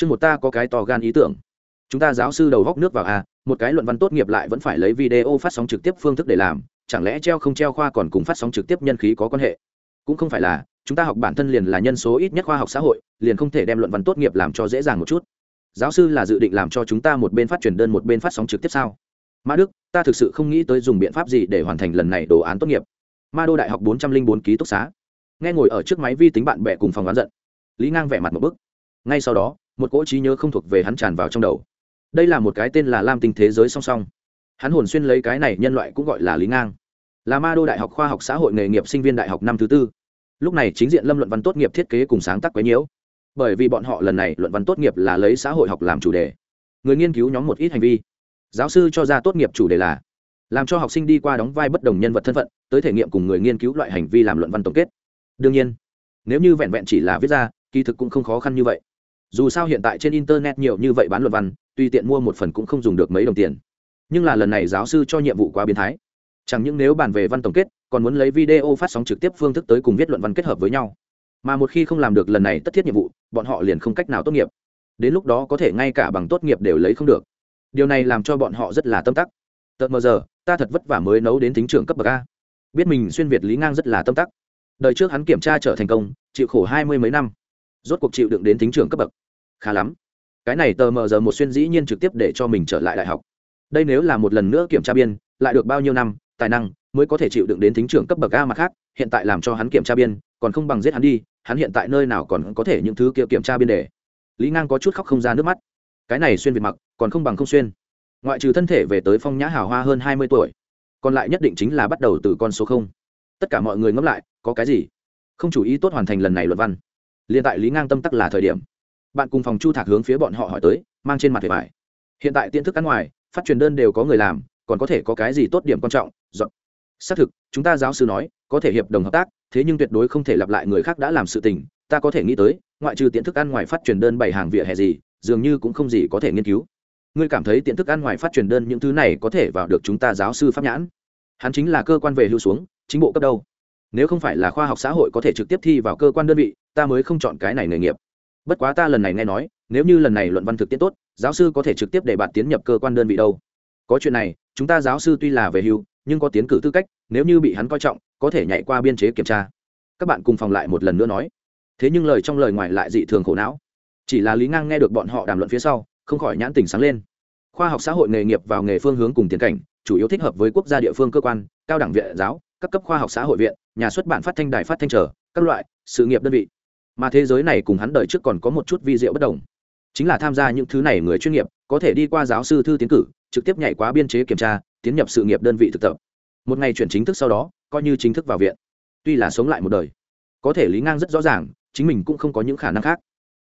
chương một ta có cái to gan ý tưởng. Chúng ta giáo sư đầu góc nước vào a một cái luận văn tốt nghiệp lại vẫn phải lấy video phát sóng trực tiếp phương thức để làm, chẳng lẽ treo không treo khoa còn cùng phát sóng trực tiếp nhân khí có quan hệ? Cũng không phải là, chúng ta học bản thân liền là nhân số ít nhất khoa học xã hội, liền không thể đem luận văn tốt nghiệp làm cho dễ dàng một chút. Giáo sư là dự định làm cho chúng ta một bên phát truyền đơn một bên phát sóng trực tiếp sao? Ma đức, ta thực sự không nghĩ tới dùng biện pháp gì để hoàn thành lần này đồ án tốt nghiệp. Ma đô đại học bốn trăm linh bốn ký túc xá. Nghe ngồi ở trước máy vi tính bạn bè cùng phòng đoán giận. Lý ngang vẻ mặt một bức. Ngay sau đó một cỗ trí nhớ không thuộc về hắn tràn vào trong đầu. Đây là một cái tên là lam tinh thế giới song song. Hắn hồn xuyên lấy cái này nhân loại cũng gọi là lý ngang. Là ma đô đại học khoa học xã hội nghề nghiệp sinh viên đại học năm thứ tư. Lúc này chính diện lâm luận văn tốt nghiệp thiết kế cùng sáng tác quấy nhiễu. Bởi vì bọn họ lần này luận văn tốt nghiệp là lấy xã hội học làm chủ đề. Người nghiên cứu nhóm một ít hành vi. Giáo sư cho ra tốt nghiệp chủ đề là làm cho học sinh đi qua đóng vai bất đồng nhân vật thân phận, tới thể nghiệm cùng người nghiên cứu loại hành vi làm luận văn tổng kết. Đương nhiên, nếu như vẹn vẹn chỉ là viết ra, kỳ thực cũng không khó khăn như vậy dù sao hiện tại trên internet nhiều như vậy bán luận văn, tuy tiện mua một phần cũng không dùng được mấy đồng tiền. Nhưng là lần này giáo sư cho nhiệm vụ quá biến thái. Chẳng những nếu bàn về văn tổng kết, còn muốn lấy video phát sóng trực tiếp phương thức tới cùng viết luận văn kết hợp với nhau. Mà một khi không làm được lần này tất thiết nhiệm vụ, bọn họ liền không cách nào tốt nghiệp. Đến lúc đó có thể ngay cả bằng tốt nghiệp đều lấy không được. Điều này làm cho bọn họ rất là tâm tắc. Tợt mờ giờ, ta thật vất vả mới nấu đến tính trưởng cấp bậc a. Biết mình xuyên việt lý ngang rất là tâm tắc. Đời trước hắn kiểm tra trở thành công, chịu khổ hai mươi mấy năm rốt cuộc chịu đựng đến tính trưởng cấp bậc. Khá lắm. Cái này tờ mờ giờ một xuyên dĩ nhiên trực tiếp để cho mình trở lại đại học. Đây nếu là một lần nữa kiểm tra biên, lại được bao nhiêu năm, tài năng mới có thể chịu đựng đến tính trưởng cấp bậc a mà khác, hiện tại làm cho hắn kiểm tra biên, còn không bằng giết hắn đi, hắn hiện tại nơi nào còn có thể những thứ kia kiểm tra biên đề lý ngang có chút khóc không ra nước mắt. Cái này xuyên việt mặc, còn không bằng không xuyên. Ngoại trừ thân thể về tới phong nhã hào hoa hơn hai mươi tuổi, còn lại nhất định chính là bắt đầu từ con số không. Tất cả mọi người ngẫm lại, có cái gì? Không chủ ý tốt hoàn thành lần này luật văn liền tại lý ngang tâm tắc là thời điểm, bạn cùng phòng chu thạc hướng phía bọn họ hỏi tới, mang trên mặt vẻ bài hiện tại tiện thức ăn ngoài, phát truyền đơn đều có người làm, còn có thể có cái gì tốt điểm quan trọng, dọn. Xác thực, chúng ta giáo sư nói, có thể hiệp đồng hợp tác, thế nhưng tuyệt đối không thể lặp lại người khác đã làm sự tình. Ta có thể nghĩ tới, ngoại trừ tiện thức ăn ngoài phát truyền đơn bảy hàng vỉa hè gì, dường như cũng không gì có thể nghiên cứu. Ngươi cảm thấy tiện thức ăn ngoài phát truyền đơn những thứ này có thể vào được chúng ta giáo sư pháp nhãn? Hắn chính là cơ quan về hưu xuống, chính bộ cấp đâu? Nếu không phải là khoa học xã hội có thể trực tiếp thi vào cơ quan đơn vị ta mới không chọn cái này nghề nghiệp. Bất quá ta lần này nghe nói, nếu như lần này luận văn thực tiễn tốt, giáo sư có thể trực tiếp để bạn tiến nhập cơ quan đơn vị đâu. Có chuyện này, chúng ta giáo sư tuy là về hưu, nhưng có tiến cử tư cách, nếu như bị hắn coi trọng, có thể nhảy qua biên chế kiểm tra. Các bạn cùng phòng lại một lần nữa nói. Thế nhưng lời trong lời ngoài lại dị thường khổ não. Chỉ là lý ngang nghe được bọn họ đàm luận phía sau, không khỏi nhãn tình sáng lên. Khoa học xã hội nghề nghiệp vào nghề phương hướng cùng tiến cảnh, chủ yếu thích hợp với quốc gia địa phương cơ quan, cao đẳng viện giáo, các cấp khoa học xã hội viện, nhà xuất bản phát thanh đài phát thanh trở các loại, sự nghiệp đơn vị mà thế giới này cùng hắn đợi trước còn có một chút vi diệu bất đồng. Chính là tham gia những thứ này người chuyên nghiệp, có thể đi qua giáo sư thư tiến cử, trực tiếp nhảy qua biên chế kiểm tra, tiến nhập sự nghiệp đơn vị thực tập. Một ngày chuyển chính thức sau đó, coi như chính thức vào viện. Tuy là sống lại một đời, có thể lý ngang rất rõ ràng, chính mình cũng không có những khả năng khác.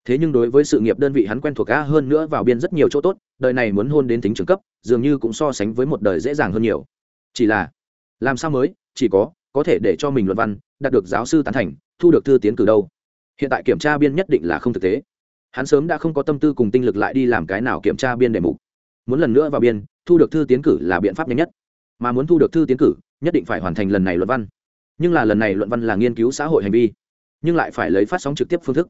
Thế nhưng đối với sự nghiệp đơn vị hắn quen thuộc a hơn nữa vào biên rất nhiều chỗ tốt, đời này muốn hôn đến tính trường cấp, dường như cũng so sánh với một đời dễ dàng hơn nhiều. Chỉ là, làm sao mới, chỉ có có thể để cho mình luận văn, đạt được giáo sư tán thành, thu được thư tiến cử đâu hiện tại kiểm tra biên nhất định là không thực tế. Hắn sớm đã không có tâm tư cùng tinh lực lại đi làm cái nào kiểm tra biên đề mục. Muốn lần nữa vào biên, thu được thư tiến cử là biện pháp nhanh nhất. Mà muốn thu được thư tiến cử, nhất định phải hoàn thành lần này luận văn. Nhưng là lần này luận văn là nghiên cứu xã hội hành vi, nhưng lại phải lấy phát sóng trực tiếp phương thức.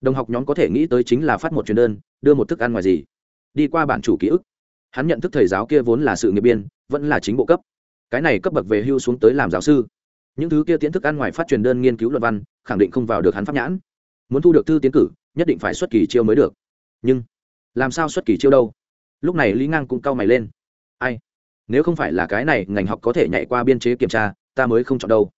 Đồng học nhóm có thể nghĩ tới chính là phát một truyền đơn, đưa một thức ăn ngoài gì. Đi qua bản chủ ký ức, hắn nhận thức thầy giáo kia vốn là sự nghiệp biên, vẫn là chính bộ cấp. Cái này cấp bậc về hưu xuống tới làm giáo sư những thứ kia tiến thức ăn ngoài phát truyền đơn nghiên cứu luận văn, khẳng định không vào được hắn pháp nhãn. Muốn thu được thư tiến cử, nhất định phải xuất kỳ chiêu mới được. Nhưng, làm sao xuất kỳ chiêu đâu? Lúc này lý ngang cũng cau mày lên. Ai? Nếu không phải là cái này, ngành học có thể nhảy qua biên chế kiểm tra, ta mới không chọn đâu.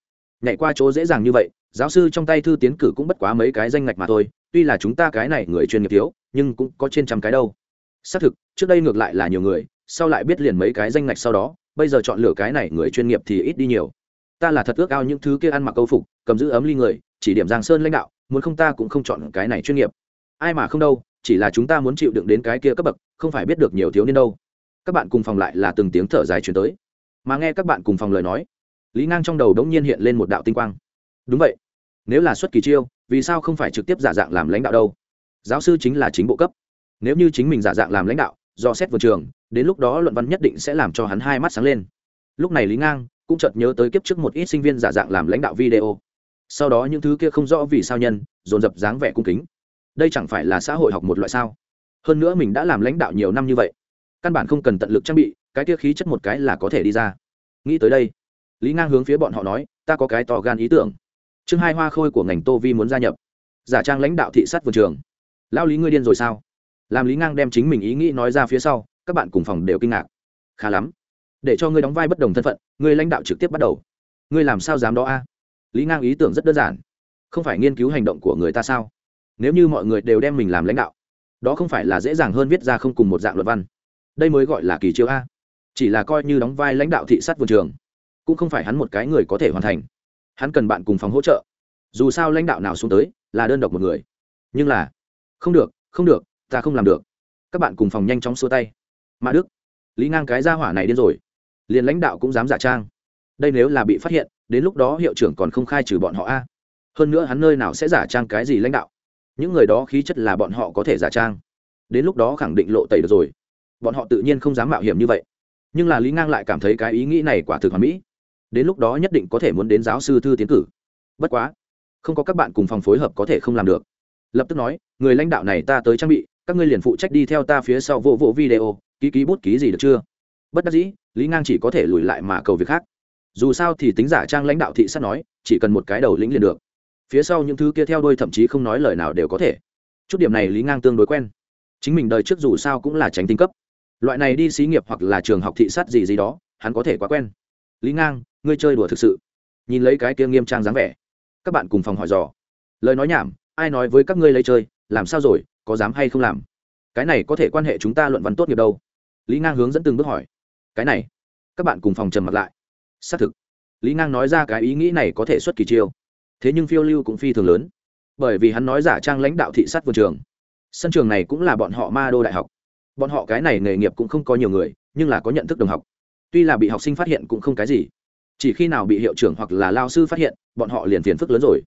Nhảy qua chỗ dễ dàng như vậy, giáo sư trong tay thư tiến cử cũng bất quá mấy cái danh ngạch mà thôi. Tuy là chúng ta cái này người chuyên nghiệp thiếu, nhưng cũng có trên trăm cái đâu. Xác thực, trước đây ngược lại là nhiều người, sau lại biết liền mấy cái danh ngạch sau đó, bây giờ chọn lựa cái này người chuyên nghiệp thì ít đi nhiều ta là thật ước ao những thứ kia ăn mặc câu phục, cầm giữ ấm ly người, chỉ điểm giang sơn lãnh đạo, muốn không ta cũng không chọn cái này chuyên nghiệp. Ai mà không đâu, chỉ là chúng ta muốn chịu đựng đến cái kia cấp bậc, không phải biết được nhiều thiếu niên đâu. Các bạn cùng phòng lại là từng tiếng thở dài chuyển tới. Mà nghe các bạn cùng phòng lời nói, lý ngang trong đầu đống nhiên hiện lên một đạo tinh quang. Đúng vậy, nếu là xuất kỳ chiêu, vì sao không phải trực tiếp giả dạng làm lãnh đạo đâu? Giáo sư chính là chính bộ cấp. Nếu như chính mình giả dạng làm lãnh đạo, do xét vườn trường, đến lúc đó luận văn nhất định sẽ làm cho hắn hai mắt sáng lên. Lúc này lý ngang cũng chợt nhớ tới kiếp trước một ít sinh viên giả dạng làm lãnh đạo video. Sau đó những thứ kia không rõ vì sao nhân, dồn dập dáng vẻ cung kính. Đây chẳng phải là xã hội học một loại sao? Hơn nữa mình đã làm lãnh đạo nhiều năm như vậy, căn bản không cần tận lực trang bị, cái kia khí chất một cái là có thể đi ra. Nghĩ tới đây, lý ngang hướng phía bọn họ nói, ta có cái to gan ý tưởng. Chương hai hoa khôi của ngành tô vi muốn gia nhập. Giả trang lãnh đạo thị sát vườn trường. Lao lý ngươi điên rồi sao? Làm lý ngang đem chính mình ý nghĩ nói ra phía sau, các bạn cùng phòng đều kinh ngạc. Khá lắm để cho ngươi đóng vai bất đồng thân phận, ngươi lãnh đạo trực tiếp bắt đầu. Ngươi làm sao dám đó a? Lý ngang ý tưởng rất đơn giản. Không phải nghiên cứu hành động của người ta sao? Nếu như mọi người đều đem mình làm lãnh đạo, đó không phải là dễ dàng hơn viết ra không cùng một dạng luật văn. Đây mới gọi là kỳ chiếu a. Chỉ là coi như đóng vai lãnh đạo thị sát vườn trường, cũng không phải hắn một cái người có thể hoàn thành. Hắn cần bạn cùng phòng hỗ trợ. Dù sao lãnh đạo nào xuống tới, là đơn độc một người. Nhưng là, không được không được, ta không làm được. Các bạn cùng phòng nhanh chóng xua tay. Mã đức, lý ngang cái ra hỏa này điên rồi liền lãnh đạo cũng dám giả trang. Đây nếu là bị phát hiện, đến lúc đó hiệu trưởng còn không khai trừ bọn họ a. Hơn nữa hắn nơi nào sẽ giả trang cái gì lãnh đạo? Những người đó khí chất là bọn họ có thể giả trang. Đến lúc đó khẳng định lộ tẩy được rồi. Bọn họ tự nhiên không dám mạo hiểm như vậy. Nhưng là lý ngang lại cảm thấy cái ý nghĩ này quả thực hoàn mỹ. Đến lúc đó nhất định có thể muốn đến giáo sư thư tiến cử. Bất quá, không có các bạn cùng phòng phối hợp có thể không làm được. Lập tức nói, người lãnh đạo này ta tới trang bị, các ngươi liền phụ trách đi theo ta phía sau vô vô video, ký ký bút ký gì được chưa? Bất đắc dĩ, lý ngang chỉ có thể lùi lại mà cầu việc khác. Dù sao thì tính giả trang lãnh đạo thị sát nói, chỉ cần một cái đầu lĩnh liền được. Phía sau những thứ kia theo đôi thậm chí không nói lời nào đều có thể. Chút điểm này lý ngang tương đối quen. Chính mình đời trước dù sao cũng là tránh tinh cấp. Loại này đi xí nghiệp hoặc là trường học thị sát gì gì đó, hắn có thể quá quen. Lý ngang, ngươi chơi đùa thực sự. Nhìn lấy cái kia nghiêm trang dáng vẻ. Các bạn cùng phòng hỏi dò. Lời nói nhảm, ai nói với các ngươi lấy chơi, làm sao rồi, có dám hay không làm? Cái này có thể quan hệ chúng ta luận văn tốt nghiệp đâu? Lý ngang hướng dẫn từng bước hỏi cái này, các bạn cùng phòng trầm mặt lại. Xác thực, lý ngang nói ra cái ý nghĩ này có thể xuất kỳ chiêu. Thế nhưng phiêu lưu cũng phi thường lớn, bởi vì hắn nói giả trang lãnh đạo thị sát vườn trường. Sân trường này cũng là bọn họ ma đô đại học. Bọn họ cái này nghề nghiệp cũng không có nhiều người, nhưng là có nhận thức đồng học. Tuy là bị học sinh phát hiện cũng không cái gì, chỉ khi nào bị hiệu trưởng hoặc là lao sư phát hiện, bọn họ liền phiền phức lớn rồi.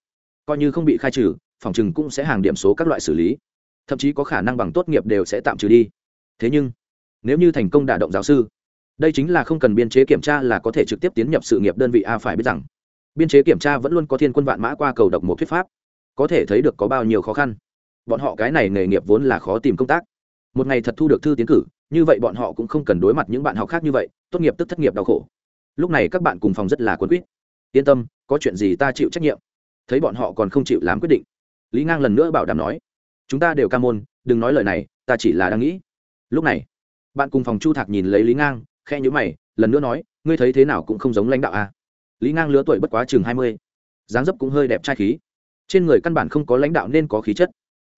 Coi như không bị khai trừ, phòng chừng cũng sẽ hàng điểm số các loại xử lý. Thậm chí có khả năng bằng tốt nghiệp đều sẽ tạm trừ đi. Thế nhưng, nếu như thành công đả động giáo sư đây chính là không cần biên chế kiểm tra là có thể trực tiếp tiến nhập sự nghiệp đơn vị a, phải biết rằng, biên chế kiểm tra vẫn luôn có thiên quân vạn mã qua cầu độc một thuyết pháp, có thể thấy được có bao nhiêu khó khăn. Bọn họ cái này nghề nghiệp vốn là khó tìm công tác. Một ngày thật thu được thư tiến cử, như vậy bọn họ cũng không cần đối mặt những bạn học khác như vậy, tốt nghiệp tức thất nghiệp đau khổ. Lúc này các bạn cùng phòng rất là quấn quýt. Yên tâm, có chuyện gì ta chịu trách nhiệm. Thấy bọn họ còn không chịu làm quyết định, lý ngang lần nữa bảo đảm nói, chúng ta đều ca môn, đừng nói lời này, ta chỉ là đang nghĩ. Lúc này, bạn cùng phòng chu thạc nhìn lấy lý ngang khe nhữ mày, lần nữa nói, ngươi thấy thế nào cũng không giống lãnh đạo a. À? lý ngang lứa tuổi bất quá chừng hai mươi, dáng dấp cũng hơi đẹp trai khí. Trên người căn bản không có lãnh đạo nên có khí chất.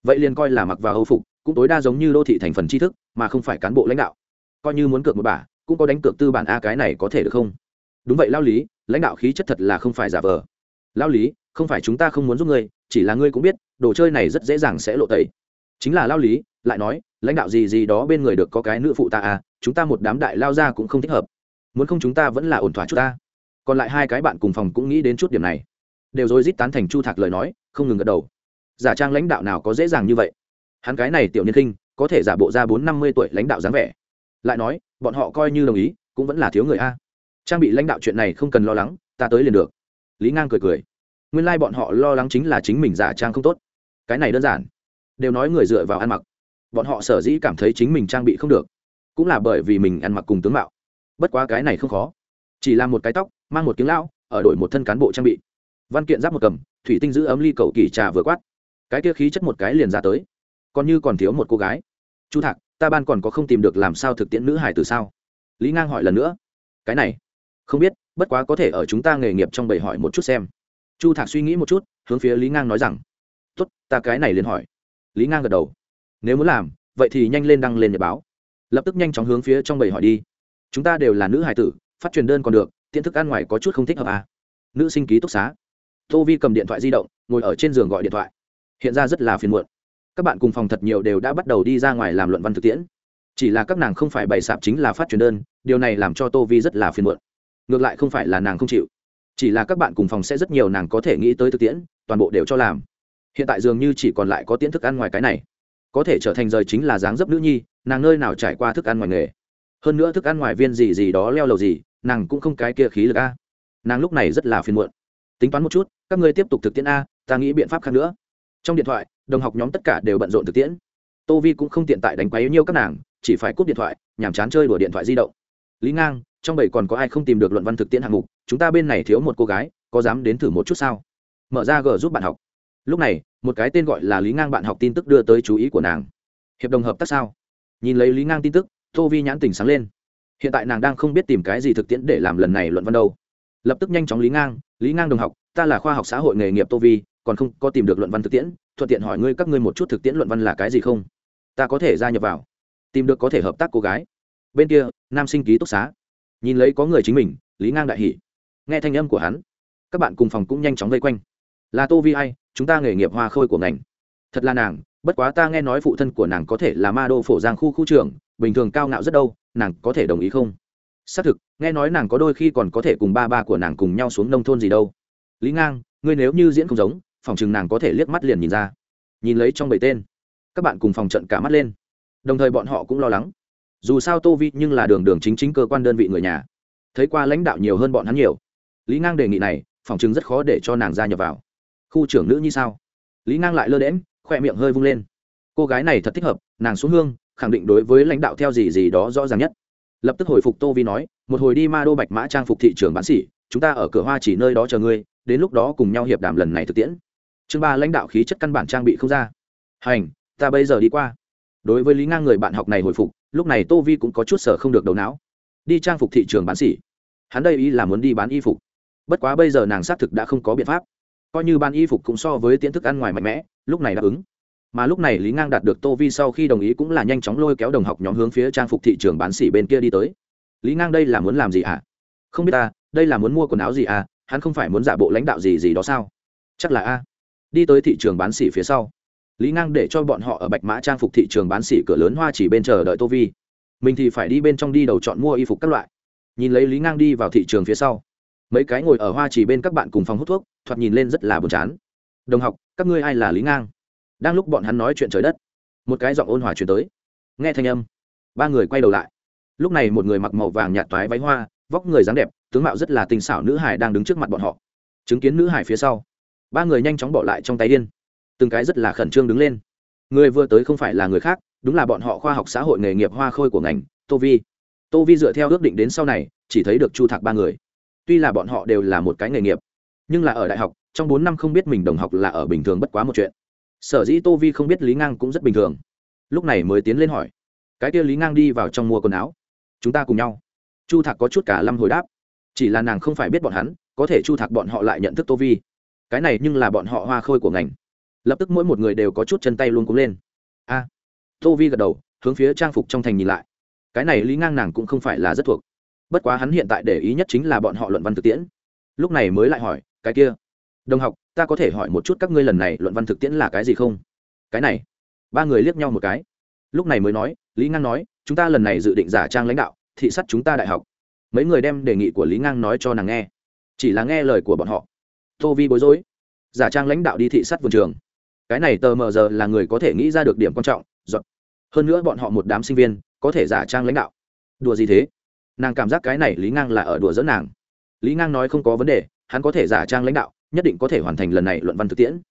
Vậy liền coi là mặc vào hầu phục, cũng tối đa giống như đô thị thành phần tri thức, mà không phải cán bộ lãnh đạo. Coi như muốn cược một bả, cũng có đánh cược tư bản a cái này có thể được không? Đúng vậy lao lý, lãnh đạo khí chất thật là không phải giả vờ. Lao lý, không phải chúng ta không muốn giúp ngươi, chỉ là ngươi cũng biết, đồ chơi này rất dễ dàng sẽ lộ tẩy. Chính là lao lý, lại nói, lãnh đạo gì gì đó bên người được có cái nữ phụ ta à chúng ta một đám đại lao ra cũng không thích hợp. Muốn không chúng ta vẫn là ổn thỏa chút ta. Còn lại hai cái bạn cùng phòng cũng nghĩ đến chút điểm này. Đều rồi rít tán thành chu thạc lời nói, không ngừng gật đầu. Giả trang lãnh đạo nào có dễ dàng như vậy? Hắn cái này tiểu niên khinh, có thể giả bộ ra bốn năm mươi tuổi lãnh đạo dáng vẻ. Lại nói, bọn họ coi như đồng ý, cũng vẫn là thiếu người a. Trang bị lãnh đạo chuyện này không cần lo lắng, ta tới liền được. Lý ngang cười cười. Nguyên lai、like、bọn họ lo lắng chính là chính mình giả trang không tốt. Cái này đơn giản. Đều nói người dựa vào ăn mặc. Bọn họ sở dĩ cảm thấy chính mình trang bị không được cũng là bởi vì mình ăn mặc cùng tướng mạo. Bất quá cái này không khó. Chỉ làm một cái tóc, mang một tiếng lão, ở đổi một thân cán bộ trang bị. Văn kiện giáp một cầm, thủy tinh giữ ấm ly cầu kỳ trà vừa quát. Cái kia khí chất một cái liền ra tới. Còn như còn thiếu một cô gái. Chu thạc, ta ban còn có không tìm được làm sao thực tiễn nữ hải từ sao? Lý ngang hỏi lần nữa. Cái này, không biết, bất quá có thể ở chúng ta nghề nghiệp trong bầy hỏi một chút xem. Chu thạc suy nghĩ một chút, hướng phía lý ngang nói rằng, tốt, ta cái này liền hỏi. Lý ngang gật đầu. Nếu muốn làm, vậy thì nhanh lên đăng lên nhật báo lập tức nhanh chóng hướng phía trong bầy hỏi đi. Chúng ta đều là nữ hải tử, phát truyền đơn còn được, tiện thức ăn ngoài có chút không thích hợp à. nữ sinh ký túc xá. Tô vi cầm điện thoại di động, ngồi ở trên giường gọi điện thoại. Hiện ra rất là phiền muộn. Các bạn cùng phòng thật nhiều đều đã bắt đầu đi ra ngoài làm luận văn thực tiễn. Chỉ là các nàng không phải bày sạp chính là phát truyền đơn, điều này làm cho tô vi rất là phiền muộn. Ngược lại không phải là nàng không chịu. Chỉ là các bạn cùng phòng sẽ rất nhiều nàng có thể nghĩ tới thực tiễn, toàn bộ đều cho làm. Hiện tại dường như chỉ còn lại có tiễn thức ăn ngoài cái này. Có thể trở thành rời chính là dáng dấp nữ nhi nàng nơi nào trải qua thức ăn ngoài nghề. Hơn nữa thức ăn ngoài viên gì gì đó leo lầu gì, nàng cũng không cái kia khí lực a. Nàng lúc này rất là phiền muộn. Tính toán một chút, các ngươi tiếp tục thực tiễn a, ta nghĩ biện pháp khác nữa. Trong điện thoại, đồng học nhóm tất cả đều bận rộn thực tiễn. Tô vi cũng không tiện tại đánh quấy nhiêu các nàng, chỉ phải cúp điện thoại, nhàm chán chơi đùa điện thoại di động. Lý ngang, trong bảy còn có ai không tìm được luận văn thực tiễn hạng mục, chúng ta bên này thiếu một cô gái, có dám đến thử một chút sao? Mở ra g giúp bạn học. Lúc này, một cái tên gọi là lý ngang bạn học tin tức đưa tới chú ý của nàng. Hiệp đồng hợp tác sao? Nhìn lấy lý ngang tin tức tô vi nhãn tình sáng lên hiện tại nàng đang không biết tìm cái gì thực tiễn để làm lần này luận văn đâu lập tức nhanh chóng lý ngang lý ngang đồng học ta là khoa học xã hội nghề nghiệp tô vi còn không có tìm được luận văn thực tiễn thuận tiện hỏi ngươi các ngươi một chút thực tiễn luận văn là cái gì không ta có thể gia nhập vào tìm được có thể hợp tác cô gái bên kia nam sinh ký túc xá nhìn lấy có người chính mình lý ngang đại hỉ nghe thanh âm của hắn các bạn cùng phòng cũng nhanh chóng vây quanh là tô vi hay, chúng ta nghề nghiệp hoa khôi của ngành thật là nàng bất quá ta nghe nói phụ thân của nàng có thể là ma đô phổ giang khu khu trưởng, bình thường cao ngạo rất đâu, nàng có thể đồng ý không? Xác thực, nghe nói nàng có đôi khi còn có thể cùng ba ba của nàng cùng nhau xuống nông thôn gì đâu. Lý ngang, ngươi nếu như diễn không giống, phòng chừng nàng có thể liếc mắt liền nhìn ra. Nhìn lấy trong bảy tên. Các bạn cùng phòng trận cả mắt lên. Đồng thời bọn họ cũng lo lắng. Dù sao tô vi nhưng là đường đường chính chính cơ quan đơn vị người nhà. Thấy qua lãnh đạo nhiều hơn bọn hắn nhiều. Lý ngang đề nghị này, phòng chừng rất khó để cho nàng gia nhập vào. Khu trưởng nữ như sao? Lý ngang lại lơ đễm khoe miệng hơi vung lên. Cô gái này thật thích hợp, nàng xuống hương, khẳng định đối với lãnh đạo theo gì gì đó rõ ràng nhất. Lập tức hồi phục tô vi nói, một hồi đi ma đô bạch mã trang phục thị trường bán xỉ, chúng ta ở cửa hoa chỉ nơi đó chờ ngươi, đến lúc đó cùng nhau hiệp đàm lần này thực tiễn. Chương ba, lãnh đạo khí chất căn bản trang bị không ra. Hành, ta bây giờ đi qua. Đối với lý ngang người bạn học này hồi phục, lúc này tô vi cũng có chút sở không được đầu não. Đi trang phục thị trường bán xỉ? Hắn đây ý là muốn đi bán y phục. Bất quá bây giờ nàng xác thực đã không có biện pháp coi như ban y phục cũng so với tiễn thức ăn ngoài mạnh mẽ, lúc này đáp ứng. Mà lúc này lý ngang đạt được tô vi sau khi đồng ý cũng là nhanh chóng lôi kéo đồng học nhóm hướng phía trang phục thị trường bán xỉ bên kia đi tới. Lý ngang đây là muốn làm gì ạ? À? không biết ta, đây là muốn mua quần áo gì à hắn không phải muốn giả bộ lãnh đạo gì gì đó sao? Chắc là a. Đi tới thị trường bán xỉ phía sau. Lý ngang để cho bọn họ ở bạch mã trang phục thị trường bán xỉ cửa lớn hoa chỉ bên chờ đợi tô vi. Mình thì phải đi bên trong đi đầu chọn mua y phục các loại. Nhìn lấy lý ngang đi vào thị trường phía sau mấy cái ngồi ở hoa chỉ bên các bạn cùng phòng hút thuốc, thoạt nhìn lên rất là buồn chán. Đồng học, các ngươi ai là lý ngang? Đang lúc bọn hắn nói chuyện trời đất, một cái giọng ôn hòa chuyển tới. Nghe thanh âm, ba người quay đầu lại. Lúc này một người mặc màu vàng nhạt toái váy hoa, vóc người dáng đẹp, tướng mạo rất là tinh xảo nữ hải đang đứng trước mặt bọn họ. Chứng kiến nữ hải phía sau, ba người nhanh chóng bỏ lại trong tay điên. Từng cái rất là khẩn trương đứng lên. Người vừa tới không phải là người khác, đúng là bọn họ khoa học xã hội nghề nghiệp hoa khôi của ngành, tô vi. Tô vi dựa theo ước định đến sau này, chỉ thấy được chu thạc ba người tuy là bọn họ đều là một cái nghề nghiệp, nhưng là ở đại học, trong bốn năm không biết mình đồng học là ở bình thường bất quá một chuyện. Sở dĩ tô vi không biết lý ngang cũng rất bình thường. Lúc này mới tiến lên hỏi, cái kia lý ngang đi vào trong mua quần áo, chúng ta cùng nhau. Chu thạc có chút cả lâm hồi đáp, chỉ là nàng không phải biết bọn hắn, có thể chu thạc bọn họ lại nhận thức tô vi. Cái này nhưng là bọn họ hoa khôi của ngành. Lập tức mỗi một người đều có chút chân tay luôn cúng lên. A. Tô vi gật đầu, hướng phía trang phục trong thành nhìn lại. Cái này lý ngang nàng cũng không phải là rất thuộc bất quá hắn hiện tại để ý nhất chính là bọn họ luận văn thực tiễn. Lúc này mới lại hỏi, cái kia, đồng học, ta có thể hỏi một chút các ngươi lần này luận văn thực tiễn là cái gì không? Cái này? Ba người liếc nhau một cái. Lúc này mới nói, lý ngang nói, chúng ta lần này dự định giả trang lãnh đạo, thị sát chúng ta đại học. Mấy người đem đề nghị của lý ngang nói cho nàng nghe. Chỉ là nghe lời của bọn họ. Tô vi bối rối. Giả trang lãnh đạo đi thị sát vườn trường. Cái này tờ mờ giờ là người có thể nghĩ ra được điểm quan trọng dọn hơn nữa bọn họ một đám sinh viên, có thể giả trang lãnh đạo. Đùa gì thế? Nàng cảm giác cái này lý ngang là ở đùa dẫn nàng. Lý ngang nói không có vấn đề, hắn có thể giả trang lãnh đạo, nhất định có thể hoàn thành lần này luận văn thực tiễn.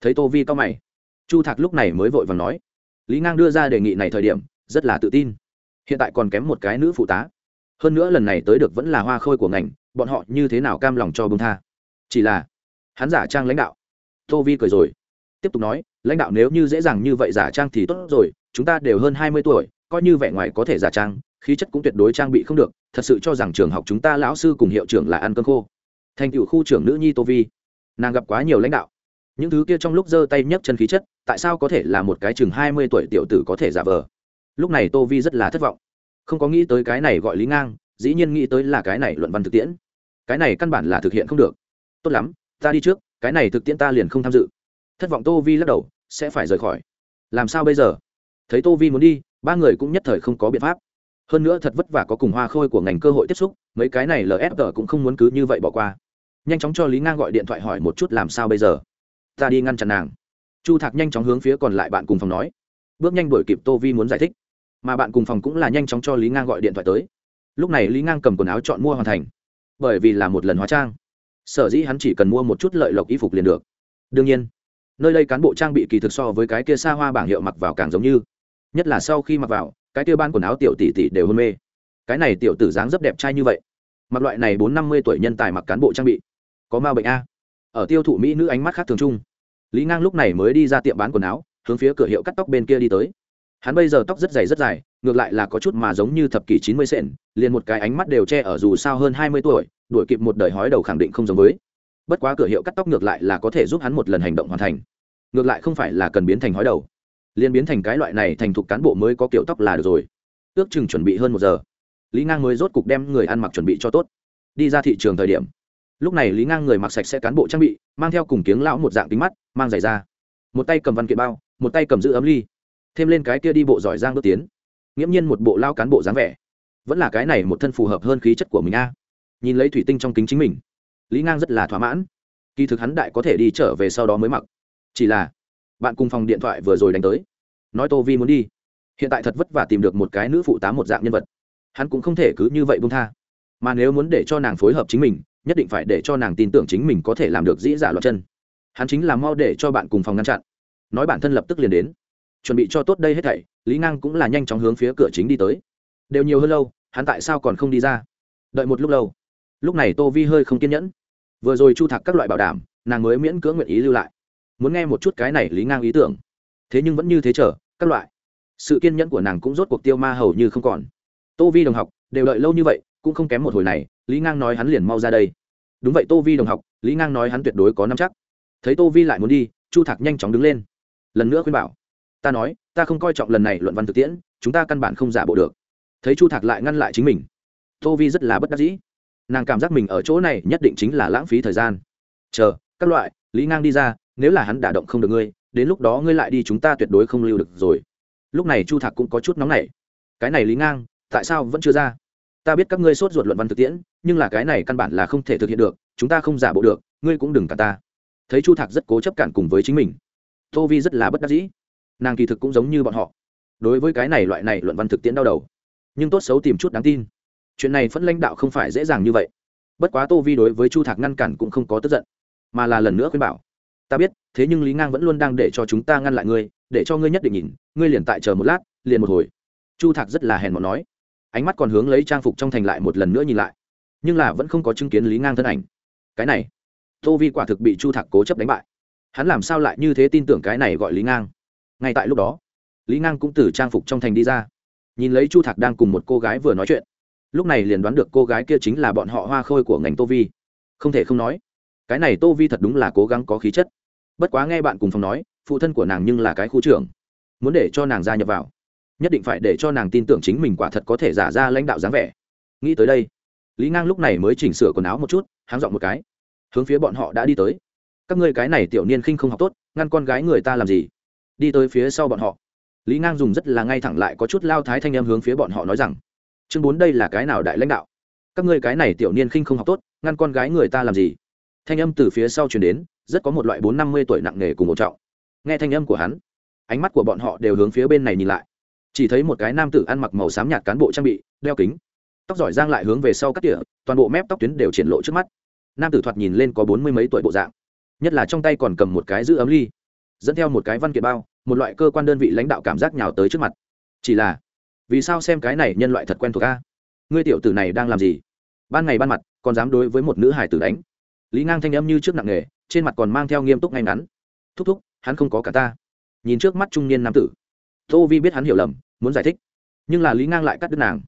Thấy tô vi cao mày, chu thạc lúc này mới vội vàng nói, lý ngang đưa ra đề nghị này thời điểm, rất là tự tin. Hiện tại còn kém một cái nữ phụ tá. Hơn nữa lần này tới được vẫn là hoa khôi của ngành, bọn họ như thế nào cam lòng cho bông tha? Chỉ là, hắn giả trang lãnh đạo. Tô vi cười rồi, tiếp tục nói, lãnh đạo nếu như dễ dàng như vậy giả trang thì tốt rồi, chúng ta đều hơn hai mươi tuổi, coi như vẻ ngoài có thể giả trang khí chất cũng tuyệt đối trang bị không được, thật sự cho rằng trường học chúng ta lão sư cùng hiệu trưởng là ăn cơm khô. Thành cựu khu trưởng nữ nhi tô vi. Nàng gặp quá nhiều lãnh đạo. Những thứ kia trong lúc giơ tay nhấc chân khí chất, tại sao có thể là một cái chừng hai mươi tuổi tiểu tử có thể giả vờ? Lúc này tô vi rất là thất vọng. Không có nghĩ tới cái này gọi lý ngang, dĩ nhiên nghĩ tới là cái này luận văn thực tiễn. Cái này căn bản là thực hiện không được. Tốt lắm, ta đi trước, cái này thực tiễn ta liền không tham dự. Thất vọng tô vi lắc đầu, sẽ phải rời khỏi. Làm sao bây giờ? Thấy tô vi muốn đi, ba người cũng nhất thời không có biện pháp hơn nữa thật vất vả có cùng hoa khôi của ngành cơ hội tiếp xúc, mấy cái này lfg cũng không muốn cứ như vậy bỏ qua. Nhanh chóng cho lý ngang gọi điện thoại hỏi một chút làm sao bây giờ. Ta đi ngăn chặn nàng. Chu thạc nhanh chóng hướng phía còn lại bạn cùng phòng nói. Bước nhanh đuổi kịp tô vi muốn giải thích. Mà bạn cùng phòng cũng là nhanh chóng cho lý ngang gọi điện thoại tới. Lúc này lý ngang cầm quần áo chọn mua hoàn thành. Bởi vì là một lần hóa trang. Sở dĩ hắn chỉ cần mua một chút lợi lộc y phục liền được. Đương nhiên, nơi đây cán bộ trang bị kỳ thực so với cái kia xa hoa bảng hiệu mặc vào càng giống như. Nhất là sau khi mặc vào cái kia ban quần áo tiểu tỷ tỷ đều hôn mê. Cái này tiểu tử dáng rất đẹp trai như vậy. Mặc loại này bốn năm mươi tuổi nhân tài mặc cán bộ trang bị, có ma bệnh a. Ở tiêu thụ mỹ nữ ánh mắt khác thường chung, lý ngang lúc này mới đi ra tiệm bán quần áo, hướng phía cửa hiệu cắt tóc bên kia đi tới. Hắn bây giờ tóc rất dày rất dài, ngược lại là có chút mà giống như thập kỷ chín mươi sện, liền một cái ánh mắt đều che ở dù sao hơn hai mươi tuổi, đuổi kịp một đời hói đầu khẳng định không giống với. Bất quá cửa hiệu cắt tóc ngược lại là có thể giúp hắn một lần hành động hoàn thành. Ngược lại không phải là cần biến thành hói đầu liền biến thành cái loại này thành thục cán bộ mới có kiểu tóc là được rồi. Ước chừng chuẩn bị hơn một giờ. Lý ngang mới rốt cục đem người ăn mặc chuẩn bị cho tốt. Đi ra thị trường thời điểm. Lúc này lý ngang người mặc sạch sẽ cán bộ trang bị, mang theo cùng kiếng lão một dạng tính mắt, mang giày ra một tay cầm văn kiện bao, một tay cầm giữ ấm ly. Thêm lên cái kia đi bộ giỏi giang bước tiến. Nghiễm nhiên một bộ lao cán bộ dáng vẻ. Vẫn là cái này một thân phù hợp hơn khí chất của mình a. Nhìn lấy thủy tinh trong kính chính mình, lý ngang rất là thỏa mãn. Kỳ thực hắn đại có thể đi trở về sau đó mới mặc. Chỉ là bạn cùng phòng điện thoại vừa rồi đánh tới. Nói tô vi muốn đi. Hiện tại thật vất vả tìm được một cái nữ phụ tám một dạng nhân vật. Hắn cũng không thể cứ như vậy bung tha. Mà nếu muốn để cho nàng phối hợp chính mình, nhất định phải để cho nàng tin tưởng chính mình có thể làm được dĩ dạ giả loạt chân. Hắn chính là mau để cho bạn cùng phòng ngăn chặn. Nói bản thân lập tức liền đến. Chuẩn bị cho tốt đây hết thảy, lý ngang cũng là nhanh chóng hướng phía cửa chính đi tới. Đều nhiều hơn lâu, hắn tại sao còn không đi ra? Đợi một lúc lâu. Lúc này tô vi hơi không kiên nhẫn. Vừa rồi chu thạc các loại bảo đảm, nàng mới miễn cưỡng nguyện ý lưu lại muốn nghe một chút cái này lý ngang ý tưởng. Thế nhưng vẫn như thế chờ, các loại. Sự kiên nhẫn của nàng cũng rốt cuộc tiêu ma hầu như không còn. Tô vi đồng học, đều đợi lâu như vậy, cũng không kém một hồi này, lý ngang nói hắn liền mau ra đây. Đúng vậy tô vi đồng học, lý ngang nói hắn tuyệt đối có năm chắc. Thấy tô vi lại muốn đi, chu thạc nhanh chóng đứng lên. Lần nữa khuyên bảo, ta nói, ta không coi trọng lần này luận văn thực tiễn, chúng ta căn bản không giả bộ được. Thấy chu thạc lại ngăn lại chính mình, tô vi rất là bất đắc dĩ. Nàng cảm giác mình ở chỗ này nhất định chính là lãng phí thời gian. Chờ, các loại, lý ngang đi ra nếu là hắn đả động không được ngươi, đến lúc đó ngươi lại đi chúng ta tuyệt đối không lưu được rồi. Lúc này chu thạc cũng có chút nóng nảy. Cái này lý ngang, tại sao vẫn chưa ra? Ta biết các ngươi sốt ruột luận văn thực tiễn, nhưng là cái này căn bản là không thể thực hiện được, chúng ta không giả bộ được, ngươi cũng đừng cả ta. Thấy chu thạc rất cố chấp cản cùng với chính mình. Tô vi rất là bất đắc dĩ. Nàng kỳ thực cũng giống như bọn họ. Đối với cái này loại này luận văn thực tiễn đau đầu. Nhưng tốt xấu tìm chút đáng tin. Chuyện này phẫn lãnh đạo không phải dễ dàng như vậy. Bất quá tô vi đối với chu thạc ngăn cản cũng không có tức giận, mà là lần nữa khuyên bảo ta biết, thế nhưng lý ngang vẫn luôn đang để cho chúng ta ngăn lại ngươi, để cho ngươi nhất định nhìn, ngươi liền tại chờ một lát, liền một hồi. Chu thạc rất là hèn mọn nói. Ánh mắt còn hướng lấy trang phục trong thành lại một lần nữa nhìn lại. Nhưng là vẫn không có chứng kiến lý ngang thân ảnh. Cái này, tô vi quả thực bị chu thạc cố chấp đánh bại. Hắn làm sao lại như thế tin tưởng cái này gọi lý ngang? Ngay tại lúc đó, lý ngang cũng từ trang phục trong thành đi ra. Nhìn lấy chu thạc đang cùng một cô gái vừa nói chuyện. Lúc này liền đoán được cô gái kia chính là bọn họ hoa khôi của ngành tô vi. Không thể không nói, cái này tô vi thật đúng là cố gắng có khí chất bất quá nghe bạn cùng phòng nói, phụ thân của nàng nhưng là cái khu trưởng. Muốn để cho nàng gia nhập vào, nhất định phải để cho nàng tin tưởng chính mình quả thật có thể giả ra lãnh đạo dáng vẻ. Nghĩ tới đây, lý ngang lúc này mới chỉnh sửa quần áo một chút, háng dọn một cái. Hướng phía bọn họ đã đi tới. Các ngươi cái này tiểu niên khinh không học tốt, ngăn con gái người ta làm gì? Đi tới phía sau bọn họ. Lý ngang dùng rất là ngay thẳng lại có chút lao thái thanh em hướng phía bọn họ nói rằng, chương bốn đây là cái nào đại lãnh đạo? Các ngươi cái này tiểu niên khinh không học tốt, ngăn con gái người ta làm gì? Thanh âm từ phía sau chuyển đến rất có một loại bốn năm mươi tuổi nặng nề cùng một trọng. Nghe thanh âm của hắn, ánh mắt của bọn họ đều hướng phía bên này nhìn lại. Chỉ thấy một cái nam tử ăn mặc màu xám nhạt cán bộ trang bị, đeo kính, tóc giỏi giang lại hướng về sau cắt tỉa, toàn bộ mép tóc tuyến đều triển lộ trước mắt. Nam tử thoạt nhìn lên có bốn mươi mấy tuổi bộ dạng, nhất là trong tay còn cầm một cái giữ ấm ly, dẫn theo một cái văn kiện bao, một loại cơ quan đơn vị lãnh đạo cảm giác nhào tới trước mặt. Chỉ là, vì sao xem cái này nhân loại thật quen thuộc a? Ngươi tiểu tử này đang làm gì? Ban ngày ban mặt, còn dám đối với một nữ hải tử đánh. Lý ngang thanh âm như trước nặng nghề trên mặt còn mang theo nghiêm túc ngay ngắn. Thúc thúc, hắn không có cả ta. Nhìn trước mắt trung niên nam tử. Tô vi biết hắn hiểu lầm, muốn giải thích. Nhưng là lý ngang lại cắt đứt nàng.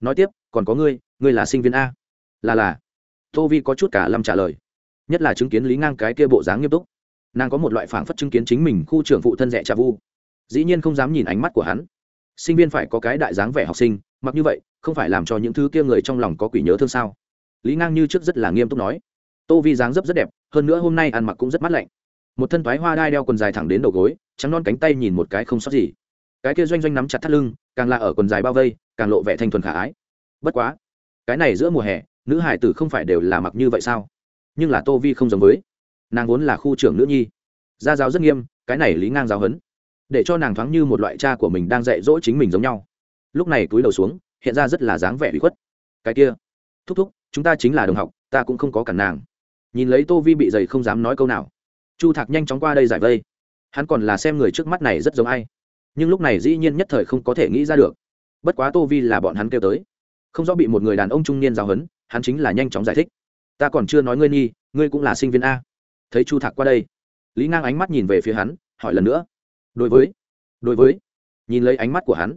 Nói tiếp, còn có ngươi ngươi là sinh viên a. Là là. Tô vi có chút cả lâm trả lời. Nhất là chứng kiến lý ngang cái kia bộ dáng nghiêm túc. Nàng có một loại phảng phất chứng kiến chính mình khu trưởng phụ thân rẻ trà vu. Dĩ nhiên không dám nhìn ánh mắt của hắn. Sinh viên phải có cái đại dáng vẻ học sinh, mặc như vậy, không phải làm cho những thứ kia người trong lòng có quỷ nhớ thương sao? Lý ngang như trước rất là nghiêm túc nói. Tô vi dáng dấp rất đẹp hơn nữa hôm nay ăn mặc cũng rất mát lạnh. Một thân thoái hoa đai đeo quần dài thẳng đến đầu gối, trắng non cánh tay nhìn một cái không sót gì. Cái kia doanh doanh nắm chặt thắt lưng, càng là ở quần dài bao vây, càng lộ vẻ thanh thuần khả ái. Bất quá, cái này giữa mùa hè, nữ hải tử không phải đều là mặc như vậy sao? Nhưng là tô vi không giống với. Nàng vốn là khu trưởng nữ nhi. Gia giáo rất nghiêm, cái này lý ngang giáo hấn để cho nàng thoáng như một loại cha của mình đang dạy dỗ chính mình giống nhau. Lúc này túi đầu xuống, hiện ra rất là dáng vẻ bị khuất. Cái kia, thúc thúc, chúng ta chính là đồng học, ta cũng không có cản nàng nhìn lấy tô vi bị dày không dám nói câu nào chu thạc nhanh chóng qua đây giải vây hắn còn là xem người trước mắt này rất giống ai nhưng lúc này dĩ nhiên nhất thời không có thể nghĩ ra được bất quá tô vi là bọn hắn kêu tới không rõ bị một người đàn ông trung niên giáo huấn hắn chính là nhanh chóng giải thích ta còn chưa nói ngươi nhi ngươi cũng là sinh viên a thấy chu thạc qua đây lý ngang ánh mắt nhìn về phía hắn hỏi lần nữa đối với đối với nhìn lấy ánh mắt của hắn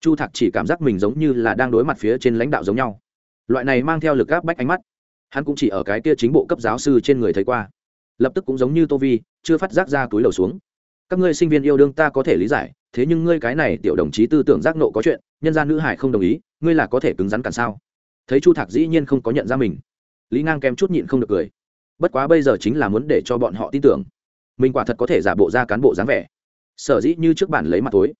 chu thạc chỉ cảm giác mình giống như là đang đối mặt phía trên lãnh đạo giống nhau loại này mang theo lực gáp bách ánh mắt hắn cũng chỉ ở cái kia chính bộ cấp giáo sư trên người thấy qua. Lập tức cũng giống như tô vi, chưa phát giác ra túi đầu xuống. Các ngươi sinh viên yêu đương ta có thể lý giải, thế nhưng ngươi cái này tiểu đồng chí tư tưởng giác nộ có chuyện, nhân gia nữ hải không đồng ý, ngươi là có thể cứng rắn cản sao? Thấy chu thạc dĩ nhiên không có nhận ra mình. Lý ngang kém chút nhịn không được cười. Bất quá bây giờ chính là muốn để cho bọn họ tin tưởng. Mình quả thật có thể giả bộ ra cán bộ dáng vẻ. Sở dĩ như trước bản lấy mặt tối.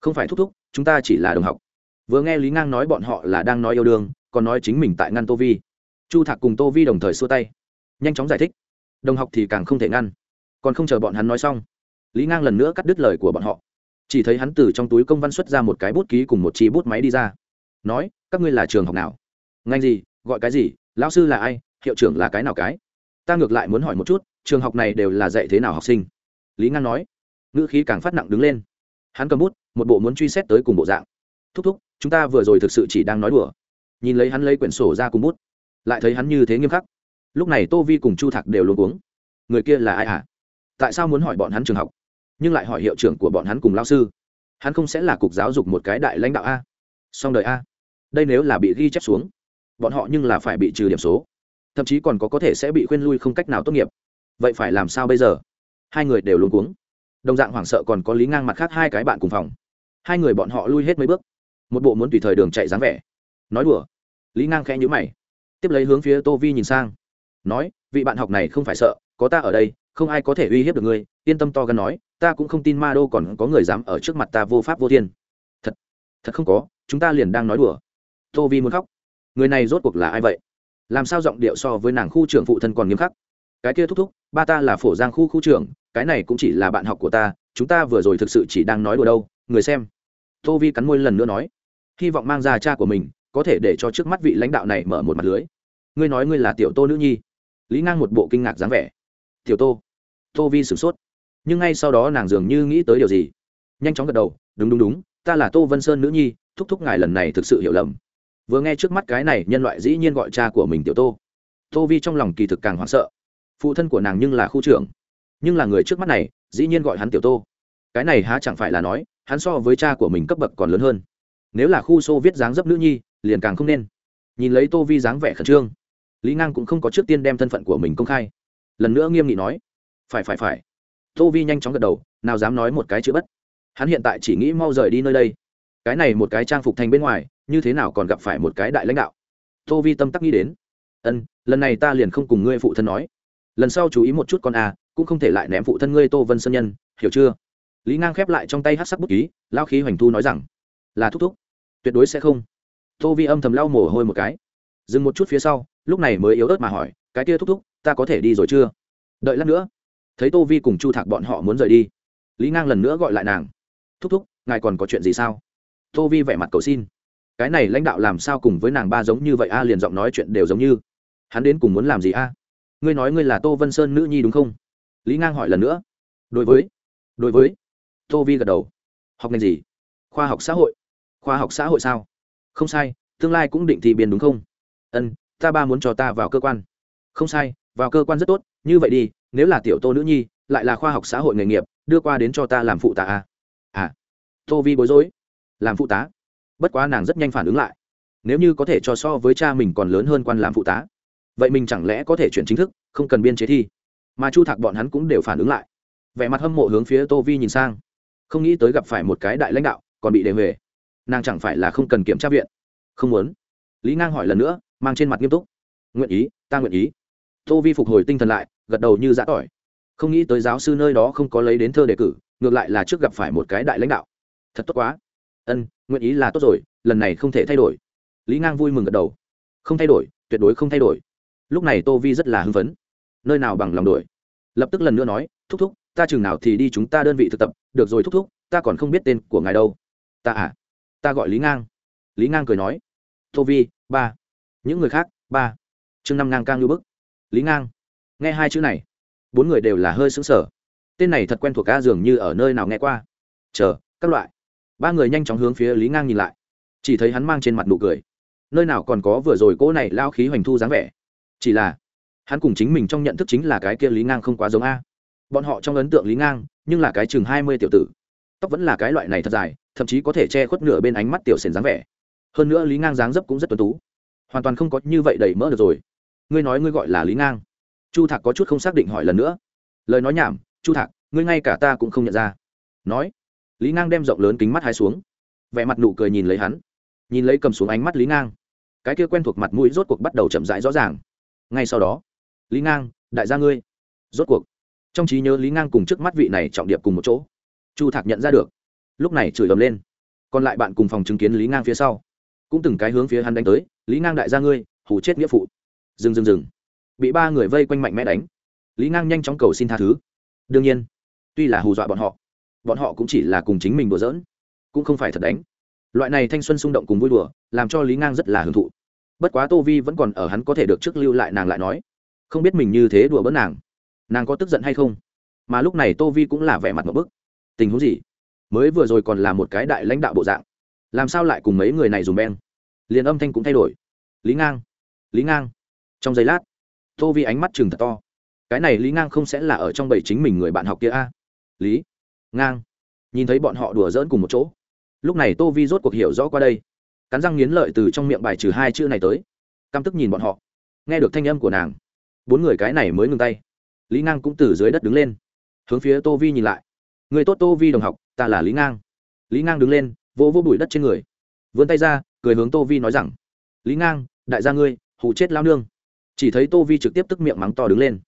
Không phải thúc thúc, chúng ta chỉ là đồng học. Vừa nghe lý ngang nói bọn họ là đang nói yêu đương, còn nói chính mình tại ngăn tô vi chu thạc cùng tô vi đồng thời xua tay. Nhanh chóng giải thích. Đồng học thì càng không thể ngăn. Còn không chờ bọn hắn nói xong, lý ngang lần nữa cắt đứt lời của bọn họ. Chỉ thấy hắn từ trong túi công văn xuất ra một cái bút ký cùng một chi bút máy đi ra. Nói, các ngươi là trường học nào? Ngành gì? Gọi cái gì? Lão sư là ai? Hiệu trưởng là cái nào cái? Ta ngược lại muốn hỏi một chút, trường học này đều là dạy thế nào học sinh? Lý ngang nói. Ngữ khí càng phát nặng đứng lên. Hắn cầm bút, một bộ muốn truy xét tới cùng bộ dạng. Thúc thúc, chúng ta vừa rồi thực sự chỉ đang nói đùa. Nhìn lấy hắn lấy quyển sổ ra cùng bút lại thấy hắn như thế nghiêm khắc. Lúc này tô vi cùng chu thạc đều luôn uống người kia là ai hả? Tại sao muốn hỏi bọn hắn trường học? Nhưng lại hỏi hiệu trưởng của bọn hắn cùng lao sư. Hắn không sẽ là cục giáo dục một cái đại lãnh đạo a. Song đời a. Đây nếu là bị ghi chép xuống, bọn họ nhưng là phải bị trừ điểm số. Thậm chí còn có có thể sẽ bị khuyên lui không cách nào tốt nghiệp. Vậy phải làm sao bây giờ? Hai người đều luôn cuống. Đồng dạng hoảng sợ còn có lý ngang mặt khác hai cái bạn cùng phòng. Hai người bọn họ lui hết mấy bước. Một bộ muốn tùy thời đường chạy dáng vẻ. Nói đùa. Lý ngang khẽ nhữ mày tiếp lấy hướng phía tô vi nhìn sang. Nói, vị bạn học này không phải sợ, có ta ở đây, không ai có thể uy hiếp được ngươi, yên tâm to gần nói, ta cũng không tin ma đô còn có người dám ở trước mặt ta vô pháp vô thiên. Thật thật không có, chúng ta liền đang nói đùa. Tô vi muốn khóc. Người này rốt cuộc là ai vậy? Làm sao giọng điệu so với nàng khu trưởng phụ thân còn nghiêm khắc? Cái kia thúc thúc, ba ta là phổ giang khu khu trưởng, cái này cũng chỉ là bạn học của ta, chúng ta vừa rồi thực sự chỉ đang nói đùa đâu, người xem. Tô vi cắn môi lần nữa nói, hy vọng mang ra cha của mình có thể để cho trước mắt vị lãnh đạo này mở một mặt lưới. Ngươi nói ngươi là tiểu tô nữ nhi. Lý ngang một bộ kinh ngạc dáng vẻ. Tiểu tô. Tô vi sửng sốt. Nhưng ngay sau đó nàng dường như nghĩ tới điều gì. Nhanh chóng gật đầu, đúng đúng đúng, ta là tô vân sơn nữ nhi, thúc thúc ngài lần này thực sự hiểu lầm. Vừa nghe trước mắt cái này, nhân loại dĩ nhiên gọi cha của mình tiểu tô. Tô vi trong lòng kỳ thực càng hoảng sợ. Phụ thân của nàng nhưng là khu trưởng. Nhưng là người trước mắt này, dĩ nhiên gọi hắn tiểu tô. Cái này há chẳng phải là nói, hắn so với cha của mình cấp bậc còn lớn hơn nếu là khu xô viết dáng dấp nữ nhi, liền càng không nên. Nhìn lấy tô vi dáng vẻ khẩn trương, lý ngang cũng không có trước tiên đem thân phận của mình công khai. Lần nữa nghiêm nghị nói, phải phải phải. Tô vi nhanh chóng gật đầu, nào dám nói một cái chữ bất. Hắn hiện tại chỉ nghĩ mau rời đi nơi đây. Cái này một cái trang phục thành bên ngoài, như thế nào còn gặp phải một cái đại lãnh đạo? Tô vi tâm tắc nghĩ đến, ân, lần này ta liền không cùng ngươi phụ thân nói. Lần sau chú ý một chút con a cũng không thể lại ném phụ thân ngươi tô vân sơn nhân, hiểu chưa? Lý ngang khép lại trong tay hát sắc bút ký lao khí hoành thu nói rằng là thúc thúc. Tuyệt đối sẽ không. Tô vi âm thầm lau mồ hôi một cái. Dừng một chút phía sau, lúc này mới yếu ớt mà hỏi, cái kia thúc thúc, ta có thể đi rồi chưa? Đợi lát nữa. Thấy tô vi cùng chu thạc bọn họ muốn rời đi, lý ngang lần nữa gọi lại nàng, thúc thúc, ngài còn có chuyện gì sao? Tô vi vẻ mặt cầu xin, cái này lãnh đạo làm sao cùng với nàng ba giống như vậy a, liền giọng nói chuyện đều giống như. Hắn đến cùng muốn làm gì a? Ngươi nói ngươi là tô vân sơn nữ nhi đúng không? Lý ngang hỏi lần nữa, đối với đối với. Tô vi gật đầu, học ngành gì? Khoa học xã hội khoa học xã hội sao? Không sai, tương lai cũng định thi biên đúng không? Ân, ta ba muốn cho ta vào cơ quan. Không sai, vào cơ quan rất tốt, như vậy đi, nếu là tiểu tô nữ nhi, lại là khoa học xã hội nghề nghiệp, đưa qua đến cho ta làm phụ tá à? à tô vi bối rối. Làm phụ tá? Bất quá nàng rất nhanh phản ứng lại. Nếu như có thể cho so với cha mình còn lớn hơn quan làm phụ tá, vậy mình chẳng lẽ có thể chuyển chính thức, không cần biên chế thi? Mà chu thạc bọn hắn cũng đều phản ứng lại. Vẻ mặt hâm mộ hướng phía tô vi nhìn sang. Không nghĩ tới gặp phải một cái đại lãnh đạo, còn bị đề về nàng chẳng phải là không cần kiểm tra viện. Không muốn. Lý ngang hỏi lần nữa, mang trên mặt nghiêm túc. Nguyện ý, ta nguyện ý. Tô vi phục hồi tinh thần lại, gật đầu như giã tỏi. Không nghĩ tới giáo sư nơi đó không có lấy đến thơ đề cử, ngược lại là trước gặp phải một cái đại lãnh đạo. Thật tốt quá. Ân, nguyện ý là tốt rồi, lần này không thể thay đổi. Lý ngang vui mừng gật đầu. Không thay đổi, tuyệt đối không thay đổi. Lúc này tô vi rất là hưng phấn. Nơi nào bằng lòng đổi. Lập tức lần nữa nói, thúc thúc, ta chừng nào thì đi chúng ta đơn vị thực tập, được rồi thúc thúc, ta còn không biết tên của ngài đâu. Ta à? Ta gọi lý ngang. Lý ngang cười nói, tô vi, ba. Những người khác, ba. Chương năm ngang càng như bức. Lý ngang. Nghe hai chữ này, bốn người đều là hơi sững sở tên này thật quen thuộc ca dường như ở nơi nào nghe qua. Chờ, các loại. Ba người nhanh chóng hướng phía lý ngang nhìn lại. Chỉ thấy hắn mang trên mặt nụ cười. Nơi nào còn có vừa rồi cỗ này lao khí hoành thu dáng vẻ. Chỉ là, hắn cùng chính mình trong nhận thức chính là cái kia lý ngang không quá giống a. Bọn họ trong ấn tượng lý ngang, nhưng là cái chừng hai mươi tiểu tử. Tóc vẫn là cái loại này thật dài thậm chí có thể che khuất nửa bên ánh mắt tiểu sền dáng vẻ. Hơn nữa lý ngang dáng dấp cũng rất tuấn tú. Hoàn toàn không có như vậy đầy mỡ được rồi. Ngươi nói ngươi gọi là lý ngang. Chu thạc có chút không xác định hỏi lần nữa. Lời nói nhảm, chu thạc, ngươi ngay cả ta cũng không nhận ra. Nói, lý ngang đem rộng lớn kính mắt hai xuống. Vẻ mặt nụ cười nhìn lấy hắn. Nhìn lấy cầm xuống ánh mắt lý ngang. Cái kia quen thuộc mặt mũi rốt cuộc bắt đầu chậm rãi rõ ràng. Ngay sau đó, lý ngang, đại gia ngươi. Rốt cuộc, trong trí nhớ lý ngang cùng trước mắt vị này trọng điệp cùng một chỗ. Chu thạc nhận ra được lúc này chửi ầm lên. Còn lại bạn cùng phòng chứng kiến lý ngang phía sau. Cũng từng cái hướng phía hắn đánh tới, lý ngang đại gia ngươi, hù chết nghĩa phụ. Dừng dừng dừng. Bị ba người vây quanh mạnh mẽ đánh. Lý ngang nhanh chóng cầu xin tha thứ. Đương nhiên, tuy là hù dọa bọn họ bọn họ cũng chỉ là cùng chính mình đùa giỡn, cũng không phải thật đánh. Loại này thanh xuân xung động cùng vui đùa, làm cho lý ngang rất là hưởng thụ. Bất quá tô vi vẫn còn ở hắn có thể được trước lưu lại nàng lại nói, không biết mình như thế đùa bỡn nàng nàng có tức giận hay không? Mà lúc này tô vi cũng là vẻ mặt một bức. Tình huống gì? Mới vừa rồi còn là một cái đại lãnh đạo bộ dạng. Làm sao lại cùng mấy người này dùng beng? Liền âm thanh cũng thay đổi. Lý ngang lý ngang. Trong giây lát, tô vi ánh mắt chừng thật to. Cái này lý ngang không sẽ là ở trong bầy chính mình người bạn học kia a? Lý ngang, nhìn thấy bọn họ đùa dỡn cùng một chỗ. Lúc này tô vi rốt cuộc hiểu rõ qua đây. Cắn răng nghiến lợi từ trong miệng bài trừ hai chữ này tới. Căm tức nhìn bọn họ. Nghe được thanh âm của nàng, bốn người cái này mới ngừng tay. Lý ngang cũng từ dưới đất đứng lên. Hướng phía tô vi nhìn lại người tốt tô vi đồng học, ta là lý ngang. Lý ngang đứng lên, vỗ vỗ bụi đất trên người. Vươn tay ra, cười hướng tô vi nói rằng, lý ngang, đại gia ngươi hụ chết lao nương. Chỉ thấy tô vi trực tiếp tức miệng mắng to đứng lên.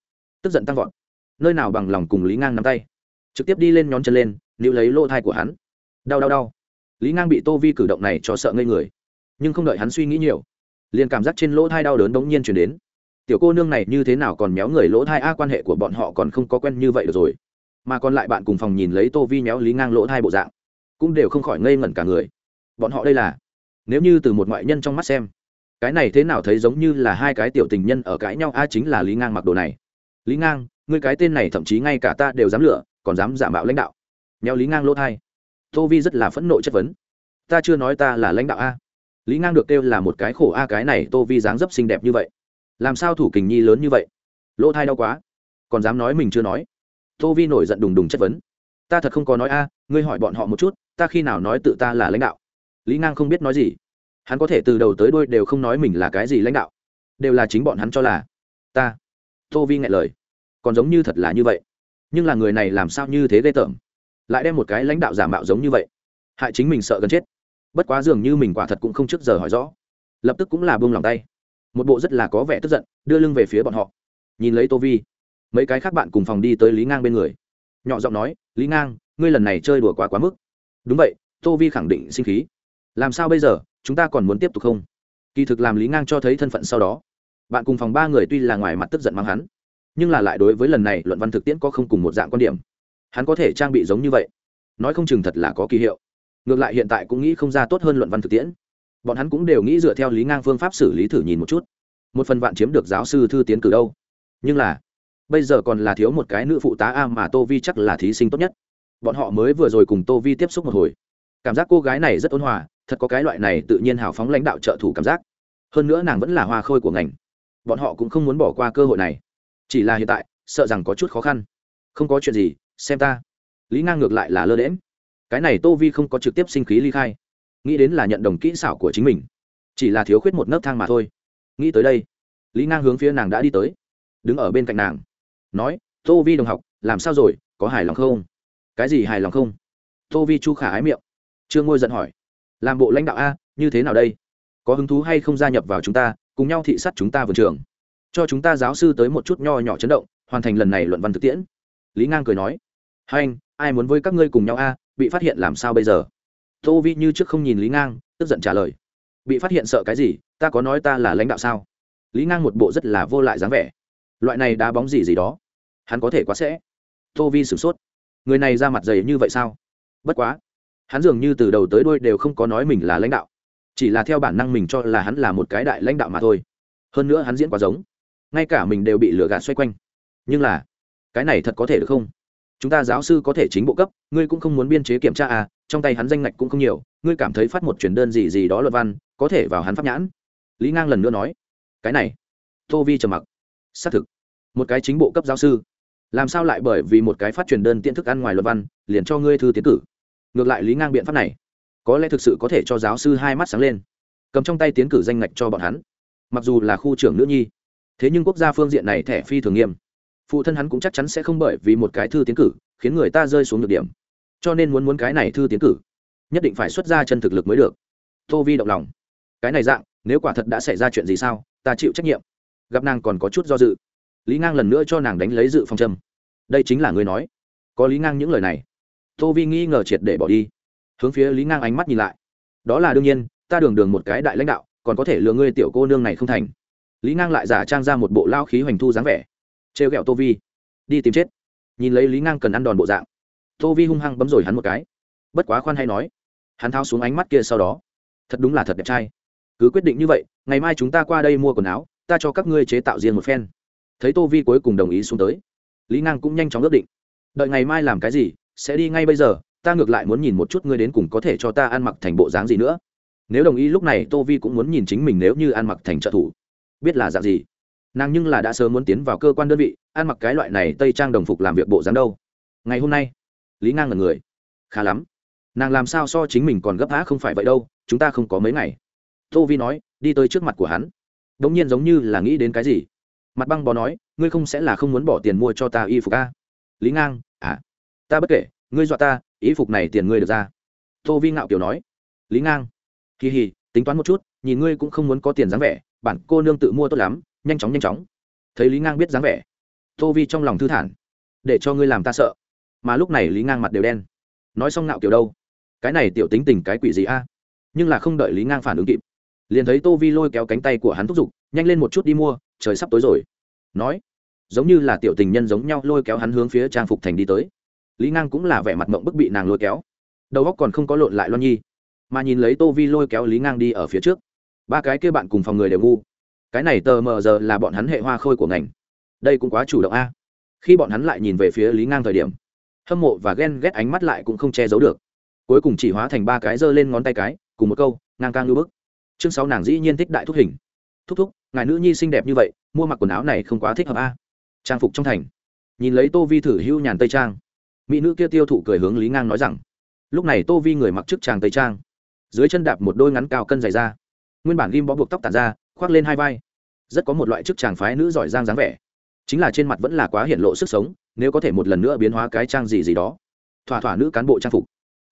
Tức giận tăng vọt. Nơi nào bằng lòng cùng lý ngang nắm tay. Trực tiếp đi lên nhón chân lên, níu lấy lỗ thai của hắn. Đau đau đau. Lý ngang bị tô vi cử động này cho sợ ngây người. Nhưng không đợi hắn suy nghĩ nhiều, liền cảm giác trên lỗ thai đau đớn đống nhiên chuyển đến. Tiểu cô nương này như thế nào còn méo người lỗ thai? A, quan hệ của bọn họ còn không có quen như vậy được rồi mà còn lại bạn cùng phòng nhìn lấy tô vi méo lý ngang lỗ thai bộ dạng, cũng đều không khỏi ngây ngẩn cả người. Bọn họ đây là, nếu như từ một ngoại nhân trong mắt xem, cái này thế nào thấy giống như là hai cái tiểu tình nhân ở cãi nhau, a, chính là lý ngang mặc đồ này. Lý ngang, ngươi cái tên này thậm chí ngay cả ta đều dám lựa, còn dám giả mạo lãnh đạo. Nheo lý ngang lỗ thai. Tô vi rất là phẫn nộ chất vấn. Ta chưa nói ta là lãnh đạo, a. Lý ngang được kêu là một cái khổ, a, cái này tô vi dáng dấp xinh đẹp như vậy. Làm sao thủ kình nhi lớn như vậy? Lỗ thai đau quá. Còn dám nói mình chưa nói tô vi nổi giận đùng đùng chất vấn. Ta thật không có nói a, ngươi hỏi bọn họ một chút, ta khi nào nói tự ta là lãnh đạo? Lý ngang không biết nói gì. Hắn có thể từ đầu tới đôi đều không nói mình là cái gì lãnh đạo, đều là chính bọn hắn cho là, ta. Tô vi ngại lời. Còn giống như thật là như vậy. Nhưng là người này làm sao như thế ghê tởm? Lại đem một cái lãnh đạo giả mạo giống như vậy, hại chính mình sợ gần chết. Bất quá dường như mình quả thật cũng không trước giờ hỏi rõ. Lập tức cũng là buông lòng tay. Một bộ rất là có vẻ tức giận, đưa lưng về phía bọn họ. Nhìn lấy tô vi mấy cái khác bạn cùng phòng đi tới lý ngang bên người. Nhỏ giọng nói, lý ngang, ngươi lần này chơi đùa quá quá mức. Đúng vậy, tô vi khẳng định sinh khí. Làm sao bây giờ, chúng ta còn muốn tiếp tục không? Kỳ thực làm lý ngang cho thấy thân phận sau đó, bạn cùng phòng ba người tuy là ngoài mặt tức giận mắng hắn, nhưng là lại đối với lần này luận văn thực tiễn có không cùng một dạng quan điểm. Hắn có thể trang bị giống như vậy, nói không chừng thật là có kỳ hiệu. Ngược lại hiện tại cũng nghĩ không ra tốt hơn luận văn thực tiễn. Bọn hắn cũng đều nghĩ dựa theo lý ngang phương pháp xử lý thử nhìn một chút. Một phần vạn chiếm được giáo sư thư tiến cử đâu. Nhưng là bây giờ còn là thiếu một cái nữ phụ tá a mà tô vi chắc là thí sinh tốt nhất. Bọn họ mới vừa rồi cùng tô vi tiếp xúc một hồi. Cảm giác cô gái này rất ôn hòa, thật có cái loại này tự nhiên hào phóng lãnh đạo trợ thủ cảm giác. Hơn nữa nàng vẫn là hoa khôi của ngành. Bọn họ cũng không muốn bỏ qua cơ hội này. Chỉ là hiện tại, sợ rằng có chút khó khăn. Không có chuyện gì, xem ta. Lý ngang ngược lại là lơ đễm cái này tô vi không có trực tiếp sinh khí ly khai. Nghĩ đến là nhận đồng kỹ xảo của chính mình. Chỉ là thiếu khuyết một nấc thang mà thôi. Nghĩ tới đây, lý ngang hướng phía nàng đã đi tới. Đứng ở bên cạnh nàng nói, tô vi đồng học, làm sao rồi, có hài lòng không? Cái gì hài lòng không? Tô vi chu khả ái miệng. Trương ngôi giận hỏi. Làm bộ lãnh đạo a, như thế nào đây? Có hứng thú hay không gia nhập vào chúng ta, cùng nhau thị sát chúng ta vườn trường? Cho chúng ta giáo sư tới một chút nho nhỏ chấn động, hoàn thành lần này luận văn thực tiễn. Lý ngang cười nói. Hai anh, ai muốn với các ngươi cùng nhau a, bị phát hiện làm sao bây giờ? Tô vi như trước không nhìn lý ngang, tức giận trả lời. Bị phát hiện sợ cái gì, ta có nói ta là lãnh đạo sao? Lý ngang một bộ rất là vô lại dáng vẻ. Loại này đá bóng gì gì đó hắn có thể quá sẽ. Tô vi sửng sốt. Người này ra mặt dày như vậy sao? Bất quá, hắn dường như từ đầu tới đuôi đều không có nói mình là lãnh đạo. Chỉ là theo bản năng mình cho là hắn là một cái đại lãnh đạo mà thôi. Hơn nữa hắn diễn quá giống. Ngay cả mình đều bị lừa gạt xoay quanh. Nhưng là, cái này thật có thể được không? Chúng ta giáo sư có thể chính bộ cấp, ngươi cũng không muốn biên chế kiểm tra à trong tay hắn danh ngạch cũng không nhiều, ngươi cảm thấy phát một truyền đơn gì gì đó luật văn, có thể vào hắn pháp nhãn. Lý ngang lần nữa nói. Cái này, tô vi trầm mặc. Xác thực, một cái chính bộ cấp giáo sư làm sao lại bởi vì một cái phát truyền đơn tiện thức ăn ngoài luật văn, liền cho ngươi thư tiến cử? Ngược lại lý ngang biện pháp này, có lẽ thực sự có thể cho giáo sư hai mắt sáng lên. Cầm trong tay tiến cử danh ngạch cho bọn hắn. Mặc dù là khu trưởng nữ nhi, thế nhưng quốc gia phương diện này thẻ phi thường nghiêm. Phụ thân hắn cũng chắc chắn sẽ không bởi vì một cái thư tiến cử, khiến người ta rơi xuống được điểm. Cho nên muốn muốn cái này thư tiến cử, nhất định phải xuất ra chân thực lực mới được. Tô vi động lòng. Cái này dạng, nếu quả thật đã xảy ra chuyện gì sao, ta chịu trách nhiệm. Gặp nàng còn có chút do dự lý ngang lần nữa cho nàng đánh lấy dự phòng châm. Đây chính là người nói. Có lý ngang những lời này. Tô vi nghi ngờ triệt để bỏ đi. Hướng phía lý ngang ánh mắt nhìn lại. Đó là đương nhiên, ta đường đường một cái đại lãnh đạo, còn có thể lừa ngươi tiểu cô nương này không thành. Lý ngang lại giả trang ra một bộ lao khí hoành thu dáng vẻ. Trêu ghẹo tô vi. Đi tìm chết. Nhìn lấy lý ngang cần ăn đòn bộ dạng. Tô vi hung hăng bấm rồi hắn một cái. Bất quá khoan hay nói. Hắn thao xuống ánh mắt kia sau đó. Thật đúng là thật đẹp trai. Cứ quyết định như vậy, ngày mai chúng ta qua đây mua quần áo, ta cho các ngươi chế tạo riêng một phen thấy tô vi cuối cùng đồng ý xuống tới. Lý ngang cũng nhanh chóng ước định. Đợi ngày mai làm cái gì, sẽ đi ngay bây giờ, ta ngược lại muốn nhìn một chút ngươi đến cùng có thể cho ta ăn mặc thành bộ dáng gì nữa. Nếu đồng ý lúc này tô vi cũng muốn nhìn chính mình nếu như ăn mặc thành trợ thủ. Biết là dạng gì? Nàng nhưng là đã sớm muốn tiến vào cơ quan đơn vị, ăn mặc cái loại này tây trang đồng phục làm việc bộ dáng đâu. Ngày hôm nay, lý ngang là người. Khá lắm. Nàng làm sao so chính mình còn gấp á không phải vậy đâu, chúng ta không có mấy ngày. Tô vi nói, đi tới trước mặt của hắn. Đ ỗ n g nhiên giống như là nghĩ đến cái gì mặt băng bó nói, ngươi không sẽ là không muốn bỏ tiền mua cho ta y phục a? Lý ngang à ta bất kể, ngươi dọa ta, y phục này tiền ngươi được ra. Tô vi ngạo kiểu nói, lý ngang, kỳ hì tính toán một chút, nhìn ngươi cũng không muốn có tiền dáng vẻ, bản cô nương tự mua tốt lắm, nhanh chóng nhanh chóng. Thấy lý ngang biết dáng vẻ, tô vi trong lòng thư thản, để cho ngươi làm ta sợ. Mà lúc này lý ngang mặt đều đen. Nói xong ngạo kiểu đâu? Cái này tiểu tính tình cái quỷ gì a? Nhưng là không đợi lý ngang phản ứng kịp, liền thấy tô vi lôi kéo cánh tay của hắn thúc giục, nhanh lên một chút đi mua trời sắp tối rồi. Nói, giống như là tiểu tình nhân giống nhau lôi kéo hắn hướng phía trang phục thành đi tới. Lý ngang cũng là vẻ mặt mộng bức bị nàng lôi kéo. Đầu góc còn không có lộn lại loan nhi, mà nhìn lấy tô vi lôi kéo lý ngang đi ở phía trước. Ba cái kia bạn cùng phòng người đều ngu. Cái này tờ mờ giờ là bọn hắn hệ hoa khôi của ngành. Đây cũng quá chủ động a. Khi bọn hắn lại nhìn về phía lý ngang thời điểm, hâm mộ và ghen ghét ánh mắt lại cũng không che giấu được. Cuối cùng chỉ hóa thành ba cái giơ lên ngón tay cái, cùng một câu, ngang cang lưu bức. Chương sáu nàng dĩ nhiên thích đại thúc hình. Thúc thúc ngài nữ nhi xinh đẹp như vậy, mua mặc quần áo này không quá thích hợp a. Trang phục trong thành. Nhìn lấy tô vi thử hưu nhàn tây trang. Mỹ nữ kia tiêu thụ cười hướng lý ngang nói rằng, lúc này tô vi người mặc chức tràng tây trang. Dưới chân đạp một đôi ngắn cao cân dày ra nguyên bản ghim bó buộc tóc tàn ra, khoác lên hai vai. Rất có một loại chức tràng phái nữ giỏi giang dáng vẻ. Chính là trên mặt vẫn là quá hiện lộ sức sống, nếu có thể một lần nữa biến hóa cái trang gì gì đó. Thỏa thỏa nữ cán bộ trang phục.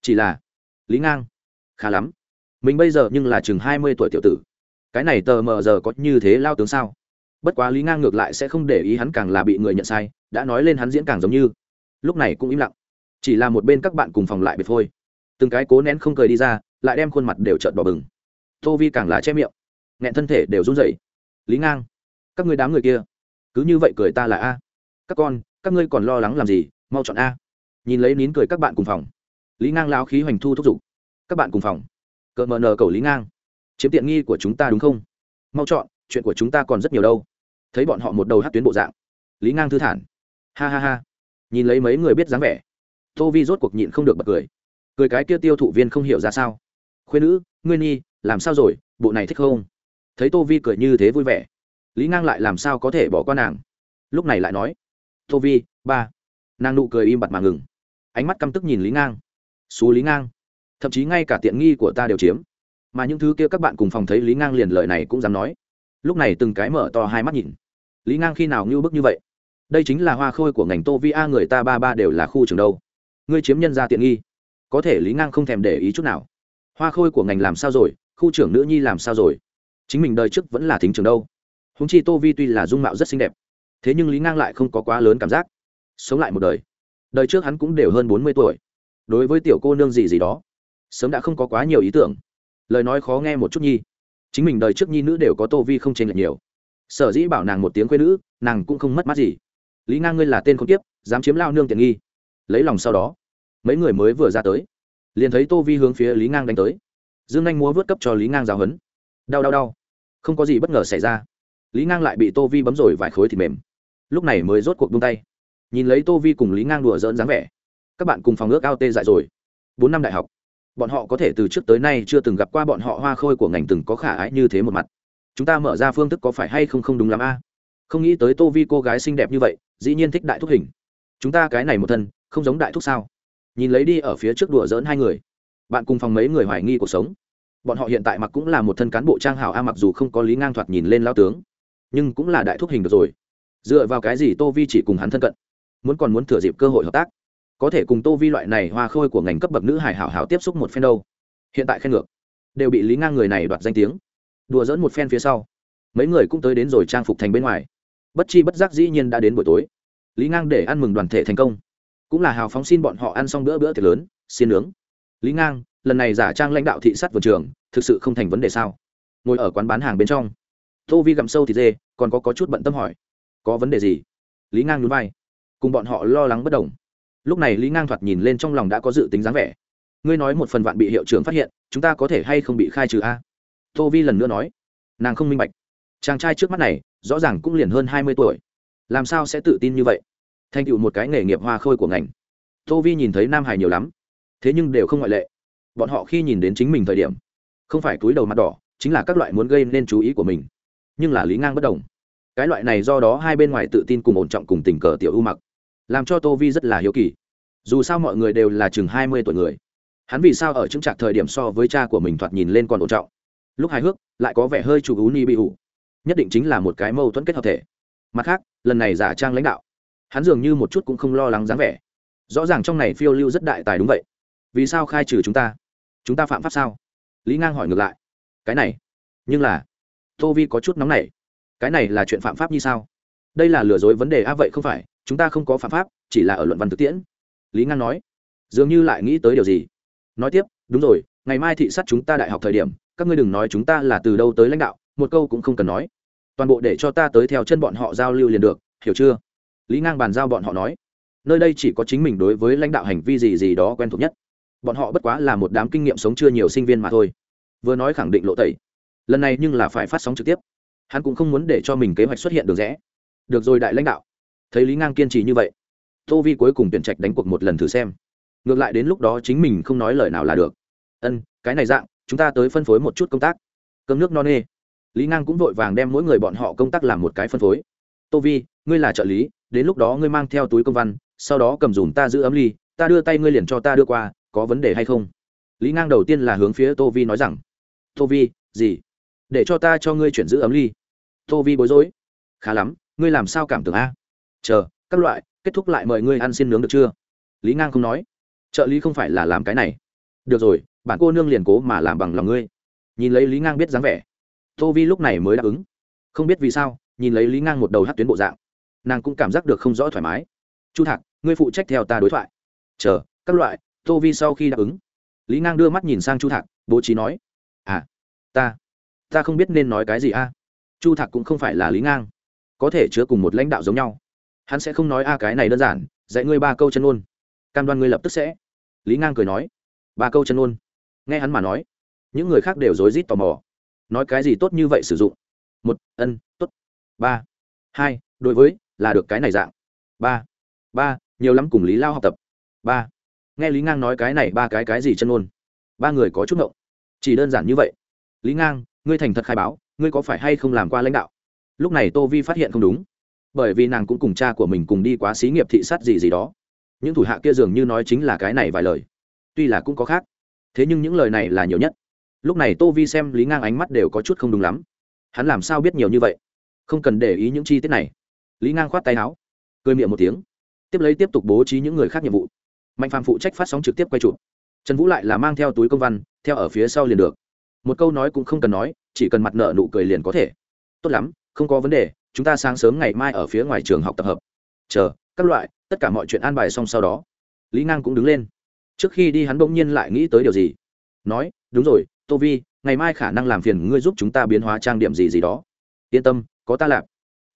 Chỉ là, lý ngang, khá lắm. Mình bây giờ nhưng là chừng hai mươi tuổi tiểu tử cái này tờ mờ giờ có như thế lao tướng sao? Bất quá lý ngang ngược lại sẽ không để ý hắn càng là bị người nhận sai, đã nói lên hắn diễn càng giống như. Lúc này cũng im lặng. Chỉ là một bên các bạn cùng phòng lại bệt thôi. Từng cái cố nén không cười đi ra, lại đem khuôn mặt đều trợn bỏ bừng. Tô vi càng là che miệng. Nghẹn thân thể đều run rẩy. Lý ngang, các người đám người kia, cứ như vậy cười ta là a. Các con, các ngươi còn lo lắng làm gì? Mau chọn a. Nhìn lấy nín cười các bạn cùng phòng. Lý ngang lao khí hoành thu thúc giục. Các bạn cùng phòng. Cợt mờ nờ cầu lý ngang chiếm tiện nghi của chúng ta đúng không? Mau chọn, chuyện của chúng ta còn rất nhiều đâu. Thấy bọn họ một đầu hát tuyến bộ dạng. Lý ngang thư thản. Ha ha ha. Nhìn lấy mấy người biết dáng vẻ. Tô vi rốt cuộc nhịn không được bật cười. Cười cái kia tiêu thụ viên không hiểu ra sao. Khuyên nữ nguyên nhi, làm sao rồi? Bộ này thích không? Thấy tô vi cười như thế vui vẻ. Lý ngang lại làm sao có thể bỏ qua nàng? Lúc này lại nói. Tô vi, ba. Nàng nụ cười im bặt mà ngừng. Ánh mắt căm tức nhìn lý ngang. Xú lý ngang. Thậm chí ngay cả tiện nghi của ta đều chiếm mà những thứ kia các bạn cùng phòng thấy lý ngang liền lợi này cũng dám nói. Lúc này từng cái mở to hai mắt nhìn. Lý ngang khi nào ngưu bức như vậy? Đây chính là hoa khôi của ngành tô vi a, người ta ba ba đều là khu trường đâu. Ngươi chiếm nhân ra tiện nghi. Có thể lý ngang không thèm để ý chút nào. Hoa khôi của ngành làm sao rồi? Khu trưởng nữ nhi làm sao rồi? Chính mình đời trước vẫn là thính trường đâu. Húng chi tô vi tuy là dung mạo rất xinh đẹp, thế nhưng lý ngang lại không có quá lớn cảm giác. Sống lại một đời. Đời trước hắn cũng đều hơn bốn mươi tuổi. Đối với tiểu cô nương gì gì đó, sớm đã không có quá nhiều ý tưởng lời nói khó nghe một chút nhi. Chính mình đời trước nhi nữ đều có tô vi không chênh lệch nhiều. Sở dĩ bảo nàng một tiếng quê nữ, nàng cũng không mất mát gì. Lý ngang ngươi là tên không tiếp dám chiếm lao nương tiện nghi. Lấy lòng sau đó, mấy người mới vừa ra tới, liền thấy tô vi hướng phía lý ngang đánh tới. Dương anh múa vớt cấp cho lý ngang giáo hấn đau đau đau. Không có gì bất ngờ xảy ra. Lý ngang lại bị tô vi bấm rồi vài khối thịt mềm. Lúc này mới rốt cuộc buông tay. Nhìn lấy tô vi cùng lý ngang đùa dỡn dáng vẻ. Các bạn cùng phòng ước ao tê dại rồi. Bốn năm đại học bọn họ có thể từ trước tới nay chưa từng gặp qua bọn họ hoa khôi của ngành từng có khả ái như thế một mặt. Chúng ta mở ra phương thức có phải hay không không đúng lắm a? Không nghĩ tới tô vi cô gái xinh đẹp như vậy, dĩ nhiên thích đại thúc hình. Chúng ta cái này một thân, không giống đại thúc sao? Nhìn lấy đi ở phía trước đùa dỡn hai người. Bạn cùng phòng mấy người hoài nghi cuộc sống. Bọn họ hiện tại mặc cũng là một thân cán bộ trang hào a, mặc dù không có lý ngang thoạt nhìn lên lao tướng, nhưng cũng là đại thúc hình được rồi. Dựa vào cái gì tô vi chỉ cùng hắn thân cận? Muốn còn muốn thừa dịp cơ hội hợp tác có thể cùng tô vi loại này hoa khôi của ngành cấp bậc nữ hải hảo hảo tiếp xúc một phen đâu. Hiện tại khen ngược đều bị lý ngang người này đoạt danh tiếng. Đùa dẫn một phen phía sau mấy người cũng tới đến rồi trang phục thành bên ngoài. Bất chi bất giác dĩ nhiên đã đến buổi tối. Lý ngang để ăn mừng đoàn thể thành công. Cũng là hào phóng xin bọn họ ăn xong bữa bữa tiệc lớn xin nướng. Lý ngang lần này giả trang lãnh đạo thị sát vườn trường thực sự không thành vấn đề sao? Ngồi ở quán bán hàng bên trong. Tô vi gặm sâu thì dê còn có, có chút bận tâm hỏi. Có vấn đề gì? Lý ngang nhún vai. Cùng bọn họ lo lắng bất đồng lúc này lý ngang thoạt nhìn lên trong lòng đã có dự tính dáng vẻ. Ngươi nói một phần vạn bị hiệu trưởng phát hiện, chúng ta có thể hay không bị khai trừ a? Tô vi lần nữa nói. Nàng không minh bạch. Chàng trai trước mắt này, rõ ràng cũng liền hơn hai mươi tuổi. Làm sao sẽ tự tin như vậy? Thành tựu một cái nghề nghiệp hoa khôi của ngành. Tô vi nhìn thấy nam hải nhiều lắm. Thế nhưng đều không ngoại lệ. Bọn họ khi nhìn đến chính mình thời điểm, không phải túi đầu mặt đỏ, chính là các loại muốn gây nên chú ý của mình. Nhưng là lý ngang bất đồng. Cái loại này do đó hai bên ngoài tự tin cùng ổn trọng cùng tình cờ tiểu ưu mặc làm cho tô vi rất là hiếu kỳ. Dù sao mọi người đều là chừng hai mươi tuổi người. Hắn vì sao ở chứng trạc thời điểm so với cha của mình thoạt nhìn lên còn ổn trọng? Lúc hài hước, lại có vẻ hơi chủ ú ni bị ủ. Nhất định chính là một cái mâu thuẫn kết hợp thể. Mặt khác, lần này giả trang lãnh đạo, hắn dường như một chút cũng không lo lắng dáng vẻ. Rõ ràng trong này phiêu lưu rất đại tài đúng vậy. Vì sao khai trừ chúng ta? Chúng ta phạm pháp sao? Lý ngang hỏi ngược lại. Cái này, nhưng là, tô vi có chút nóng nảy. Cái này là chuyện phạm pháp như sao? Đây là lừa dối vấn đề a vậy không phải chúng ta không có phạm pháp, chỉ là ở luận văn thực tiễn. Lý ngang nói, dường như lại nghĩ tới điều gì. Nói tiếp, đúng rồi, ngày mai thị sát chúng ta đại học thời điểm, các ngươi đừng nói chúng ta là từ đâu tới lãnh đạo, một câu cũng không cần nói. Toàn bộ để cho ta tới theo chân bọn họ giao lưu liền được, hiểu chưa? Lý ngang bàn giao bọn họ nói, nơi đây chỉ có chính mình đối với lãnh đạo hành vi gì gì đó quen thuộc nhất. Bọn họ bất quá là một đám kinh nghiệm sống chưa nhiều sinh viên mà thôi. Vừa nói khẳng định lộ tẩy. Lần này nhưng là phải phát sóng trực tiếp. Hắn cũng không muốn để cho mình kế hoạch xuất hiện được rẽ. Được rồi đại lãnh đạo thấy lý ngang kiên trì như vậy, tô vi cuối cùng tuyển trạch đánh cuộc một lần thử xem. Ngược lại đến lúc đó chính mình không nói lời nào là được. Ân, cái này dạng, chúng ta tới phân phối một chút công tác. Cơm nước no nê. Lý ngang cũng vội vàng đem mỗi người bọn họ công tác làm một cái phân phối. Tô vi, ngươi là trợ lý, đến lúc đó ngươi mang theo túi công văn, sau đó cầm dùm ta giữ ấm ly, ta đưa tay ngươi liền cho ta đưa qua, có vấn đề hay không? Lý ngang đầu tiên là hướng phía tô vi nói rằng, tô vi, gì? Để cho ta cho ngươi chuyển giữ ấm ly. Tô vi bối rối, khá lắm, ngươi làm sao cảm tưởng a? Chờ, các loại, kết thúc lại mời ngươi ăn xin nướng được chưa? Lý ngang không nói. Trợ lý không phải là làm cái này. Được rồi bạn cô nương liền cố mà làm bằng lòng ngươi. Nhìn lấy lý ngang biết dáng vẻ. Tô vi lúc này mới đáp ứng. Không biết vì sao, nhìn lấy lý ngang một đầu hát tuyến bộ dạng, nàng cũng cảm giác được không rõ thoải mái. Chu thạc, ngươi phụ trách theo ta đối thoại. Chờ, các loại, tô vi sau khi đáp ứng. Lý ngang đưa mắt nhìn sang chu thạc, bố trí nói. À ta ta không biết nên nói cái gì a. Chu thạc cũng không phải là lý ngang. Có thể chứa cùng một lãnh đạo giống nhau hắn sẽ không nói, a, cái này đơn giản, dạy ngươi ba câu chân ôn cam đoan ngươi lập tức sẽ. Lý ngang cười nói, ba câu chân ôn nghe hắn mà nói, những người khác đều rối rít tò mò. Nói cái gì tốt như vậy sử dụng? Một, ân t ố t ba, hai, đối với, là được cái này dạng. Ba ba, nhiều lắm cùng lý lao học tập. Ba, nghe lý ngang nói cái này ba cái cái gì chân ôn ba người có chút ngộng. Chỉ đơn giản như vậy. Lý ngang, ngươi thành thật khai báo, ngươi có phải hay không làm qua lãnh đạo? Lúc này tô vi phát hiện không đúng bởi vì nàng cũng cùng cha của mình cùng đi quá xí nghiệp thị sát gì gì đó. Những thủ hạ kia dường như nói chính là cái này vài lời. Tuy là cũng có khác, thế nhưng những lời này là nhiều nhất. Lúc này tô vi xem lý ngang ánh mắt đều có chút không đúng lắm. Hắn làm sao biết nhiều như vậy? Không cần để ý những chi tiết này. Lý ngang khoát tay áo, cười miệng một tiếng, tiếp lấy tiếp tục bố trí những người khác nhiệm vụ. Mạnh phàm phụ trách phát sóng trực tiếp quay chụp. Trần vũ lại là mang theo túi công văn, theo ở phía sau liền được. Một câu nói cũng không cần nói, chỉ cần mặt nợ nụ cười liền có thể. Tốt lắm, không có vấn đề chúng ta sáng sớm ngày mai ở phía ngoài trường học tập hợp. Chờ, các loại, tất cả mọi chuyện an bài xong sau đó. Lý ngang cũng đứng lên. Trước khi đi hắn bỗng nhiên lại nghĩ tới điều gì. Nói, đúng rồi, tô vi, ngày mai khả năng làm phiền ngươi giúp chúng ta biến hóa trang điểm gì gì đó. Yên tâm, có ta lạp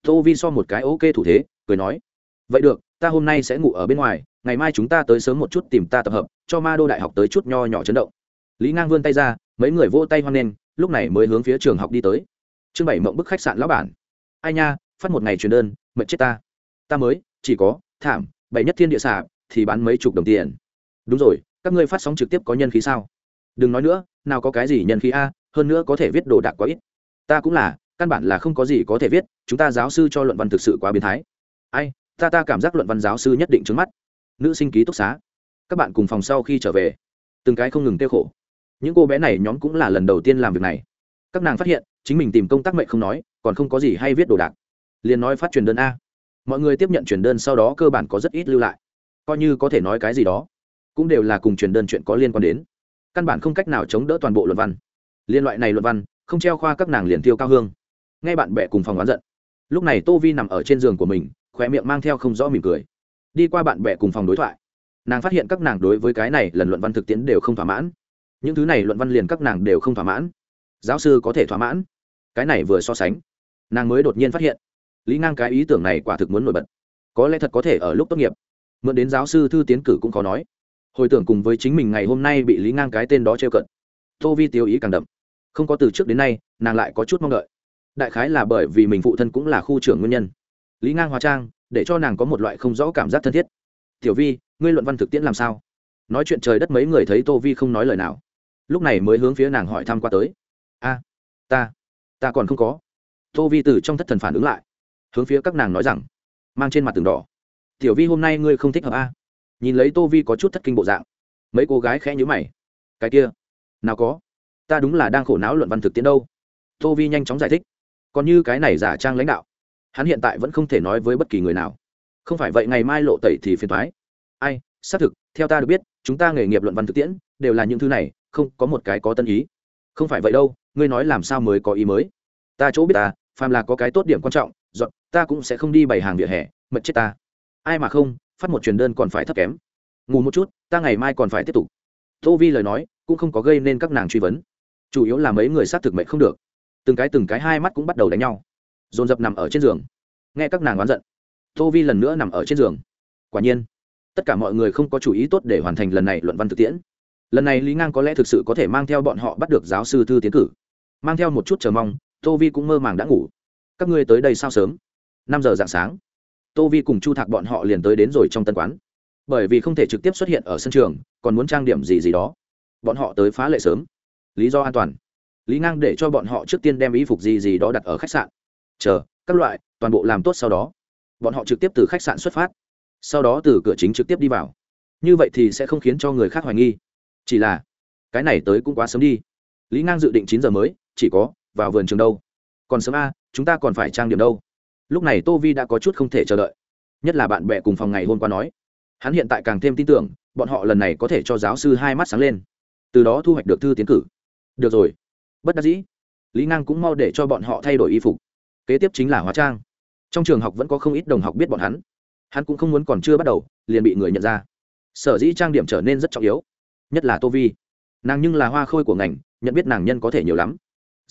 tô vi so một cái ok thủ thế, cười nói, vậy được, ta hôm nay sẽ ngủ ở bên ngoài, ngày mai chúng ta tới sớm một chút tìm ta tập hợp, cho ma đô đại học tới chút nho nhỏ chấn động. Lý ngang vươn tay ra, mấy người vỗ tay hoan nghênh, lúc này mới hướng phía trường học đi tới. Chương bảy mộng bức khách sạn lão bản ai nha, phát một ngày truyền đơn mệt chết ta. Ta mới, chỉ có, thảm, bảy nhất thiên địa xạ, thì bán mấy chục đồng tiền. Đúng rồi, các ngươi phát sóng trực tiếp có nhân khí sao? Đừng nói nữa, nào có cái gì nhân khí a, hơn nữa có thể viết đồ đạc quá ít. Ta cũng là, căn bản là không có gì có thể viết, chúng ta giáo sư cho luận văn thực sự quá biến thái. Ai, ta ta cảm giác luận văn giáo sư nhất định trước mắt. Nữ sinh ký túc xá. Các bạn cùng phòng sau khi trở về. Từng cái không ngừng tiêu khổ. Những cô bé này nhóm cũng là lần đầu tiên làm việc này. Các nàng phát hiện, chính mình tìm công tác mệnh không nói còn không có gì hay viết đồ đạc. Liền nói phát truyền đơn a. Mọi người tiếp nhận truyền đơn sau đó cơ bản có rất ít lưu lại. Coi như có thể nói cái gì đó, cũng đều là cùng truyền đơn chuyện có liên quan đến. Căn bản không cách nào chống đỡ toàn bộ luận văn. Liên loại này luận văn, không treo khoa các nàng liền tiêu cao hương. Ngay bạn bè cùng phòng oán giận. Lúc này tô vi nằm ở trên giường của mình khỏe miệng mang theo không rõ mỉm cười. Đi qua bạn bè cùng phòng đối thoại, nàng phát hiện các nàng đối với cái này lần luận văn thực tiễn đều không thỏa mãn. Những thứ này luận văn liền các nàng đều không thỏa mãn. Giáo sư có thể thỏa mãn. Cái này vừa so sánh nàng mới đột nhiên phát hiện. Lý ngang cái ý tưởng này quả thực muốn nổi bật. Có lẽ thật có thể ở lúc tốt nghiệp. Mượn đến giáo sư thư tiến cử cũng khó nói. Hồi tưởng cùng với chính mình ngày hôm nay bị lý ngang cái tên đó trêu cận. Tô vi tiêu ý càng đậm. Không có từ trước đến nay, nàng lại có chút mong đợi. Đại khái là bởi vì mình phụ thân cũng là khu trưởng nguyên nhân. Lý ngang hóa trang, để cho nàng có một loại không rõ cảm giác thân thiết. Tiểu vi, ngươi luận văn thực tiễn làm sao? Nói chuyện trời đất mấy người thấy tô vi không nói lời nào. Lúc này mới hướng phía nàng hỏi thăm qua tới. A, ta ta còn không có tô vi từ trong thất thần phản ứng lại, hướng phía các nàng nói rằng, mang trên mặt tường đỏ. Tiểu vi hôm nay ngươi không thích hợp a? Nhìn lấy tô vi có chút thất kinh bộ dạng, mấy cô gái khẽ nhữ mày. Cái kia, nào có, ta đúng là đang khổ não luận văn thực tiễn đâu. Tô vi nhanh chóng giải thích, còn như cái này giả trang lãnh đạo, hắn hiện tại vẫn không thể nói với bất kỳ người nào. Không phải vậy ngày mai lộ tẩy thì phiền thoái ai, xác thực, theo ta được biết, chúng ta nghề nghiệp luận văn thực tiễn đều là những thứ này, không có một cái có tân ý. Không phải vậy đâu, ngươi nói làm sao mới có ý mới? Ta chỗ biết ta phàm là có cái tốt điểm quan trọng dọn ta cũng sẽ không đi bày hàng vỉa hè mật chết ta. Ai mà không, phát một truyền đơn còn phải thấp kém. Ngủ một chút, ta ngày mai còn phải tiếp tục. Tô vi lời nói, cũng không có gây nên các nàng truy vấn. Chủ yếu là mấy người sát thực mệnh không được. Từng cái từng cái hai mắt cũng bắt đầu đánh nhau. Dồn dập nằm ở trên giường. Nghe các nàng oán giận, tô vi lần nữa nằm ở trên giường. Quả nhiên, tất cả mọi người không có chủ ý tốt để hoàn thành lần này luận văn thực tiễn. Lần này lý ngang có lẽ thực sự có thể mang theo bọn họ bắt được giáo sư thư tiến cử. Mang theo một chút chờ mong tô vi cũng mơ màng đã ngủ. Các ngươi tới đây sao sớm? Năm giờ d ạ n g sáng. Tô vi cùng chu thạc bọn họ liền tới đến rồi trong tân quán. Bởi vì không thể trực tiếp xuất hiện ở sân trường, còn muốn trang điểm gì gì đó. Bọn họ tới phá lệ sớm. Lý do an toàn. Lý ngang để cho bọn họ trước tiên đem y phục gì gì đó đặt ở khách sạn. Chờ, các loại, toàn bộ làm tốt sau đó. Bọn họ trực tiếp từ khách sạn xuất phát. Sau đó từ cửa chính trực tiếp đi vào. Như vậy thì sẽ không khiến cho người khác hoài nghi. Chỉ là, cái này tới cũng quá sớm đi. Lý ngang dự định chín giờ mới, chỉ có vào vườn trường đâu? Còn sớm a, chúng ta còn phải trang điểm đâu? Lúc này tô vi đã có chút không thể chờ đợi. Nhất là bạn bè cùng phòng ngày hôm qua nói. Hắn hiện tại càng thêm tin tưởng, bọn họ lần này có thể cho giáo sư hai mắt sáng lên. Từ đó thu hoạch được thư tiến cử. Được rồi. Bất đắc dĩ. Lý ngang cũng mau để cho bọn họ thay đổi y phục. Kế tiếp chính là hóa trang. Trong trường học vẫn có không ít đồng học biết bọn hắn. Hắn cũng không muốn còn chưa bắt đầu, liền bị người nhận ra. Sở dĩ trang điểm trở nên rất trọng yếu. Nhất là tô vi. Nàng nhưng là hoa khôi của ngành, nhận biết nàng nhân có thể nhiều lắm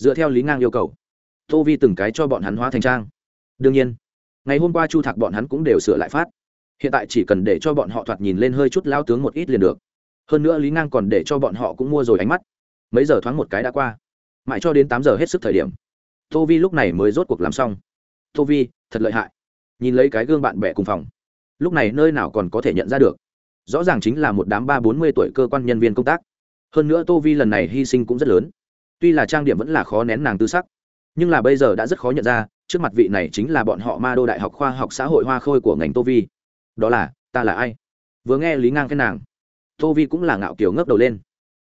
dựa theo lý ngang yêu cầu. Tô vi từng cái cho bọn hắn hóa thành trang. Đương nhiên, ngày hôm qua chu thạc bọn hắn cũng đều sửa lại phát. Hiện tại chỉ cần để cho bọn họ thoạt nhìn lên hơi chút lao tướng một ít liền được. Hơn nữa lý ngang còn để cho bọn họ cũng mua rồi ánh mắt. Mấy giờ thoáng một cái đã qua. Mãi cho đến tám giờ hết sức thời điểm, tô vi lúc này mới rốt cuộc làm xong. Tô vi, thật lợi hại. Nhìn lấy cái gương bạn bè cùng phòng, lúc này nơi nào còn có thể nhận ra được. Rõ ràng chính là một đám ba bốn mươi tuổi cơ quan nhân viên công tác. Hơn nữa tô vi lần này hy sinh cũng rất lớn tuy là trang điểm vẫn là khó nén nàng tư sắc, nhưng là bây giờ đã rất khó nhận ra, trước mặt vị này chính là bọn họ ma đô đại học khoa học xã hội hoa khôi của ngành tô vi. Đó là, ta là ai? Vừa nghe lý ngang cái nàng, tô vi cũng là ngạo kiểu ngước đầu lên.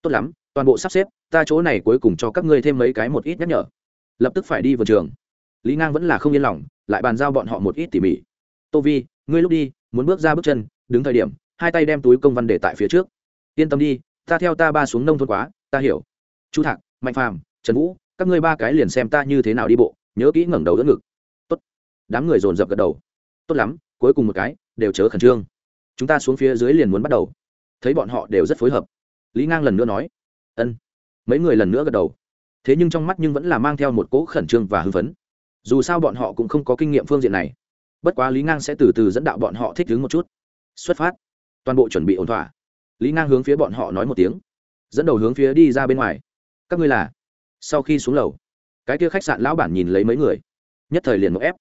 Tốt lắm, toàn bộ sắp xếp, ta chỗ này cuối cùng cho các ngươi thêm mấy cái một ít nhắc nhở. Lập tức phải đi vườn trường. Lý ngang vẫn là không yên lòng, lại bàn giao bọn họ một ít tỉ mỉ. Tô vi, ngươi lúc đi, muốn bước ra bước chân, đứng thời điểm, hai tay đem túi công văn để tại phía trước. Yên tâm đi, ta theo ta ba xuống nông thôn quá, ta hiểu. Chu thạc mạnh phàm, trần vũ, các ngươi ba cái liền xem ta như thế nào đi bộ, nhớ kỹ ngẩng đầu đỡ ngực. Tốt. Đám người dồn dập gật đầu. Tốt lắm, cuối cùng một cái, đều chớ khẩn trương. Chúng ta xuống phía dưới liền muốn bắt đầu. Thấy bọn họ đều rất phối hợp. Lý ngang lần nữa nói. Ân. Mấy người lần nữa gật đầu. Thế nhưng trong mắt nhưng vẫn là mang theo một cỗ khẩn trương và hưng phấn. Dù sao bọn họ cũng không có kinh nghiệm phương diện này. Bất quá lý ngang sẽ từ từ dẫn đạo bọn họ thích ứng một chút. Xuất phát. Toàn bộ chuẩn bị ổn thỏa. Lý ngang hướng phía bọn họ nói một tiếng. Dẫn đầu hướng phía đi ra bên ngoài các ngươi là? Sau khi xuống lầu, cái kia khách sạn lão bản nhìn lấy mấy người. Nhất thời liền một ép.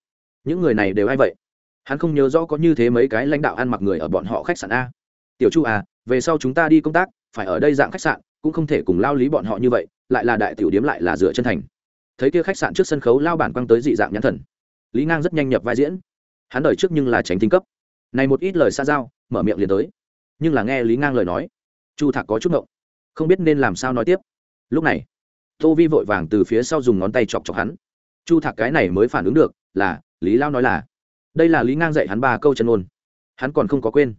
Những người này đều ai vậy? Hắn không nhớ rõ có như thế mấy cái lãnh đạo ăn mặc người ở bọn họ khách sạn a. Tiểu chu à về sau chúng ta đi công tác, phải ở đây dạng khách sạn, cũng không thể cùng lao lý bọn họ như vậy, lại là đại tiểu điếm lại là dựa chân thành. Thấy kia khách sạn trước sân khấu lao bản quăng tới dị dạng nhãn thần. Lý ngang rất nhanh nhập vai diễn. Hắn đời trước nhưng là tránh thính cấp. Này một ít lời xa giao, mở miệng liền tới. Nhưng là nghe lý ngang lời nói, chu thạc có chút ngộng. Không biết nên làm sao nói tiếp lúc này, tô vi vội vàng từ phía sau dùng ngón tay chọc chọc hắn. Chu thạc cái này mới phản ứng được, là, lý lao nói là, đây là lý ngang dạy hắn ba câu chân ôn hắn còn không có quên.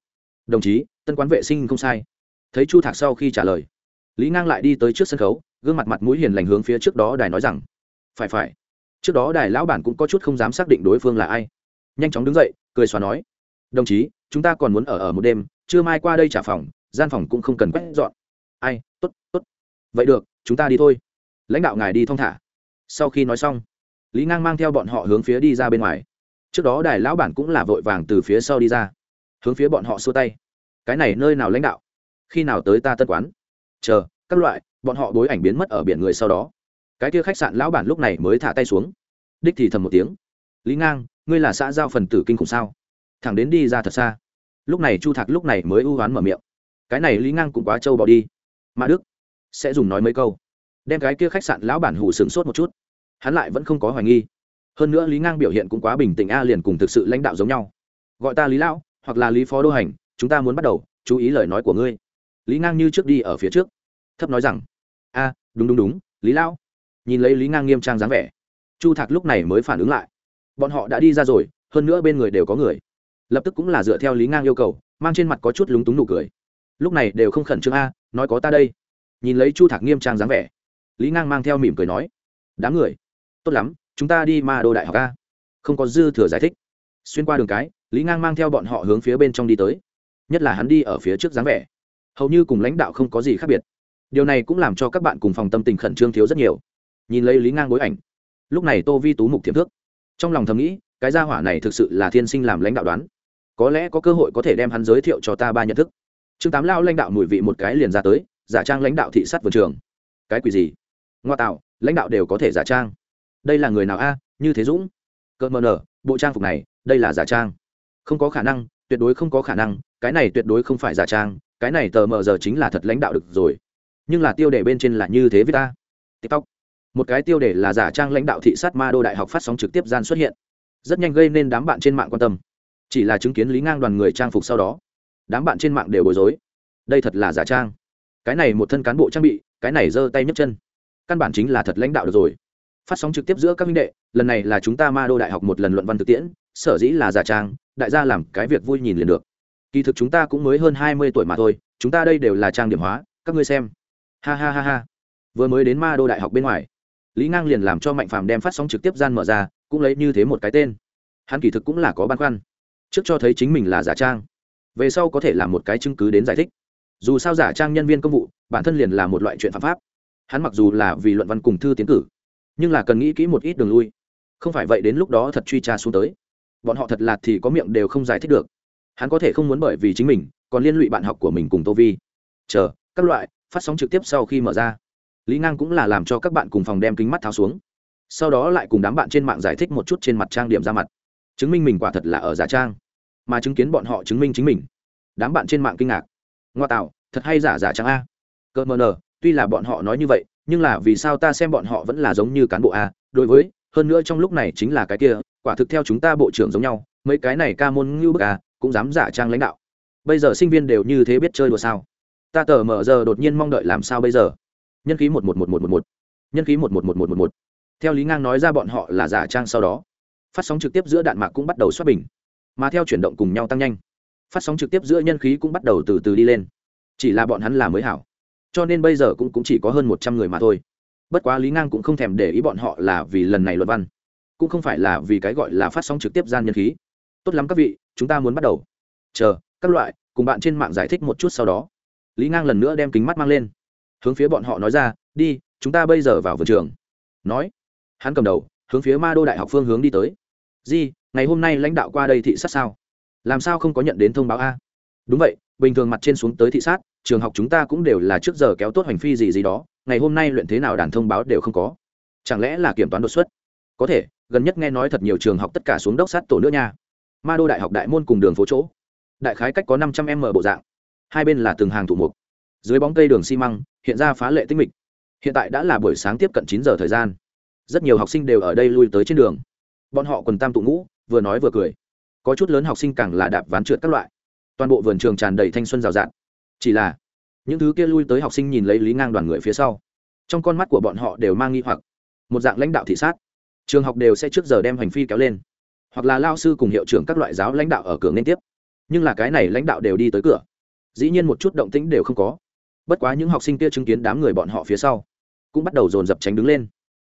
Đồng chí, tân quán vệ sinh không sai. Thấy chu thạc sau khi trả lời, lý ngang lại đi tới trước sân khấu, gương mặt mặt mũi hiền lành hướng phía trước đó đài nói rằng, phải phải. Trước đó đài lão bản cũng có chút không dám xác định đối phương là ai. Nhanh chóng đứng dậy, cười xóa nói, đồng chí, chúng ta còn muốn ở ở một đêm chưa mai qua đây trả phòng, gian phòng cũng không cần quét dọn. Ai t ố t t ố t vậy được chúng ta đi thôi. Lãnh đạo ngài đi thong thả. Sau khi nói xong, lý ngang mang theo bọn họ hướng phía đi ra bên ngoài. Trước đó đài lão bản cũng là vội vàng từ phía sau đi ra, hướng phía bọn họ xua tay. Cái này nơi nào lãnh đạo? Khi nào tới ta tân quán? Chờ, các loại, bọn họ bối ảnh biến mất ở biển người sau đó. Cái kia khách sạn lão bản lúc này mới thả tay xuống. Đích thì thầm một tiếng. Lý ngang, ngươi là xã giao phần tử kinh khủng sao? Thẳng đến đi ra thật xa. Lúc này chu thạc lúc này mới ưu oán mở miệng. Cái này lý ngang cũng quá trâu bỏ đi. Mã đức sẽ dùng nói mấy câu. Đem cái kia khách sạn lão bản hủ sướng sốt một chút. Hắn lại vẫn không có hoài nghi. Hơn nữa lý ngang biểu hiện cũng quá bình tĩnh a, liền cùng thực sự lãnh đạo giống nhau. Gọi ta lý lão, hoặc là lý phó đô hành, chúng ta muốn bắt đầu, chú ý lời nói của ngươi. Lý ngang như trước đi ở phía trước, thấp nói rằng, a, đúng đúng đúng, lý lão. Nhìn lấy lý ngang nghiêm trang dáng vẻ, chu thạc lúc này mới phản ứng lại. Bọn họ đã đi ra rồi, hơn nữa bên người đều có người. Lập tức cũng là dựa theo lý ngang yêu cầu, mang trên mặt có chút lúng túng nụ cười. Lúc này đều không khẩn trương a, nói có ta đây nhìn lấy chu thạc nghiêm trang dáng vẻ. Lý ngang mang theo mỉm cười nói, đám người, tốt lắm, chúng ta đi ma đô đại học a. Không có dư thừa giải thích. Xuyên qua đường cái, lý ngang mang theo bọn họ hướng phía bên trong đi tới. Nhất là hắn đi ở phía trước dáng vẻ. Hầu như cùng lãnh đạo không có gì khác biệt. Điều này cũng làm cho các bạn cùng phòng tâm tình khẩn trương thiếu rất nhiều. Nhìn lấy lý ngang bối ảnh, lúc này tô vi tú mục thiệp thước. Trong lòng thầm nghĩ, cái gia hỏa này thực sự là thiên sinh làm lãnh đạo đoán. Có lẽ có cơ hội có thể đem hắn giới thiệu cho ta ba nhận thức. Chương tám lao lãnh đạo mùi vị một cái liền ra tới giả trang lãnh đạo thị sát vườn trường. Cái quỷ gì? Ngoa tạo, lãnh đạo đều có thể giả trang. Đây là người nào a? Như thế dũng. Cợt mờ nở, bộ trang phục này, đây là giả trang. Không có khả năng, tuyệt đối không có khả năng, cái này tuyệt đối không phải giả trang, cái này tờ mờ giờ chính là thật lãnh đạo được rồi. Nhưng là tiêu đề bên trên là như thế với ta tiktok. Một cái tiêu đề là giả trang lãnh đạo thị sát ma đô đại học phát sóng trực tiếp gian xuất hiện. Rất nhanh gây nên đám bạn trên mạng quan tâm. Chỉ là chứng kiến lý ngang đoàn người trang phục sau đó, đám bạn trên mạng đều bối rối. Đây thật là giả trang cái này một thân cán bộ trang bị, cái này giơ tay nhấc chân. Căn bản chính là thật lãnh đạo được rồi. Phát sóng trực tiếp giữa các minh đệ, lần này là chúng ta ma đô đại học một lần luận văn thực tiễn, sở dĩ là giả trang, đại gia làm cái việc vui nhìn liền được. Kỳ thực chúng ta cũng mới hơn hai mươi tuổi mà thôi, chúng ta đây đều là trang điểm hóa, các ngươi xem. Ha ha ha ha. Vừa mới đến ma đô đại học bên ngoài, lý ngang liền làm cho mạnh phàm đem phát sóng trực tiếp gian mở ra, cũng lấy như thế một cái tên. Hắn kỳ thực cũng là có băn khoăn, trước cho thấy chính mình là giả trang, về sau có thể là một cái chứng cứ đến giải thích dù sao giả trang nhân viên công vụ, bản thân liền là một loại chuyện phạm pháp. Hắn mặc dù là vì luận văn cùng thư tiến cử, nhưng là cần nghĩ kỹ một ít đường lui. Không phải vậy đến lúc đó thật truy tra xuống tới. Bọn họ thật lạt thì có miệng đều không giải thích được. Hắn có thể không muốn bởi vì chính mình, còn liên lụy bạn học của mình cùng tô vi. Chờ, các loại, phát sóng trực tiếp sau khi mở ra. Lý ngang cũng là làm cho các bạn cùng phòng đem kính mắt tháo xuống. Sau đó lại cùng đám bạn trên mạng giải thích một chút trên mặt trang điểm ra mặt. Chứng minh mình quả thật là ở giả trang. Mà chứng kiến bọn họ chứng minh chính mình. Đám bạn trên mạng kinh ngạc ngoa tạo, thật hay giả giả trang a? Cơ mờ nờ, tuy là bọn họ nói như vậy, nhưng là vì sao ta xem bọn họ vẫn là giống như cán bộ a? Đối với, hơn nữa trong lúc này chính là cái kia, quả thực theo chúng ta bộ trưởng giống nhau, mấy cái này ca môn ngưu bức a, cũng dám giả trang lãnh đạo. Bây giờ sinh viên đều như thế biết chơi đùa sao? Ta tờ mở giờ đột nhiên mong đợi làm sao bây giờ? Nhân khí một một một một một một. Nhân khí một một một một một một. Theo lý ngang nói ra bọn họ là giả trang sau đó, phát sóng trực tiếp giữa đạn mạc cũng bắt đầu xuất bình. Mà theo chuyển động cùng nhau tăng nhanh phát sóng trực tiếp giữa nhân khí cũng bắt đầu từ từ đi lên. Chỉ là bọn hắn là mới hảo. Cho nên bây giờ cũng, cũng chỉ có hơn một trăm người mà thôi. Bất quá lý ngang cũng không thèm để ý bọn họ là vì lần này luật văn. Cũng không phải là vì cái gọi là phát sóng trực tiếp gian nhân khí. Tốt lắm các vị chúng ta muốn bắt đầu. Chờ các loại cùng bạn trên mạng giải thích một chút sau đó. Lý ngang lần nữa đem kính mắt mang lên. Hướng phía bọn họ nói ra đi chúng ta bây giờ vào vườn trường. Nói hắn cầm đầu hướng phía ma đô đại học phương hướng đi tới. Di ngày hôm nay lãnh đạo qua đây thị sát sao? Làm sao không có nhận đến thông báo a? Đúng vậy, bình thường mặt trên xuống tới thị sát, trường học chúng ta cũng đều là trước giờ kéo tốt hành phi gì gì đó, ngày hôm nay luyện thế nào đàn thông báo đều không có. Chẳng lẽ là kiểm toán đột xuất? Có thể, gần nhất nghe nói thật nhiều trường học tất cả xuống đốc sát tổ nữa nha. Ma đô đại học đại môn cùng đường phố chỗ. Đại khái cách có năm trăm m bộ dạng. Hai bên là từng hàng thủ mục. Dưới bóng cây đường xi măng, hiện ra phá lệ tinh mịch. Hiện tại đã là buổi sáng tiếp cận chín giờ thời gian. Rất nhiều học sinh đều ở đây lui tới trên đường. Bọn họ quần tam tụ ngũ, vừa nói vừa cười có chút lớn học sinh càng là đạp ván trượt các loại. Toàn bộ vườn trường tràn đầy thanh xuân rào rạt. Chỉ là, những thứ kia lui tới học sinh nhìn lấy lý ngang đoàn người phía sau, trong con mắt của bọn họ đều mang nghi hoặc. Một dạng lãnh đạo thị sát. Trường học đều sẽ trước giờ đem hành phi kéo lên. Hoặc là lao sư cùng hiệu trưởng các loại giáo lãnh đạo ở cửa liên tiếp. Nhưng là cái này lãnh đạo đều đi tới cửa. Dĩ nhiên một chút động tĩnh đều không có. Bất quá những học sinh kia chứng kiến đám người bọn họ phía sau, cũng bắt đầu dồn dập tránh đứng lên.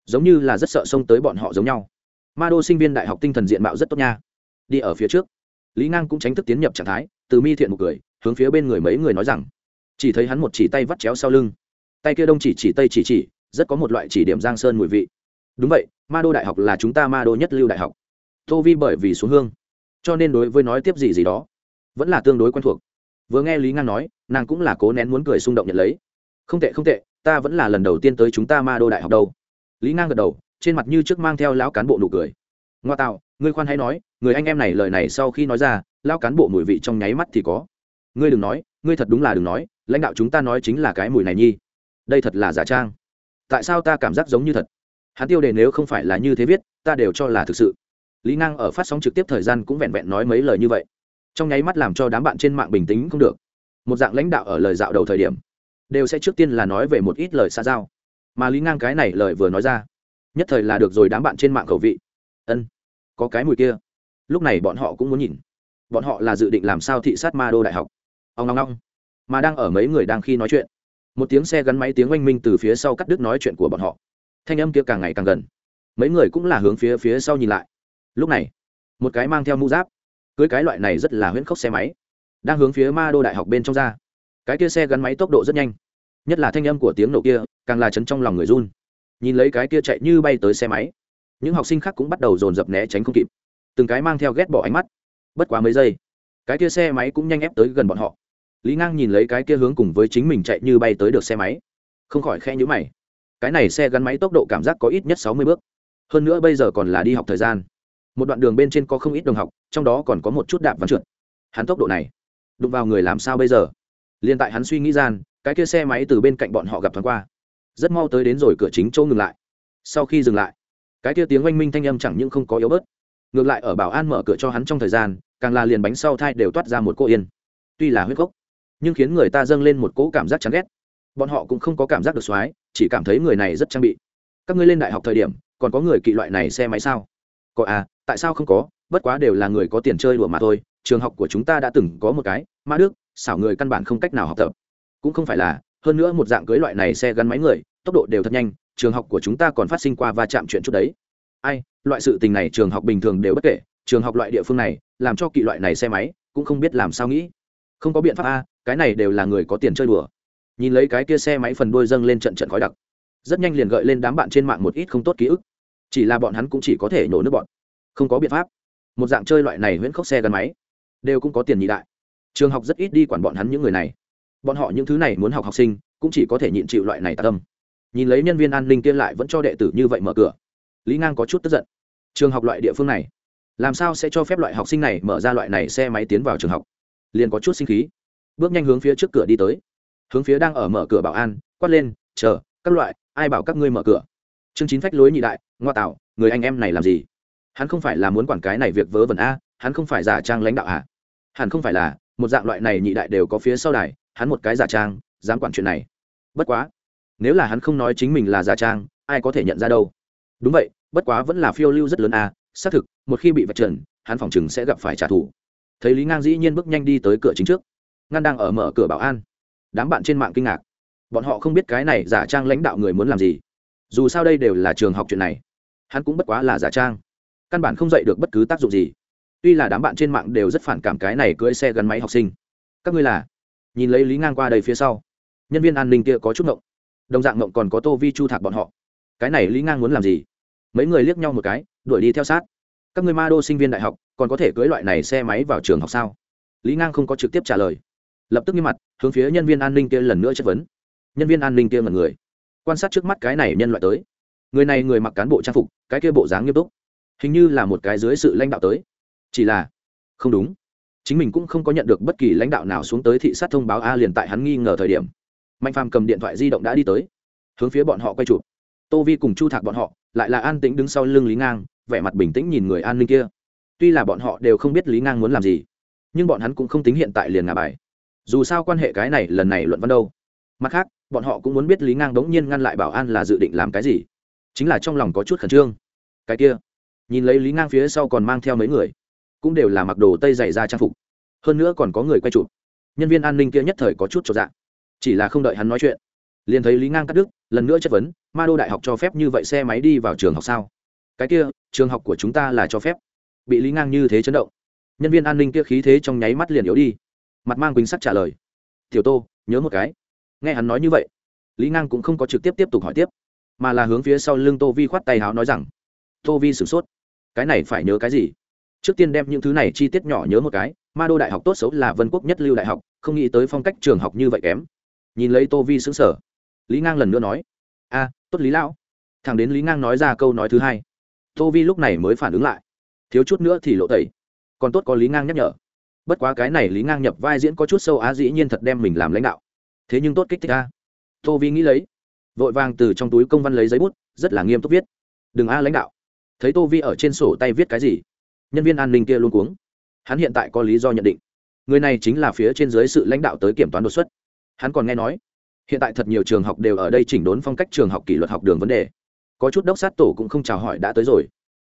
Giống như là rất sợ xông tới bọn họ giống nhau. Ma đô sinh viên đại học tinh thần diện mạo rất tốt nha đi ở phía trước. Lý ngang cũng tránh thức tiến nhập trạng thái, từ mi thiện một cười hướng phía bên người mấy người nói rằng, chỉ thấy hắn một chỉ tay vắt chéo sau lưng. Tay kia đông chỉ chỉ tây chỉ chỉ, rất có một loại chỉ điểm giang sơn mùi vị. Đúng vậy, ma đô đại học là chúng ta ma đô nhất lưu đại học. Tô vi bởi vì xuống hương, cho nên đối với nói tiếp gì gì đó, vẫn là tương đối quen thuộc. Vừa nghe lý ngang nói, nàng cũng là cố nén muốn cười xung động nhận lấy. Không tệ không tệ, ta vẫn là lần đầu tiên tới chúng ta ma đô đại học đâu. Lý ngang gật đầu, trên mặt như trước mang theo lão cán bộ nụ cười. Ngoa tạo, ngươi khoan hãy nói người anh em này lời này sau khi nói ra, lão cán bộ mùi vị trong nháy mắt thì có. Ngươi đừng nói, ngươi thật đúng là đừng nói, lãnh đạo chúng ta nói chính là cái mùi này nhi. Đây thật là giả trang. Tại sao ta cảm giác giống như thật? Hắn tiêu đề nếu không phải là như thế viết, ta đều cho là thực sự. Lý ngang ở phát sóng trực tiếp thời gian cũng vẹn vẹn nói mấy lời như vậy. Trong nháy mắt làm cho đám bạn trên mạng bình tĩnh không được. Một dạng lãnh đạo ở lời dạo đầu thời điểm, đều sẽ trước tiên là nói về một ít lời xa giao. Mà lý ngang cái này lời vừa nói ra, nhất thời là được rồi đám bạn trên mạng khẩu vị. Ân, có cái mùi kia lúc này bọn họ cũng muốn nhìn. Bọn họ là dự định làm sao thị sát ma đô đại học. Ông ngong ngong mà đang ở mấy người đang khi nói chuyện. Một tiếng xe gắn máy tiếng oanh minh từ phía sau cắt đứt nói chuyện của bọn họ. Thanh âm kia càng ngày càng gần. Mấy người cũng là hướng phía phía sau nhìn lại. Lúc này, một cái mang theo mũ giáp, cưới cái loại này rất là huyễn khốc xe máy, đang hướng phía ma đô đại học bên trong ra. Cái kia xe gắn máy tốc độ rất nhanh. Nhất là thanh âm của tiếng nổ kia, càng là chấn trong lòng người run. Nhìn lấy cái kia chạy như bay tới xe máy, những học sinh khác cũng bắt đầu dồn dập né tránh không kịp từng cái mang theo ghét bỏ ánh mắt. Bất quá mấy giây, cái kia xe máy cũng nhanh ép tới gần bọn họ. Lý ngang nhìn lấy cái kia hướng cùng với chính mình chạy như bay tới được xe máy. Không khỏi khe nhữ mày. Cái này xe gắn máy tốc độ cảm giác có ít nhất sáu mươi bước. Hơn nữa bây giờ còn là đi học thời gian. Một đoạn đường bên trên có không ít đồng học, trong đó còn có một chút đạp vắn trượt. Hắn tốc độ này, đụng vào người làm sao bây giờ? Liền tại hắn suy nghĩ gian, cái kia xe máy từ bên cạnh bọn họ gặp thoáng qua. Rất mau tới đến rồi cửa chính chỗ ngừng lại. Sau khi dừng lại, cái kia tiếng oanh minh thanh âm chẳng những không có yếu bớt ngược lại ở bảo an mở cửa cho hắn trong thời gian, càng là liền bánh sau thai đều toát ra một cô yên. Tuy là huyết gốc, nhưng khiến người ta dâng lên một cỗ cảm giác chán ghét. Bọn họ cũng không có cảm giác được x chỉ cảm thấy người này rất trang bị. Các ngươi lên đại học thời điểm, còn có người kỵ loại này xe máy sao? Có à tại sao không có? Bất quá đều là người có tiền chơi đùa mà thôi. Trường học của chúng ta đã từng có một cái Ma đức, xảo người căn bản không cách nào học tập. Cũng không phải là, hơn nữa một dạng cưới loại này xe gắn máy người, tốc độ đều thật nhanh, trường học của chúng ta còn phát sinh qua va chạm chuyện chút đấy. Ai loại sự tình này trường học bình thường đều bất kể, trường học loại địa phương này, làm cho kỵ loại này xe máy, cũng không biết làm sao nghĩ. Không có biện pháp a, cái này đều là người có tiền chơi đùa. Nhìn lấy cái kia xe máy phần đuôi dâng lên trận trận khói đặc. Rất nhanh liền gợi lên đám bạn trên mạng một ít không tốt ký ức. Chỉ là bọn hắn cũng chỉ có thể nổ nước bọn. Không có biện pháp. Một dạng chơi loại này huyễn khốc xe gắn máy, đều cũng có tiền nhị đại. Trường học rất ít đi quản bọn hắn những người này. Bọn họ những thứ này muốn học học sinh, cũng chỉ có thể nhịn chịu loại này tạ tâm. Nhìn lấy nhân viên an ninh kia lại vẫn cho đệ tử như vậy mở cửa lý ngang có chút tức giận. Trường học loại địa phương này, làm sao sẽ cho phép loại học sinh này mở ra loại này xe máy tiến vào trường học? Liền có chút sinh khí. Bước nhanh hướng phía trước cửa đi tới. Hướng phía đang ở mở cửa bảo an, quát lên, chờ, các loại, ai bảo các ngươi mở cửa? Chương chín phách lối nhị đại, ngoa tạo, người anh em này làm gì? Hắn không phải là muốn quản cái này việc vớ vẩn a, hắn không phải giả trang lãnh đạo à? Hẳn không phải là, một dạng loại này nhị đại đều có phía sau đài, hắn một cái giả trang, dám quản chuyện này. Bất quá, nếu là hắn không nói chính mình là giả trang, ai có thể nhận ra đâu? Đúng vậy, bất quá vẫn là phiêu lưu rất lớn à xác thực, một khi bị vạch trần, hắn phòng chừng sẽ gặp phải trả thù. Thấy lý ngang dĩ nhiên bước nhanh đi tới cửa chính trước. Ngăn đang ở mở cửa bảo an. Đám bạn trên mạng kinh ngạc. Bọn họ không biết cái này giả trang lãnh đạo người muốn làm gì. Dù sao đây đều là trường học chuyện này. Hắn cũng bất quá là giả trang. Căn bản không dạy được bất cứ tác dụng gì. Tuy là đám bạn trên mạng đều rất phản cảm cái này cưỡi xe gắn máy học sinh. Các ngươi là? Nhìn lấy lý ngang qua đây phía sau. Nhân viên an ninh kia có chút ngộng. Đồng dạng ngộng còn có tô vi chu thạc bọn họ. Cái này lý ngang muốn làm gì? Mấy người liếc nhau một cái, đuổi đi theo sát. Các người ma đô sinh viên đại học, còn có thể cưới loại này xe máy vào trường học sao? Lý ngang không có trực tiếp trả lời. Lập tức nghiêm mặt, hướng phía nhân viên an ninh kia lần nữa chất vấn. Nhân viên an ninh kia mật người, quan sát trước mắt cái này nhân loại tới. Người này người mặc cán bộ trang phục, cái kia bộ dáng nghiêm túc. Hình như là một cái dưới sự lãnh đạo tới. Chỉ là, không đúng. Chính mình cũng không có nhận được bất kỳ lãnh đạo nào xuống tới thị sát thông báo a liền tại hắn nghi ngờ thời điểm. Mạnh phàm cầm điện thoại di động đã đi tới, hướng phía bọn họ quay chụp tô vi cùng chu thạc bọn họ lại là an tĩnh đứng sau lưng lý ngang vẻ mặt bình tĩnh nhìn người an ninh kia. Tuy là bọn họ đều không biết lý ngang muốn làm gì nhưng bọn hắn cũng không tính hiện tại liền ngà bài. Dù sao quan hệ cái này lần này luận văn đâu. Mặt khác bọn họ cũng muốn biết lý ngang đống nhiên ngăn lại bảo an là dự định làm cái gì. Chính là trong lòng có chút khẩn trương. Cái kia nhìn lấy lý ngang phía sau còn mang theo mấy người cũng đều là mặc đồ tây dày ra trang phục. Hơn nữa còn có người quay chụp. Nhân viên an ninh kia nhất thời có chút cho dạng, chỉ là không đợi hắn nói chuyện liền thấy lý ngang cắt đứt lần nữa chất vấn ma đô đại học cho phép như vậy xe máy đi vào trường học sao? Cái kia, trường học của chúng ta là cho phép. Bị lý ngang như thế chấn động. Nhân viên an ninh kia khí thế trong nháy mắt liền yếu đi. Mặt mang quỳnh sắc trả lời. Tiểu tô, nhớ một cái. Nghe hắn nói như vậy, lý ngang cũng không có trực tiếp tiếp tục hỏi tiếp, mà là hướng phía sau lưng tô vi khoát tay háo nói rằng, tô vi sửng sốt, cái này phải nhớ cái gì? Trước tiên đem những thứ này chi tiết nhỏ nhớ một cái, ma đô đại học tốt xấu là vân quốc nhất lưu đại học, không nghĩ tới phong cách trường học như vậy kém. Nhìn lấy tô vi xứng sở lý ngang lần nữa nói, a tốt lý lão. Thằng đến lý ngang nói ra câu nói thứ hai, tô vi lúc này mới phản ứng lại. Thiếu chút nữa thì lộ tẩy. Còn tốt có lý ngang nhắc nhở. Bất quá cái này lý ngang nhập vai diễn có chút sâu á dĩ nhiên thật đem mình làm lãnh đạo. Thế nhưng tốt kích thích a. Tô vi nghĩ lấy. Vội vàng từ trong túi công văn lấy giấy bút, rất là nghiêm túc viết. Đừng a lãnh đạo. Thấy tô vi ở trên sổ tay viết cái gì, nhân viên an ninh kia luôn cuống. Hắn hiện tại có lý do nhận định. Người này chính là phía trên dưới sự lãnh đạo tới kiểm toán đột xuất. Hắn còn nghe nói hiện tại thật nhiều trường học đều ở đây chỉnh đốn phong cách trường học kỷ luật học đường vấn đề. Có chút đốc sát tổ cũng không chào hỏi đã tới rồi.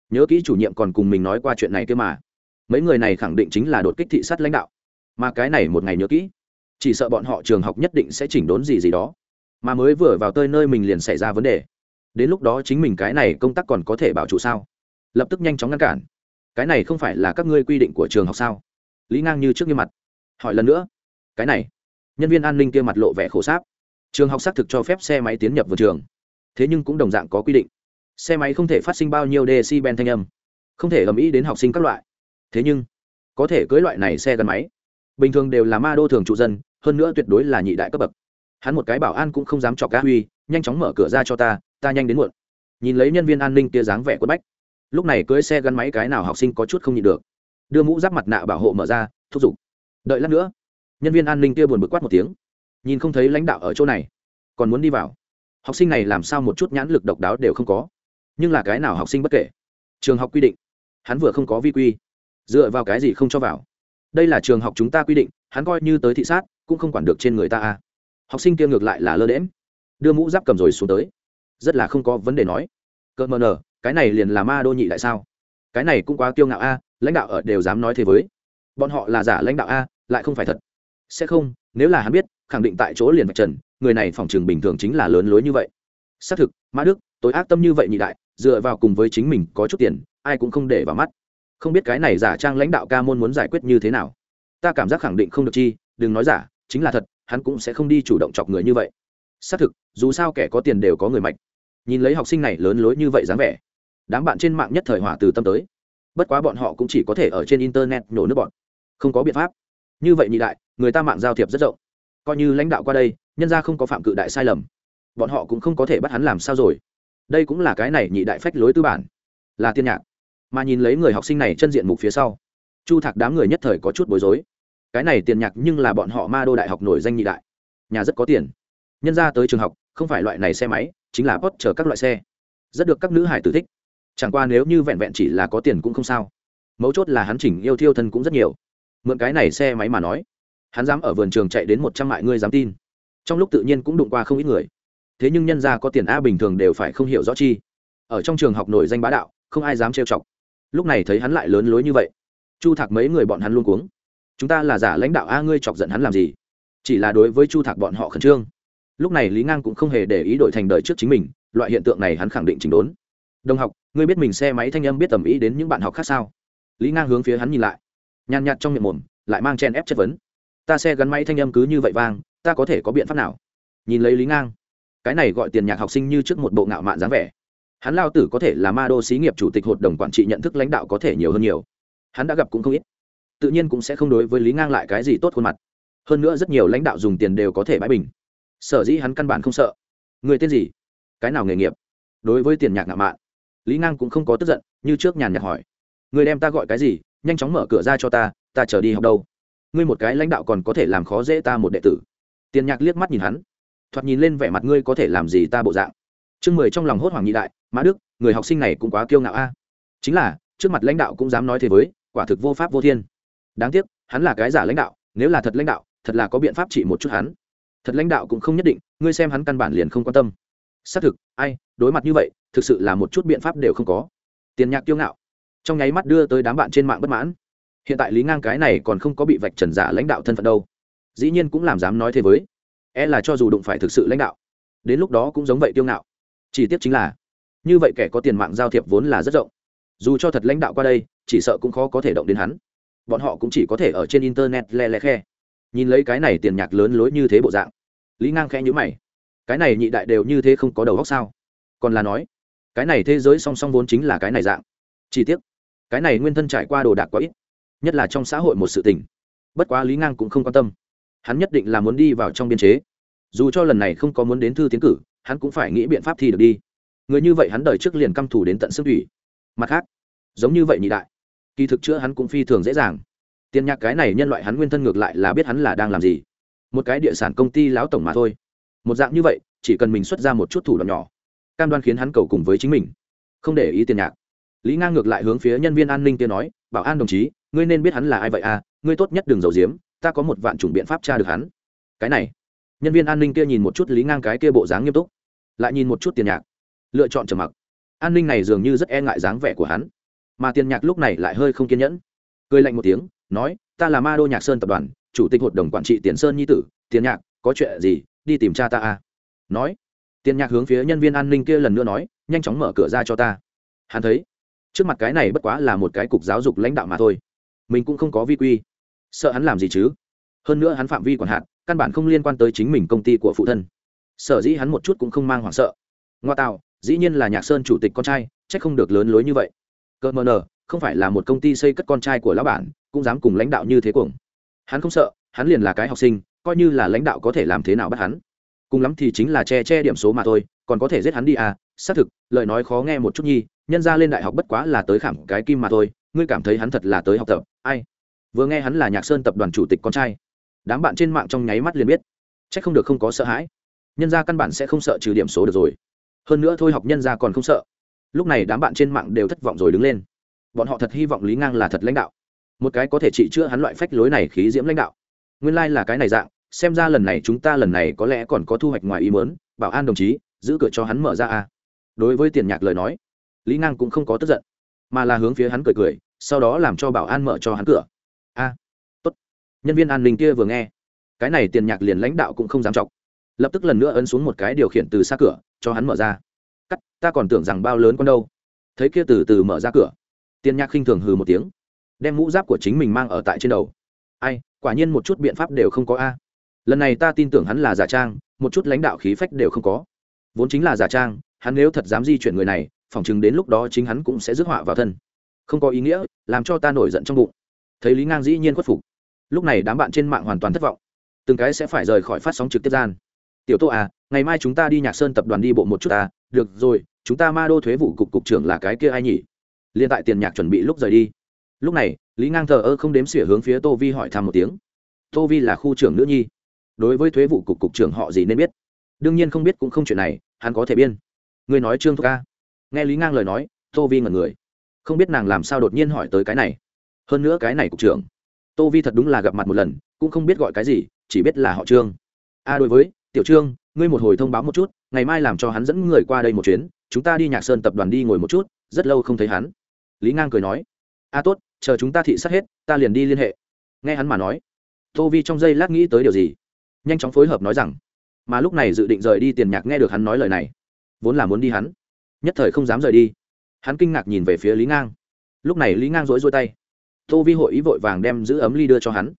Nhớ kỹ chủ nhiệm còn cùng mình nói qua chuyện này kia mà. Mấy người này khẳng định chính là đột kích thị sát lãnh đạo. Mà cái này một ngày nhớ kỹ, chỉ sợ bọn họ trường học nhất định sẽ chỉnh đốn gì gì đó. Mà mới vừa vào tơi nơi mình liền xảy ra vấn đề. Đến lúc đó chính mình cái này công tác còn có thể bảo trụ sao? Lập tức nhanh chóng ngăn cản. Cái này không phải là các ngươi quy định của trường học sao? Lý ngang như trước như mặt. Hỏi lần nữa. Cái này. Nhân viên an ninh kia mặt lộ vẻ khổ sáp trường học xác thực cho phép xe máy tiến nhập vào trường. Thế nhưng cũng đồng dạng có quy định. Xe máy không thể phát sinh bao nhiêu decibel thanh âm. Không thể ầm ĩ đến học sinh các loại. Thế nhưng, có thể cưới loại này xe gắn máy. Bình thường đều là ma đô thường trụ dân, hơn nữa tuyệt đối là nhị đại cấp bậc. Hắn một cái bảo an cũng không dám chọc cá huy, nhanh chóng mở cửa ra cho ta ta nhanh đến muộn. Nhìn lấy nhân viên an ninh kia dáng vẻ quất bách. Lúc này cưới xe gắn máy cái nào học sinh có chút không nhịn được. Đưa mũ giáp mặt nạ bảo hộ mở ra, thúc giục. Đợi lát nữa, nhân viên an ninh kia buồn bực quát một tiếng nhìn không thấy lãnh đạo ở chỗ này. Còn muốn đi vào. Học sinh này làm sao một chút nhãn lực độc đáo đều không có. Nhưng là cái nào học sinh bất kể? Trường học quy định. Hắn vừa không có vi quy. Dựa vào cái gì không cho vào? Đây là trường học chúng ta quy định, hắn coi như tới thị sát, cũng không quản được trên người ta à. học sinh kia ngược lại là lơ đễm đưa mũ giáp cầm rồi xuống tới. Rất là không có vấn đề nói. Cợt mờ nở cái này liền là ma đô nhị lại sao? Cái này cũng quá kiêu ngạo a, lãnh đạo ở đều dám nói thế với. Bọn họ là giả lãnh đạo a, lại không phải thật. Sẽ không, nếu là hắn biết khẳng định tại chỗ liền vạch trần, người này phòng trường bình thường chính là lớn lối như vậy. Xác thực, mã đức tối ác tâm như vậy nhị đại, dựa vào cùng với chính mình có chút tiền, ai cũng không để vào mắt. Không biết cái này giả trang lãnh đạo ca môn muốn giải quyết như thế nào. Ta cảm giác khẳng định không được chi, đừng nói giả, chính là thật, hắn cũng sẽ không đi chủ động chọc người như vậy. Xác thực, dù sao kẻ có tiền đều có người mạch nhìn lấy học sinh này lớn lối như vậy dáng vẻ, đám bạn trên mạng nhất thời hỏa từ tâm tới. Bất quá bọn họ cũng chỉ có thể ở trên internet nổ nước bọn không có biện pháp. Như vậy nhị đại, người ta mạng giao thiệp rất rộng coi như lãnh đạo qua đây, nhân ra không có phạm cự đại sai lầm. Bọn họ cũng không có thể bắt hắn làm sao rồi. Đây cũng là cái này nhị đại phách lối tư bản. Là tiên nhạc. Mà nhìn lấy người học sinh này chân diện mục phía sau, chu thạc đám người nhất thời có chút bối rối. Cái này tiền nhạc nhưng là bọn họ ma đô đại học nổi danh nhị đại. Nhà rất có tiền. Nhân ra tới trường học, không phải loại này xe máy, chính là pot chở các loại xe. Rất được các nữ hải tử thích. Chẳng qua nếu như vẹn vẹn chỉ là có tiền cũng không sao. Mấu chốt là hắn chỉnh yêu thiêu thân cũng rất nhiều. Mượn cái này xe máy mà nói hắn dám ở vườn trường chạy đến một trăm mại ngươi dám tin. Trong lúc tự nhiên cũng đụng qua không ít người. Thế nhưng nhân gia có tiền a bình thường đều phải không hiểu rõ chi. Ở trong trường học nổi danh bá đạo, không ai dám trêu chọc. Lúc này thấy hắn lại lớn lối như vậy. Chu thạc mấy người bọn hắn luôn cuống. Chúng ta là giả lãnh đạo a ngươi chọc giận hắn làm gì? Chỉ là đối với chu thạc bọn họ khẩn trương. Lúc này lý ngang cũng không hề để ý đổi thành đời trước chính mình, loại hiện tượng này hắn khẳng định chỉnh đốn. Đồng học, ngươi biết mình xe máy thanh âm biết tầm ý đến những bạn học khác sao? Lý ngang hướng phía hắn nhìn lại. Nhàn nhạt trong miệng mồm, lại mang chen ép chất vấn ta xe gắn máy thanh âm cứ như vậy vang, ta có thể có biện pháp nào? Nhìn lấy lý ngang, cái này gọi tiền nhạc học sinh như trước một bộ ngạo mạn dáng vẻ. Hắn lao tử có thể là ma đô xí nghiệp chủ tịch hội đồng quản trị nhận thức lãnh đạo có thể nhiều hơn nhiều. Hắn đã gặp cũng không ít. Tự nhiên cũng sẽ không đối với lý ngang lại cái gì tốt khuôn mặt. Hơn nữa rất nhiều lãnh đạo dùng tiền đều có thể bãi bình. Sở dĩ hắn căn bản không sợ. Người tên gì? Cái nào nghề nghiệp? Đối với tiền nhạc ngạo mạn, lý ngang cũng không có tức giận, như trước nhàn nhạt hỏi. Người đem ta gọi cái gì? Nhanh chóng mở cửa ra cho ta ta chờ đi học đâu? Ngươi một cái lãnh đạo còn có thể làm khó dễ ta một đệ tử. Tiền nhạc liếc mắt nhìn hắn, thoạt nhìn lên vẻ mặt ngươi có thể làm gì ta bộ dạng. Chương mười trong lòng hốt hoảng nhị đại, mã đức, người học sinh này cũng quá kiêu ngạo a. À. Chính là, trước mặt lãnh đạo cũng dám nói thế với, quả thực vô pháp vô thiên. Đáng tiếc, hắn là cái giả lãnh đạo, nếu là thật lãnh đạo, thật là có biện pháp trị một chút hắn. Thật lãnh đạo cũng không nhất định, ngươi xem hắn căn bản liền không quan tâm. Xác thực, ai, đối mặt như vậy, thực sự là một chút biện pháp đều không có. Tiền nhạc kiêu ngạo, trong nháy mắt đưa tới đám bạn trên mạng bất mãn hiện tại lý ngang cái này còn không có bị vạch trần giả lãnh đạo thân phận đâu. Dĩ nhiên cũng làm dám nói thế với. E là cho dù đụng phải thực sự lãnh đạo, đến lúc đó cũng giống vậy tiêu ngạo. Chỉ tiếc chính là, như vậy kẻ có tiền mạng giao thiệp vốn là rất rộng. Dù cho thật lãnh đạo qua đây, chỉ sợ cũng khó có thể động đến hắn. Bọn họ cũng chỉ có thể ở trên internet le le khe, nhìn lấy cái này tiền nhạc lớn lối như thế bộ dạng. Lý ngang khẽ nhữ mày. Cái này nhị đại đều như thế không có đầu góc sao? Còn là nói, cái này thế giới song song vốn chính là cái này dạng. Chỉ tiếc, cái này nguyên thân trải qua đồ đạc quá ít nhất là trong xã hội một sự tình. Bất quá lý ngang cũng không quan tâm. Hắn nhất định là muốn đi vào trong biên chế. Dù cho lần này không có muốn đến thư tiến cử, hắn cũng phải nghĩ biện pháp thi được đi. Người như vậy hắn đời trước liền căm thủ đến tận xương thủy. Mặt khác, giống như vậy nhị đại, kỳ thực chữa hắn cũng phi thường dễ dàng. Tiền nhạc cái này nhân loại hắn nguyên thân ngược lại là biết hắn là đang làm gì. Một cái địa sản công ty láo tổng mà thôi. Một dạng như vậy, chỉ cần mình xuất ra một chút thủ đoạn nhỏ, cam đoan khiến hắn cầu cùng với chính mình. Không để ý tiền nhạc. Lý ngang ngược lại hướng phía nhân viên an ninh kia nói bảo an đồng chí, ngươi nên biết hắn là ai vậy à ngươi tốt nhất đừng giấu giếm, ta có một vạn chủng biện pháp tra được hắn. Cái này, nhân viên an ninh kia nhìn một chút lý ngang cái kia bộ dáng nghiêm túc, lại nhìn một chút tiền nhạc, lựa chọn trầm mặc. An ninh này dường như rất e ngại dáng vẻ của hắn, mà tiền nhạc lúc này lại hơi không kiên nhẫn, cười lạnh một tiếng, nói, ta là ma đô nhạc sơn tập đoàn, chủ tịch hội đồng quản trị tiền sơn nhi tử, tiền nhạc, có chuyện gì, đi tìm cha ta à. Nói, tiền nhạc hướng phía nhân viên an ninh kia lần nữa nói, nhanh chóng mở cửa ra cho ta. Hắn thấy trước mặt cái này bất quá là một cái cục giáo dục lãnh đạo mà thôi. Mình cũng không có vi quy. Sợ hắn làm gì chứ? Hơn nữa hắn phạm vi còn hạn, căn bản không liên quan tới chính mình công ty của phụ thân. Sở dĩ hắn một chút cũng không mang hoảng sợ. Ngoa tạo, dĩ nhiên là nhạc sơn chủ tịch con trai c h ắ c không được lớn lối như vậy. Cơ mờ nờ, không phải là một công ty xây cất con trai của lão bản, cũng dám cùng lãnh đạo như thế cuồng. Hắn không sợ, hắn liền là cái học sinh, coi như là lãnh đạo có thể làm thế nào bắt hắn. Cùng lắm thì chính là che che điểm số mà thôi, còn có thể giết hắn đi à xác thực, lời nói khó nghe một chút nhi nhân ra lên đại học bất quá là tới khảm cái kim mà thôi, ngươi cảm thấy hắn thật là tới học tập, ai? Vừa nghe hắn là nhạc sơn tập đoàn chủ tịch con trai, đám bạn trên mạng trong nháy mắt liền biết. C h ắ c không được không có sợ hãi. Nhân ra căn bản sẽ không sợ trừ điểm số được rồi. Hơn nữa thôi học nhân ra còn không sợ. Lúc này đám bạn trên mạng đều thất vọng rồi đứng lên. Bọn họ thật hy vọng lý ngang là thật lãnh đạo. Một cái có thể trị chữa hắn loại phách lối này khí diễm lãnh đạo. Nguyên lai、like、là cái này dạng, xem ra lần này chúng ta lần này có lẽ còn có thu hoạch ngoài ý mớn bảo an đồng chí, giữ cửa cho hắn mở ra a. Đối với tiền nhạc lời nói lý ngang cũng không có tức giận, mà là hướng phía hắn cười cười, sau đó làm cho bảo an mở cho hắn cửa. A, tốt. Nhân viên an ninh kia vừa nghe, cái này tiền nhạc liền lãnh đạo cũng không dám chọc. Lập tức lần nữa ấn xuống một cái điều khiển từ xa cửa, cho hắn mở ra. Cắt, ta còn tưởng rằng bao lớn con đâu. Thấy kia từ từ mở ra cửa, tiền nhạc khinh thường hừ một tiếng, đem mũ giáp của chính mình mang ở tại trên đầu. Ai, quả nhiên một chút biện pháp đều không có a. Lần này ta tin tưởng hắn là giả trang, một chút lãnh đạo khí phách đều không có. Vốn chính là giả trang, hắn nếu thật dám di chuyển người này phỏng chừng đến lúc đó chính hắn cũng sẽ rước họa vào thân. Không có ý nghĩa, làm cho ta nổi giận trong bụng. Thấy lý ngang dĩ nhiên khuất phục. Lúc này đám bạn trên mạng hoàn toàn thất vọng. Từng cái sẽ phải rời khỏi phát sóng trực tiếp gian. Tiểu tô à ngày mai chúng ta đi nhạc sơn tập đoàn đi bộ một chút à được rồi, chúng ta ma đô thuế vụ cục cục trưởng là cái kia ai nhỉ? Liên tại tiền nhạc chuẩn bị lúc rời đi. Lúc này, lý ngang thờ ơ không đếm xỉa hướng phía tô vi hỏi thăm một tiếng. Tô vi là khu trưởng nữ nhi. Đối với thuế vụ cục cục trưởng họ gì nên biết? Đương nhiên không biết cũng không chuyện này, hắn có thể biên. Người nói trương thúc ca nghe lý ngang lời nói, tô vi ngẩn người. Không biết nàng làm sao đột nhiên hỏi tới cái này. Hơn nữa cái này cục trưởng. Tô vi thật đúng là gặp mặt một lần, cũng không biết gọi cái gì, chỉ biết là họ trương. A đối với, tiểu trương, ngươi một hồi thông báo một chút, ngày mai làm cho hắn dẫn người qua đây một chuyến, chúng ta đi nhạc sơn tập đoàn đi ngồi một chút, rất lâu không thấy hắn. Lý ngang cười nói a tốt, chờ chúng ta thị sát hết, ta liền đi liên hệ. Nghe hắn mà nói, tô vi trong giây lát nghĩ tới điều gì? Nhanh chóng phối hợp nói rằng, mà lúc này dự định rời đi tiền nhạc nghe được hắn nói lời này, vốn là muốn đi hắn nhất thời không dám rời đi. Hắn kinh ngạc nhìn về phía lý ngang. Lúc này lý ngang rỗi rỗi tay. Tô vi hội ý vội vàng đem giữ ấm ly đưa cho hắn.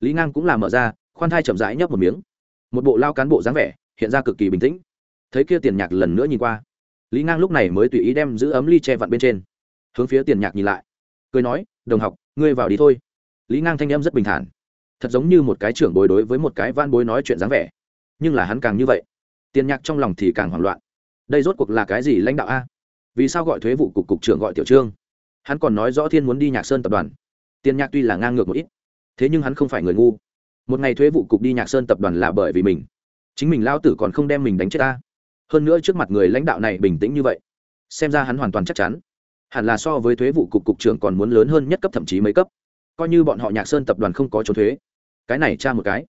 Lý ngang cũng làm mở ra, khoan thai chậm rãi nhấp một miếng. Một bộ lao cán bộ dáng vẻ, hiện ra cực kỳ bình tĩnh. Thấy kia tiền nhạc lần nữa nhìn qua, lý ngang lúc này mới tùy ý đem giữ ấm ly che vặn bên trên. Hướng phía tiền nhạc nhìn lại. Cười nói, đồng học, ngươi vào đi thôi. Lý ngang thanh em rất bình thản. Thật giống như một cái trưởng bối đối với một cái van bối nói chuyện dáng vẻ. Nhưng là hắn càng như vậy. Tiền nhạc trong lòng thì càng hoảng loạn đây rốt cuộc là cái gì lãnh đạo a? Vì sao gọi thuế vụ cục cục trưởng gọi tiểu trương? Hắn còn nói rõ thiên muốn đi nhạc sơn tập đoàn. Tiền nhạc tuy là ngang ngược một ít, thế nhưng hắn không phải người ngu. Một ngày thuế vụ cục đi nhạc sơn tập đoàn là bởi vì mình. Chính mình lao tử còn không đem mình đánh chết ta. Hơn nữa trước mặt người lãnh đạo này bình tĩnh như vậy, xem ra hắn hoàn toàn chắc chắn. Hẳn là so với thuế vụ cục cục trưởng còn muốn lớn hơn nhất cấp thậm chí mấy cấp. Coi như bọn họ nhạc sơn tập đoàn không có trốn thuế, cái này tra một cái,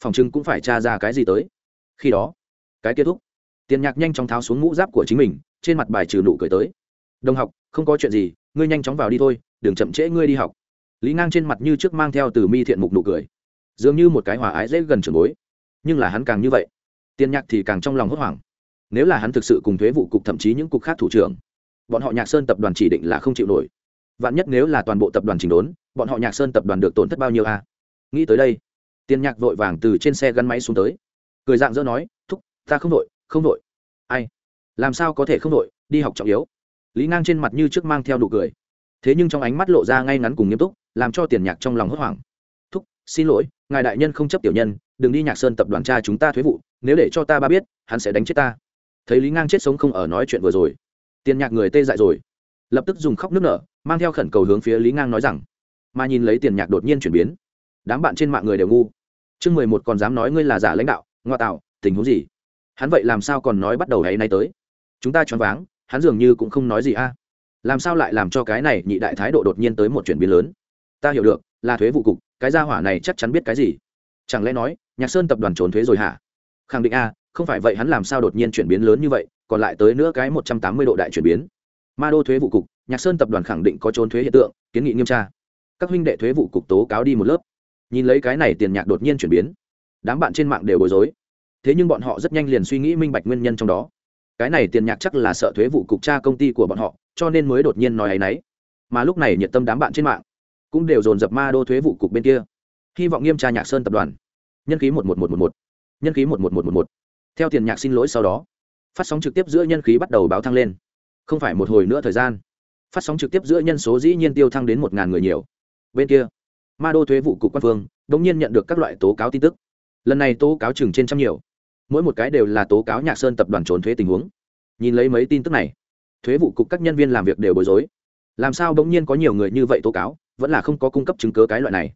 phòng trưng cũng phải tra ra cái gì tới. Khi đó, cái kết thúc tiền nhạc nhanh chóng tháo xuống mũ giáp của chính mình, trên mặt bài trừ nụ cười tới. Đồng học, không có chuyện gì, ngươi nhanh chóng vào đi thôi, đừng chậm trễ ngươi đi học. Lý ngang trên mặt như trước mang theo từ mi thiện mục nụ cười. Dường như một cái hòa ái dễ gần trường bối. Nhưng là hắn càng như vậy. Tiền nhạc thì càng trong lòng hốt hoảng. Nếu là hắn thực sự cùng thuế vụ cục thậm chí những cục khác thủ trưởng, bọn họ nhạc sơn tập đoàn chỉ định là không chịu nổi. Vạn nhất nếu là toàn bộ tập đoàn trình đốn, bọn họ nhạc sơn tập đoàn được tổn thất bao nhiêu a? Nghĩ tới đây, tiền nhạc vội vàng từ trên xe gắn máy xuống tới. Cười dạng dỡ nói, thúc, ta không đội không đội. Ai? Làm sao có thể không đội? Đi học trọng yếu. Lý ngang trên mặt như trước mang theo đủ cười. Thế nhưng trong ánh mắt lộ ra ngay ngắn cùng nghiêm túc, làm cho tiền nhạc trong lòng hốt hoảng. Thúc, xin lỗi, ngài đại nhân không chấp tiểu nhân, đừng đi nhạc sơn tập đoàn cha chúng ta thuế vụ, nếu để cho ta ba biết, hắn sẽ đánh chết ta. Thấy lý ngang chết sống không ở nói chuyện vừa rồi, tiền nhạc người tê dại rồi. Lập tức dùng khóc nước nở, mang theo khẩn cầu hướng phía lý ngang nói rằng, mà nhìn lấy tiền nhạc đột nhiên chuyển biến, đám bạn trên mạng người đều ngu. Chương mười một còn dám nói ngươi là giả lãnh đạo ngoa tạo, tình huống gì? Hắn vậy làm sao còn nói bắt đầu hay nay tới? Chúng ta choáng váng, hắn dường như cũng không nói gì a. À. Làm sao lại làm cho cái này nhị đại thái độ đột nhiên tới một chuyển biến lớn? Ta hiểu được, là thuế vụ cục, cái gia hỏa này chắc chắn biết cái gì. Chẳng lẽ nói, nhạc sơn tập đoàn trốn thuế rồi hả? Khẳng định a à, không phải vậy hắn làm sao đột nhiên chuyển biến lớn như vậy, còn lại tới nữa cái một trăm tám mươi độ đại chuyển biến. Ma đô thuế vụ cục, nhạc sơn tập đoàn khẳng định có trốn thuế hiện tượng, kiến nghị nghiêm tra. Các huynh đệ thuế vụ cục tố cáo đi một lớp. Nhìn lấy cái này tiền nhạc đột nhiên chuyển biến, đám bạn trên mạng đều bối rối thế nhưng bọn họ rất nhanh liền suy nghĩ minh bạch nguyên nhân trong đó. Cái này tiền nhạc chắc là sợ thuế vụ cục tra công ty của bọn họ, cho nên mới đột nhiên nói ấ y n ấ y mà lúc này nhiệt tâm đám bạn trên mạng cũng đều dồn dập ma đô thuế vụ cục bên kia. Hy vọng nghiêm tra nhạc sơn tập đoàn, nhân khí một một một một một, nhân khí một một một một một. Theo tiền nhạc xin lỗi sau đó, phát sóng trực tiếp giữa nhân khí bắt đầu báo thăng lên. Không phải một hồi nữa thời gian, phát sóng trực tiếp giữa nhân số dĩ nhiên tiêu thăng đến một ngàn người nhiều. Bên kia, ma đô thuế vụ cục quan phương đ ỗ n g nhiên nhận được các loại tố cáo tin tức. Lần này tố cáo chừng trên trăm nhiều mỗi một cái đều là tố cáo nhạc sơn tập đoàn trốn thuế tình huống. Nhìn lấy mấy tin tức này, thuế vụ cục các nhân viên làm việc đều bối rối. Làm sao bỗng nhiên có nhiều người như vậy tố cáo, vẫn là không có cung cấp chứng cớ cái loại này?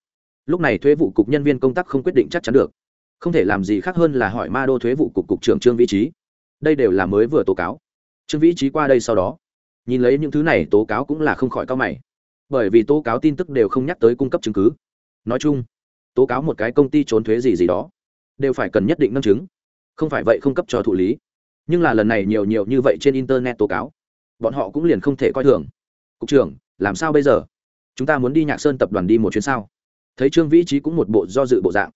Lúc này thuế vụ cục nhân viên công tác không quyết định chắc chắn được. Không thể làm gì khác hơn là hỏi ma đô thuế vụ cục cục trưởng trương vị trí. Đây đều là mới vừa tố cáo. Trương vĩ trí qua đây sau đó, nhìn lấy những thứ này tố cáo cũng là không khỏi cao mày. Bởi vì tố cáo tin tức đều không nhắc tới cung cấp chứng cứ. Nói chung, tố cáo một cái công ty trốn thuế gì gì đó, đều phải cần nhất định nâng chứng không phải vậy không cấp cho thụ lý. Nhưng là lần này nhiều nhiều như vậy trên internet tố cáo, bọn họ cũng liền không thể coi thường. Cục trưởng, làm sao bây giờ? Chúng ta muốn đi nhạc sơn tập đoàn đi một chuyến sao? Thấy trương vĩ trí cũng một bộ do dự bộ dạng.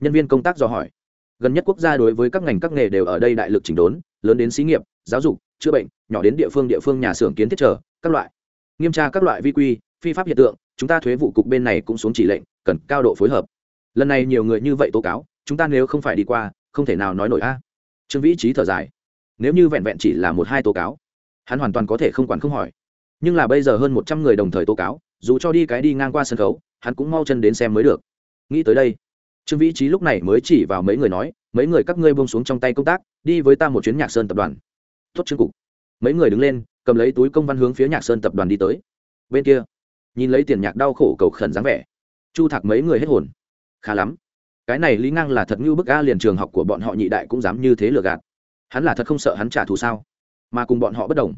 Nhân viên công tác do hỏi. Gần nhất quốc gia đối với các ngành các nghề đều ở đây đại lực chỉnh đốn, lớn đến xí nghiệp, giáo dục, chữa bệnh, nhỏ đến địa phương địa phương nhà xưởng kiến thiết trở các loại. Nghiêm tra các loại vi quy, phi pháp hiện tượng, chúng ta thuế vụ cục bên này cũng xuống chỉ lệnh, cần cao độ phối hợp. Lần này nhiều người như vậy tố cáo, chúng ta nếu không phải đi qua không thể nào nói nổi a. Trương vĩ trí thở dài. Nếu như vẹn vẹn chỉ là một hai tố cáo, hắn hoàn toàn có thể không quản không hỏi. Nhưng là bây giờ hơn một trăm người đồng thời tố cáo, dù cho đi cái đi ngang qua sân khấu, hắn cũng mau chân đến xem mới được. Nghĩ tới đây, trương vĩ trí lúc này mới chỉ vào mấy người nói, mấy người các ngươi buông xuống trong tay công tác, đi với ta một chuyến nhạc sơn tập đoàn. Tốt chương cục. Mấy người đứng lên, cầm lấy túi công văn hướng phía nhạc sơn tập đoàn đi tới. Bên kia, nhìn lấy tiền nhạc đau khổ cầu khẩn dáng vẻ, chu thạc mấy người hết hồn. Khá lắm cái này lý ngang là thật như bức a liền trường học của bọn họ nhị đại cũng dám như thế lừa gạt. Hắn là thật không sợ hắn trả thù sao? Mà cùng bọn họ bất đồng.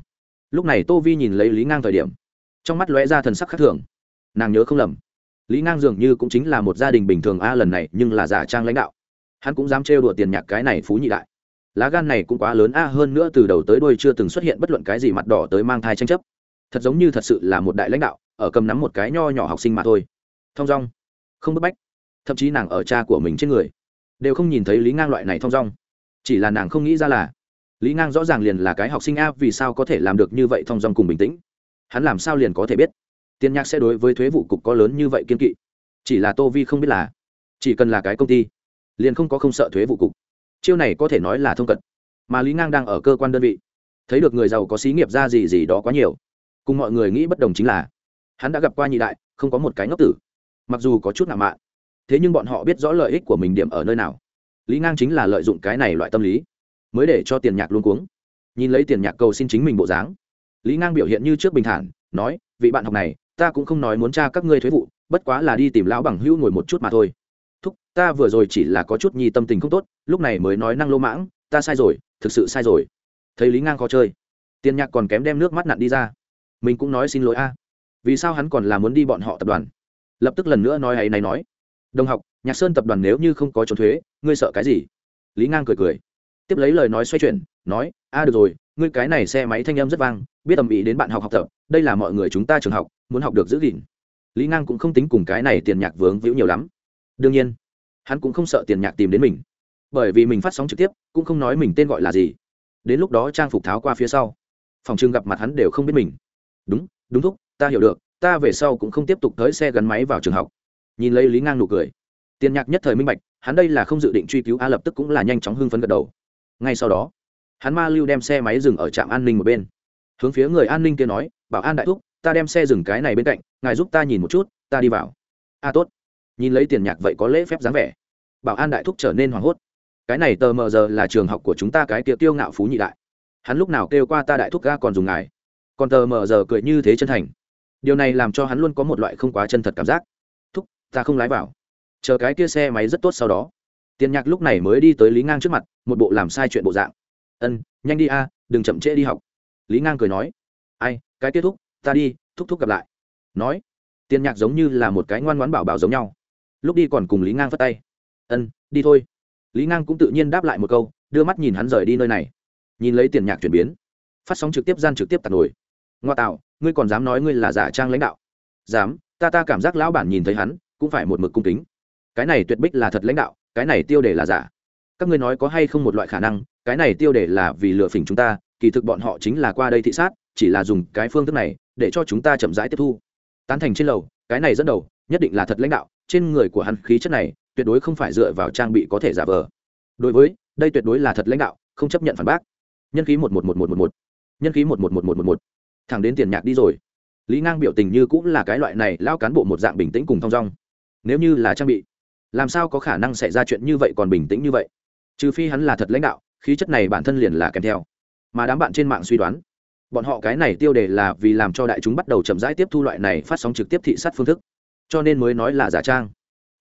Lúc này tô vi nhìn lấy lý ngang thời điểm, trong mắt lóe ra thần sắc khác thường. Nàng nhớ không lầm, lý ngang dường như cũng chính là một gia đình bình thường a lần này, nhưng là giả trang lãnh đạo. Hắn cũng dám trêu đùa tiền nhạc cái này phú nhị đại. Lá gan này cũng quá lớn a hơn nữa từ đầu tới đuôi chưa từng xuất hiện bất luận cái gì mặt đỏ tới mang thai tranh chấp. Thật giống như thật sự là một đại lãnh đạo, ở cầm nắm một cái nho nhỏ học sinh mà thôi. Thong dong. Không bức bách thậm chí nàng ở cha của mình trên người, đều không nhìn thấy lý ngang loại này thong dong. Chỉ là nàng không nghĩ ra là, lý ngang rõ ràng liền là cái học sinh a vì sao có thể làm được như vậy thong dong cùng bình tĩnh. Hắn làm sao liền có thể biết? Tiền nhạc sẽ đối với thuế vụ cục có lớn như vậy kiên kỵ. Chỉ là tô vi không biết là, chỉ cần là cái công ty, liền không có không sợ thuế vụ cục. Chiêu này có thể nói là thông cận. Mà lý ngang đang ở cơ quan đơn vị, thấy được người giàu có xí nghiệp ra gì gì đó quá nhiều, cùng mọi người nghĩ bất đồng chính là, hắn đã gặp qua nhị đại, không có một cái ngốc tử, mặc dù có chút ngạo mạn thế nhưng bọn họ biết rõ lợi ích của mình điểm ở nơi nào. Lý ngang chính là lợi dụng cái này loại tâm lý, mới để cho tiền nhạc luôn cuống. Nhìn lấy tiền nhạc cầu xin chính mình bộ dáng, lý ngang biểu hiện như trước bình thản, nói, vị bạn học này, ta cũng không nói muốn tra các ngươi thuế vụ, bất quá là đi tìm lão bằng hữu ngồi một chút mà thôi. Thúc, ta vừa rồi chỉ là có chút nhi tâm tình không tốt, lúc này mới nói năng lô mãng, ta sai rồi, thực sự sai rồi. Thấy lý ngang khó chơi, tiền nhạc còn kém đem nước mắt nặn đi ra. Mình cũng nói xin lỗi a, vì sao hắn còn là muốn đi bọn họ tập đoàn? Lập tức lần nữa nói ấy này nói đồng học, nhạc sơn tập đoàn nếu như không có trốn thuế, ngươi sợ cái gì? Lý ngang cười cười. Tiếp lấy lời nói xoay chuyển, nói, a, được rồi, ngươi cái này xe máy thanh âm rất vang, biết tầm ý đến bạn học học tập, đây là mọi người chúng ta trường học, muốn học được giữ gìn. Lý ngang cũng không tính cùng cái này tiền nhạc vướng víu nhiều lắm. Đương nhiên, hắn cũng không sợ tiền nhạc tìm đến mình, bởi vì mình phát sóng trực tiếp, cũng không nói mình tên gọi là gì. Đến lúc đó trang phục tháo qua phía sau, phòng trường gặp mặt hắn đều không biết mình. Đúng đúng thúc, ta hiểu được, ta về sau cũng không tiếp tục tới xe gắn máy vào trường học nhìn lấy lý ngang nụ cười. Tiền nhạc nhất thời minh bạch, hắn đây là không dự định truy cứu a lập tức cũng là nhanh chóng hưng phấn gật đầu. Ngay sau đó, hắn ma lưu đem xe máy dừng ở trạm an ninh một bên. Hướng phía người an ninh kia nói, bảo an đại thúc, ta đem xe dừng cái này bên cạnh, ngài giúp ta nhìn một chút, ta đi vào. A, tốt. Nhìn lấy tiền nhạc vậy có lễ phép dáng vẻ. Bảo an đại thúc trở nên hoảng hốt. Cái này tờ mờ giờ là trường học của chúng ta cái kia tiêu ngạo phú nhị đại. Hắn lúc nào kêu qua ta đại thúc ga còn dùng ngài. Còn tờ mờ giờ cười như thế chân thành. Điều này làm cho hắn luôn có một loại không quá chân thật cảm giác ta không lái vào. Chờ cái kia xe máy rất tốt sau đó. Tiền nhạc lúc này mới đi tới lý ngang trước mặt, một bộ làm sai chuyện bộ dạng. Ân, nhanh đi a, đừng chậm trễ đi học. Lý ngang cười nói. Ai, cái kết thúc, ta đi, thúc thúc gặp lại. Nói, tiền nhạc giống như là một cái ngoan ngoãn bảo bảo giống nhau. Lúc đi còn cùng lý ngang phất tay. Ân, đi thôi. Lý ngang cũng tự nhiên đáp lại một câu, đưa mắt nhìn hắn rời đi nơi này. Nhìn lấy tiền nhạc chuyển biến, phát sóng trực tiếp gian trực tiếp tạt nổi. Ngoa tạo, ngươi còn dám nói ngươi là giả trang lãnh đạo? Dám, ta ta cảm giác lão bản nhìn thấy hắn cũng phải một mực cung kính. Cái này tuyệt bích là thật lãnh đạo, cái này tiêu đề là giả. Các ngươi nói có hay không một loại khả năng, cái này tiêu đề là vì lựa phỉnh chúng ta, kỳ thực bọn họ chính là qua đây thị sát, chỉ là dùng cái phương thức này để cho chúng ta chậm rãi tiếp thu. Tán thành trên lầu, cái này dẫn đầu, nhất định là thật lãnh đạo, trên người của hắn khí chất này, tuyệt đối không phải dựa vào trang bị có thể giả vờ. Đối với, đây tuyệt đối là thật lãnh đạo, không chấp nhận phản bác. Nhân khí một một một một một một. Nhân khí một một một một một một. Thẳng đến tiền nhạc đi rồi. Lý ngang biểu tình như cũng là cái loại này lao cán bộ một dạng bình tĩnh cùng thong dong nếu như là trang bị, làm sao có khả năng xảy ra chuyện như vậy còn bình tĩnh như vậy? Trừ phi hắn là thật lãnh đạo, khí chất này bản thân liền là kèm theo. Mà đám bạn trên mạng suy đoán, bọn họ cái này tiêu đề là vì làm cho đại chúng bắt đầu chậm rãi tiếp thu loại này phát sóng trực tiếp thị sát phương thức. Cho nên mới nói là giả trang.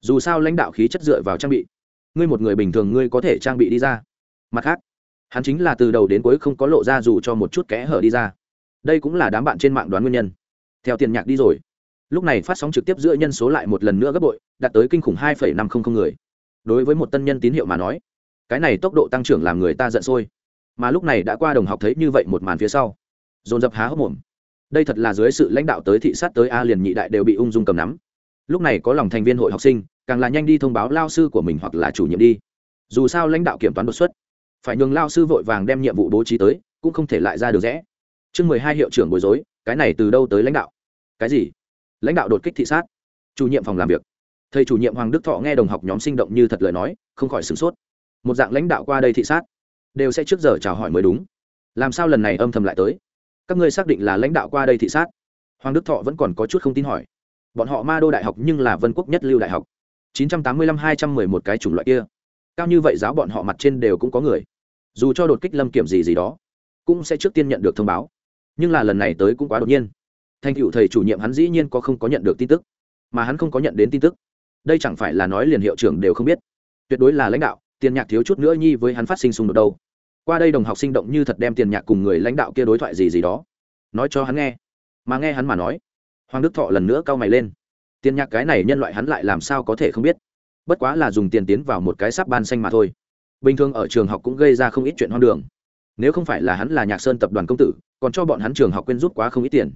Dù sao lãnh đạo khí chất dựa vào trang bị, ngươi một người bình thường ngươi có thể trang bị đi ra. Mặt khác, hắn chính là từ đầu đến cuối không có lộ ra dù cho một chút kẽ hở đi ra. Đây cũng là đám bạn trên mạng đoán nguyên nhân. Theo tiền nhạc đi rồi lúc này phát sóng trực tiếp giữa nhân số lại một lần nữa gấp bội, đạt tới kinh khủng hai năm trăm linh người. Đối với một tân nhân tín hiệu mà nói, cái này tốc độ tăng trưởng làm người ta giận sôi. Mà lúc này đã qua đồng học thấy như vậy một màn phía sau, dồn dập há hốc mồm. Đây thật là dưới sự lãnh đạo tới thị sát tới a liền nhị đại đều bị ung dung cầm nắm. Lúc này có lòng thành viên hội học sinh, càng là nhanh đi thông báo lao sư của mình hoặc là chủ nhiệm đi. Dù sao lãnh đạo kiểm toán đột xuất, phải nhường lao sư vội vàng đem nhiệm vụ bố trí tới, cũng không thể lại ra được rẽ. Chương mười hai hiệu trưởng bối rối, cái này từ đâu tới lãnh đạo? Cái gì? Lãnh đạo đột kích thị sát, chủ nhiệm phòng làm việc. Thầy chủ nhiệm hoàng đức thọ nghe đồng học nhóm sinh động như thật lời nói, không khỏi sửng sốt. Một dạng lãnh đạo qua đây thị sát, đều sẽ trước giờ chào hỏi mới đúng. Làm sao lần này âm thầm lại tới? Các ngươi xác định là lãnh đạo qua đây thị sát? Hoàng đức thọ vẫn còn có chút không tin hỏi. Bọn họ ma đô đại học nhưng là vân quốc nhất lưu đại học. chín trăm tám mươi lăm hai trăm mười một cái chủng loại kia. Cao như vậy giáo bọn họ mặt trên đều cũng có người. Dù cho đột kích lâm kiểm gì gì đó, cũng sẽ trước tiên nhận được thông báo. Nhưng là lần này tới cũng quá đột nhiên thành cựu thầy chủ nhiệm hắn dĩ nhiên có không có nhận được tin tức, mà hắn không có nhận đến tin tức. Đây chẳng phải là nói liền hiệu trưởng đều không biết. Tuyệt đối là lãnh đạo, tiền nhạc thiếu chút nữa nhi với hắn phát sinh xung đột đâu. Qua đây đồng học sinh động như thật đem tiền nhạc cùng người lãnh đạo kia đối thoại gì gì đó, nói cho hắn nghe. Mà nghe hắn mà nói, hoàng đức thọ lần nữa cau mày lên. Tiền nhạc cái này nhân loại hắn lại làm sao có thể không biết? Bất quá là dùng tiền tiến vào một cái sắp ban xanh mà thôi. Bình thường ở trường học cũng gây ra không ít chuyện hoang đường. Nếu không phải là hắn là nhạc sơn tập đoàn công tử, còn cho bọn hắn trường học quên rút quá không ít tiền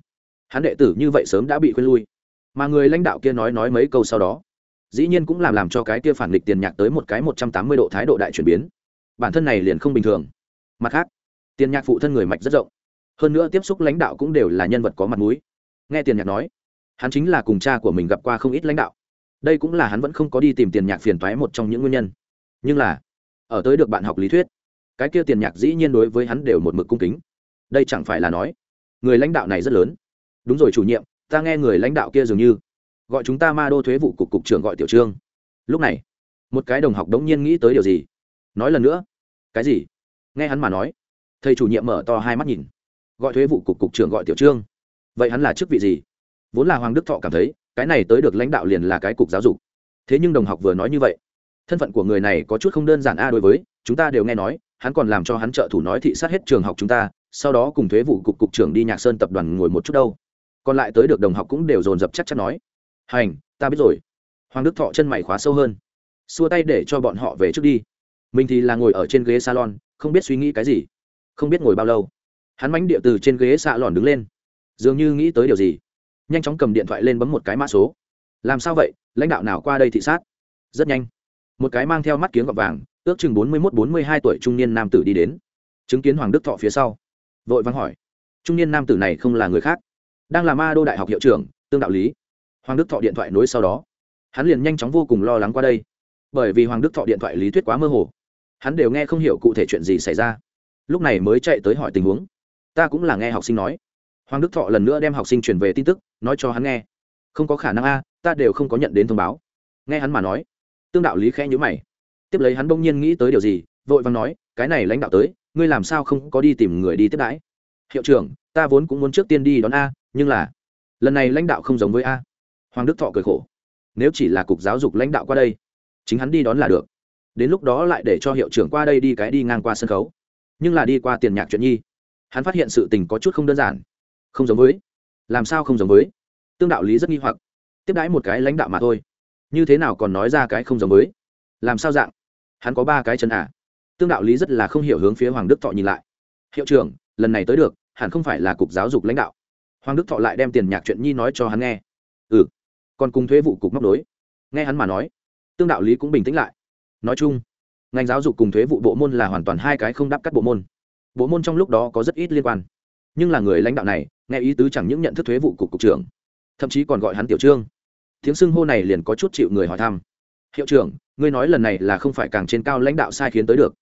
hắn đệ tử như vậy sớm đã bị khuyên lui. Mà người lãnh đạo kia nói nói mấy câu sau đó, dĩ nhiên cũng làm làm cho cái kia phản nghịch tiền nhạc tới một cái một trăm tám mươi độ thái độ đại chuyển biến. Bản thân này liền không bình thường. Mặt khác, tiền nhạc phụ thân người mạch rất rộng. Hơn nữa tiếp xúc lãnh đạo cũng đều là nhân vật có mặt mũi. Nghe tiền nhạc nói, hắn chính là cùng cha của mình gặp qua không ít lãnh đạo. Đây cũng là hắn vẫn không có đi tìm tiền nhạc phiền toái một trong những nguyên nhân. Nhưng là, ở tới được bạn học lý thuyết, cái kia tiền nhạc dĩ nhiên đối với hắn đều một mực cung kính. Đây chẳng phải là nói, người lãnh đạo này rất lớn đúng rồi chủ nhiệm, ta nghe người lãnh đạo kia dường như gọi chúng ta ma đô thuế vụ cục cục trưởng gọi tiểu trương. Lúc này, một cái đồng học đống nhiên nghĩ tới điều gì? Nói lần nữa. Cái gì? Nghe hắn mà nói. Thầy chủ nhiệm mở to hai mắt nhìn. Gọi thuế vụ cục cục trưởng gọi tiểu trương. Vậy hắn là chức vị gì? Vốn là hoàng đức thọ cảm thấy, cái này tới được lãnh đạo liền là cái cục giáo dục. Thế nhưng đồng học vừa nói như vậy, thân phận của người này có chút không đơn giản a đối với, chúng ta đều nghe nói, hắn còn làm cho hắn trợ thủ nói thị sát hết trường học chúng ta, sau đó cùng thuế vụ cục cục trưởng đi nhạc sơn tập đoàn ngồi một chút đâu còn lại tới được đồng học cũng đều dồn dập chắc chắn nói, hành, ta biết rồi. Hoàng đức thọ chân mày khóa sâu hơn, xua tay để cho bọn họ về trước đi. Mình thì là ngồi ở trên ghế salon, không biết suy nghĩ cái gì, không biết ngồi bao lâu. Hắn mánh địa từ trên ghế xạ lòn đứng lên, dường như nghĩ tới điều gì, nhanh chóng cầm điện thoại lên bấm một cái mã số. Làm sao vậy? Lãnh đạo nào qua đây thị sát? Rất nhanh. Một cái mang theo mắt kiếng gọt vàng, ước chừng bốn mươi một bốn mươi hai tuổi trung niên nam tử đi đến, chứng kiến hoàng đức thọ phía sau, vội vắng hỏi, trung niên nam tử này không là người khác? Đang là ma đô đại học hiệu trưởng, tương đạo lý. Hoàng đức thọ điện thoại nối sau đó. Hắn liền nhanh chóng vô cùng lo lắng qua đây. Bởi vì hoàng đức thọ điện thoại lý thuyết quá mơ hồ. Hắn đều nghe không hiểu cụ thể chuyện gì xảy ra. Lúc này mới chạy tới hỏi tình huống. Ta cũng là nghe học sinh nói. Hoàng đức thọ lần nữa đem học sinh truyền về tin tức, nói cho hắn nghe. Không có khả năng a, ta đều không có nhận đến thông báo. Nghe hắn mà nói, tương đạo lý khẽ nhữ mày. Tiếp lấy hắn bỗng nhiên nghĩ tới điều gì, vội vàng nói, cái này lãnh đạo tới, ngươi làm sao không có đi tìm người đi tiếp đãi? Hiệu trưởng, ta vốn cũng muốn trước tiên đi đón a nhưng là lần này lãnh đạo không giống với a hoàng đức thọ cười khổ nếu chỉ là cục giáo dục lãnh đạo qua đây chính hắn đi đón là được đến lúc đó lại để cho hiệu trưởng qua đây đi cái đi ngang qua sân khấu nhưng là đi qua tiền nhạc chuyện nhi hắn phát hiện sự tình có chút không đơn giản không giống với làm sao không giống với tương đạo lý rất nghi hoặc tiếp đãi một cái lãnh đạo mà thôi như thế nào còn nói ra cái không giống với làm sao dạng hắn có ba cái chân à tương đạo lý rất là không hiểu hướng phía hoàng đức thọ nhìn lại hiệu trưởng lần này tới được hẳn không phải là cục giáo dục lãnh đạo hoàng đức thọ lại đem tiền nhạc chuyện nhi nói cho hắn nghe. Ừ còn cùng thuế vụ cục móc đối nghe hắn mà nói, tương đạo lý cũng bình tĩnh lại. Nói chung, ngành giáo dục cùng thuế vụ bộ môn là hoàn toàn hai cái không đáp cắt bộ môn. Bộ môn trong lúc đó có rất ít liên quan. Nhưng là người lãnh đạo này, nghe ý tứ chẳng những nhận thức thuế vụ cục cục trưởng, thậm chí còn gọi hắn tiểu trương. Tiếng xưng hô này liền có chút chịu người hỏi thăm. Hiệu trưởng, ngươi nói lần này là không phải càng trên cao lãnh đạo sai khiến tới được.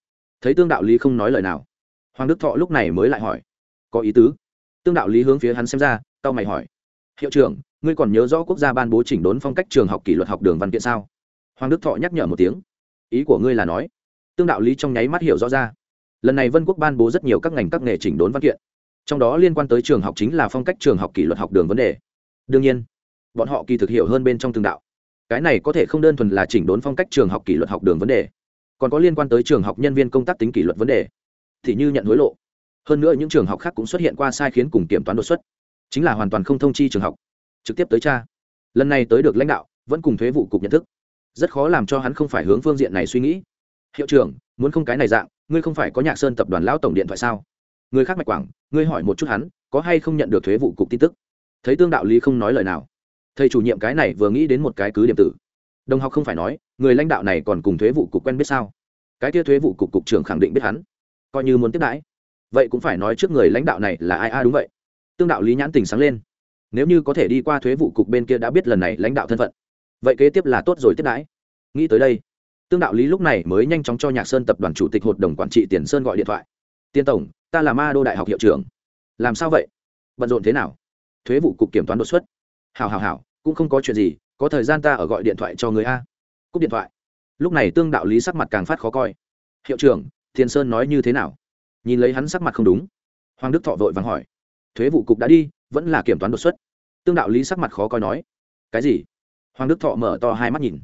Thấy tương đạo lý không nói lời nào. Hoàng đức thọ lúc này mới lại hỏi, có ý tứ? Tương đạo lý hướng phía hắn xem ra, tao mày hỏi. Hiệu trưởng, ngươi còn nhớ rõ quốc gia ban bố chỉnh đốn phong cách trường học kỷ luật học đường văn kiện sao? Hoàng đức thọ nhắc nhở một tiếng. Ý của ngươi là nói. Tương đạo lý trong nháy mắt hiểu rõ ra. Lần này vân quốc ban bố rất nhiều các ngành các nghề chỉnh đốn văn kiện. Trong đó liên quan tới trường học chính là phong cách trường học kỷ luật học đường vấn đề. Đương nhiên, bọn họ kỳ thực hiểu hơn bên trong từng đạo. Cái này có thể không đơn thuần là chỉnh đốn phong cách trường học kỷ luật học đường vấn đề, còn có liên quan tới trường học nhân viên công tác tính kỷ luật vấn đề. Thì như nhận hối lộ hơn nữa những trường học khác cũng xuất hiện qua sai khiến cùng kiểm toán đột xuất. Chính là hoàn toàn không thông chi trường học. Trực tiếp tới cha lần này tới được lãnh đạo, vẫn cùng thuế vụ cục nhận thức. Rất khó làm cho hắn không phải hướng phương diện này suy nghĩ. Hiệu trưởng, muốn không cái này dạng, ngươi không phải có nhạc sơn tập đoàn lão tổng điện thoại sao? Người khác mạch quảng, ngươi hỏi một chút hắn, có hay không nhận được thuế vụ cục tin tức? Thấy tương đạo lý không nói lời nào. Thầy chủ nhiệm cái này vừa nghĩ đến một cái cứ điểm tử. Đồng học không phải nói, người lãnh đạo này còn cùng thuế vụ cục quen biết sao? Cái kia thuế vụ cục cục trưởng khẳng định biết hắn. Coi như muốn tiếp đãi vậy cũng phải nói trước người lãnh đạo này là ai? A đúng vậy. Tương đạo lý nhãn tình sáng lên. Nếu như có thể đi qua thuế vụ cục bên kia đã biết lần này lãnh đạo thân phận. Vậy kế tiếp là tốt rồi tiếp đãi. Nghĩ tới đây, tương đạo lý lúc này mới nhanh chóng cho nhạc sơn tập đoàn chủ tịch hội đồng quản trị tiền sơn gọi điện thoại. Tiên tổng, ta là ma đô đại học hiệu trưởng. Làm sao vậy? Bận rộn thế nào? Thuế vụ cục kiểm toán đột xuất. Hào hào hào cũng không có chuyện gì, có thời gian ta ở gọi điện thoại cho người a. Cúp điện thoại. Lúc này tương đạo lý sắc mặt càng phát khó coi. Hiệu trưởng thiên sơn nói như thế nào? Nhìn lấy hắn sắc mặt không đúng. Hoàng đức thọ vội vàng hỏi, thuế vụ cục đã đi, vẫn là kiểm toán đột xuất? Tương đạo lý sắc mặt khó coi nói, cái gì? Hoàng đức thọ mở to hai mắt nhìn,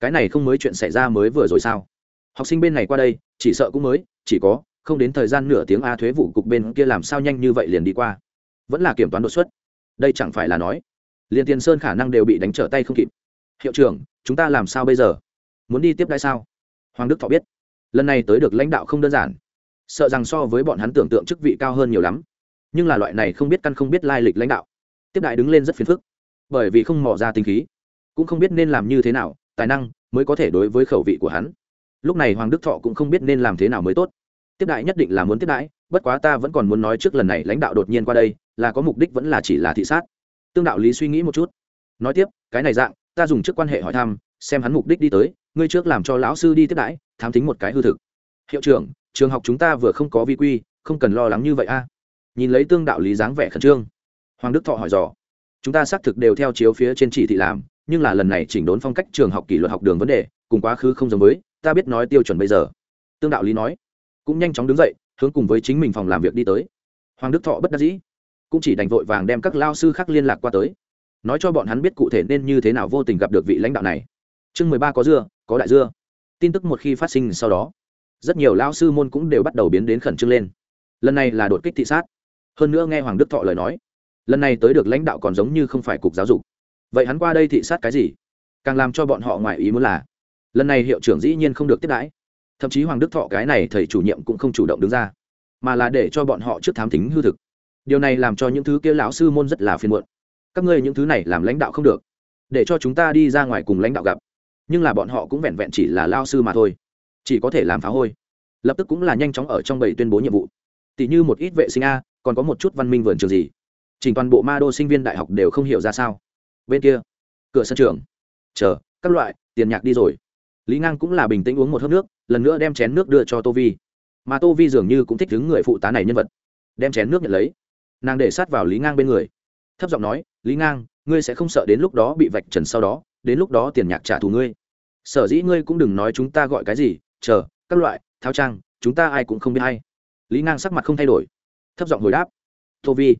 cái này không mới chuyện xảy ra mới vừa rồi sao? Học sinh bên này qua đây, chỉ sợ cũng mới, chỉ có, không đến thời gian nửa tiếng a thuế vụ cục bên kia làm sao nhanh như vậy liền đi qua. Vẫn là kiểm toán đột xuất. Đây chẳng phải là nói liền tiền sơn khả năng đều bị đánh trở tay không kịp. Hiệu trưởng, chúng ta làm sao bây giờ? Muốn đi tiếp đai sao? Hoàng đức thọ biết, lần này tới được lãnh đạo không đơn giản sợ rằng so với bọn hắn tưởng tượng chức vị cao hơn nhiều lắm. Nhưng là loại này không biết căn không biết lai lịch lãnh đạo, tiếp đại đứng lên rất phiền phức. Bởi vì không mò ra tinh khí, cũng không biết nên làm như thế nào, tài năng mới có thể đối với khẩu vị của hắn. Lúc này hoàng đức thọ cũng không biết nên làm thế nào mới tốt. Tiếp đại nhất định là muốn tiếp đãi bất quá ta vẫn còn muốn nói trước lần này lãnh đạo đột nhiên qua đây, là có mục đích vẫn là chỉ là thị sát. Tương đạo lý suy nghĩ một chút. Nói tiếp, cái này dạng, ta dùng trước quan hệ hỏi thăm, xem hắn mục đích đi tới, ngươi trước làm cho lão sư đi tiếp đãi thám tính một cái hư thực. Hiệu trưởng trường học chúng ta vừa không có vi quy, không cần lo lắng như vậy a. Nhìn lấy tương đạo lý dáng vẻ khẩn trương, hoàng đức thọ hỏi dò. Chúng ta xác thực đều theo chiếu phía trên chỉ thị làm, nhưng là lần này chỉnh đốn phong cách trường học kỷ luật học đường vấn đề, cùng quá khứ không giống với, ta biết nói tiêu chuẩn bây giờ. Tương đạo lý nói, cũng nhanh chóng đứng dậy, hướng cùng với chính mình phòng làm việc đi tới. Hoàng đức thọ bất đắc dĩ, cũng chỉ đành vội vàng đem các lao sư khác liên lạc qua tới. Nói cho bọn hắn biết cụ thể nên như thế nào vô tình gặp được vị lãnh đạo này. Chương mười ba có dưa, có đại dưa. Tin tức một khi phát sinh sau đó rất nhiều lao sư môn cũng đều bắt đầu biến đến khẩn trương lên. Lần này là đột kích thị sát. Hơn nữa nghe hoàng đức thọ lời nói, lần này tới được lãnh đạo còn giống như không phải cục giáo dục. Vậy hắn qua đây thị sát cái gì? Càng làm cho bọn họ ngoài ý muốn là, lần này hiệu trưởng dĩ nhiên không được tiếp đãi. Thậm chí hoàng đức thọ cái này thầy chủ nhiệm cũng không chủ động đứng ra, mà là để cho bọn họ trước thám tính hư thực. Điều này làm cho những thứ kia lão sư môn rất là phiền muộn. Các ngươi những thứ này làm lãnh đạo không được, để cho chúng ta đi ra ngoài cùng lãnh đạo gặp. Nhưng là bọn họ cũng vẹn vẹn chỉ là lao sư mà thôi chỉ có thể làm phá hôi. Lập tức cũng là nhanh chóng ở trong bảy tuyên bố nhiệm vụ. Tỷ như một ít vệ sinh a, còn có một chút văn minh vườn trường gì. Chỉnh toàn bộ ma đô sinh viên đại học đều không hiểu ra sao. Bên kia, cửa sân trường. Chờ, các loại, tiền nhạc đi rồi. Lý ngang cũng là bình tĩnh uống một hớp nước, lần nữa đem chén nước đưa cho tô vi. Mà tô vi dường như cũng thích đứng người phụ tá này nhân vật. Đem chén nước nhận lấy. Nàng để sát vào lý ngang bên người. Thấp giọng nói, lý ngang, ngươi sẽ không sợ đến lúc đó bị vạch trần sau đó, đến lúc đó tiền nhạc trả thù ngươi. Sở dĩ ngươi cũng đừng nói chúng ta gọi cái gì chờ, các loại, tháo trang, chúng ta ai cũng không biết hay. Lý ngang sắc mặt không thay đổi, thấp giọng hồi đáp. Tô vi,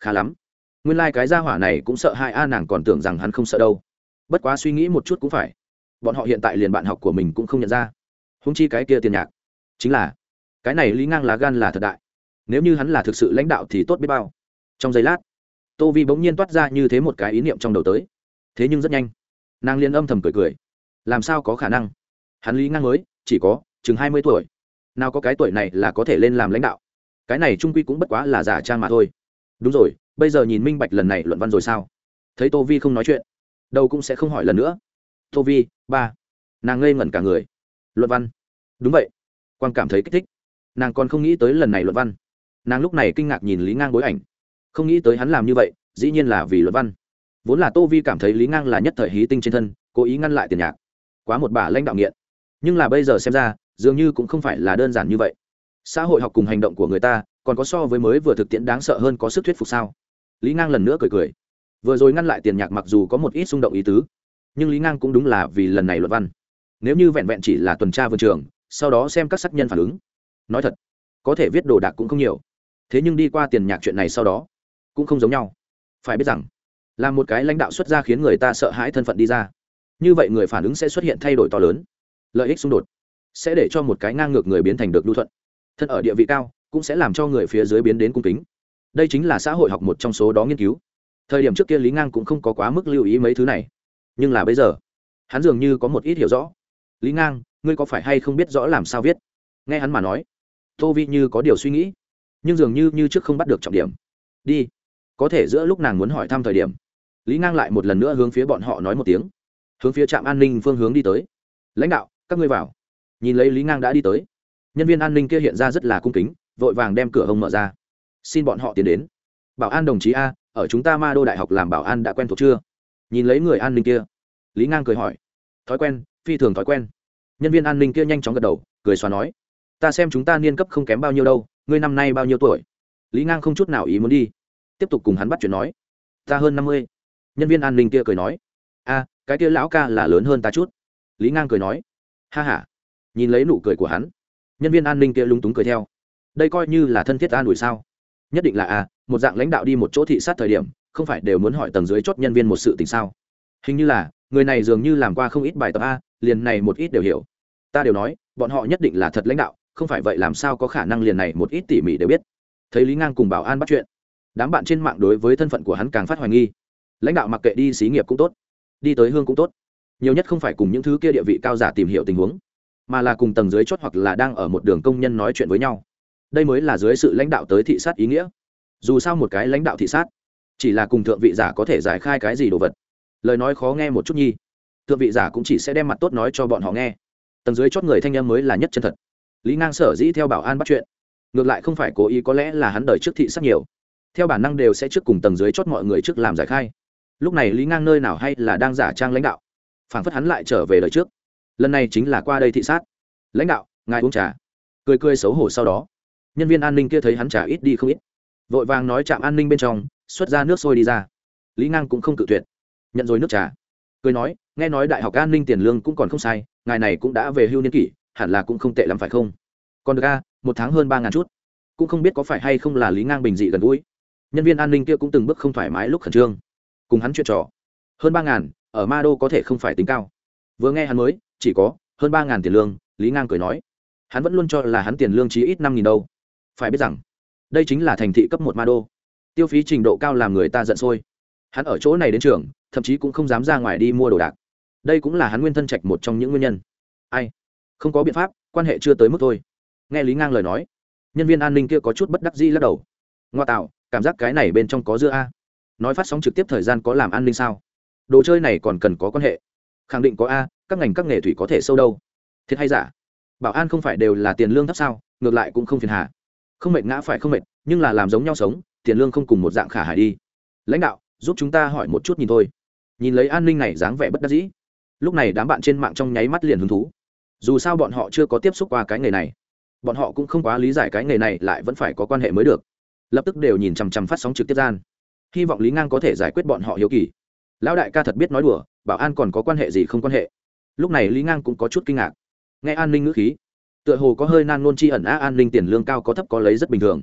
khá lắm. Nguyên lai、like、cái gia hỏa này cũng sợ hai a nàng còn tưởng rằng hắn không sợ đâu. Bất quá suy nghĩ một chút cũng phải. Bọn họ hiện tại liền bạn học của mình cũng không nhận ra. Húng chi cái kia tiền nhạc. Chính là, cái này lý ngang lá gan là thật đại. Nếu như hắn là thực sự lãnh đạo thì tốt biết bao. Trong giây lát, tô vi bỗng nhiên toát ra như thế một cái ý niệm trong đầu tới. Thế nhưng rất nhanh, nàng liên âm thầm cười cười. Làm sao có khả năng? Hắn lý ngang mới chỉ có chừng hai mươi tuổi. Nào có cái tuổi này là có thể lên làm lãnh đạo. Cái này trung quy cũng bất quá là giả trang mà thôi. Đúng rồi, bây giờ nhìn minh bạch lần này luận văn rồi sao? Thấy tô vi không nói chuyện đâu cũng sẽ không hỏi lần nữa. Tô vi, ba. Nàng ngây ngẩn cả người. Luận văn. Đúng vậy. Quan cảm thấy kích thích. Nàng còn không nghĩ tới lần này luận văn. Nàng lúc này kinh ngạc nhìn lý ngang bối ảnh. Không nghĩ tới hắn làm như vậy, dĩ nhiên là vì luận văn. Vốn là tô vi cảm thấy lý ngang là nhất thời hí tinh trên thân, cố ý ngăn lại tiền nhạc. Quá một bà lãnh đạo nghiện nhưng là bây giờ xem ra, dường như cũng không phải là đơn giản như vậy. Xã hội học cùng hành động của người ta, còn có so với mới vừa thực tiễn đáng sợ hơn có sức thuyết phục sao? Lý ngang lần nữa cười cười. Vừa rồi ngăn lại tiền nhạc mặc dù có một ít xung động ý tứ, nhưng lý ngang cũng đúng là vì lần này luận văn. Nếu như vẹn vẹn chỉ là tuần tra vườn trường, sau đó xem các sắc nhân phản ứng. Nói thật, có thể viết đồ đạc cũng không nhiều. Thế nhưng đi qua tiền nhạc chuyện này sau đó, cũng không giống nhau. Phải biết rằng, là một cái lãnh đạo xuất ra khiến người ta sợ hãi thân phận đi ra. Như vậy người phản ứng sẽ xuất hiện thay đổi to lớn lợi ích xung đột sẽ để cho một cái ngang ngược người biến thành được lưu thuận. Thân ở địa vị cao, cũng sẽ làm cho người phía dưới biến đến cung kính. Đây chính là xã hội học một trong số đó nghiên cứu. Thời điểm trước kia lý ngang cũng không có quá mức lưu ý mấy thứ này. Nhưng là bây giờ, hắn dường như có một ít hiểu rõ. Lý ngang, ngươi có phải hay không biết rõ làm sao viết? Nghe hắn mà nói, tô vi như có điều suy nghĩ, nhưng dường như như trước không bắt được trọng điểm. Đi, có thể giữa lúc nàng muốn hỏi thăm thời điểm, lý ngang lại một lần nữa hướng phía bọn họ nói một tiếng. Hướng phía trạm an ninh phương hướng đi tới. Lãnh đạo các ngươi vào. Nhìn lấy lý ngang đã đi tới. Nhân viên an ninh kia hiện ra rất là cung kính, vội vàng đem cửa hông mở ra. Xin bọn họ tiến đến. Bảo an đồng chí a, ở chúng ta ma đô đại học làm bảo an đã quen thuộc chưa? Nhìn lấy người an ninh kia. Lý ngang cười hỏi. Thói quen, phi thường thói quen. Nhân viên an ninh kia nhanh chóng gật đầu, cười xóa nói. Ta xem chúng ta niên cấp không kém bao nhiêu đâu, ngươi năm nay bao nhiêu tuổi? Lý ngang không chút nào ý muốn đi. Tiếp tục cùng hắn bắt chuyện nói. Ta hơn năm mươi. Nhân viên an ninh kia cười nói. A, cái kia lão ca là lớn hơn ta chút. Lý ngang cười nói ha h a nhìn lấy nụ cười của hắn, nhân viên an ninh kia lúng túng cười theo. Đây coi như là thân thiết an ủi sao? Nhất định là a một dạng lãnh đạo đi một chỗ thị sát thời điểm, không phải đều muốn hỏi tầng dưới chốt nhân viên một sự tình sao? Hình như là, người này dường như làm qua không ít bài tập a, liền này một ít đều hiểu. Ta đều nói, bọn họ nhất định là thật lãnh đạo, không phải vậy làm sao có khả năng liền này một ít tỉ mỉ đều biết. Thấy lý ngang cùng bảo an bắt chuyện, đám bạn trên mạng đối với thân phận của hắn càng phát hoài nghi. Lãnh đạo mặc kệ đi xí nghiệp cũng tốt, đi tới hương cũng tốt nhiều nhất không phải cùng những thứ kia địa vị cao giả tìm hiểu tình huống, mà là cùng tầng dưới chót hoặc là đang ở một đường công nhân nói chuyện với nhau. Đây mới là dưới sự lãnh đạo tới thị sát ý nghĩa. Dù sao một cái lãnh đạo thị sát, chỉ là cùng thượng vị giả có thể giải khai cái gì đồ vật. Lời nói khó nghe một chút nhi. Thượng vị giả cũng chỉ sẽ đem mặt tốt nói cho bọn họ nghe. Tầng dưới chót người thanh em mới là nhất chân thật. Lý ngang sở dĩ theo bảo an bắt chuyện. Ngược lại không phải cố ý, có lẽ là hắn đời trước thị sát nhiều. Theo bản năng đều sẽ trước cùng tầng dưới chót mọi người trước làm giải khai. Lúc này lý ngang nơi nào hay là đang giả trang lãnh đạo phản phất hắn lại trở về đời trước. Lần này chính là qua đây thị sát. Lãnh đạo, ngài uống trà. Cười cười xấu hổ sau đó. Nhân viên an ninh kia thấy hắn trà ít đi không ít. Vội vàng nói chạm an ninh bên trong, xuất ra nước sôi đi ra. Lý ngang cũng không cự tuyệt. Nhận rồi nước trà. Cười nói, nghe nói đại học an ninh tiền lương cũng còn không sai, ngài này cũng đã về hưu niên kỷ, hẳn là cũng không tệ lắm phải không? Còn được a, một tháng hơn ba ngàn chút. Cũng không biết có phải hay không là lý ngang bình dị gần gũi. Nhân viên an ninh kia cũng từng bước không thoải mái lúc khẩn trương. Cùng hắn chuyện trò. Hơn ba ngàn ở ma đô có thể không phải tính cao. Vừa nghe hắn mới, chỉ có hơn ba ngàn tiền lương, lý ngang cười nói. Hắn vẫn luôn cho là hắn tiền lương chí ít năm nghìn đâu. Phải biết rằng, đây chính là thành thị cấp một ma đô. Tiêu phí trình độ cao làm người ta giận sôi. Hắn ở chỗ này đến trường, thậm chí cũng không dám ra ngoài đi mua đồ đạc. Đây cũng là hắn nguyên thân trạch một trong những nguyên nhân. Ai? Không có biện pháp, quan hệ chưa tới mức thôi. Nghe lý ngang lời nói, nhân viên an ninh kia có chút bất đắc dĩ lắc đầu. Ngoa tạo, cảm giác cái này bên trong có dưa a. Nói phát sóng trực tiếp thời gian có làm an ninh sao? Đồ chơi này còn cần có quan hệ. Khẳng định có a, các ngành các nghề thủy có thể sâu đâu. Thiệt hay giả? Bảo an không phải đều là tiền lương thấp sao, ngược lại cũng không phiền hà. Không mệt ngã phải không mệt, nhưng là làm giống nhau sống, tiền lương không cùng một dạng khả hải đi. Lãnh đạo, giúp chúng ta hỏi một chút nhìn thôi. Nhìn lấy an ninh này dáng vẻ bất đắc dĩ. Lúc này đám bạn trên mạng trong nháy mắt liền hứng thú. Dù sao bọn họ chưa có tiếp xúc qua cái nghề này. Bọn họ cũng không quá lý giải cái nghề này lại vẫn phải có quan hệ mới được. Lập tức đều nhìn chằm chằm phát sóng trực tiếp gian. Hy vọng lý ngang có thể giải quyết bọn họ hiếu kỳ lão đại ca thật biết nói đùa, bảo an còn có quan hệ gì không quan hệ. Lúc này lý ngang cũng có chút kinh ngạc. Nghe an ninh ngữ khí, tựa hồ có hơi nan nôn chi ẩn á, an ninh tiền lương cao có thấp có lấy rất bình thường.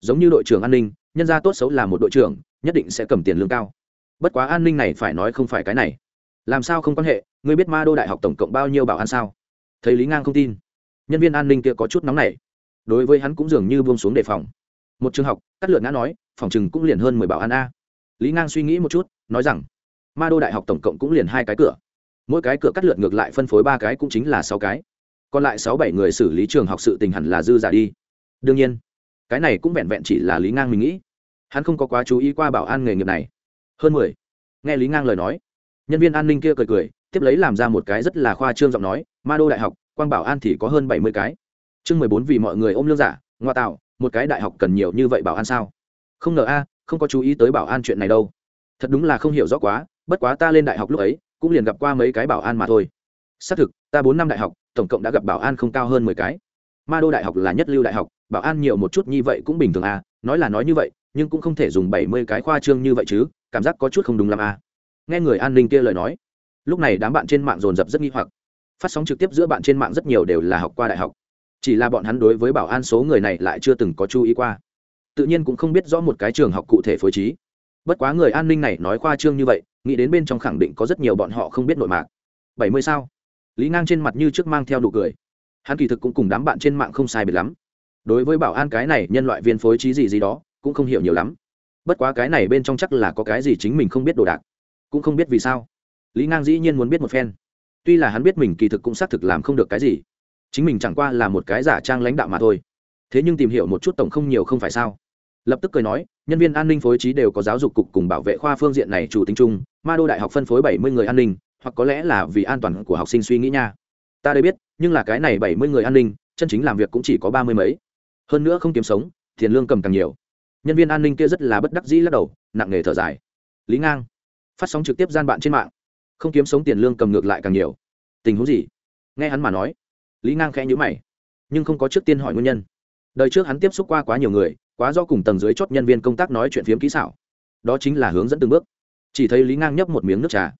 Giống như đội trưởng an ninh, nhân gia tốt xấu là một đội trưởng, nhất định sẽ cầm tiền lương cao. Bất quá an ninh này phải nói không phải cái này. Làm sao không quan hệ, ngươi biết ma đô đại học tổng cộng bao nhiêu bảo an sao? Thấy lý ngang không tin, nhân viên an ninh kia có chút nóng nảy. Đối với hắn cũng dường như buông xuống đề phòng. Một trường học, cắt lượn ngã nói, phòng chừng cũng liền hơn mười bảo an a lý ngang suy nghĩ một chút, nói rằng ma đô đại học tổng cộng cũng liền hai cái cửa. Mỗi cái cửa cắt lượt ngược lại phân phối ba cái cũng chính là sáu cái. Còn lại sáu bảy người xử lý trường học sự tình hẳn là dư giả đi. Đương nhiên, cái này cũng vẹn vẹn chỉ là lý ngang mình nghĩ. Hắn không có quá chú ý qua bảo an nghề nghiệp này. Hơn mười, nghe lý ngang lời nói, nhân viên an ninh kia cười cười, tiếp lấy làm ra một cái rất là khoa trương giọng nói, ma đô đại học, quang bảo an thì có hơn bảy mươi cái. Chương mười bốn vì mọi người ôm lương giả, ngoa tạo, một cái đại học cần nhiều như vậy bảo an sao? Không ngờ a, không có chú ý tới bảo an chuyện này đâu. Thật đúng là không hiểu rõ quá bất quá ta lên đại học lúc ấy, cũng liền gặp qua mấy cái bảo an mà thôi. Xác thực, ta bốn năm đại học, tổng cộng đã gặp bảo an không cao hơn mười cái. Ma đô đại học là nhất lưu đại học, bảo an nhiều một chút như vậy cũng bình thường à nói là nói như vậy, nhưng cũng không thể dùng bảy mươi cái khoa trương như vậy chứ, cảm giác có chút không đúng l à. Nghe người an ninh kia lời nói, lúc này đám bạn trên mạng dồn dập rất nghi hoặc. Phát sóng trực tiếp giữa bạn trên mạng rất nhiều đều là học qua đại học. Chỉ là bọn hắn đối với bảo an số người này lại chưa từng có chú ý qua. Tự nhiên cũng không biết rõ một cái trường học cụ thể phối trí. Bất quá người an ninh này nói khoa trương như vậy nghĩ đến bên trong khẳng định có rất nhiều bọn họ không biết nội mạc. Bảy mươi sao? Lý ngang trên mặt như trước mang theo nụ cười. Hắn kỳ thực cũng cùng đám bạn trên mạng không sai biệt lắm. Đối với bảo an cái này, nhân loại viên phối trí gì gì đó, cũng không hiểu nhiều lắm. Bất quá cái này bên trong chắc là có cái gì chính mình không biết đồ đạc. Cũng không biết vì sao. Lý ngang dĩ nhiên muốn biết một phen. Tuy là hắn biết mình kỳ thực cũng xác thực làm không được cái gì. Chính mình chẳng qua là một cái giả trang lãnh đạo mà thôi. Thế nhưng tìm hiểu một chút tổng không nhiều không phải sao lập tức cười nói, nhân viên an ninh phối trí đều có giáo dục cục cùng bảo vệ khoa phương diện này chủ tính chung, ma đô đại học phân phối bảy mươi người an ninh, hoặc có lẽ là vì an toàn của học sinh suy nghĩ nha. Ta đây biết, nhưng là cái này bảy mươi người an ninh, chân chính làm việc cũng chỉ có ba mươi mấy. Hơn nữa không kiếm sống, tiền lương cầm càng nhiều. Nhân viên an ninh kia rất là bất đắc dĩ lắc đầu, nặng nề thở dài. Lý ngang, phát sóng trực tiếp gian bạn trên mạng. Không kiếm sống tiền lương cầm ngược lại càng nhiều. Tình huống gì? Nghe hắn mà nói. Lý ngang khẽ nhữ mày, nhưng không có trước tiên hỏi nguyên nhân. Đời trước hắn tiếp xúc qua quá nhiều người quá do cùng tầng dưới chốt nhân viên công tác nói chuyện phiếm kỹ xảo. Đó chính là hướng dẫn từng bước. Chỉ thấy lý ngang nhấp một miếng nước trà.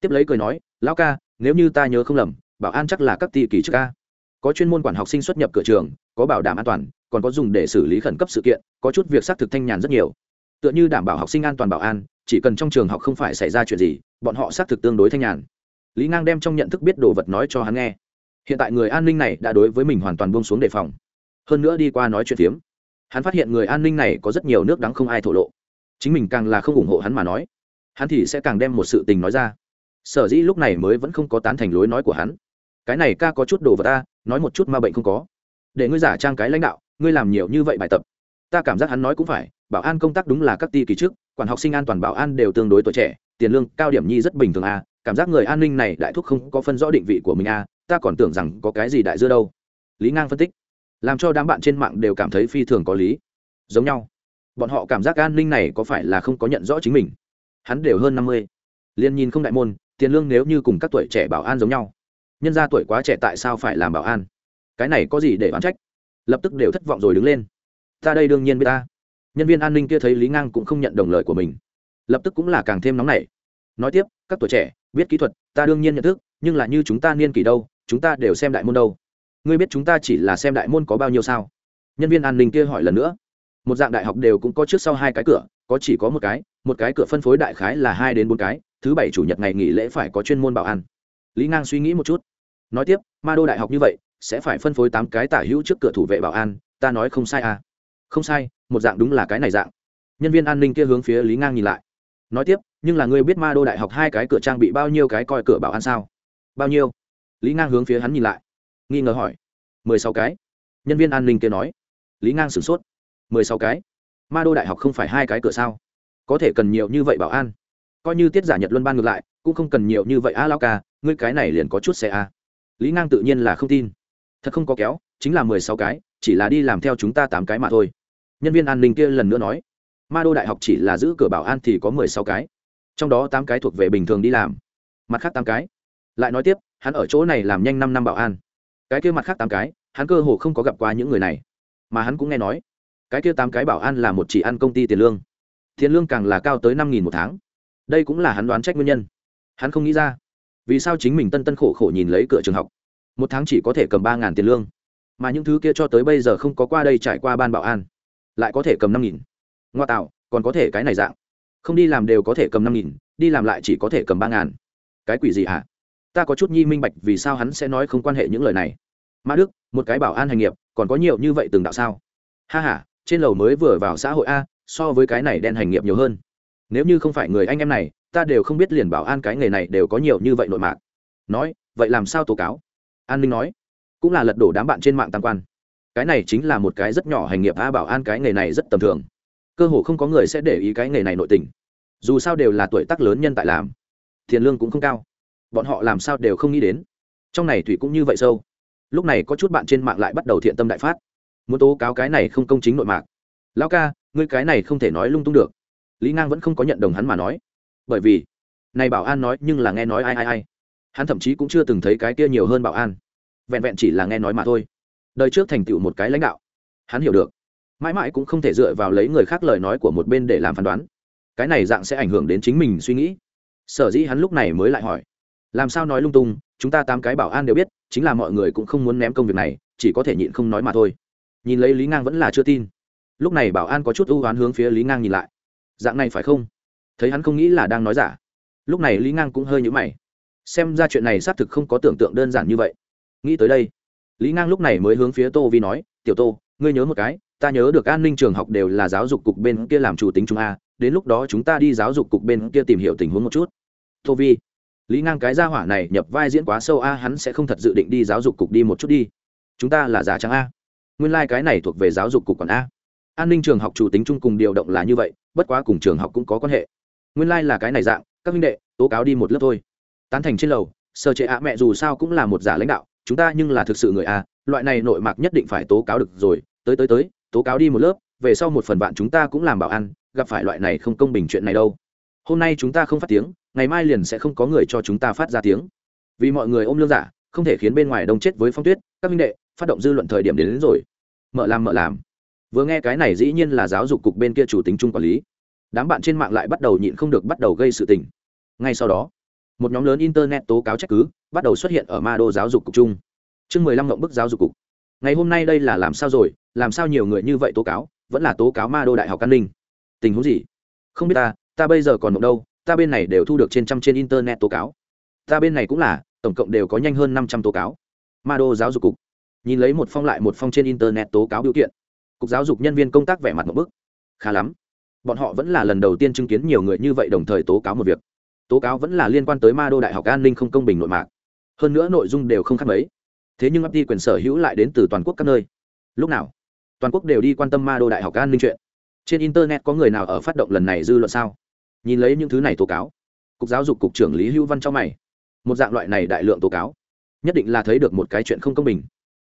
Tiếp lấy cười nói, lão ca, nếu như ta nhớ không lầm, bảo an chắc là các tỷ kỳ trước ca. Có chuyên môn quản học sinh xuất nhập cửa trường, có bảo đảm an toàn, còn có dùng để xử lý khẩn cấp sự kiện, có chút việc xác thực thanh nhàn rất nhiều. Tựa như đảm bảo học sinh an toàn bảo an, chỉ cần trong trường học không phải xảy ra chuyện gì, bọn họ xác thực tương đối thanh nhàn. Lý ngang đem trong nhận thức biết đồ vật nói cho hắn nghe. Hiện tại người an ninh này đã đối với mình hoàn toàn buông xuống đề phòng. Hơn nữa đi qua nói chuyện phiếm hắn phát hiện người an ninh này có rất nhiều nước đắng không ai thổ lộ. Chính mình càng là không ủng hộ hắn mà nói, hắn thì sẽ càng đem một sự tình nói ra. Sở dĩ lúc này mới vẫn không có tán thành lối nói của hắn. Cái này ca có chút đồ vật ta, nói một chút ma bệnh không có. Để ngươi giả trang cái lãnh đạo, ngươi làm nhiều như vậy bài tập. Ta cảm giác hắn nói cũng phải, bảo an công tác đúng là các ti kỳ trước, quản học sinh an toàn bảo an đều tương đối tuổi trẻ, tiền lương cao điểm nhi rất bình thường a cảm giác người an ninh này đại thúc không có phân rõ định vị của mình a ta còn tưởng rằng có cái gì đại dưa đâu. Lý ngang phân tích làm cho đám bạn trên mạng đều cảm thấy phi thường có lý. Giống nhau. Bọn họ cảm giác an ninh này có phải là không có nhận rõ chính mình? Hắn đều hơn năm mươi. Liền nhìn không đại môn, tiền lương nếu như cùng các tuổi trẻ bảo an giống nhau. Nhân ra tuổi quá trẻ tại sao phải làm bảo an? Cái này có gì để oán trách? Lập tức đều thất vọng rồi đứng lên. Ta đây đương nhiên biết ta. Nhân viên an ninh kia thấy lý ngang cũng không nhận đồng lời của mình. Lập tức cũng là càng thêm nóng nảy. Nói tiếp, các tuổi trẻ, biết kỹ thuật, ta đương nhiên nhận thức, nhưng là như chúng ta niên kỷ đâu, chúng ta đều xem đại môn đâu ngươi biết chúng ta chỉ là xem đại môn có bao nhiêu sao? Nhân viên an ninh kia hỏi lần nữa. Một dạng đại học đều cũng có trước sau hai cái cửa, có chỉ có một cái một cái cửa phân phối đại khái là hai đến bốn cái, thứ bảy chủ nhật ngày nghỉ lễ phải có chuyên môn bảo an. Lý ngang suy nghĩ một chút. Nói tiếp, ma đô đại học như vậy, sẽ phải phân phối tám cái tả hữu trước cửa thủ vệ bảo an, ta nói không sai à? Không sai, một dạng đúng là cái này dạng. Nhân viên an ninh kia hướng phía lý ngang nhìn lại. Nói tiếp, nhưng là ngươi biết ma đô đại học hai cái cửa trang bị bao nhiêu cái coi cửa bảo an sao? Bao nhiêu? Lý ngang hướng phía hắn nhìn lại nghi ngờ hỏi. Mười sáu cái. Nhân viên an ninh kia nói. Lý ngang sửng sốt. Mười sáu cái. Ma đô đại học không phải hai cái cửa sao? Có thể cần nhiều như vậy bảo an? Coi như tiết giả nhật luân ban ngược lại, cũng không cần nhiều như vậy a lao ca, ngươi cái này liền có chút xe a. Lý ngang tự nhiên là không tin. Thật không có kéo, chính là mười sáu cái, chỉ là đi làm theo chúng ta tám cái mà thôi. Nhân viên an ninh kia lần nữa nói. Ma đô đại học chỉ là giữ cửa bảo an thì có mười sáu cái. Trong đó tám cái thuộc về bình thường đi làm. Mặt khác tám cái. Lại nói tiếp, hắn ở chỗ này làm nhanh năm năm bảo an cái kia mặt khác tám cái, hắn cơ hồ không có gặp qua những người này. Mà hắn cũng nghe nói, cái kia tám cái bảo an là một chỉ ăn công ty tiền lương. Tiền lương càng là cao tới năm nghìn một tháng. Đây cũng là hắn đoán trách nguyên nhân. Hắn không nghĩ ra, vì sao chính mình tân tân khổ khổ nhìn lấy cửa trường học. Một tháng chỉ có thể cầm ba ngàn tiền lương. Mà những thứ kia cho tới bây giờ không có qua đây trải qua ban bảo an, lại có thể cầm năm nghìn. Ngoa tạo, còn có thể cái này dạng. Không đi làm đều có thể cầm năm nghìn, đi làm lại chỉ có thể cầm ba ngàn. Cái quỷ gì hả? À? ta có chút nhi minh bạch vì sao hắn sẽ nói không quan hệ những lời này mã đức, một cái bảo an hành nghiệp, còn có nhiều như vậy từng đạo sao? Ha h a trên lầu mới vừa vào xã hội a, so với cái này đen hành nghiệp nhiều hơn. Nếu như không phải người anh em này, ta đều không biết liền bảo an cái nghề này đều có nhiều như vậy nội mạng nói, vậy làm sao tố cáo? An ninh nói, cũng là lật đổ đám bạn trên mạng tam quan. Cái này chính là một cái rất nhỏ hành nghiệp a bảo an cái nghề này rất tầm thường. Cơ hồ không có người sẽ để ý cái nghề này nội tình. Dù sao đều là tuổi tác lớn nhân tại làm. Tiền lương cũng không cao. Bọn họ làm sao đều không nghĩ đến. Trong này thủy cũng như vậy sâu lúc này có chút bạn trên mạng lại bắt đầu thiện tâm đại phát. Muốn tố cáo cái này không công chính nội mạc. Lão ca, ngươi cái này không thể nói lung tung được. Lý ngang vẫn không có nhận đồng hắn mà nói. Bởi vì, này bảo an nói nhưng là nghe nói ai ai ai. Hắn thậm chí cũng chưa từng thấy cái kia nhiều hơn bảo an. Vẹn vẹn chỉ là nghe nói mà thôi. Đời trước thành tựu một cái lãnh đạo. Hắn hiểu được. Mãi mãi cũng không thể dựa vào lấy người khác lời nói của một bên để làm phán đoán. Cái này dạng sẽ ảnh hưởng đến chính mình suy nghĩ. Sở dĩ hắn lúc này mới lại hỏi. Làm sao nói lung tung? Chúng ta tám cái bảo an đều biết, chính là mọi người cũng không muốn ném công việc này, chỉ có thể nhịn không nói mà thôi. Nhìn lấy lý ngang vẫn là chưa tin. Lúc này bảo an có chút ưu oán hướng phía lý ngang nhìn lại. Dạng này phải không? Thấy hắn không nghĩ là đang nói giả. Lúc này lý ngang cũng hơi nhữ mày. Xem ra chuyện này xác thực không có tưởng tượng đơn giản như vậy. Nghĩ tới đây, lý ngang lúc này mới hướng phía tô vi nói, tiểu tô, ngươi nhớ một cái, ta nhớ được an ninh trường học đều là giáo dục cục bên kia làm chủ tính chúng a, đến lúc đó chúng ta đi giáo dục cục bên kia tìm hiểu tình huống một chút. Tô vi lý ngang cái gia hỏa này nhập vai diễn quá sâu a, hắn sẽ không thật dự định đi giáo dục cục đi một chút đi. Chúng ta là giả trắng a. Nguyên lai、like、cái này thuộc về giáo dục cục còn a. An ninh trường học chủ tính chung cùng điều động là như vậy, bất quá cùng trường học cũng có quan hệ. Nguyên lai、like、là cái này dạng, các minh đệ, tố cáo đi một lớp thôi. Tán thành trên lầu sơ chế ạ mẹ dù sao cũng là một giả lãnh đạo, chúng ta nhưng là thực sự người a, loại này nội mạc nhất định phải tố cáo được rồi. Tới tới tới, tố cáo đi một lớp, về sau một phần bạn chúng ta cũng làm bảo ăn, gặp phải loại này không công bình chuyện này đâu hôm nay chúng ta không phát tiếng ngày mai liền sẽ không có người cho chúng ta phát ra tiếng. Vì mọi người ôm lương giả không thể khiến bên ngoài đông chết với phong tuyết các minh đệ phát động dư luận thời điểm đến, đến rồi. Mở làm mở làm. Vừa nghe cái này dĩ nhiên là giáo dục cục bên kia chủ tính chung quản lý. Đám bạn trên mạng lại bắt đầu nhịn không được bắt đầu gây sự tình. Ngay sau đó một nhóm lớn internet tố cáo trách cứ bắt đầu xuất hiện ở ma đô giáo dục cục chung chương mười lăm ngộng bức giáo dục cục. Ngày hôm nay đây là làm sao rồi làm sao nhiều người như vậy tố cáo vẫn là tố cáo ma đô đại học an ninh. Tình huống gì? Không biết ta ta bây giờ còn mộng đâu ta bên này đều thu được trên trăm trên internet tố cáo. Ta bên này cũng là tổng cộng đều có nhanh hơn năm trăm tố cáo. Ma đô giáo dục cục. Nhìn lấy một phong lại một phong trên internet tố cáo biểu kiện. Cục giáo dục nhân viên công tác vẻ mặt một bức. Khá lắm. Bọn họ vẫn là lần đầu tiên chứng kiến nhiều người như vậy đồng thời tố cáo một việc. Tố cáo vẫn là liên quan tới ma đô đại học an ninh không công bình nội mạng, hơn nữa nội dung đều không khác mấy. Thế nhưng ấp đi quyền sở hữu lại đến từ toàn quốc các nơi. Lúc nào toàn quốc đều đi quan tâm ma đô đại học an ninh chuyện. Trên internet có người nào ở phát động lần này dư luận sao? Nhìn lấy những thứ này tố cáo, cục giáo dục cục trưởng lý hữu văn cho mày. Một dạng loại này đại lượng tố cáo, nhất định là thấy được một cái chuyện không công bình,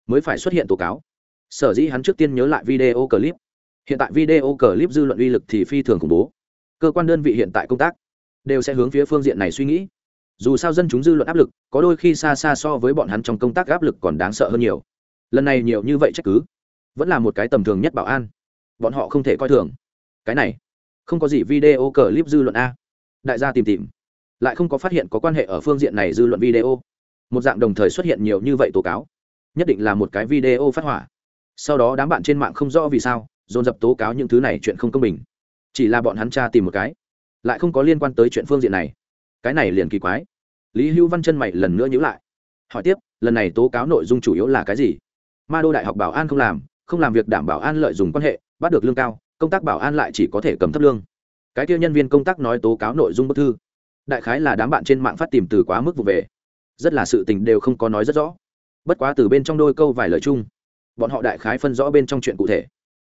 mới phải xuất hiện tố cáo. Sở dĩ hắn trước tiên nhớ lại video clip. Hiện tại video clip dư luận uy lực thì phi thường khủng bố. Cơ quan đơn vị hiện tại công tác đều sẽ hướng phía phương diện này suy nghĩ. Dù sao dân chúng dư luận áp lực, có đôi khi xa xa so với bọn hắn trong công tác áp lực còn đáng sợ hơn nhiều. Lần này nhiều như vậy trách cứ, vẫn là một cái tầm thường nhất bảo an. Bọn họ không thể coi thường. Cái này không có gì video clip dư luận a. Đại gia tìm tìm. Lại không có phát hiện có quan hệ ở phương diện này dư luận video. Một dạng đồng thời xuất hiện nhiều như vậy tố cáo. Nhất định là một cái video phát hỏa. Sau đó đám bạn trên mạng không rõ vì sao, dồn dập tố cáo những thứ này chuyện không công bình. Chỉ là bọn hắn tra tìm một cái. Lại không có liên quan tới chuyện phương diện này. Cái này liền kỳ quái. Lý hữu văn chân mày lần nữa nhữ lại. Hỏi tiếp, lần này tố cáo nội dung chủ yếu là cái gì? Ma đô đại học bảo an không làm không làm việc đảm bảo an lợi dùng quan hệ, bắt được lương cao công tác bảo an lại chỉ có thể cầm thấp lương. Cái kia nhân viên công tác nói tố cáo nội dung bức thư. Đại khái là đám bạn trên mạng phát tìm từ quá mức vụ về. Rất là sự tình đều không có nói rất rõ. Bất quá từ bên trong đôi câu vài lời chung, bọn họ đại khái phân rõ bên trong chuyện cụ thể.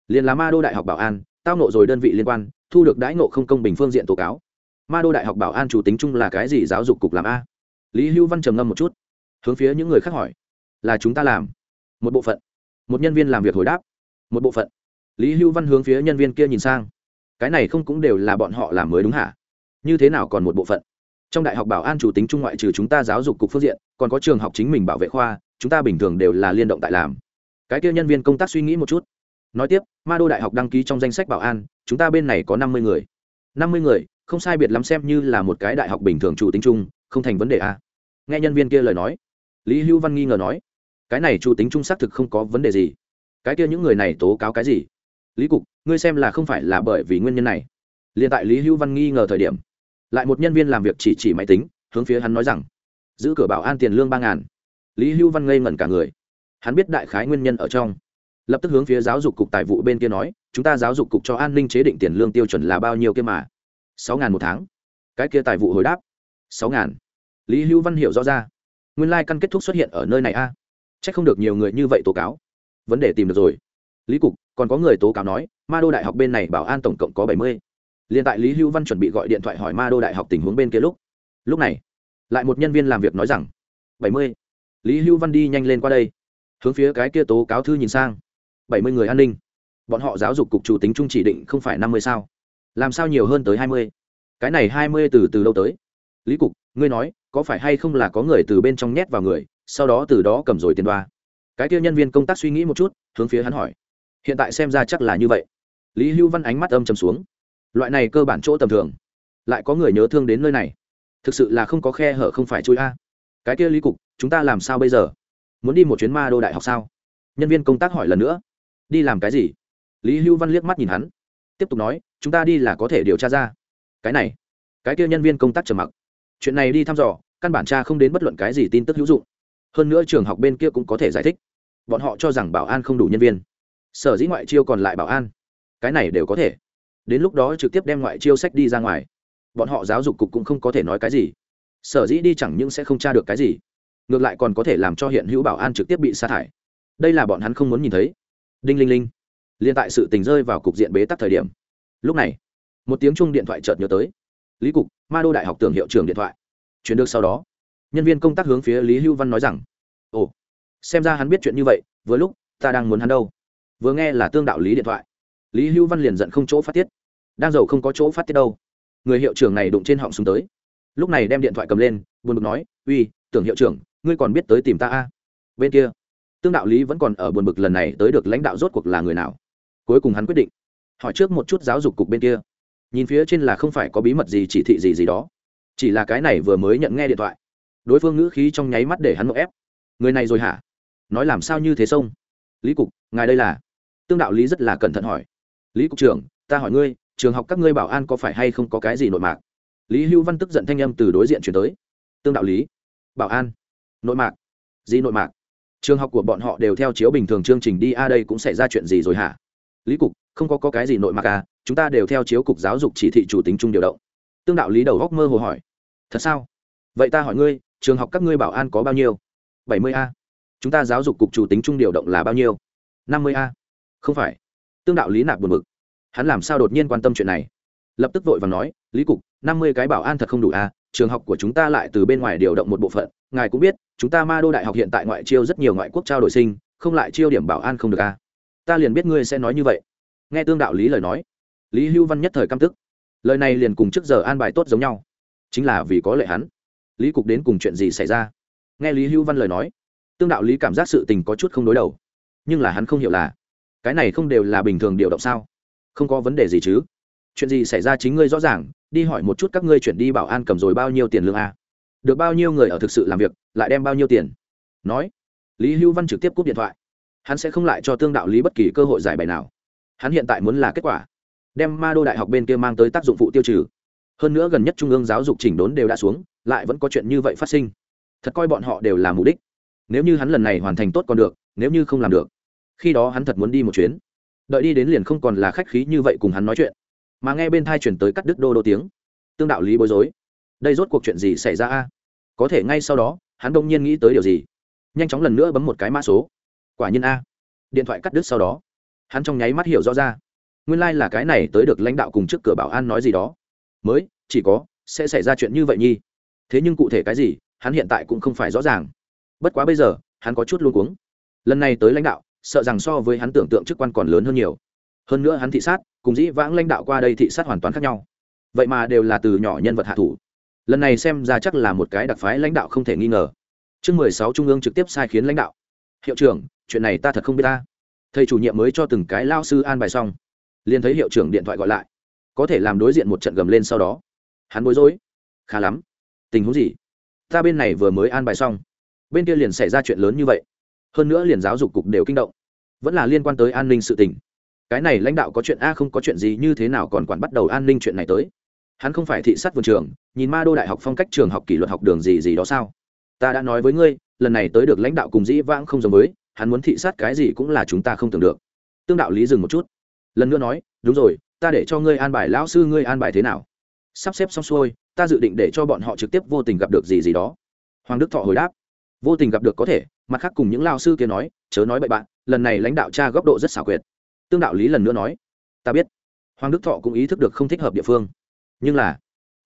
Liền là ma đô đại học bảo an, tao nộ rồi đơn vị liên quan, thu được đãi nộ không công bình phương diện tố cáo. Ma đô đại học bảo an chủ tính chung là cái gì giáo dục cục làm a? Lý hưu văn trầm ngâm một chút, hướng phía những người khác hỏi, là chúng ta làm? Một bộ phận. Một nhân viên làm việc hồi đáp, một bộ phận lý hữu văn hướng phía nhân viên kia nhìn sang. Cái này không cũng đều là bọn họ làm mới đúng hả? Như thế nào còn một bộ phận? Trong đại học bảo an chủ tính trung ngoại trừ chúng ta giáo dục cục phương diện, còn có trường học chính mình bảo vệ khoa, chúng ta bình thường đều là liên động tại làm. Cái kia nhân viên công tác suy nghĩ một chút. Nói tiếp, ma đô đại học đăng ký trong danh sách bảo an, chúng ta bên này có năm mươi người. Năm mươi người, không sai biệt lắm xem như là một cái đại học bình thường chủ tính chung, không thành vấn đề à. nghe nhân viên kia lời nói, lý hữu văn nghi ngờ nói, cái này chủ tính chung xác thực không có vấn đề gì. Cái kia những người này tố cáo cái gì? Lý cục, ngươi xem là không phải là bởi vì nguyên nhân này. Liền tại lý hữu văn nghi ngờ thời điểm, lại một nhân viên làm việc chỉ chỉ máy tính, hướng phía hắn nói rằng, giữ cửa bảo an tiền lương ba ngàn. Lý hữu văn ngây ngẩn cả người. Hắn biết đại khái nguyên nhân ở trong. Lập tức hướng phía giáo dục cục tài vụ bên kia nói, chúng ta giáo dục cục cho an ninh chế định tiền lương tiêu chuẩn là bao nhiêu kia mà? Sáu ngàn một tháng. Cái kia tài vụ hồi đáp, sáu ngàn. Lý hữu văn hiểu rõ ra, nguyên lai、like、căn kết thúc xuất hiện ở nơi này a. À? c h ắ c không được nhiều người như vậy tố cáo. Vấn đề tìm được rồi. Lý cục còn có người tố cáo nói, ma đô đại học bên này bảo an tổng cộng có bảy mươi. Liền tại lý hữu văn chuẩn bị gọi điện thoại hỏi ma đô đại học tình huống bên kia lúc. Lúc này, lại một nhân viên làm việc nói rằng, bảy mươi. Lý hữu văn đi nhanh lên qua đây. Hướng phía cái kia tố cáo thư nhìn sang. Bảy mươi người an ninh. Bọn họ giáo dục cục chủ tính chung chỉ định không phải năm mươi sao. Làm sao nhiều hơn tới hai mươi? Cái này hai mươi từ từ đâu tới? Lý cục, ngươi nói, có phải hay không là có người từ bên trong nhét vào người, sau đó từ đó cầm rồi tiền đoa? Cái kia nhân viên công tác suy nghĩ một chút, hướng phía hắn hỏi hiện tại xem ra chắc là như vậy. Lý hưu văn ánh mắt âm trầm xuống. Loại này cơ bản chỗ tầm thường. Lại có người nhớ thương đến nơi này. Thực sự là không có khe hở không phải chui a. Cái kia lý cục, chúng ta làm sao bây giờ? Muốn đi một chuyến ma đô đại học sao? Nhân viên công tác hỏi lần nữa. Đi làm cái gì? Lý hưu văn liếc mắt nhìn hắn. Tiếp tục nói, chúng ta đi là có thể điều tra ra. Cái này. Cái kia nhân viên công tác trầm mặc. Chuyện này đi thăm dò, căn bản cha không đến bất luận cái gì tin tức hữu dụng. Hơn nữa trường học bên kia cũng có thể giải thích. Bọn họ cho rằng bảo an không đủ nhân viên sở dĩ ngoại chiêu còn lại bảo an. Cái này đều có thể. Đến lúc đó trực tiếp đem ngoại chiêu sách đi ra ngoài. Bọn họ giáo dục cục cũng không có thể nói cái gì. Sở dĩ đi chẳng những sẽ không tra được cái gì, ngược lại còn có thể làm cho hiện hữu bảo an trực tiếp bị sa thải. Đây là bọn hắn không muốn nhìn thấy. Đinh linh linh. Liên tại sự tình rơi vào cục diện bế tắc thời điểm. Lúc này, một tiếng chung điện thoại chợt nhớ tới. Lý cục, ma đô đại học tưởng hiệu trưởng điện thoại. Chuyển được sau đó, nhân viên công tác hướng phía lý hưu văn nói rằng, ồ, xem ra hắn biết chuyện như vậy, vừa lúc ta đang muốn hắn đâu vừa nghe là tương đạo lý điện thoại. Lý hữu văn liền giận không chỗ phát tiết. Đang giàu không có chỗ phát tiết đâu. Người hiệu trưởng này đụng trên họng xuống tới. Lúc này đem điện thoại cầm lên, buồn bực nói, uy, tưởng hiệu trưởng, ngươi còn biết tới tìm ta a? À? bên kia, tương đạo lý vẫn còn ở buồn bực lần này tới được lãnh đạo rốt cuộc là người nào. Cuối cùng hắn quyết định, hỏi trước một chút giáo dục cục bên kia. Nhìn phía trên là không phải có bí mật gì chỉ thị gì gì đó. Chỉ là cái này vừa mới nhận nghe điện thoại. Đối phương ngữ khí trong nháy mắt để hắn mậu ép. Người này rồi hả? Nói làm sao như thế sông? Lý cục ngài đây là? Tương đạo lý rất là cẩn thận hỏi. Lý cục trưởng ta hỏi ngươi trường học các ngươi bảo an có phải hay không có cái gì nội mạc? Lý hữu văn tức giận thanh âm từ đối diện chuyển tới. Tương đạo lý bảo an nội mạc gì nội mạc? Trường học của bọn họ đều theo chiếu bình thường chương trình đi a đây cũng xảy ra chuyện gì rồi hả? Lý cục không có, có cái gì nội mạc à chúng ta đều theo chiếu cục giáo dục chỉ thị chủ tính chung điều động. Tương đạo lý đầu góc mơ hồ hỏi. Thật sao? Vậy ta hỏi ngươi trường học các ngươi bảo an có bao nhiêu? Bảy mươi a chúng ta giáo dục cục chủ tính trung điều động là bao nhiêu? năm mươi a. Không phải. Tương đạo lý nạp buồn bực. Hắn làm sao đột nhiên quan tâm chuyện này? Lập tức vội và nói, lý cục, năm mươi cái bảo an thật không đủ a trường học của chúng ta lại từ bên ngoài điều động một bộ phận. Ngài cũng biết, chúng ta ma đô đại học hiện tại ngoại chiêu rất nhiều ngoại quốc trao đổi sinh, không lại chiêu điểm bảo an không được a ta liền biết ngươi sẽ nói như vậy. Nghe tương đạo lý lời nói, lý hưu văn nhất thời căm tức. Lời này liền cùng trước giờ an bài tốt giống nhau. Chính là vì có lệ hắn. Lý cục đến cùng chuyện gì xảy ra? Nghe lý hưu văn lời nói tương đạo lý cảm giác sự tình có chút không đối đầu. Nhưng là hắn không hiểu là, cái này không đều là bình thường điều động sao? Không có vấn đề gì chứ? Chuyện gì xảy ra chính ngươi rõ ràng, đi hỏi một chút các ngươi chuyển đi bảo an cầm rồi bao nhiêu tiền lương a? Được bao nhiêu người ở thực sự làm việc, lại đem bao nhiêu tiền? Nói. Lý hưu văn trực tiếp cúp điện thoại. Hắn sẽ không lại cho tương đạo lý bất kỳ cơ hội giải bày nào. Hắn hiện tại muốn là kết quả. Đem ma đô đại học bên kia mang tới tác dụng phụ tiêu trừ. Hơn nữa gần nhất trung ương giáo dục chỉnh đốn đều đã xuống, lại vẫn có chuyện như vậy phát sinh. Thật coi bọn họ đều là mục đích nếu như hắn lần này hoàn thành tốt còn được, nếu như không làm được, khi đó hắn thật muốn đi một chuyến. Đợi đi đến liền không còn là khách khí như vậy cùng hắn nói chuyện. Mà nghe bên thai chuyển tới cắt đứt đô đô tiếng. Tương đạo lý bối rối. Đây rốt cuộc chuyện gì xảy ra a? Có thể ngay sau đó, hắn đông nhiên nghĩ tới điều gì? Nhanh chóng lần nữa bấm một cái mã số. Quả nhiên a. Điện thoại cắt đứt sau đó. Hắn trong nháy mắt hiểu rõ ra. Nguyên lai、like、là cái này tới được lãnh đạo cùng trước cửa bảo an nói gì đó. Mới, chỉ có, sẽ xảy ra chuyện như vậy nhi. Thế nhưng cụ thể cái gì, hắn hiện tại cũng không phải rõ ràng bất quá bây giờ, hắn có chút luôn cuống. Lần này tới lãnh đạo, sợ rằng so với hắn tưởng tượng chức quan còn lớn hơn nhiều. Hơn nữa hắn thị sát, cùng dĩ vãng lãnh đạo qua đây thị sát hoàn toàn khác nhau. Vậy mà đều là từ nhỏ nhân vật hạ thủ. Lần này xem ra chắc là một cái đặc phái lãnh đạo không thể nghi ngờ. Chương mười sáu trung ương trực tiếp sai khiến lãnh đạo. Hiệu trưởng, chuyện này ta thật không biết ta. Thầy chủ nhiệm mới cho từng cái lao sư an bài xong. Liền thấy hiệu trưởng điện thoại gọi lại. Có thể làm đối diện một trận gầm lên sau đó. Hắn bối rối. Khá lắm. Tình huống gì? Ta bên này vừa mới an bài xong bên kia liền xảy ra chuyện lớn như vậy. Hơn nữa liền giáo dục cục đều kinh động. Vẫn là liên quan tới an ninh sự tình. Cái này lãnh đạo có chuyện a không có chuyện gì như thế nào còn quản bắt đầu an ninh chuyện này tới. Hắn không phải thị sát vườn trường, nhìn ma đô đại học phong cách trường học kỷ luật học đường gì gì đó sao? Ta đã nói với ngươi, lần này tới được lãnh đạo cùng dĩ vãng không giống với, hắn muốn thị sát cái gì cũng là chúng ta không tưởng được. Tương đạo lý dừng một chút. Lần nữa nói, đúng rồi, ta để cho ngươi an bài lão sư ngươi an bài thế nào? Sắp xếp xong xuôi, ta dự định để cho bọn họ trực tiếp vô tình gặp được gì gì đó. Hoàng đức thọ hồi đáp vô tình gặp được có thể, mặt khác cùng những lao sư kia nói, chớ nói bậy bạn, lần này lãnh đạo cha góc độ rất xảo quyệt. Tương đạo lý lần nữa nói, ta biết. Hoàng đức thọ cũng ý thức được không thích hợp địa phương. Nhưng là,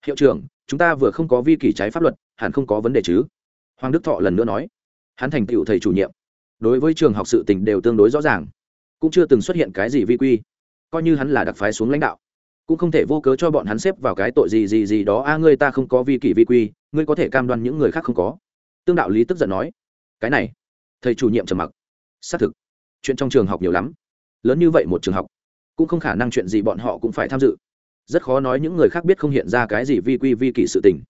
hiệu trưởng, chúng ta vừa không có vi kỷ trái pháp luật, hẳn không có vấn đề chứ? Hoàng đức thọ lần nữa nói, hắn thành tựu thầy chủ nhiệm. Đối với trường học sự tình đều tương đối rõ ràng. Cũng chưa từng xuất hiện cái gì vi quy. Coi như hắn là đặc phái xuống lãnh đạo, cũng không thể vô cớ cho bọn hắn xếp vào cái tội gì gì gì đó. A, ngươi ta không có vi kỷ vi quy, ngươi có thể cam đoan những người khác không có tương đạo lý tức giận nói, cái này, thầy chủ nhiệm trầm mặc. Xác thực, chuyện trong trường học nhiều lắm, lớn như vậy một trường học, cũng không khả năng chuyện gì bọn họ cũng phải tham dự. Rất khó nói những người khác biết không hiện ra cái gì vi quy vi kỷ sự tình.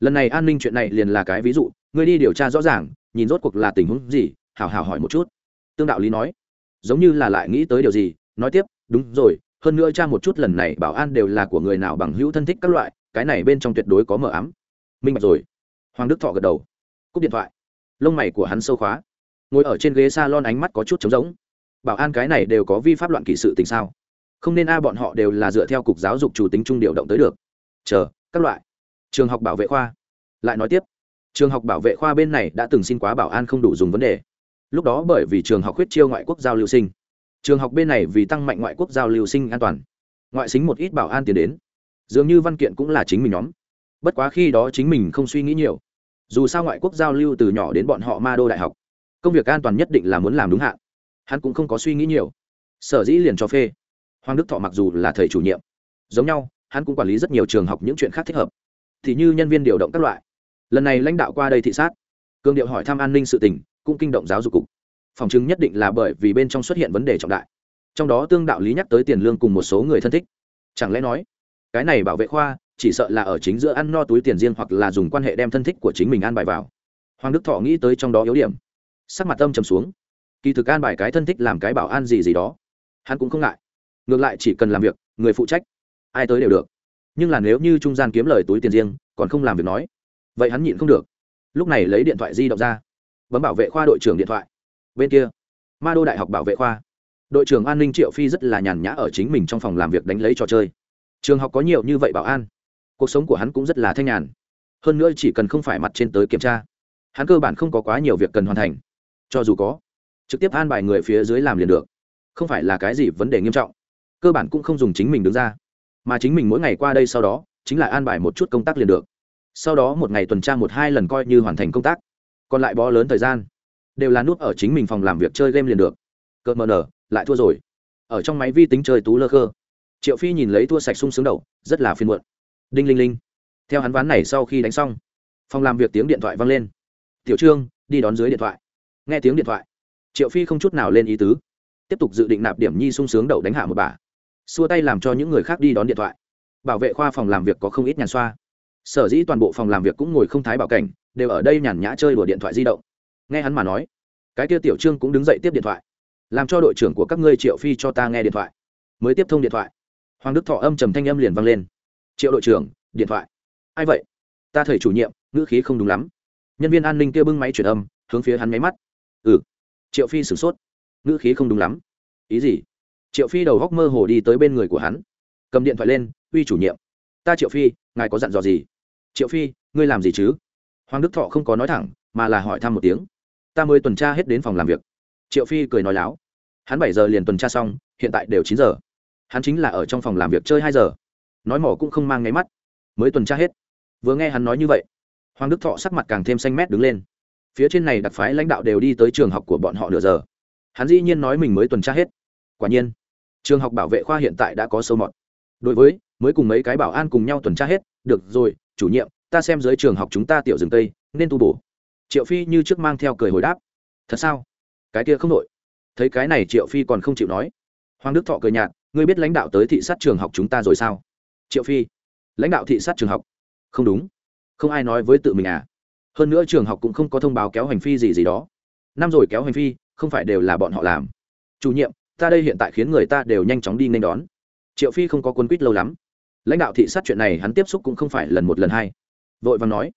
Lần này an ninh chuyện này liền là cái ví dụ ngươi đi điều tra rõ ràng, nhìn rốt cuộc là tình huống gì, hảo hảo hỏi một chút. Tương đạo lý nói, giống như là lại nghĩ tới điều gì, nói tiếp, đúng rồi, hơn nữa cha một chút lần này bảo an đều là của người nào bằng hữu thân thích các loại, cái này bên trong tuyệt đối có mờ ám. Minh bạch rồi. Hoàng đức thọ gật đầu cúp điện thoại. Lông mày của hắn sâu khóa. Ngồi ở trên ghế s a lon ánh mắt có chút trống giống bảo an cái này đều có vi pháp loạn kỷ sự tình sao? Không nên a, bọn họ đều là dựa theo cục giáo dục chủ tính trung điều động tới được. Chờ, các loại. Trường học bảo vệ khoa. Lại nói tiếp. Trường học bảo vệ khoa bên này đã từng xin quá bảo an không đủ dùng vấn đề. Lúc đó bởi vì trường học huyết chiêu ngoại quốc giao lưu sinh. Trường học bên này vì tăng mạnh ngoại quốc giao lưu sinh an toàn. Ngoại xính một ít bảo an tiền đến. Dường như văn kiện cũng là chính mình nhóm. Bất quá khi đó chính mình không suy nghĩ nhiều dù sao ngoại quốc giao lưu từ nhỏ đến bọn họ ma đô đại học, công việc an toàn nhất định là muốn làm đúng hạn. Hắn cũng không có suy nghĩ nhiều. Sở dĩ liền cho phê. Hoàng đức thọ mặc dù là thầy chủ nhiệm, giống nhau, hắn cũng quản lý rất nhiều trường học những chuyện khác thích hợp. Thì như nhân viên điều động các loại. Lần này lãnh đạo qua đây thị sát cương điệu hỏi thăm an ninh sự tình, cũng kinh động giáo dục cục. Phòng chứng nhất định là bởi vì bên trong xuất hiện vấn đề trọng đại. Trong đó tương đạo lý nhắc tới tiền lương cùng một số người thân thích. Chẳng lẽ nói, cái này bảo vệ khoa chỉ sợ là ở chính giữa ăn no túi tiền riêng hoặc là dùng quan hệ đem thân thích của chính mình an bài vào. Hoàng đức thọ nghĩ tới trong đó yếu điểm. Sắc mặt tâm trầm xuống. Kỳ thực an bài cái thân thích làm cái bảo an gì gì đó. Hắn cũng không ngại. Ngược lại chỉ cần làm việc, người phụ trách, ai tới đều được. Nhưng là nếu như trung gian kiếm lời túi tiền riêng, còn không làm việc nói, vậy hắn nhịn không được. Lúc này lấy điện thoại di động ra, bấm bảo vệ khoa đội trưởng điện thoại. Bên kia, ma đô đại học bảo vệ khoa. Đội trưởng an ninh triệu phi rất là nhàn nhã ở chính mình trong phòng làm việc đánh lấy trò chơi. Trường học có nhiều như vậy bảo an cuộc sống của hắn cũng rất là thanh nhàn. Hơn nữa chỉ cần không phải mặt trên tới kiểm tra, hắn cơ bản không có quá nhiều việc cần hoàn thành. Cho dù có, trực tiếp an bài người phía dưới làm liền được. Không phải là cái gì vấn đề nghiêm trọng. Cơ bản cũng không dùng chính mình đứng ra. Mà chính mình mỗi ngày qua đây sau đó, chính là an bài một chút công tác liền được. Sau đó một ngày tuần tra một hai lần coi như hoàn thành công tác. Còn lại bó lớn thời gian, đều là nút ở chính mình phòng làm việc chơi game liền được. Cợt mờ nở, lại thua rồi. Ở trong máy vi tính chơi tú lơ khơ. Triệu phi nhìn lấy thua sạch sung sướng đầu, rất là phiền muộn đinh linh linh. Theo hắn ván này sau khi đánh xong, phòng làm việc tiếng điện thoại vang lên. Tiểu trương, đi đón dưới điện thoại. Nghe tiếng điện thoại, triệu phi không chút nào lên ý tứ. Tiếp tục dự định nạp điểm nhi sung sướng đậu đánh hạ một bà. Xua tay làm cho những người khác đi đón điện thoại. Bảo vệ khoa phòng làm việc có không ít nhàn xoa. Sở dĩ toàn bộ phòng làm việc cũng ngồi không thái bảo cảnh, đều ở đây nhàn nhã chơi đùa điện thoại di động. Nghe hắn mà nói, cái kia tiểu trương cũng đứng dậy tiếp điện thoại. Làm cho đội trưởng của các ngươi triệu phi cho ta nghe điện thoại. Mới tiếp thông điện thoại. Hoàng đức thọ âm trầm thanh âm liền vang lên triệu đội trưởng, điện thoại. Ai vậy? Ta thầy chủ nhiệm, ngữ khí không đúng lắm. Nhân viên an ninh kia bưng máy chuyển âm, hướng phía hắn máy mắt. Ừ. Triệu phi sửng sốt. Ngữ khí không đúng lắm. Ý gì? Triệu phi đầu góc mơ hồ đi tới bên người của hắn. Cầm điện thoại lên, uy chủ nhiệm. Ta triệu phi, ngài có dặn dò gì? Triệu phi, ngươi làm gì chứ? Hoàng đức thọ không có nói thẳng, mà là hỏi thăm một tiếng. Ta mới tuần tra hết đến phòng làm việc. Triệu phi cười nói láo. Hắn bảy giờ liền tuần tra xong, hiện tại đều chín giờ. Hắn chính là ở trong phòng làm việc chơi hai giờ nói mỏ cũng không mang ngáy mắt. Mới tuần tra hết. Vừa nghe hắn nói như vậy, hoàng đức thọ sắc mặt càng thêm xanh mét đứng lên. Phía trên này đặc phái lãnh đạo đều đi tới trường học của bọn họ nửa giờ. Hắn dĩ nhiên nói mình mới tuần tra hết. Quả nhiên, trường học bảo vệ khoa hiện tại đã có sâu mọt. Đối với, mới cùng mấy cái bảo an cùng nhau tuần tra hết. Được rồi, chủ nhiệm, ta xem dưới trường học chúng ta tiểu rừng tây nên tu bổ. Triệu phi như trước mang theo cười hồi đáp. Thật sao? Cái kia không đội thấy cái này triệu phi còn không chịu nói. Hoàng đức thọ cười nhạt, ngươi biết lãnh đạo tới thị sát trường học chúng ta rồi sao? Triệu phi, lãnh đạo thị sát trường học. Không đúng. Không ai nói với tự mình à? Hơn nữa trường học cũng không có thông báo kéo hành phi gì gì đó. Năm rồi kéo hành phi, không phải đều là bọn họ làm. Chủ nhiệm, ta đây hiện tại khiến người ta đều nhanh chóng đi nên đón. Triệu phi không có quân quýt lâu lắm. Lãnh đạo thị sát chuyện này hắn tiếp xúc cũng không phải lần một lần hai. Vội vàng nói.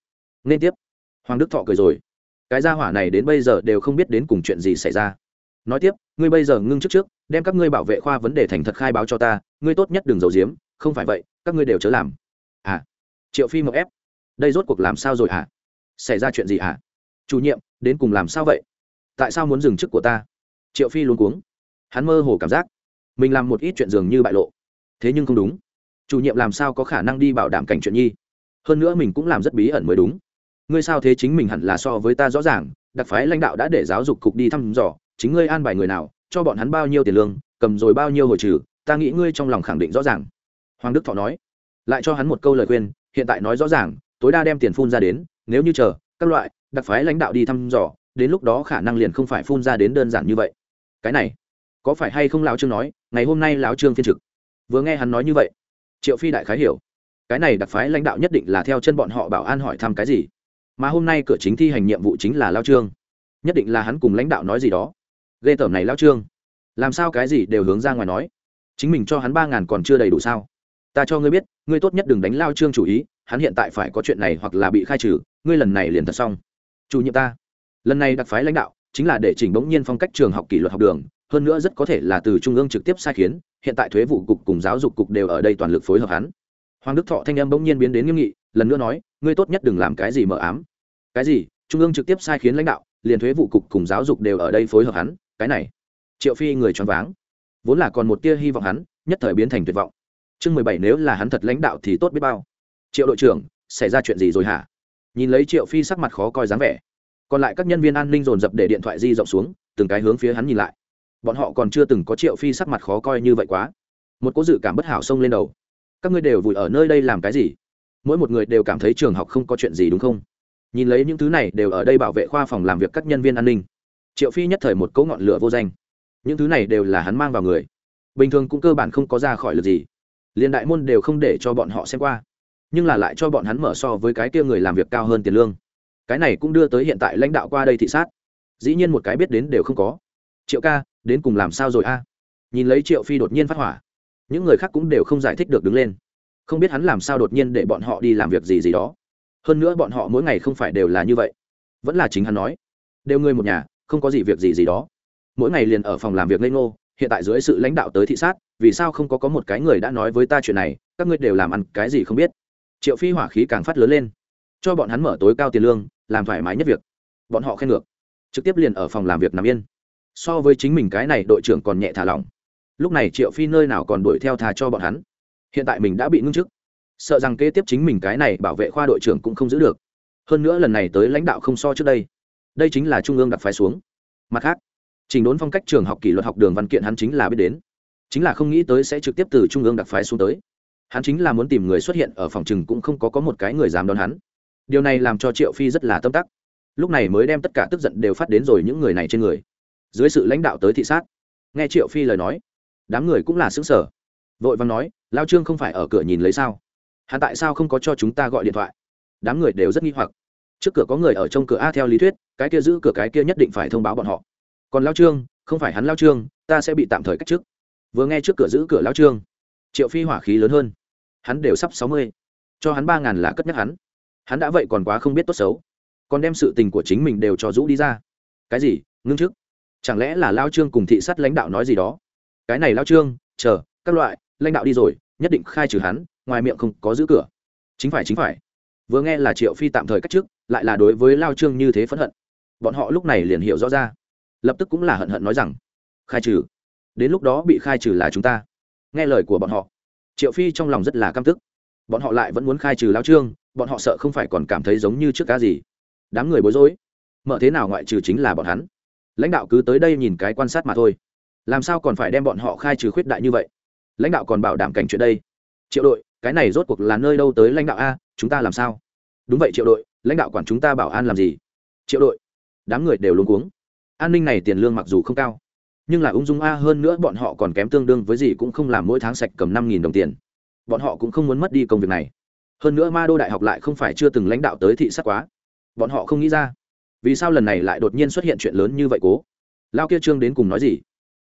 Nên tiếp. Hoàng đức thọ cười rồi. Cái gia hỏa này đến bây giờ đều không biết đến cùng chuyện gì xảy ra. Nói tiếp, ngươi bây giờ ngưng trước trước, đem các ngươi bảo vệ khoa vấn đề thành thật khai báo cho ta, ngươi tốt nhất đừng giấu giếm, không phải vậy các ngươi đều chớ làm. À triệu phi mậu ép. Đây rốt cuộc làm sao rồi hả? À? xảy ra chuyện gì hả? À? chủ nhiệm, đến cùng làm sao vậy? Tại sao muốn dừng chức của ta? Triệu phi luôn cuống. Hắn mơ hồ cảm giác, mình làm một ít chuyện dường như bại lộ. Thế nhưng không đúng. Chủ nhiệm làm sao có khả năng đi bảo đảm cảnh chuyện nhi? Hơn nữa mình cũng làm rất bí ẩn mới đúng. Ngươi sao thế chính mình hẳn là so với ta rõ ràng? Đặc phái lãnh đạo đã để giáo dục cục đi thăm dò. Chính ngươi an bài người nào, cho bọn hắn bao nhiêu tiền lương, cầm rồi bao nhiêu hồi trừ, ta nghĩ ngươi trong lòng khẳng định rõ ràng hoàng đức thọ nói, lại cho hắn một câu lời khuyên, hiện tại nói rõ ràng, tối đa đem tiền phun ra đến, nếu như chờ, các loại, đặc phái lãnh đạo đi thăm dò, đến lúc đó khả năng liền không phải phun ra đến đơn giản như vậy. Cái này, có phải hay không lão trương nói, ngày hôm nay lão trương phiên trực? Vừa nghe hắn nói như vậy, triệu phi đại khái hiểu. Cái này đặc phái lãnh đạo nhất định là theo chân bọn họ bảo an hỏi thăm cái gì. Mà hôm nay cửa chính thi hành nhiệm vụ chính là lao trương. Nhất định là hắn cùng lãnh đạo nói gì đó. Ghê tởm này lao trương. Làm sao cái gì đều hướng ra ngoài nói. Chính mình cho hắn ba ngàn còn chưa đầy đủ sao? Ta cho ngươi biết, ngươi tốt nhất đừng đánh lao trương chủ ý, hắn hiện tại phải có chuyện này hoặc là bị khai trừ, ngươi lần này liền thật xong. Chủ nhiệm ta. Lần này đặc phái lãnh đạo chính là để chỉnh bỗng nhiên phong cách trường học kỷ luật học đường, hơn nữa rất có thể là từ trung ương trực tiếp sai khiến, hiện tại thuế vụ cục cùng giáo dục cục đều ở đây toàn lực phối hợp hắn. Hoàng đức thọ thanh em bỗng nhiên biến đến nghiêm nghị, lần nữa nói, ngươi tốt nhất đừng làm cái gì mờ ám. Cái gì? Trung ương trực tiếp sai khiến lãnh đạo, liền thuế vụ cục cùng giáo dục đều ở đây phối hợp hắn, cái này. Triệu phi người choáng váng. Vốn là còn một tia hy vọng hắn, nhất thời biến thành tuyệt vọng chương mười bảy nếu là hắn thật lãnh đạo thì tốt biết bao. Triệu đội trưởng, xảy ra chuyện gì rồi hả? Nhìn lấy triệu phi sắc mặt khó coi dáng vẻ. Còn lại các nhân viên an ninh dồn dập để điện thoại di rộng xuống, từng cái hướng phía hắn nhìn lại. Bọn họ còn chưa từng có triệu phi sắc mặt khó coi như vậy quá. Một cố dự cảm bất hảo xông lên đầu. Các ngươi đều vùi ở nơi đây làm cái gì? Mỗi một người đều cảm thấy trường học không có chuyện gì đúng không? Nhìn lấy những thứ này đều ở đây bảo vệ khoa phòng làm việc các nhân viên an ninh. Triệu phi nhất thời một cỗ ngọn lửa vô danh. Những thứ này đều là hắn mang vào người. Bình thường cũng cơ bản không có ra khỏi lượt gì liền đại môn đều không để cho bọn họ xem qua. Nhưng là lại cho bọn hắn mở so với cái kia người làm việc cao hơn tiền lương. Cái này cũng đưa tới hiện tại lãnh đạo qua đây thị sát. Dĩ nhiên một cái biết đến đều không có. Triệu ca, đến cùng làm sao rồi a? Nhìn lấy triệu phi đột nhiên phát hỏa. Những người khác cũng đều không giải thích được đứng lên. Không biết hắn làm sao đột nhiên để bọn họ đi làm việc gì gì đó. Hơn nữa bọn họ mỗi ngày không phải đều là như vậy. Vẫn là chính hắn nói. Đều người một nhà, không có gì việc gì gì đó. Mỗi ngày liền ở phòng làm việc ngây ngô hiện tại dưới sự lãnh đạo tới thị sát, vì sao không có có một cái người đã nói với ta chuyện này, các ngươi đều làm ăn cái gì không biết. Triệu phi hỏa khí càng phát lớn lên. Cho bọn hắn mở tối cao tiền lương, làm thoải mái nhất việc. Bọn họ khen ngược. Trực tiếp liền ở phòng làm việc nằm yên. So với chính mình cái này đội trưởng còn nhẹ thả lỏng. Lúc này triệu phi nơi nào còn đuổi theo thà cho bọn hắn. Hiện tại mình đã bị ngưng chức. Sợ rằng kế tiếp chính mình cái này bảo vệ khoa đội trưởng cũng không giữ được. Hơn nữa lần này tới lãnh đạo không so trước đây. Đây chính là trung ương đặt phái xuống. Mặt khác trình đốn phong cách trường học kỷ luật học đường văn kiện hắn chính là biết đến. Chính là không nghĩ tới sẽ trực tiếp từ trung ương đặc phái xuống tới. Hắn chính là muốn tìm người xuất hiện ở phòng chừng cũng không có có một cái người dám đón hắn. Điều này làm cho triệu phi rất là tâm tắc. Lúc này mới đem tất cả tức giận đều phát đến rồi những người này trên người. Dưới sự lãnh đạo tới thị sát, nghe triệu phi lời nói, đám người cũng là xứng sở vội vàng nói, lao trương không phải ở cửa nhìn lấy sao? Hắn tại sao không có cho chúng ta gọi điện thoại? Đám người đều rất nghi hoặc. Trước cửa có người ở trong cửa a theo lý thuyết, cái kia giữ cửa cái kia nhất định phải thông báo bọn họ còn lao trương không phải hắn lao trương ta sẽ bị tạm thời cách chức. vừa nghe trước cửa giữ cửa lao trương triệu phi hỏa khí lớn hơn. Hắn đều sắp sáu mươi. Cho hắn ba ngàn là cất nhắc hắn. Hắn đã vậy còn quá không biết tốt xấu. Còn đem sự tình của chính mình đều cho rũ đi ra. Cái gì? Ngưng trước chẳng lẽ là lao trương cùng thị sát lãnh đạo nói gì đó? Cái này lao trương chờ các loại lãnh đạo đi rồi nhất định khai trừ hắn ngoài miệng không có giữ cửa. Chính phải chính phải. Vừa nghe là triệu phi tạm thời cách chức, lại là đối với lao trương như thế phẫn hận. Bọn họ lúc này liền hiểu rõ ra lập tức cũng là hận hận nói rằng, khai trừ. Đến lúc đó bị khai trừ là chúng ta. Nghe lời của bọn họ, triệu phi trong lòng rất là căm tức. Bọn họ lại vẫn muốn khai trừ lao trương, bọn họ sợ không phải còn cảm thấy giống như trước cá gì. Đám người bối rối. Mở thế nào ngoại trừ chính là bọn hắn. Lãnh đạo cứ tới đây nhìn cái quan sát mà thôi. Làm sao còn phải đem bọn họ khai trừ khuyết đại như vậy? Lãnh đạo còn bảo đảm cảnh chuyện đây. Triệu đội, cái này rốt cuộc là nơi đâu tới lãnh đạo a, chúng ta làm sao? Đúng vậy triệu đội, lãnh đạo quản chúng ta bảo an làm gì? Triệu đội, đám người đều luống cuống an ninh này tiền lương mặc dù không cao, nhưng là ung dung a hơn nữa bọn họ còn kém tương đương với gì cũng không làm mỗi tháng sạch cầm năm nghìn đồng tiền. Bọn họ cũng không muốn mất đi công việc này. Hơn nữa ma đô đại học lại không phải chưa từng lãnh đạo tới thị sát quá. Bọn họ không nghĩ ra, vì sao lần này lại đột nhiên xuất hiện chuyện lớn như vậy cố? Lao kia trương đến cùng nói gì?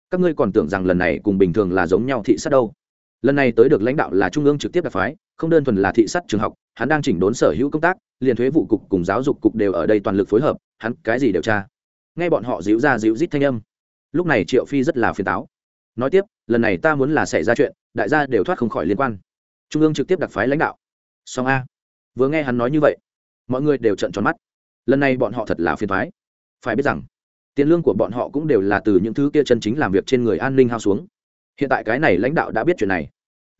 Các ngươi còn tưởng rằng lần này cùng bình thường là giống nhau thị sát đâu? Lần này tới được lãnh đạo là trung ương trực tiếp đặc phái, không đơn thuần là thị sát trường học, hắn đang chỉnh đốn sở hữu công tác, liền thuế vụ cục cùng giáo dục cục đều ở đây toàn lực phối hợp, hắn cái gì điều tra nghe bọn họ díu ra díu rít thanh âm. Lúc này triệu phi rất là phiền táo. Nói tiếp, lần này ta muốn là xảy ra chuyện, đại gia đều thoát không khỏi liên quan. Trung ương trực tiếp đặc phái lãnh đạo. Song a. Vừa nghe hắn nói như vậy, mọi người đều trận tròn mắt. Lần này bọn họ thật là phiền thoái phải biết rằng, tiền lương của bọn họ cũng đều là từ những thứ kia chân chính làm việc trên người an ninh hao xuống. Hiện tại cái này lãnh đạo đã biết chuyện này,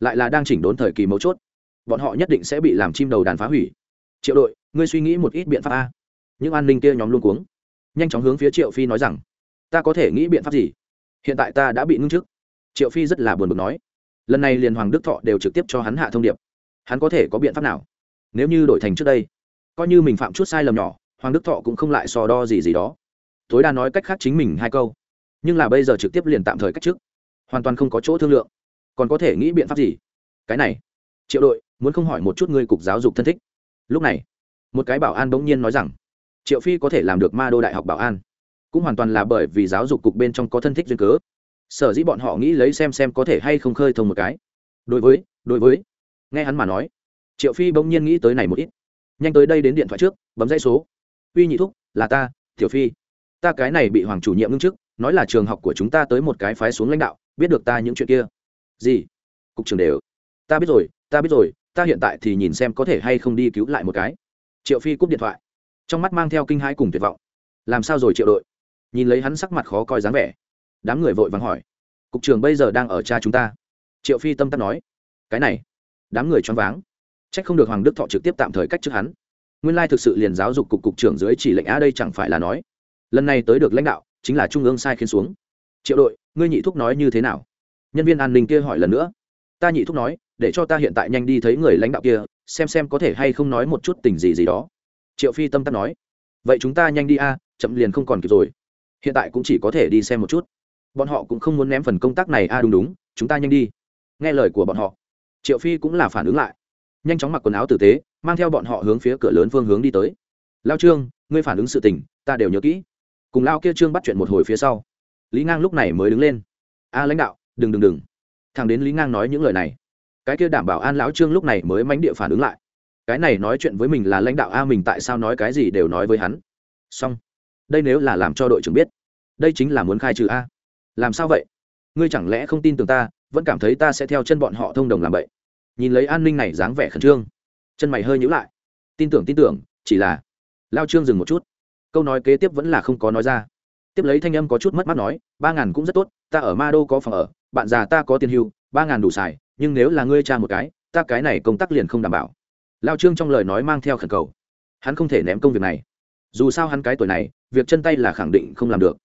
lại là đang chỉnh đốn thời kỳ mấu chốt. Bọn họ nhất định sẽ bị làm chim đầu đàn phá hủy. Triệu đội, ngươi suy nghĩ một ít biện pháp a. Những an ninh kia nhóm luôn cuống nhanh chóng hướng phía triệu phi nói rằng, ta có thể nghĩ biện pháp gì? Hiện tại ta đã bị ngưng chức. Triệu phi rất là buồn bực nói, lần này liền hoàng đức thọ đều trực tiếp cho hắn hạ thông điệp. Hắn có thể có biện pháp nào? Nếu như đổi thành trước đây, coi như mình phạm chút sai lầm nhỏ, hoàng đức thọ cũng không lại so đo gì gì đó. Tối đa nói cách khác chính mình hai câu, nhưng là bây giờ trực tiếp liền tạm thời cách trước hoàn toàn không có chỗ thương lượng. Còn có thể nghĩ biện pháp gì? Cái này, triệu đội, muốn không hỏi một chút ngươi cục giáo dục thân thích. Lúc này, một cái bảo an bỗng nhiên nói rằng triệu phi có thể làm được ma đô đại học bảo an. Cũng hoàn toàn là bởi vì giáo dục cục bên trong có thân thích duyên cớ. Sở dĩ bọn họ nghĩ lấy xem xem có thể hay không khơi thông một cái. Đối với đối với. Nghe hắn mà nói, triệu phi bỗng nhiên nghĩ tới này một ít. Nhanh tới đây đến điện thoại trước, bấm dãy số. Uy nhị thúc, là ta, tiểu phi. Ta cái này bị hoàng chủ nhiệm ngưng chức, nói là trường học của chúng ta tới một cái phái xuống lãnh đạo, biết được ta những chuyện kia. Gì? Cục trưởng đều. Ta biết rồi, ta biết rồi, ta hiện tại thì nhìn xem có thể hay không đi cứu lại một cái. Triệu phi cúp điện thoại trong mắt mang theo kinh hãi cùng tuyệt vọng. Làm sao rồi, triệu đội? Nhìn lấy hắn sắc mặt khó coi dáng vẻ, đám người vội vàng hỏi. Cục trưởng bây giờ đang ở cha chúng ta. Triệu phi tâm tắc nói. Cái này, đám người choáng váng. Trách không được hoàng đức thọ trực tiếp tạm thời cách trước hắn. Nguyên lai thực sự liền giáo dục cục cục trưởng dưới chỉ lệnh a đây chẳng phải là nói. Lần này tới được lãnh đạo, chính là trung ương sai khiến xuống. Triệu đội, ngươi nhị thúc nói như thế nào? Nhân viên an ninh kia hỏi lần nữa. Ta nhị thúc nói, để cho ta hiện tại nhanh đi thấy người lãnh đạo kia, xem xem có thể hay không nói một chút tình gì gì đó triệu phi tâm tắc nói, vậy chúng ta nhanh đi a, chậm liền không còn kịp rồi. Hiện tại cũng chỉ có thể đi xem một chút. Bọn họ cũng không muốn ném phần công tác này a, đúng đúng, chúng ta nhanh đi. Nghe lời của bọn họ, triệu phi cũng là phản ứng lại. Nhanh chóng mặc quần áo tử tế, mang theo bọn họ hướng phía cửa lớn phương hướng đi tới. Lao trương, ngươi phản ứng sự tình, ta đều nhớ kỹ. Cùng lao kia trương bắt chuyện một hồi phía sau, lý ngang lúc này mới đứng lên. A lãnh đạo, đừng đừng đừng. Thằng đến lý ngang nói những lời này, cái kia đảm bảo an lão trương lúc này mới mánh địa phản ứng lại cái này nói chuyện với mình là lãnh đạo a, mình tại sao nói cái gì đều nói với hắn. Xong. Đây nếu là làm cho đội trưởng biết, đây chính là muốn khai trừ a. Làm sao vậy? Ngươi chẳng lẽ không tin tưởng ta, vẫn cảm thấy ta sẽ theo chân bọn họ thông đồng làm vậy? Nhìn lấy an ninh này dáng vẻ khẩn trương. Chân mày hơi nhữ lại. Tin tưởng tin tưởng, chỉ là lao trương dừng một chút. Câu nói kế tiếp vẫn là không có nói ra. Tiếp lấy thanh âm có chút mất mắt nói, ba ngàn cũng rất tốt, ta ở ma đô có phòng ở, bạn già ta có tiền hưu, ba ngàn đủ xài, nhưng nếu là ngươi cha một cái, ta cái này công tác liền không đảm bảo lao trương trong lời nói mang theo khẩn cầu. Hắn không thể ném công việc này. Dù sao hắn cái tuổi này, việc chân tay là khẳng định không làm được.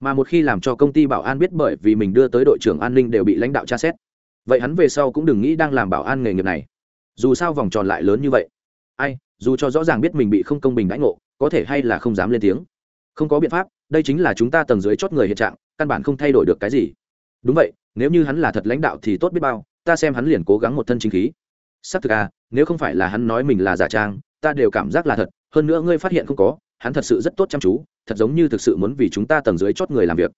Mà một khi làm cho công ty bảo an biết bởi vì mình đưa tới đội trưởng an ninh đều bị lãnh đạo tra xét. Vậy hắn về sau cũng đừng nghĩ đang làm bảo an nghề nghiệp này. Dù sao vòng tròn lại lớn như vậy. Ai, dù cho rõ ràng biết mình bị không công bình đãi ngộ, có thể hay là không dám lên tiếng. Không có biện pháp, đây chính là chúng ta tầng dưới chót người hiện trạng, căn bản không thay đổi được cái gì. Đúng vậy, nếu như hắn là thật lãnh đạo thì tốt biết bao, ta xem hắn liền cố gắng một thân chính khí xác thực à nếu không phải là hắn nói mình là giả trang, ta đều cảm giác là thật, hơn nữa ngươi phát hiện không có, hắn thật sự rất tốt chăm chú, thật giống như thực sự muốn vì chúng ta tầng dưới chót người làm việc.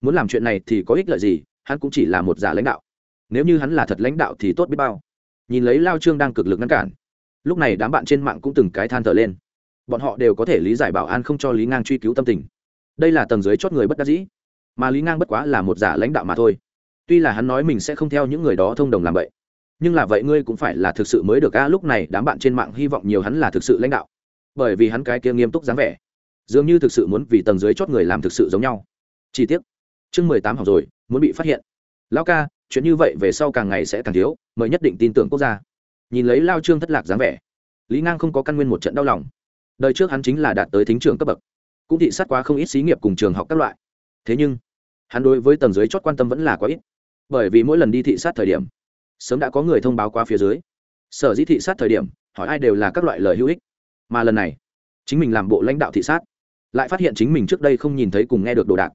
Muốn làm chuyện này thì có ích lợi gì, hắn cũng chỉ là một giả lãnh đạo. Nếu như hắn là thật lãnh đạo thì tốt biết bao. Nhìn lấy lao trương đang cực lực ngăn cản, lúc này đám bạn trên mạng cũng từng cái than thở lên. Bọn họ đều có thể lý giải bảo an không cho lý ngang truy cứu tâm tình. Đây là tầng dưới chót người bất đắc dĩ, mà lý ngang bất quá là một giả lãnh đạo mà thôi. Tuy là hắn nói mình sẽ không theo những người đó thông đồng làm vậy nhưng là vậy ngươi cũng phải là thực sự mới được a, lúc này đám bạn trên mạng hy vọng nhiều hắn là thực sự lãnh đạo. Bởi vì hắn cái kia nghiêm túc dáng vẻ, dường như thực sự muốn vì tầng dưới chót người làm thực sự giống nhau. Chi tiết chương mười tám học rồi, muốn bị phát hiện. Lao ca, chuyện như vậy về sau càng ngày sẽ càng thiếu, mời nhất định tin tưởng quốc gia. Nhìn lấy lao trương thất lạc dáng vẻ, lý ngang không có căn nguyên một trận đau lòng. Đời trước hắn chính là đạt tới thính trường cấp bậc, cũng thị sát quá không ít xí nghiệp cùng trường học các loại. Thế nhưng, hắn đối với tầng dưới chót quan tâm vẫn là quá ít, bởi vì mỗi lần đi thị sát thời điểm sớm đã có người thông báo qua phía dưới. Sở dĩ thị sát thời điểm, hỏi ai đều là các loại lời hữu ích. Mà lần này, chính mình làm bộ lãnh đạo thị sát, lại phát hiện chính mình trước đây không nhìn thấy cùng nghe được đồ đạc.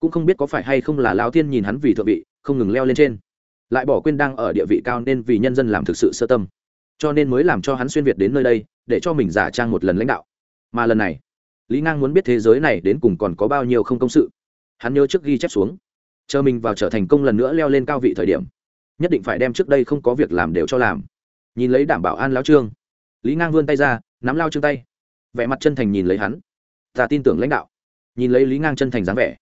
Cũng không biết có phải hay không là lao tiên nhìn hắn vì thượng vị, không ngừng leo lên trên. Lại bỏ quên đang ở địa vị cao nên vì nhân dân làm thực sự sơ tâm. Cho nên mới làm cho hắn xuyên việt đến nơi đây, để cho mình giả trang một lần lãnh đạo. Mà lần này, lý ngang muốn biết thế giới này đến cùng còn có bao nhiêu không công sự. Hắn nhớ trước ghi chép xuống. Chờ mình vào trở thành công lần nữa leo lên cao vị thời điểm nhất định phải đem trước đây không có việc làm đều cho làm. Nhìn lấy đảm bảo an lão trương, lý ngang vươn tay ra, nắm lao trương tay. Vẻ mặt chân thành nhìn lấy hắn. Ta tin tưởng lãnh đạo. Nhìn lấy lý ngang chân thành dáng vẻ.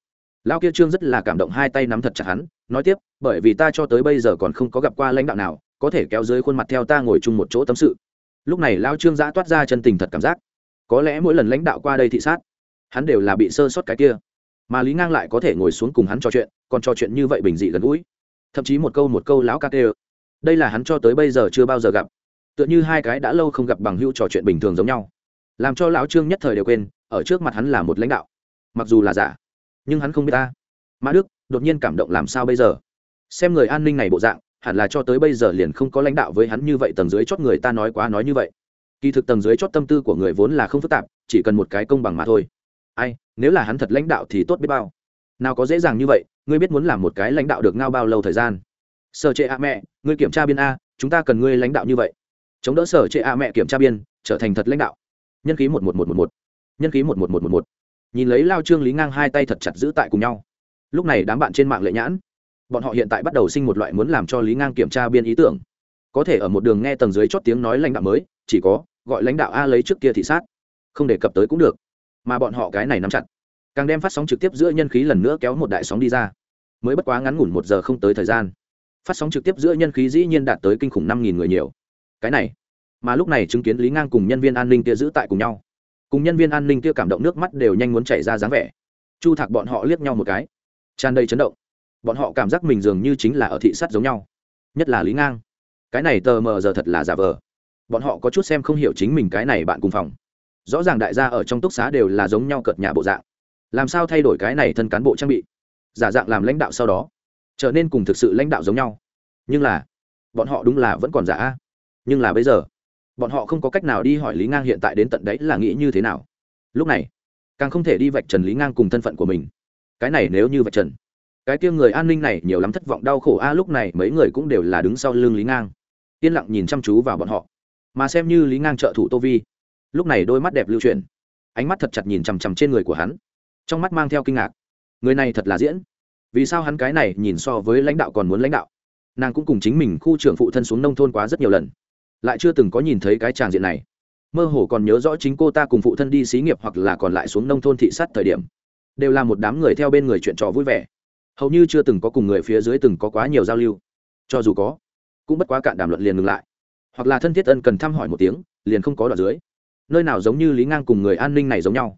Lao kia trương rất là cảm động, hai tay nắm thật chặt hắn, nói tiếp, bởi vì ta cho tới bây giờ còn không có gặp qua lãnh đạo nào, có thể kéo dưới khuôn mặt theo ta ngồi chung một chỗ tâm sự. Lúc này lao trương giã toát ra chân tình thật cảm giác. Có lẽ mỗi lần lãnh đạo qua đây thị sát, hắn đều là bị sơ sót cái kia. Mà lý ngang lại có thể ngồi xuống cùng hắn trò chuyện, còn trò chuyện như vậy bình dị gần gũi thậm chí một câu một câu lão ca tê đây là hắn cho tới bây giờ chưa bao giờ gặp. Tựa như hai cái đã lâu không gặp bằng hữu trò chuyện bình thường giống nhau. Làm cho lão trương nhất thời đều quên, ở trước mặt hắn là một lãnh đạo. Mặc dù là giả, nhưng hắn không biết ta. Mã đức, đột nhiên cảm động làm sao bây giờ? Xem người an ninh này bộ dạng, hẳn là cho tới bây giờ liền không có lãnh đạo với hắn như vậy, tầng dưới chót người ta nói quá nói như vậy. Kỳ thực tầng dưới chót tâm tư của người vốn là không phức tạp, chỉ cần một cái công bằng mà thôi. Ai, nếu là hắn thật lãnh đạo thì tốt biết bao. Nào có dễ dàng như vậy ngươi biết muốn làm một cái lãnh đạo được ngao bao lâu thời gian? Sở trệ a mẹ, ngươi kiểm tra biên a, chúng ta cần ngươi lãnh đạo như vậy. Chống đỡ sở trệ a mẹ kiểm tra biên, trở thành thật lãnh đạo. Nhân khí một một một một một. Nhân khí một một một một một. Nhìn lấy lao trương lý ngang hai tay thật chặt giữ tại cùng nhau. Lúc này đám bạn trên mạng lệ nhãn. Bọn họ hiện tại bắt đầu sinh một loại muốn làm cho lý ngang kiểm tra biên ý tưởng. Có thể ở một đường nghe tầng dưới chót tiếng nói lãnh đạo mới, chỉ có gọi lãnh đạo a lấy trước kia thị sát. Không đề cập tới cũng được. Mà bọn họ cái này nắm chặt càng đem phát sóng trực tiếp giữa nhân khí lần nữa kéo một đại sóng đi ra. Mới bất quá ngắn ngủn một giờ không tới thời gian. Phát sóng trực tiếp giữa nhân khí dĩ nhiên đạt tới kinh khủng năm nghìn người nhiều. Cái này, mà lúc này chứng kiến lý ngang cùng nhân viên an ninh kia giữ tại cùng nhau. Cùng nhân viên an ninh kia cảm động nước mắt đều nhanh muốn chảy ra dáng vẻ. Chu thạc bọn họ liếc nhau một cái. Tràn đầy chấn động. Bọn họ cảm giác mình dường như chính là ở thị sát giống nhau. Nhất là lý ngang. Cái này tờ mờ giờ thật là giả vờ. Bọn họ có chút xem không hiểu chính mình cái này bạn cùng phòng. Rõ ràng đại gia ở trong túc xá đều là giống nhau cợt nhà bộ dạng làm sao thay đổi cái này thân cán bộ trang bị? Giả dạng làm lãnh đạo sau đó, trở nên cùng thực sự lãnh đạo giống nhau. Nhưng là, bọn họ đúng là vẫn còn giả. Nhưng là bây giờ, bọn họ không có cách nào đi hỏi lý ngang hiện tại đến tận đấy là nghĩ như thế nào. Lúc này, càng không thể đi vạch trần lý ngang cùng thân phận của mình. Cái này nếu như vạch trần, cái kia người an ninh này nhiều lắm thất vọng đau khổ. A, lúc này mấy người cũng đều là đứng sau lưng lý ngang, yên lặng nhìn chăm chú vào bọn họ. Mà xem như lý ngang trợ thủ tô vi, lúc này đôi mắt đẹp lưu truyền ánh mắt thật chặt nhìn chằm chằm trên người của hắn trong mắt mang theo kinh ngạc. Người này thật là diễn. Vì sao hắn cái này nhìn so với lãnh đạo còn muốn lãnh đạo? Nàng cũng cùng chính mình khu trưởng phụ thân xuống nông thôn quá rất nhiều lần. Lại chưa từng có nhìn thấy cái tràng diện này. Mơ hồ còn nhớ rõ chính cô ta cùng phụ thân đi xí nghiệp hoặc là còn lại xuống nông thôn thị sát thời điểm. Đều là một đám người theo bên người chuyện trò vui vẻ. Hầu như chưa từng có cùng người phía dưới từng có quá nhiều giao lưu. Cho dù có, cũng bất quá cạn đàm luận liền ngừng lại. Hoặc là thân thiết ân cần thăm hỏi một tiếng, liền không có đoạn dưới. Nơi nào giống như lý ngang cùng người an ninh này giống nhau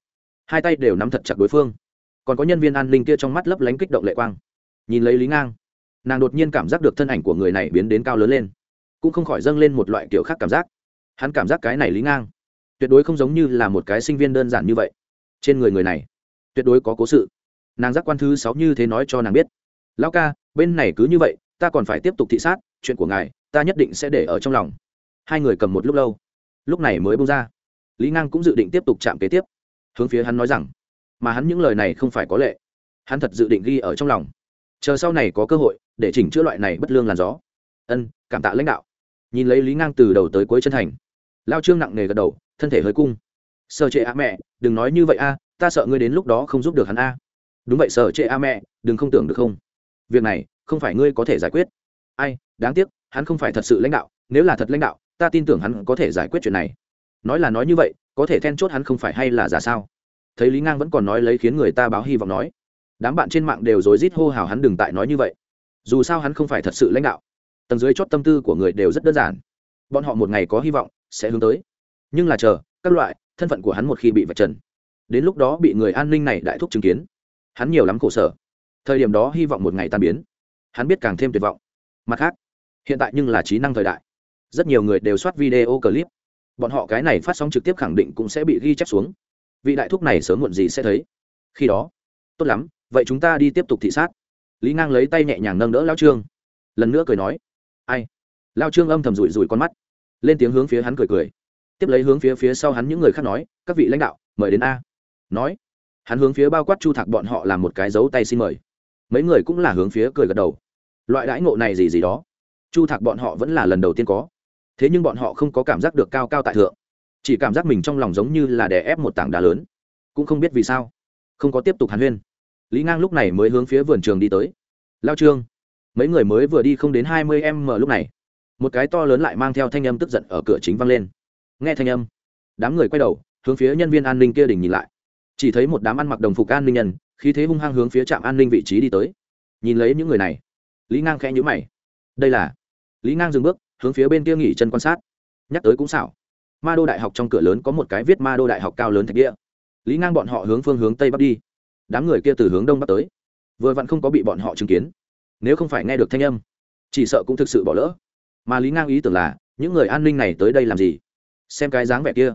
hai tay đều nắm thật chặt đối phương. Còn có nhân viên an ninh kia trong mắt lấp lánh kích động lệ quang. Nhìn lấy lý ngang, nàng đột nhiên cảm giác được thân ảnh của người này biến đến cao lớn lên. Cũng không khỏi dâng lên một loại kiểu khác cảm giác. Hắn cảm giác cái này lý ngang, tuyệt đối không giống như là một cái sinh viên đơn giản như vậy. Trên người người này, tuyệt đối có cố sự. Nàng giác quan thứ sáu như thế nói cho nàng biết. Lão ca, bên này cứ như vậy, ta còn phải tiếp tục thị sát, chuyện của ngài, ta nhất định sẽ để ở trong lòng. Hai người cầm một lúc lâu, lúc này mới bông ra. Lý ngang cũng dự định tiếp tục chạm kế tiếp hướng phía hắn nói rằng, mà hắn những lời này không phải có lệ. Hắn thật dự định ghi ở trong lòng. Chờ sau này có cơ hội, để chỉnh chữa loại này bất lương làn gió. Ân, cảm tạ lãnh đạo. Nhìn lấy lý ngang từ đầu tới cuối chân thành. Lao trương nặng nề gật đầu, thân thể hơi cung. Sợ trệ a mẹ, đừng nói như vậy a, ta sợ ngươi đến lúc đó không giúp được hắn a. Đúng vậy sợ trệ a mẹ, đừng không tưởng được không. Việc này, không phải ngươi có thể giải quyết. Ai, đáng tiếc, hắn không phải thật sự lãnh đạo, nếu là thật lãnh đạo, ta tin tưởng hắn có thể giải quyết chuyện này nói là nói như vậy, có thể then chốt hắn không phải hay là giả sao? Thấy lý ngang vẫn còn nói lấy khiến người ta báo hy vọng nói, đám bạn trên mạng đều rối rít hô hào hắn đừng tại nói như vậy. Dù sao hắn không phải thật sự lãnh đạo. Tầng dưới chót tâm tư của người đều rất đơn giản. Bọn họ một ngày có hy vọng, sẽ hướng tới. Nhưng là chờ, các loại, thân phận của hắn một khi bị vạch trần, đến lúc đó bị người an ninh này đại thúc chứng kiến. Hắn nhiều lắm khổ sở. Thời điểm đó hy vọng một ngày tan biến. Hắn biết càng thêm tuyệt vọng. Mặt khác, hiện tại nhưng là trí năng thời đại. Rất nhiều người đều soát video clip bọn họ cái này phát sóng trực tiếp khẳng định cũng sẽ bị ghi chép xuống. Vị đại thúc này sớm muộn gì sẽ thấy. Khi đó, tốt lắm, vậy chúng ta đi tiếp tục thị sát. Lý ngang lấy tay nhẹ nhàng nâng đỡ lao trương. Lần nữa cười nói, ai? Lao trương âm thầm rủi rủi con mắt, lên tiếng hướng phía hắn cười cười. Tiếp lấy hướng phía phía sau hắn những người khác nói, các vị lãnh đạo, mời đến a. Nói, hắn hướng phía bao quát chu thạc bọn họ làm một cái dấu tay xin mời. Mấy người cũng là hướng phía cười gật đầu. Loại đãi ngộ này gì gì đó. Chu thạc bọn họ vẫn là lần đầu tiên có thế nhưng bọn họ không có cảm giác được cao cao tại thượng chỉ cảm giác mình trong lòng giống như là đè ép một tảng đá lớn cũng không biết vì sao không có tiếp tục hàn huyên lý ngang lúc này mới hướng phía vườn trường đi tới lao trương mấy người mới vừa đi không đến hai mươi em mở lúc này một cái to lớn lại mang theo thanh âm tức giận ở cửa chính văng lên nghe thanh âm đám người quay đầu hướng phía nhân viên an ninh kia đình nhìn lại chỉ thấy một đám ăn mặc đồng phục an ninh nhân khí thế hung hăng hướng phía trạm an ninh vị trí đi tới nhìn lấy những người này lý ngang khẽ nhữ mày đây là lý ngang dừng bước hướng phía bên kia nghỉ chân quan sát. Nhắc tới cũng xảo. Ma đô đại học trong cửa lớn có một cái viết ma đô đại học cao lớn thạch địa. Lý ngang bọn họ hướng phương hướng tây bắc đi. Đám người kia từ hướng đông bắc tới. Vừa vặn không có bị bọn họ chứng kiến. Nếu không phải nghe được thanh âm, chỉ sợ cũng thực sự bỏ lỡ. Mà lý ngang ý tưởng là, những người an ninh này tới đây làm gì? Xem cái dáng vẻ kia.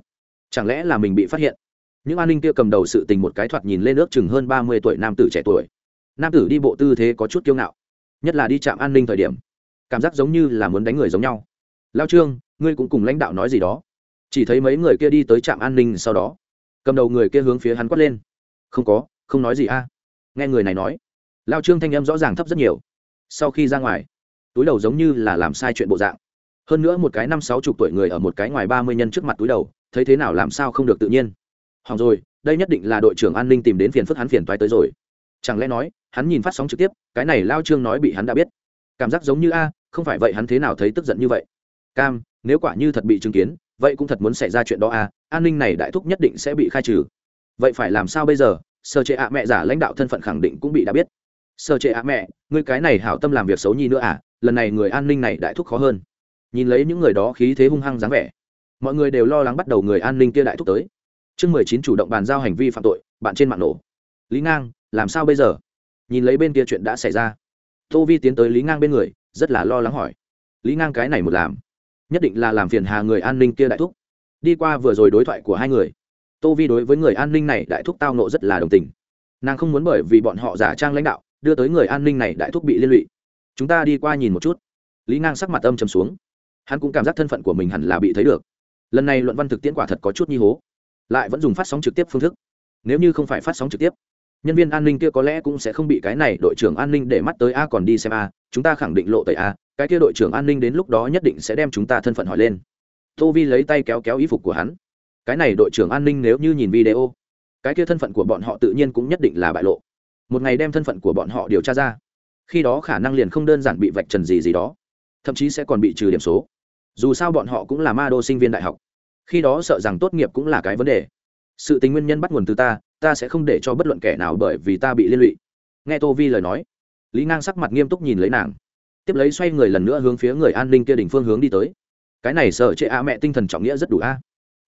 Chẳng lẽ là mình bị phát hiện? Những an ninh kia cầm đầu sự tình một cái thoạt nhìn lên nước chừng hơn ba mươi tuổi nam tử trẻ tuổi. Nam tử đi bộ tư thế có chút kiêu ngạo, nhất là đi trạm an ninh thời điểm cảm giác giống như là muốn đánh người giống nhau. Lao trương, ngươi cũng cùng lãnh đạo nói gì đó. Chỉ thấy mấy người kia đi tới trạm an ninh sau đó. Cầm đầu người kia hướng phía hắn quát lên. Không có, không nói gì a. Nghe người này nói, lao trương thanh em rõ ràng thấp rất nhiều. Sau khi ra ngoài, túi đầu giống như là làm sai chuyện bộ dạng. Hơn nữa một cái năm sáu chục tuổi người ở một cái ngoài ba mươi nhân trước mặt túi đầu, thấy thế nào làm sao không được tự nhiên. Hỏng rồi, đây nhất định là đội trưởng an ninh tìm đến phiền phức hắn phiền toái tới rồi. Chẳng lẽ nói, hắn nhìn phát sóng trực tiếp, cái này lao trương nói bị hắn đã biết. Cảm giác giống như a không phải vậy hắn thế nào thấy tức giận như vậy? Cam, nếu quả như thật bị chứng kiến, vậy cũng thật muốn xảy ra chuyện đó à? an ninh này đại thúc nhất định sẽ bị khai trừ. Vậy phải làm sao bây giờ? Sơ chế ạ mẹ giả lãnh đạo thân phận khẳng định cũng bị đã biết. Sơ chế ạ mẹ, ngươi cái này hảo tâm làm việc xấu nhi nữa à lần này người an ninh này đại thúc khó hơn. Nhìn lấy những người đó khí thế hung hăng dáng vẻ, mọi người đều lo lắng bắt đầu người an ninh kia đại thúc tới. Chương mười chín chủ động bàn giao hành vi phạm tội, bạn trên mạng nổ. Lý ngang, làm sao bây giờ? Nhìn lấy bên kia chuyện đã xảy ra. Tô vi tiến tới lý ngang bên người rất là lo lắng hỏi. Lý ngang cái này một làm, nhất định là làm phiền hà người an ninh kia đại thúc. Đi qua vừa rồi đối thoại của hai người, tô vi đối với người an ninh này đại thúc tao nộ rất là đồng tình. Nàng không muốn bởi vì bọn họ giả trang lãnh đạo, đưa tới người an ninh này đại thúc bị liên lụy. Chúng ta đi qua nhìn một chút. Lý ngang sắc mặt âm trầm xuống. Hắn cũng cảm giác thân phận của mình hẳn là bị thấy được. Lần này luận văn thực tiễn quả thật có chút nhi hố. Lại vẫn dùng phát sóng trực tiếp phương thức. Nếu như không phải phát sóng trực tiếp, nhân viên an ninh kia có lẽ cũng sẽ không bị cái này đội trưởng an ninh để mắt tới a còn đi xem a chúng ta khẳng định lộ tẩy a, cái kia đội trưởng an ninh đến lúc đó nhất định sẽ đem chúng ta thân phận hỏi lên. Tô vi lấy tay kéo kéo y phục của hắn. Cái này đội trưởng an ninh nếu như nhìn video, cái kia thân phận của bọn họ tự nhiên cũng nhất định là bại lộ. Một ngày đem thân phận của bọn họ điều tra ra, khi đó khả năng liền không đơn giản bị vạch trần gì gì đó, thậm chí sẽ còn bị trừ điểm số. Dù sao bọn họ cũng là ma đô sinh viên đại học, khi đó sợ rằng tốt nghiệp cũng là cái vấn đề. Sự tình nguyên nhân bắt nguồn từ ta ta sẽ không để cho bất luận kẻ nào bởi vì ta bị liên lụy. Nghe tô vi lời nói lý ngang sắc mặt nghiêm túc nhìn lấy nàng. Tiếp lấy xoay người lần nữa hướng phía người an ninh kia đỉnh phương hướng đi tới. Cái này sợ chệ a mẹ tinh thần trọng nghĩa rất đủ a.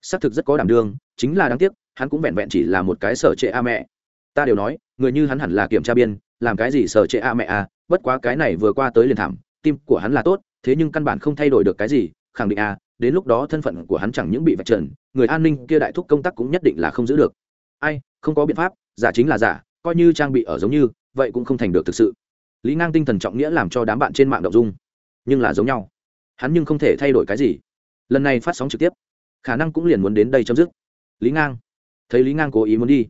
Xác thực rất có đảm đương, chính là đáng tiếc, hắn cũng vẹn vẹn chỉ là một cái sợ trệ a mẹ. Ta đều nói, người như hắn hẳn là kiểm tra biên, làm cái gì sợ trệ a mẹ a bất quá cái này vừa qua tới liền thảm, tim của hắn là tốt, thế nhưng căn bản không thay đổi được cái gì, khẳng định a đến lúc đó thân phận của hắn chẳng những bị vạch trần, người an ninh kia đại thúc công tác cũng nhất định là không giữ được. Ai, không có biện pháp, giả chính là giả, coi như trang bị ở giống như, vậy cũng không thành được thực sự lý ngang tinh thần trọng nghĩa làm cho đám bạn trên mạng đ dung, nhưng là giống nhau. Hắn nhưng không thể thay đổi cái gì. Lần này phát sóng trực tiếp, khả năng cũng liền muốn đến đây chấm dứt. Lý ngang, thấy lý ngang cố ý muốn đi,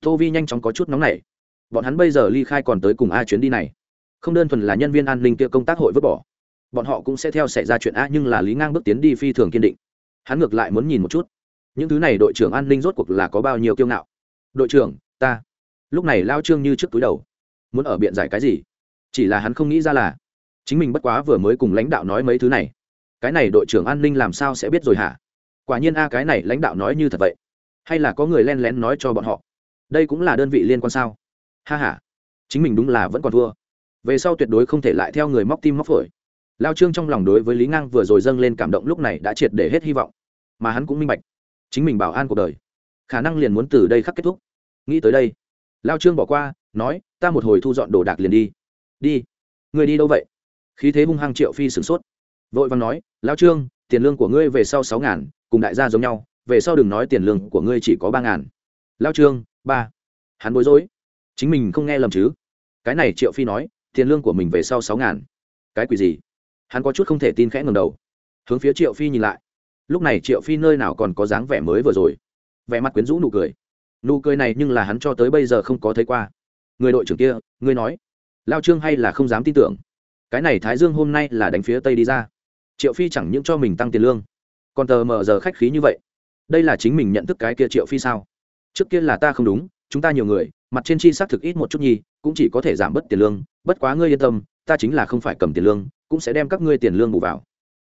tô vi nhanh chóng có chút nóng nảy. Bọn hắn bây giờ ly khai còn tới cùng a chuyến đi này. Không đơn thuần là nhân viên an ninh kia công tác hội vứt bỏ. Bọn họ cũng sẽ theo xảy ra chuyện a, nhưng là lý ngang bước tiến đi phi thường kiên định. Hắn ngược lại muốn nhìn một chút, những thứ này đội trưởng an ninh rốt cuộc là có bao nhiêu kiêu ngạo. Đội trưởng, ta. Lúc này lao trương như trước túi đầu, muốn ở biện giải cái gì? Chỉ là hắn không nghĩ ra là chính mình bất quá vừa mới cùng lãnh đạo nói mấy thứ này. Cái này đội trưởng an ninh làm sao sẽ biết rồi hả? Quả nhiên a, cái này lãnh đạo nói như thật vậy. Hay là có người len lén nói cho bọn họ? Đây cũng là đơn vị liên quan sao? Ha h a chính mình đúng là vẫn còn thua. Về sau tuyệt đối không thể lại theo người móc tim móc phổi. Lao trương trong lòng đối với lý ngang vừa rồi dâng lên cảm động lúc này đã triệt để hết hy vọng. Mà hắn cũng minh bạch. Chính mình bảo an cuộc đời. Khả năng liền muốn từ đây khắc kết thúc. Nghĩ tới đây, lao trương bỏ qua, nói, ta một hồi thu dọn đồ đạc liền đi đi. Người đi đâu vậy? Khí thế hung hăng triệu phi sửng sốt. Vội vàng nói lao trương, tiền lương của ngươi về sau sáu ngàn, cùng đại gia giống nhau, về sau đừng nói tiền lương của ngươi chỉ có ba ngàn. Lao trương, ba. Hắn bối rối. Chính mình không nghe lầm chứ? Cái này triệu phi nói, tiền lương của mình về sau sáu ngàn. Cái quỷ gì? Hắn có chút không thể tin khẽ ngầm đầu. Hướng phía triệu phi nhìn lại. Lúc này triệu phi nơi nào còn có dáng vẻ mới vừa rồi. Vẻ mặt quyến rũ nụ cười. Nụ cười này nhưng là hắn cho tới bây giờ không có thấy qua. Người đội trưởng kia, ngươi nói lao trương hay là không dám tin tưởng. Cái này thái dương hôm nay là đánh phía tây đi ra. Triệu phi chẳng những cho mình tăng tiền lương, còn tờ mờ giờ khách khí như vậy. Đây là chính mình nhận thức cái kia triệu phi sao? Trước kia là ta không đúng, chúng ta nhiều người, mặt trên chi xác thực ít một chút nhi cũng chỉ có thể giảm bớt tiền lương. Bất quá ngươi yên tâm, ta chính là không phải cầm tiền lương, cũng sẽ đem các ngươi tiền lương bù vào.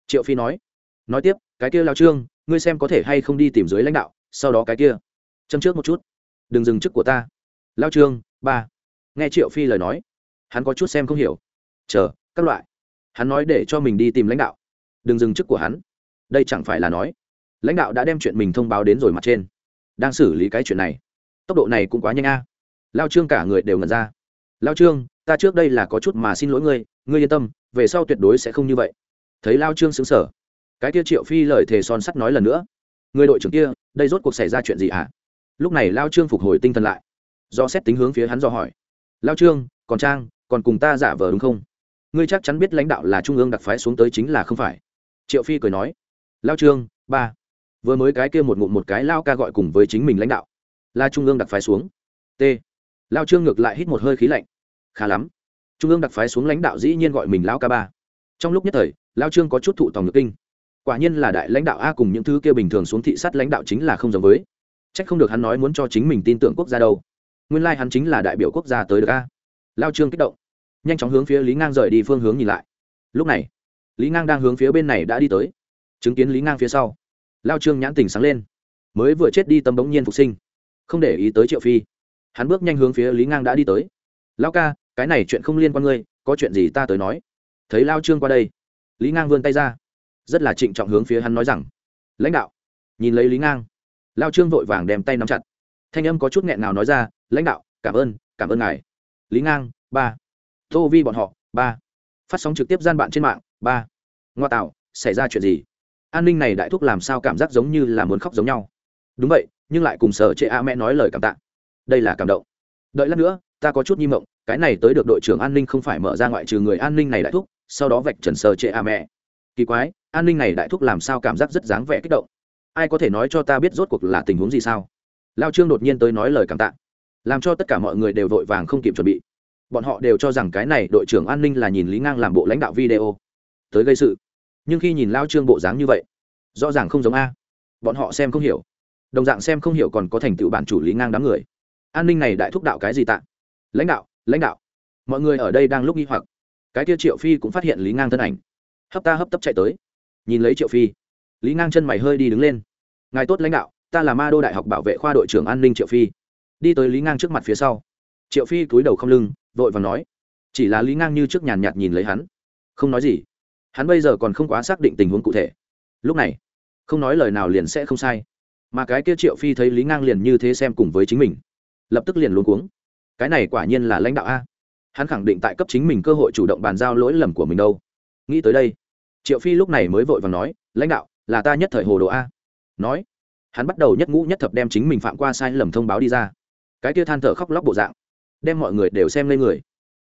Triệu phi nói. Nói tiếp, cái kia lao trương, ngươi xem có thể hay không đi tìm dưới lãnh đạo, sau đó cái kia. Châm trước một chút. Đừng dừng chức của ta. Lao trương, ba. Nghe triệu phi lời nói hắn có chút xem không hiểu. Chờ, các loại. Hắn nói để cho mình đi tìm lãnh đạo. Đừng dừng chức của hắn. Đây chẳng phải là nói. Lãnh đạo đã đem chuyện mình thông báo đến rồi mặt trên. Đang xử lý cái chuyện này. Tốc độ này cũng quá nhanh a. Lao trương cả người đều ngẩn ra. Lao trương, ta trước đây là có chút mà xin lỗi ngươi. Ngươi yên tâm, về sau tuyệt đối sẽ không như vậy. Thấy lao trương xứng sở cái kia triệu phi lời thề son sắt nói lần nữa. Người đội trưởng kia, đây rốt cuộc xảy ra chuyện gì à? lúc này lao trương phục hồi tinh thần lại. Do xét tính hướng phía hắn do hỏi. Lao trương, còn trang còn cùng ta giả vờ đúng không? Ngươi chắc chắn biết lãnh đạo là trung ương đặc phái xuống tới chính là không phải. Triệu phi cười nói. Lao trương, ba. Vừa mới cái kia một ngụm một cái lao ca gọi cùng với chính mình lãnh đạo. Là trung ương đặc phái xuống. T. Lao trương ngược lại hít một hơi khí lạnh. Khá lắm. Trung ương đặc phái xuống lãnh đạo dĩ nhiên gọi mình lão ca ba. Trong lúc nhất thời, lao trương có chút thụ tòng ngực kinh. Quả nhiên là đại lãnh đạo a cùng những thứ kia bình thường xuống thị sát lãnh đạo chính là không giống với. C h ắ c không được hắn nói muốn cho chính mình tin tưởng quốc gia đâu. Nguyên lai、like、hắn chính là đại biểu quốc gia tới được a. Lao trương kích động nhanh chóng hướng phía lý ngang rời đi phương hướng nhìn lại. Lúc này, lý ngang đang hướng phía bên này đã đi tới. Chứng kiến lý ngang phía sau, lao trương nhãn tình sáng lên. Mới vừa chết đi tâm bỗng nhiên phục sinh. Không để ý tới triệu phi. Hắn bước nhanh hướng phía lý ngang đã đi tới. Lao ca, cái này chuyện không liên quan ngươi, có chuyện gì ta tới nói. Thấy lao trương qua đây, lý ngang vươn tay ra, rất là trịnh trọng hướng phía hắn nói rằng, lãnh đạo. Nhìn lấy lý ngang, lao trương vội vàng đem tay nắm chặt. Thanh âm có chút nghẹn nào nói ra, lãnh đạo, cảm ơn cảm ơn ngài. Lý ngang, ba tô vi bọn họ, ba. Phát sóng trực tiếp gian bạn trên mạng, ba. Ngoa tạo, xảy ra chuyện gì? An ninh này đại thúc làm sao cảm giác giống như là muốn khóc giống nhau? Đúng vậy, nhưng lại cùng sở chệ a mẹ nói lời cảm tạ. Đây là cảm động. Đợi lát nữa, ta có chút nhi mộng cái này tới được đội trưởng an ninh không phải mở ra ngoại trừ người an ninh này đại thúc, sau đó vạch trần sở chệ a mẹ. Kỳ quái, an ninh này đại thúc làm sao cảm giác rất dáng vẻ kích động? Ai có thể nói cho ta biết rốt cuộc là tình huống gì sao? Lao trương đột nhiên tới nói lời cảm tạ. Làm cho tất cả mọi người đều vội vàng không kịp chuẩn bị bọn họ đều cho rằng cái này đội trưởng an ninh là nhìn lý ngang làm bộ lãnh đạo video. Tới gây sự. Nhưng khi nhìn lao trương bộ dáng như vậy, rõ ràng không giống a. Bọn họ xem không hiểu. Đồng dạng xem không hiểu còn có thành tựu bản chủ lý ngang đám người. An ninh này đại thúc đạo cái gì tạ? Lãnh đạo lãnh đạo. Mọi người ở đây đang lúc nghi hoặc. Cái kia triệu phi cũng phát hiện lý ngang thân ảnh. Hấp ta hấp tấp chạy tới. Nhìn lấy triệu phi, lý ngang chân mày hơi đi đứng lên. Ngài tốt lãnh đạo, ta là ma đô đại học bảo vệ khoa đội trưởng an ninh triệu phi. Đi tới lý ngang trước mặt phía sau. Triệu phi cúi đầu không lưng vội và nói, chỉ là lý ngang như trước nhàn nhạt nhìn lấy hắn, không nói gì. Hắn bây giờ còn không quá xác định tình huống cụ thể. Lúc này, không nói lời nào liền sẽ không sai. Mà cái kia triệu phi thấy lý ngang liền như thế xem cùng với chính mình, lập tức liền luôn cuống. Cái này quả nhiên là lãnh đạo a. Hắn khẳng định tại cấp chính mình cơ hội chủ động bàn giao lỗi lầm của mình đâu. Nghĩ tới đây, triệu phi lúc này mới vội và nói, lãnh đạo, là ta nhất thời hồ đồ a. Nói, hắn bắt đầu nhất ngũ nhất thập đem chính mình phạm qua sai lầm thông báo đi ra. Cái kia than thở khóc lóc bộ dạng đem mọi người đều xem lên người.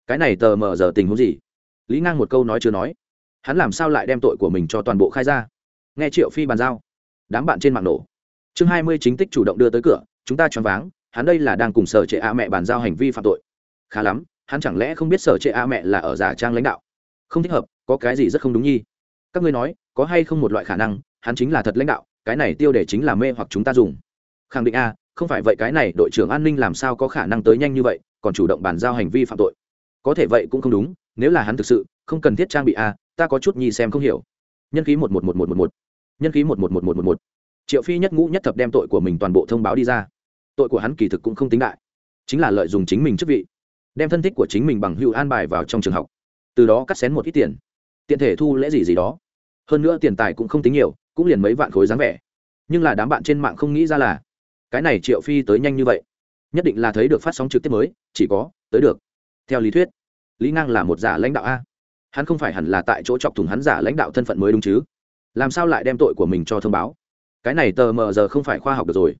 Cái này tờ mờ giờ tình huống gì? Lý ngang một câu nói chưa nói. Hắn làm sao lại đem tội của mình cho toàn bộ khai ra? Nghe triệu phi bàn giao, đám bạn trên mạng nổ. Chương hai mươi chính tích chủ động đưa tới cửa, chúng ta choáng váng, hắn đây là đang cùng sở trệ a mẹ bàn giao hành vi phạm tội. Khá lắm, hắn chẳng lẽ không biết sở trệ a mẹ là ở giả trang lãnh đạo? Không thích hợp, có cái gì rất không đúng nhi? Các ngươi nói, có hay không một loại khả năng, hắn chính là thật lãnh đạo, cái này tiêu đề chính là mê hoặc chúng ta dùng. Khẳng định a, không phải vậy cái này đội trưởng an ninh làm sao có khả năng tới nhanh như vậy còn chủ động bàn giao hành vi phạm tội. Có thể vậy cũng không đúng, nếu là hắn thực sự, không cần thiết trang bị a, ta có chút nhi xem không hiểu. Nhân khí một một một một một một. Nhân khí một một một một một một. Triệu phi nhất ngũ nhất thập đem tội của mình toàn bộ thông báo đi ra. Tội của hắn kỳ thực cũng không tính đại, chính là lợi dụng chính mình chức vị, đem thân thích của chính mình bằng hữu an bài vào trong trường học. Từ đó cắt xén một ít tiền, tiện thể thu lễ gì gì đó. Hơn nữa tiền tài cũng không tính nhiều, cũng liền mấy vạn khối dáng vẻ. Nhưng là đám bạn trên mạng không nghĩ ra là, cái này triệu phi tới nhanh như vậy nhất định là thấy được phát sóng trực tiếp mới, chỉ có, tới được. Theo lý thuyết, lý ngang là một giả lãnh đạo a. Hắn không phải hẳn là tại chỗ chọc thủng hắn giả lãnh đạo thân phận mới đúng chứ? Làm sao lại đem tội của mình cho thông báo? Cái này tờ mờ giờ không phải khoa học được rồi.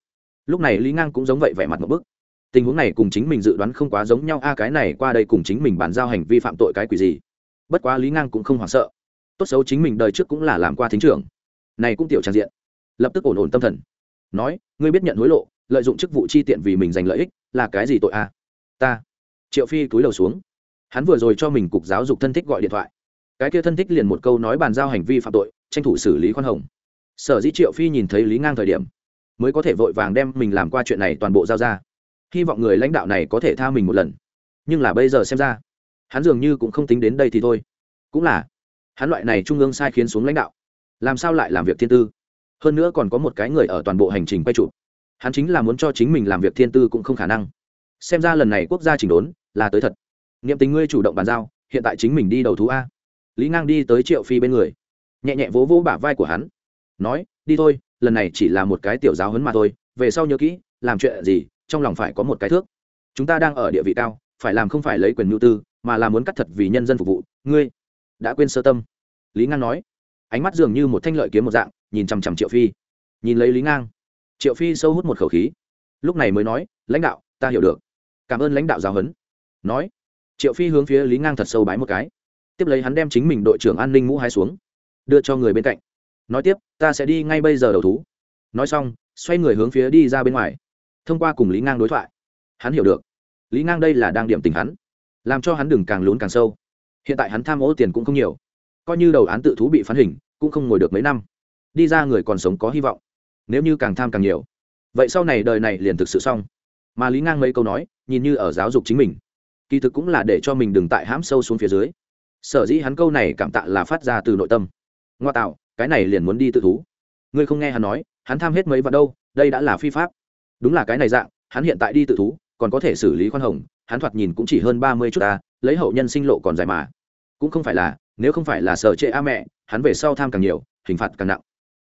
Lúc này lý ngang cũng giống vậy vẻ mặt một bức. Tình huống này cùng chính mình dự đoán không quá giống nhau a, cái này qua đây cùng chính mình bàn giao hành vi phạm tội cái quỷ gì? Bất quá lý ngang cũng không hoảng sợ. Tốt xấu chính mình đời trước cũng là làm qua thính trưởng. Này cũng tiểu trang diện. Lập tức ổn ổn tâm thần. Nói, ngươi biết nhận hối lộ lợi dụng chức vụ chi tiện vì mình giành lợi ích, là cái gì tội a? Ta. Triệu phi cúi đầu xuống. Hắn vừa rồi cho mình cục giáo dục thân thích gọi điện thoại. Cái kia thân thích liền một câu nói bàn giao hành vi phạm tội, tranh thủ xử lý khoan hồng. Sở dĩ triệu phi nhìn thấy lý ngang thời điểm, mới có thể vội vàng đem mình làm qua chuyện này toàn bộ giao ra. Hy vọng người lãnh đạo này có thể tha mình một lần. Nhưng là bây giờ xem ra, hắn dường như cũng không tính đến đây thì thôi. Cũng là, hắn loại này trung ương sai khiến xuống lãnh đạo, làm sao lại làm việc thiên tư? Hơn nữa còn có một cái người ở toàn bộ hành trình quay chụp hắn chính là muốn cho chính mình làm việc thiên tư cũng không khả năng. Xem ra lần này quốc gia chỉnh đốn là tới thật. Niệm tình ngươi chủ động bàn giao, hiện tại chính mình đi đầu thú a. Lý ngang đi tới triệu phi bên người. Nhẹ nhẹ vỗ vỗ bả vai của hắn. Nói, đi thôi, lần này chỉ là một cái tiểu giáo hấn mà thôi, về sau nhớ kỹ, làm chuyện gì, trong lòng phải có một cái thước. Chúng ta đang ở địa vị cao, phải làm không phải lấy quyền nhu tư, mà là muốn cắt thật vì nhân dân phục vụ. Ngươi đã quên sơ tâm. Lý ngang nói. Ánh mắt dường như một thanh lợi kiếm một dạng, nhìn chằm chằm triệu phi. Nhìn lấy lý ngang triệu phi sâu hút một khẩu khí. Lúc này mới nói, lãnh đạo, ta hiểu được. Cảm ơn lãnh đạo giáo huấn. Nói, triệu phi hướng phía lý ngang thật sâu bái một cái. Tiếp lấy hắn đem chính mình đội trưởng an ninh mũ hai xuống, đưa cho người bên cạnh. Nói tiếp, ta sẽ đi ngay bây giờ đầu thú. Nói xong, xoay người hướng phía đi ra bên ngoài. Thông qua cùng lý ngang đối thoại, hắn hiểu được. Lý ngang đây là đang điểm tình hắn, làm cho hắn đừng càng lún càng sâu. Hiện tại hắn tham ô tiền cũng không nhiều, coi như đầu án tự thú bị phán hình, cũng không ngồi được mấy năm. Đi ra người còn sống có hy vọng nếu như càng tham càng nhiều. Vậy sau này đời này liền thực sự xong. Mà lý ngang mấy câu nói, nhìn như ở giáo dục chính mình. Kỳ thực cũng là để cho mình đừng tại hãm sâu xuống phía dưới. Sở dĩ hắn câu này cảm tạ là phát ra từ nội tâm. Ngoa tạo, cái này liền muốn đi tự thú. Ngươi không nghe hắn nói, hắn tham hết mấy vật đâu, đây đã là phi pháp. Đúng là cái này dạng, hắn hiện tại đi tự thú, còn có thể xử lý khoan hồng, hắn thoạt nhìn cũng chỉ hơn ba mươi chút ta, lấy hậu nhân sinh lộ còn dài mà. Cũng không phải là, nếu không phải là sở trệ a mẹ, hắn về sau tham càng nhiều, hình phạt càng nặng.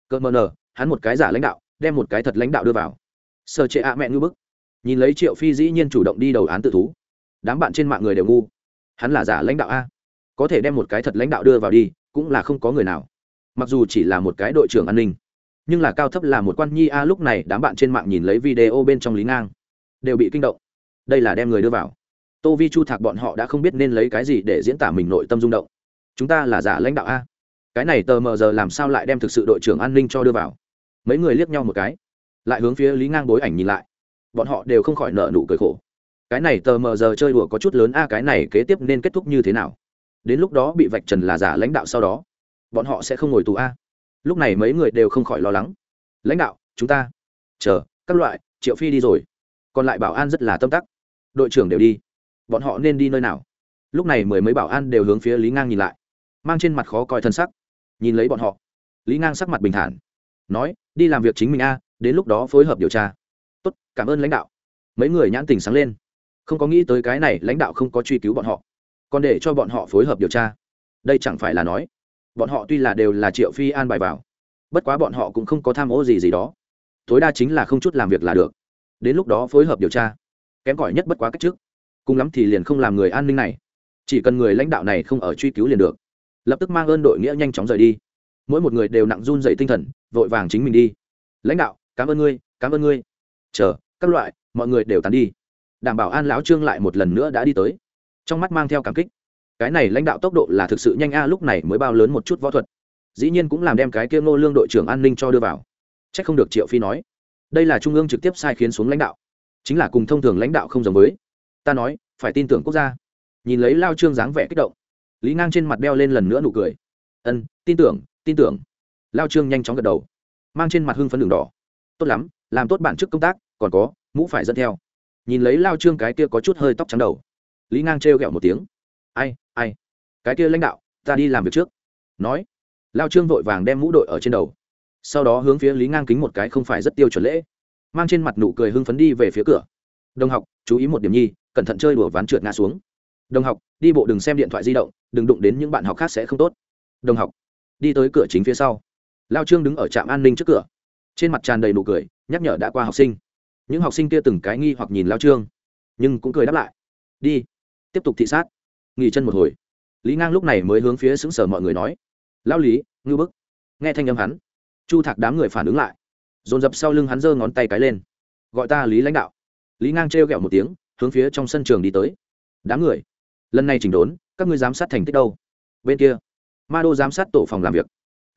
Cỡ mờ nờ hắn một cái giả lãnh đạo, đem một cái thật lãnh đạo đưa vào. Sở trệ a mẹ ngư bức. Nhìn lấy triệu phi dĩ nhiên chủ động đi đầu án tự thú. Đám bạn trên mạng người đều ngu. Hắn là giả lãnh đạo a. Có thể đem một cái thật lãnh đạo đưa vào đi, cũng là không có người nào. Mặc dù chỉ là một cái đội trưởng an ninh, nhưng là cao thấp là một quan nhi a lúc này đám bạn trên mạng nhìn lấy video bên trong lý ngang. Đều bị kinh động. Đây là đem người đưa vào. Tô vi chu thạc bọn họ đã không biết nên lấy cái gì để diễn tả mình nội tâm rung động. Chúng ta là giả lãnh đạo a. Cái này tờ mờ giờ làm sao lại đem thực sự đội trưởng an ninh cho đưa vào? Mấy người liếc nhau một cái, lại hướng phía lý ngang bối ảnh nhìn lại. Bọn họ đều không khỏi nợ nụ cười khổ. Cái này tờ mờ giờ chơi đùa có chút lớn a, cái này kế tiếp nên kết thúc như thế nào? Đến lúc đó bị vạch trần là giả lãnh đạo sau đó, bọn họ sẽ không ngồi tù a. Lúc này mấy người đều không khỏi lo lắng. Lãnh đạo, chúng ta, chờ, các loại, triệu phi đi rồi. Còn lại bảo an rất là tâm tắc. Đội trưởng đều đi. Bọn họ nên đi nơi nào? Lúc này mười mấy bảo an đều hướng phía lý ngang nhìn lại, mang trên mặt khó coi thân sắc. Nhìn lấy bọn họ, lý ngang sắc mặt bình thản nói, đi làm việc chính mình a, đến lúc đó phối hợp điều tra. Tốt, cảm ơn lãnh đạo. Mấy người nhãn tình sáng lên. Không có nghĩ tới cái này, lãnh đạo không có truy cứu bọn họ. Còn để cho bọn họ phối hợp điều tra. Đây chẳng phải là nói, bọn họ tuy là đều là triệu phi an bài vào, bất quá bọn họ cũng không có tham ô gì gì đó. Tối đa chính là không chút làm việc là được. Đến lúc đó phối hợp điều tra, kém cỏi nhất bất quá cách trước. Cùng lắm thì liền không làm người an ninh này. Chỉ cần người lãnh đạo này không ở truy cứu liền được. Lập tức mang ơn đội nghĩa nhanh chóng rời đi. Mỗi một người đều nặng run dậy tinh thần vội vàng chính mình đi. Lãnh đạo, cảm ơn ngươi, cảm ơn ngươi. Chờ, các loại, mọi người đều tán đi. Đảm bảo an lão trương lại một lần nữa đã đi tới. Trong mắt mang theo cảm kích. Cái này lãnh đạo tốc độ là thực sự nhanh a, lúc này mới bao lớn một chút võ thuật. Dĩ nhiên cũng làm đem cái kia ngô lương đội trưởng an ninh cho đưa vào. C h ắ c không được triệu phi nói. Đây là trung ương trực tiếp sai khiến xuống lãnh đạo. Chính là cùng thông thường lãnh đạo không giống với. Ta nói, phải tin tưởng quốc gia. Nhìn lấy lao trương dáng vẻ kích động. Lý ngang trên mặt đeo lên lần nữa nụ cười. Ân, tin tưởng tin tưởng lao trương nhanh chóng gật đầu. Mang trên mặt hưng phấn đường đỏ. Tốt lắm, làm tốt bản chức công tác, còn có, mũ phải dẫn theo. Nhìn lấy lao trương cái kia có chút hơi tóc trắng đầu. Lý ngang trêu ghẹo một tiếng. Ai ai? Cái kia lãnh đạo, ta đi làm việc trước. Nói. Lao trương vội vàng đem mũ đội ở trên đầu. Sau đó hướng phía lý ngang kính một cái không phải rất tiêu chuẩn lễ. Mang trên mặt nụ cười hưng phấn đi về phía cửa. Đồng học, chú ý một điểm nhi, cẩn thận chơi đùa ván trượt ngã xuống. Đồng học, đi bộ đừng xem điện thoại di động, đừng đụng đến những bạn học khác sẽ không tốt. Đồng học, đi tới cửa chính phía sau lao trương đứng ở trạm an ninh trước cửa. Trên mặt tràn đầy nụ cười, nhắc nhở đã qua học sinh. Những học sinh kia từng cái nghi hoặc nhìn lao trương, nhưng cũng cười đáp lại. Đi, tiếp tục thị sát. Nghỉ chân một hồi. Lý ngang lúc này mới hướng phía xứng sở mọi người nói. Lao lý ngư bức. Nghe thanh âm hắn, chu thạc đám người phản ứng lại. Dồn dập sau lưng hắn giơ ngón tay cái lên. Gọi ta lý lãnh đạo. Lý ngang trêu ghẹo một tiếng, hướng phía trong sân trường đi tới. Đám người, lần này chỉnh đốn, các ngươi giám sát thành tích đâu? Bên kia, ma đô giám sát tổ phòng làm việc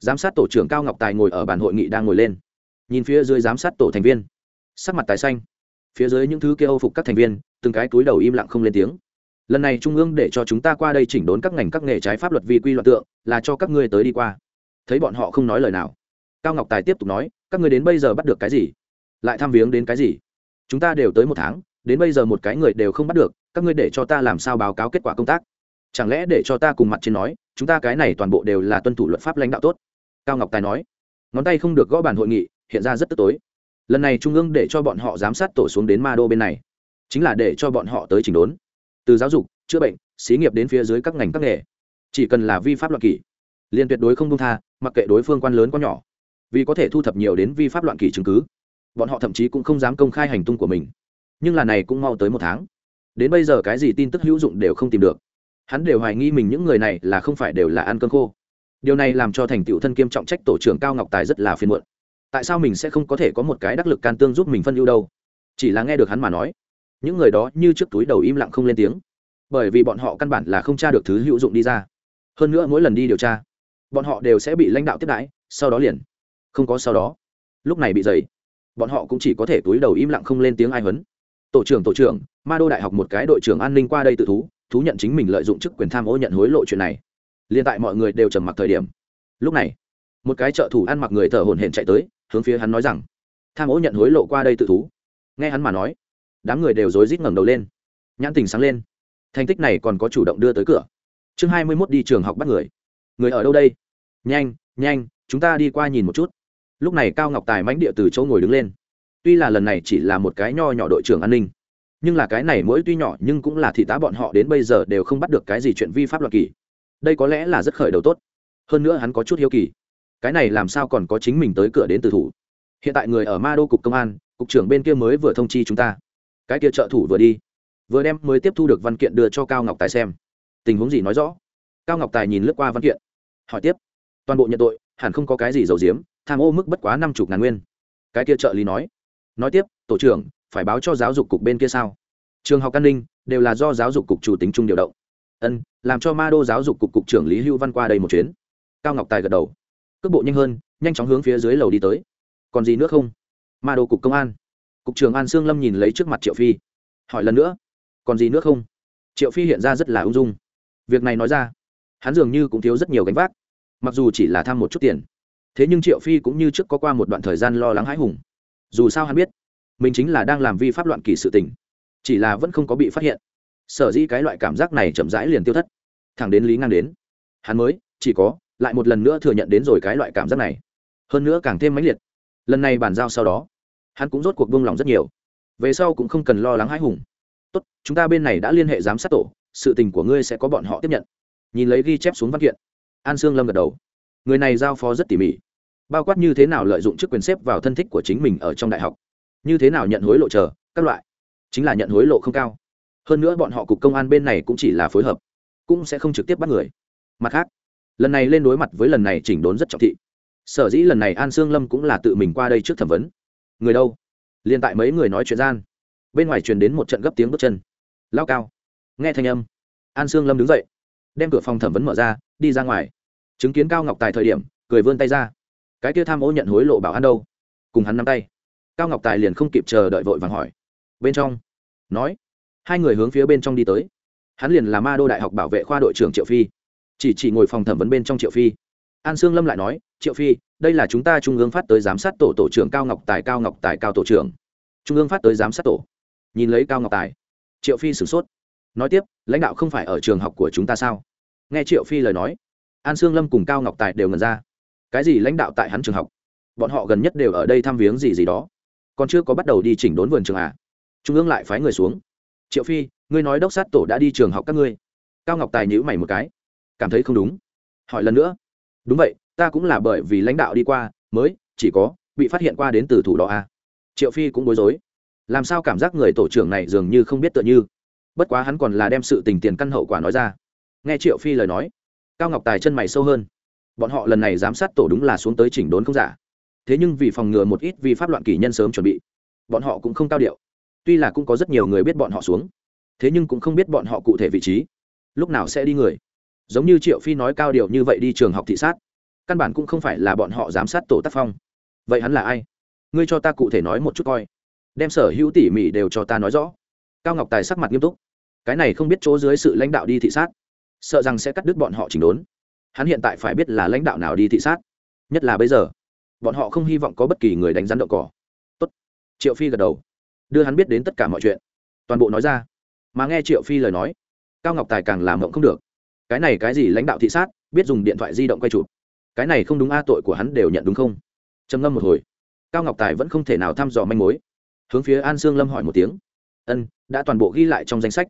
giám sát tổ trưởng cao ngọc tài ngồi ở bàn hội nghị đang ngồi lên. Nhìn phía dưới giám sát tổ thành viên. Sắc mặt tài xanh. Phía dưới những thứ kia âu phục các thành viên, từng cái túi đầu im lặng không lên tiếng. Lần này trung ương để cho chúng ta qua đây chỉnh đốn các ngành các nghề trái pháp luật vi quy luật tượng, là cho các ngươi tới đi qua. Thấy bọn họ không nói lời nào. Cao ngọc tài tiếp tục nói, các ngươi đến bây giờ bắt được cái gì? Lại tham viếng đến cái gì? Chúng ta đều tới một tháng, đến bây giờ một cái người đều không bắt được, các ngươi để cho ta làm sao báo cáo kết quả công tác? Chẳng lẽ để cho ta cùng mặt trên nói, chúng ta cái này toàn bộ đều là tuân thủ luật pháp lãnh đạo tốt? Cao ngọc tài nói, ngón tay không được gõ bàn hội nghị, hiện ra rất tức tối. Lần này trung ương để cho bọn họ giám sát tổ xuống đến ma đô bên này, chính là để cho bọn họ tới chỉnh đốn. Từ giáo dục, chữa bệnh, xí nghiệp đến phía dưới các ngành các nghề. Chỉ cần là vi pháp loạn kỷ, liền tuyệt đối không công tha, mặc kệ đối phương quan lớn có nhỏ. Vì có thể thu thập nhiều đến vi pháp loạn kỷ chứng cứ, bọn họ thậm chí cũng không dám công khai hành tung của mình. Nhưng là này cũng mau tới một tháng. Đến bây giờ cái gì tin tức hữu dụng đều không tìm được. Hắn đều hoài nghi mình những người này là không phải đều là ăn cơm khô điều này làm cho thành tựu thân kiêm trọng trách tổ trưởng cao ngọc tài rất là phiền muộn. Tại sao mình sẽ không có thể có một cái đắc lực can tương giúp mình phân ưu đâu? Chỉ là nghe được hắn mà nói. Những người đó như trước túi đầu im lặng không lên tiếng. Bởi vì bọn họ căn bản là không tra được thứ hữu dụng đi ra. Hơn nữa mỗi lần đi điều tra, bọn họ đều sẽ bị lãnh đạo tiếp đãi, sau đó liền không có sau đó. Lúc này bị dày, bọn họ cũng chỉ có thể túi đầu im lặng không lên tiếng ai huấn. Tổ trưởng tổ trưởng, ma đô đại học một cái đội trưởng an ninh qua đây tự thú thú nhận chính mình lợi dụng chức quyền tham ô nhận hối lộ chuyện này liên tại mọi người đều trầm mặc thời điểm. Lúc này, một cái trợ thủ ăn mặc người thở hổn hển chạy tới, hướng phía hắn nói rằng, tham ô nhận hối lộ qua đây tự thú. Nghe hắn mà nói, đám người đều rối rít ngẩng đầu lên. Nhãn tình sáng lên. Thành tích này còn có chủ động đưa tới cửa. Chương hai mươi mốt đi trường học bắt người. Người ở đâu đây? Nhanh nhanh, chúng ta đi qua nhìn một chút. Lúc này cao ngọc tài mãnh địa từ chỗ ngồi đứng lên. Tuy là lần này chỉ là một cái nho nhỏ đội trưởng an ninh, nhưng là cái này mỗi tuy nhỏ nhưng cũng là thị tá bọn họ đến bây giờ đều không bắt được cái gì chuyện vi pháp luật kỳ đây có lẽ là rất khởi đầu tốt. Hơn nữa hắn có chút hiếu kỳ. Cái này làm sao còn có chính mình tới cửa đến từ thủ? Hiện tại người ở ma đô cục công an, cục trưởng bên kia mới vừa thông chi chúng ta. Cái kia trợ thủ vừa đi, vừa đem mới tiếp thu được văn kiện đưa cho cao ngọc tài xem. Tình huống gì nói rõ? Cao ngọc tài nhìn lướt qua văn kiện, hỏi tiếp. Toàn bộ nhận tội, hẳn không có cái gì giấu giếm, tham ô mức bất quá năm chục ngàn nguyên. Cái kia trợ lý nói. Nói tiếp, tổ trưởng, phải báo cho giáo dục cục bên kia sao? Trường học an ninh đều là do giáo dục cục chủ tính chung điều động ân làm cho ma đô giáo dục cục cục trưởng lý hưu văn qua đây một chuyến cao ngọc tài gật đầu cước bộ nhanh hơn nhanh chóng hướng phía dưới lầu đi tới còn gì nữa không ma đô cục công an cục trưởng an sương lâm nhìn lấy trước mặt triệu phi hỏi lần nữa còn gì nữa không triệu phi hiện ra rất là ung dung việc này nói ra hắn dường như cũng thiếu rất nhiều gánh vác mặc dù chỉ là tham một chút tiền thế nhưng triệu phi cũng như trước có qua một đoạn thời gian lo lắng hãi hùng dù sao hắn biết mình chính là đang làm vi pháp loạn kỳ sự tình chỉ là vẫn không có bị phát hiện sở dĩ cái loại cảm giác này chậm rãi liền tiêu thất. Thẳng đến lý ngang đến. Hắn mới, chỉ có, lại một lần nữa thừa nhận đến rồi cái loại cảm giác này. Hơn nữa càng thêm mãnh liệt. Lần này bàn giao sau đó, hắn cũng rốt cuộc buông lòng rất nhiều. Về sau cũng không cần lo lắng hãi hùng. Tốt, chúng ta bên này đã liên hệ giám sát tổ, sự tình của ngươi sẽ có bọn họ tiếp nhận. Nhìn lấy ghi chép xuống văn kiện, an sương lâm gật đầu. Người này giao phó rất tỉ mỉ. Bao quát như thế nào lợi dụng chức quyền xếp vào thân thích của chính mình ở trong đại học. Như thế nào nhận hối lộ chờ, các loại. Chính là nhận hối lộ không cao hơn nữa bọn họ cục công an bên này cũng chỉ là phối hợp, cũng sẽ không trực tiếp bắt người. Mặt khác, lần này lên đối mặt với lần này chỉnh đốn rất trọng thị. Sở dĩ lần này an sương lâm cũng là tự mình qua đây trước thẩm vấn. Người đâu? Liên tại mấy người nói chuyện gian. Bên ngoài truyền đến một trận gấp tiếng bước chân. Lao cao. Nghe thanh âm. An sương lâm đứng dậy, đem cửa phòng thẩm vấn mở ra, đi ra ngoài. Chứng kiến cao ngọc tài thời điểm, cười vươn tay ra. Cái kia tham ô nhận hối lộ bảo an đâu? Cùng hắn nắm tay. Cao ngọc tài liền không kịp chờ đợi vội vàng hỏi. Bên trong, nói hai người hướng phía bên trong đi tới. Hắn liền là ma đô đại học bảo vệ khoa đội trưởng triệu phi. Chỉ chỉ ngồi phòng thẩm vấn bên trong triệu phi. An sương lâm lại nói, triệu phi, đây là chúng ta trung ương phát tới giám sát tổ tổ trưởng cao ngọc tài, cao ngọc tài, cao tổ trưởng. Trung ương phát tới giám sát tổ. Nhìn lấy cao ngọc tài. Triệu phi sửng sốt. Nói tiếp, lãnh đạo không phải ở trường học của chúng ta sao? Nghe triệu phi lời nói, an sương lâm cùng cao ngọc tài đều ngần ra. Cái gì lãnh đạo tại hắn trường học? Bọn họ gần nhất đều ở đây thăm viếng gì gì đó. Còn chưa có bắt đầu đi chỉnh đốn vườn trường à? Trung ương lại phái người xuống triệu phi, ngươi nói đốc sát tổ đã đi trường học các ngươi. Cao ngọc tài nhữ mày một cái. Cảm thấy không đúng. Hỏi lần nữa. Đúng vậy, ta cũng là bởi vì lãnh đạo đi qua, mới, chỉ có, bị phát hiện qua đến từ thủ đó à triệu phi cũng bối rối. Làm sao cảm giác người tổ trưởng này dường như không biết tựa như? Bất quá hắn còn là đem sự tình tiền căn hậu quả nói ra. Nghe triệu phi lời nói, cao ngọc tài chân mày sâu hơn. Bọn họ lần này giám sát tổ đúng là xuống tới chỉnh đốn không giả. Thế nhưng vì phòng ngừa một ít vi pháp loạn kỷ nhân sớm chuẩn bị, bọn họ cũng không cao điệu tuy là cũng có rất nhiều người biết bọn họ xuống, thế nhưng cũng không biết bọn họ cụ thể vị trí. Lúc nào sẽ đi người? Giống như triệu phi nói cao điều như vậy đi trường học thị sát, căn bản cũng không phải là bọn họ giám sát tổ tác phong. Vậy hắn là ai? Ngươi cho ta cụ thể nói một chút coi. Đem sở hữu tỉ mỉ đều cho ta nói rõ. Cao ngọc tài sắc mặt nghiêm túc. Cái này không biết chỗ dưới sự lãnh đạo đi thị sát. Sợ rằng sẽ cắt đứt bọn họ chỉnh đốn. Hắn hiện tại phải biết là lãnh đạo nào đi thị sát. Nhất là bây giờ, bọn họ không hy vọng có bất kỳ người đánh rắn đậu cỏ. Tốt. triệu phi gật đầu đưa hắn biết đến tất cả mọi chuyện. Toàn bộ nói ra. Mà nghe triệu phi lời nói, cao ngọc tài càng làm mộng không được. Cái này cái gì lãnh đạo thị sát, biết dùng điện thoại di động quay chụp. Cái này không đúng, a, tội của hắn đều nhận đúng không? Trầm ngâm một hồi, cao ngọc tài vẫn không thể nào thăm dò manh mối. Hướng phía an sương lâm hỏi một tiếng. Ân, đã toàn bộ ghi lại trong danh sách.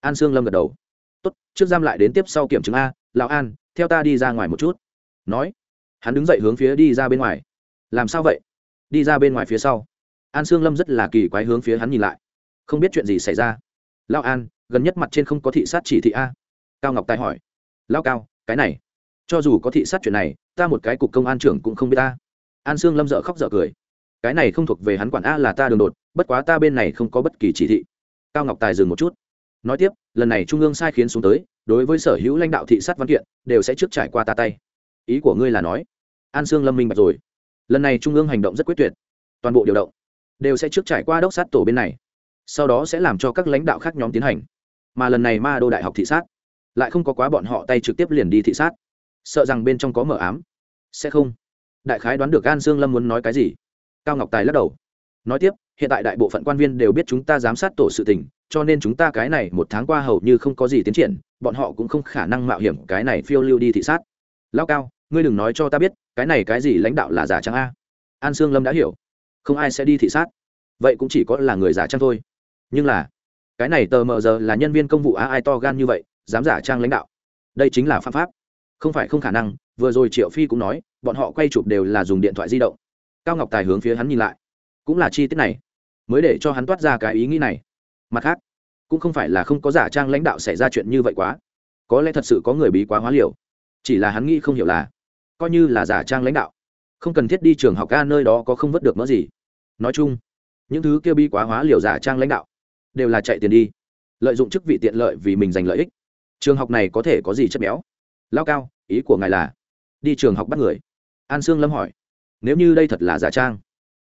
An sương lâm gật đầu. Tốt, trước giam lại đến tiếp sau kiểm chứng a, lão an, theo ta đi ra ngoài một chút. Nói, hắn đứng dậy hướng phía đi ra bên ngoài. Làm sao vậy? Đi ra bên ngoài phía sau an sương lâm rất là kỳ quái hướng phía hắn nhìn lại không biết chuyện gì xảy ra lao an gần nhất mặt trên không có thị sát chỉ thị a cao ngọc tài hỏi lao cao cái này cho dù có thị sát chuyện này ta một cái cục công an trưởng cũng không biết ta an sương lâm dợ khóc dợ cười cái này không thuộc về hắn quản a là ta đường đột bất quá ta bên này không có bất kỳ chỉ thị cao ngọc tài dừng một chút nói tiếp lần này trung ương sai khiến xuống tới đối với sở hữu lãnh đạo thị sát văn kiện đều sẽ trước trải qua ta tay ý của ngươi là nói an sương lâm minh bạch rồi lần này trung ương hành động rất quyết tuyệt toàn bộ điều động đều sẽ trước trải qua đốc sát tổ bên này. Sau đó sẽ làm cho các lãnh đạo khác nhóm tiến hành. Mà lần này ma đô đại học thị sát, lại không có quá bọn họ tay trực tiếp liền đi thị sát. Sợ rằng bên trong có mở ám. Sẽ không. Đại khái đoán được an sương lâm muốn nói cái gì. Cao ngọc tài lắc đầu. Nói tiếp, hiện tại đại bộ phận quan viên đều biết chúng ta giám sát tổ sự tình, cho nên chúng ta cái này một tháng qua hầu như không có gì tiến triển, bọn họ cũng không khả năng mạo hiểm cái này phiêu lưu đi thị sát. Lao cao, ngươi đừng nói cho ta biết, cái này cái gì lãnh đạo là giả trang a? An sương lâm đã hiểu không ai sẽ đi thị sát. Vậy cũng chỉ có là người giả trang thôi. Nhưng là cái này tờ mờ giờ là nhân viên công vụ á, ai to gan như vậy dám giả trang lãnh đạo. Đây chính là pháp pháp. Không phải không khả năng vừa rồi triệu phi cũng nói bọn họ quay chụp đều là dùng điện thoại di động. Cao ngọc tài hướng phía hắn nhìn lại. Cũng là chi tiết này. Mới để cho hắn toát ra cái ý nghĩ này. Mặt khác cũng không phải là không có giả trang lãnh đạo xảy ra chuyện như vậy quá. Có lẽ thật sự có người bí quá hóa liều. Chỉ là hắn nghĩ không hiểu là coi như là giả trang lãnh đạo không cần thiết đi trường học ca nơi đó có không vớt được mỡ gì. Nói chung, những thứ kia bi quá hóa liều giả trang lãnh đạo đều là chạy tiền đi, lợi dụng chức vị tiện lợi vì mình giành lợi ích. Trường học này có thể có gì chất béo? Lao cao, ý của ngài là đi trường học bắt người. An sương lâm hỏi, nếu như đây thật là giả trang,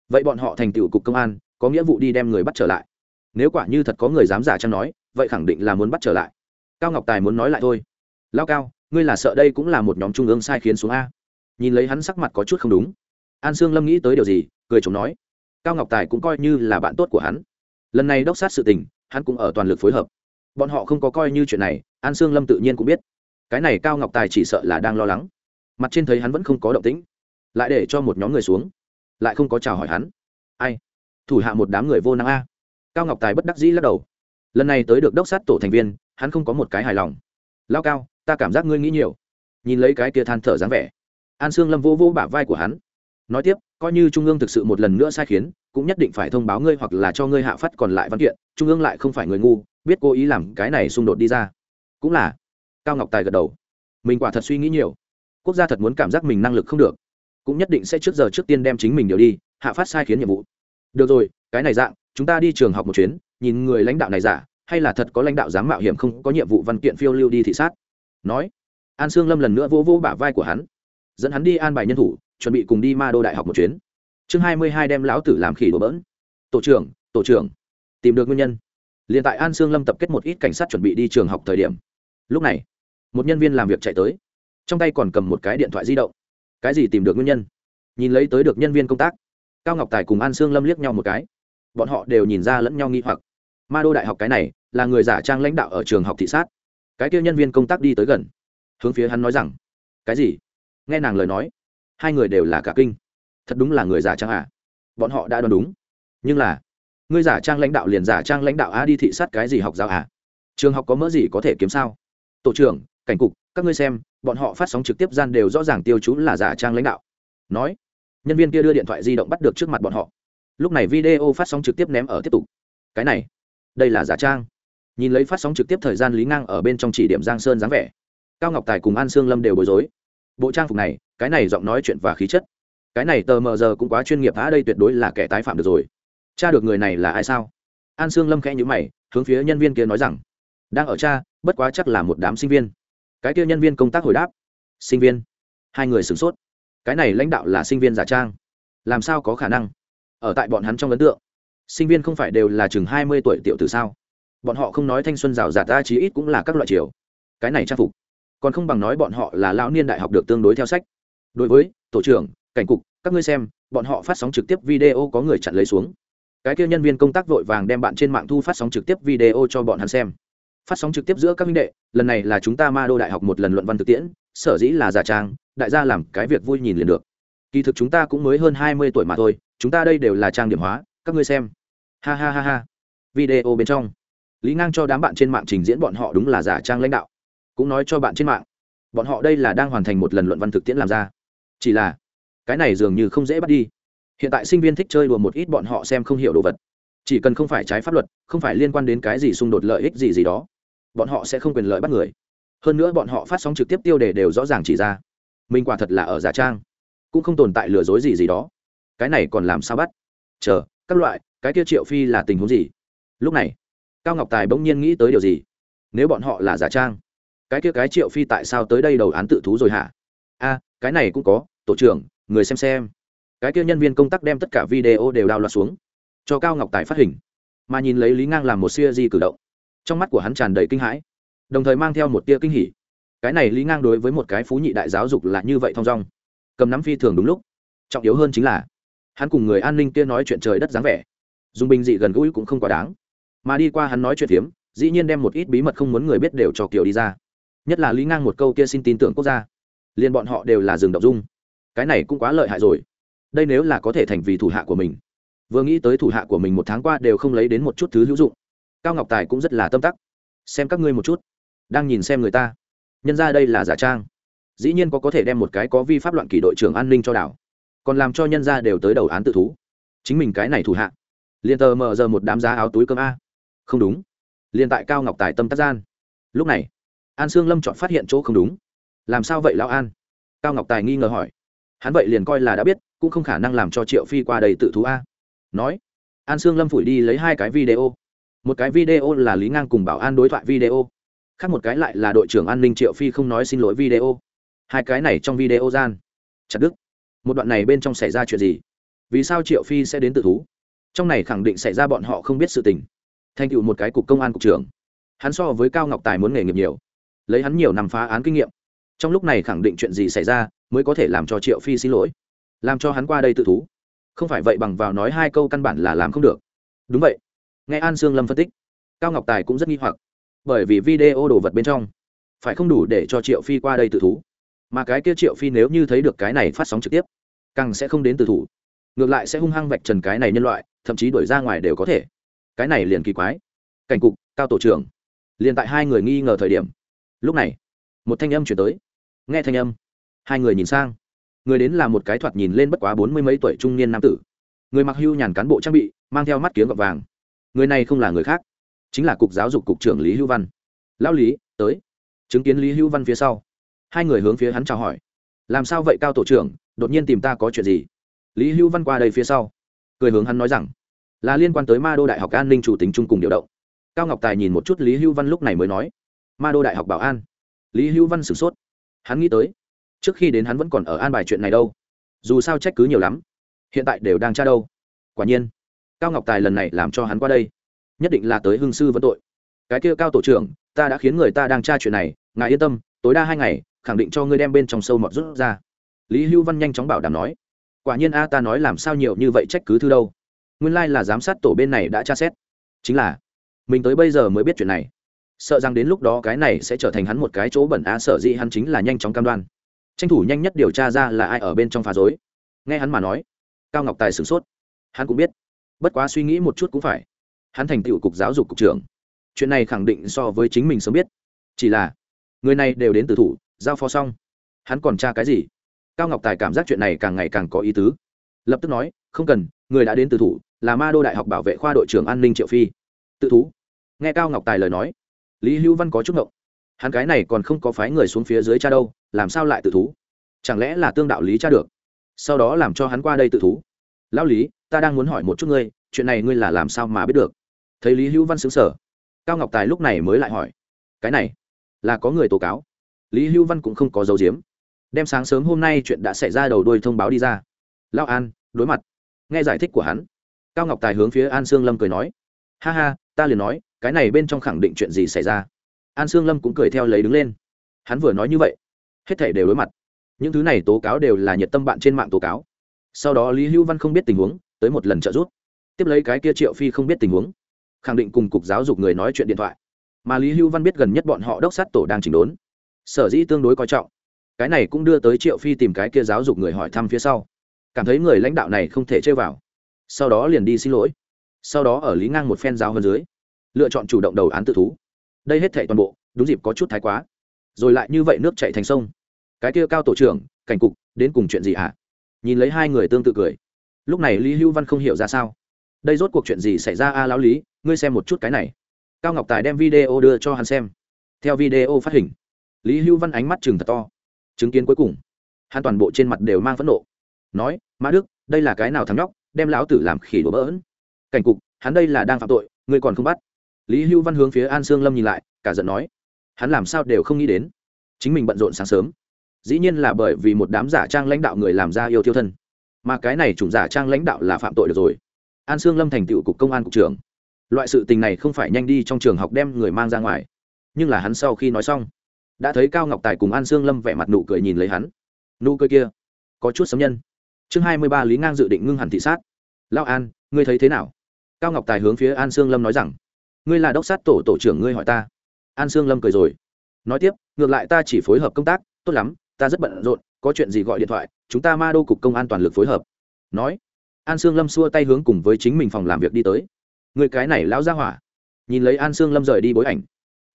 vậy bọn họ thành tựu cục công an, có nghĩa vụ đi đem người bắt trở lại. Nếu quả như thật có người dám giả trang nói, vậy khẳng định là muốn bắt trở lại. Cao ngọc tài muốn nói lại thôi, lao cao, ngươi là sợ đây cũng là một nhóm trung ương sai khiến xuống a nhìn lấy hắn sắc mặt có chút không đúng. An sương lâm nghĩ tới điều gì, cười chồng nói, cao ngọc tài cũng coi như là bạn tốt của hắn. Lần này đốc sát sự tình, hắn cũng ở toàn lực phối hợp. Bọn họ không có coi như chuyện này, an sương lâm tự nhiên cũng biết. Cái này cao ngọc tài chỉ sợ là đang lo lắng. Mặt trên thấy hắn vẫn không có động tĩnh, lại để cho một nhóm người xuống, lại không có chào hỏi hắn. Ai? Thủ hạ một đám người vô năng a. Cao ngọc tài bất đắc dĩ lắc đầu. Lần này tới được đốc sát tổ thành viên, hắn không có một cái hài lòng. Lao cao, ta cảm giác ngươi nghĩ nhiều. Nhìn lấy cái kia than thở dáng vẻ an sương lâm vô vô bả vai của hắn. Nói tiếp, coi như trung ương thực sự một lần nữa sai khiến, cũng nhất định phải thông báo ngươi hoặc là cho ngươi hạ phát còn lại văn kiện, trung ương lại không phải người ngu, biết cố ý làm cái này xung đột đi ra. Cũng là. Cao ngọc tài gật đầu. Mình quả thật suy nghĩ nhiều. Quốc gia thật muốn cảm giác mình năng lực không được. Cũng nhất định sẽ trước giờ trước tiên đem chính mình điều đi, hạ phát sai khiến nhiệm vụ. Được rồi, cái này dạng, chúng ta đi trường học một chuyến, nhìn người lãnh đạo này giả, hay là thật có lãnh đạo dám mạo hiểm không, có nhiệm vụ văn kiện phiêu lưu đi thị sát. Nói. An sương lâm lần nữa vô vô bả vai của hắn dẫn hắn đi an bài nhân thủ, chuẩn bị cùng đi ma đô đại học một chuyến. Chương hai mươi hai đem lão tử làm khỉ đổ bỡn. Tổ trưởng tổ trưởng. Tìm được nguyên nhân. Liền tại an sương lâm tập kết một ít cảnh sát chuẩn bị đi trường học thời điểm. Lúc này, một nhân viên làm việc chạy tới. Trong tay còn cầm một cái điện thoại di động. Cái gì tìm được nguyên nhân? Nhìn lấy tới được nhân viên công tác. Cao ngọc tài cùng an sương lâm liếc nhau một cái. Bọn họ đều nhìn ra lẫn nhau nghi hoặc. Ma đô đại học cái này, là người giả trang lãnh đạo ở trường học thị sát. Cái kia nhân viên công tác đi tới gần. Hướng phía hắn nói rằng, cái gì? Nghe nàng lời nói, hai người đều là cả kinh. Thật đúng là người giả trang à? Bọn họ đã đoán đúng. Nhưng là, ngươi giả trang lãnh đạo liền giả trang lãnh đạo a đi thị sát cái gì học giáo à? Trường học có mỡ gì có thể kiếm sao? Tổ trưởng, cảnh cục, các ngươi xem, bọn họ phát sóng trực tiếp gian đều rõ ràng tiêu chú là giả trang lãnh đạo. Nói, nhân viên kia đưa điện thoại di động bắt được trước mặt bọn họ. Lúc này video phát sóng trực tiếp ném ở tiếp tục. Cái này, đây là giả trang. Nhìn lấy phát sóng trực tiếp thời gian lý ngang ở bên trong chỉ điểm giang sơn dáng vẻ. Cao ngọc tài cùng an sương lâm đều bối rối bộ trang phục này, cái này giọng nói chuyện và khí chất. Cái này tờ mờ giờ cũng quá chuyên nghiệp, á, đây tuyệt đối là kẻ tái phạm được rồi. Cha được người này là ai sao? An sương lâm khẽ nhữ mày, hướng phía nhân viên kia nói rằng, đang ở cha, bất quá chắc là một đám sinh viên. Cái kia nhân viên công tác hồi đáp, sinh viên. Hai người sửng sốt. Cái này lãnh đạo là sinh viên giả trang. Làm sao có khả năng? Ở tại bọn hắn trong ấn tượng, sinh viên không phải đều là chừng hai mươi tuổi tiểu từ sao? Bọn họ không nói thanh xuân rào rạt ta chí ít cũng là các loại chiều cái này trang phục còn không bằng nói bọn họ là lão niên đại học được tương đối theo sách. Đối với, tổ trưởng, cảnh cục, các ngươi xem, bọn họ phát sóng trực tiếp video có người chặn lấy xuống. Cái kia nhân viên công tác vội vàng đem bạn trên mạng thu phát sóng trực tiếp video cho bọn hắn xem. Phát sóng trực tiếp giữa các minh đệ, lần này là chúng ta ma đô đại học một lần luận văn thực tiễn, sở dĩ là giả trang, đại gia làm cái việc vui nhìn liền được. Kỳ thực chúng ta cũng mới hơn hai mươi tuổi mà thôi, chúng ta đây đều là trang điểm hóa, các ngươi xem. Ha ha ha ha. Video bên trong. Lý ngang cho đám bạn trên mạng trình diễn bọn họ đúng là giả trang lãnh đạo cũng nói cho bạn trên mạng, bọn họ đây là đang hoàn thành một lần luận văn thực tiễn làm ra. Chỉ là, cái này dường như không dễ bắt đi. Hiện tại sinh viên thích chơi đùa một ít bọn họ xem không hiểu đồ vật. Chỉ cần không phải trái pháp luật, không phải liên quan đến cái gì xung đột lợi ích gì gì đó, bọn họ sẽ không quyền lợi bắt người. Hơn nữa bọn họ phát sóng trực tiếp tiêu đề đều rõ ràng chỉ ra. Mình quả thật là ở giả trang, cũng không tồn tại lừa dối gì gì đó. Cái này còn làm sao bắt? Chờ, các loại, cái kia triệu phi là tình huống gì? Lúc này, cao ngọc tài bỗng nhiên nghĩ tới điều gì? Nếu bọn họ là giả trang cái kia cái triệu phi tại sao tới đây đầu án tự thú rồi hả? A, cái này cũng có, tổ trưởng, người xem xem. Cái kia nhân viên công tác đem tất cả video đều đào loạt xuống, cho cao ngọc tài phát hình. Mà nhìn lấy lý ngang làm một siêu di cử động, trong mắt của hắn tràn đầy kinh hãi, đồng thời mang theo một tia kinh hỉ. Cái này lý ngang đối với một cái phú nhị đại giáo dục là như vậy thong dong, cầm nắm phi thường đúng lúc. Trọng yếu hơn chính là, hắn cùng người an ninh kia nói chuyện trời đất dáng vẻ, dùng bình dị gần gũi cũng không quá đáng. Mà đi qua hắn nói chuyện phiếm, dĩ nhiên đem một ít bí mật không muốn người biết đều cho kiều đi ra nhất là lý ngang một câu kia xin tin tưởng quốc gia. Liền bọn họ đều là rừng đậu dung. Cái này cũng quá lợi hại rồi. Đây nếu là có thể thành vì thủ hạ của mình. Vừa nghĩ tới thủ hạ của mình một tháng qua đều không lấy đến một chút thứ hữu dụng. Cao ngọc tài cũng rất là tâm tắc. Xem các ngươi một chút. Đang nhìn xem người ta. Nhân ra đây là giả trang. Dĩ nhiên có có thể đem một cái có vi pháp loạn kỷ đội trưởng an ninh cho đảo. Còn làm cho nhân ra đều tới đầu án tự thú. Chính mình cái này thủ hạ. Liền tờ mờ giờ một đám giá áo túi cơm a. Không đúng. Liền tại cao ngọc tài tâm tác gian. Lúc này an sương lâm chọn phát hiện chỗ không đúng. Làm sao vậy lão an? Cao ngọc tài nghi ngờ hỏi. Hắn vậy liền coi là đã biết, cũng không khả năng làm cho triệu phi qua đây tự thú a. Nói, an sương lâm phủi đi lấy hai cái video. Một cái video là lý ngang cùng bảo an đối thoại video. Khác một cái lại là đội trưởng an ninh triệu phi không nói xin lỗi video. Hai cái này trong video gian. Chặt đức một đoạn này bên trong xảy ra chuyện gì? Vì sao triệu phi sẽ đến tự thú? Trong này khẳng định xảy ra bọn họ không biết sự tình. Thành tựu một cái cục công an cục trưởng. Hắn so với cao ngọc tài muốn nghề nghiệp nhiều lấy hắn nhiều năm phá án kinh nghiệm. Trong lúc này khẳng định chuyện gì xảy ra, mới có thể làm cho triệu phi xin lỗi, làm cho hắn qua đây tự thú. Không phải vậy bằng vào nói hai câu căn bản là làm không được. Đúng vậy. Nghe an sương lâm phân tích, cao ngọc tài cũng rất nghi hoặc, bởi vì video đồ vật bên trong phải không đủ để cho triệu phi qua đây tự thú. Mà cái kia triệu phi nếu như thấy được cái này phát sóng trực tiếp, càng sẽ không đến tự thủ ngược lại sẽ hung hăng vạch trần cái này nhân loại, thậm chí đuổi ra ngoài đều có thể. Cái này liền kỳ quái. Cảnh cục, cao tổ trưởng. Liền tại hai người nghi ngờ thời điểm lúc này, một thanh âm chuyển tới. Nghe thanh âm, hai người nhìn sang. Người đến là một cái thoạt nhìn lên bất quá bốn mươi mấy tuổi trung niên nam tử. Người mặc hưu nhàn cán bộ trang bị, mang theo mắt kiếm gọt vàng. Người này không là người khác, chính là cục giáo dục cục trưởng lý hữu văn. Lão lý, tới. Chứng kiến lý hữu văn phía sau, hai người hướng phía hắn chào hỏi. Làm sao vậy, cao tổ trưởng? Đột nhiên tìm ta có chuyện gì? Lý hữu văn qua đây phía sau, cười hướng hắn nói rằng, là liên quan tới ma đô đại học an ninh chủ tính chung cùng điều động. Cao ngọc tài nhìn một chút lý hữu văn lúc này mới nói ma đô đại học bảo an. Lý hữu văn sửng sốt. Hắn nghĩ tới, trước khi đến hắn vẫn còn ở an bài chuyện này đâu. Dù sao trách cứ nhiều lắm, hiện tại đều đang tra đâu. Quả nhiên, cao ngọc tài lần này làm cho hắn qua đây, nhất định là tới hương sư vẫn tội. Cái kia cao tổ trưởng, ta đã khiến người ta đang tra chuyện này, ngài yên tâm, tối đa hai ngày, khẳng định cho ngươi đem bên trong sâu mọt rút ra. Lý hữu văn nhanh chóng bảo đảm nói, quả nhiên a, ta nói làm sao nhiều như vậy trách cứ thư đâu. Nguyên lai、like、là giám sát tổ bên này đã tra xét. Chính là, mình tới bây giờ mới biết chuyện này sợ rằng đến lúc đó cái này sẽ trở thành hắn một cái chỗ bẩn á, sở dĩ hắn chính là nhanh chóng cam đoan. Tranh thủ nhanh nhất điều tra ra là ai ở bên trong phá dối nghe hắn mà nói, cao ngọc tài sửng sốt. Hắn cũng biết, bất quá suy nghĩ một chút cũng phải. Hắn thành tựu cục giáo dục cục trưởng. Chuyện này khẳng định so với chính mình sớm biết. Chỉ là, người này đều đến từ thủ, giao phó xong. Hắn còn tra cái gì? Cao ngọc tài cảm giác chuyện này càng ngày càng có ý tứ. Lập tức nói, không cần, người đã đến từ thủ, là ma đô đại học bảo vệ khoa đội trưởng an ninh triệu phi. Tự thú. Nghe cao ngọc tài lời nói lý hữu văn có chút ngộng. Hắn cái này còn không có phái người xuống phía dưới cha đâu, làm sao lại tự thú? Chẳng lẽ là tương đạo lý cha được? Sau đó làm cho hắn qua đây tự thú. Lão lý, ta đang muốn hỏi một chút ngươi, chuyện này ngươi là làm sao mà biết được? Thấy lý hữu văn xứng sở cao ngọc tài lúc này mới lại hỏi. Cái này, là có người tố cáo. Lý hữu văn cũng không có dấu diếm đem sáng sớm hôm nay chuyện đã xảy ra đầu đuôi thông báo đi ra. Lao an, đối mặt. Nghe giải thích của hắn, cao ngọc tài hướng phía an sương lâm cười nói. Ha ha, ta liền nói cái này bên trong khẳng định chuyện gì xảy ra? An sương lâm cũng cười theo lấy đứng lên. Hắn vừa nói như vậy, hết thể đều đối mặt. Những thứ này tố cáo đều là nhiệt tâm bạn trên mạng tố cáo. Sau đó lý hữu văn không biết tình huống, tới một lần trợ giúp. Tiếp lấy cái kia triệu phi không biết tình huống, khẳng định cùng cục giáo dục người nói chuyện điện thoại. Mà lý hữu văn biết gần nhất bọn họ đốc sát tổ đang chỉnh đốn. Sở dĩ tương đối coi trọng, cái này cũng đưa tới triệu phi tìm cái kia giáo dục người hỏi thăm phía sau. Cảm thấy người lãnh đạo này không thể chơi vào. Sau đó liền đi xin lỗi. Sau đó ở lý ngang một phen giáo hơn dưới lựa chọn chủ động đầu án tự thú. Đây hết thệ toàn bộ, đúng dịp có chút thái quá. Rồi lại như vậy nước chạy thành sông. Cái kia cao tổ trưởng, cảnh cục, đến cùng chuyện gì hả nhìn lấy hai người tương tự cười. Lúc này lý hữu văn không hiểu ra sao. Đây rốt cuộc chuyện gì xảy ra a, lão lý, ngươi xem một chút cái này. Cao ngọc tài đem video đưa cho hắn xem. Theo video phát hình, lý hữu văn ánh mắt chừng thật to. Chứng kiến cuối cùng, hắn toàn bộ trên mặt đều mang phẫn nộ. Nói, mã đức, đây là cái nào thắng nhóc, đem lão tử làm khỉ đổ bỡn. Cảnh cục, hắn đây là đang phạm tội, ngươi còn không bắt lý hữu văn hướng phía an sương lâm nhìn lại, cả giận nói, hắn làm sao đều không nghĩ đến. Chính mình bận rộn sáng sớm. Dĩ nhiên là bởi vì một đám giả trang lãnh đạo người làm ra yêu thiêu thân. Mà cái này chủng giả trang lãnh đạo là phạm tội được rồi. An sương lâm thành tựu cục công an cục trưởng. Loại sự tình này không phải nhanh đi trong trường học đem người mang ra ngoài. Nhưng là hắn sau khi nói xong, đã thấy cao ngọc tài cùng an sương lâm vẻ mặt nụ cười nhìn lấy hắn. Nụ cười kia, có chút sấm nhân. Chương hai mươi ba lý ngang dự định ngưng hẳn thị sát. Lao an, ngươi thấy thế nào? Cao ngọc tài hướng phía an sương lâm nói rằng ngươi là đốc sát tổ tổ trưởng ngươi hỏi ta. An sương lâm cười rồi. Nói tiếp, ngược lại ta chỉ phối hợp công tác, tốt lắm, ta rất bận rộn, có chuyện gì gọi điện thoại, chúng ta ma đô cục công an toàn lực phối hợp. Nói, an sương lâm xua tay hướng cùng với chính mình phòng làm việc đi tới. Người cái này lão ra hỏa. Nhìn lấy an sương lâm rời đi bối ảnh,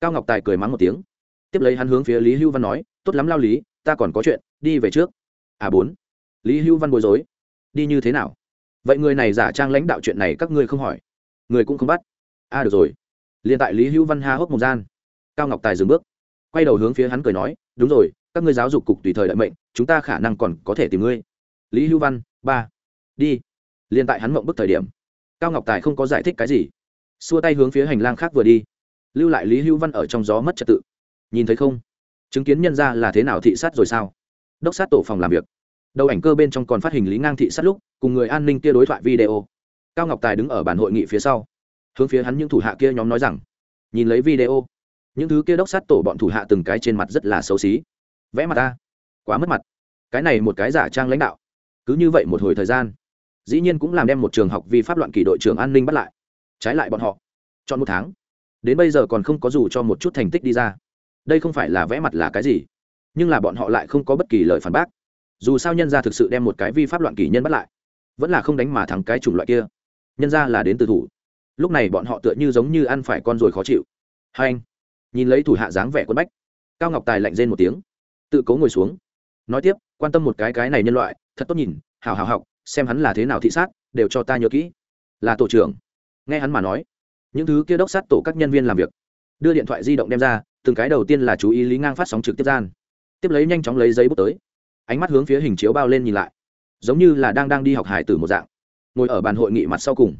cao ngọc tài cười mắng một tiếng. Tiếp lấy hắn hướng phía lý hưu văn nói, tốt lắm lao lý, ta còn có chuyện, đi về trước. À bốn, lý hưu văn bối rối. Đi như thế nào? Vậy người này giả trang lãnh đạo chuyện này các ngươi không hỏi. Người cũng không bắt a à, được rồi. Liền tại lý hữu văn ha hốc một gian. Cao ngọc tài dừng bước. Quay đầu hướng phía hắn cười nói đúng rồi các ngươi giáo dục cục tùy thời đợi mệnh chúng ta khả năng còn có thể tìm ngươi. Lý hữu văn ba đi. Liền tại hắn mộng bức thời điểm cao ngọc tài không có giải thích cái gì. Xua tay hướng phía hành lang khác vừa đi. Lưu lại lý hữu văn ở trong gió mất trật tự. Nhìn thấy không? Chứng kiến nhân ra là thế nào thị sát rồi sao? Đốc sát tổ phòng làm việc. Đầu ảnh cơ bên trong còn phát hình lý ngang thị sát lúc cùng người an ninh kia đối thoại video. Cao ngọc tài đứng ở bàn hội nghị phía sau hướng phía hắn những thủ hạ kia nhóm nói rằng, nhìn lấy video, những thứ kia đốc sát tổ bọn thủ hạ từng cái trên mặt rất là xấu xí. Vẽ mặt ta, quá mất mặt. Cái này một cái giả trang lãnh đạo. Cứ như vậy một hồi thời gian, dĩ nhiên cũng làm đem một trường học vi pháp loạn kỷ đội trưởng an ninh bắt lại. Trái lại bọn họ, chọn một tháng. Đến bây giờ còn không có dù cho một chút thành tích đi ra. Đây không phải là vẽ mặt là cái gì, nhưng là bọn họ lại không có bất kỳ lời phản bác. Dù sao nhân ra thực sự đem một cái vi pháp loạn kỷ nhân bắt lại, vẫn là không đánh mà thắng cái chủng loại kia. Nhân ra là đến từ thủ lúc này bọn họ tựa như giống như ăn phải con rồi khó chịu. Hai anh, nhìn lấy thủ hạ dáng vẻ quân bách. Cao ngọc tài lạnh rên một tiếng. Tự cố ngồi xuống. Nói tiếp, quan tâm một cái cái này nhân loại, thật tốt nhìn, hào hào học, xem hắn là thế nào thị sát, đều cho ta nhớ kỹ. Là tổ trưởng. Nghe hắn mà nói, những thứ kia đốc sát tổ các nhân viên làm việc, đưa điện thoại di động đem ra, từng cái đầu tiên là chú ý lý ngang phát sóng trực tiếp gian. Tiếp lấy nhanh chóng lấy giấy bút tới. Ánh mắt hướng phía hình chiếu bao lên nhìn lại. Giống như là đang đang đi học hải từ một dạng. Ngồi ở bàn hội nghị mặt sau cùng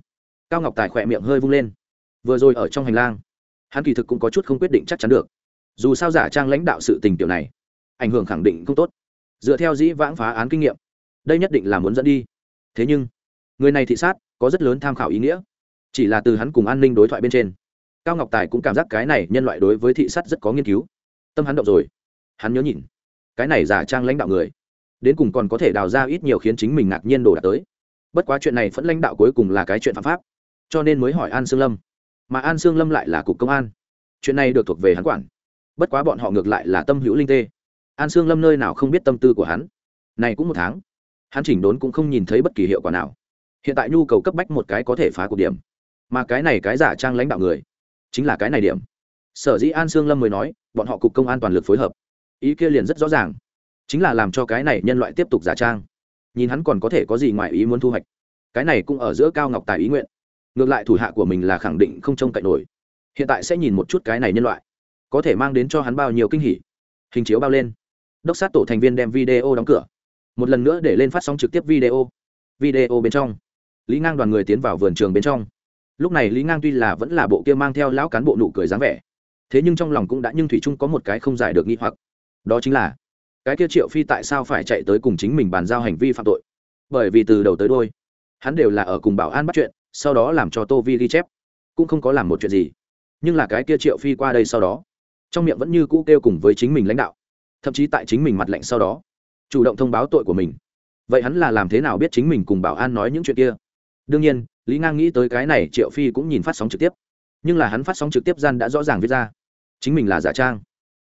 cao ngọc tài khỏe miệng hơi vung lên vừa rồi ở trong hành lang hắn kỳ thực cũng có chút không quyết định chắc chắn được dù sao giả trang lãnh đạo sự tình tiểu này ảnh hưởng khẳng định không tốt dựa theo dĩ vãng phá án kinh nghiệm đây nhất định là muốn dẫn đi thế nhưng người này thị sát có rất lớn tham khảo ý nghĩa chỉ là từ hắn cùng an ninh đối thoại bên trên cao ngọc tài cũng cảm giác cái này nhân loại đối với thị sát rất có nghiên cứu tâm hắn động rồi hắn nhớ nhìn cái này giả trang lãnh đạo người đến cùng còn có thể đào ra ít nhiều khiến chính mình ngạc nhiên đồ đạt tới bất quá chuyện này vẫn lãnh đạo cuối cùng là cái chuyện phạm pháp cho nên mới hỏi an sương lâm. Mà an sương lâm lại là cục công an. Chuyện này được thuộc về hắn quản. Bất quá bọn họ ngược lại là tâm hữu linh tê. An sương lâm nơi nào không biết tâm tư của hắn. Này cũng một tháng, hắn chỉnh đốn cũng không nhìn thấy bất kỳ hiệu quả nào. Hiện tại nhu cầu cấp bách một cái có thể phá cuộc điểm. Mà cái này cái giả trang lãnh đạo người, chính là cái này điểm. Sở dĩ an sương lâm mới nói, bọn họ cục công an toàn lực phối hợp. Ý kia liền rất rõ ràng. Chính là làm cho cái này nhân loại tiếp tục giả trang. Nhìn hắn còn có thể có gì ngoài ý muốn thu hoạch. Cái này cũng ở giữa cao ngọc tài ý nguyện ngược lại thủ hạ của mình là khẳng định không trông cậy nổi. Hiện tại sẽ nhìn một chút cái này nhân loại. Có thể mang đến cho hắn bao nhiêu kinh hỉ. Hình chiếu bao lên. Đốc sát tổ thành viên đem video đóng cửa. Một lần nữa để lên phát sóng trực tiếp video. Video bên trong. Lý ngang đoàn người tiến vào vườn trường bên trong. Lúc này lý ngang tuy là vẫn là bộ kia mang theo lão cán bộ nụ cười dáng vẻ, thế nhưng trong lòng cũng đã nhưng thủy trung có một cái không giải được nghi hoặc. Đó chính là, cái kia triệu phi tại sao phải chạy tới cùng chính mình bàn giao hành vi phạm tội? Bởi vì từ đầu tới đôi hắn đều là ở cùng bảo an bắt chuyện sau đó làm cho tô vi ghi chép. Cũng không có làm một chuyện gì. Nhưng là cái kia triệu phi qua đây sau đó, trong miệng vẫn như cũ kêu cùng với chính mình lãnh đạo. Thậm chí tại chính mình mặt lệnh sau đó, chủ động thông báo tội của mình. Vậy hắn là làm thế nào biết chính mình cùng bảo an nói những chuyện kia? Đương nhiên, lý ngang nghĩ tới cái này, triệu phi cũng nhìn phát sóng trực tiếp. Nhưng là hắn phát sóng trực tiếp gian đã rõ ràng viết ra. Chính mình là giả trang.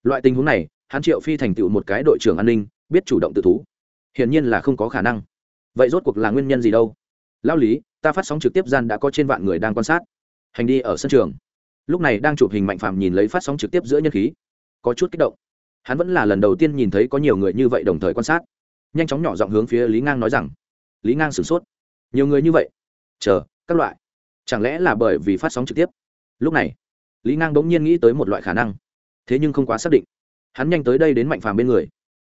Loại tình huống này, hắn triệu phi thành tựu một cái đội trưởng an ninh, biết chủ động tự thú. Hiển nhiên là không có khả năng. Vậy rốt cuộc là nguyên nhân gì đâu? Lao lý, ta phát sóng trực tiếp gian đã có trên vạn người đang quan sát. Hành đi ở sân trường. Lúc này đang chụp hình mạnh phàm nhìn lấy phát sóng trực tiếp giữa nhân khí. Có chút kích động. Hắn vẫn là lần đầu tiên nhìn thấy có nhiều người như vậy đồng thời quan sát. Nhanh chóng nhỏ giọng hướng phía lý ngang nói rằng, lý ngang sửng sốt. Nhiều người như vậy? Chờ, các loại. Chẳng lẽ là bởi vì phát sóng trực tiếp? Lúc này, lý ngang bỗng nhiên nghĩ tới một loại khả năng. Thế nhưng không quá xác định. Hắn nhanh tới đây đến mạnh phàm bên người.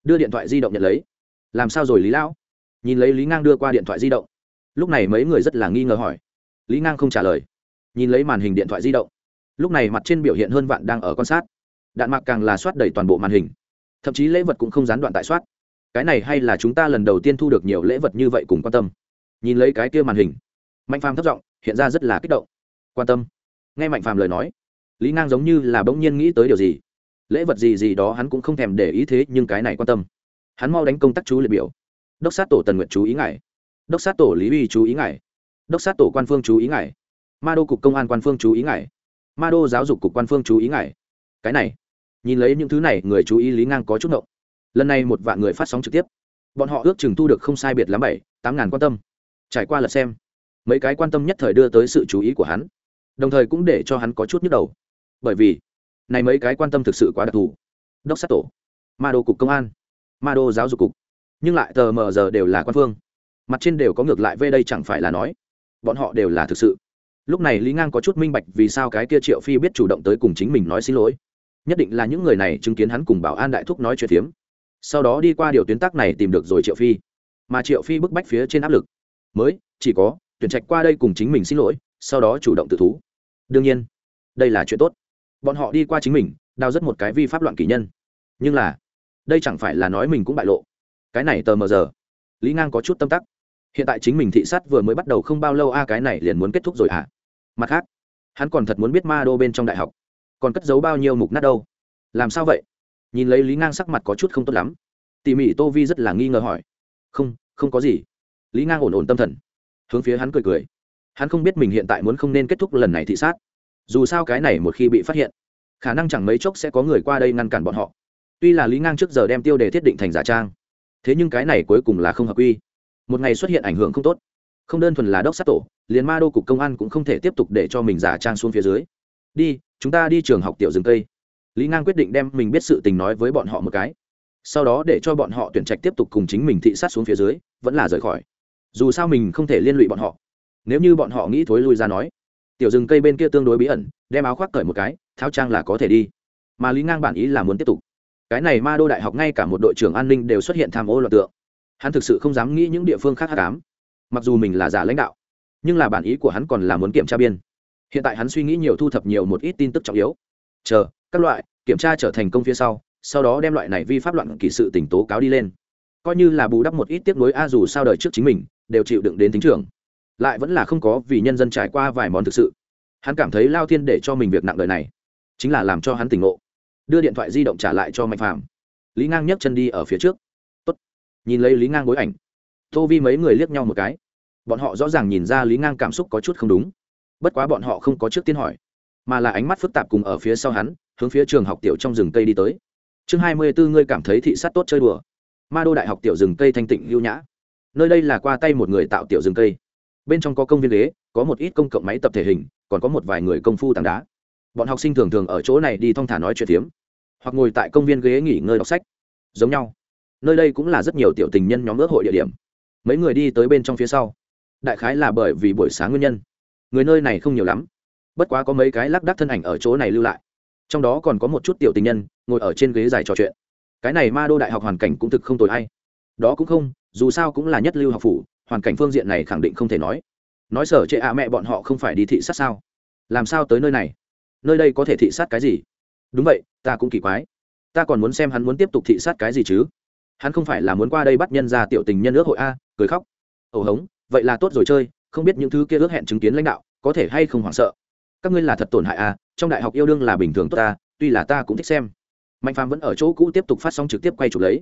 Đưa điện thoại di động nhận lấy. Làm sao rồi, lý lão? Nhìn lấy lý ngang đưa qua điện thoại di động lúc này mấy người rất là nghi ngờ hỏi. Lý ngang không trả lời. Nhìn lấy màn hình điện thoại di động, lúc này mặt trên biểu hiện hơn vạn đang ở quan sát. Đạn mạc càng là soát đầy toàn bộ màn hình. Thậm chí lễ vật cũng không gián đoạn tại soát. Cái này hay là chúng ta lần đầu tiên thu được nhiều lễ vật như vậy cùng quan tâm. Nhìn lấy cái kia màn hình, mạnh phàm thất giọng, hiện ra rất là kích động. Quan tâm. Nghe mạnh phàm lời nói, lý ngang giống như là bỗng nhiên nghĩ tới điều gì. Lễ vật gì gì đó hắn cũng không thèm để ý thế, nhưng cái này quan tâm. Hắn mau đánh công tác chú liệt biểu. Đốc sát tổ tần nguyện chú ý ngài đốc sát tổ lý uy chú ý ngài. Đốc sát tổ quan phương chú ý ngài. Ma đô cục công an quan phương chú ý ngài. Ma đô giáo dục cục quan phương chú ý ngài. Cái này, nhìn lấy những thứ này, người chú ý lý ngang có chút nộng lần này một vạn người phát sóng trực tiếp. Bọn họ ước chừng thu được không sai biệt lắm bảy, tám ngàn quan tâm. Trải qua lật xem, mấy cái quan tâm nhất thời đưa tới sự chú ý của hắn. Đồng thời cũng để cho hắn có chút nhức đầu. Bởi vì, này mấy cái quan tâm thực sự quá đặc thù. Đốc sát tổ, ma đô cục công an, ma đô giáo dục cục. Nhưng lại tờ mờ giờ đều là quan phương mặt trên đều có ngược lại về đây chẳng phải là nói. Bọn họ đều là thực sự. Lúc này lý ngang có chút minh bạch vì sao cái kia triệu phi biết chủ động tới cùng chính mình nói xin lỗi. Nhất định là những người này chứng kiến hắn cùng bảo an đại thúc nói chuyện phiếm. Sau đó đi qua điều tuyến tác này tìm được rồi triệu phi. Mà triệu phi bức bách phía trên áp lực. Mới, chỉ có, tuyển trạch qua đây cùng chính mình xin lỗi, sau đó chủ động tự thú. Đương nhiên, đây là chuyện tốt. Bọn họ đi qua chính mình, đào rất một cái vi pháp loạn kỷ nhân. Nhưng là, đây chẳng phải là nói mình cũng bại lộ. Cái này tờ mờ giờ. Lý ngang có chút tâm tắc hiện tại chính mình thị sát vừa mới bắt đầu không bao lâu a, cái này liền muốn kết thúc rồi à? Mặt khác, hắn còn thật muốn biết ma đô bên trong đại học, còn cất giấu bao nhiêu mục nát đâu? Làm sao vậy? Nhìn lấy lý ngang sắc mặt có chút không tốt lắm. Tỉ mỉ tô vi rất là nghi ngờ hỏi. Không không có gì. Lý ngang ổn ổn tâm thần. Hướng phía hắn cười cười. Hắn không biết mình hiện tại muốn không nên kết thúc lần này thị sát. Dù sao cái này một khi bị phát hiện, khả năng chẳng mấy chốc sẽ có người qua đây ngăn cản bọn họ. Tuy là lý ngang trước giờ đem tiêu đề thiết định thành giả trang, thế nhưng cái này cuối cùng là không hợp quy một ngày xuất hiện ảnh hưởng không tốt. Không đơn thuần là đốc sát tổ, liền ma đô cục công an cũng không thể tiếp tục để cho mình giả trang xuống phía dưới. Đi, chúng ta đi trường học tiểu rừng cây. Lý ngang quyết định đem mình biết sự tình nói với bọn họ một cái. Sau đó để cho bọn họ tuyển trạch tiếp tục cùng chính mình thị sát xuống phía dưới, vẫn là rời khỏi. Dù sao mình không thể liên lụy bọn họ. Nếu như bọn họ nghĩ thối lui ra nói, tiểu rừng cây bên kia tương đối bí ẩn, đem áo khoác cởi một cái, tháo trang là có thể đi. Mà lý ngang bản ý là muốn tiếp tục. Cái này ma đô đại học ngay cả một đội trưởng an ninh đều xuất hiện tham ô loạt tượng hắn thực sự không dám nghĩ những địa phương khác hát cám mặc dù mình là giả lãnh đạo, nhưng là bản ý của hắn còn là muốn kiểm tra biên. Hiện tại hắn suy nghĩ nhiều thu thập nhiều một ít tin tức trọng yếu. Chờ, các loại, kiểm tra trở thành công phía sau sau đó đem loại này vi pháp loạn kỳ sự tỉnh tố cáo đi lên. Coi như là bù đắp một ít tiếp nối a dù sao đời trước chính mình, đều chịu đựng đến tính trường lại vẫn là không có vì nhân dân trải qua vài món thực sự. Hắn cảm thấy lao thiên để cho mình việc nặng đời này, chính là làm cho hắn tỉnh ngộ. Đưa điện thoại di động trả lại cho mạnh phàm. Lý ngang nhấc chân đi ở phía trước nhìn lấy lý ngang bối ảnh tô vi mấy người liếc nhau một cái bọn họ rõ ràng nhìn ra lý ngang cảm xúc có chút không đúng bất quá bọn họ không có trước tiên hỏi mà là ánh mắt phức tạp cùng ở phía sau hắn hướng phía trường học tiểu trong rừng cây đi tới chương hai mươi bốn ngươi cảm thấy thị sát tốt chơi đùa ma đô đại học tiểu rừng cây thanh tịnh lưu nhã nơi đây là qua tay một người tạo tiểu rừng cây bên trong có công viên ghế có một ít công cộng máy tập thể hình còn có một vài người công phu tảng đá bọn học sinh thường thường ở chỗ này đi thong thả nói chuyện phiếm hoặc ngồi tại công viên ghế nghỉ ngơi đọc sách giống nhau nơi đây cũng là rất nhiều tiểu tình nhân nhóm ước hội địa điểm. Mấy người đi tới bên trong phía sau. Đại khái là bởi vì buổi sáng nguyên nhân. Người nơi này không nhiều lắm. Bất quá có mấy cái lác đác thân ảnh ở chỗ này lưu lại. Trong đó còn có một chút tiểu tình nhân, ngồi ở trên ghế dài trò chuyện. Cái này ma đô đại học hoàn cảnh cũng thực không tồi hay. Đó cũng không, dù sao cũng là nhất lưu học phủ, hoàn cảnh phương diện này khẳng định không thể nói. Nói sở chệ ạ mẹ bọn họ không phải đi thị sát sao? Làm sao tới nơi này? Nơi đây có thể thị sát cái gì? Đúng vậy, ta cũng kỳ quái. Ta còn muốn xem hắn muốn tiếp tục thị sát cái gì chứ? Hắn không phải là muốn qua đây bắt nhân ra tiểu tình nhân ước hội a, cười khóc. Ồ hống, vậy là tốt rồi chơi, không biết những thứ kia ước hẹn chứng kiến lãnh đạo có thể hay không hoảng sợ. Các ngươi là thật tổn hại a, trong đại học yêu đương là bình thường tốt ta, tuy là ta cũng thích xem. Mạnh phàm vẫn ở chỗ cũ tiếp tục phát sóng trực tiếp quay chụp lấy.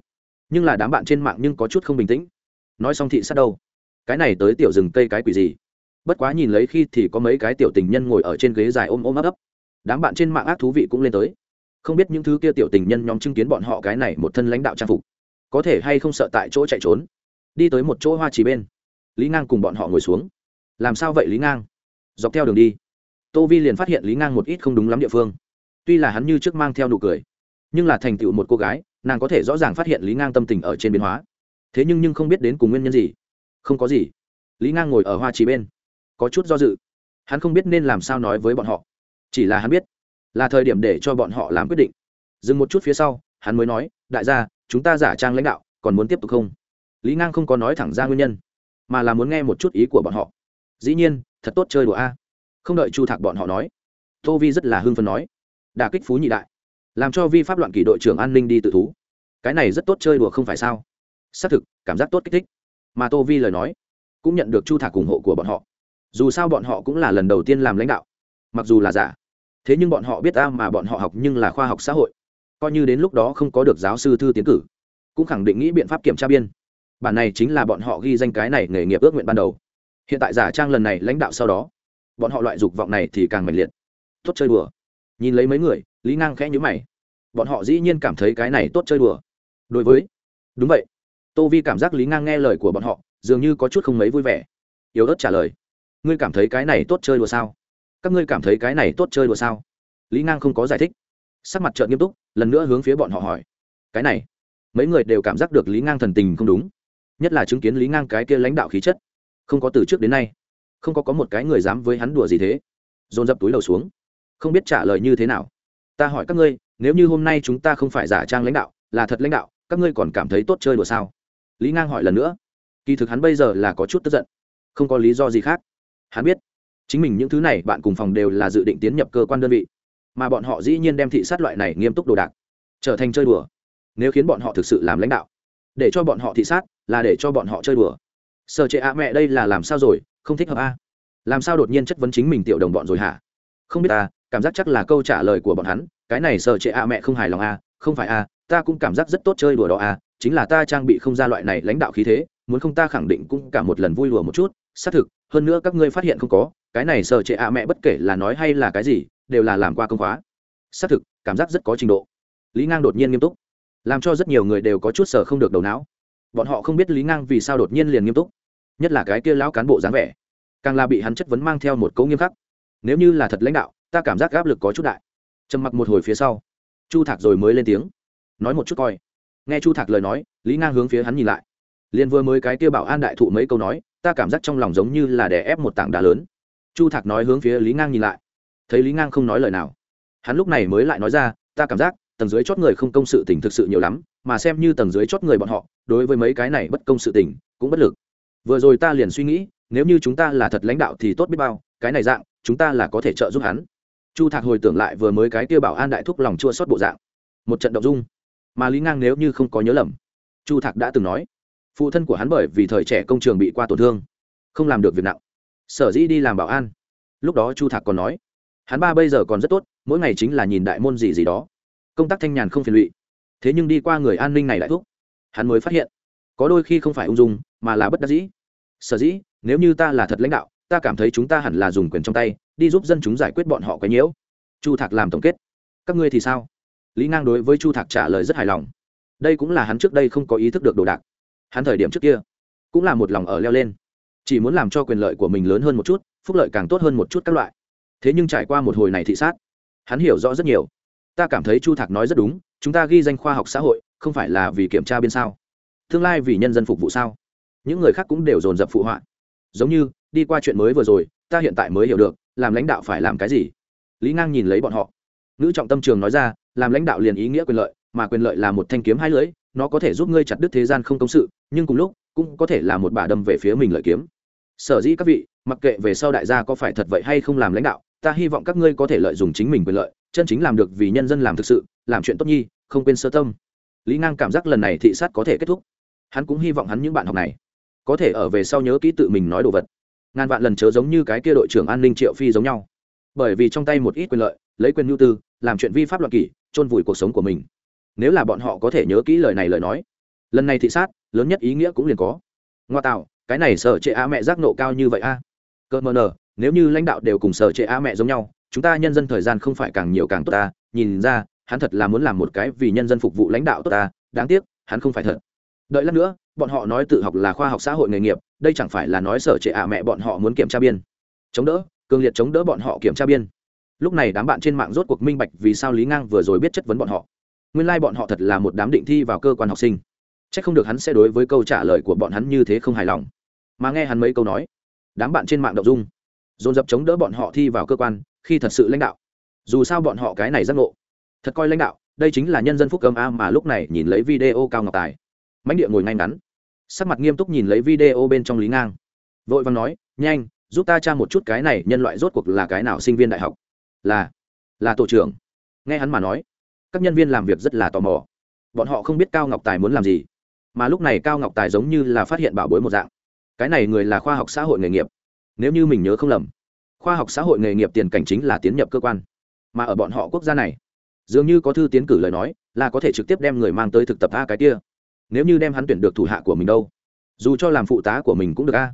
Nhưng là đám bạn trên mạng nhưng có chút không bình tĩnh. Nói xong thị sát đâu? Cái này tới tiểu rừng cây cái quỷ gì? Bất quá nhìn lấy khi thì có mấy cái tiểu tình nhân ngồi ở trên ghế dài ôm ôm ấp ấp. Đám bạn trên mạng ác thú vị cũng lên tới. Không biết những thứ kia tiểu tình nhân nhóm chứng kiến bọn họ cái này một thân lãnh đạo trang phục có thể hay không sợ tại chỗ chạy trốn? Đi tới một chỗ hoa chỉ bên. Lý ngang cùng bọn họ ngồi xuống. Làm sao vậy lý ngang? Dọc theo đường đi. Tô vi liền phát hiện lý ngang một ít không đúng lắm địa phương. Tuy là hắn như trước mang theo nụ cười, nhưng là thành tựu một cô gái, nàng có thể rõ ràng phát hiện lý ngang tâm tình ở trên biến hóa. Thế nhưng nhưng không biết đến cùng nguyên nhân gì. Không có gì. Lý ngang ngồi ở hoa chỉ bên. Có chút do dự. Hắn không biết nên làm sao nói với bọn họ. Chỉ là hắn biết là thời điểm để cho bọn họ làm quyết định. Dừng một chút phía sau, hắn mới nói, đại gia chúng ta giả trang lãnh đạo, còn muốn tiếp tục không? Lý ngang không có nói thẳng ra nguyên nhân, mà là muốn nghe một chút ý của bọn họ. Dĩ nhiên, thật tốt chơi đùa a. Không đợi chu thạc bọn họ nói, tô vi rất là hưng phấn nói đà kích phú nhị đại, làm cho vi pháp loạn kỷ đội trưởng an ninh đi tự thú. Cái này rất tốt chơi đùa không phải sao? Xác thực, cảm giác tốt kích thích. Mà tô vi lời nói, cũng nhận được chu thạc ủng hộ của bọn họ. Dù sao bọn họ cũng là lần đầu tiên làm lãnh đạo, mặc dù là giả. Thế nhưng bọn họ biết ta mà bọn họ học nhưng là khoa học xã hội coi như đến lúc đó không có được giáo sư thư tiến cử, cũng khẳng định nghĩ biện pháp kiểm tra biên. Bản này chính là bọn họ ghi danh cái này nghề nghiệp ước nguyện ban đầu. Hiện tại giả trang lần này lãnh đạo sau đó, bọn họ loại dục vọng này thì càng mạnh liệt. Tốt chơi đùa. Nhìn lấy mấy người, lý ngang khẽ nhữ mày. Bọn họ dĩ nhiên cảm thấy cái này tốt chơi đùa. Đối với, đúng vậy. Tô vi cảm giác lý ngang nghe lời của bọn họ, dường như có chút không mấy vui vẻ. Yếu ớt trả lời, ngươi cảm thấy cái này tốt chơi đùa sao? Các ngươi cảm thấy cái này tốt chơi đùa sao? Lý ngang không có giải thích sắc mặt trợn nghiêm túc, lần nữa hướng phía bọn họ hỏi. Cái này, mấy người đều cảm giác được lý ngang thần tình không đúng, nhất là chứng kiến lý ngang cái kia lãnh đạo khí chất. Không có từ trước đến nay, không có có một cái người dám với hắn đùa gì thế. Dồn dập túi đầu xuống, không biết trả lời như thế nào. Ta hỏi các ngươi, nếu như hôm nay chúng ta không phải giả trang lãnh đạo, là thật lãnh đạo, các ngươi còn cảm thấy tốt chơi đùa sao? Lý ngang hỏi lần nữa. Kỳ thực hắn bây giờ là có chút tức giận, không có lý do gì khác. Hắn biết, chính mình những thứ này bạn cùng phòng đều là dự định tiến nhập cơ quan đơn vị mà bọn họ dĩ nhiên đem thị sát loại này nghiêm túc đồ đạc trở thành chơi đùa, nếu khiến bọn họ thực sự làm lãnh đạo. Để cho bọn họ thị sát là để cho bọn họ chơi đùa. Sợ trệ ạ, mẹ, đây là làm sao rồi? Không thích hợp a. Làm sao đột nhiên chất vấn chính mình tiểu đồng bọn rồi hả? Không biết ta, cảm giác chắc là câu trả lời của bọn hắn. Cái này sợ trệ ạ, mẹ, không hài lòng a. Không phải a, ta cũng cảm giác rất tốt chơi đùa đó a. Chính là ta trang bị không ra loại này lãnh đạo khí thế, muốn không ta khẳng định cũng cả một lần vui đùa một chút. Xác thực, hơn nữa các ngươi phát hiện không có, cái này sợ trệ ạ, mẹ, bất kể là nói hay là cái gì đều là làm qua công khóa. Xác thực, cảm giác rất có trình độ. Lý ngang đột nhiên nghiêm túc. Làm cho rất nhiều người đều có chút sở không được đầu não. Bọn họ không biết lý ngang vì sao đột nhiên liền nghiêm túc. Nhất là cái kia lão cán bộ dáng vẻ. Càng là bị hắn chất vấn mang theo một câu nghiêm khắc. Nếu như là thật lãnh đạo, ta cảm giác áp lực có chút đại. Trầm mặc một hồi phía sau, chu thạc rồi mới lên tiếng. Nói một chút coi. Nghe chu thạc lời nói, lý ngang hướng phía hắn nhìn lại. Liền vừa mới cái kia bảo an đại thụ mấy câu nói, ta cảm giác trong lòng giống như là đè ép một tảng đá lớn. Chu thạc nói hướng phía lý ngang nhìn lại thấy lý ngang không nói lời nào. Hắn lúc này mới lại nói ra, ta cảm giác, tầng dưới chót người không công sự tình thực sự nhiều lắm, mà xem như tầng dưới chót người bọn họ, đối với mấy cái này bất công sự tình, cũng bất lực. Vừa rồi ta liền suy nghĩ, nếu như chúng ta là thật lãnh đạo thì tốt biết bao, cái này dạng, chúng ta là có thể trợ giúp hắn. Chu thạc hồi tưởng lại vừa mới cái kia bảo an đại thúc lòng chua xót bộ dạng. Một trận động dung, mà lý ngang nếu như không có nhớ lầm, chu thạc đã từng nói, phụ thân của hắn bởi vì thời trẻ công trường bị qua tổn thương, không làm được việc nặng, sở dĩ đi làm bảo an. Lúc đó chu thạc còn nói hắn ba bây giờ còn rất tốt, mỗi ngày chính là nhìn đại môn gì gì đó. Công tác thanh nhàn không phiền lụy. Thế nhưng đi qua người an ninh này lại thuốc hắn mới phát hiện, có đôi khi không phải ung dung, mà là bất đắc dĩ. Sở dĩ, nếu như ta là thật lãnh đạo, ta cảm thấy chúng ta hẳn là dùng quyền trong tay, đi giúp dân chúng giải quyết bọn họ quấy nhiễu. Chu thạc làm tổng kết. Các ngươi thì sao? Lý ngang đối với chu thạc trả lời rất hài lòng. Đây cũng là hắn trước đây không có ý thức được đồ đạc. Hắn thời điểm trước kia, cũng là một lòng ở leo lên. Chỉ muốn làm cho quyền lợi của mình lớn hơn một chút, phúc lợi càng tốt hơn một chút các loại thế nhưng trải qua một hồi này thị sát, hắn hiểu rõ rất nhiều. Ta cảm thấy chu thạc nói rất đúng, chúng ta ghi danh khoa học xã hội, không phải là vì kiểm tra biên sao. Tương lai vì nhân dân phục vụ sao? Những người khác cũng đều dồn dập phụ họa. Giống như, đi qua chuyện mới vừa rồi, ta hiện tại mới hiểu được, làm lãnh đạo phải làm cái gì. Lý ngang nhìn lấy bọn họ. Nữ trọng tâm trường nói ra, làm lãnh đạo liền ý nghĩa quyền lợi, mà quyền lợi là một thanh kiếm hai lưỡi, nó có thể giúp ngươi chặt đứt thế gian không công sự, nhưng cùng lúc, cũng có thể là một bà đâm về phía mình lợi kiếm. Sở dĩ các vị, mặc kệ về sau đại gia có phải thật vậy hay không làm lãnh đạo ta hy vọng các ngươi có thể lợi dụng chính mình quyền lợi, chân chính làm được vì nhân dân làm thực sự, làm chuyện tốt nhi, không quên sơ tâm. Lý ngang cảm giác lần này thị sát có thể kết thúc. Hắn cũng hy vọng hắn những bạn học này có thể ở về sau nhớ kỹ tự mình nói đồ vật. Ngàn vạn lần chớ giống như cái kia đội trưởng an ninh triệu phi giống nhau. Bởi vì trong tay một ít quyền lợi, lấy quyền nhu tư, làm chuyện vi pháp luật kỷ, chôn vùi cuộc sống của mình. Nếu là bọn họ có thể nhớ kỹ lời này lời nói, lần này thị sát, lớn nhất ý nghĩa cũng liền có. Ngoa tạo, cái này sở trệ a mẹ giác nộ cao như vậy a. À? cơ mờ nờ nếu như lãnh đạo đều cùng sở trệ a mẹ giống nhau, chúng ta nhân dân thời gian không phải càng nhiều càng tốt ta. Nhìn ra, hắn thật là muốn làm một cái vì nhân dân phục vụ lãnh đạo tốt ta. Đáng tiếc, hắn không phải thật. Đợi lát nữa, bọn họ nói tự học là khoa học xã hội nghề nghiệp, đây chẳng phải là nói sở trệ ạ mẹ bọn họ muốn kiểm tra biên. Chống đỡ, cường liệt chống đỡ bọn họ kiểm tra biên. Lúc này đám bạn trên mạng rốt cuộc minh bạch vì sao lý ngang vừa rồi biết chất vấn bọn họ. Nguyên lai、like、bọn họ thật là một đám định thi vào cơ quan học sinh. C h ắ c không được hắn sẽ đối với câu trả lời của bọn hắn như thế không hài lòng. Mà nghe hắn mấy câu nói, đám bạn trên mạng đậu dung dồn dập chống đỡ bọn họ thi vào cơ quan, khi thật sự lãnh đạo. Dù sao bọn họ cái này giác ngộ. Thật coi lãnh đạo, đây chính là nhân dân phúc cầm a mà lúc này nhìn lấy video cao ngọc tài. Mãnh địa ngồi ngay ngắn. Sắc mặt nghiêm túc nhìn lấy video bên trong lý ngang. Vội vàng nói, nhanh, giúp ta tra một chút cái này nhân loại rốt cuộc là cái nào sinh viên đại học. Là là tổ trưởng. Nghe hắn mà nói, các nhân viên làm việc rất là tò mò. Bọn họ không biết cao ngọc tài muốn làm gì, mà lúc này cao ngọc tài giống như là phát hiện bảo bối một dạng. Cái này người là khoa học xã hội nghề nghiệp nếu như mình nhớ không lầm, khoa học xã hội nghề nghiệp tiền cảnh chính là tiến nhập cơ quan, mà ở bọn họ quốc gia này, dường như có thư tiến cử lời nói là có thể trực tiếp đem người mang tới thực tập a cái kia. Nếu như đem hắn tuyển được thủ hạ của mình đâu, dù cho làm phụ tá của mình cũng được a.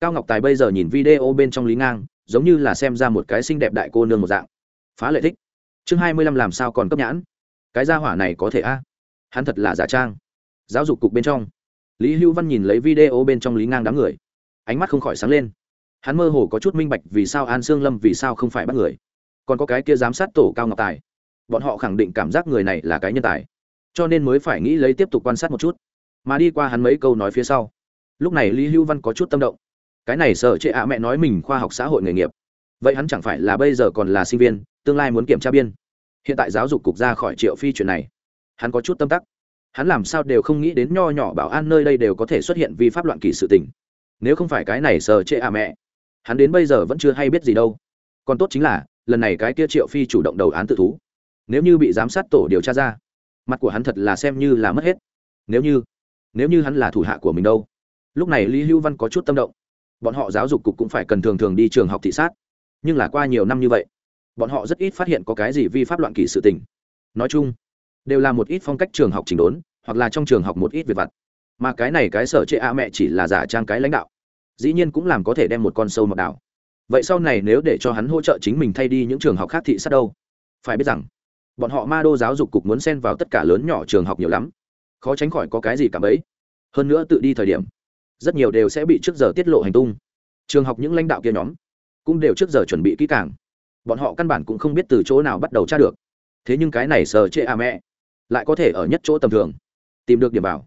Cao ngọc tài bây giờ nhìn video bên trong lý ngang, giống như là xem ra một cái xinh đẹp đại cô nương một dạng. Phá lệ thích. Chương hai mươi lăm làm sao còn cấp nhãn? Cái gia hỏa này có thể a. Hắn thật là giả trang. Giáo dục cục bên trong. Lý hữu văn nhìn lấy video bên trong lý ngang đám người. Ánh mắt không khỏi sáng lên hắn mơ hồ có chút minh bạch vì sao an sương lâm vì sao không phải bắt người. Còn có cái kia giám sát tổ cao ngọc tài. Bọn họ khẳng định cảm giác người này là cái nhân tài. Cho nên mới phải nghĩ lấy tiếp tục quan sát một chút. Mà đi qua hắn mấy câu nói phía sau. Lúc này lý hữu văn có chút tâm động. Cái này sợ chệ ạ mẹ nói mình khoa học xã hội nghề nghiệp. Vậy hắn chẳng phải là bây giờ còn là sinh viên, tương lai muốn kiểm tra biên. Hiện tại giáo dục cục ra khỏi triệu phi chuyện này. Hắn có chút tâm tắc. Hắn làm sao đều không nghĩ đến nho nhỏ bảo an nơi đây đều có thể xuất hiện vi pháp loạn kỳ sự tình. Nếu không phải cái này sợ chệ ạ mẹ hắn đến bây giờ vẫn chưa hay biết gì đâu. Còn tốt chính là, lần này cái kia triệu phi chủ động đầu án tự thú. Nếu như bị giám sát tổ điều tra ra, mặt của hắn thật là xem như là mất hết. Nếu như nếu như hắn là thủ hạ của mình đâu, lúc này lý hữu văn có chút tâm động. Bọn họ giáo dục cục cũng phải cần thường thường đi trường học thị sát. Nhưng là qua nhiều năm như vậy, bọn họ rất ít phát hiện có cái gì vi pháp loạn kỷ sự tình. Nói chung, đều là một ít phong cách trường học chỉnh đốn, hoặc là trong trường học một ít việc vặt. Mà cái này cái sở chế a mẹ chỉ là giả trang cái lãnh đạo dĩ nhiên cũng làm có thể đem một con sâu mọt đảo. Vậy sau này nếu để cho hắn hỗ trợ chính mình thay đi những trường học khác thị sát đâu? Phải biết rằng, bọn họ ma đô giáo dục cục muốn xen vào tất cả lớn nhỏ trường học nhiều lắm. Khó tránh khỏi có cái gì cả bấy hơn nữa tự đi thời điểm, rất nhiều đều sẽ bị trước giờ tiết lộ hành tung. Trường học những lãnh đạo kia nhóm cũng đều trước giờ chuẩn bị kỹ càng. Bọn họ căn bản cũng không biết từ chỗ nào bắt đầu tra được. Thế nhưng cái này sờ chê à mẹ, lại có thể ở nhất chỗ tầm thường, tìm được điểm vào.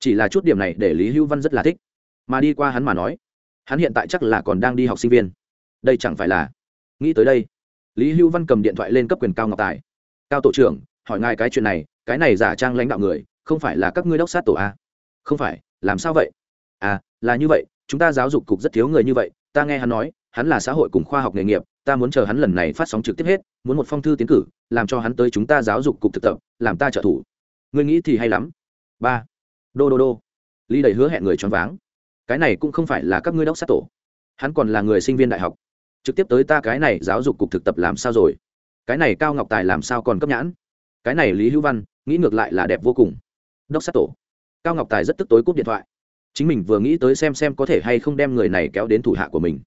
Chỉ là chút điểm này để lý hữu văn rất là thích. Mà đi qua hắn mà nói hắn hiện tại chắc là còn đang đi học sinh viên. Đây chẳng phải là nghĩ tới đây, lý hữu văn cầm điện thoại lên cấp quyền cao ngọc tài. Cao tổ trưởng, hỏi ngài cái chuyện này, cái này giả trang lãnh đạo người, không phải là các ngươi đốc sát tổ a? Không phải, làm sao vậy? À là như vậy, chúng ta giáo dục cục rất thiếu người như vậy, ta nghe hắn nói, hắn là xã hội cùng khoa học nghề nghiệp, ta muốn chờ hắn lần này phát sóng trực tiếp hết, muốn một phong thư tiến cử, làm cho hắn tới chúng ta giáo dục cục thực tập, làm ta trợ thủ. Ngươi nghĩ thì hay lắm. Ba, đô đô đô. Ly đầy hứa hẹn người choáng váng cái này cũng không phải là các ngươi đốc sát tổ. Hắn còn là người sinh viên đại học. Trực tiếp tới ta cái này giáo dục cục thực tập làm sao rồi? Cái này cao ngọc tài làm sao còn cấp nhãn? Cái này lý hữu văn, nghĩ ngược lại là đẹp vô cùng. Đốc sát tổ. Cao ngọc tài rất tức tối cúp điện thoại. Chính mình vừa nghĩ tới xem xem có thể hay không đem người này kéo đến thủ hạ của mình.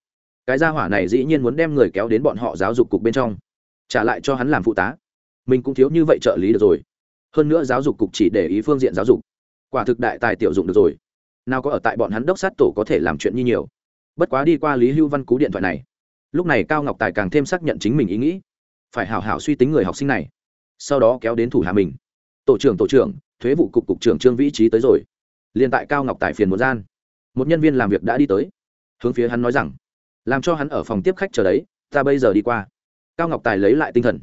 Cái gia hỏa này dĩ nhiên muốn đem người kéo đến bọn họ giáo dục cục bên trong. Trả lại cho hắn làm phụ tá. Mình cũng thiếu như vậy trợ lý được rồi. Hơn nữa giáo dục cục chỉ để ý phương diện giáo dục. Quả thực đại tài tiểu dụng được rồi nào có ở tại bọn hắn đốc sát tổ có thể làm chuyện như nhiều. Bất quá đi qua lý hưu văn cú điện thoại này, lúc này cao ngọc tài càng thêm xác nhận chính mình ý nghĩ. Phải hảo hảo suy tính người học sinh này. Sau đó kéo đến thủ hạ mình. Tổ trưởng tổ trưởng, thuế vụ cục cục trưởng trương vĩ trí tới rồi. Liền tại cao ngọc tài phiền một gian, một nhân viên làm việc đã đi tới. Hướng phía hắn nói rằng, làm cho hắn ở phòng tiếp khách chờ đấy, ta bây giờ đi qua. Cao ngọc tài lấy lại tinh thần.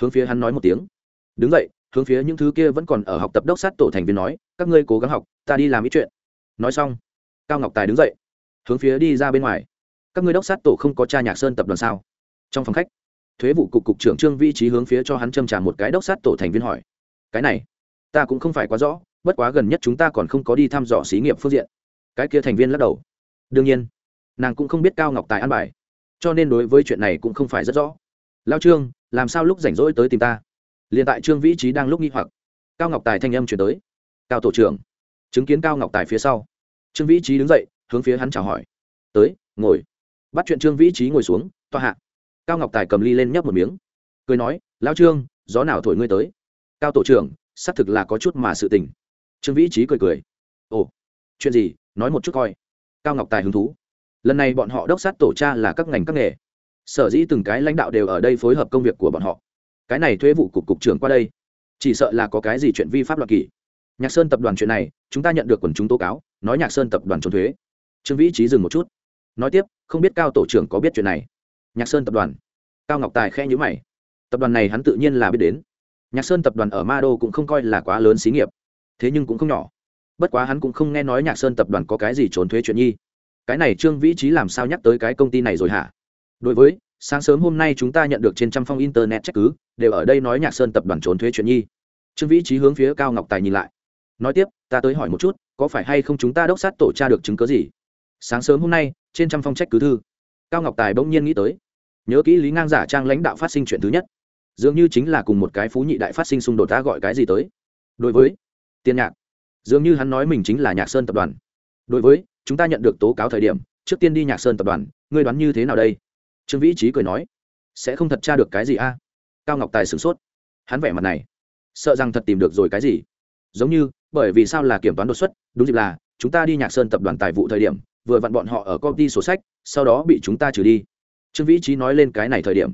Hướng phía hắn nói một tiếng. Đứng dậy. Hướng phía những thứ kia vẫn còn ở học tập đốc sát tổ thành viên nói, các ngươi cố gắng học, ta đi làm ít chuyện nói xong, cao ngọc tài đứng dậy, hướng phía đi ra bên ngoài. Các ngươi đốc sát tổ không có cha nhạc sơn tập đoàn sao? Trong phòng khách, thuế vụ cục cục trưởng trương vi trí hướng phía cho hắn châm trả một cái đốc sát tổ thành viên hỏi. Cái này, ta cũng không phải quá rõ, bất quá gần nhất chúng ta còn không có đi thăm dò xí nghiệp phương diện. Cái kia thành viên lắc đầu. Đương nhiên, nàng cũng không biết cao ngọc tài an bài, cho nên đối với chuyện này cũng không phải rất rõ. Lao trương, làm sao lúc rảnh rỗi tới tìm ta? Liền tại trương vĩ trí đang lúc nghi hoặc, cao ngọc tài thanh âm chuyển tới. Cao tổ trưởng chứng kiến cao ngọc tài phía sau, trương vĩ trí đứng dậy, hướng phía hắn chào hỏi. Tới, ngồi. Bắt chuyện trương vĩ trí ngồi xuống toa hạ. Cao ngọc tài cầm ly lên nhấp một miếng. Cười nói lao trương, gió nào thổi ngươi tới? Cao tổ trưởng, xác thực là có chút mà sự tình. Trương vĩ trí cười cười. Ồ, chuyện gì? Nói một chút coi. Cao ngọc tài hứng thú. Lần này bọn họ đốc sát tổ cha là các ngành các nghề. Sở dĩ từng cái lãnh đạo đều ở đây phối hợp công việc của bọn họ. Cái này thuế vụ cục cục trưởng qua đây. Chỉ sợ là có cái gì chuyện vi pháp luật kỷ nhạc sơn tập đoàn chuyện này, chúng ta nhận được quần chúng tố cáo, nói nhạc sơn tập đoàn trốn thuế. Trương vĩ trí dừng một chút. Nói tiếp, không biết cao tổ trưởng có biết chuyện này. Nhạc sơn tập đoàn. Cao ngọc tài khe nhữ mày. Tập đoàn này hắn tự nhiên là biết đến. Nhạc sơn tập đoàn ở ma đô cũng không coi là quá lớn xí nghiệp. Thế nhưng cũng không nhỏ. Bất quá hắn cũng không nghe nói nhạc sơn tập đoàn có cái gì trốn thuế chuyện nhi. Cái này trương vĩ trí làm sao nhắc tới cái công ty này rồi hả? Đối với, sáng sớm hôm nay chúng ta nhận được trên trăm phong internet trách cứ, đều ở đây nói nhạc sơn tập đoàn trốn thuế chuyện nhi. Trương vĩ trí hướng phía cao ngọc tài nhìn lại nói tiếp, ta tới hỏi một chút, có phải hay không chúng ta đốc sát tổ tra được chứng cớ gì? Sáng sớm hôm nay, trên trăm phong trách cứ thư, cao ngọc tài bỗng nhiên nghĩ tới. Nhớ kỹ lý ngang giả trang lãnh đạo phát sinh chuyện thứ nhất. Dường như chính là cùng một cái phú nhị đại phát sinh xung đột ta gọi cái gì tới. Đối với tiền nhạc, dường như hắn nói mình chính là nhạc sơn tập đoàn. Đối với, chúng ta nhận được tố cáo thời điểm, trước tiên đi nhạc sơn tập đoàn, ngươi đoán như thế nào đây? Trương vĩ trí cười nói, sẽ không thật tra được cái gì a? Cao ngọc tài sửng sốt. Hắn vẻ mặt này, sợ rằng thật tìm được rồi cái gì. Giống như bởi vì sao là kiểm toán đột xuất, đúng dịp là, chúng ta đi nhạc sơn tập đoàn tài vụ thời điểm, vừa vặn bọn họ ở công ty sổ sách, sau đó bị chúng ta trừ đi. Trương vĩ trí nói lên cái này thời điểm,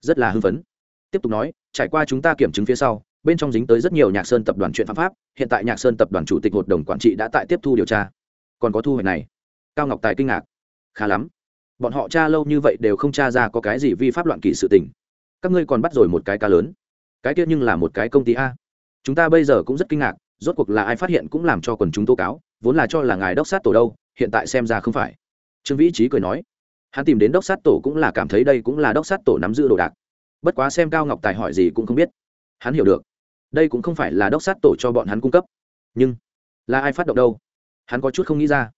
rất là hưng phấn. Tiếp tục nói, trải qua chúng ta kiểm chứng phía sau, bên trong dính tới rất nhiều nhạc sơn tập đoàn chuyện pháp pháp, hiện tại nhạc sơn tập đoàn chủ tịch hội đồng quản trị đã tại tiếp thu điều tra. Còn có thu hoạch này. Cao ngọc tài kinh ngạc. Khá lắm. Bọn họ tra lâu như vậy đều không tra ra có cái gì vi pháp loạn kỷ sự tình. Các ngươi còn bắt rồi một cái ca lớn. Cái kia nhưng là một cái công ty a. Chúng ta bây giờ cũng rất kinh ngạc rốt cuộc là ai phát hiện cũng làm cho quần chúng tố cáo, vốn là cho là ngài đốc sát tổ đâu, hiện tại xem ra không phải. Trương vĩ trí cười nói, hắn tìm đến đốc sát tổ cũng là cảm thấy đây cũng là đốc sát tổ nắm giữ đồ đạc. Bất quá xem cao ngọc tài hỏi gì cũng không biết. Hắn hiểu được, đây cũng không phải là đốc sát tổ cho bọn hắn cung cấp. Nhưng là ai phát động đâu? Hắn có chút không nghĩ ra.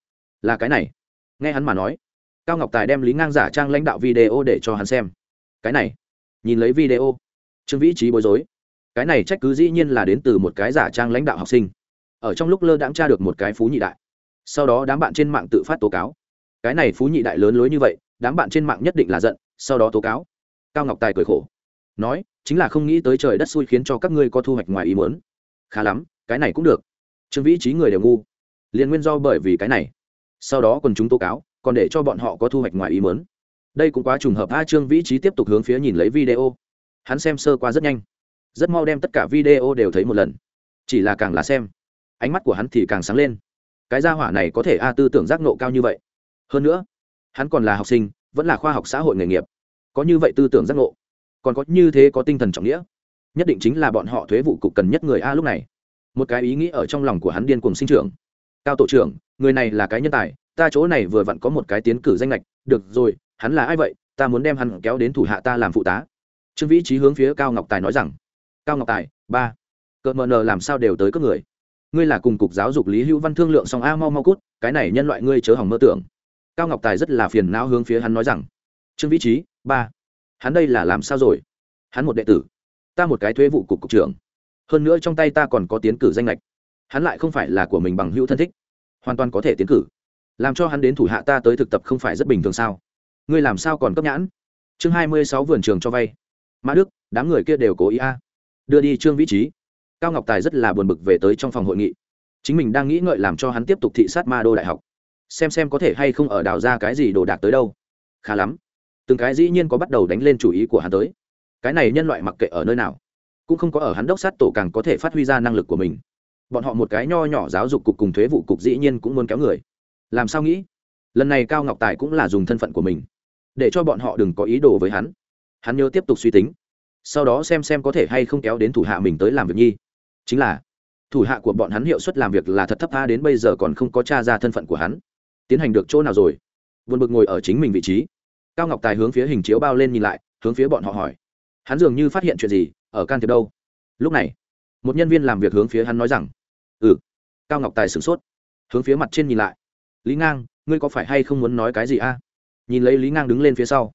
Là cái này. Nghe hắn mà nói, cao ngọc tài đem lý ngang giả trang lãnh đạo video để cho hắn xem. Cái này, nhìn lấy video. Trương vĩ trí bối rối cái này trách cứ dĩ nhiên là đến từ một cái giả trang lãnh đạo học sinh. Ở trong lúc lơ đãng tra được một cái phú nhị đại. Sau đó đám bạn trên mạng tự phát tố cáo. Cái này phú nhị đại lớn lối như vậy, đám bạn trên mạng nhất định là giận, sau đó tố cáo. Cao ngọc tài cười khổ. Nói, chính là không nghĩ tới trời đất xui khiến cho các ngươi có thu hoạch ngoài ý muốn. Khá lắm, cái này cũng được. Trương vĩ trí người đều ngu. Liền nguyên do bởi vì cái này. Sau đó còn chúng tố cáo, còn để cho bọn họ có thu hoạch ngoài ý muốn. Đây cũng quá trùng hợp. A trương vĩ trí tiếp tục hướng phía nhìn lấy video. Hắn xem sơ qua rất nhanh rất mau đem tất cả video đều thấy một lần. Chỉ là càng là xem, ánh mắt của hắn thì càng sáng lên. Cái gia hỏa này có thể a tư tưởng giác nộ cao như vậy. Hơn nữa, hắn còn là học sinh, vẫn là khoa học xã hội nghề nghiệp. Có như vậy tư tưởng giác nộ còn có như thế có tinh thần trọng nghĩa, nhất định chính là bọn họ thuế vụ cục cần nhất người a lúc này. Một cái ý nghĩ ở trong lòng của hắn điên cùng sinh trưởng. Cao tổ trưởng, người này là cái nhân tài, ta chỗ này vừa vặn có một cái tiến cử danh lệch được rồi, hắn là ai vậy? Ta muốn đem hắn kéo đến thủ hạ ta làm phụ tá. Trương vĩ trí hướng phía cao ngọc tài nói rằng cao ngọc tài, ba. Cợt mờ nờ làm sao đều tới các người. Ngươi là cùng cục giáo dục lý hữu văn thương lượng xong a mau mau cút, cái này nhân loại ngươi chớ hỏng mơ tưởng. Cao ngọc tài rất là phiền não hướng phía hắn nói rằng, trương vĩ trí, ba, hắn đây là làm sao rồi? Hắn một đệ tử, ta một cái thuế vụ cục cục trưởng. Hơn nữa trong tay ta còn có tiến cử danh lệch. Hắn lại không phải là của mình bằng hữu thân thích, hoàn toàn có thể tiến cử. Làm cho hắn đến thủ hạ ta tới thực tập không phải rất bình thường sao? Ngươi làm sao còn cấp nhãn? Chương hai mươi sáu vườn trường cho vay. Mã đức, đám người kia đều cố ý a đưa đi trương vĩ trí. Cao ngọc tài rất là buồn bực về tới trong phòng hội nghị. Chính mình đang nghĩ ngợi làm cho hắn tiếp tục thị sát ma đô đại học. Xem xem có thể hay không ở đào ra cái gì đồ đạc tới đâu. Khá lắm. Từng cái dĩ nhiên có bắt đầu đánh lên chủ ý của hắn tới. Cái này nhân loại mặc kệ ở nơi nào, cũng không có ở hắn đốc sát tổ càng có thể phát huy ra năng lực của mình. Bọn họ một cái nho nhỏ giáo dục cục cùng thuế vụ cục dĩ nhiên cũng muốn kéo người. Làm sao nghĩ? Lần này cao ngọc tài cũng là dùng thân phận của mình, để cho bọn họ đừng có ý đồ với hắn. Hắn nhớ tiếp tục suy tính sau đó xem xem có thể hay không kéo đến thủ hạ mình tới làm việc nhi. Chính là, thủ hạ của bọn hắn hiệu suất làm việc là thật thấp tha đến bây giờ còn không có t r a ra thân phận của hắn. Tiến hành được chỗ nào rồi? Vượt bực ngồi ở chính mình vị trí. Cao ngọc tài hướng phía hình chiếu bao lên nhìn lại, hướng phía bọn họ hỏi. Hắn dường như phát hiện chuyện gì, ở can thiệp đâu? Lúc này, một nhân viên làm việc hướng phía hắn nói rằng ừ. Cao ngọc tài sửng sốt, hướng phía mặt trên nhìn lại. Lý ngang, ngươi có phải hay không muốn nói cái gì a nhìn lấy lý ngang đứng lên phía sau,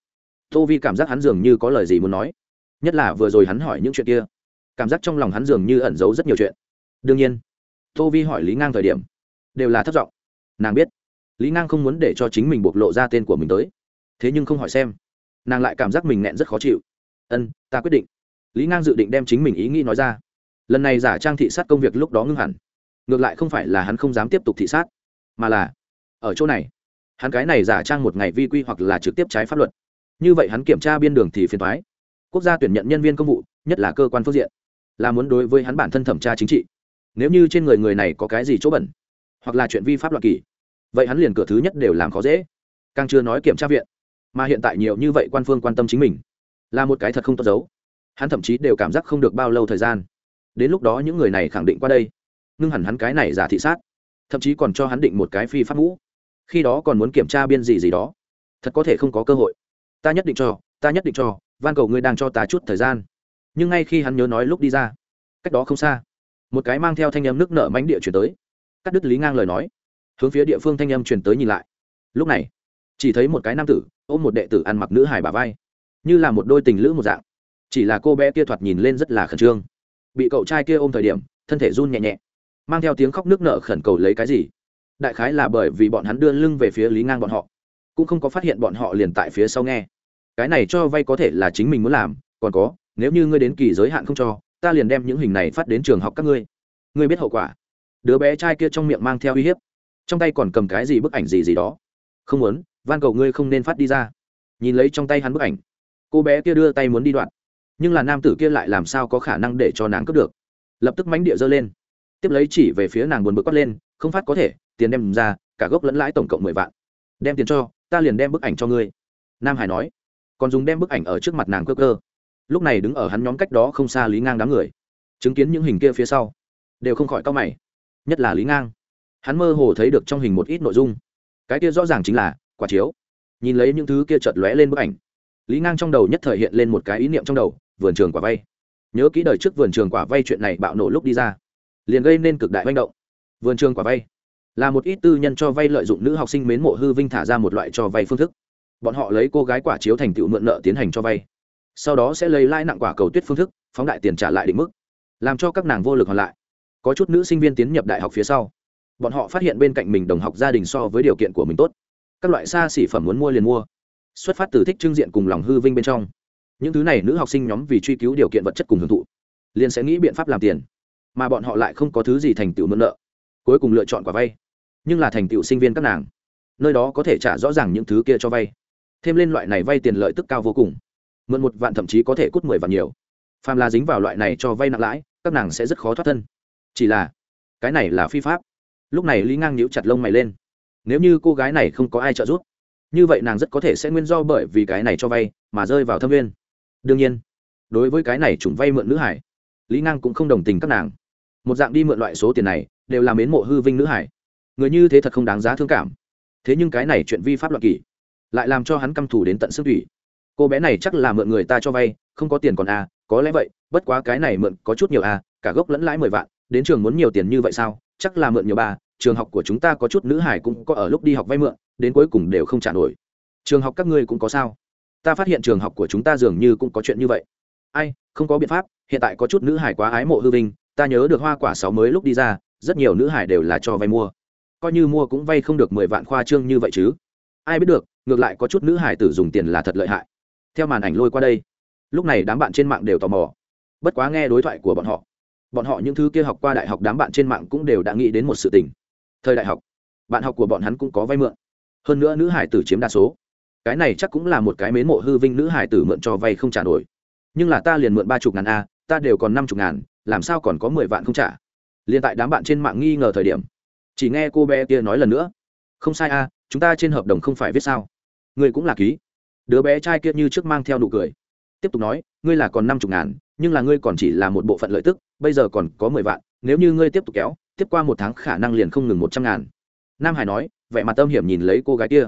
tô vi cảm giác hắn dường như có lời gì muốn nói nhất là vừa rồi hắn hỏi những chuyện kia. Cảm giác trong lòng hắn dường như ẩn giấu rất nhiều chuyện. Đương nhiên, tô vi hỏi lý ngang thời điểm, đều là thất vọng. Nàng biết, lý ngang không muốn để cho chính mình bộc lộ ra tên của mình tới. Thế nhưng không hỏi xem, nàng lại cảm giác mình nghẹn rất khó chịu. Ân, ta quyết định. Lý ngang dự định đem chính mình ý nghĩ nói ra. Lần này giả trang thị sát công việc lúc đó ngưng hẳn. Ngược lại không phải là hắn không dám tiếp tục thị sát, mà là ở chỗ này. Hắn cái này giả trang một ngày vi quy hoặc là trực tiếp trái pháp luật. Như vậy hắn kiểm tra biên đường thì phiền thoái quốc gia tuyển nhận nhân viên công vụ, nhất là cơ quan phương diện, là muốn đối với hắn bản thân thẩm tra chính trị. Nếu như trên người người này có cái gì chỗ bẩn, hoặc là chuyện vi pháp luật kỳ, vậy hắn liền cửa thứ nhất đều làm khó dễ. Càng chưa nói kiểm tra viện, mà hiện tại nhiều như vậy quan phương quan tâm chính mình, là một cái thật không tốt giấu hắn thậm chí đều cảm giác không được bao lâu thời gian. Đến lúc đó những người này khẳng định qua đây, ngưng hẳn hắn cái này giả thị sát, thậm chí còn cho hắn định một cái phi pháp ngũ. Khi đó còn muốn kiểm tra biên gì gì đó. Thật có thể không có cơ hội. Ta nhất định cho, ta nhất định cho van cầu ngươi đang cho ta chút thời gian. Nhưng ngay khi hắn nhớ nói lúc đi ra, cách đó không xa, một cái mang theo thanh âm nước nợ mánh địa chuyển tới. Cắt đứt lý ngang lời nói, hướng phía địa phương thanh âm truyền tới nhìn lại. Lúc này, chỉ thấy một cái nam tử ôm một đệ tử ăn mặc nữ hài bà vai, như là một đôi tình lữ một dạng. Chỉ là cô bé kia thoạt nhìn lên rất là khẩn trương. Bị cậu trai kia ôm thời điểm, thân thể run nhẹ nhẹ, mang theo tiếng khóc nước nợ khẩn cầu lấy cái gì. Đại khái là bởi vì bọn hắn đưa lưng về phía lý ngang bọn họ, cũng không có phát hiện bọn họ liền tại phía sau nghe cái này cho vay có thể là chính mình muốn làm, còn có, nếu như ngươi đến kỳ giới hạn không cho, ta liền đem những hình này phát đến trường học các ngươi. Ngươi biết hậu quả. Đứa bé trai kia trong miệng mang theo uy hiếp. Trong tay còn cầm cái gì bức ảnh gì gì đó. Không muốn, van cầu ngươi không nên phát đi ra. Nhìn lấy trong tay hắn bức ảnh. Cô bé kia đưa tay muốn đi đoạn. Nhưng là nam tử kia lại làm sao có khả năng để cho nàng cướp được? Lập tức mánh địa giơ lên. Tiếp lấy chỉ về phía nàng buồn bực quát lên, không phát có thể, tiền đem ra, cả gốc lẫn lãi tổng cộng mười vạn. Đem tiền cho, ta liền đem bức ảnh cho ngươi. Nam hải nói còn dùng đem bức ảnh ở trước mặt nàng cơ cơ. Lúc này đứng ở hắn nhóm cách đó không xa lý ngang đám người, chứng kiến những hình kia phía sau, đều không khỏi cau mày. Nhất là lý ngang, hắn mơ hồ thấy được trong hình một ít nội dung. Cái kia rõ ràng chính là quả chiếu. Nhìn lấy những thứ kia chợt lóe lên bức ảnh, lý ngang trong đầu nhất thời hiện lên một cái ý niệm trong đầu, vườn trường quả vay. Nhớ kỹ đời trước vườn trường quả vay chuyện này bạo nổ lúc đi ra, liền gây nên cực đại manh động. Vườn trường quả vay là một ít tư nhân cho vay lợi dụng nữ học sinh mến mộ hư vinh thả ra một loại cho vay phương thức bọn họ lấy cô gái quả chiếu thành tựu mượn nợ tiến hành cho vay. Sau đó sẽ lấy lãi nặng quả cầu tuyết phương thức, phóng đại tiền trả lại định mức, làm cho các nàng vô lực hoàn lại. Có chút nữ sinh viên tiến nhập đại học phía sau, bọn họ phát hiện bên cạnh mình đồng học gia đình so với điều kiện của mình tốt. Các loại xa xỉ phẩm muốn mua liền mua. Xuất phát từ thích trưng diện cùng lòng hư vinh bên trong. Những thứ này nữ học sinh nhóm vì truy cứu điều kiện vật chất cùng hưởng thụ, liền sẽ nghĩ biện pháp làm tiền. Mà bọn họ lại không có thứ gì thành tựu mượn nợ, cuối cùng lựa chọn quả vay, nhưng là thành tựu sinh viên các nàng. Nơi đó có thể trả rõ ràng những thứ kia cho vay thêm lên loại này vay tiền lợi tức cao vô cùng. Mượn một vạn thậm chí có thể cút mười vạn nhiều. Phàm là dính vào loại này cho vay nặng lãi, các nàng sẽ rất khó thoát thân. Chỉ là, cái này là phi pháp. Lúc này lý ngang nhíu chặt lông mày lên. Nếu như cô gái này không có ai trợ giúp, như vậy nàng rất có thể sẽ nguyên do bởi vì cái này cho vay mà rơi vào thâm viên. Đương nhiên, đối với cái này chủng vay mượn nữ hải, lý ngang cũng không đồng tình các nàng. Một dạng đi mượn loại số tiền này, đều làm mến mộ hư vinh nữ hải. Người như thế thật không đáng giá thương cảm. Thế nhưng cái này chuyện vi pháp luật kỷ lại làm cho hắn căm thù đến tận xương thủy. Cô bé này chắc là mượn người ta cho vay, không có tiền còn à có lẽ vậy, bất quá cái này mượn có chút nhiều à cả gốc lẫn lãi mười vạn, đến trường muốn nhiều tiền như vậy sao, chắc là mượn nhiều ba trường học của chúng ta có chút nữ hải cũng có ở lúc đi học vay mượn, đến cuối cùng đều không trả nổi. Trường học các ngươi cũng có sao? Ta phát hiện trường học của chúng ta dường như cũng có chuyện như vậy. Ai, không có biện pháp, hiện tại có chút nữ hải quá ái mộ hư vinh, ta nhớ được hoa quả sáu mới lúc đi ra, rất nhiều nữ hải đều là cho vay mua. Coi như mua cũng vay không được mười vạn khoa trương như vậy chứ ai biết được, ngược lại có chút nữ hải tử dùng tiền là thật lợi hại. Theo màn ảnh lôi qua đây, lúc này đám bạn trên mạng đều tò mò. Bất quá nghe đối thoại của bọn họ bọn họ những thứ kia học qua đại học đám bạn trên mạng cũng đều đã nghĩ đến một sự tình. Thời đại học, bạn học của bọn hắn cũng có vay mượn. Hơn nữa nữ hải tử chiếm đa số. Cái này chắc cũng là một cái mến mộ hư vinh nữ hải tử mượn cho vay không trả nổi. Nhưng là ta liền mượn ba chục ngàn a, ta đều còn năm chục ngàn, làm sao còn có mười vạn không trả? Liền tại đám bạn trên mạng nghi ngờ thời điểm, chỉ nghe cô bé kia nói lần nữa không sai a, chúng ta trên hợp đồng không phải viết sao? Ngươi cũng là ký. Đứa bé trai kia như trước mang theo nụ cười. Tiếp tục nói, ngươi là còn năm chục ngàn, nhưng là ngươi còn chỉ là một bộ phận lợi tức, bây giờ còn có mười vạn, nếu như ngươi tiếp tục kéo, tiếp qua một tháng khả năng liền không ngừng một trăm ngàn. Nam hải nói, vẻ mặt tâm hiểm nhìn lấy cô gái kia.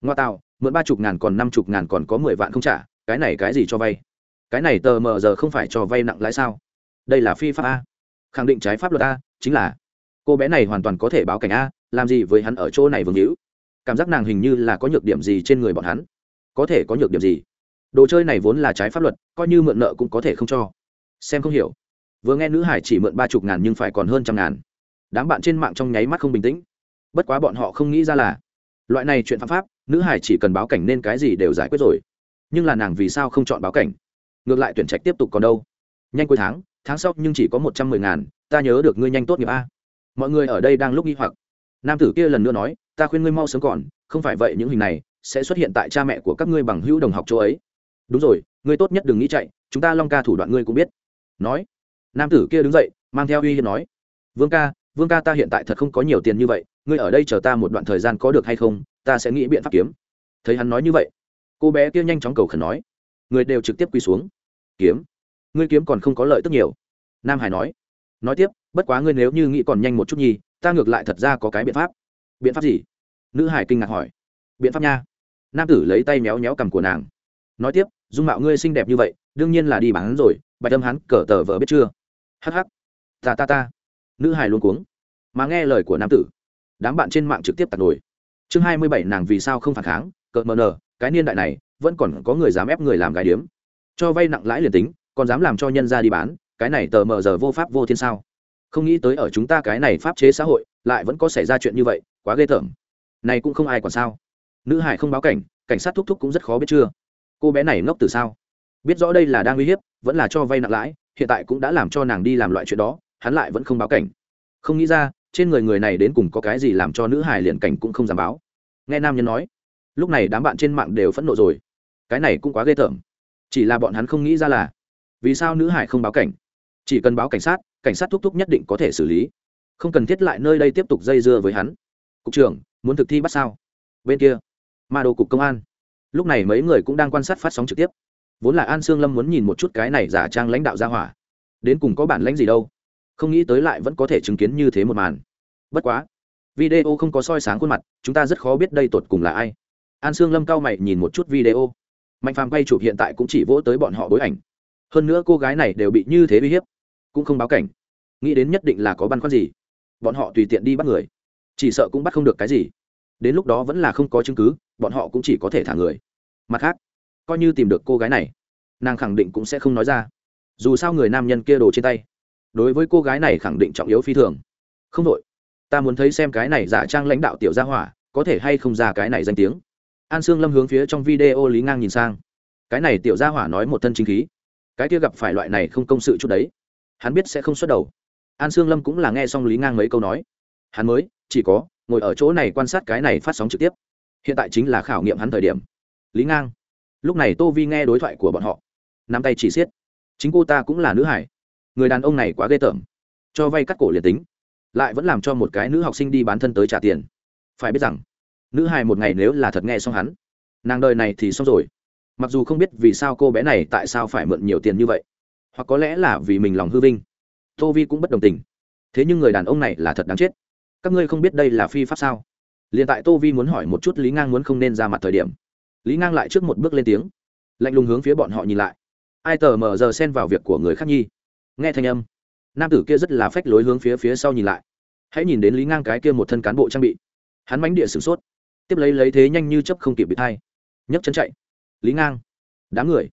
Ngoa tạo, mượn ba chục ngàn còn năm chục ngàn còn có mười vạn không trả, cái này cái gì cho vay? Cái này tờ mờ giờ không phải cho vay nặng lãi sao? Đây là phi pháp a. Khẳng định trái pháp luật a, chính là. Cô bé này hoàn toàn có thể báo cảnh a làm gì với hắn ở chỗ này vương hữu? Cảm giác nàng hình như là có nhược điểm gì trên người bọn hắn. Có thể có nhược điểm gì? Đồ chơi này vốn là trái pháp luật, coi như mượn nợ cũng có thể không cho. Xem không hiểu. Vừa nghe nữ hải chỉ mượn ba chục ngàn nhưng phải còn hơn trăm ngàn. Đám bạn trên mạng trong nháy mắt không bình tĩnh. Bất quá bọn họ không nghĩ ra là, loại này chuyện phạm pháp, nữ hải chỉ cần báo cảnh nên cái gì đều giải quyết rồi. Nhưng là nàng vì sao không chọn báo cảnh? Ngược lại tuyển trạch tiếp tục còn đâu? Nhanh cuối tháng tháng sau nhưng chỉ có một trăm mười ngàn, ta nhớ được ngươi nhanh tốt nghiệp a. Mọi người ở đây đang lúc nghi hoặc nam tử kia lần nữa nói, ta khuyên ngươi mau sớm còn, không phải vậy những hình này sẽ xuất hiện tại cha mẹ của các ngươi bằng hữu đồng học chỗ ấy. Đúng rồi, ngươi tốt nhất đừng nghĩ chạy, chúng ta long ca thủ đoạn ngươi cũng biết. Nói, nam tử kia đứng dậy, mang theo uy hiếp nói, vương ca vương ca ta hiện tại thật không có nhiều tiền như vậy, ngươi ở đây chờ ta một đoạn thời gian có được hay không, ta sẽ nghĩ biện pháp kiếm. Thấy hắn nói như vậy, cô bé kia nhanh chóng cầu khẩn nói người đều trực tiếp quỳ xuống. Kiếm? Ngươi kiếm còn không có lợi tức nhiều. Nam hải nói nói tiếp, bất quá ngươi nếu như nghĩ còn nhanh một chút nhi ta ngược lại thật ra có cái biện pháp. Biện pháp gì? Nữ hải kinh ngạc hỏi. Biện pháp nha. Nam tử lấy tay méo méo cằm của nàng. Nói tiếp, dung mạo ngươi xinh đẹp như vậy, đương nhiên là đi bán rồi, bạch âm hắn cờ tờ vợ biết chưa? Hh ta ta ta. Nữ hải luôn cuống. Mà nghe lời của nam tử, đám bạn trên mạng trực tiếp tạt nổi. Chương hai mươi bảy nàng vì sao không phản kháng cờ mờ nờ, cái niên đại này, vẫn còn có người dám ép người làm gái điếm. Cho vay nặng lãi liền tính, còn dám làm cho nhân ra đi bán, cái này tờ mờ giờ vô pháp vô thiên sao? Không nghĩ tới ở chúng ta cái này pháp chế xã hội, lại vẫn có xảy ra chuyện như vậy, quá ghê tởm. Này cũng không ai còn sao. Nữ hải không báo cảnh cảnh sát thúc thúc cũng rất khó biết chưa. Cô bé này ngốc từ sao? Biết rõ đây là đang uy hiếp, vẫn là cho vay nặng lãi, hiện tại cũng đã làm cho nàng đi làm loại chuyện đó, hắn lại vẫn không báo cảnh. Không nghĩ ra, trên người người này đến cùng có cái gì làm cho nữ hải liền cảnh cũng không dám báo. Nghe nam nhân nói, lúc này đám bạn trên mạng đều phẫn nộ rồi. Cái này cũng quá ghê tởm. Chỉ là bọn hắn không nghĩ ra là vì sao nữ hải không báo cảnh. Chỉ cần báo cảnh sát cảnh sát thúc thúc nhất định có thể xử lý. Không cần thiết lại nơi đây tiếp tục dây dưa với hắn. Cục trưởng, muốn thực thi bắt sao? Bên kia, ma đồ cục công an. Lúc này mấy người cũng đang quan sát phát sóng trực tiếp. Vốn là an sương lâm muốn nhìn một chút cái này giả trang lãnh đạo ra hỏa. Đến cùng có bản lãnh gì đâu. Không nghĩ tới lại vẫn có thể chứng kiến như thế một màn. Bất quá, video không có soi sáng khuôn mặt, chúng ta rất khó biết đây tột cùng là ai. An sương lâm cao mày nhìn một chút video. Mạnh phàm quay chụp hiện tại cũng chỉ vỗ tới bọn họ bối ảnh. Hơn nữa cô gái này đều bị như thế uy hiếp cũng không báo cảnh. Nghĩ đến nhất định là có băn khoăn gì, bọn họ tùy tiện đi bắt người, chỉ sợ cũng bắt không được cái gì. Đến lúc đó vẫn là không có chứng cứ, bọn họ cũng chỉ có thể thả người. Mặt khác, coi như tìm được cô gái này, nàng khẳng định cũng sẽ không nói ra. Dù sao người nam nhân kia đồ trên tay, đối với cô gái này khẳng định trọng yếu phi thường. Không đội, ta muốn thấy xem cái này giả trang lãnh đạo tiểu gia hỏa, có thể hay không ra cái này danh tiếng. An sương lâm hướng phía trong video lý ngang nhìn sang. Cái này tiểu gia hỏa nói một thân chính khí. Cái kia gặp phải loại này không công sự chút đấy hắn biết sẽ không xuất đầu. An sương lâm cũng là nghe xong lý ngang mấy câu nói. Hắn mới, chỉ có, ngồi ở chỗ này quan sát cái này phát sóng trực tiếp. Hiện tại chính là khảo nghiệm hắn thời điểm. Lý ngang. Lúc này tô vi nghe đối thoại của bọn họ. Nắm tay chỉ xiết. Chính cô ta cũng là nữ hải. Người đàn ông này quá ghê tởm. Cho vay cắt cổ liền tính. Lại vẫn làm cho một cái nữ học sinh đi bán thân tới trả tiền. Phải biết rằng, nữ hải một ngày nếu là thật nghe xong hắn, nàng đời này thì xong rồi. Mặc dù không biết vì sao cô bé này tại sao phải mượn nhiều tiền như vậy hoặc có lẽ là vì mình lòng hư vinh. Tô vi cũng bất đồng tình. Thế nhưng người đàn ông này là thật đáng chết. Các ngươi không biết đây là phi pháp sao? L i ệ n tại tô vi muốn hỏi một chút lý ngang muốn không nên ra mặt thời điểm, lý ngang lại trước một bước lên tiếng, lạnh lùng hướng phía bọn họ nhìn lại. Ai tờ mờ giờ xen vào việc của người khác nhi? Nghe thanh âm, nam tử kia rất là phách lối hướng phía phía sau nhìn lại. Hãy nhìn đến lý ngang cái kia một thân cán bộ trang bị. Hắn mánh địa sửng sốt. Tiếp lấy lấy thế nhanh như chấp không kịp bị thay. Nhấc chân chạy. Lý ngang. Đám người.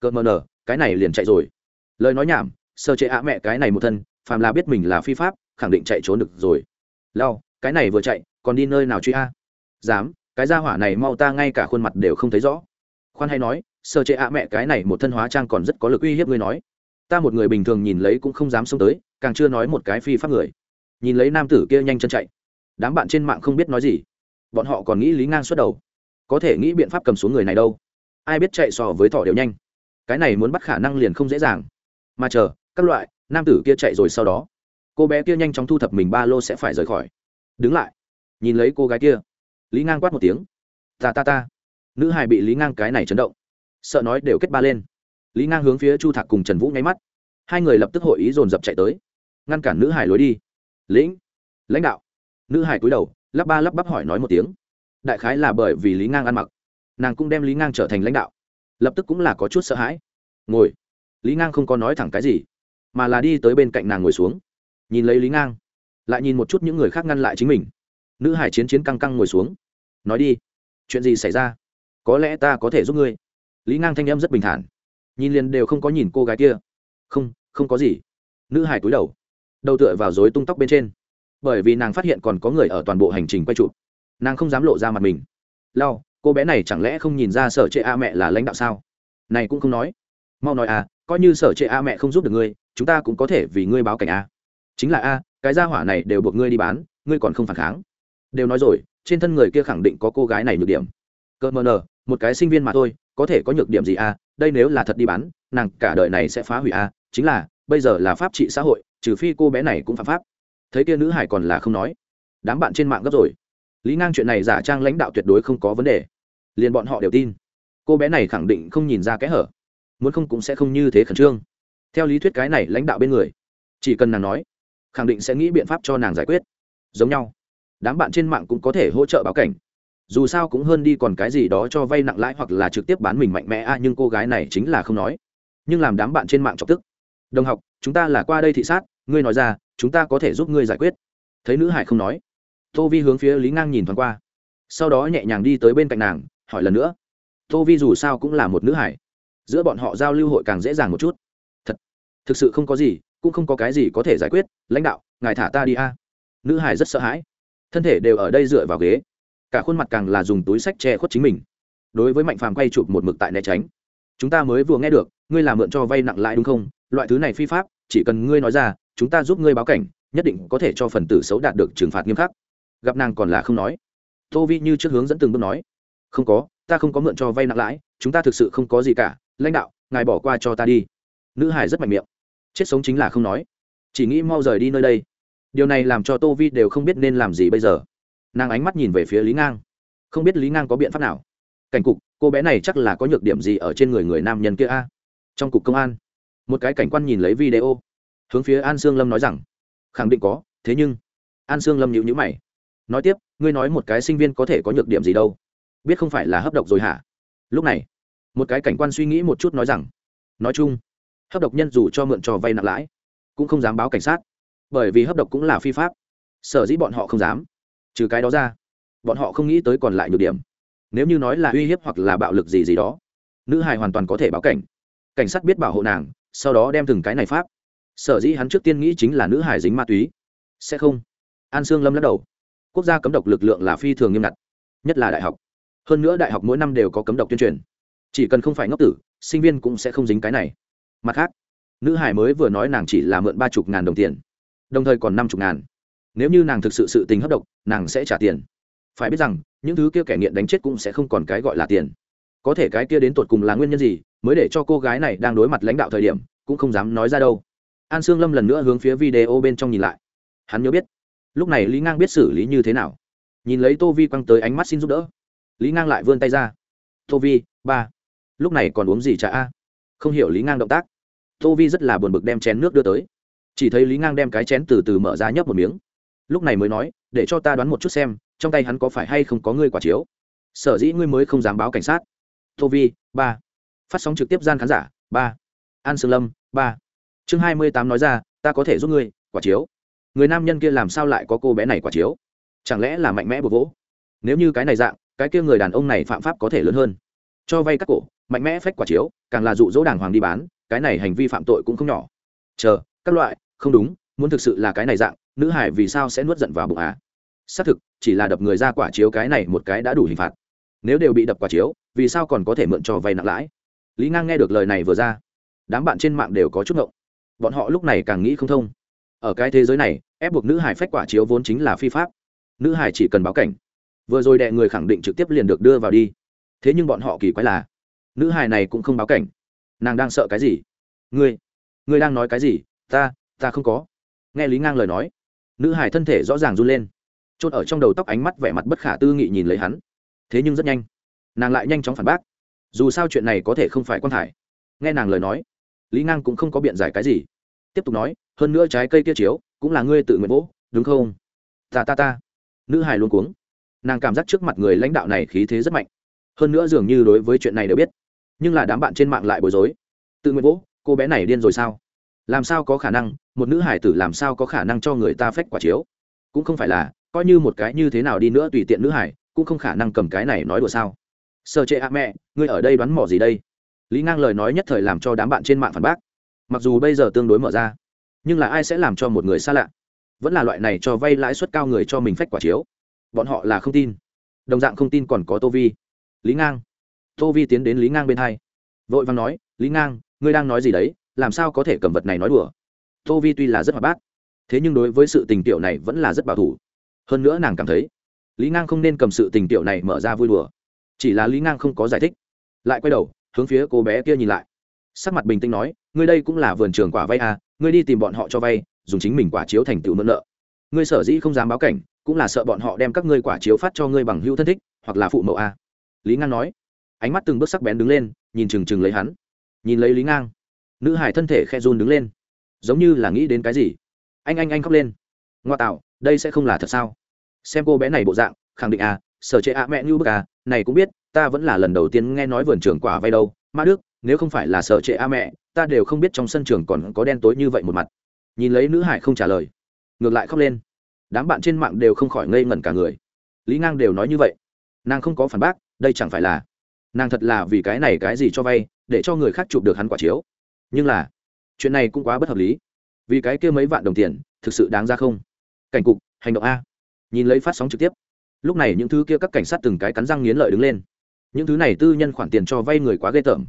Cợt mờ nở, cái này liền chạy rồi lời nói nhảm sơ chế ạ mẹ cái này một thân, phàm là biết mình là phi pháp, khẳng định chạy trốn được rồi. Lao cái này vừa chạy, còn đi nơi nào truy a? Dám, cái gia hỏa này mau ta ngay cả khuôn mặt đều không thấy rõ. Khoan hay nói sơ chế ạ mẹ cái này một thân hóa trang còn rất có lực uy hiếp ngươi nói. Ta một người bình thường nhìn lấy cũng không dám xông tới, càng chưa nói một cái phi pháp người. Nhìn lấy nam tử kia nhanh chân chạy. Đám bạn trên mạng không biết nói gì. Bọn họ còn nghĩ lý ngang xuất đầu. Có thể nghĩ biện pháp cầm xuống người này đâu. Ai biết chạy so với thỏ đều nhanh. Cái này muốn bắt khả năng liền không dễ dàng mà chờ, các loại, nam tử kia chạy rồi sau đó. Cô bé kia nhanh chóng thu thập mình ba lô sẽ phải rời khỏi. Đứng lại. Nhìn lấy cô gái kia. Lý ngang quát một tiếng. Ta ta ta. Nữ hài bị lý ngang cái này chấn động. Sợ nói đều kết ba lên. Lý ngang hướng phía chu thạc cùng trần vũ nháy mắt. Hai người lập tức hội ý dồn dập chạy tới. Ngăn cản nữ hải lối đi. Lĩnh. Lãnh đạo. Nữ hải cúi đầu, lắp ba lắp bắp hỏi nói một tiếng. Đại khái là bởi vì lý ngang ăn mặc. Nàng cũng đem lý ngang trở thành lãnh đạo. Lập tức cũng là có chút sợ hãi. Ngồi lý ngang không có nói thẳng cái gì, mà là đi tới bên cạnh nàng ngồi xuống. Nhìn lấy lý ngang, lại nhìn một chút những người khác ngăn lại chính mình. Nữ hải chiến chiến căng căng ngồi xuống. Nói đi, chuyện gì xảy ra? Có lẽ ta có thể giúp ngươi. Lý ngang thanh em rất bình thản. Nhìn liền đều không có nhìn cô gái kia. Không không có gì. Nữ hải cúi đầu đầu tựa vào dối tung tóc bên trên. Bởi vì nàng phát hiện còn có người ở toàn bộ hành trình quay chụp. Nàng không dám lộ ra mặt mình. Lao cô bé này chẳng lẽ không nhìn ra sở trệ a mẹ là lãnh đạo sao? Này cũng không nói. Mau nói à coi như sở trệ a mẹ không giúp được ngươi, chúng ta cũng có thể vì ngươi báo cảnh a. Chính là a, cái gia hỏa này đều buộc ngươi đi bán, ngươi còn không phản kháng. Đều nói rồi, trên thân người kia khẳng định có cô gái này nhược điểm. Cơ mờ nờ, một cái sinh viên mà thôi, có thể có nhược điểm gì a? Đây nếu là thật đi bán, nàng cả đời này sẽ phá hủy a. Chính là, bây giờ là pháp trị xã hội, trừ phi cô bé này cũng phạm pháp. Thấy kia nữ hải còn là không nói. Đám bạn trên mạng gấp rồi. Lý ngang chuyện này giả trang lãnh đạo tuyệt đối không có vấn đề. Liền bọn họ đều tin. Cô bé này khẳng định không nhìn ra kẽ hở muốn không cũng sẽ không như thế khẩn trương. Theo lý thuyết cái này lãnh đạo bên người, chỉ cần nàng nói, khẳng định sẽ nghĩ biện pháp cho nàng giải quyết. Giống nhau, đám bạn trên mạng cũng có thể hỗ trợ báo cảnh. Dù sao cũng hơn đi còn cái gì đó cho vay nặng lãi hoặc là trực tiếp bán mình mạnh mẽ a à, nhưng cô gái này chính là không nói. Nhưng làm đám bạn trên mạng chọc tức. Đồng học, chúng ta là qua đây thị sát, ngươi nói ra, chúng ta có thể giúp ngươi giải quyết. Thấy nữ hải không nói, tô vi hướng phía lý ngang nhìn thoáng qua. Sau đó nhẹ nhàng đi tới bên cạnh nàng, hỏi lần nữa. Tô vi dù sao cũng là một nữ hải giữa bọn họ giao lưu hội càng dễ dàng một chút. Thật, thực sự không có gì, cũng không có cái gì có thể giải quyết, lãnh đạo, ngài thả ta đi a. Nữ hải rất sợ hãi. Thân thể đều ở đây dựa vào ghế. Cả khuôn mặt càng là dùng túi sách che khuất chính mình. Đối với mạnh phàm quay chụp một mực tại né tránh. Chúng ta mới vừa nghe được, ngươi làm mượn cho vay nặng lãi đúng không? Loại thứ này phi pháp, chỉ cần ngươi nói ra, chúng ta giúp ngươi báo cảnh, nhất định có thể cho phần tử xấu đạt được trừng phạt nghiêm khắc. Gặp nàng còn là không nói. Tô vi như trước hướng dẫn từng bước nói. Không có, ta không có mượn cho vay nặng lãi, chúng ta thực sự không có gì cả lãnh đạo, ngài bỏ qua cho ta đi. Nữ hải rất mạnh miệng. Chết sống chính là không nói. Chỉ nghĩ mau rời đi nơi đây. Điều này làm cho tô vi đều không biết nên làm gì bây giờ. Nàng ánh mắt nhìn về phía lý ngang. Không biết lý ngang có biện pháp nào. Cảnh cục, cô bé này chắc là có nhược điểm gì ở trên người người nam nhân kia a? Trong cục công an, một cái cảnh quan nhìn lấy video. Hướng phía an sương lâm nói rằng, khẳng định có, thế nhưng an sương lâm nhịu nhữ mày. Nói tiếp, ngươi nói một cái sinh viên có thể có nhược điểm gì đâu? Biết không phải là hấp độc rồi hả? Lúc này một cái cảnh quan suy nghĩ một chút nói rằng, nói chung, hấp độc nhân dù cho mượn trò vay nặng lãi, cũng không dám báo cảnh sát, bởi vì hấp độc cũng là phi pháp, sở dĩ bọn họ không dám, trừ cái đó ra, bọn họ không nghĩ tới còn lại nhược điểm. Nếu như nói là uy hiếp hoặc là bạo lực gì gì đó, nữ hài hoàn toàn có thể báo cảnh. Cảnh sát biết bảo hộ nàng, sau đó đem từng cái này pháp. Sở dĩ hắn trước tiên nghĩ chính là nữ hải dính ma túy. Sẽ không. An sương lâm lắc đầu. Quốc gia cấm độc lực lượng là phi thường nghiêm ngặt, nhất là đại học. Hơn nữa đại học mỗi năm đều có cấm độc tuyên truyền chỉ cần không phải ngốc tử, sinh viên cũng sẽ không dính cái này. Mặt khác, nữ hải mới vừa nói nàng chỉ là mượn ba chục ngàn đồng tiền, đồng thời còn năm chục ngàn. Nếu như nàng thực sự sự tình hấp độc, nàng sẽ trả tiền. Phải biết rằng, những thứ kia kẻ nghiện đánh chết cũng sẽ không còn cái gọi là tiền. Có thể cái kia đến tột cùng là nguyên nhân gì, mới để cho cô gái này đang đối mặt lãnh đạo thời điểm, cũng không dám nói ra đâu. An sương lâm lần nữa hướng phía video bên trong nhìn lại. Hắn nhớ biết, lúc này lý ngang biết xử lý như thế nào. Nhìn lấy tô vi quăng tới ánh mắt xin giúp đỡ. Lý ngang lại vươn tay ra. Tô vi, ba lúc này còn uống gì trà a? Không hiểu lý ngang động tác. Tô vi rất là buồn bực đem chén nước đưa tới. Chỉ thấy lý ngang đem cái chén từ từ mở ra nhấp một miếng. Lúc này mới nói, để cho ta đoán một chút xem, trong tay hắn có phải hay không có ngươi quả chiếu? Sở dĩ ngươi mới không dám báo cảnh sát. Tô vi, ba. Phát sóng trực tiếp gian khán giả, ba. An sương lâm, ba. Chương hai mươi tám nói ra, ta có thể giúp ngươi, quả chiếu. Người nam nhân kia làm sao lại có cô bé này quả chiếu? Chẳng lẽ là mạnh mẽ bột vỗ? Nếu như cái này dạng, cái kia người đàn ông này phạm pháp có thể lớn hơn. Cho vay các cổ mạnh mẽ phách quả chiếu, càng là dụ dỗ đàng hoàng đi bán, cái này hành vi phạm tội cũng không nhỏ. Chờ, các loại, không đúng, muốn thực sự là cái này dạng, nữ hải vì sao sẽ nuốt giận vào bụng à? Xác thực, chỉ là đập người ra quả chiếu cái này một cái đã đủ hình phạt. Nếu đều bị đập quả chiếu, vì sao còn có thể mượn cho vay nặng lãi? Lý ngang nghe được lời này vừa ra, đám bạn trên mạng đều có chút ngộng. Bọn họ lúc này càng nghĩ không thông. Ở cái thế giới này, ép buộc nữ hải phách quả chiếu vốn chính là phi pháp. Nữ hải chỉ cần báo cảnh. Vừa rồi đệ người khẳng định trực tiếp liền được đưa vào đi. Thế nhưng bọn họ kỳ quái là nữ hải này cũng không báo cảnh. Nàng đang sợ cái gì? Ngươi ngươi đang nói cái gì? Ta ta không có. Nghe lý ngang lời nói, nữ hải thân thể rõ ràng run lên. Trôn ở trong đầu tóc ánh mắt vẻ mặt bất khả tư nghị nhìn lấy hắn. Thế nhưng rất nhanh, nàng lại nhanh chóng phản bác. Dù sao chuyện này có thể không phải quan thải. Nghe nàng lời nói, lý ngang cũng không có biện giải cái gì. Tiếp tục nói, hơn nữa trái cây kia chiếu, cũng là ngươi tự nguyện vỗ, đúng không? Ta ta ta. Nữ hài luôn cuống. Nàng cảm giác trước mặt người lãnh đạo này khí thế rất mạnh. Hơn nữa dường như đối với chuyện này đều biết nhưng là đám bạn trên mạng lại bối rối. Tự nguyện vỗ, cô bé này điên rồi sao? Làm sao có khả năng, một nữ hải tử làm sao có khả năng cho người ta phách quả chiếu? Cũng không phải là, coi như một cái như thế nào đi nữa tùy tiện nữ hải cũng không khả năng cầm cái này nói đùa sao? Sợ trệ ạ, mẹ, ngươi ở đây đoán mỏ gì đây? Lý ngang lời nói nhất thời làm cho đám bạn trên mạng phản bác. Mặc dù bây giờ tương đối mở ra, nhưng là ai sẽ làm cho một người xa lạ? Vẫn là loại này cho vay lãi suất cao người cho mình phách quả chiếu. Bọn họ là không tin. Đồng dạng không tin còn có tô vi. Lý ngang tô vi tiến đến lý ngang bên hai. Vội vàng nói, lý ngang, ngươi đang nói gì đấy? Làm sao có thể cầm vật này nói đùa? Tô vi tuy là rất hoạt bát, thế nhưng đối với sự tình tiểu này vẫn là rất bảo thủ. Hơn nữa nàng cảm thấy, lý ngang không nên cầm sự tình tiểu này mở ra vui đùa. Chỉ là lý ngang không có giải thích. Lại quay đầu, hướng phía cô bé kia nhìn lại. Sắc mặt bình tĩnh nói, ngươi đây cũng là vườn trường quả vay à ngươi đi tìm bọn họ cho vay, dùng chính mình quả chiếu thành tựu mượn nợ. Ngươi sở dĩ không dám báo cảnh, cũng là sợ bọn họ đem các ngươi quả chiếu phát cho ngươi bằng hữu thân thích, hoặc là phụ mẫu a lý ngang nói ánh mắt từng bước sắc bén đứng lên, nhìn chừng chừng lấy hắn. Nhìn lấy lý ngang. Nữ hải thân thể khe run đứng lên. Giống như là nghĩ đến cái gì. Anh anh anh khóc lên. Ngoa tạo, đây sẽ không là thật sao? Xem cô bé này bộ dạng, khẳng định à sở chế ạ, mẹ như bức à này cũng biết, ta vẫn là lần đầu tiên nghe nói vườn trường quả vay đâu. Ma đức, nếu không phải là sở trệ a mẹ, ta đều không biết trong sân trường còn có đen tối như vậy một mặt. Nhìn lấy nữ hải không trả lời. Ngược lại khóc lên. Đám bạn trên mạng đều không khỏi ngây ngẩn cả người. Lý ngang đều nói như vậy. Nàng không có phản bác, đây chẳng phải là nàng thật là vì cái này cái gì cho vay, để cho người khác chụp được hắn quả chiếu. Nhưng là, chuyện này cũng quá bất hợp lý. Vì cái kia mấy vạn đồng tiền, thực sự đáng ra không? Cảnh cục, hành động a. Nhìn lấy phát sóng trực tiếp. Lúc này những thứ kia các cảnh sát từng cái cắn răng nghiến lợi đứng lên. Những thứ này tư nhân khoản tiền cho vay người quá ghê tởm.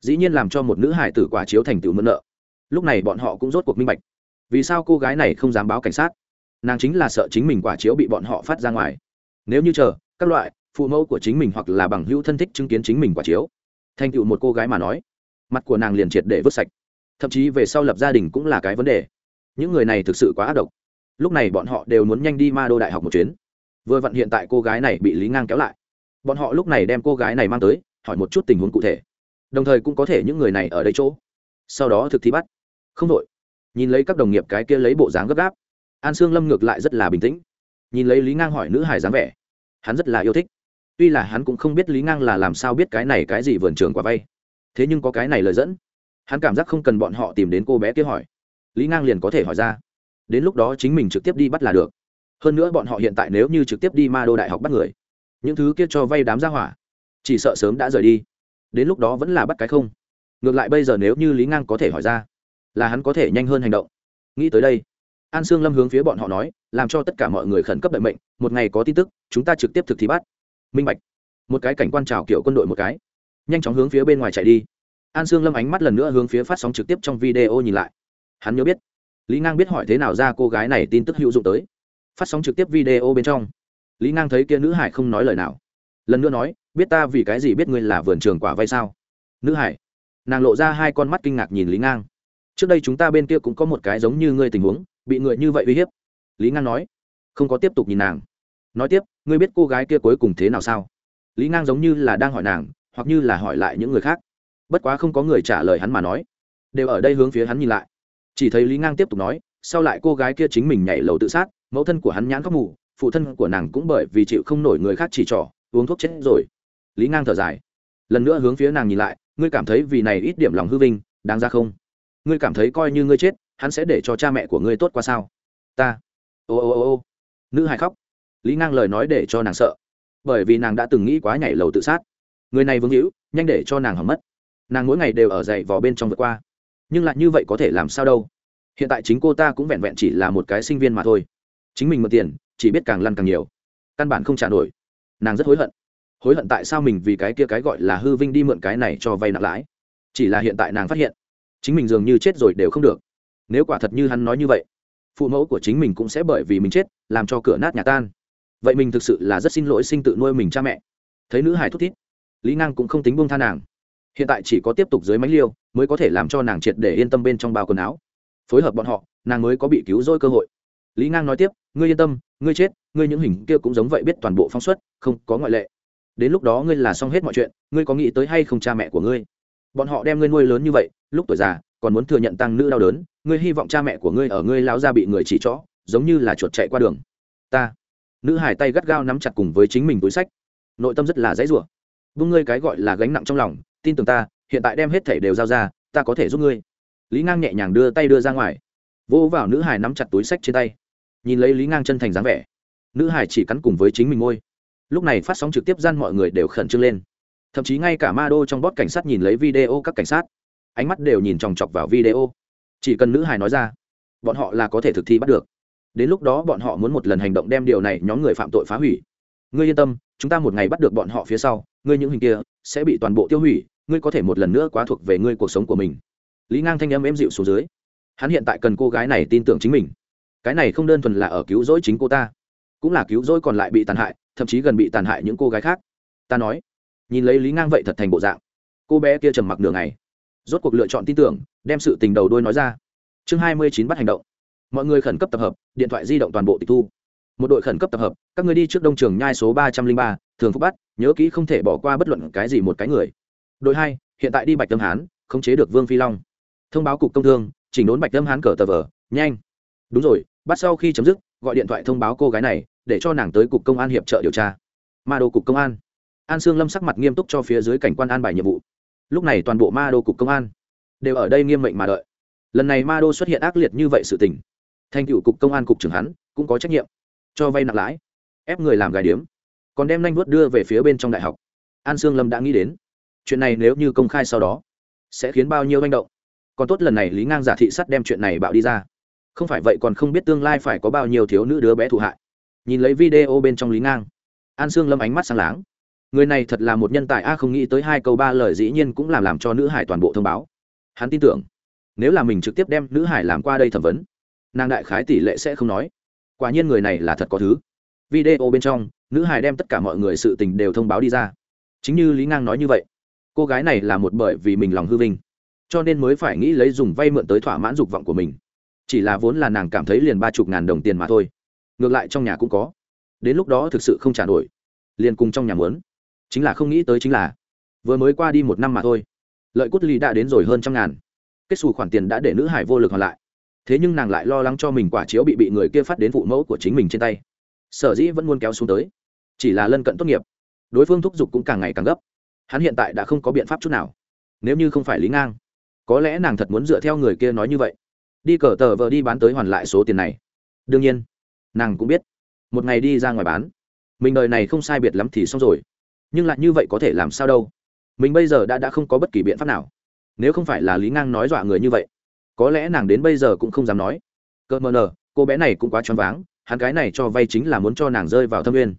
Dĩ nhiên làm cho một nữ hải tử quả chiếu thành tựu mượn nợ. Lúc này bọn họ cũng rốt cuộc minh bạch. Vì sao cô gái này không dám báo cảnh sát? Nàng chính là sợ chính mình quả chiếu bị bọn họ phát ra ngoài. Nếu như chờ, các loại phụ mẫu của chính mình hoặc là bằng hữu thân thích chứng kiến chính mình quả chiếu. Thành tựu một cô gái mà nói, mặt của nàng liền triệt để vứt sạch. Thậm chí về sau lập gia đình cũng là cái vấn đề. Những người này thực sự quá ác độc. Lúc này bọn họ đều muốn nhanh đi ma đô đại học một chuyến. Vừa vặn hiện tại cô gái này bị lý ngang kéo lại. Bọn họ lúc này đem cô gái này mang tới, hỏi một chút tình huống cụ thể. Đồng thời cũng có thể những người này ở đây chỗ. Sau đó thực thi bắt. Không đội nhìn lấy các đồng nghiệp cái kia lấy bộ dáng gấp gáp. An sương lâm ngược lại rất là bình tĩnh. Nhìn lấy lý ngang hỏi nữ hải dáng vẻ. Hắn rất là yêu thích tuy là hắn cũng không biết lý ngang là làm sao biết cái này cái gì vườn trường quả vay. Thế nhưng có cái này lời dẫn. Hắn cảm giác không cần bọn họ tìm đến cô bé kia hỏi. Lý ngang liền có thể hỏi ra. Đến lúc đó chính mình trực tiếp đi bắt là được. Hơn nữa bọn họ hiện tại nếu như trực tiếp đi ma đô đại học bắt người, những thứ kia cho vay đám ra hỏa, chỉ sợ sớm đã rời đi. Đến lúc đó vẫn là bắt cái không. Ngược lại bây giờ nếu như lý ngang có thể hỏi ra, là hắn có thể nhanh hơn hành động. Nghĩ tới đây, an sương lâm hướng phía bọn họ nói, làm cho tất cả mọi người khẩn cấp đợi mệnh, một ngày có tin tức, chúng ta trực tiếp thực thi bắt minh bạch. Một cái cảnh quan trào kiểu quân đội một cái. Nhanh chóng hướng phía bên ngoài chạy đi. An sương lâm ánh mắt lần nữa hướng phía phát sóng trực tiếp trong video nhìn lại. Hắn nhớ biết. Lý ngang biết hỏi thế nào ra cô gái này tin tức hữu dụng tới. Phát sóng trực tiếp video bên trong. Lý ngang thấy kia nữ hải không nói lời nào. Lần nữa nói, biết ta vì cái gì biết ngươi là vườn trường quả vay sao? Nữ hải. Nàng lộ ra hai con mắt kinh ngạc nhìn lý ngang. Trước đây chúng ta bên kia cũng có một cái giống như ngươi tình huống, bị người như vậy uy hiếp. Lý ngang nói. Không có tiếp tục nhìn nàng nói tiếp, ngươi biết cô gái kia cuối cùng thế nào sao? Lý ngang giống như là đang hỏi nàng, hoặc như là hỏi lại những người khác. Bất quá không có người trả lời hắn mà nói. Đều ở đây hướng phía hắn nhìn lại. Chỉ thấy lý ngang tiếp tục nói, sau lại cô gái kia chính mình nhảy lầu tự sát, mẫu thân của hắn nhãn khóc mù, phụ thân của nàng cũng bởi vì chịu không nổi người khác chỉ trỏ, uống thuốc chết rồi. Lý ngang thở dài. Lần nữa hướng phía nàng nhìn lại, ngươi cảm thấy vì này ít điểm lòng hư vinh, đáng ra không? Ngươi cảm thấy coi như ngươi chết, hắn sẽ để cho cha mẹ của ngươi tốt qua sao? Ta. Ô ô ô ô. Nữ hài khóc lý ngang lời nói để cho nàng sợ. Bởi vì nàng đã từng nghĩ quá nhảy lầu tự sát. Người này vương hữu, nhanh để cho nàng hỏng mất. Nàng mỗi ngày đều ở dậy vò bên trong vượt qua. Nhưng lại như vậy có thể làm sao đâu? Hiện tại chính cô ta cũng vẹn vẹn chỉ là một cái sinh viên mà thôi. Chính mình mượn tiền, chỉ biết càng lăn càng nhiều. Căn bản không trả nổi. Nàng rất hối hận. Hối hận tại sao mình vì cái kia cái gọi là hư vinh đi mượn cái này cho vay nặng lãi. Chỉ là hiện tại nàng phát hiện, chính mình dường như chết rồi đều không được. Nếu quả thật như hắn nói như vậy, phụ mẫu của chính mình cũng sẽ bởi vì mình chết, làm cho cửa nát nhà tan vậy mình thực sự là rất xin lỗi sinh tự nuôi mình cha mẹ. Thấy nữ hải thúc thít, lý ngang cũng không tính buông tha nàng. Hiện tại chỉ có tiếp tục dưới mánh liêu mới có thể làm cho nàng triệt để yên tâm bên trong bao quần áo. Phối hợp bọn họ, nàng mới có bị cứu rỗi cơ hội. Lý ngang nói tiếp, ngươi yên tâm, ngươi chết, ngươi những hình kia cũng giống vậy biết toàn bộ phong suất không có ngoại lệ. Đến lúc đó ngươi là xong hết mọi chuyện, ngươi có nghĩ tới hay không cha mẹ của ngươi? Bọn họ đem ngươi nuôi lớn như vậy, lúc tuổi già, còn muốn thừa nhận tăng nữ đau đớn, ngươi hy vọng cha mẹ của ngươi ở ngươi lão ra bị người chỉ trỏ, giống như là chuột chạy qua đường. Ta nữ hải tay gắt gao nắm chặt cùng với chính mình túi sách. Nội tâm rất là dãy rủa. Vung ngươi cái gọi là gánh nặng trong lòng, tin tưởng ta, hiện tại đem hết thể đều giao ra, ta có thể giúp ngươi. Lý ngang nhẹ nhàng đưa tay đưa ra ngoài. Vỗ vào nữ hải nắm chặt túi sách trên tay. Nhìn lấy lý ngang chân thành dáng vẻ, nữ hải chỉ cắn cùng với chính mình ngôi lúc này phát sóng trực tiếp gian mọi người đều khẩn trương lên. Thậm chí ngay cả ma đô trong bót cảnh sát nhìn lấy video các cảnh sát, ánh mắt đều nhìn chòng chọc vào video. Chỉ cần nữ hải nói ra, bọn họ là có thể thực thi bắt được đến lúc đó bọn họ muốn một lần hành động đem điều này nhóm người phạm tội phá hủy. Ngươi yên tâm, chúng ta một ngày bắt được bọn họ phía sau, ngươi những hình kia sẽ bị toàn bộ tiêu hủy, ngươi có thể một lần nữa quá thuộc về ngươi cuộc sống của mình. Lý ngang thanh âm êm dịu xuống dưới. Hắn hiện tại cần cô gái này tin tưởng chính mình. Cái này không đơn thuần là ở cứu rỗi chính cô ta, cũng là cứu rỗi còn lại bị tàn hại, thậm chí gần bị tàn hại những cô gái khác. Ta nói, nhìn lấy lý ngang vậy thật thành bộ dạng. Cô bé kia trầm mặc nửa ngày, rốt cuộc lựa chọn tin tưởng, đem sự tình đầu đôi nói ra. Chương hai mươi chín bắt hành động mọi người khẩn cấp tập hợp, điện thoại di động toàn bộ tịch thu. Một đội khẩn cấp tập hợp, các người đi trước đông trường nhai số ba trăm linh ba, thường phúc bắt, nhớ kỹ không thể bỏ qua bất luận cái gì một cái người. Đội hai, hiện tại đi bạch tâm hán, khống chế được vương phi long. Thông báo cục công thương, chỉnh đốn bạch tâm hán cờ tờ vờ, nhanh. Đúng rồi, bắt sau khi chấm dứt, gọi điện thoại thông báo cô gái này, để cho nàng tới cục công an hiệp trợ điều tra. Ma đô cục công an. An sương lâm sắc mặt nghiêm túc cho phía dưới cảnh quan an bài nhiệm vụ. Lúc này toàn bộ ma đô cục công an đều ở đây nghiêm mệnh mà đợi. Lần này ma đô xuất hiện ác liệt như vậy sự tình thành cựu cục công an cục trưởng hắn, cũng có trách nhiệm. Cho vay nặng lãi, ép người làm gài điếm. Còn đem nanh vuốt đưa về phía bên trong đại học. An sương lâm đã nghĩ đến, chuyện này nếu như công khai sau đó, sẽ khiến bao nhiêu manh động. Còn tốt lần này lý ngang giả thị sắt đem chuyện này bạo đi ra. Không phải vậy còn không biết tương lai phải có bao nhiêu thiếu nữ đứa bé thụ hại. Nhìn lấy video bên trong lý ngang, an sương lâm ánh mắt sáng láng. Người này thật là một nhân tài a, không nghĩ tới hai câu ba lời dĩ nhiên cũng làm làm cho nữ hải toàn bộ thông báo. Hắn tin tưởng, nếu là mình trực tiếp đem nữ hải làm qua đây thẩm vấn nàng đại khái tỷ lệ sẽ không nói. Quả nhiên người này là thật có thứ. Video bên trong, nữ hải đem tất cả mọi người sự tình đều thông báo đi ra. Chính như lý ngang nói như vậy, cô gái này là một bởi vì mình lòng hư vinh, cho nên mới phải nghĩ lấy dùng vay mượn tới thỏa mãn dục vọng của mình. Chỉ là vốn là nàng cảm thấy liền ba chục ngàn đồng tiền mà thôi, ngược lại trong nhà cũng có. Đến lúc đó thực sự không trả nổi, liền cùng trong nhà muốn. Chính là không nghĩ tới chính là, vừa mới qua đi một năm mà thôi, lợi cút ly đã đến rồi hơn trăm ngàn. Kết xù khoản tiền đã để nữ hải vô lực hoàn lại thế nhưng nàng lại lo lắng cho mình quả chiếu bị bị người kia phát đến phụ mẫu của chính mình trên tay. Sở dĩ vẫn muốn kéo xuống tới. Chỉ là lân cận tốt nghiệp. Đối phương thúc giục cũng càng ngày càng gấp. Hắn hiện tại đã không có biện pháp chút nào. Nếu như không phải lý ngang, có lẽ nàng thật muốn dựa theo người kia nói như vậy. Đi cờ tờ vợ đi bán tới hoàn lại số tiền này. Đương nhiên, nàng cũng biết. Một ngày đi ra ngoài bán. Mình đời này không sai biệt lắm thì xong rồi. Nhưng lại như vậy có thể làm sao đâu. Mình bây giờ đã đã không có bất kỳ biện pháp nào. Nếu không phải là lý ngang nói dọa người như vậy có lẽ nàng đến bây giờ cũng không dám nói. Cơ mờ nờ, cô bé này cũng quá choáng váng, hắn cái này cho vay chính là muốn cho nàng rơi vào thâm nguyên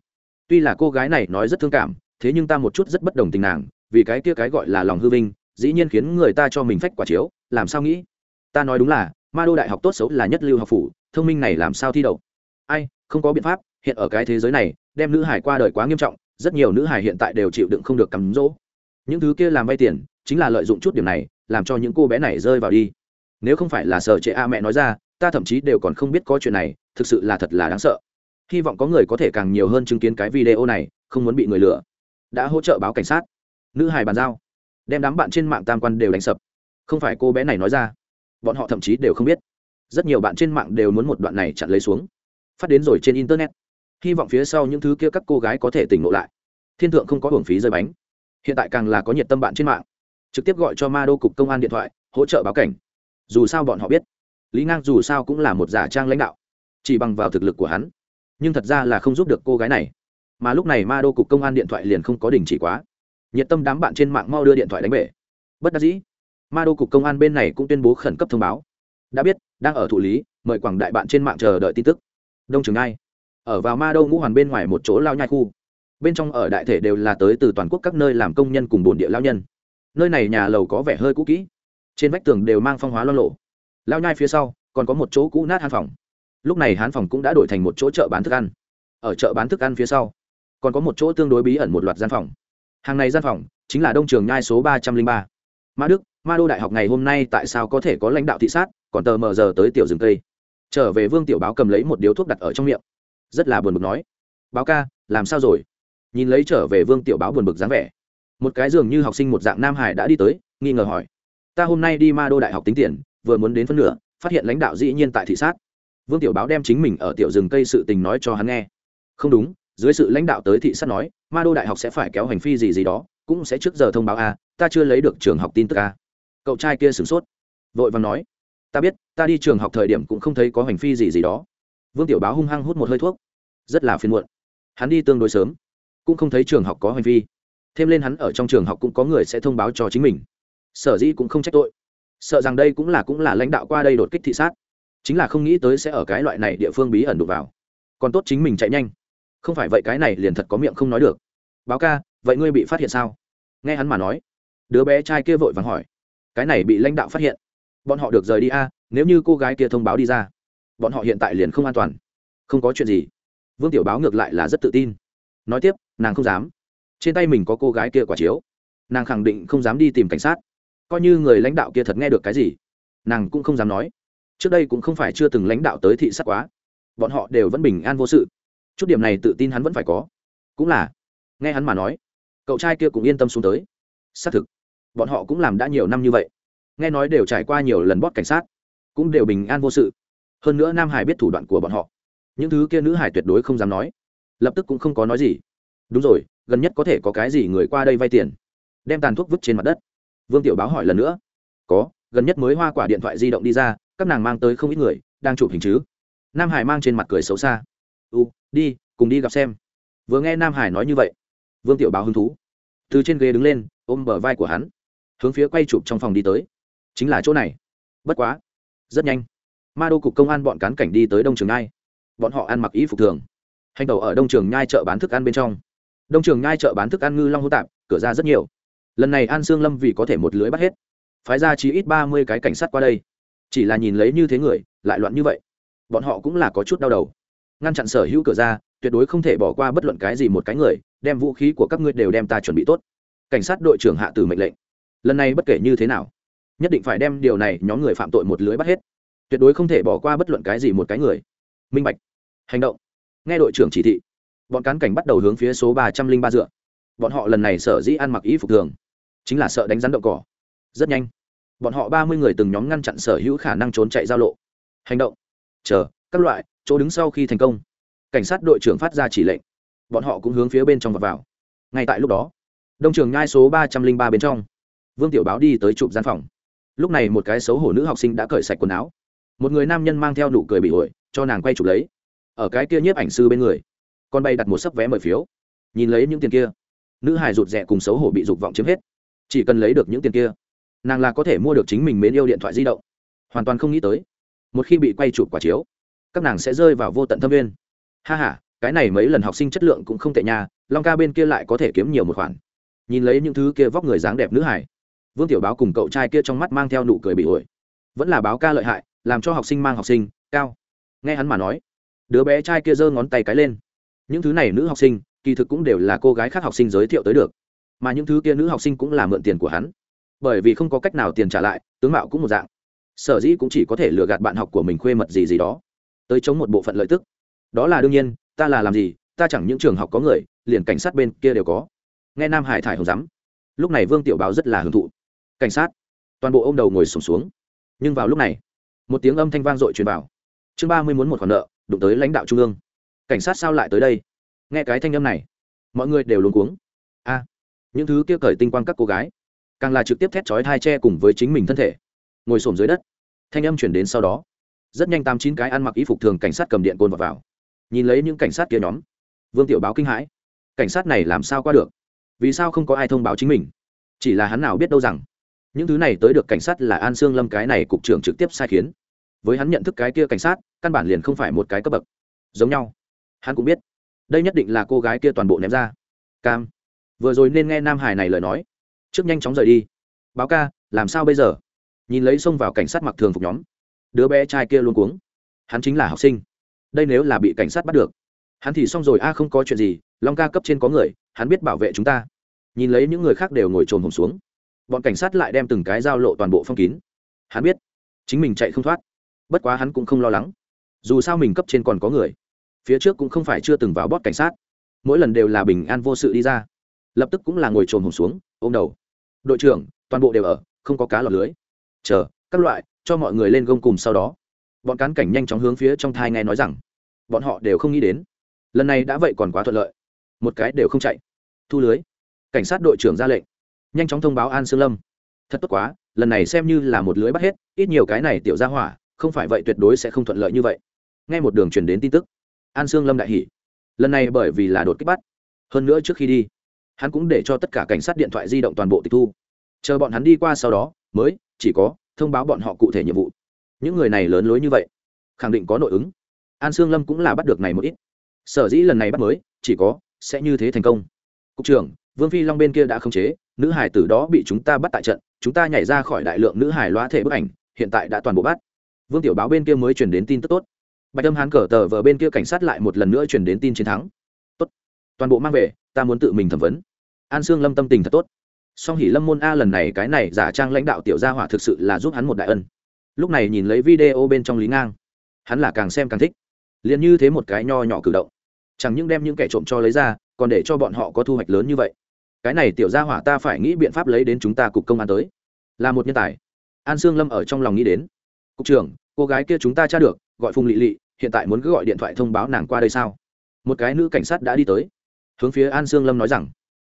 tuy là cô gái này nói rất thương cảm, thế nhưng ta một chút rất bất đồng tình nàng, vì cái kia cái gọi là lòng hư vinh, dĩ nhiên khiến người ta cho mình phách quả chiếu, làm sao nghĩ? Ta nói đúng là, ma đô đại học tốt xấu là nhất lưu học phủ, thông minh này làm sao thi đậu? Ai, không có biện pháp, hiện ở cái thế giới này, đem nữ hải qua đời quá nghiêm trọng, rất nhiều nữ hải hiện tại đều chịu đựng không được cắm rỗ. Những thứ kia làm vay tiền, chính là lợi dụng chút điểm này, làm cho những cô bé này rơi vào đi nếu không phải là sở trệ a mẹ nói ra, ta thậm chí đều còn không biết có chuyện này, thực sự là thật là đáng sợ. Hy vọng có người có thể càng nhiều hơn chứng kiến cái video này, không muốn bị người lừa. Đã hỗ trợ báo cảnh sát. Nữ hài bàn giao. Đem đám bạn trên mạng tam quan đều đánh sập. Không phải cô bé này nói ra. Bọn họ thậm chí đều không biết. Rất nhiều bạn trên mạng đều muốn một đoạn này chặn lấy xuống. Phát đến rồi trên internet. Hy vọng phía sau những thứ kia các cô gái có thể tỉnh ngộ lại. Thiên thượng không có hưởng phí rơi bánh. Hiện tại càng là có nhiệt tâm bạn trên mạng. Trực tiếp gọi cho ma đô cục công an điện thoại, hỗ trợ báo cảnh dù sao bọn họ biết, lý ngang dù sao cũng là một giả trang lãnh đạo, chỉ bằng vào thực lực của hắn. Nhưng thật ra là không giúp được cô gái này. Mà lúc này ma đô cục công an điện thoại liền không có đình chỉ quá. Nhiệt tâm đám bạn trên mạng mau đưa điện thoại đánh bể bất đắc dĩ, ma đô cục công an bên này cũng tuyên bố khẩn cấp thông báo. Đã biết, đang ở thụ lý, mời quảng đại bạn trên mạng chờ đợi tin tức. Đông trường ai? ở vào ma đô ngũ hoàn bên ngoài một chỗ lao nhai khu. Bên trong ở đại thể đều là tới từ toàn quốc các nơi làm công nhân cùng bồn địa lao nhân. Nơi này nhà lầu có vẻ hơi cũ kỹ trên vách tường đều mang phong hóa lo lộ. Lao nhai phía sau, còn có một chỗ cũ nát hán phòng. Lúc này hán phòng cũng đã đổi thành một chỗ chợ bán thức ăn. Ở chợ bán thức ăn phía sau, còn có một chỗ tương đối bí ẩn một loạt gian phòng. Hàng này gian phòng chính là đông trường nhai số ba trăm linh ba. Ma đức, ma đô đại học ngày hôm nay tại sao có thể có lãnh đạo thị sát, còn tờ mờ giờ tới tiểu rừng cây. Trở về vương tiểu báo cầm lấy một điếu thuốc đặt ở trong miệng. Rất là buồn bực nói, báo ca, làm sao rồi? Nhìn lấy trở về vương tiểu báo buồn bực dáng vẻ. Một cái dường như học sinh một dạng nam hải đã đi tới, nghi ngờ hỏi ta hôm nay đi ma đô đại học tính tiền, vừa muốn đến phân nửa, phát hiện lãnh đạo dĩ nhiên tại thị sát. Vương tiểu báo đem chính mình ở tiểu rừng cây sự tình nói cho hắn nghe. Không đúng, dưới sự lãnh đạo tới thị sát nói, ma đô đại học sẽ phải kéo hành phi gì gì đó, cũng sẽ trước giờ thông báo a, ta chưa lấy được trường học tin tức a. Cậu trai kia sửng sốt, vội vàng nói, ta biết, ta đi trường học thời điểm cũng không thấy có hành phi gì gì đó. Vương tiểu báo hung hăng hút một hơi thuốc, rất là phiền muộn. Hắn đi tương đối sớm, cũng không thấy trường học có hành vi thêm lên hắn ở trong trường học cũng có người sẽ thông báo cho chính mình sở dĩ cũng không trách tội. Sợ rằng đây cũng là cũng là lãnh đạo qua đây đột kích thị sát. Chính là không nghĩ tới sẽ ở cái loại này địa phương bí ẩn đụng vào. Còn tốt chính mình chạy nhanh. Không phải vậy cái này liền thật có miệng không nói được. Báo ca, vậy ngươi bị phát hiện sao? Nghe hắn mà nói, đứa bé trai kia vội vàng hỏi. Cái này bị lãnh đạo phát hiện. Bọn họ được rời đi a, nếu như cô gái kia thông báo đi ra, bọn họ hiện tại liền không an toàn. Không có chuyện gì. Vương tiểu báo ngược lại là rất tự tin. Nói tiếp, nàng không dám. Trên tay mình có cô gái kia quả chiếu. Nàng khẳng định không dám đi tìm cảnh sát coi như người lãnh đạo kia thật nghe được cái gì, nàng cũng không dám nói. Trước đây cũng không phải chưa từng lãnh đạo tới thị sát quá. Bọn họ đều vẫn bình an vô sự. Chút điểm này tự tin hắn vẫn phải có. Cũng là, nghe hắn mà nói, cậu trai kia cũng yên tâm xuống tới. Xác thực, bọn họ cũng làm đã nhiều năm như vậy. Nghe nói đều trải qua nhiều lần bót cảnh sát, cũng đều bình an vô sự. Hơn nữa nam hải biết thủ đoạn của bọn họ. Những thứ kia nữ hải tuyệt đối không dám nói. Lập tức cũng không có nói gì. Đúng rồi, gần nhất có thể có cái gì người qua đây vay tiền. Đem tàn thuốc vứt trên mặt đất vương tiểu báo hỏi lần nữa. Có, gần nhất mới hoa quả điện thoại di động đi ra, các nàng mang tới không ít người, đang chụp hình chứ? Nam hải mang trên mặt cười xấu xa. U, đi, cùng đi gặp xem. Vừa nghe nam hải nói như vậy, vương tiểu báo hứng thú. Từ trên ghế đứng lên, ôm bờ vai của hắn, hướng phía quay chụp trong phòng đi tới. Chính là chỗ này. Bất quá. Rất nhanh. Ma đô cục công an bọn cán cảnh đi tới đông trường nhai. Bọn họ ăn mặc ý phục thường. Hành tàu ở đông trường nhai chợ bán thức ăn bên trong. Đông trường nhai chợ bán thức ăn ngư long hô tạp, cửa ra rất nhiều lần này an sương lâm vì có thể một lưới bắt hết phái ra chỉ ít ba mươi cái cảnh sát qua đây chỉ là nhìn lấy như thế người lại loạn như vậy bọn họ cũng là có chút đau đầu ngăn chặn sở hữu cửa ra tuyệt đối không thể bỏ qua bất luận cái gì một cái người đem vũ khí của các ngươi đều đem ta chuẩn bị tốt cảnh sát đội trưởng hạ từ mệnh lệnh lần này bất kể như thế nào nhất định phải đem điều này nhóm người phạm tội một lưới bắt hết tuyệt đối không thể bỏ qua bất luận cái gì một cái người minh bạch hành động nghe đội trưởng chỉ thị bọn cán cảnh bắt đầu hướng phía số ba trăm linh ba dựa bọn họ lần này sở dĩ ăn mặc ý phục thường chính là sợ đánh rắn động cỏ. Rất nhanh, bọn họ ba mươi người từng nhóm ngăn chặn sở hữu khả năng trốn chạy giao lộ. Hành động. Chờ, các loại, chỗ đứng sau khi thành công. Cảnh sát đội trưởng phát ra chỉ lệnh. Bọn họ cũng hướng phía bên trong và vào. Ngay tại lúc đó, đông trường nhai số ba trăm linh ba bên trong, vương tiểu báo đi tới chụp gian phòng. Lúc này một cái xấu hổ nữ học sinh đã cởi sạch quần áo. Một người nam nhân mang theo nụ cười bị ổi, cho nàng quay chụp lấy. Ở cái kia nhiếp ảnh sư bên người, con bay đặt một sấp vé mời phiếu. Nhìn lấy những tiền kia, nữ hài rụt rè cùng xấu hổ bị dục vọng chiếm hết chỉ cần lấy được những tiền kia, nàng là có thể mua được chính mình mến yêu điện thoại di động. Hoàn toàn không nghĩ tới, một khi bị quay chụp quả chiếu, các nàng sẽ rơi vào vô tận thâm viên. Ha h a cái này mấy lần học sinh chất lượng cũng không tệ nhà long ca bên kia lại có thể kiếm nhiều một khoản. Nhìn lấy những thứ kia vóc người dáng đẹp nữ hải, vương tiểu báo cùng cậu trai kia trong mắt mang theo nụ cười bị ổi. Vẫn là báo ca lợi hại, làm cho học sinh mang học sinh, cao. Nghe hắn mà nói, đứa bé trai kia giơ ngón tay cái lên. Những thứ này nữ học sinh, kỳ thực cũng đều là cô gái khác học sinh giới thiệu tới được mà những thứ kia nữ học sinh cũng là mượn tiền của hắn. Bởi vì không có cách nào tiền trả lại tướng mạo cũng một dạng. Sở dĩ cũng chỉ có thể lừa gạt bạn học của mình khuê mật gì gì đó. Tới chống một bộ phận lợi tức. Đó là đương nhiên ta là làm gì ta chẳng những trường học có người liền cảnh sát bên kia đều có. Nghe nam hải thải hồng rắm. Lúc này vương tiểu báo rất là hưởng thụ. Cảnh sát. Toàn bộ ô m đầu ngồi sùng xuống, xuống nhưng vào lúc này một tiếng âm thanh vang dội truyền vào. Chương ba mươi muốn một khoản nợ đụng tới lãnh đạo trung ương. Cảnh sát sao lại tới đây? Nghe cái thanh âm này mọi người đều luống cuống. A những thứ kia cởi tinh quang các cô gái càng là trực tiếp thét chói thai che cùng với chính mình thân thể ngồi xổm dưới đất. Thanh âm chuyển đến sau đó. Rất nhanh tám chín cái ăn mặc y phục thường cảnh sát cầm điện côn vào, vào. Nhìn lấy những cảnh sát kia nhóm vương tiểu báo kinh hãi. Cảnh sát này làm sao qua được? Vì sao không có ai thông báo chính mình? Chỉ là hắn nào biết đâu rằng những thứ này tới được cảnh sát là an sương lâm cái này cục trưởng trực tiếp sai khiến. Với hắn nhận thức cái kia cảnh sát căn bản liền không phải một cái cấp bậc. Giống nhau. Hắn cũng biết. Đây nhất định là cô gái kia toàn bộ ném ra. Cam vừa rồi nên nghe nam hải này lời nói. Trước nhanh chóng rời đi. Báo ca, làm sao bây giờ? Nhìn lấy xông vào cảnh sát mặc thường phục nhóm. Đứa bé trai kia luôn cuống. Hắn chính là học sinh. Đây nếu là bị cảnh sát bắt được. Hắn thì xong rồi, a, không có chuyện gì, long ca cấp trên có người, hắn biết bảo vệ chúng ta. Nhìn lấy những người khác đều ngồi trồm hồng xuống. Bọn cảnh sát lại đem từng cái giao lộ toàn bộ phong kín. Hắn biết, chính mình chạy không thoát. Bất quá hắn cũng không lo lắng. Dù sao mình cấp trên còn có người. Phía trước cũng không phải chưa từng vào bót cảnh sát. Mỗi lần đều là bình an vô sự đi ra lập tức cũng là ngồi trồm hồng xuống, ôm đầu. Đội trưởng, toàn bộ đều ở, không có cá lọt lưới. Chờ, các loại, cho mọi người lên gông cùng sau đó. Bọn cán cảnh nhanh chóng hướng phía trong thai nghe nói rằng, bọn họ đều không nghĩ đến. Lần này đã vậy còn quá thuận lợi. Một cái đều không chạy. Thu lưới. Cảnh sát đội trưởng ra lệnh. Nhanh chóng thông báo an sương lâm. Thật tốt quá, lần này xem như là một lưới bắt hết, ít nhiều cái này tiểu ra hỏa, không phải vậy tuyệt đối sẽ không thuận lợi như vậy. Ngay một đường truyền đến tin tức, an sương lâm đại hỉ. Lần này bởi vì là đột kích bắt. Hơn nữa trước khi đi hắn cũng để cho tất cả cảnh sát điện thoại di động toàn bộ tịch thu. Chờ bọn hắn đi qua sau đó, mới, chỉ có, thông báo bọn họ cụ thể nhiệm vụ. Những người này lớn lối như vậy, khẳng định có nội ứng. An sương lâm cũng là bắt được này một ít. Sở dĩ lần này bắt mới, chỉ có, sẽ như thế thành công. Cục trưởng, vương phi long bên kia đã khống chế, nữ hải tử đó bị chúng ta bắt tại trận, chúng ta nhảy ra khỏi đại lượng nữ hải loa thể bức ảnh, hiện tại đã toàn bộ bắt. Vương tiểu báo bên kia mới truyền đến tin tức tốt. Bạch âm hán cờ tờ vờ bên kia cảnh sát lại một lần nữa truyền đến tin chiến thắng toàn bộ mang về, ta muốn tự mình thẩm vấn. An sương lâm tâm tình thật tốt. Song hỉ lâm môn a lần này cái này giả trang lãnh đạo tiểu gia hỏa thực sự là giúp hắn một đại ân. Lúc này nhìn lấy video bên trong lý ngang, hắn là càng xem càng thích. Liền như thế một cái nho nhỏ cử động. Chẳng những đem những kẻ trộm cho lấy ra, còn để cho bọn họ có thu hoạch lớn như vậy. Cái này tiểu gia hỏa ta phải nghĩ biện pháp lấy đến chúng ta cục công an tới. Là một nhân tài. An sương lâm ở trong lòng nghĩ đến. Cục trưởng, cô gái kia chúng ta tra được, gọi phùng lị lị, hiện tại muốn cứ gọi điện thoại thông báo nàng qua đây sao? Một cái nữ cảnh sát đã đi tới hướng phía an sương lâm nói rằng,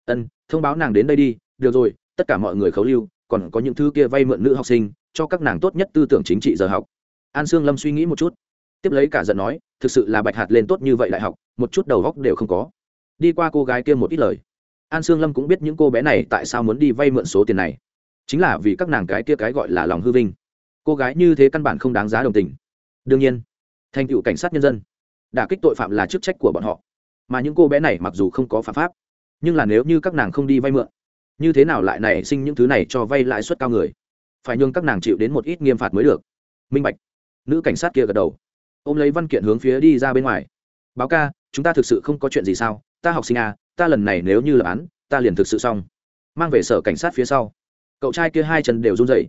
ân, thông báo nàng đến đây đi, được rồi, tất cả mọi người khấu lưu, còn có những thứ kia vay mượn nữ học sinh, cho các nàng tốt nhất tư tưởng chính trị giờ học. An sương lâm suy nghĩ một chút, tiếp lấy cả giận nói, thực sự là bạch hạt lên tốt như vậy đại học, một chút đầu góc đều không có. Đi qua cô gái kia một ít lời, an sương lâm cũng biết những cô bé này tại sao muốn đi vay mượn số tiền này. Chính là vì các nàng cái kia cái gọi là lòng hư vinh. Cô gái như thế căn bản không đáng giá đồng tình. Đương nhiên, thành tựu cảnh sát nhân dân, đả kích tội phạm là chức trách của bọn họ mà những cô bé này mặc dù không có phạm pháp, nhưng là nếu như các nàng không đi vay mượn, như thế nào lại nảy sinh những thứ này cho vay lãi suất cao người? Phải nhường các nàng chịu đến một ít nghiêm phạt mới được. Minh bạch. Nữ cảnh sát kia gật đầu. Ôm lấy văn kiện hướng phía đi ra bên ngoài. Báo ca, chúng ta thực sự không có chuyện gì sao? Ta học sinh à ta lần này nếu như là án ta liền thực sự xong. Mang về sở cảnh sát phía sau. Cậu trai kia hai chân đều run rẩy.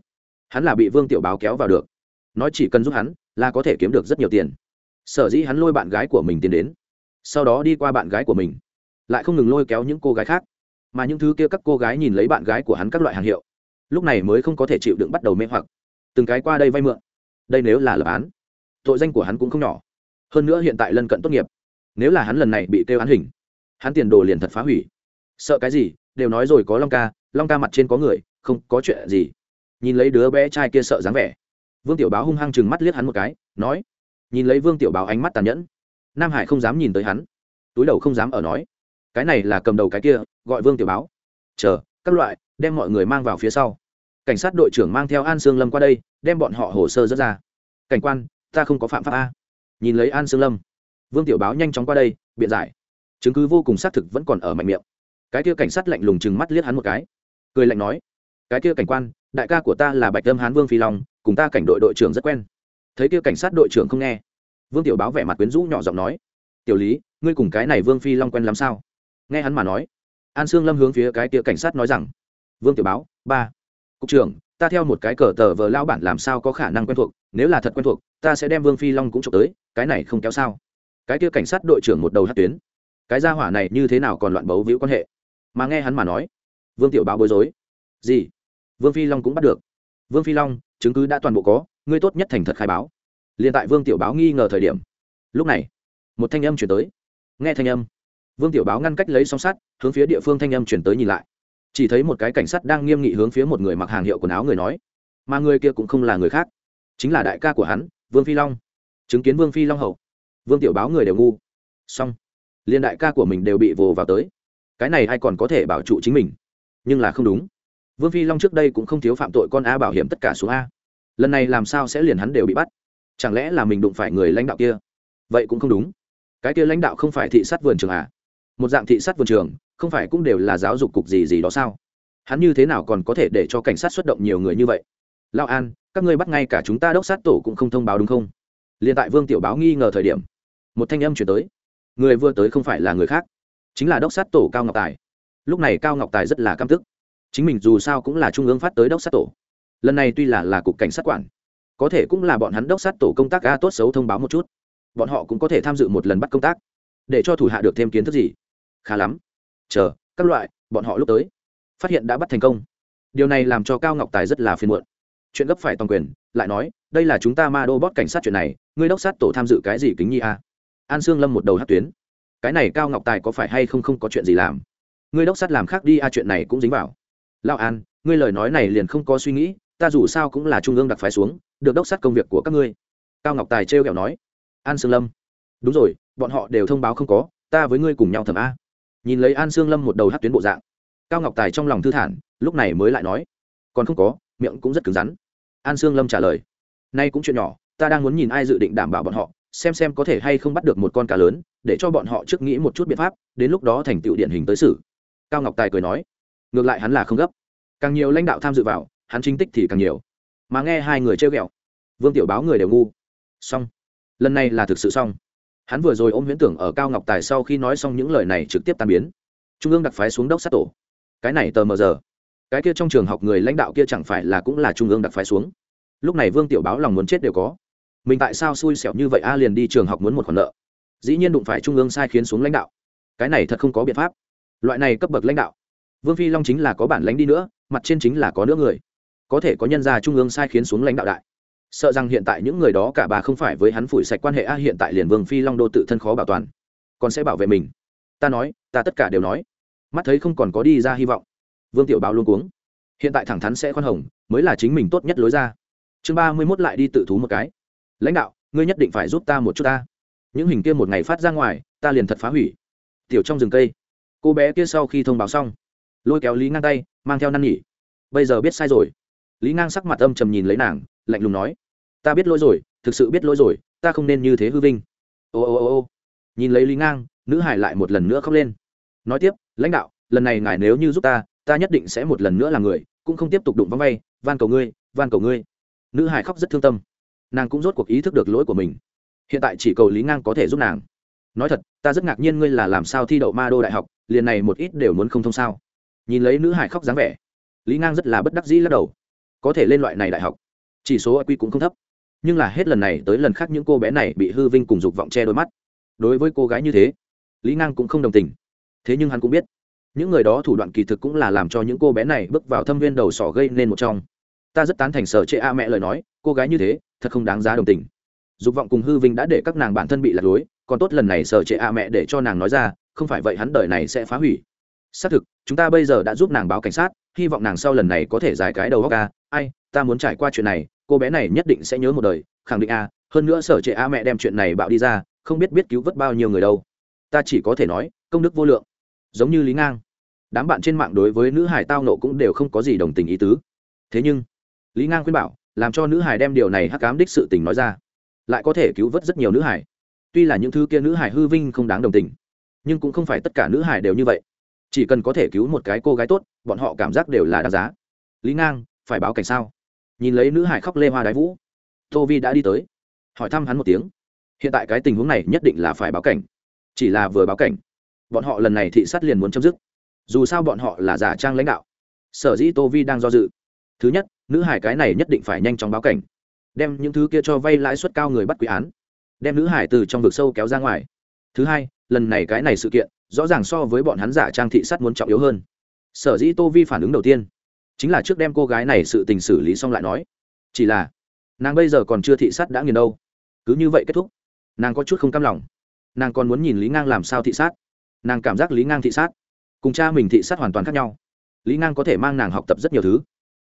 Hắn là bị vương tiểu báo kéo vào được. Nói chỉ cần giúp hắn, là có thể kiếm được rất nhiều tiền. Sở dĩ hắn lôi bạn gái của mình tiến đến sau đó đi qua bạn gái của mình, lại không ngừng lôi kéo những cô gái khác, mà những thứ kia các cô gái nhìn lấy bạn gái của hắn các loại hàng hiệu, lúc này mới không có thể chịu đựng bắt đầu mê hoặc. Từng cái qua đây vay mượn, đây nếu là lập án, tội danh của hắn cũng không nhỏ. Hơn nữa hiện tại lân cận tốt nghiệp, nếu là hắn lần này bị kêu án hình, hắn tiền đồ liền thật phá hủy. Sợ cái gì? Đều nói rồi có long ca long ca mặt trên có người, không có chuyện gì. Nhìn lấy đứa bé trai kia sợ dáng vẻ, vương tiểu báo hung hăng chừng mắt liếc hắn một cái, nói, nhìn lấy vương tiểu báo ánh mắt tàn nhẫn nam hải không dám nhìn tới hắn túi đầu không dám ở nói cái này là cầm đầu cái kia gọi vương tiểu báo chờ các loại đem mọi người mang vào phía sau cảnh sát đội trưởng mang theo an sương lâm qua đây đem bọn họ hồ sơ dẫn ra cảnh quan ta không có phạm pháp a nhìn lấy an sương lâm vương tiểu báo nhanh chóng qua đây biện giải chứng cứ vô cùng xác thực vẫn còn ở mạnh miệng cái kia cảnh sát lạnh lùng chừng mắt liếc hắn một cái cười lạnh nói cái kia cảnh quan đại ca của ta là bạch lâm hán vương phi long cùng ta cảnh đội đội trưởng rất quen thấy kia cảnh sát đội trưởng không nghe vương tiểu báo vẻ mặt quyến rũ nhỏ giọng nói, tiểu lý, ngươi cùng cái này vương phi long quen làm sao? Nghe hắn mà nói, an sương lâm hướng phía cái kia cảnh sát nói rằng, vương tiểu báo, ba, cục trưởng, ta theo một cái cờ tờ vờ lao bản làm sao có khả năng quen thuộc, nếu là thật quen thuộc, ta sẽ đem vương phi long cũng trộm tới, cái này không kéo sao? Cái kia cảnh sát đội trưởng một đầu hát tuyến, cái gia hỏa này như thế nào còn loạn bấu víu quan hệ? Mà nghe hắn mà nói, vương tiểu báo bối rối. Gì? Vương phi long cũng bắt được. Vương phi long, chứng cứ đã toàn bộ có, ngươi tốt nhất thành thật khai báo liền tại vương tiểu báo nghi ngờ thời điểm. Lúc này, một thanh âm chuyển tới. Nghe thanh âm, vương tiểu báo ngăn cách lấy song sắt, hướng phía địa phương thanh âm chuyển tới nhìn lại. Chỉ thấy một cái cảnh sát đang nghiêm nghị hướng phía một người mặc hàng hiệu quần áo người nói, mà người kia cũng không là người khác, chính là đại ca của hắn, vương phi long. Chứng kiến vương phi long hậu, vương tiểu báo người đều ngu. Xong liên đại ca của mình đều bị vồ vào tới. Cái này ai còn có thể bảo trụ chính mình? Nhưng là không đúng. Vương phi long trước đây cũng không thiếu phạm tội con a bảo hiểm tất cả xuống a. Lần này làm sao sẽ liền hắn đều bị bắt? Chẳng lẽ là mình đụng phải người lãnh đạo kia? Vậy cũng không đúng. Cái kia lãnh đạo không phải thị sát vườn trường à? Một dạng thị sát vườn trường, không phải cũng đều là giáo dục cục gì gì đó sao? Hắn như thế nào còn có thể để cho cảnh sát xuất động nhiều người như vậy? Lao an, các ngươi bắt ngay cả chúng ta đốc sát tổ cũng không thông báo đúng không? Liền tại vương tiểu báo nghi ngờ thời điểm, một thanh âm chuyển tới. Người vừa tới không phải là người khác, chính là đốc sát tổ cao ngọc tài. Lúc này cao ngọc tài rất là căm tức. Chính mình dù sao cũng là trung ương phát tới đốc sát tổ. Lần này tuy là là cục cảnh sát quản có thể cũng là bọn hắn đốc sát tổ công tác ga tốt xấu thông báo một chút. Bọn họ cũng có thể tham dự một lần bắt công tác, để cho thủ hạ được thêm kiến thức gì. Khá lắm. Chờ, các loại, bọn họ lúc tới. Phát hiện đã bắt thành công. Điều này làm cho cao ngọc tài rất là phiền muộn. Chuyện gấp phải toàn quyền, lại nói, đây là chúng ta ma đô bót cảnh sát chuyện này, ngươi đốc sát tổ tham dự cái gì kính nhi a? An sương lâm một đầu hát tuyến. Cái này cao ngọc tài có phải hay không không có chuyện gì làm? Ngươi đốc sát làm khác đi a, chuyện này cũng dính vào. Lao an, ngươi lời nói này liền không có suy nghĩ, ta dù sao cũng là trung ương đặc phái xuống được đốc sát công việc của các ngươi. Cao ngọc tài trêu kẹo nói. An sương lâm. Đúng rồi, bọn họ đều thông báo không có, ta với ngươi cùng nhau thẩm a. Nhìn lấy an sương lâm một đầu hát tuyến bộ dạng, cao ngọc tài trong lòng thư thản, lúc này mới lại nói. Còn không có, miệng cũng rất cứng rắn. An sương lâm trả lời. Nay cũng chuyện nhỏ, ta đang muốn nhìn ai dự định đảm bảo bọn họ, xem xem có thể hay không bắt được một con cá lớn, để cho bọn họ trước nghĩ một chút biện pháp, đến lúc đó thành tựu điển hình tới xử. Cao ngọc tài cười nói. Ngược lại hắn là không gấp. Càng nhiều lãnh đạo tham dự vào, hắn chính tích thì càng nhiều mà nghe hai người trêu ghẹo. Vương tiểu báo người đều ngu. Xong. Lần này là thực sự xong. Hắn vừa rồi ôm huyễn tưởng ở cao ngọc tài sau khi nói xong những lời này trực tiếp tan biến. Trung ương đặc phái xuống đốc sát tổ. Cái này tờ mờ giờ. Cái kia trong trường học người lãnh đạo kia chẳng phải là cũng là trung ương đặc phái xuống? Lúc này vương tiểu báo lòng muốn chết đều có. Mình tại sao xui xẻo như vậy? A, liền đi trường học muốn một khoản nợ. Dĩ nhiên đụng phải trung ương sai khiến xuống lãnh đạo. Cái này thật không có biện pháp. Loại này cấp bậc lãnh đạo. Vương phi long chính là có bản lãnh đi nữa, mặt trên chính là có nữa người có thể có nhân gia trung ương sai khiến xuống lãnh đạo đại. Sợ rằng hiện tại những người đó cả bà không phải với hắn phủi sạch quan hệ a hiện tại liền vương phi long đô tự thân khó bảo toàn. Còn sẽ bảo vệ mình. Ta nói, ta tất cả đều nói. Mắt thấy không còn có đi ra hy vọng. Vương tiểu báo luôn cuống. Hiện tại thẳng thắn sẽ khoan hồng, mới là chính mình tốt nhất lối ra. Chương ba mươi mốt lại đi tự thú một cái. Lãnh đạo, ngươi nhất định phải giúp ta một chút ta. Những hình kia một ngày phát ra ngoài, ta liền thật phá hủy. Tiểu trong rừng cây. Cô bé kia sau khi thông báo xong, lôi kéo lý ngang tay, mang theo năn nỉ. Bây giờ biết sai rồi lý ngang sắc mặt âm trầm nhìn lấy nàng, lạnh lùng nói, ta biết lỗi rồi, thực sự biết lỗi rồi, ta không nên như thế hư vinh. Ô ô ô ô. Nhìn lấy lý ngang, nữ hải lại một lần nữa khóc lên. Nói tiếp, lãnh đạo, lần này ngài nếu như giúp ta ta nhất định sẽ một lần nữa là người, cũng không tiếp tục đụng vắng vay, van cầu ngươi, van cầu ngươi. Nữ hải khóc rất thương tâm. Nàng cũng rốt cuộc ý thức được lỗi của mình. Hiện tại chỉ cầu lý ngang có thể giúp nàng. Nói thật, ta rất ngạc nhiên ngươi là làm sao thi đậu ma đô đại học, liền này một ít đều muốn không thông sao. Nhìn lấy nữ hải khóc dáng vẻ, lý ngang rất là bất đắc dĩ lắc đầu có thể lên loại này đại học. Chỉ số IQ cũng không thấp. Nhưng là hết lần này tới lần khác những cô bé này bị hư vinh cùng dục vọng che đôi mắt. Đối với cô gái như thế, lý ngang cũng không đồng tình. Thế nhưng hắn cũng biết, những người đó thủ đoạn kỳ thực cũng là làm cho những cô bé này bước vào thâm viên đầu sỏ gây nên một trong. Ta rất tán thành sở chệ a mẹ lời nói, cô gái như thế, thật không đáng giá đồng tình. Dục vọng cùng hư vinh đã để các nàng bản thân bị lạc lối, còn tốt lần này sở chệ a mẹ để cho nàng nói ra, không phải vậy hắn đời này sẽ phá hủy. Xác thực, chúng ta bây giờ đã giúp nàng báo cảnh sát, hy vọng nàng sau lần này có thể giải cái đầu góc ca ai, ta muốn trải qua chuyện này, cô bé này nhất định sẽ nhớ một đời, khẳng định a, hơn nữa sở trệ a mẹ đem chuyện này bạo đi ra, không biết biết cứu vớt bao nhiêu người đâu. Ta chỉ có thể nói, công đức vô lượng. Giống như lý ngang, đám bạn trên mạng đối với nữ hải tao nộ cũng đều không có gì đồng tình ý tứ. Thế nhưng, lý ngang khuyên bảo, làm cho nữ hải đem điều này hắc cám đích sự tình nói ra, lại có thể cứu vớt rất nhiều nữ hải tuy là những thứ kia nữ hải hư vinh không đáng đồng tình, nhưng cũng không phải tất cả nữ hải đều như vậy. Chỉ cần có thể cứu một cái cô gái tốt, bọn họ cảm giác đều là đáng giá. Lý ngang phải báo cảnh sao? Nhìn lấy nữ hải khóc lê hoa đái vũ, tô vi đã đi tới, hỏi thăm hắn một tiếng. Hiện tại cái tình huống này nhất định là phải báo cảnh. Chỉ là vừa báo cảnh, bọn họ lần này thị sát liền muốn chấm dứt. Dù sao bọn họ là giả trang lãnh đạo. Sở dĩ tô vi đang do dự. Thứ nhất, nữ hải cái này nhất định phải nhanh chóng báo cảnh. Đem những thứ kia cho vay lãi suất cao người bắt quý án. Đem nữ hải từ trong vực sâu kéo ra ngoài. Thứ hai, lần này cái này sự kiện, rõ ràng so với bọn hắn giả trang thị sát muốn trọng yếu hơn. Sở dĩ tô vi phản ứng đầu tiên chính là trước đem cô gái này sự tình xử lý xong lại nói. Chỉ là, nàng bây giờ còn chưa thị sát đã nghiền đâu. Cứ như vậy kết thúc. Nàng có chút không cam lòng. Nàng còn muốn nhìn lý ngang làm sao thị sát. Nàng cảm giác lý ngang thị sát, cùng cha mình thị sát hoàn toàn khác nhau. Lý ngang có thể mang nàng học tập rất nhiều thứ,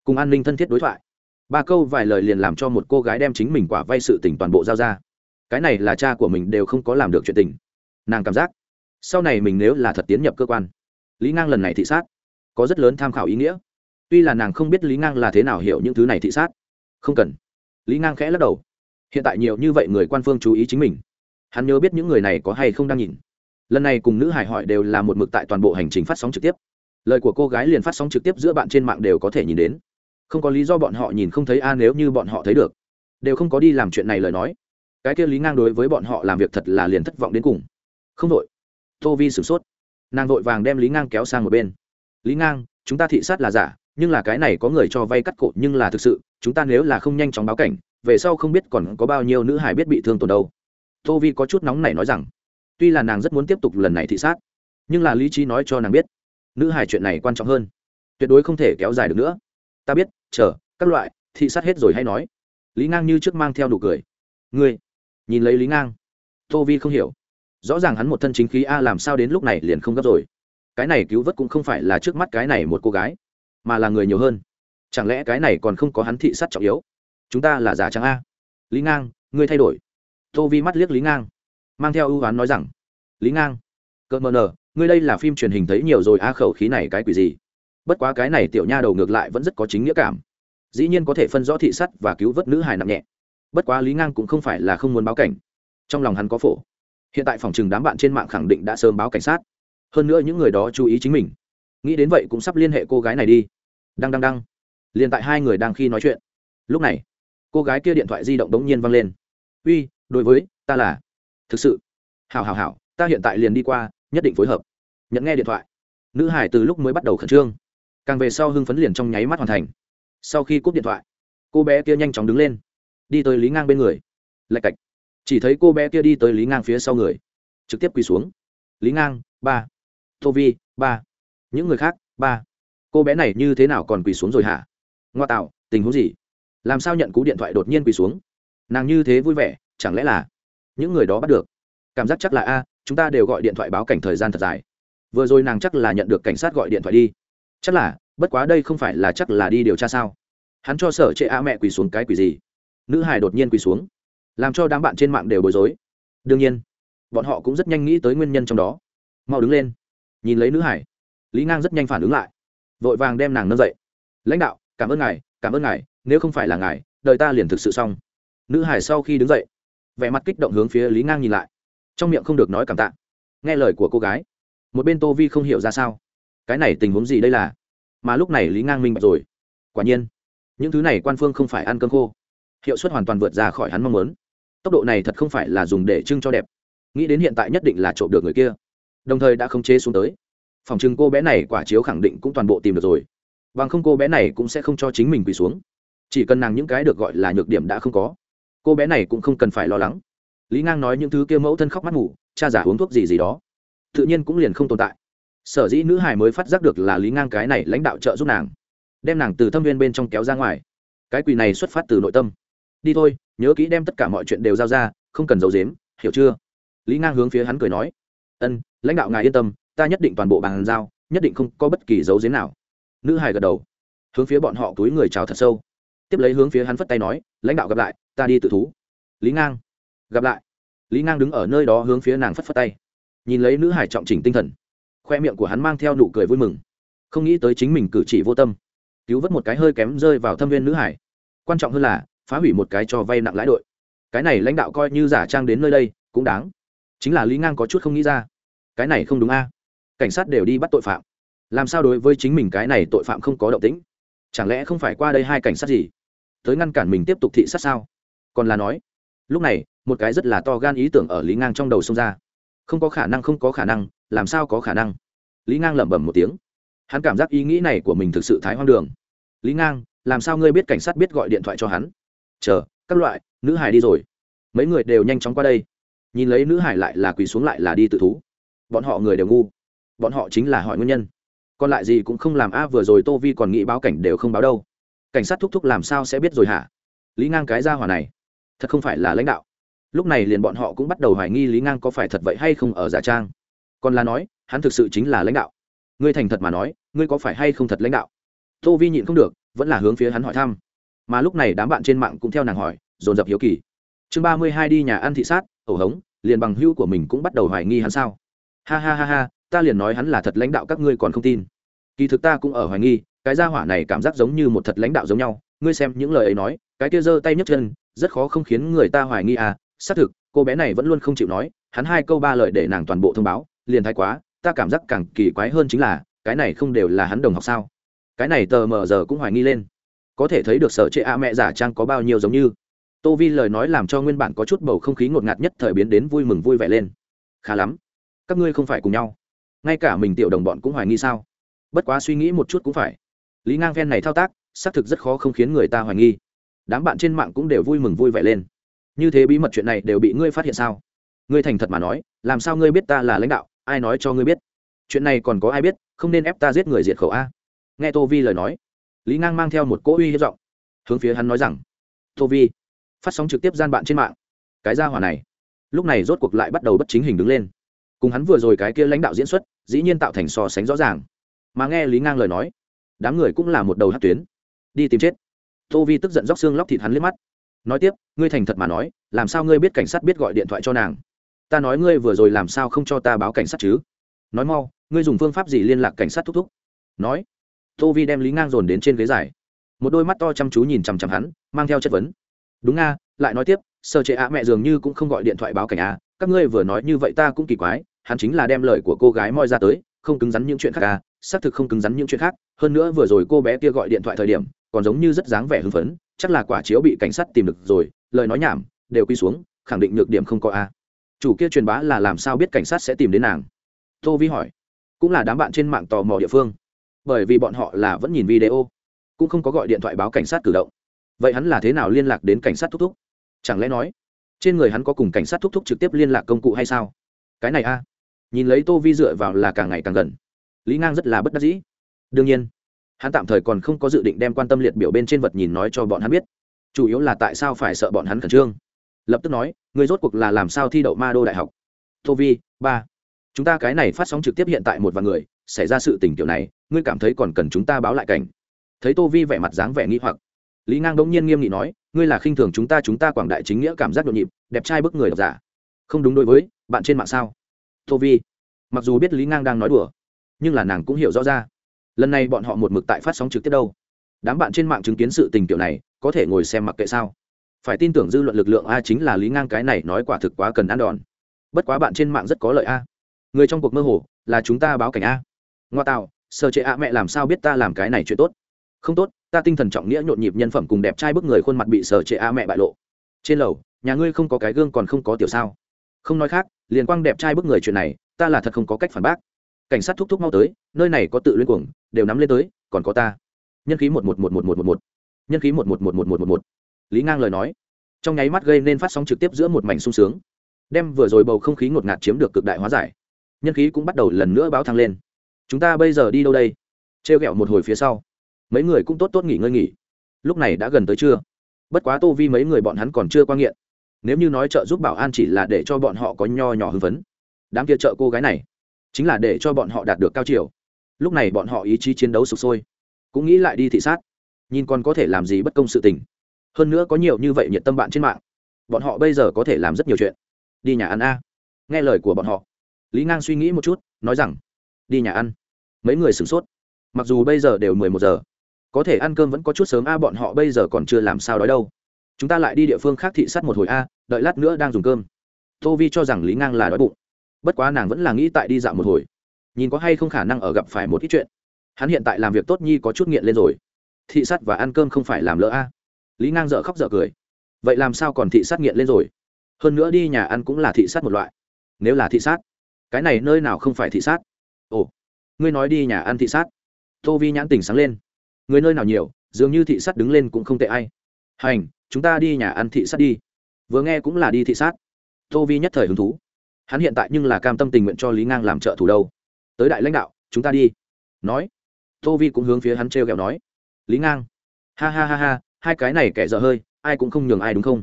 cùng an ninh thân thiết đối thoại. Ba câu vài lời liền làm cho một cô gái đem chính mình quả vay sự tình toàn bộ giao ra. Cái này là cha của mình đều không có làm được chuyện tình. Nàng cảm giác, sau này mình nếu là thật tiến nhập cơ quan, lý ngang lần này thị sát, có rất lớn tham khảo ý nghĩa tuy là nàng không biết lý ngang là thế nào hiểu những thứ này thị sát không cần lý ngang khẽ lắc đầu hiện tại nhiều như vậy người quan phương chú ý chính mình hắn nhớ biết những người này có hay không đang nhìn lần này cùng nữ hải hỏi đều là một mực tại toàn bộ hành trình phát sóng trực tiếp lời của cô gái liền phát sóng trực tiếp giữa bạn trên mạng đều có thể nhìn đến không có lý do bọn họ nhìn không thấy a à, nếu như bọn họ thấy được đều không có đi làm chuyện này lời nói cái kia lý ngang đối với bọn họ làm việc thật là liền thất vọng đến cùng không đội tô vi sửng sốt nàng vội vàng đem lý ngang kéo sang một bên lý ngang chúng ta thị sát là giả nhưng là cái này có người cho vay cắt cổ nhưng là thực sự, chúng ta nếu là không nhanh chóng báo cảnh, về sau không biết còn có bao nhiêu nữ hải biết bị thương tổn đâu. Tô vi có chút nóng này nói rằng, tuy là nàng rất muốn tiếp tục lần này thị sát, nhưng là lý trí nói cho nàng biết, nữ hải chuyện này quan trọng hơn, tuyệt đối không thể kéo dài được nữa. Ta biết, chờ, các loại, thị sát hết rồi hay nói. Lý ngang như trước mang theo đủ cười. Ngươi, nhìn lấy lý ngang. Tô vi không hiểu. Rõ ràng hắn một thân chính khí, a, làm sao đến lúc này liền không gấp rồi? Cái này cứu vớt cũng không phải là trước mắt cái này một cô gái mà là người nhiều hơn. Chẳng lẽ cái này còn không có hắn thị sát trọng yếu? Chúng ta là giả trắng a. Lý ngang, ngươi thay đổi. Tô vi mắt liếc lý ngang, mang theo ưu oán nói rằng, lý ngang, cợt mờ nờ ngươi đây là phim truyền hình thấy nhiều rồi a, khẩu khí này cái quỷ gì? Bất quá cái này tiểu nha đầu ngược lại vẫn rất có chính nghĩa cảm. Dĩ nhiên có thể phân rõ thị sắt và cứu vớt nữ hài nặng nhẹ. Bất quá lý ngang cũng không phải là không muốn báo cảnh. Trong lòng hắn có phổ. Hiện tại phòng chừng đám bạn trên mạng khẳng định đã sớm báo cảnh sát. Hơn nữa những người đó chú ý chính mình. Nghĩ đến vậy cũng sắp liên hệ cô gái này đi đăng đăng đăng. Liền tại hai người đang khi nói chuyện. Lúc này, cô gái kia điện thoại di động đống nhiên văng lên. Uy, đối với, ta là thực sự. Hào hào hào ta hiện tại liền đi qua, nhất định phối hợp. Nhận nghe điện thoại, nữ hải từ lúc mới bắt đầu khẩn trương. Càng về sau hưng phấn liền trong nháy mắt hoàn thành. Sau khi cúp điện thoại, cô bé kia nhanh chóng đứng lên, đi tới lý ngang bên người. Lạch cạch. Chỉ thấy cô bé kia đi tới lý ngang phía sau người, trực tiếp quỳ xuống. Lý ngang, ba, tô vi, ba, những người khác, ba cô bé này như thế nào còn quỳ xuống rồi hả? Ngoa tạo, tình huống gì? Làm sao nhận cú điện thoại đột nhiên quỳ xuống? Nàng như thế vui vẻ, chẳng lẽ là những người đó bắt được? Cảm giác chắc là a, chúng ta đều gọi điện thoại báo cảnh thời gian thật dài. Vừa rồi nàng chắc là nhận được cảnh sát gọi điện thoại đi. Chắc là, bất quá đây không phải là chắc là đi điều tra sao? Hắn cho sở trệ a mẹ quỳ xuống cái quỳ gì? Nữ hải đột nhiên quỳ xuống. Làm cho đám bạn trên mạng đều bối rối. Đương nhiên, bọn họ cũng rất nhanh nghĩ tới nguyên nhân trong đó. Mau đứng lên. Nhìn lấy nữ hải lý ngang rất nhanh phản ứng lại vội vàng đem nàng nâng dậy. Lãnh đạo, cảm ơn ngài, cảm ơn ngài, nếu không phải là ngài, đời ta liền thực sự xong. Nữ hải sau khi đứng dậy, vẻ mặt kích động hướng phía lý ngang nhìn lại. Trong miệng không được nói cảm tạ. Nghe lời của cô gái, một bên tô vi không hiểu ra sao. Cái này tình huống gì đây là? Mà lúc này lý ngang minh bạch rồi. Quả nhiên, những thứ này quan phương không phải ăn cơm khô. Hiệu suất hoàn toàn vượt ra khỏi hắn mong muốn. Tốc độ này thật không phải là dùng để trưng cho đẹp. Nghĩ đến hiện tại nhất định là trộm được người kia. Đồng thời đã khống chế xuống tới phòng chừng cô bé này quả chiếu khẳng định cũng toàn bộ tìm được rồi. Bằng không cô bé này cũng sẽ không cho chính mình quỳ xuống. Chỉ cần nàng những cái được gọi là nhược điểm đã không có, cô bé này cũng không cần phải lo lắng. Lý ngang nói những thứ kia mẫu thân khóc mắt ngủ, cha giả uống thuốc gì gì đó. Tự nhiên cũng liền không tồn tại. Sở dĩ nữ hải mới phát giác được là lý ngang cái này lãnh đạo trợ giúp nàng, đem nàng từ thâm viên bên trong kéo ra ngoài. Cái quỳ này xuất phát từ nội tâm. Đi thôi, nhớ kỹ đem tất cả mọi chuyện đều giao ra, không cần giấu dếm hiểu chưa? Lý ngang hướng phía hắn cười nói, ân, lãnh đạo ngài yên tâm ta nhất định toàn bộ bàn giao, nhất định không có bất kỳ dấu dếm nào. Nữ hải gật đầu. Hướng phía bọn họ túi người chào thật sâu. Tiếp lấy hướng phía hắn phất tay nói, lãnh đạo gặp lại, ta đi tự thú. Lý ngang. Gặp lại. Lý ngang đứng ở nơi đó hướng phía nàng phất phất tay. Nhìn lấy nữ hải trọng chỉnh tinh thần. Khoe miệng của hắn mang theo nụ cười vui mừng. Không nghĩ tới chính mình cử chỉ vô tâm. Cứu vớt một cái hơi kém rơi vào thâm viên nữ hải quan trọng hơn là, phá hủy một cái cho vay nặng lãi đội. Cái này lãnh đạo coi như giả trang đến nơi đây, cũng đáng. Chính là lý ngang có chút không nghĩ ra. Cái này không đúng a cảnh sát đều đi bắt tội phạm. Làm sao đối với chính mình cái này tội phạm không có động tĩnh? Chẳng lẽ không phải qua đây hai cảnh sát gì? Tới ngăn cản mình tiếp tục thị sát sao? Còn là nói, lúc này, một cái rất là to gan ý tưởng ở lý ngang trong đầu xông ra. Không có khả năng, không có khả năng, làm sao có khả năng? Lý ngang lẩm bẩm một tiếng. Hắn cảm giác ý nghĩ này của mình thực sự thái hoang đường. Lý ngang, làm sao ngươi biết cảnh sát biết gọi điện thoại cho hắn? Chờ, các loại, nữ hải đi rồi. Mấy người đều nhanh chóng qua đây. Nhìn lấy nữ hải lại là quỳ xuống lại là đi tự thú. Bọn họ người đều ngu bọn họ chính là hỏi nguyên nhân. Còn lại gì cũng không làm a, vừa rồi tô vi còn nghĩ báo cảnh đều không báo đâu. Cảnh sát thúc thúc làm sao sẽ biết rồi hả? Lý ngang cái ra hỏa này, thật không phải là lãnh đạo. Lúc này liền bọn họ cũng bắt đầu hoài nghi lý ngang có phải thật vậy hay không ở giả trang. Còn là nói, hắn thực sự chính là lãnh đạo. Ngươi thành thật mà nói, ngươi có phải hay không thật lãnh đạo? Tô vi nhịn không được, vẫn là hướng phía hắn hỏi thăm. Mà lúc này đám bạn trên mạng cũng theo nàng hỏi, dồn dập hiếu kỳ. Chương ba mươi hai đi nhà ăn thị sát, ẩu hống, liền bằng hữu của mình cũng bắt đầu hoài nghi hắn sao? Ha ha ha ha ta liền nói hắn là thật lãnh đạo các ngươi còn không tin. Kỳ thực ta cũng ở hoài nghi, cái gia hỏa này cảm giác giống như một thật lãnh đạo giống nhau. Ngươi xem những lời ấy nói, cái kia giơ tay nhấc chân, rất khó không khiến người ta hoài nghi à. Xác thực, cô bé này vẫn luôn không chịu nói, hắn hai câu ba lời để nàng toàn bộ thông báo, liền thái quá, ta cảm giác càng kỳ quái hơn chính là, cái này không đều là hắn đồng học sao? Cái này tờ mờ giờ cũng hoài nghi lên. Có thể thấy được sở trệ a mẹ giả trang có bao nhiêu giống như. Tô vi lời nói làm cho nguyên bản có chút bầu không khí ngột ngạt nhất thời biến đến vui mừng vui vẻ lên. Khá lắm. Các ngươi không phải cùng nhau ngay cả mình tiểu đồng bọn cũng hoài nghi sao? Bất quá suy nghĩ một chút cũng phải. Lý ngang ven này thao tác, xác thực rất khó không khiến người ta hoài nghi. Đám bạn trên mạng cũng đều vui mừng vui vẻ lên. Như thế bí mật chuyện này đều bị ngươi phát hiện sao? Ngươi thành thật mà nói, làm sao ngươi biết ta là lãnh đạo, ai nói cho ngươi biết? Chuyện này còn có ai biết, không nên ép ta giết người diệt khẩu a? Nghe tô vi lời nói, lý ngang mang theo một cỗ uy hiếp giọng. Hướng phía hắn nói rằng, tô vi, phát sóng trực tiếp gian bạn trên mạng. Cái gia hỏa này, lúc này rốt cuộc lại bắt đầu bất chính hình đứng lên cùng hắn vừa rồi cái kia lãnh đạo diễn xuất, dĩ nhiên tạo thành so sánh rõ ràng. Mà nghe lý ngang lời nói, đám người cũng là một đầu hát tuyến. Đi tìm chết. Tô vi tức giận róc xương lóc thịt hắn liếc mắt. Nói tiếp, ngươi thành thật mà nói, làm sao ngươi biết cảnh sát biết gọi điện thoại cho nàng? Ta nói ngươi vừa rồi làm sao không cho ta báo cảnh sát chứ? Nói mau, ngươi dùng phương pháp gì liên lạc cảnh sát thúc thúc? Nói. Tô vi đem lý ngang dồn đến trên ghế dài. Một đôi mắt to chăm chú nhìn chằm chằm hắn, mang theo chất vấn. Đúng nga lại nói tiếp sơ chế ạ, mẹ dường như cũng không gọi điện thoại báo cảnh a các ngươi vừa nói như vậy ta cũng kỳ quái, hắn chính là đem lời của cô gái moi ra tới, không cứng rắn những chuyện khác à xác thực không cứng rắn những chuyện khác, hơn nữa vừa rồi cô bé kia gọi điện thoại thời điểm, còn giống như rất dáng vẻ hưng phấn, chắc là quả chiếu bị cảnh sát tìm được rồi, lời nói nhảm, đều quy xuống, khẳng định nhược điểm không có a. Chủ kia truyền bá là làm sao biết cảnh sát sẽ tìm đến nàng? Tô vi hỏi. Cũng là đám bạn trên mạng tò mò địa phương. Bởi vì bọn họ là vẫn nhìn video, cũng không có gọi điện thoại báo cảnh sát cử động. Vậy hắn là thế nào liên lạc đến cảnh sát thúc thúc? Chẳng lẽ nói trên người hắn có cùng cảnh sát thúc thúc trực tiếp liên lạc công cụ hay sao? Cái này a. Nhìn lấy tô vi dựa vào là càng ngày càng gần. Lý ngang rất là bất đắc dĩ. Đương nhiên, hắn tạm thời còn không có dự định đem quan tâm liệt biểu bên trên vật nhìn nói cho bọn hắn biết. Chủ yếu là tại sao phải sợ bọn hắn khẩn trương. Lập tức nói người rốt cuộc là làm sao thi đậu ma đô đại học? Tô vi, ba. Chúng ta cái này phát sóng trực tiếp hiện tại một vài người, xảy ra sự tình kiểu này, ngươi cảm thấy còn cần chúng ta báo lại cảnh? Thấy tô vi vẻ mặt dáng vẻ nghi hoặc lý ngang đống nhiên nghiêm nghị nói, ngươi là khinh thường chúng ta chúng ta quảng đại chính nghĩa cảm giác nhộn nhịp, đẹp trai bức người độc giả. Không đúng đối với, bạn trên mạng sao? Tô vi. Mặc dù biết lý ngang đang nói đùa, nhưng là nàng cũng hiểu rõ ra. Lần này bọn họ một mực tại phát sóng trực tiếp đâu. Đám bạn trên mạng chứng kiến sự tình kiểu này, có thể ngồi xem mặc kệ sao. Phải tin tưởng dư luận lực lượng a chính là lý ngang cái này nói quả thực quá cần ăn đòn. Bất quá bạn trên mạng rất có lợi a. Người trong cuộc mơ hồ là chúng ta báo cảnh a. Ngoa tạo sơ chế a mẹ làm sao biết ta làm cái này chuyện tốt? Không tốt ta tinh thần trọng nghĩa nhộn nhịp nhân phẩm cùng đẹp trai bức người khuôn mặt bị sở trệ a mẹ bại lộ trên lầu nhà ngươi không có cái gương còn không có tiểu sao không nói khác liền quang đẹp trai bức người chuyện này ta là thật không có cách phản bác cảnh sát thúc thúc mau tới nơi này có tự luyên cuồng đều nắm lên tới còn có ta nhân khí một một một một một một một nhân khí một một một một một một một lý ngang lời nói trong nháy mắt gây nên phát sóng trực tiếp giữa một mảnh sung sướng đem vừa rồi bầu không khí ngột ngạt chiếm được cực đại hóa giải nhân khí cũng bắt đầu lần nữa báo thăng lên chúng ta bây giờ đi đâu đây trêu ghẹo một hồi phía sau mấy người cũng tốt tốt nghỉ ngơi nghỉ. Lúc này đã gần tới trưa. Bất quá tô vi mấy người bọn hắn còn chưa qua nghiện. Nếu như nói trợ giúp bảo an chỉ là để cho bọn họ có nho nhỏ hưng phấn, đám kia trợ cô gái này chính là để cho bọn họ đạt được cao chiều. Lúc này bọn họ ý chí chiến đấu sụp sôi, cũng nghĩ lại đi thị sát, nhìn còn có thể làm gì bất công sự tình. Hơn nữa có nhiều như vậy nhiệt tâm bạn trên mạng, bọn họ bây giờ có thể làm rất nhiều chuyện. Đi nhà ăn a. Nghe lời của bọn họ, lý ngang suy nghĩ một chút, nói rằng, đi nhà ăn. Mấy người sửng sốt. Mặc dù bây giờ đều mười một giờ có thể ăn cơm vẫn có chút sớm, a, bọn họ bây giờ còn chưa làm sao đói đâu. Chúng ta lại đi địa phương khác thị sát một hồi, a, đợi lát nữa đang dùng cơm. Tô vi cho rằng lý ngang là đói bụng. Bất quá nàng vẫn là nghĩ tại đi dạo một hồi. Nhìn có hay không khả năng ở gặp phải một ít chuyện. Hắn hiện tại làm việc tốt nhi có chút nghiện lên rồi. Thị sát và ăn cơm không phải làm lỡ, a. Lý ngang dợ khóc dợ cười. Vậy làm sao còn thị sát nghiện lên rồi? Hơn nữa đi nhà ăn cũng là thị sát một loại. Nếu là thị sát, cái này nơi nào không phải thị sát? Ồ, ngươi nói đi nhà ăn thị sát. Tô vi nhãn tỉnh sáng lên người nơi nào nhiều, dường như thị sát đứng lên cũng không tệ ai. Hành, chúng ta đi nhà ăn thị sát đi. Vừa nghe cũng là đi thị sát. Tô vi nhất thời hứng thú. Hắn hiện tại nhưng là cam tâm tình nguyện cho lý ngang làm trợ thủ đâu. Tới đại lãnh đạo, chúng ta đi. Nói. Tô vi cũng hướng phía hắn t r e o kẹo nói. Lý ngang. Ha ha ha ha, hai cái này kẻ dở hơi, ai cũng không nhường ai đúng không?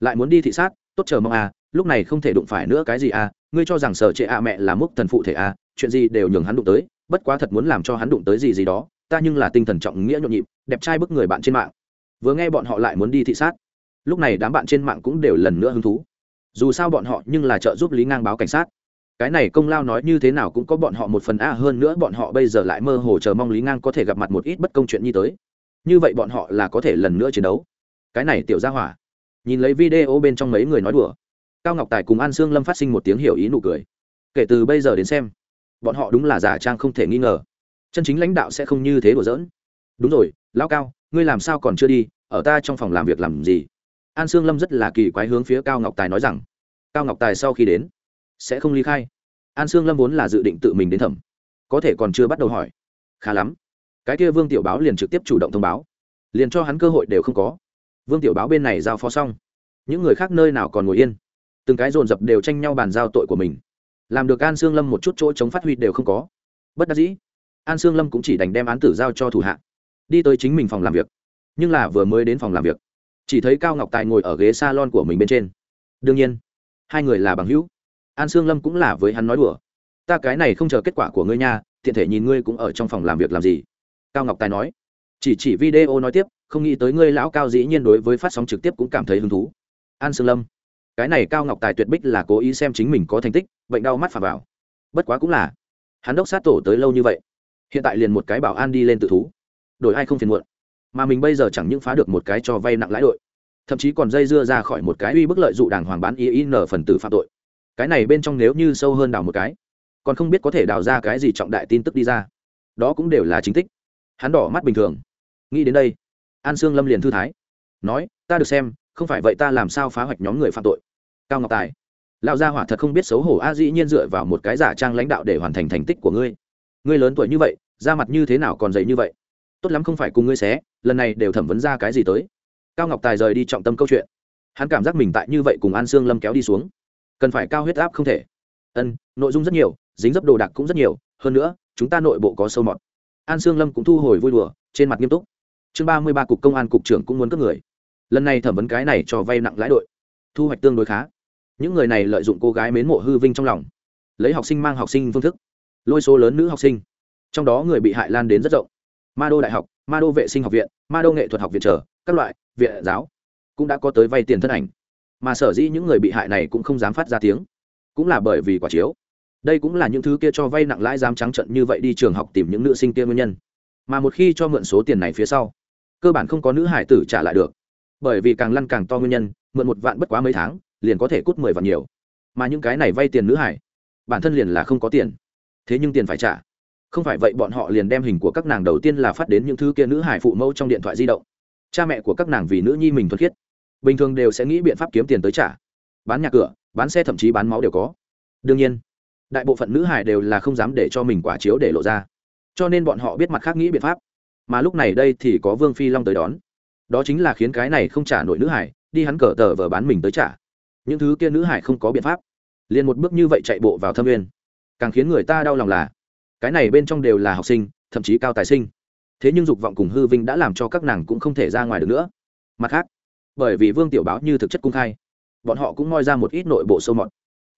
Lại muốn đi thị sát, tốt chờ mong à lúc này không thể đụng phải nữa cái gì à ngươi cho rằng sở trệ ạ mẹ là múc thần phụ thể à chuyện gì đều nhường hắn đụng tới, bất quá thật muốn làm cho hắn đụng tới gì gì đó ta nhưng là tinh thần trọng nghĩa nhộn nhịp, đẹp trai bức người bạn trên mạng. Vừa nghe bọn họ lại muốn đi thị sát. Lúc này đám bạn trên mạng cũng đều lần nữa hứng thú. Dù sao bọn họ nhưng là trợ giúp lý ngang báo cảnh sát. Cái này công lao nói như thế nào cũng có bọn họ một phần a, hơn nữa bọn họ bây giờ lại mơ hồ chờ mong lý ngang có thể gặp mặt một ít bất công chuyện như tới. Như vậy bọn họ là có thể lần nữa chiến đấu. Cái này tiểu ra hỏa. Nhìn lấy video bên trong mấy người nói đùa. Cao ngọc tài cùng an sương lâm phát sinh một tiếng hiểu ý nụ cười. Kể từ bây giờ đến xem, bọn họ đúng là giả trang không thể nghi ngờ chân chính lãnh đạo sẽ không như thế đùa giỡn. Đúng rồi, lão cao, ngươi làm sao còn chưa đi, ở ta trong phòng làm việc làm gì? An sương lâm rất là kỳ quái hướng phía cao ngọc tài nói rằng, cao ngọc tài sau khi đến, sẽ không ly khai. An sương lâm vốn là dự định tự mình đến thẩm, có thể còn chưa bắt đầu hỏi. Khá lắm, cái kia vương tiểu báo liền trực tiếp chủ động thông báo, liền cho hắn cơ hội đều không có. Vương tiểu báo bên này giao phó xong, những người khác nơi nào còn ngồi yên. Từng cái dồn dập đều tranh nhau bàn giao tội của mình. Làm được an sương lâm một chút chỗ chống phát huy đều không có. Bất đắc dĩ an sương lâm cũng chỉ đành đem án tử giao cho thủ hạ đi tới chính mình phòng làm việc nhưng là vừa mới đến phòng làm việc chỉ thấy cao ngọc tài ngồi ở ghế s a lon của mình bên trên đương nhiên hai người là bằng hữu an sương lâm cũng là với hắn nói đùa ta cái này không chờ kết quả của ngươi nha tiện thể nhìn ngươi cũng ở trong phòng làm việc làm gì cao ngọc tài nói chỉ chỉ video nói tiếp không nghĩ tới ngươi lão cao dĩ nhiên đối với phát sóng trực tiếp cũng cảm thấy hứng thú an sương lâm cái này cao ngọc tài tuyệt bích là cố ý xem chính mình có thành tích bệnh đau mắt phà vào bất quá cũng là hắn đốc sát tổ tới lâu như vậy hiện tại liền một cái bảo an đi lên tự thú. Đổi ai không phiền muộn. Mà mình bây giờ chẳng những phá được một cái cho vay nặng lãi đội, thậm chí còn dây dưa ra khỏi một cái uy bức lợi dụ đảng hoàng bán y in phần tử phạm tội. Cái này bên trong nếu như sâu hơn đào một cái, còn không biết có thể đào ra cái gì trọng đại tin tức đi ra. Đó cũng đều là chính tích. Hắn đỏ mắt bình thường. Nghĩ đến đây, an sương lâm liền thư thái. Nói, ta được xem, không phải vậy ta làm sao phá hoạch nhóm người phạm tội? Cao ngọc tài. Lão gia hỏa thật không biết xấu hổ a, dĩ nhiên dựa vào một cái giả trang lãnh đạo để hoàn thành thành tích của ngươi ngươi lớn tuổi như vậy, da mặt như thế nào còn dày như vậy? Tốt lắm không phải cùng ngươi xé, lần này đều thẩm vấn ra cái gì tới. Cao ngọc tài rời đi trọng tâm câu chuyện. Hắn cảm giác mình tại như vậy cùng an sương lâm kéo đi xuống. Cần phải cao huyết áp không thể. Ân, nội dung rất nhiều, dính dấp đồ đạc cũng rất nhiều, hơn nữa, chúng ta nội bộ có sâu mọt. An sương lâm cũng thu hồi vui đùa, trên mặt nghiêm túc. Chương ba mươi ba cục công an cục trưởng cũng muốn cướp người. Lần này thẩm vấn cái này cho vay nặng lãi đội. Thu hoạch tương đối khá. Những người này lợi dụng cô gái mến mộ hư vinh trong lòng. Lấy học sinh mang học sinh phương thức lôi số lớn nữ học sinh. Trong đó người bị hại lan đến rất rộng. Ma đô đại học, ma đô vệ sinh học viện, ma đô nghệ thuật học viện trở các loại, viện giáo cũng đã có tới vay tiền thân ảnh. Mà sở dĩ những người bị hại này cũng không dám phát ra tiếng, cũng là bởi vì quả chiếu. Đây cũng là những thứ kia cho vay nặng lãi dám trắng trận như vậy đi trường học tìm những nữ sinh kia nguyên nhân. Mà một khi cho mượn số tiền này phía sau, cơ bản không có nữ hải tử trả lại được. Bởi vì càng lăn càng to nguyên nhân, mượn một vạn bất quá mấy tháng, liền có thể cút mười vạn nhiều. Mà những cái này vay tiền nữ hải, bản thân liền là không có tiền thế nhưng tiền phải trả. Không phải vậy bọn họ liền đem hình của các nàng đầu tiên là phát đến những thứ kia nữ hải phụ mẫu trong điện thoại di động. Cha mẹ của các nàng vì nữ nhi mình thuật khiết. Bình thường đều sẽ nghĩ biện pháp kiếm tiền tới trả. Bán nhà cửa, bán xe thậm chí bán máu đều có. Đương nhiên, đại bộ phận nữ hải đều là không dám để cho mình quả chiếu để lộ ra. Cho nên bọn họ biết mặt khác nghĩ biện pháp. Mà lúc này đây thì có vương phi long tới đón. Đó chính là khiến cái này không trả nổi nữ hải, đi hắn cờ tờ vờ bán mình tới trả. Những thứ kia nữ hải không có biện pháp. Liền một bước như vậy chạy bộ vào thâm nguyên càng khiến người ta đau lòng là, cái này bên trong đều là học sinh, thậm chí cao tài sinh. Thế nhưng dục vọng cùng hư vinh đã làm cho các nàng cũng không thể ra ngoài được nữa. Mặt khác, bởi vì vương tiểu báo như thực chất cung khai, bọn họ cũng moi ra một ít nội bộ sâu mọt.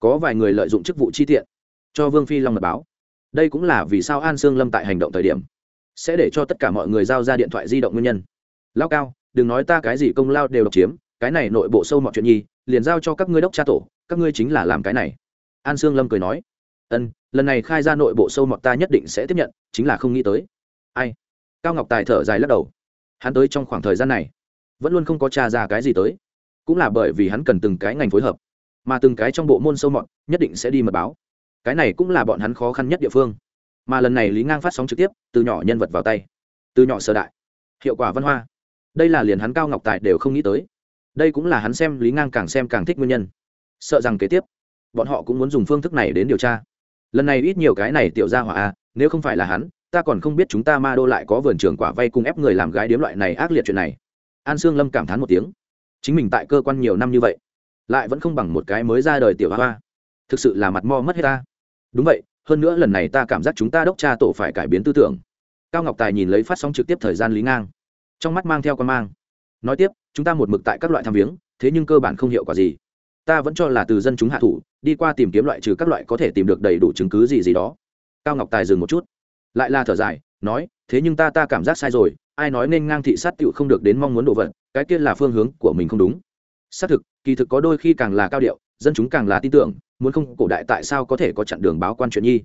Có vài người lợi dụng chức vụ chi tiện, cho vương phi long mật báo. Đây cũng là vì sao an sương lâm tại hành động thời điểm, sẽ để cho tất cả mọi người giao ra điện thoại di động nguyên nhân. Lao cao, đừng nói ta cái gì công lao đều độc chiếm, cái này nội bộ sâu mọi chuyện nhi, liền giao cho các ngươi đốc cha tổ, các ngươi chính là làm cái này. An sương lâm cười nói ân, lần này khai ra nội bộ sâu mọt ta nhất định sẽ tiếp nhận, chính là không nghĩ tới. Ai? Cao ngọc tài thở dài lắc đầu. Hắn tới trong khoảng thời gian này, vẫn luôn không có t r a ra cái gì tới. Cũng là bởi vì hắn cần từng cái ngành phối hợp, mà từng cái trong bộ môn sâu mọt nhất định sẽ đi mật báo. Cái này cũng là bọn hắn khó khăn nhất địa phương. Mà lần này lý ngang phát sóng trực tiếp, từ nhỏ nhân vật vào tay, từ nhỏ sơ đại, hiệu quả văn hoa. Đây là liền hắn cao ngọc tài đều không nghĩ tới. Đây cũng là hắn xem lý ngang càng xem càng thích nguyên nhân. Sợ rằng kế tiếp, bọn họ cũng muốn dùng phương thức này đến điều tra lần này ít nhiều cái này tiểu ra hỏa a nếu không phải là hắn, ta còn không biết chúng ta ma đô lại có vườn trường quả vay cùng ép người làm gái điếm loại này ác liệt chuyện này. An sương lâm cảm thán một tiếng. Chính mình tại cơ quan nhiều năm như vậy, lại vẫn không bằng một cái mới ra đời tiểu hoa thực sự là mặt mo mất hết ta. Đúng vậy, hơn nữa lần này ta cảm giác chúng ta đốc cha tổ phải cải biến tư tưởng. Cao ngọc tài nhìn lấy phát sóng trực tiếp thời gian lý ngang. Trong mắt mang theo con mang. Nói tiếp, chúng ta một mực tại các loại tham viếng, thế nhưng cơ bản không hiệu quả gì. Ta vẫn cho là từ dân chúng hạ thủ đi qua tìm kiếm loại trừ các loại có thể tìm được đầy đủ chứng cứ gì gì đó. Cao ngọc tài dừng một chút, lại là thở dài, nói, thế nhưng ta ta cảm giác sai rồi, ai nói nên ngang thị sát tựu không được đến mong muốn đồ vật, cái kia là phương hướng của mình không đúng. Xác thực, kỳ thực có đôi khi càng là cao điệu, dân chúng càng là tin tưởng, muốn không cổ đại tại sao có thể có chặn đường báo quan chuyện nhi.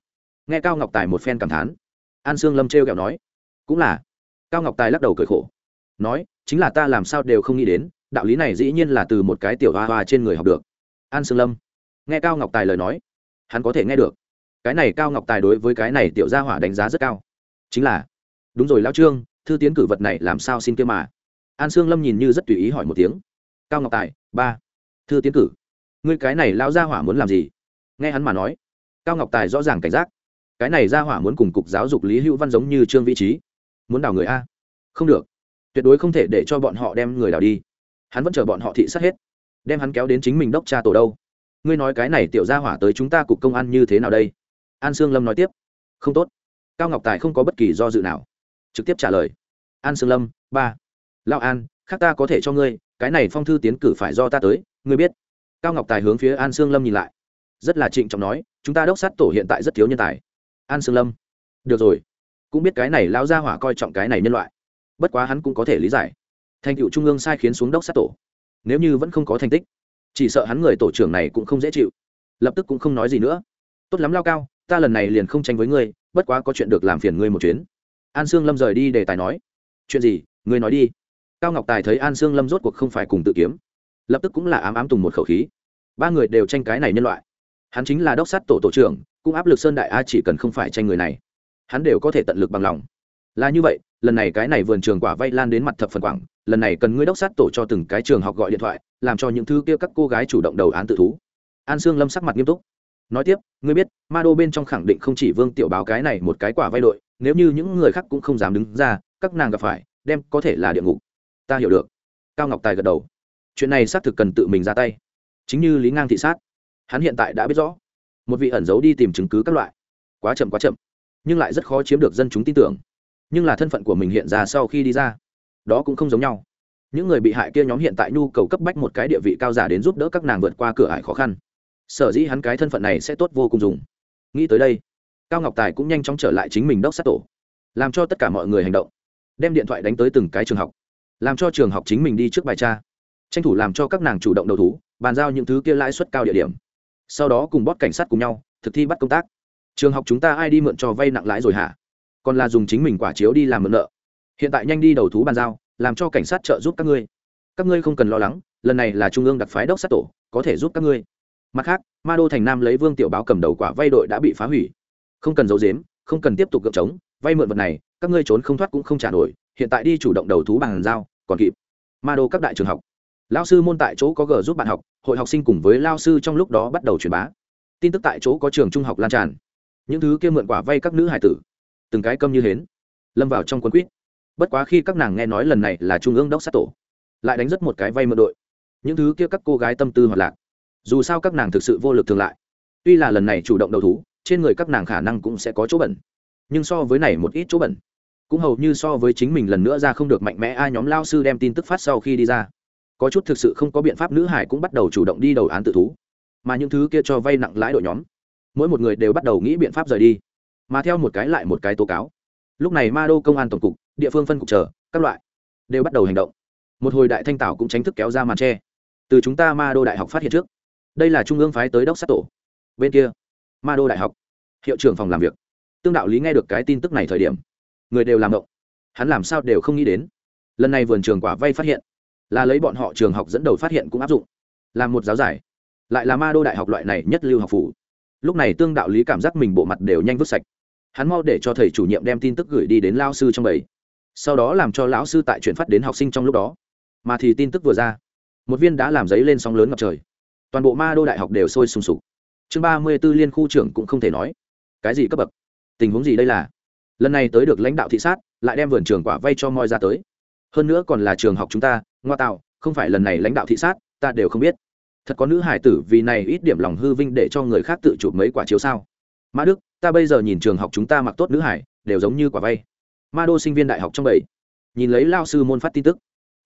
Nghe cao ngọc tài một phen cảm thán, an sương lâm trêu kẹo nói, cũng là. Cao ngọc tài lắc đầu cười khổ, nói, chính là ta làm sao đều không nghĩ đến, đạo lý này dĩ nhiên là từ một cái tiểu hoa hoa trên người học được. An sương lâm nghe cao ngọc tài lời nói, hắn có thể nghe được. Cái này cao ngọc tài đối với cái này tiểu gia hỏa đánh giá rất cao. Chính là, đúng rồi lao trương, thư tiến cử vật này làm sao xin kia mà? An sương lâm nhìn như rất tùy ý hỏi một tiếng. Cao ngọc tài, ba, thư tiến cử? Ngươi cái này lao gia hỏa muốn làm gì? Nghe hắn mà nói, cao ngọc tài rõ ràng cảnh giác. Cái này gia hỏa muốn cùng cục giáo dục lý hữu văn giống như trương vị trí. Muốn đào người a? Không được. Tuyệt đối không thể để cho bọn họ đem người đào đi. Hắn vẫn chờ bọn họ thị sát hết. Đem hắn kéo đến chính mình đốc cha tổ đâu? Ngươi nói cái này tiểu gia hỏa tới chúng ta cục công an như thế nào đây? An sương lâm nói tiếp. Không tốt. Cao ngọc tài không có bất kỳ do dự nào. Trực tiếp trả lời. An sương lâm, ba. Lao an, khác ta có thể cho ngươi, cái này phong thư tiến cử phải do ta tới, ngươi biết. Cao ngọc tài hướng phía an sương lâm nhìn lại. Rất là trịnh trọng nói, chúng ta đốc sát tổ hiện tại rất thiếu nhân tài. An sương lâm. Được rồi. Cũng biết cái này lao ra hỏa coi trọng cái này nhân loại. Bất quá hắn cũng có thể lý giải. Thành cựu trung ương sai khiến xuống đốc sát tổ. Nếu như vẫn không có thành tích chỉ sợ hắn người tổ trưởng này cũng không dễ chịu. Lập tức cũng không nói gì nữa. Tốt lắm, lao cao, ta lần này liền không tranh với ngươi, bất quá có chuyện được làm phiền ngươi một chuyến. An sương lâm rời đi để tài nói. Chuyện gì? Ngươi nói đi. Cao ngọc tài thấy an sương lâm rốt cuộc không phải cùng tự kiếm, lập tức cũng là ám ám tùng một khẩu khí. Ba người đều tranh cái này nhân loại. Hắn chính là đốc sát tổ tổ trưởng, cũng áp lực sơn đại a, chỉ cần không phải tranh người này, hắn đều có thể tận lực bằng lòng. Là như vậy, lần này cái này vườn trường quả vay lan đến mặt thập phần quảng lần này cần ngươi đốc sát tổ cho từng cái trường học gọi điện thoại, làm cho những thứ kia các cô gái chủ động đầu án tự thú. An sương lâm sắc mặt nghiêm túc. Nói tiếp, ngươi biết, ma đô bên trong khẳng định không chỉ vương tiểu báo cái này một cái quả vay đội, nếu như những người khác cũng không dám đứng ra, các nàng gặp phải, đem có thể là địa ngục. Ta hiểu được. Cao ngọc tài gật đầu. Chuyện này xác thực cần tự mình ra tay. Chính như lý ngang thị sát. Hắn hiện tại đã biết rõ. Một vị ẩn giấu đi tìm chứng cứ các loại. Quá chậm quá chậm. Nhưng lại rất khó chiếm được dân chúng tin tưởng. Nhưng là thân phận của mình hiện ra sau khi đi ra đó cũng không giống nhau. Những người bị hại kia nhóm hiện tại nhu cầu cấp bách một cái địa vị cao giả đến giúp đỡ các nàng vượt qua cửa ải khó khăn. Sở dĩ hắn cái thân phận này sẽ tốt vô cùng dùng. Nghĩ tới đây, cao ngọc tài cũng nhanh chóng trở lại chính mình đốc sát tổ, làm cho tất cả mọi người hành động. Đem điện thoại đánh tới từng cái trường học, làm cho trường học chính mình đi trước bài tra. Tranh thủ làm cho các nàng chủ động đầu thú, bàn giao những thứ kia lãi suất cao địa điểm. Sau đó cùng bót cảnh sát cùng nhau, thực thi bắt công tác. Trường học chúng ta ai đi mượn cho vay nặng lãi rồi hả? Còn là dùng chính mình quả chiếu đi làm mượn nợ hiện tại nhanh đi đầu thú bàn giao, làm cho cảnh sát trợ giúp các ngươi. Các ngươi không cần lo lắng, lần này là trung ương đặc phái đốc sát tổ, có thể giúp các ngươi. Mặt khác, ma đô thành nam lấy vương tiểu báo cầm đầu quả vay đội đã bị phá hủy. Không cần giấu dếm không cần tiếp tục gợp trống vay mượn vật này, các ngươi trốn không thoát cũng không trả nổi, hiện tại đi chủ động đầu thú bàn giao, còn kịp. Ma đô các đại trường học. Lao sư môn tại chỗ có g giúp bạn học, hội học sinh cùng với lao sư trong lúc đó bắt đầu truyền bá. Tin tức tại chỗ có trường trung học lan tràn. Những thứ kia mượn quả vay các nữ hải tử. Từng cái câm như hến. Lâm vào trong quân quýt bất quá khi các nàng nghe nói lần này là trung ương đốc sát tổ, lại đánh rất một cái vay mượn đội. Những thứ kia các cô gái tâm tư hoạt lạc. Dù sao các nàng thực sự vô lực thường lại. Tuy là lần này chủ động đầu thú, trên người các nàng khả năng cũng sẽ có chỗ bẩn. Nhưng so với này một ít chỗ bẩn, cũng hầu như so với chính mình lần nữa ra không được mạnh mẽ, ai nhóm lao sư đem tin tức phát sau khi đi ra. Có chút thực sự không có biện pháp, nữ hải cũng bắt đầu chủ động đi đầu án tự thú. Mà những thứ kia cho vay nặng lãi đội nhóm, mỗi một người đều bắt đầu nghĩ biện pháp rời đi. Mà theo một cái lại một cái tố cáo. Lúc này ma đô công an tổng cục địa phương phân cục chờ các loại, đều bắt đầu hành động. Một hồi đại thanh tảo cũng tránh thức kéo ra màn tre từ chúng ta ma đô đại học phát hiện trước, đây là trung ương phái tới đốc sát tổ. Bên kia, ma đô đại học, hiệu trưởng phòng làm việc. Tương đạo lý nghe được cái tin tức này thời điểm, người đều làm động. Hắn làm sao đều không nghĩ đến. Lần này vườn trường quả vay phát hiện, là lấy bọn họ trường học dẫn đầu phát hiện cũng áp dụng. Làm một giáo giải, lại là ma đô đại học loại này nhất lưu học phủ. Lúc này tương đạo lý cảm giác mình bộ mặt đều nhanh vứt sạch. Hắn mau để cho thầy chủ nhiệm đem tin tức gửi đi đến lao sư trong bầy sau đó làm cho lão sư tại chuyển phát đến học sinh trong lúc đó. Mà thì tin tức vừa ra, một viên đã làm giấy lên sóng lớn ngập trời. Toàn bộ ma đô đại học đều sôi sùng sục. Chương ba mươi b ố liên khu trưởng cũng không thể nói. Cái gì cấp bậc? Tình huống gì đây là? Lần này tới được lãnh đạo thị sát, lại đem vườn trường quả vay cho moi ra tới. Hơn nữa còn là trường học chúng ta, ngoa tạo, không phải lần này lãnh đạo thị sát, ta đều không biết. Thật có nữ hải tử vì này ít điểm lòng hư vinh để cho người khác tự chụp mấy quả chiếu sao. Mã đức, ta bây giờ nhìn trường học chúng ta mặc tốt nữ hải, đều giống như quả vay ma đô sinh viên đại học trong bảy. Nhìn lấy lao sư môn phát tin tức,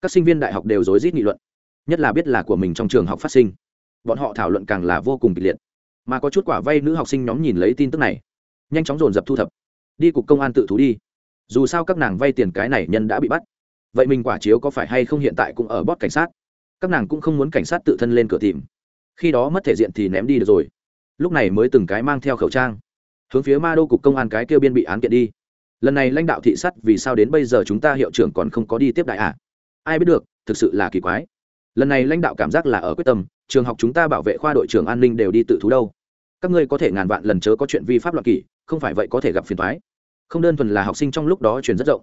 các sinh viên đại học đều rối rít nghị luận, nhất là biết là của mình trong trường học phát sinh. Bọn họ thảo luận càng là vô cùng kịch liệt. Mà có chút quả vay nữ học sinh nhóm nhìn lấy tin tức này, nhanh chóng dồn dập thu thập. Đi cục công an tự thú đi. Dù sao các nàng vay tiền cái này nhân đã bị bắt. Vậy mình quả chiếu có phải hay không hiện tại cũng ở bót cảnh sát? Các nàng cũng không muốn cảnh sát tự thân lên cửa tìm. Khi đó mất thể diện thì ném đi được rồi. Lúc này mới từng cái mang theo khẩu trang. Hướng phía ma đô cục công an cái kêu biên bị án kiện đi lần này lãnh đạo thị sát vì sao đến bây giờ chúng ta hiệu trưởng còn không có đi tiếp đại ạ à? ai biết được, thực sự là kỳ quái. Lần này lãnh đạo cảm giác là ở quyết tâm, trường học chúng ta bảo vệ khoa đội trưởng an ninh đều đi tự thú đâu. Các ngươi có thể ngàn vạn lần chớ có chuyện vi pháp loạn kỷ, không phải vậy có thể gặp phiền thoái không đơn thuần là học sinh trong lúc đó truyền rất rộng.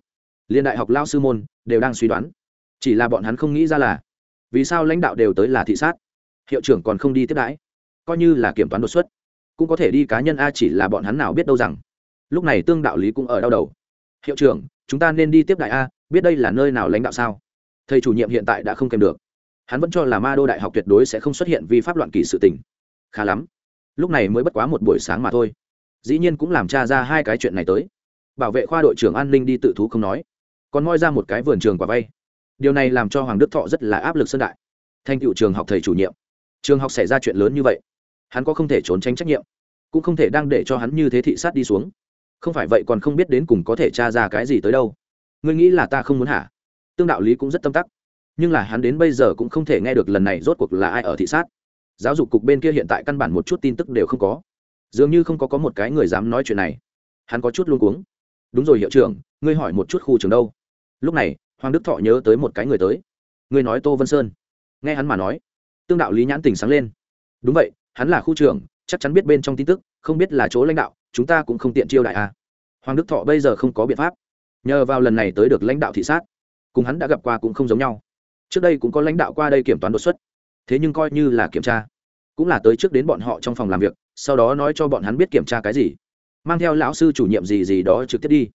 Liên đại học lao sư môn đều đang suy đoán. Chỉ là bọn hắn không nghĩ ra là, vì sao lãnh đạo đều tới là thị sát? Hiệu trưởng còn không đi tiếp đãi. Coi như là kiểm toán đột xuất, cũng có thể đi cá nhân a chỉ là bọn hắn nào biết đâu rằng lúc này tương đạo lý cũng ở đau đầu. Hiệu trưởng, chúng ta nên đi tiếp đại a, biết đây là nơi nào lãnh đạo sao? Thầy chủ nhiệm hiện tại đã không kèm được. Hắn vẫn cho là ma đô đại học tuyệt đối sẽ không xuất hiện vi pháp loạn kỳ sự tình. Khá lắm. Lúc này mới bất quá một buổi sáng mà thôi. Dĩ nhiên cũng làm cha ra hai cái chuyện này tới. Bảo vệ khoa đội trưởng an ninh đi tự thú không nói. Còn moi ra một cái vườn trường quả vay. Điều này làm cho hoàng đức thọ rất là áp lực sân đại. Thanh cựu trường học thầy chủ nhiệm. Trường học xảy ra chuyện lớn như vậy. Hắn có không thể trốn tránh trách nhiệm. Cũng không thể đang để cho hắn như thế thị sát đi xuống không phải vậy còn không biết đến cùng có thể tra ra cái gì tới đâu. Ngươi nghĩ là ta không muốn hả? Tương đạo lý cũng rất tâm tắc. Nhưng là hắn đến bây giờ cũng không thể nghe được lần này rốt cuộc là ai ở thị sát. Giáo dục cục bên kia hiện tại căn bản một chút tin tức đều không có. Dường như không có có một cái người dám nói chuyện này. Hắn có chút luôn cuống. Đúng rồi hiệu trưởng, ngươi hỏi một chút khu trường đâu? Lúc này, hoàng đức thọ nhớ tới một cái người tới. Ngươi nói tô vân sơn. Nghe hắn mà nói, tương đạo lý nhãn tình sáng lên. Đúng vậy, hắn là khu trưởng, chắc chắn biết bên trong tin tức, không biết là chỗ lãnh đạo chúng ta cũng không tiện chiêu đại a. À. hoàng đức thọ bây giờ không có biện pháp. Nhờ vào lần này tới được lãnh đạo thị sát, cùng hắn đã gặp qua cũng không giống nhau. Trước đây cũng có lãnh đạo qua đây kiểm toán đột xuất. Thế nhưng coi như là kiểm tra, cũng là tới trước đến bọn họ trong phòng làm việc, sau đó nói cho bọn hắn biết kiểm tra cái gì. Mang theo lão sư chủ nhiệm gì gì đó trực tiếp đi.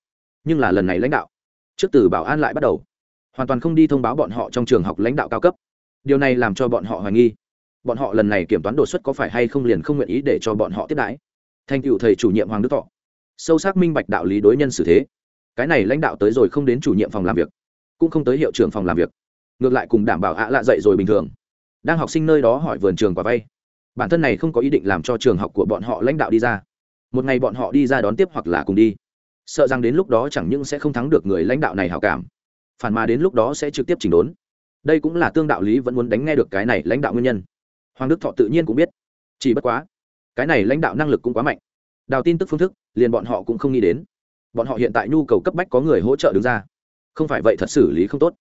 Nhưng là lần này lãnh đạo, trước từ bảo an lại bắt đầu. Hoàn toàn không đi thông báo bọn họ trong trường học lãnh đạo cao cấp. Điều này làm cho bọn họ hoài nghi. Bọn họ lần này kiểm toán đột xuất có phải hay không liền không nguyện ý để cho bọn họ tiếp đãi thành cựu thầy chủ nhiệm hoàng đức thọ. Sâu sắc minh bạch đạo lý đối nhân xử thế. Cái này lãnh đạo tới rồi không đến chủ nhiệm phòng làm việc, cũng không tới hiệu trưởng phòng làm việc. Ngược lại cùng đảm bảo ạ lạ dậy rồi bình thường. Đang học sinh nơi đó hỏi vườn trường quả vay. Bản thân này không có ý định làm cho trường học của bọn họ lãnh đạo đi ra. Một ngày bọn họ đi ra đón tiếp hoặc là cùng đi. Sợ rằng đến lúc đó chẳng những sẽ không thắng được người lãnh đạo này hảo cảm, phản mà đến lúc đó sẽ trực tiếp chỉnh đốn. Đây cũng là tương đạo lý vẫn muốn đánh nghe được cái này lãnh đạo nguyên nhân. Hoàng đức thọ tự nhiên cũng biết. Chỉ bất quá cái này lãnh đạo năng lực cũng quá mạnh. Đào tin tức phương thức, liền bọn họ cũng không nghĩ đến. Bọn họ hiện tại nhu cầu cấp bách có người hỗ trợ đứng ra. Không phải vậy thật xử lý không tốt.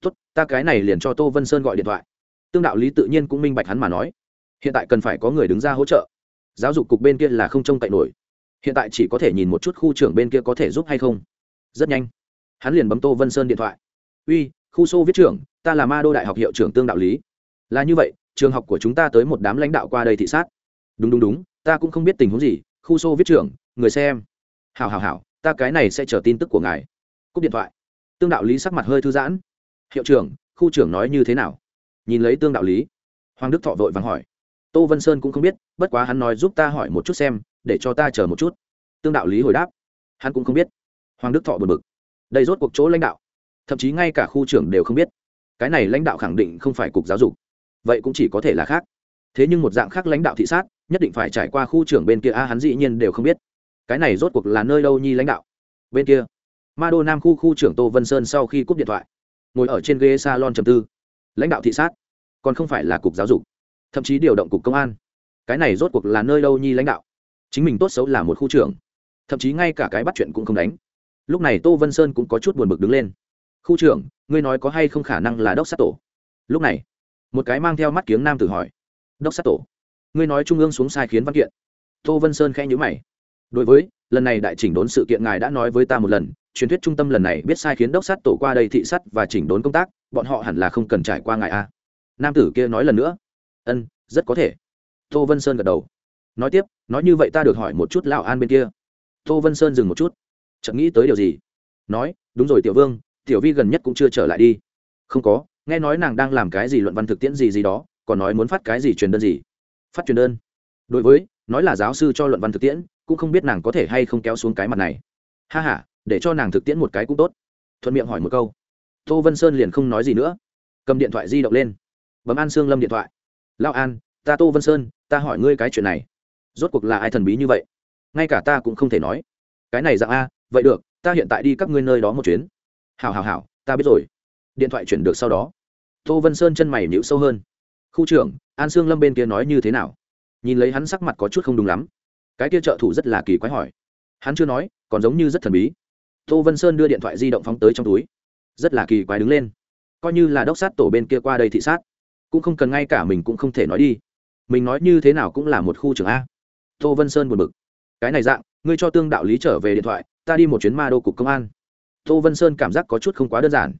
Tốt, ta cái này liền cho tô vân sơn gọi điện thoại. Tương đạo lý tự nhiên cũng minh bạch hắn mà nói. Hiện tại cần phải có người đứng ra hỗ trợ. Giáo dục cục bên kia là không trông cậy nổi. Hiện tại chỉ có thể nhìn một chút khu trưởng bên kia có thể giúp hay không. Rất nhanh, hắn liền bấm tô vân sơn điện thoại. Uy, khu xô viết trưởng, ta là ma đô đại học hiệu trưởng tương đạo lý. Là như vậy, trường học của chúng ta tới một đám lãnh đạo qua đây thị sát đúng đúng đúng, ta cũng không biết tình huống gì, khu xô viết trưởng, người xem. Hào hào hào ta cái này sẽ chờ tin tức của ngài. Cúp điện thoại. Tương đạo lý sắc mặt hơi thư giãn. Hiệu trưởng, khu trưởng nói như thế nào? Nhìn lấy tương đạo lý. Hoàng đức thọ vội vàng hỏi. Tô vân sơn cũng không biết, bất quá hắn nói giúp ta hỏi một chút xem, để cho ta chờ một chút. Tương đạo lý hồi đáp. Hắn cũng không biết. Hoàng đức thọ bật bực. Đây rốt cuộc chỗ lãnh đạo. Thậm chí ngay cả khu trưởng đều không biết. Cái này lãnh đạo khẳng định không phải cục giáo dục. Vậy cũng chỉ có thể là khác. Thế nhưng một dạng khác lãnh đạo thị sát nhất định phải trải qua khu trưởng bên kia, a, hắn dĩ nhiên đều không biết. Cái này rốt cuộc là nơi đâu nhi lãnh đạo? Bên kia. Ma đô nam khu khu trưởng tô vân sơn sau khi cúp điện thoại, ngồi ở trên ghế salon trầm tư. Lãnh đạo thị sát, còn không phải là cục giáo dục, thậm chí điều động cục công an. Cái này rốt cuộc là nơi đâu nhi lãnh đạo? Chính mình tốt xấu là một khu trưởng, thậm chí ngay cả cái bắt chuyện cũng không đánh. Lúc này tô vân sơn cũng có chút buồn bực đứng lên. Khu trưởng, ngươi nói có hay không khả năng là đốc sát tổ? Lúc này, một cái mang theo mắt kiếng nam tử hỏi. Đốc sát tổ? Ngươi nói trung ương xuống sai khiến văn kiện. Tô vân sơn khẽ nhữ mày. Đối với, lần này đại chỉnh đốn sự kiện ngài đã nói với ta một lần, truyền thuyết trung tâm lần này biết sai khiến đốc sát tổ qua đây thị sát và chỉnh đốn công tác, bọn họ hẳn là không cần trải qua ngài a. Nam tử kia nói lần nữa. Ân, rất có thể. Tô vân sơn gật đầu. Nói tiếp, nói như vậy ta được hỏi một chút lão an bên kia. Tô vân sơn dừng một chút. Chợt nghĩ tới điều gì? Nói, đúng rồi tiểu vương, tiểu vi gần nhất cũng chưa trở lại đi. Không có, nghe nói nàng đang làm cái gì luận văn thực tiễn gì gì đó, còn nói muốn phát cái gì truyền đơn gì phát truyền đơn. Đối với, nói là giáo sư cho luận văn thực tiễn, cũng không biết nàng có thể hay không kéo xuống cái mặt này. Ha h a để cho nàng thực tiễn một cái cũng tốt. Thuận miệng hỏi một câu. Tô vân sơn liền không nói gì nữa. Cầm điện thoại di động lên. Bấm an sương lâm điện thoại. Lao an, ta tô vân sơn, ta hỏi ngươi cái chuyện này. Rốt cuộc là ai thần bí như vậy? Ngay cả ta cũng không thể nói. Cái này dạng a, vậy được, ta hiện tại đi các ngươi nơi đó một chuyến. Hào hào hào ta biết rồi. Điện thoại chuyển được sau đó. Tô vân sơn chân mày nhịu sâu hơn khu trưởng, an sương lâm bên kia nói như thế nào? Nhìn lấy hắn sắc mặt có chút không đúng lắm. Cái kia trợ thủ rất là kỳ quái hỏi. Hắn chưa nói, còn giống như rất thần bí. Tô vân sơn đưa điện thoại di động phóng tới trong túi. Rất là kỳ quái đứng lên. Coi như là đốc sát tổ bên kia qua đây thị sát, cũng không cần ngay cả mình cũng không thể nói đi. Mình nói như thế nào cũng là một khu trưởng a. Tô vân sơn buồn bực. Cái này dạng, ngươi cho tương đạo lý trở về điện thoại, ta đi một chuyến ma đô cục công an. Tô vân sơn cảm giác có chút không quá đơn giản.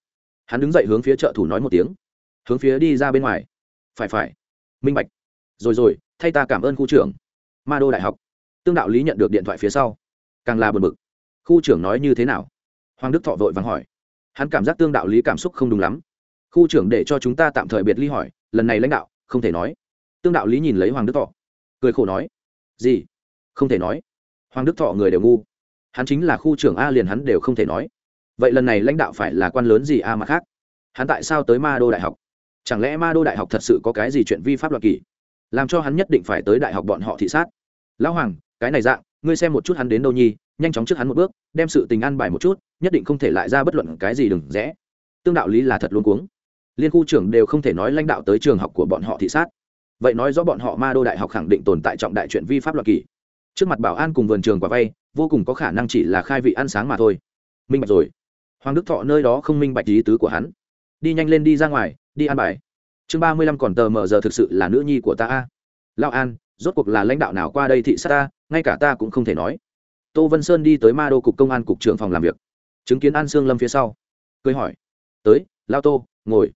Hắn đứng dậy hướng phía trợ thủ nói một tiếng. Hướng phía đi ra bên ngoài phải phải. Minh bạch. Rồi rồi, thay ta cảm ơn khu trưởng. Ma đô đại học. Tương đạo lý nhận được điện thoại phía sau. Càng là bật bực. Khu trưởng nói như thế nào? Hoàng đức thọ vội vàng hỏi. Hắn cảm giác tương đạo lý cảm xúc không đúng lắm. Khu trưởng để cho chúng ta tạm thời biệt ly hỏi, lần này lãnh đạo, không thể nói. Tương đạo lý nhìn lấy hoàng đức thọ. Cười khổ nói. Gì? Không thể nói. Hoàng đức thọ người đều ngu. Hắn chính là khu trưởng a liền hắn đều không thể nói. Vậy lần này lãnh đạo phải là quan lớn gì a mà khác? Hắn tại sao tới ma đô đại học? Chẳng lẽ ma đô đại học thật sự có cái gì chuyện vi pháp luật kỳ? Làm cho hắn nhất định phải tới đại học bọn họ thị sát. Lão hoàng, cái này dạng, ngươi xem một chút hắn đến đâu nhi, nhanh chóng trước hắn một bước, đem sự tình ăn bài một chút, nhất định không thể lại ra bất luận cái gì đừng rẽ. Tương đạo lý là thật luôn cuống. Liên khu trưởng đều không thể nói lãnh đạo tới trường học của bọn họ thị sát. Vậy nói rõ bọn họ ma đô đại học khẳng định tồn tại trọng đại chuyện vi pháp luật kỳ. Trước mặt bảo an cùng vườn trường quả vay, vô cùng có khả năng chỉ là khai vị ăn sáng mà thôi. Minh bạch rồi. Hoàng đức thọ nơi đó không minh bạch ý tứ của hắn. Đi nhanh lên đi ra ngoài đi ăn bài. Chương ba mươi lăm còn tờ mờ giờ thực sự là nữ nhi của ta a. Lao an, rốt cuộc là lãnh đạo nào qua đây thị sát ta, ngay cả ta cũng không thể nói. Tô vân sơn đi tới ma đô cục công an cục trưởng phòng làm việc. Chứng kiến an sương lâm phía sau, cười hỏi, tới lao tô, ngồi.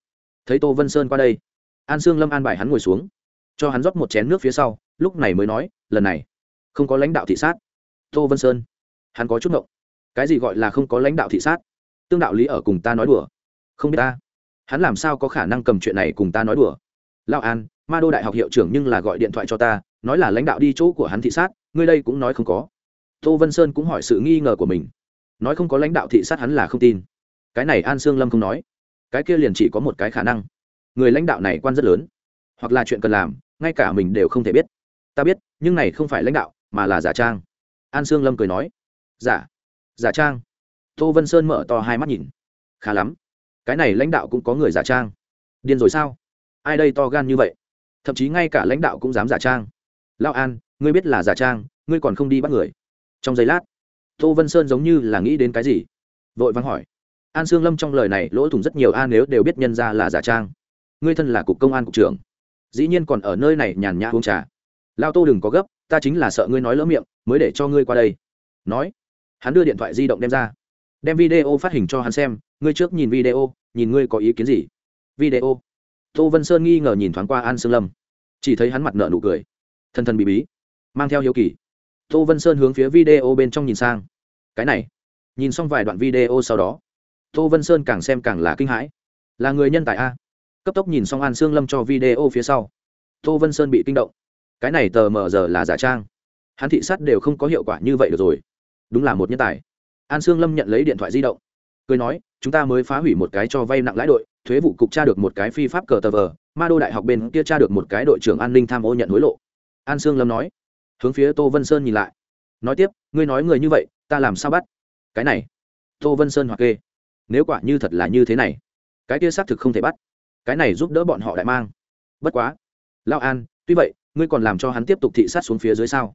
Thấy tô vân sơn qua đây, an sương lâm an bài hắn ngồi xuống, cho hắn rót một chén nước phía sau, lúc này mới nói, lần này, không có lãnh đạo thị sát. Tô vân sơn, hắn có chút ngộng. Cái gì gọi là không có lãnh đạo thị sát? Tương đạo lý ở cùng ta nói đùa. Không biết ta hắn làm sao có khả năng cầm chuyện này cùng ta nói đùa? Lao an, ma đô đại học hiệu trưởng nhưng là gọi điện thoại cho ta, nói là lãnh đạo đi chỗ của hắn thị sát, ngươi đây cũng nói không có. Tô vân sơn cũng hỏi sự nghi ngờ của mình. Nói không có lãnh đạo thị sát hắn là không tin. Cái này an sương lâm không nói. Cái kia liền chỉ có một cái khả năng. Người lãnh đạo này quan rất lớn. Hoặc là chuyện cần làm, ngay cả mình đều không thể biết. Ta biết, nhưng này không phải lãnh đạo, mà là giả trang. An sương lâm cười nói. Giả? Giả trang? Tô vân sơn mở to hai mắt nhìn. Khá lắm cái này lãnh đạo cũng có người giả trang. Điên rồi sao? Ai đây to gan như vậy? Thậm chí ngay cả lãnh đạo cũng dám giả trang. Lao an, ngươi biết là giả trang, ngươi còn không đi bắt người. Trong giây lát, tô vân sơn giống như là nghĩ đến cái gì? Vội vắng hỏi. An sương lâm trong lời này lỗ thủng rất nhiều a nếu đều biết nhân ra là giả trang. Ngươi thân là cục công an cục trưởng. Dĩ nhiên còn ở nơi này nhàn nhã uống trà. Lao tô đừng có gấp, ta chính là sợ ngươi nói lỡ miệng, mới để cho ngươi qua đây. Nói. Hắn đưa điện thoại di động đem ra. Đem video phát hình cho hắn xem ngươi trước nhìn video, nhìn ngươi có ý kiến gì? Video. Tô vân sơn nghi ngờ nhìn thoáng qua an sương lâm. Chỉ thấy hắn mặt nợ nụ cười. Thân thân bị bí. Mang theo hiếu kỳ. Tô vân sơn hướng phía video bên trong nhìn sang. Cái này. Nhìn xong vài đoạn video sau đó, tô vân sơn càng xem càng là kinh hãi. Là người nhân tài a. Cấp tốc nhìn xong an sương lâm cho video phía sau, tô vân sơn bị kinh động. Cái này tờ mờ giờ là giả trang. Hắn thị sát đều không có hiệu quả như vậy được rồi. Đúng là một nhân tài. An sương lâm nhận lấy điện thoại di động cười nói, chúng ta mới phá hủy một cái cho vay nặng lãi đội, thuế vụ cục tra được một cái phi pháp cờ tờ vờ, ma đô đại học bên kia tra được một cái đội trưởng an ninh tham ô nhận hối lộ. An sương lâm nói. Hướng phía tô vân sơn nhìn lại. Nói tiếp, ngươi nói người như vậy, ta làm sao bắt? Cái này. Tô vân sơn hoặc kê. Nếu quả như thật là như thế này, cái kia xác thực không thể bắt. Cái này giúp đỡ bọn họ đại mang. Bất quá. Lao an, tuy vậy, ngươi còn làm cho hắn tiếp tục thị sát xuống phía dưới sao?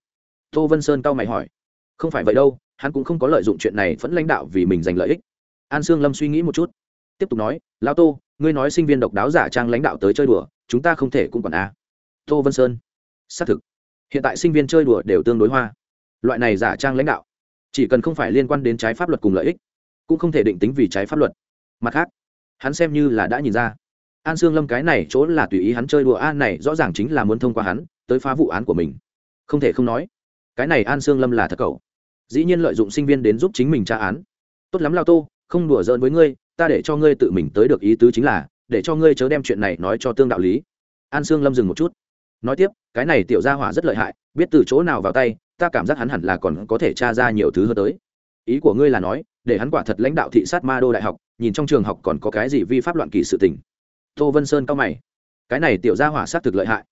Tô vân sơn cau mày hỏi. Không phải vậy đâu, hắn cũng không có lợi dụng chuyện này vẫn lãnh đạo vì mình giành lợi ích an sương lâm suy nghĩ một chút. Tiếp tục nói lao tô, ngươi nói sinh viên độc đáo giả trang lãnh đạo tới chơi đùa, chúng ta không thể cũng còn a à. tô vân sơn. Xác thực. Hiện tại sinh viên chơi đùa đều tương đối hoa. Loại này giả trang lãnh đạo, chỉ cần không phải liên quan đến trái pháp luật cùng lợi ích, cũng không thể định tính vì trái pháp luật. Mặt khác, hắn xem như là đã nhìn ra. An sương lâm cái này chỗ là tùy ý hắn chơi đùa an này rõ ràng chính là muốn thông qua hắn tới phá vụ án của mình. Không thể không nói, cái này an sương lâm là thật cậu. Dĩ nhiên lợi dụng sinh viên đến giúp chính mình tra án. Tốt lắm lao tô không đùa giỡn với ngươi, ta để cho ngươi tự mình tới được ý tứ chính là, để cho ngươi chớ đem chuyện này nói cho tương đạo lý. An sương lâm dừng một chút. Nói tiếp, cái này tiểu gia hỏa rất lợi hại, biết từ chỗ nào vào tay, ta cảm giác hắn hẳn là còn có thể tra ra nhiều thứ hơn tới. Ý của ngươi là nói, để hắn quả thật lãnh đạo thị sát ma đô đại học, nhìn trong trường học còn có cái gì vi pháp loạn kỳ sự tình. Tô vân sơn cao mày. Cái này tiểu gia hỏa xác thực lợi hại.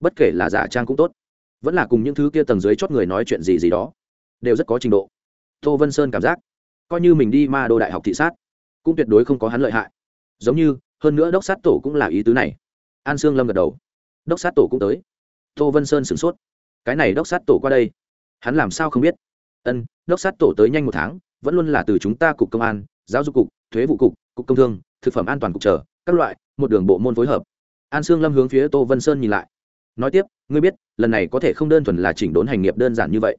Bất kể là giả trang cũng tốt. Vẫn là cùng những thứ kia tầng dưới chót người nói chuyện gì gì đó. Đều rất có trình độ. Tô vân sơn cảm giác coi như mình đi ma đô đại học thị sát, cũng tuyệt đối không có hắn lợi hại. Giống như, hơn nữa đốc sát tổ cũng là ý tứ này. An sương lâm gật đầu. Đốc sát tổ cũng tới. Tô vân sơn sửng sốt. Cái này đốc sát tổ qua đây, hắn làm sao không biết? Ân, đốc sát tổ tới nhanh một tháng, vẫn luôn là từ chúng ta cục công an, giáo dục cục, thuế vụ cục cục công thương, thực phẩm an toàn cục trở, các loại, một đường bộ môn phối hợp. An sương lâm hướng phía tô vân sơn nhìn lại. Nói tiếp, ngươi biết, lần này có thể không đơn thuần là chỉnh đốn hành nghiệp đơn giản như vậy.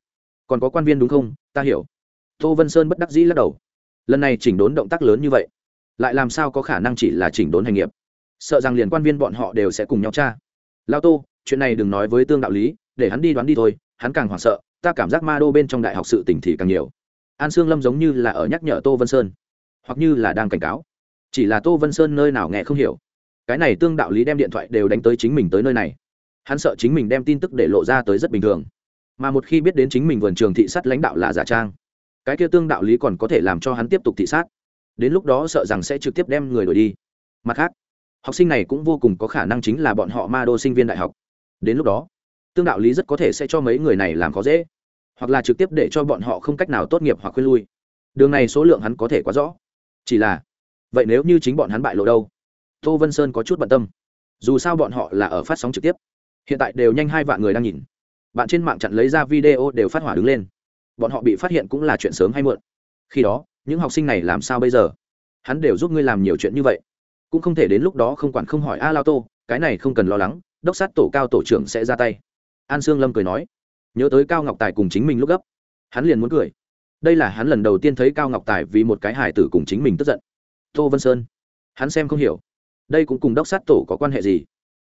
Còn có quan viên đúng không? Ta hiểu tô vân sơn bất đắc dĩ lắc đầu. Lần này chỉnh đốn động tác lớn như vậy, lại làm sao có khả năng chỉ là chỉnh đốn hành nghiệp? Sợ rằng liền quan viên bọn họ đều sẽ cùng nhau tra. Lao tô, chuyện này đừng nói với tương đạo lý, để hắn đi đoán đi thôi, hắn càng hoảng sợ, ta cảm giác ma đô bên trong đại học sự tỉnh thì càng nhiều. An sương lâm giống như là ở nhắc nhở tô vân sơn, hoặc như là đang cảnh cáo. Chỉ là tô vân sơn nơi nào nghe không hiểu. Cái này tương đạo lý đem điện thoại đều đánh tới chính mình tới nơi này. Hắn sợ chính mình đem tin tức để lộ ra tới rất bình thường. Mà một khi biết đến chính mình vườn trường thị sát lãnh đạo là giả trang cái kia tương đạo lý còn có thể làm cho hắn tiếp tục thị sát. Đến lúc đó sợ rằng sẽ trực tiếp đem người đổi đi. Mặt khác, học sinh này cũng vô cùng có khả năng chính là bọn họ ma đô sinh viên đại học. Đến lúc đó, tương đạo lý rất có thể sẽ cho mấy người này làm khó dễ, hoặc là trực tiếp để cho bọn họ không cách nào tốt nghiệp hoặc khuyên lui. Đường này số lượng hắn có thể quá rõ. Chỉ là, vậy nếu như chính bọn hắn bại lộ đâu? Tô vân sơn có chút bận tâm. Dù sao bọn họ là ở phát sóng trực tiếp. Hiện tại đều nhanh hai vạn người đang nhìn. Bạn trên mạng chặn lấy ra video đều phát hỏa đứng lên bọn họ bị phát hiện cũng là chuyện sớm hay muộn. Khi đó, những học sinh này làm sao bây giờ? Hắn đều giúp ngươi làm nhiều chuyện như vậy. Cũng không thể đến lúc đó không quản không hỏi a lao tô, cái này không cần lo lắng, đốc sát tổ cao tổ trưởng sẽ ra tay. An sương lâm cười nói, nhớ tới cao ngọc tài cùng chính mình lúc gấp. Hắn liền muốn cười. Đây là hắn lần đầu tiên thấy cao ngọc tài vì một cái hài tử cùng chính mình tức giận. Tô vân sơn, hắn xem không hiểu. Đây cũng cùng đốc sát tổ có quan hệ gì?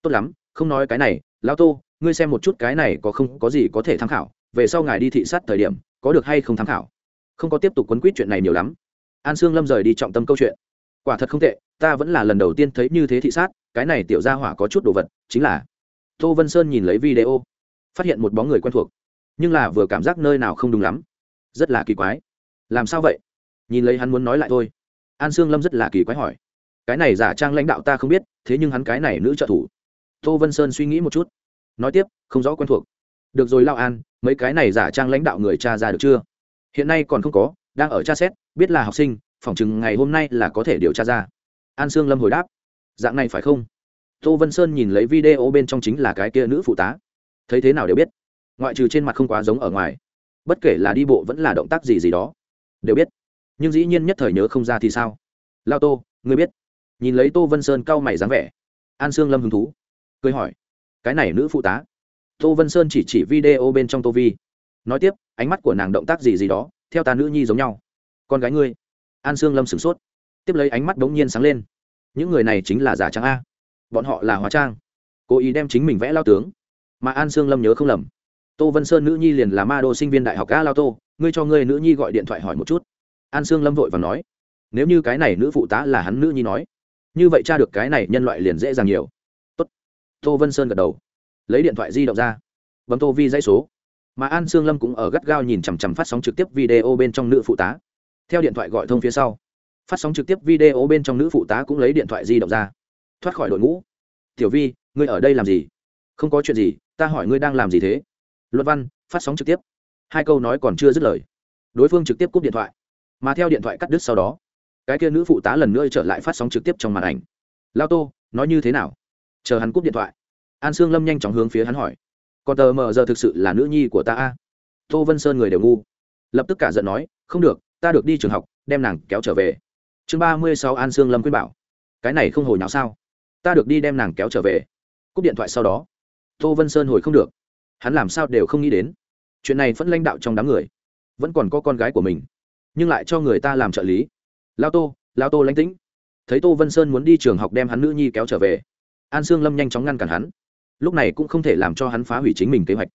Tốt lắm, không nói cái này. Lao tô, ngươi xem một chút cái này có không có gì có thể tham khảo. Về sau ngài đi thị sát thời điểm có được hay không tham khảo? Không có tiếp tục quấn quýt chuyện này nhiều lắm. An sương lâm rời đi trọng tâm câu chuyện. Quả thật không tệ, ta vẫn là lần đầu tiên thấy như thế thị sát, cái này tiểu gia hỏa có chút đồ vật, chính là tô vân sơn nhìn lấy video, phát hiện một bóng người quen thuộc, nhưng là vừa cảm giác nơi nào không đúng lắm. Rất là kỳ quái. Làm sao vậy? Nhìn lấy hắn muốn nói lại thôi. An sương lâm rất là kỳ quái hỏi. Cái này giả trang lãnh đạo ta không biết, thế nhưng hắn cái này nữ trợ thủ. Tô vân sơn suy nghĩ một chút. Nói tiếp, không rõ quen thuộc. Được rồi lao an mấy cái này giả trang lãnh đạo người cha ra được chưa? Hiện nay còn không có, đang ở tra xét, biết là học sinh, phỏng chừng ngày hôm nay là có thể điều tra ra. An sương lâm hồi đáp. Dạng này phải không? Tô vân sơn nhìn lấy video bên trong chính là cái kia nữ phụ tá. Thấy thế nào đều biết. Ngoại trừ trên mặt không quá giống ở ngoài. Bất kể là đi bộ vẫn là động tác gì gì đó. Đều biết. Nhưng dĩ nhiên nhất thời nhớ không ra thì sao? Lao tô, ngươi biết. Nhìn lấy tô vân sơn cau mày dáng vẻ. An sương lâm hứng thú. Cười hỏi. Cái này nữ phụ tá tô vân sơn chỉ chỉ video bên trong tô vi. Nói tiếp, ánh mắt của nàng động tác gì gì đó, theo ta nữ nhi giống nhau. Con gái ngươi. An sương lâm sửng sốt. Tiếp lấy ánh mắt đ ố n g nhiên sáng lên. Những người này chính là giả trang a. Bọn họ là hóa trang. Cố ý đem chính mình vẽ lao tướng. Mà an sương lâm nhớ không lầm. Tô vân sơn nữ nhi liền là ma đô sinh viên đại học a lao tô, ngươi cho ngươi nữ nhi gọi điện thoại hỏi một chút. An sương lâm vội và nói. Nếu như cái này nữ phụ tá là hắn nữ nhi nói, như vậy cha được cái này nhân loại liền dễ dàng nhiều. Tốt. tô vân sơn gật đầu lấy điện thoại di động ra. Bấm tô vi dãy số. Mà an sương lâm cũng ở gắt gao nhìn chằm chằm phát sóng trực tiếp video bên trong nữ phụ tá. Theo điện thoại gọi thông phía sau, phát sóng trực tiếp video bên trong nữ phụ tá cũng lấy điện thoại di động ra. Thoát khỏi đội ngũ. Tiểu vi, ngươi ở đây làm gì? Không có chuyện gì, ta hỏi ngươi đang làm gì thế? Luật văn, phát sóng trực tiếp. Hai câu nói còn chưa dứt lời, đối phương trực tiếp cúp điện thoại. Mà theo điện thoại cắt đứt sau đó, cái kia nữ phụ tá lần nữa trở lại phát sóng trực tiếp trong màn ảnh. Lao tô, nói như thế nào? Chờ hắn cúp điện thoại an sương lâm nhanh chóng hướng phía hắn hỏi. Còn tờ mờ giờ thực sự là nữ nhi của ta a? Tô vân sơn người đều ngu. Lập tức cả giận nói, không được, ta được đi trường học, đem nàng kéo trở về. Chương ba mươi sáu an sương lâm khuyên bảo. Cái này không hồi nào sao? Ta được đi đem nàng kéo trở về. Cúp điện thoại sau đó, tô vân sơn hồi không được. Hắn làm sao đều không nghĩ đến. Chuyện này vẫn lãnh đạo trong đám người, vẫn còn có con gái của mình, nhưng lại cho người ta làm trợ lý. Lao tô lao tô lánh tĩnh. Thấy tô vân sơn muốn đi trường học đem hắn nữ nhi kéo trở về, an sương lâm nhanh chóng ngăn cản hắn lúc này cũng không thể làm cho hắn phá hủy chính mình kế hoạch.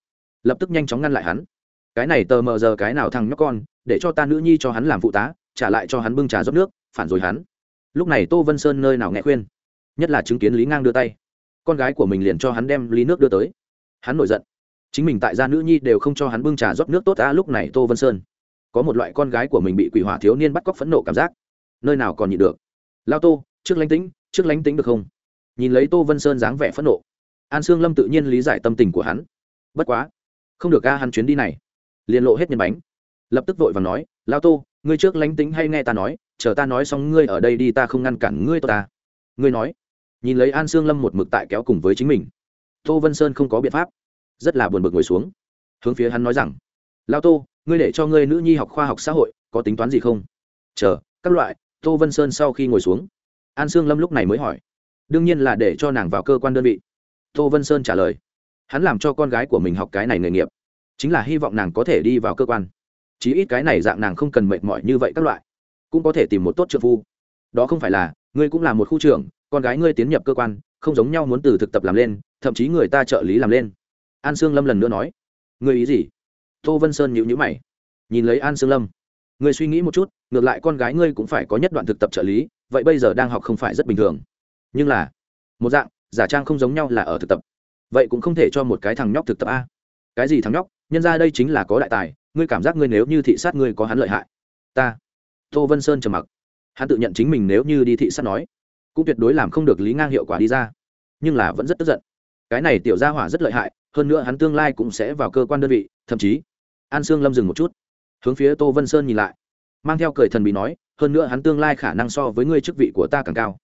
Lập tức nhanh chóng ngăn lại hắn. Cái này tờ mờ giờ cái nào thằng nhóc con, để cho ta nữ nhi cho hắn làm phụ tá, trả lại cho hắn bưng trà rót nước, phản rồi hắn. Lúc này tô vân sơn nơi nào nghe khuyên? Nhất là chứng kiến lý ngang đưa tay. Con gái của mình liền cho hắn đem ly nước đưa tới. Hắn nổi giận. Chính mình tại gia nữ nhi đều không cho hắn bưng trà rót nước tốt ta lúc này tô vân sơn. Có một loại con gái của mình bị quỷ hỏa thiếu niên bắt cóc phẫn nộ cảm giác. Nơi nào còn nhịn được? Lao tô, trước lánh tính trước lánh tính được không? Nhìn lấy tô vân sơn dáng vẻ phẫn nộ an sương lâm tự nhiên lý giải tâm tình của hắn. Bất quá, không được ca hắn chuyến đi này. Liền lộ hết nhân bánh. Lập tức vội và nói lao tô, ngươi trước lánh tính hay nghe ta nói, chờ ta nói xong ngươi ở đây đi ta không ngăn cản ngươi ta. Ngươi nói. Nhìn lấy an sương lâm một mực tại kéo cùng với chính mình. Tô vân sơn không có biện pháp. Rất là buồn bực ngồi xuống. Hướng phía hắn nói rằng lao tô, ngươi để cho ngươi nữ nhi học khoa học xã hội, có tính toán gì không? Chờ, các loại. Tô vân sơn sau khi ngồi xuống. An sương lâm lúc này mới hỏi. Đương nhiên là để cho nàng vào cơ quan đơn vị tô vân sơn trả lời. Hắn làm cho con gái của mình học cái này nghề nghiệp. Chính là hy vọng nàng có thể đi vào cơ quan. Chí ít cái này dạng nàng không cần mệt mỏi như vậy các loại. Cũng có thể tìm một tốt trợ phu. Đó không phải là, ngươi cũng là một khu trưởng, con gái ngươi tiến nhập cơ quan, không giống nhau muốn từ thực tập làm lên, thậm chí người ta trợ lý làm lên. An sương lâm lần nữa nói. Ngươi ý gì? Tô vân sơn nhịu nhữ mày. Nhìn lấy an sương lâm. Ngươi suy nghĩ một chút, ngược lại con gái ngươi cũng phải có nhất đoạn thực tập trợ lý, vậy bây giờ đang học không phải rất bình thường. Nhưng là, một dạng giả trang không giống nhau là ở thực tập. Vậy cũng không thể cho một cái thằng nhóc thực tập a. Cái gì thằng nhóc? Nhân ra đây chính là có đại tài, ngươi cảm giác ngươi nếu như thị sát ngươi có hắn lợi hại. Ta. Tô vân sơn trầm mặc. Hắn tự nhận chính mình nếu như đi thị sát nói, cũng tuyệt đối làm không được lý ngang hiệu quả đi ra. Nhưng là vẫn rất tức giận. Cái này tiểu gia hỏa rất lợi hại, hơn nữa hắn tương lai cũng sẽ vào cơ quan đơn vị, thậm chí, an sương lâm dừng một chút. Hướng phía tô vân sơn nhìn lại, mang theo cười thần bí nói, hơn nữa hắn tương lai khả năng so với ngươi chức vị của ta càng cao.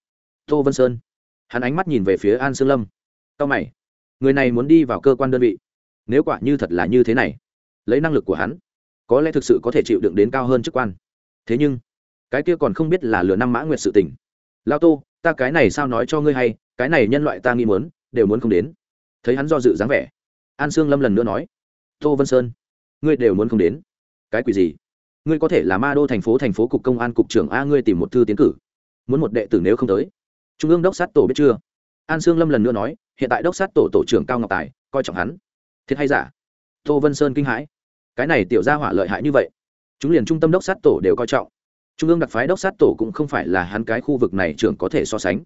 Tô vân sơn hắn ánh mắt nhìn về phía an sương lâm cao mày người này muốn đi vào cơ quan đơn vị nếu quả như thật là như thế này lấy năng lực của hắn có lẽ thực sự có thể chịu đựng đến cao hơn chức quan thế nhưng cái kia còn không biết là lừa năm mã nguyệt sự tình lao tô ta cái này sao nói cho ngươi hay cái này nhân loại ta nghĩ muốn đều muốn không đến thấy hắn do dự dáng vẻ an sương lâm lần nữa nói tô vân sơn ngươi đều muốn không đến cái quỷ gì ngươi có thể là ma đô thành phố thành phố cục công an cục trưởng a ngươi tìm một thư tiến cử muốn một đệ tử nếu không tới trung ương đốc sát tổ biết chưa? An sương lâm lần nữa nói, hiện tại đốc sát tổ tổ trưởng cao ngọc tài, coi trọng hắn. Thiệt hay giả? Tô vân sơn kinh hãi. Cái này tiểu gia hỏa lợi hại như vậy. Chúng liền trung tâm đốc sát tổ đều coi trọng. Trung ương đặc phái đốc sát tổ cũng không phải là hắn cái khu vực này trưởng có thể so sánh.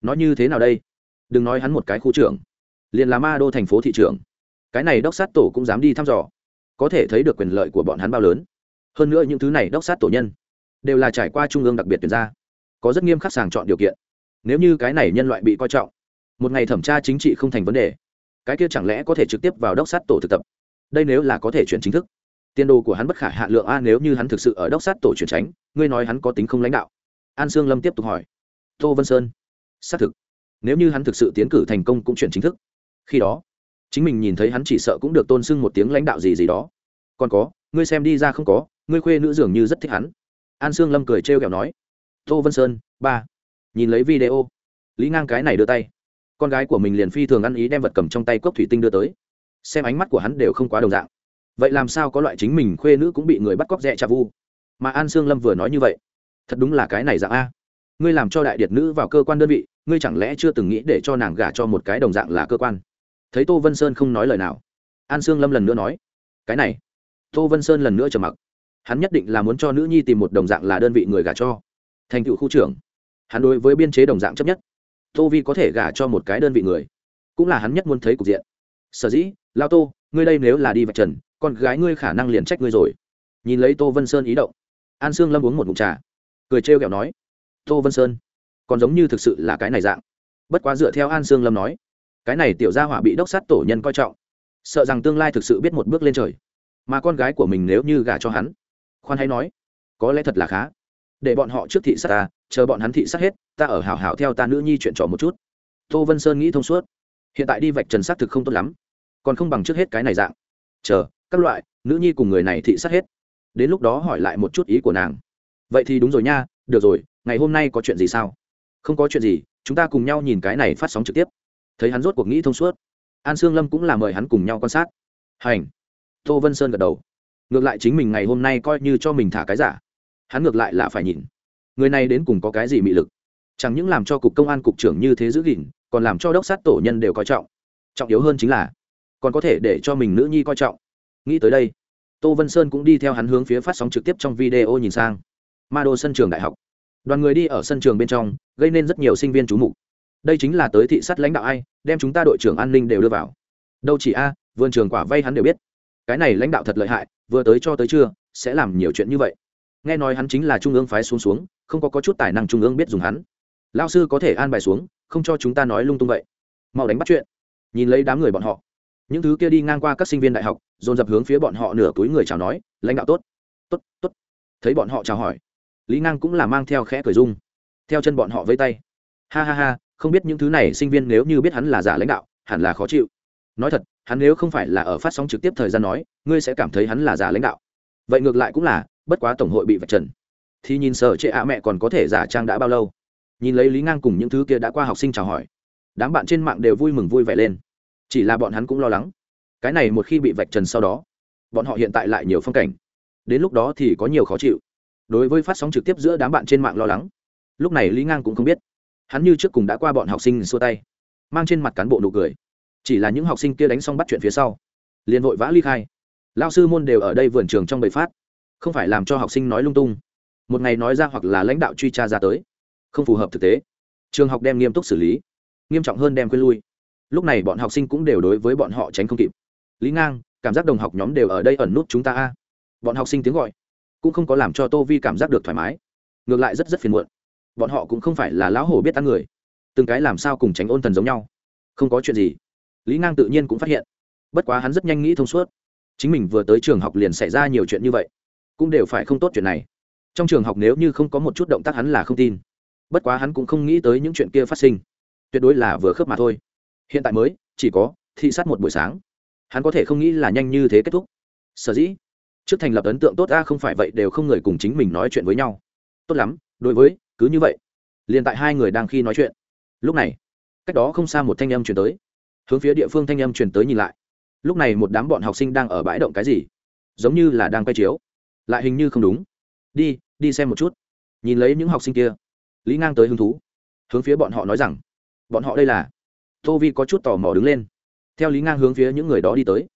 Nói như thế nào đây? Đừng nói hắn một cái khu trưởng. Liền là ma đô thành phố thị trưởng. Cái này đốc sát tổ cũng dám đi thăm dò. Có thể thấy được quyền lợi của bọn hắn bao lớn. Hơn nữa những thứ này đốc sát tổ nhân, đều là trải qua trung ương đặc biệt tuyển ra. Có rất nghiêm khắc sàng chọn điều kiện nếu như cái này nhân loại bị coi trọng, một ngày thẩm tra chính trị không thành vấn đề, cái kia chẳng lẽ có thể trực tiếp vào đốc sát tổ thực tập? Đây nếu là có thể chuyển chính thức, tiền đồ của hắn bất khả hạ lượng a, nếu như hắn thực sự ở đốc sát tổ chuyển tránh, ngươi nói hắn có tính không lãnh đạo? An sương lâm tiếp tục hỏi. Tô vân sơn, xác thực. Nếu như hắn thực sự tiến cử thành công cũng chuyển chính thức, khi đó, chính mình nhìn thấy hắn chỉ sợ cũng được tôn sưng một tiếng lãnh đạo gì gì đó. Còn có, ngươi xem đi ra không có, ngươi khuê nữ dường như rất thích hắn. An sương lâm cười trêu ghẹo nói. Tô vân sơn, ba nhìn lấy video. Lý ngang cái này đưa tay. Con gái của mình liền phi thường ăn ý đem vật cầm trong tay cốc thủy tinh đưa tới. Xem ánh mắt của hắn đều không quá đồng dạng. Vậy làm sao có loại chính mình khuê nữ cũng bị người bắt cóc rẽ chà vu? Mà an sương lâm vừa nói như vậy, thật đúng là cái này dạng a. Ngươi làm cho đại điệt nữ vào cơ quan đơn vị, ngươi chẳng lẽ chưa từng nghĩ để cho nàng gả cho một cái đồng dạng là cơ quan? Thấy tô vân sơn không nói lời nào, an sương lâm lần nữa nói, cái này. Tô vân sơn lần nữa trầm mặc. Hắn nhất định là muốn cho nữ nhi tìm một đồng dạng là đơn vị người gả cho. Thành cựu khu trưởng hắn đối với biên chế đồng dạng chấp nhất. Tô vi có thể gả cho một cái đơn vị người, cũng là hắn nhất muốn thấy cục diện. Sở dĩ, lao tô, ngươi đây nếu là đi vạch trần, con gái ngươi khả năng liền trách ngươi rồi. Nhìn lấy tô vân sơn ý động, an sương lâm uống một mụn trà, cười trêu ghẹo nói, tô vân sơn, còn giống như thực sự là cái này dạng. Bất quá dựa theo an sương lâm nói, cái này tiểu gia hỏa bị đốc sát tổ nhân coi trọng, sợ rằng tương lai thực sự biết một bước lên trời. Mà con gái của mình nếu như gả cho hắn, khoan hay nói, có lẽ thật là khá để bọn họ trước thị sát ta, chờ bọn hắn thị sát hết, ta ở hảo hảo theo ta nữ nhi chuyện trò một chút. Tô vân sơn nghĩ thông suốt. Hiện tại đi vạch trần xác thực không tốt lắm, còn không bằng trước hết cái này dạng. Chờ, các loại, nữ nhi cùng người này thị sát hết. Đến lúc đó hỏi lại một chút ý của nàng. Vậy thì đúng rồi nha, được rồi, ngày hôm nay có chuyện gì sao? Không có chuyện gì, chúng ta cùng nhau nhìn cái này phát sóng trực tiếp. Thấy hắn rốt cuộc nghĩ thông suốt, an sương lâm cũng là mời hắn cùng nhau quan sát. Hành. Tô vân sơn gật đầu. Ngược lại chính mình ngày hôm nay coi như cho mình thả cái giả hắn ngược lại là phải nhìn. Người này đến cùng có cái gì mị lực? Chẳng những làm cho cục công an cục trưởng như thế giữ gìn, còn làm cho đốc sát tổ nhân đều coi trọng. Trọng yếu hơn chính là, còn có thể để cho mình nữ nhi coi trọng. Nghĩ tới đây, tô vân sơn cũng đi theo hắn hướng phía phát sóng trực tiếp trong video nhìn sang. Ma đô sân trường đại học. Đoàn người đi ở sân trường bên trong, gây nên rất nhiều sinh viên trú mục. Đây chính là tới thị sát lãnh đạo ai, đem chúng ta đội trưởng an ninh đều đưa vào. Đâu chỉ a, vườn trường quả vay hắn đều biết. Cái này lãnh đạo thật lợi hại, vừa tới cho tới trưa, sẽ làm nhiều chuyện như vậy nghe nói hắn chính là trung ương phái xuống xuống không có, có chút tài năng trung ương biết dùng hắn. Lao sư có thể an bài xuống không cho chúng ta nói lung tung vậy. Mau đánh bắt chuyện. Nhìn lấy đám người bọn họ. Những thứ kia đi ngang qua các sinh viên đại học dồn dập hướng phía bọn họ nửa túi người chào nói lãnh đạo tốt tốt tốt. Thấy bọn họ chào hỏi lý ngang cũng là mang theo khẽ cười dung theo chân bọn họ vây tay. Ha ha ha không biết những thứ này sinh viên nếu như biết hắn là giả lãnh đạo hẳn là khó chịu. Nói thật hắn nếu không phải là ở phát sóng trực tiếp thời gian nói ngươi sẽ cảm thấy hắn là giả lãnh đạo. Vậy ngược lại cũng là bất quá tổng hội bị vạch trần. Thì nhìn sở trệ ạ mẹ còn có thể giả trang đã bao lâu? Nhìn lấy lý ngang cùng những thứ kia đã qua học sinh chào hỏi, đám bạn trên mạng đều vui mừng vui vẻ lên. Chỉ là bọn hắn cũng lo lắng. Cái này một khi bị vạch trần sau đó, bọn họ hiện tại lại nhiều phong cảnh. Đến lúc đó thì có nhiều khó chịu. Đối với phát sóng trực tiếp giữa đám bạn trên mạng lo lắng, lúc này lý ngang cũng không biết. Hắn như trước cùng đã qua bọn học sinh xua tay, mang trên mặt cán bộ nụ cười. Chỉ là những học sinh kia đánh xong bắt chuyện phía sau, liền vội vã ly khai. Lao sư môn đều ở đây vườn trường trong bầy phát không phải làm cho học sinh nói lung tung. Một ngày nói ra hoặc là lãnh đạo truy tra ra tới. Không phù hợp thực tế. Trường học đem nghiêm túc xử lý. Nghiêm trọng hơn đem quên lui. Lúc này bọn học sinh cũng đều đối với bọn họ tránh không kịp. Lý ngang, cảm giác đồng học nhóm đều ở đây ẩn nút chúng ta a. Bọn học sinh tiếng gọi cũng không có làm cho tô vi cảm giác được thoải mái. Ngược lại rất rất phiền muộn. Bọn họ cũng không phải là lão hổ biết ăn người. Từng cái làm sao cùng tránh ôn thần giống nhau. Không có chuyện gì. Lý ngang tự nhiên cũng phát hiện. Bất quá hắn rất nhanh nghĩ thông suốt. Chính mình vừa tới trường học liền xảy ra nhiều chuyện như vậy cũng đều phải không tốt chuyện này. Trong trường học nếu như không có một chút động tác hắn là không tin. Bất quá hắn cũng không nghĩ tới những chuyện kia phát sinh. Tuyệt đối là vừa khớp mà thôi. Hiện tại mới, chỉ có thị sát một buổi sáng. Hắn có thể không nghĩ là nhanh như thế kết thúc. Sở dĩ, trước thành lập ấn tượng tốt a không phải vậy đều không người cùng chính mình nói chuyện với nhau. Tốt lắm, đối với, cứ như vậy. Liền tại hai người đang khi nói chuyện. Lúc này, cách đó không xa một thanh âm chuyển tới. Hướng phía địa phương thanh âm chuyển tới nhìn lại. Lúc này một đám bọn học sinh đang ở bãi động cái gì? Giống như là đang quay chiếu lại hình như không đúng. Đi đi xem một chút. Nhìn lấy những học sinh kia, lý ngang tới hứng thú, hướng phía bọn họ nói rằng, bọn họ đây là tô vi có chút tò mò đứng lên. Theo lý ngang hướng phía những người đó đi tới.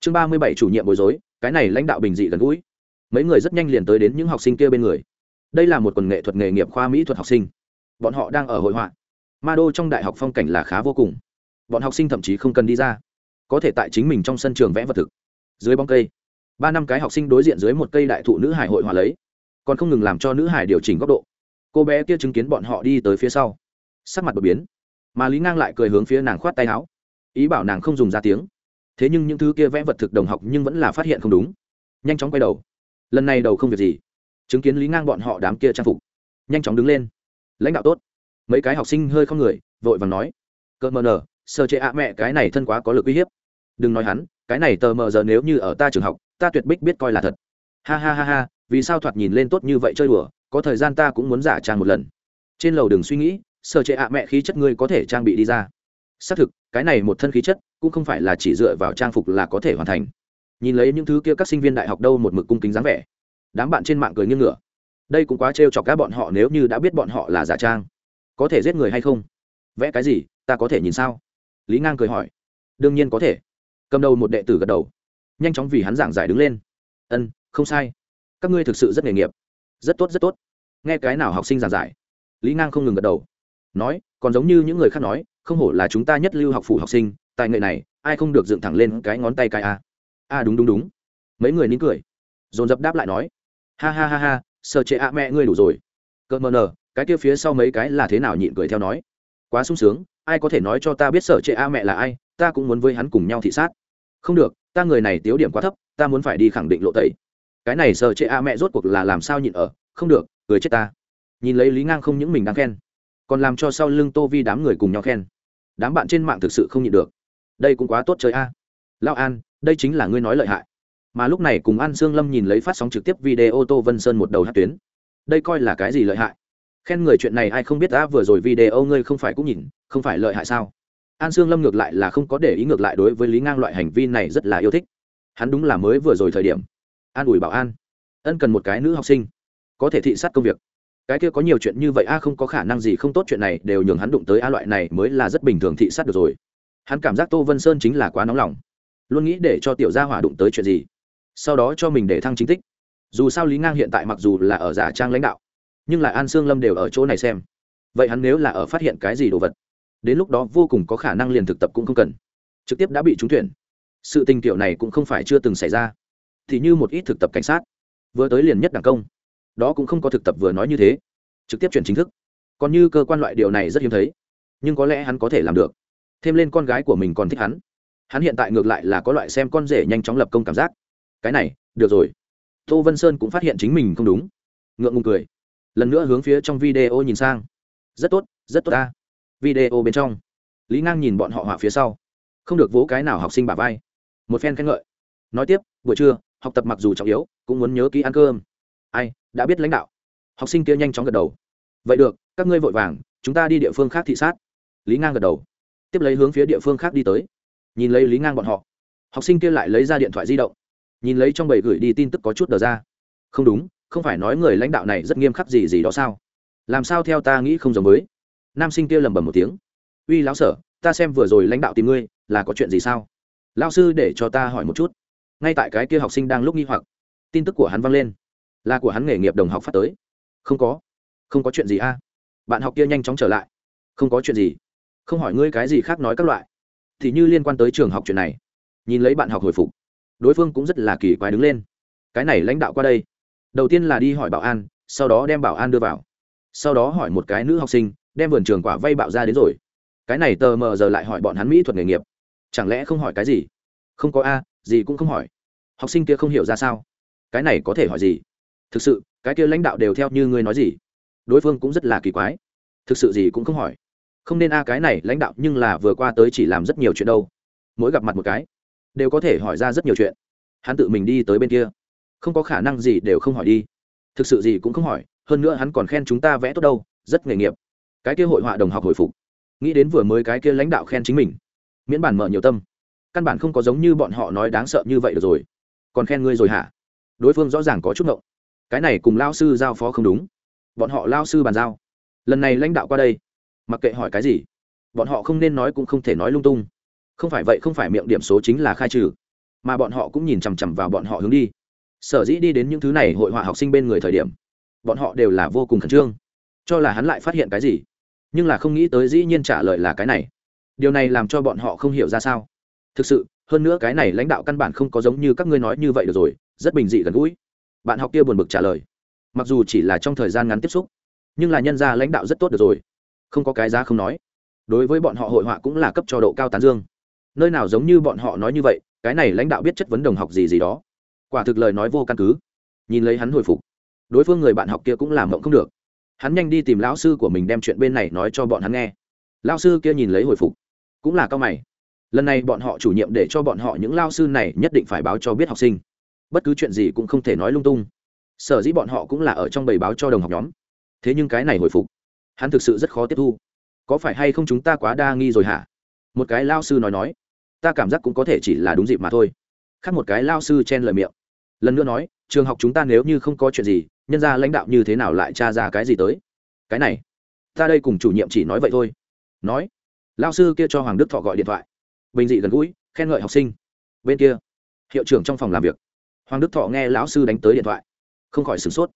Chương ba mươi bảy chủ nhiệm bối rối, cái này lãnh đạo bình dị gần gũi. Mấy người rất nhanh liền tới đến những học sinh kia bên người. Đây là một quần nghệ thuật nghề nghiệp khoa mỹ thuật học sinh. Bọn họ đang ở hội họa. Ma đô trong đại học phong cảnh là khá vô cùng. Bọn học sinh thậm chí không cần đi ra. Có thể tại chính mình trong sân trường vẽ vật thực. Dưới bóng cây ba năm cái học sinh đối diện dưới một cây đại thụ nữ hải hội hòa lấy, còn không ngừng làm cho nữ hải điều chỉnh góc độ. Cô bé kia chứng kiến bọn họ đi tới phía sau, sắc mặt đột biến, mà lý ngang lại cười hướng phía nàng khoát tay áo, ý bảo nàng không dùng ra tiếng. Thế nhưng những thứ kia vẽ vật thực đồng học nhưng vẫn là phát hiện không đúng. Nhanh chóng quay đầu. Lần này đầu không việc gì. Chứng kiến lý ngang bọn họ đám kia trang phục, nhanh chóng đứng lên. Lãnh đạo tốt. Mấy cái học sinh hơi không người, vội vàng nói. Cợt mờ nở sơ chế ạ mẹ, cái này thân quá có lực uy hiếp. Đừng nói hắn, cái này tờ mờ giờ nếu như ở ta trường học ta tuyệt bích biết coi là thật. Ha ha ha ha, vì sao thoạt nhìn lên tốt như vậy chơi đùa, có thời gian ta cũng muốn giả trang một lần. Trên lầu đừng suy nghĩ sợ chế ạ mẹ khí chất ngươi có thể trang bị đi ra. Xác thực, cái này một thân khí chất cũng không phải là chỉ dựa vào trang phục là có thể hoàn thành. Nhìn lấy những thứ kia các sinh viên đại học đâu một mực cung kính dáng vẻ, đám bạn trên mạng cười nghiêng ngửa. Đây cũng quá trêu chọc các bọn họ nếu như đã biết bọn họ là giả trang. Có thể giết người hay không? Vẽ cái gì, ta có thể nhìn sao? Lý ngang cười hỏi. Đương nhiên có thể. Cầm đầu một đệ tử gật đầu nhanh chóng vì hắn giảng giải đứng lên. Ân, không sai. Các ngươi thực sự rất nghề nghiệp. Rất tốt rất tốt. Nghe cái nào học sinh giảng giải? Lý ngang không ngừng gật đầu. Nói, còn giống như những người khác nói, không hổ là chúng ta nhất lưu học phủ học sinh, tài nghệ này, ai không được dựng thẳng lên cái ngón tay cái a. A, đúng đúng đúng. Mấy người nín cười. Dồn dập đáp lại nói. Ha ha ha ha sợ trệ a mẹ ngươi đủ rồi. Cợt mờ nờ, cái kia phía sau mấy cái là thế nào nhịn cười theo nói. Quá sung sướng, ai có thể nói cho ta biết sở trệ a mẹ là ai, ta cũng muốn với hắn cùng nhau thị sát. Không được ta người này tiếu điểm quá thấp, ta muốn phải đi khẳng định lộ tẩy. Cái này sợ chệ a mẹ rốt cuộc là làm sao nhịn ở, không được cười chết ta. Nhìn lấy lý ngang không những mình đang khen, còn làm cho sau lưng tô vi đám người cùng nhau khen. Đám bạn trên mạng thực sự không nhịn được. Đây cũng quá tốt chơi a. À. lao an, đây chính là ngươi nói lợi hại. Mà lúc này cùng an sương lâm nhìn lấy phát sóng trực tiếp video tô vân sơn một đầu hát tuyến. Đây coi là cái gì lợi hại? Khen người chuyện này ai không biết đã vừa rồi video ngươi không phải cũng nhìn, không phải lợi hại sao? An sương lâm ngược lại là không có để ý ngược lại đối với lý ngang loại hành vi này rất là yêu thích. Hắn đúng là mới vừa rồi thời điểm. An ủi bảo an. Ân cần một cái nữ học sinh. Có thể thị sát công việc. Cái kia có nhiều chuyện như vậy a, không có khả năng gì không tốt chuyện này đều nhường hắn đụng tới a loại này mới là rất bình thường thị sát được rồi. Hắn cảm giác tô vân sơn chính là quá nóng lòng. Luôn nghĩ để cho tiểu gia hỏa đụng tới chuyện gì. Sau đó cho mình để thăng chính tích. Dù sao lý ngang hiện tại mặc dù là ở giả trang lãnh đạo, nhưng lại an sương lâm đều ở chỗ này xem. Vậy hắn nếu là ở phát hiện cái gì đồ vật đến lúc đó vô cùng có khả năng liền thực tập cũng không cần. Trực tiếp đã bị trúng tuyển. Sự tình tiểu này cũng không phải chưa từng xảy ra. Thì như một ít thực tập cảnh sát. Vừa tới liền nhất đảng công. Đó cũng không có thực tập vừa nói như thế. Trực tiếp chuyển chính thức. Còn như cơ quan loại điều này rất hiếm thấy. Nhưng có lẽ hắn có thể làm được. Thêm lên con gái của mình còn thích hắn. Hắn hiện tại ngược lại là có loại xem con rể nhanh chóng lập công cảm giác. Cái này, được rồi. Tô vân sơn cũng phát hiện chính mình không đúng. Ngượng ngùng cười. Lần nữa hướng phía trong video nhìn sang. Rất tốt rất tốt ta video bên trong. Lý ngang nhìn bọn họ họa phía sau. Không được vỗ cái nào học sinh bà vai. Một phen khen ngợi. Nói tiếp, buổi trưa, học tập mặc dù trọng yếu, cũng muốn nhớ kỹ ăn cơm. Ai, đã biết lãnh đạo. Học sinh kia nhanh chóng gật đầu. Vậy được, các ngươi vội vàng, chúng ta đi địa phương khác thị sát. Lý ngang gật đầu. Tiếp lấy hướng phía địa phương khác đi tới. Nhìn lấy lý ngang bọn họ. Học sinh kia lại lấy ra điện thoại di động. Nhìn lấy trong bầy gửi đi tin tức có chút đờ ra. Không đúng, không phải nói người lãnh đạo này rất nghiêm khắc gì gì đó sao? Làm sao theo ta nghĩ không giống với? Nam sinh kia lầm bầm một tiếng. Uy lão sở, ta xem vừa rồi lãnh đạo tìm ngươi, là có chuyện gì sao? Lão sư để cho ta hỏi một chút. Ngay tại cái kia học sinh đang lúc nghi hoặc, tin tức của hắn vang lên. Là của hắn nghề nghiệp đồng học phát tới. Không có không có chuyện gì a. Bạn học kia nhanh chóng trở lại. Không có chuyện gì. Không hỏi ngươi cái gì khác nói các loại. Thì như liên quan tới trường học chuyện này. Nhìn lấy bạn học hồi phục, đối phương cũng rất là kỳ quái đứng lên. Cái này lãnh đạo qua đây. Đầu tiên là đi hỏi bảo an, sau đó đem bảo an đưa vào. Sau đó hỏi một cái nữ học sinh đem vườn trường quả vay bạo ra đến rồi. Cái này tờ mờ giờ lại hỏi bọn hắn mỹ thuật nghề nghiệp. Chẳng lẽ không hỏi cái gì? Không có a, gì cũng không hỏi. Học sinh kia không hiểu ra sao. Cái này có thể hỏi gì? Thực sự, cái kia lãnh đạo đều theo như ngươi nói gì? Đối phương cũng rất là kỳ quái. Thực sự gì cũng không hỏi. Không nên a, cái này lãnh đạo nhưng là vừa qua tới chỉ làm rất nhiều chuyện đâu. Mỗi gặp mặt một cái, đều có thể hỏi ra rất nhiều chuyện. Hắn tự mình đi tới bên kia. Không có khả năng gì đều không hỏi đi. Thực sự gì cũng không hỏi, hơn nữa hắn còn khen chúng ta vẽ tốt đâu, rất nghề nghiệp cái kia hội họa đồng học hồi phục. Nghĩ đến vừa mới cái kia lãnh đạo khen chính mình, miễn bản mở nhiều tâm. Căn bản không có giống như bọn họ nói đáng sợ như vậy được rồi. Còn khen ngươi rồi hả? Đối phương rõ ràng có chút ngộng. Cái này cùng lao sư giao phó không đúng. Bọn họ lao sư bàn giao. Lần này lãnh đạo qua đây, mặc kệ hỏi cái gì, bọn họ không nên nói cũng không thể nói lung tung. Không phải vậy không phải miệng điểm số chính là khai trừ, mà bọn họ cũng nhìn chằm chằm vào bọn họ hướng đi. Sở dĩ đi đến những thứ này hội họa học sinh bên người thời điểm, bọn họ đều là vô cùng khẩn trương. Cho là hắn lại phát hiện cái gì? Nhưng là không nghĩ tới dĩ nhiên trả lời là cái này. Điều này làm cho bọn họ không hiểu ra sao. Thực sự, hơn nữa cái này lãnh đạo căn bản không có giống như các ngươi nói như vậy được rồi, rất bình dị gần gũi. Bạn học kia buồn bực trả lời. Mặc dù chỉ là trong thời gian ngắn tiếp xúc, nhưng là nhân gia lãnh đạo rất tốt được rồi. Không có cái giá không nói. Đối với bọn họ hội họa cũng là cấp cho độ cao tán dương. Nơi nào giống như bọn họ nói như vậy, cái này lãnh đạo biết chất vấn đồng học gì gì đó. Quả thực lời nói vô căn cứ. Nhìn lấy hắn hồi phục. Đối phương người bạn học kia cũng làm mộng không được hắn nhanh đi tìm lão sư của mình đem chuyện bên này nói cho bọn hắn nghe. Lão sư kia nhìn lấy hồi phục, cũng là cao mày. Lần này bọn họ chủ nhiệm để cho bọn họ những lao sư này nhất định phải báo cho biết học sinh. Bất cứ chuyện gì cũng không thể nói lung tung. Sở dĩ bọn họ cũng là ở trong bầy báo cho đồng học nhóm. Thế nhưng cái này hồi phục, hắn thực sự rất khó tiếp thu. Có phải hay không chúng ta quá đa nghi rồi hả? Một cái lao sư nói nói, ta cảm giác cũng có thể chỉ là đúng dịp mà thôi. Khác một cái lao sư chen lời miệng. Lần nữa nói, trường học chúng ta nếu như không có chuyện gì nhân ra lãnh đạo như thế nào lại tra ra cái gì tới? Cái này, ta đây cùng chủ nhiệm chỉ nói vậy thôi. Nói lao sư kia cho hoàng đức thọ gọi điện thoại. Bình dị gần gũi, khen ngợi học sinh. Bên kia, hiệu trưởng trong phòng làm việc. Hoàng đức thọ nghe lão sư đánh tới điện thoại. Không khỏi sửng sốt.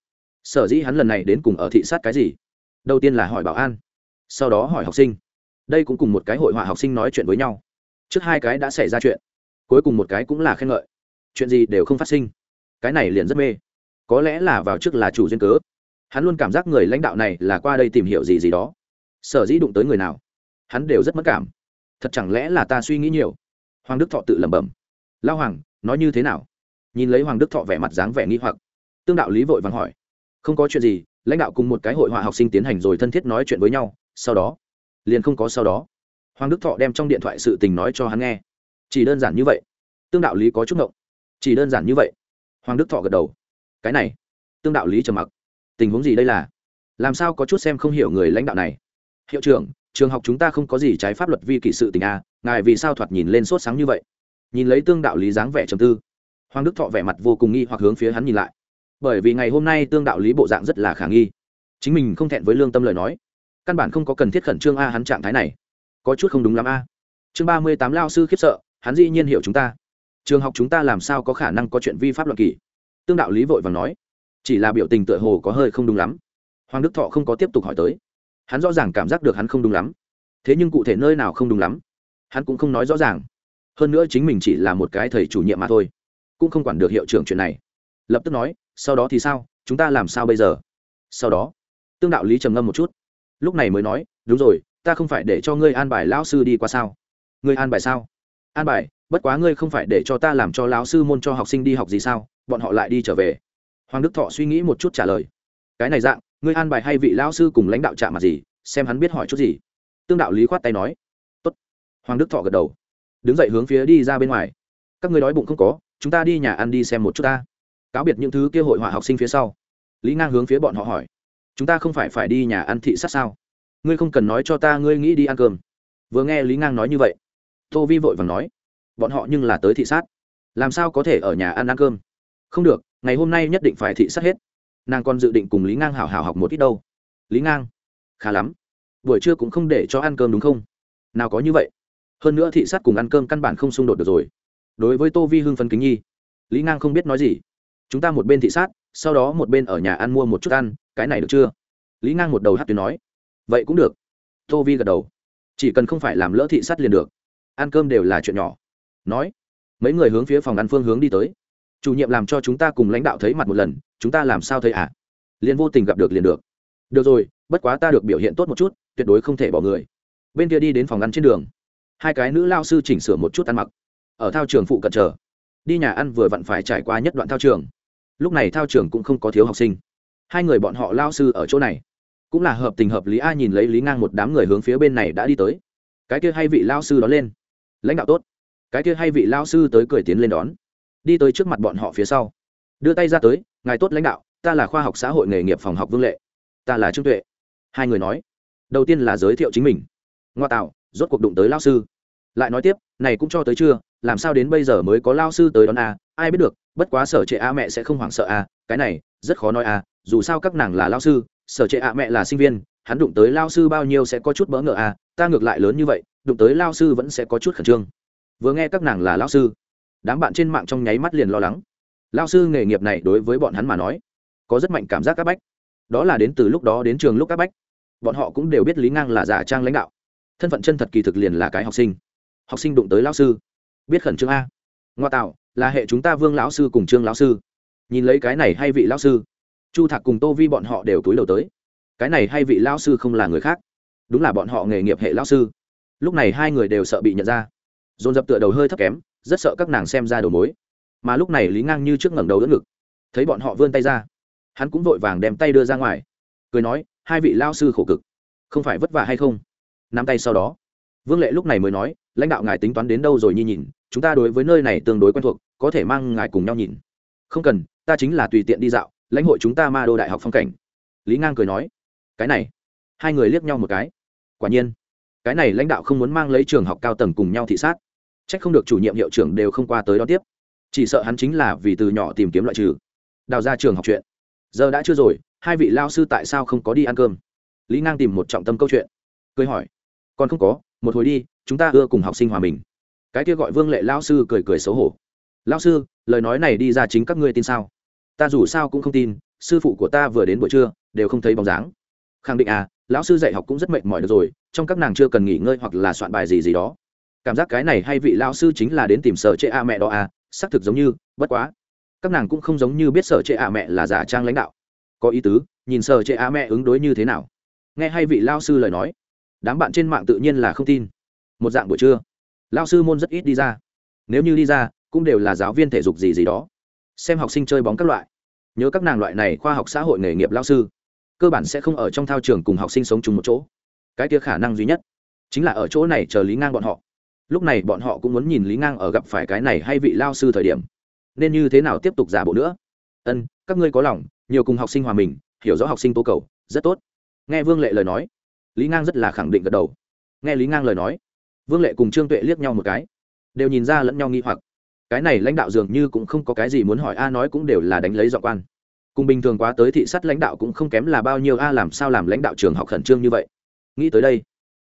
Sở dĩ hắn lần này đến cùng ở thị sát cái gì? Đầu tiên là hỏi bảo an. Sau đó hỏi học sinh. Đây cũng cùng một cái hội họa học sinh nói chuyện với nhau. Trước hai cái đã xảy ra chuyện, cuối cùng một cái cũng là khen ngợi. Chuyện gì đều không phát sinh. Cái này liền rất mê có lẽ là vào trước là chủ duyên cớ. Hắn luôn cảm giác người lãnh đạo này là qua đây tìm hiểu gì gì đó. Sở dĩ đụng tới người nào, hắn đều rất mất cảm. Thật chẳng lẽ là ta suy nghĩ nhiều? Hoàng đức thọ tự lẩm bẩm. Lao hoàng, nói như thế nào? Nhìn lấy hoàng đức thọ vẻ mặt dáng vẻ nghi hoặc, tương đạo lý vội vàng hỏi. Không có chuyện gì, lãnh đạo cùng một cái hội họa học sinh tiến hành rồi thân thiết nói chuyện với nhau, sau đó, liền không có sau đó. Hoàng đức thọ đem trong điện thoại sự tình nói cho hắn nghe. Chỉ đơn giản như vậy. Tương đạo lý có chút ngộng. Chỉ đơn giản như vậy. Hoàng đức thọ gật đầu cái này. Tương đạo lý trầm mặc. Tình huống gì đây là? Làm sao có chút xem không hiểu người lãnh đạo này? Hiệu trưởng, trường học chúng ta không có gì trái pháp luật vi kỷ sự tình a ngài vì sao thoạt nhìn lên sốt sáng như vậy? Nhìn lấy tương đạo lý dáng vẻ trầm tư. Hoàng đức thọ vẻ mặt vô cùng nghi hoặc hướng phía hắn nhìn lại. Bởi vì ngày hôm nay tương đạo lý bộ dạng rất là khả nghi. Chính mình không thẹn với lương tâm lời nói. Căn bản không có cần thiết khẩn trương a hắn trạng thái này. Có chút không đúng lắm a. Chương ba mươi tám lao sư khiếp sợ, hắn dĩ nhiên hiểu chúng ta. Trường học chúng ta làm sao có khả năng có chuyện vi pháp luật kỷ? Tương đạo lý vội vàng nói, chỉ là biểu tình tựa hồ có hơi không đúng lắm. Hoàng đức thọ không có tiếp tục hỏi tới. Hắn rõ ràng cảm giác được hắn không đúng lắm. Thế nhưng cụ thể nơi nào không đúng lắm, hắn cũng không nói rõ ràng. Hơn nữa chính mình chỉ là một cái thầy chủ nhiệm mà thôi, cũng không quản được hiệu trưởng chuyện này. Lập tức nói, sau đó thì sao, chúng ta làm sao bây giờ? Sau đó, tương đạo lý trầm ngâm một chút. Lúc này mới nói, đúng rồi, ta không phải để cho ngươi an bài lão sư đi qua sao? Ngươi an bài sao? An bài, bất quá ngươi không phải để cho ta làm cho lão sư môn cho học sinh đi học gì sao? Bọn họ lại đi trở về. Hoàng đức thọ suy nghĩ một chút trả lời. Cái này dạng, ngươi an bài hay vị lao sư cùng lãnh đạo chạm mặt gì, xem hắn biết hỏi chút gì. Tương đạo lý khoát tay nói. Tốt. hoàng đức thọ gật đầu. Đứng dậy hướng phía đi ra bên ngoài. Các ngươi đói bụng không có, chúng ta đi nhà ăn đi xem một chút ta. Cáo biệt những thứ kia hội họa học sinh phía sau. Lý ngang hướng phía bọn họ hỏi. Chúng ta không phải phải đi nhà ăn thị sát sao? Ngươi không cần nói cho ta ngươi nghĩ đi ăn cơm. Vừa nghe lý ngang nói như vậy, tô vi vội vàng nói. Bọn họ nhưng là tới thị sát. Làm sao có thể ở nhà ăn ăn cơm? Không được, ngày hôm nay nhất định phải thị sát hết. Nàng còn dự định cùng lý ngang hảo hảo học một ít đâu. Lý ngang, khá lắm. Buổi trưa cũng không để cho ăn cơm đúng không? Nào có như vậy. Hơn nữa thị sát cùng ăn cơm căn bản không xung đột được rồi. Đối với tô vi hưng phân kính nhi, lý ngang không biết nói gì. Chúng ta một bên thị sát, sau đó một bên ở nhà ăn mua một chút ăn, cái này được chưa? Lý ngang một đầu hát tuyến nói. Vậy cũng được. Tô vi gật đầu. Chỉ cần không phải làm lỡ thị sát liền được. Ăn cơm đều là chuyện nhỏ. Nói. Mấy người hướng phía phòng ăn phương hướng đi tới chủ nhiệm làm cho chúng ta cùng lãnh đạo thấy mặt một lần, chúng ta làm sao thấy à? Liền vô tình gặp được liền được. Được rồi, bất quá ta được biểu hiện tốt một chút, tuyệt đối không thể bỏ người. Bên kia đi đến phòng ăn trên đường. Hai cái nữ lao sư chỉnh sửa một chút ăn mặc. Ở thao trường phụ cận chờ. Đi nhà ăn vừa vặn phải trải qua nhất đoạn thao trường. Lúc này thao trường cũng không có thiếu học sinh. Hai người bọn họ lao sư ở chỗ này. Cũng là hợp tình hợp lý A nhìn lấy lý ngang một đám người hướng phía bên này đã đi tới. Cái kia hay vị lao sư đó lên. Lãnh đạo tốt. Cái kia hay vị lao sư tới cười tiến lên đón đi tới trước mặt bọn họ phía sau. Đưa tay ra tới, ngài tốt lãnh đạo, ta là khoa học xã hội nghề nghiệp phòng học vương lệ. Ta là trương tuệ. Hai người nói. Đầu tiên là giới thiệu chính mình. Ngoa tạo, rốt cuộc đụng tới lao sư. Lại nói tiếp, này cũng cho tới chưa làm sao đến bây giờ mới có lao sư tới đón a? Ai biết được, bất quá sở trệ a mẹ sẽ không hoảng sợ a. Cái này, rất khó nói a. Dù sao các nàng là lao sư, sở trệ a mẹ là sinh viên, hắn đụng tới lao sư bao nhiêu sẽ có chút bỡ ngỡ a. Ta ngược lại lớn như vậy, đụng tới lao sư vẫn sẽ có chút khẩn trương. Vừa nghe các nàng là lao sư đám bạn trên mạng trong nháy mắt liền lo lắng. Lao sư nghề nghiệp này đối với bọn hắn mà nói, có rất mạnh cảm giác các bách. Đó là đến từ lúc đó đến trường lúc các bách. Bọn họ cũng đều biết lý ngang là giả trang lãnh đạo. Thân phận chân thật kỳ thực liền là cái học sinh. Học sinh đụng tới lao sư. Biết khẩn trương a. Ngoa tạo, là hệ chúng ta vương lão sư cùng trương lão sư. Nhìn lấy cái này hay vị lão sư, chu thạc cùng tô vi bọn họ đều túi đầu tới. Cái này hay vị lão sư không là người khác, đúng là bọn họ nghề nghiệp hệ lão sư. Lúc này hai người đều sợ bị nhận ra. Dồn dập tựa đầu hơi thấp kém rất sợ các nàng xem ra đầu mối. Mà lúc này lý ngang như trước ngẩng đầu đỡ ngực, thấy bọn họ vươn tay ra. Hắn cũng vội vàng đem tay đưa ra ngoài, cười nói, hai vị lao sư khổ cực, không phải vất vả hay không? Nắm tay sau đó. Vương lệ lúc này mới nói, lãnh đạo ngài tính toán đến đâu rồi nhi nhìn, chúng ta đối với nơi này tương đối quen thuộc, có thể mang ngài cùng nhau nhìn. Không cần, ta chính là tùy tiện đi dạo, lãnh hội chúng ta ma đô đại học phong cảnh. Lý ngang cười nói, cái này. Hai người liếc nhau một cái, quả nhiên, cái này lãnh đạo không muốn mang lấy trường học cao tầng cùng nhau thị sát chắc không được chủ nhiệm hiệu trưởng đều không qua tới đó tiếp. Chỉ sợ hắn chính là vì từ nhỏ tìm kiếm loại trừ. Đào ra trường học chuyện. Giờ đã chưa rồi, hai vị lao sư tại sao không có đi ăn cơm? Lý ngang tìm một trọng tâm câu chuyện. Cười hỏi. Còn không có, một hồi đi, chúng ta ưa cùng học sinh hòa mình. Cái kia gọi vương lệ lao sư cười cười xấu hổ. Lao sư, lời nói này đi ra chính các ngươi tin sao? Ta dù sao cũng không tin, sư phụ của ta vừa đến buổi trưa, đều không thấy bóng dáng. Khẳng định à lão sư dạy học cũng rất mệt mỏi được rồi, trong các nàng chưa cần nghỉ ngơi hoặc là soạn bài gì gì đó cảm giác cái này hay vị lao sư chính là đến tìm sở chệ a mẹ đó à xác thực giống như, bất quá. Các nàng cũng không giống như biết sở chệ a mẹ là giả trang lãnh đạo. Có ý tứ, nhìn sở chệ a mẹ ứng đối như thế nào. Nghe hay vị lao sư lời nói, đám bạn trên mạng tự nhiên là không tin. Một dạng buổi trưa lao sư môn rất ít đi ra. Nếu như đi ra, cũng đều là giáo viên thể dục gì gì đó. Xem học sinh chơi bóng các loại. Nhớ các nàng loại này khoa học xã hội nghề nghiệp lao sư, cơ bản sẽ không ở trong thao trường cùng học sinh sống chung một chỗ. Cái kia khả năng duy nhất chính là ở chỗ này chờ lý ngang bọn họ lúc này bọn họ cũng muốn nhìn lý ngang ở gặp phải cái này hay vị lao sư thời điểm. Nên như thế nào tiếp tục giả bộ nữa? Ân, các ngươi có lòng, nhiều cùng học sinh hòa mình, hiểu rõ học sinh tố cầu, rất tốt. Nghe vương lệ lời nói, lý ngang rất là khẳng định gật đầu. Nghe lý ngang lời nói, vương lệ cùng trương tuệ liếc nhau một cái, đều nhìn ra lẫn nhau nghi hoặc. Cái này lãnh đạo dường như cũng không có cái gì muốn hỏi, a nói cũng đều là đánh lấy dọn quan. Cùng bình thường quá tới thị sát lãnh đạo cũng không kém là bao nhiêu, a làm sao làm lãnh đạo trường học khẩn trương như vậy? Nghĩ tới đây,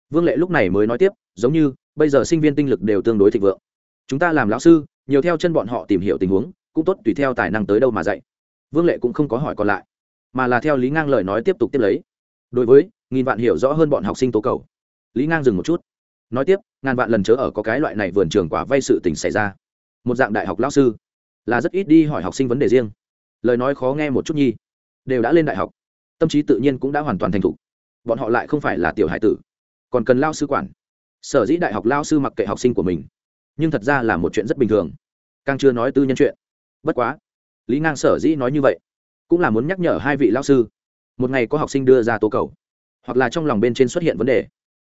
vương lệ lúc này mới nói tiếp, giống như bây giờ sinh viên tinh lực đều tương đối thịnh vượng. Chúng ta làm lão sư, nhiều theo chân bọn họ tìm hiểu tình huống, cũng tốt tùy theo tài năng tới đâu mà dạy. Vương lệ cũng không có hỏi còn lại, mà là theo lý ngang lời nói tiếp tục tiếp lấy. Đối với, nghìn vạn hiểu rõ hơn bọn học sinh tố cầu. Lý ngang dừng một chút. Nói tiếp, ngàn vạn lần chớ ở có cái loại này vườn trường quả vay sự tình xảy ra. Một dạng đại học lão sư, là rất ít đi hỏi học sinh vấn đề riêng. Lời nói khó nghe một chút nhi. Đều đã lên đại học, tâm trí tự nhiên cũng đã hoàn toàn thành thục. Bọn họ lại không phải là tiểu hải tử, còn cần lao sư quản sở dĩ đại học lao sư mặc kệ học sinh của mình, nhưng thật ra là một chuyện rất bình thường. Càng chưa nói tư nhân chuyện. Bất quá, lý ngang sở dĩ nói như vậy, cũng là muốn nhắc nhở hai vị lao sư, một ngày có học sinh đưa ra tố cầu, hoặc là trong lòng bên trên xuất hiện vấn đề.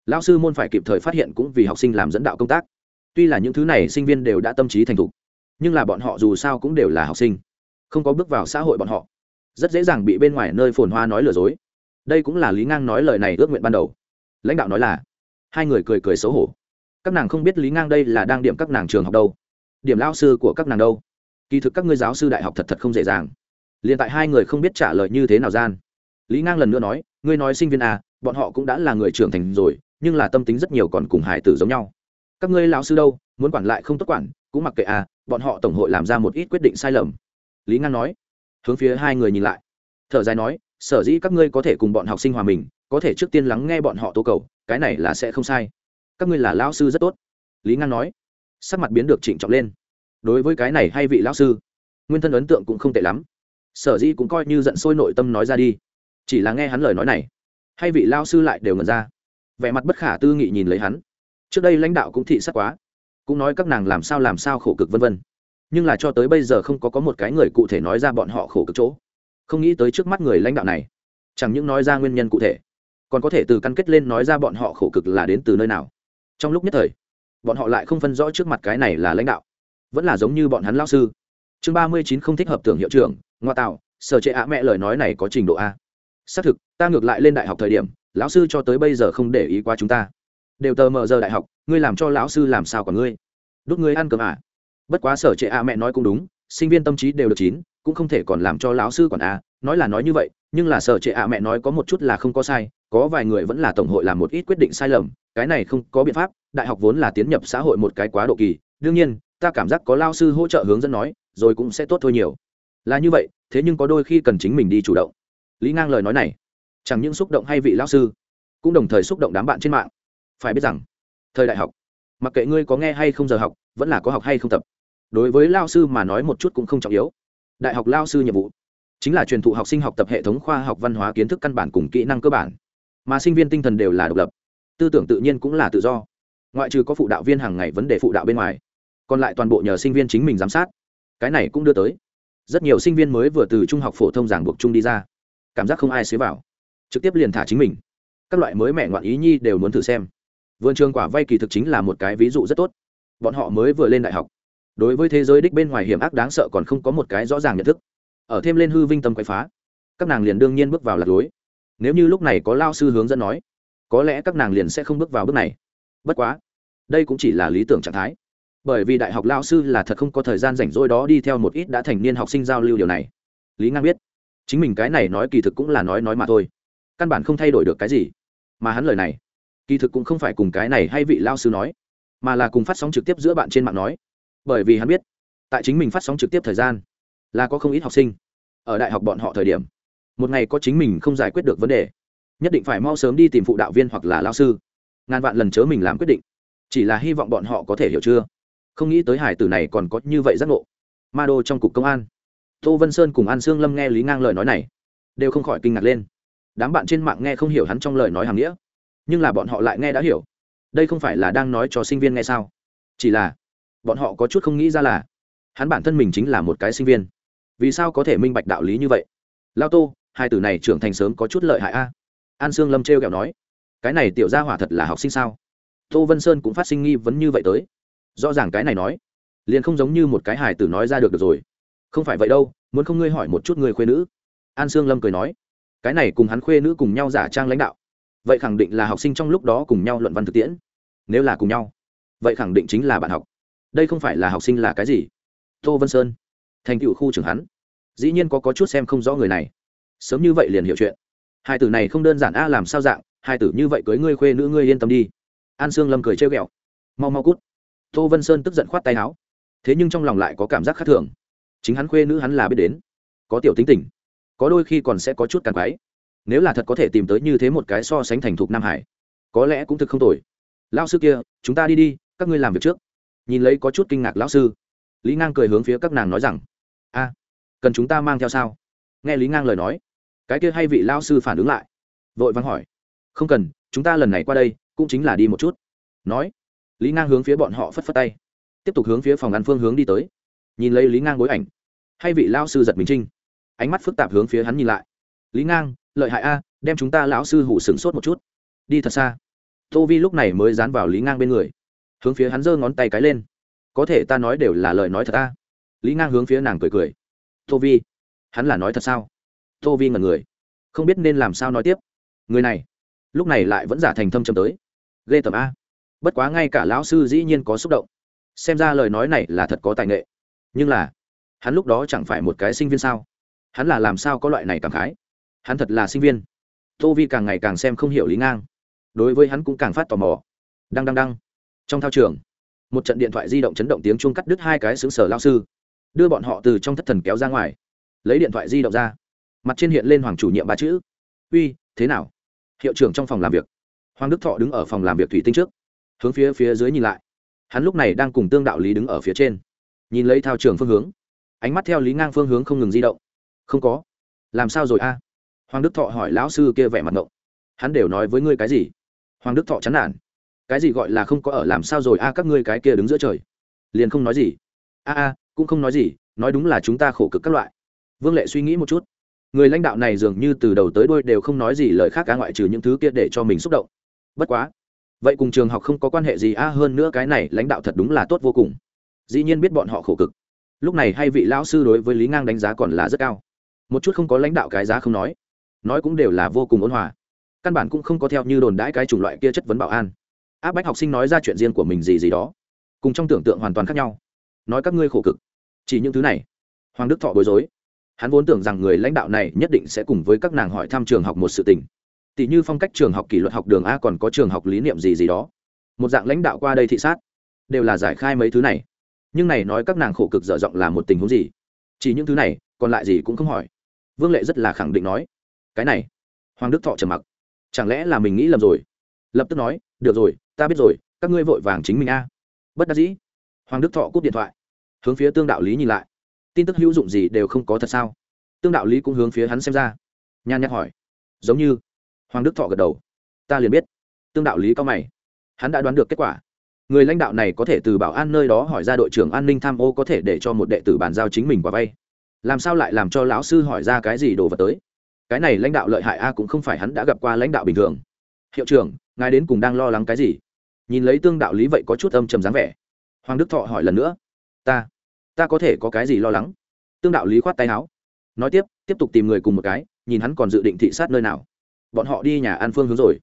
Lao sư môn phải kịp thời phát hiện cũng vì học sinh làm dẫn đạo công tác. Tuy là những thứ này sinh viên đều đã tâm trí thành thục, nhưng là bọn họ dù sao cũng đều là học sinh, không có bước vào xã hội bọn họ. Rất dễ dàng bị bên ngoài nơi phồn hoa nói lừa dối. Đây cũng là lý ngang nói lời này ước nguyện ban đầu. Lãnh đạo nói là hai người cười cười xấu hổ. Các nàng không biết lý ngang đây là đang điểm các nàng trường học đâu. Điểm lao sư của các nàng đâu? Kỳ thực các ngươi giáo sư đại học thật thật không dễ dàng. Liền tại hai người không biết trả lời như thế nào gian. Lý ngang lần nữa nói, ngươi nói sinh viên à bọn họ cũng đã là người trưởng thành rồi, nhưng là tâm tính rất nhiều còn cùng hải tử giống nhau. Các ngươi lão sư đâu, muốn quản lại không tốt quản, cũng mặc kệ à bọn họ tổng hội làm ra một ít quyết định sai lầm. Lý ngang nói. Hướng phía hai người nhìn lại. Thở dài nói, sở dĩ các ngươi có thể cùng bọn học sinh hòa mình, có thể trước tiên lắng nghe bọn họ tố cầu cái này là sẽ không sai. Các ngươi là lão sư rất tốt. Lý ngang nói. Sắc mặt biến được trịnh trọng lên. Đối với cái này hay vị lão sư, nguyên thân ấn tượng cũng không tệ lắm. Sở dĩ cũng coi như giận sôi nội tâm nói ra đi. Chỉ là nghe hắn lời nói này, hay vị lao sư lại đều ngẩn ra. Vẻ mặt bất khả tư nghị nhìn lấy hắn. Trước đây lãnh đạo cũng thị sát quá, cũng nói các nàng làm sao làm sao khổ cực vân vân. Nhưng là cho tới bây giờ không có có một cái người cụ thể nói ra bọn họ khổ cực chỗ. Không nghĩ tới trước mắt người lãnh đạo này, chẳng những nói ra nguyên nhân cụ thể còn có thể từ căn kết lên nói ra bọn họ khổ cực là đến từ nơi nào. Trong lúc nhất thời, bọn họ lại không phân rõ trước mặt cái này là lãnh đạo, vẫn là giống như bọn hắn lao sư. Chương ba mươi chín không thích hợp tưởng hiệu trưởng, ngoa tạo, sở trệ ạ mẹ lời nói này có trình độ a. Xác thực, ta ngược lại lên đại học thời điểm, lão sư cho tới bây giờ không để ý qua chúng ta. Đều tờ mờ giờ đại học, ngươi làm cho lão sư làm sao còn ngươi? Đút ngươi ăn cơm à? Bất quá sở trệ ạ mẹ nói cũng đúng, sinh viên tâm trí đều được chín, cũng không thể còn làm cho lão sư còn a. Nói là nói như vậy, nhưng là sở trệ ạ mẹ nói có một chút là không có sai có vài người vẫn là tổng hội làm một ít quyết định sai lầm, cái này không có biện pháp, đại học vốn là tiến nhập xã hội một cái quá độ kỳ, đương nhiên, ta cảm giác có lao sư hỗ trợ hướng dẫn nói, rồi cũng sẽ tốt thôi nhiều. Là như vậy, thế nhưng có đôi khi cần chính mình đi chủ động. Lý ngang lời nói này, chẳng những xúc động hay vị lao sư, cũng đồng thời xúc động đám bạn trên mạng. Phải biết rằng, thời đại học, mặc kệ ngươi có nghe hay không giờ học, vẫn là có học hay không tập, đối với lao sư mà nói một chút cũng không trọng yếu. Đại học lao sư nhiệm vụ, chính là truyền thụ học sinh học tập hệ thống khoa học văn hóa kiến thức căn bản cùng kỹ năng cơ bản mà sinh viên tinh thần đều là độc lập. Tư tưởng tự nhiên cũng là tự do. Ngoại trừ có phụ đạo viên hàng ngày vấn đề phụ đạo bên ngoài, còn lại toàn bộ nhờ sinh viên chính mình giám sát. Cái này cũng đưa tới. Rất nhiều sinh viên mới vừa từ trung học phổ thông giảng buộc chung đi ra. Cảm giác không ai xế vào. Trực tiếp liền thả chính mình. Các loại mới mẹ ngoạn ý nhi đều muốn thử xem. Vườn trường quả vay kỳ thực chính là một cái ví dụ rất tốt. Bọn họ mới vừa lên đại học. Đối với thế giới đích bên ngoài hiểm ác đáng sợ còn không có một cái rõ ràng nhận thức. Ở thêm lên hư vinh tâm quậy phá, các nàng liền đương nhiên bước vào lạc lối nếu như lúc này có lao sư hướng dẫn nói, có lẽ các nàng liền sẽ không bước vào bước này. Bất quá, đây cũng chỉ là lý tưởng trạng thái. Bởi vì đại học lao sư là thật không có thời gian rảnh rỗi đó đi theo một ít đã thành niên học sinh giao lưu điều này. Lý ngang biết, chính mình cái này nói kỳ thực cũng là nói nói mà thôi. Căn bản không thay đổi được cái gì. Mà hắn lời này, kỳ thực cũng không phải cùng cái này hay vị lao sư nói, mà là cùng phát sóng trực tiếp giữa bạn trên mạng nói. Bởi vì hắn biết, tại chính mình phát sóng trực tiếp thời gian, là có không ít học sinh ở đại học bọn họ thời điểm một ngày có chính mình không giải quyết được vấn đề, nhất định phải mau sớm đi tìm phụ đạo viên hoặc là lao sư. Ngàn vạn lần chớ mình làm quyết định. Chỉ là hy vọng bọn họ có thể hiểu chưa? Không nghĩ tới hải tử này còn có như vậy giác ngộ. Ma đô trong cục công an. Tô vân sơn cùng an sương lâm nghe lý ngang lời nói này, đều không khỏi kinh ngạc lên. Đám bạn trên mạng nghe không hiểu hắn trong lời nói hàng nghĩa, nhưng là bọn họ lại nghe đã hiểu. Đây không phải là đang nói cho sinh viên nghe sao? Chỉ là, bọn họ có chút không nghĩ ra là, hắn bản thân mình chính là một cái sinh viên. Vì sao có thể minh bạch đạo lý như vậy? Lao tô hai từ này trưởng thành sớm có chút lợi hại a. An sương lâm trêu kẹo nói cái này tiểu gia hỏa thật là học sinh sao? Tô vân sơn cũng phát sinh nghi vấn như vậy tới. Rõ ràng cái này nói liền không giống như một cái hài tử nói ra được, được rồi. Không phải vậy đâu muốn không ngươi hỏi một chút người khuê nữ. An sương lâm cười nói cái này cùng hắn khuê nữ cùng nhau giả trang lãnh đạo. Vậy khẳng định là học sinh trong lúc đó cùng nhau luận văn thực tiễn. Nếu là cùng nhau vậy khẳng định chính là bạn học. Đây không phải là học sinh là cái gì? Tô vân sơn thành cựu khu trưởng hắn. Dĩ nhiên có, có chút xem không rõ người này sớm như vậy liền hiểu chuyện. Hai tử này không đơn giản a à, làm sao dạng, hai tử như vậy cưới ngươi khuê nữ ngươi yên tâm đi. An sương lâm cười trêu ghẹo. Mau mau cút. Tô vân sơn tức giận khoát tay áo. Thế nhưng trong lòng lại có cảm giác khác thường. Chính hắn khuê nữ hắn là biết đến. Có tiểu tính tình. Có đôi khi còn sẽ có chút càng quái. Nếu là thật có thể tìm tới như thế một cái so sánh thành thục nam hải, có lẽ cũng thực không tồi. Lao sư kia, chúng ta đi đi, các ngươi làm việc trước. Nhìn lấy có chút kinh ngạc lão sư. Lý ngang cười hướng phía các nàng nói rằng, a, cần chúng ta mang theo sao? Nghe lý ngang lời nói cái kia hay vị lao sư phản ứng lại. Vội vắng hỏi. Không cần, chúng ta lần này qua đây, cũng chính là đi một chút. Nói. Lý ngang hướng phía bọn họ phất phất tay. Tiếp tục hướng phía phòng ăn phương hướng đi tới. Nhìn lấy lý ngang bối ảnh. Hay vị lao sư giật mình trinh. Ánh mắt phức tạp hướng phía hắn nhìn lại. Lý ngang, lợi hại a, đem chúng ta lão sư hủ sửng sốt một chút. Đi thật xa. Tô vi lúc này mới dán vào lý ngang bên người. Hướng phía hắn giơ ngón tay cái lên. Có thể ta nói đều là lời nói thật ta lý ngang hướng phía nàng cười cười. Tô vi, hắn là nói thật sao? Tô vi ngần người. Không biết nên làm sao nói tiếp. Người này, lúc này lại vẫn giả thành thâm trầm tới. Ghê tởm a. Bất quá ngay cả lão sư dĩ nhiên có xúc động. Xem ra lời nói này là thật có tài nghệ. Nhưng là, hắn lúc đó chẳng phải một cái sinh viên sao? Hắn là làm sao có loại này cảm khái? Hắn thật là sinh viên. Tô vi càng ngày càng xem không hiểu lý ngang. Đối với hắn cũng càng phát tò mò. Đăng đăng đăng. Trong thao trường, một trận điện thoại di động chấn động tiếng chuông cắt đứt hai cái xứng sở lao sư. Đưa bọn họ từ trong thất thần kéo ra ngoài. Lấy điện thoại di động ra mặt trên hiện lên hoàng chủ nhiệm ba chữ. Uy, thế nào? Hiệu trưởng trong phòng làm việc. Hoàng đức thọ đứng ở phòng làm việc thủy tinh trước, hướng phía phía dưới nhìn lại. Hắn lúc này đang cùng tương đạo lý đứng ở phía trên, nhìn lấy thao trường phương hướng. Ánh mắt theo lý ngang phương hướng không ngừng di động. Không có. Làm sao rồi a? Hoàng đức thọ hỏi lão sư kia vẻ mặt ngộng. Hắn đều nói với ngươi cái gì? Hoàng đức thọ chán nản. Cái gì gọi là không có ở làm sao rồi a, các ngươi cái kia đứng giữa trời? Liền không nói gì. A a, cũng không nói gì, nói đúng là chúng ta khổ cực các loại. Vương lệ suy nghĩ một chút người lãnh đạo này dường như từ đầu tới đuôi đều không nói gì lời khác cả ngoại trừ những thứ kia để cho mình xúc động. Bất quá, vậy cùng trường học không có quan hệ gì a, hơn nữa cái này lãnh đạo thật đúng là tốt vô cùng. Dĩ nhiên biết bọn họ khổ cực. Lúc này hay vị lão sư đối với lý ngang đánh giá còn là rất cao. Một chút không có lãnh đạo cái giá không nói nói cũng đều là vô cùng ôn hòa. Căn bản cũng không có theo như đồn đãi cái chủng loại kia chất vấn bảo an. Áp bách học sinh nói ra chuyện riêng của mình gì gì đó, cùng trong tưởng tượng hoàn toàn khác nhau. Nói các ngươi khổ cực. Chỉ những thứ này. Hoàng đức thọ bối rối hắn vốn tưởng rằng người lãnh đạo này nhất định sẽ cùng với các nàng hỏi thăm trường học một sự tình. Tỷ như phong cách trường học kỷ luật học đường a còn có trường học lý niệm gì gì đó. Một dạng lãnh đạo qua đây thị sát. Đều là giải khai mấy thứ này. Nhưng này nói các nàng khổ cực dở dọng là một tình huống gì? Chỉ những thứ này, còn lại gì cũng không hỏi. Vương lệ rất là khẳng định nói. Cái này, hoàng đức thọ trầm mặc. Chẳng lẽ là mình nghĩ lầm rồi? Lập tức nói, được rồi, ta biết rồi, các ngươi vội vàng chính mình a. Bất đắc dĩ. Hoàng đức thọ cúp điện thoại. Hướng phía tương đạo lý nhìn lại tin tức hữu dụng gì đều không có thật sao? Tương đạo lý cũng hướng phía hắn xem ra. Nhan nhắc hỏi. Giống như, hoàng đức thọ gật đầu. Ta liền biết. Tương đạo lý cao mày. Hắn đã đoán được kết quả. Người lãnh đạo này có thể từ bảo an nơi đó hỏi ra đội trưởng an ninh tham ô có thể để cho một đệ tử bàn giao chính mình quả vay. Làm sao lại làm cho lão sư hỏi ra cái gì đồ vật tới? Cái này lãnh đạo lợi hại a cũng không phải hắn đã gặp qua lãnh đạo bình thường. Hiệu trưởng, ngài đến cùng đang lo lắng cái gì? Nhìn lấy tương đạo lý vậy có chút âm trầm dáng vẻ. Hoàng đức thọ hỏi lần nữa. Ta ta có thể có cái gì lo lắng? Tương đạo lý khoát tay áo. Nói tiếp tiếp tục tìm người cùng một cái nhìn hắn còn dự định thị sát nơi nào. Bọn họ đi nhà ăn phương hướng rồi.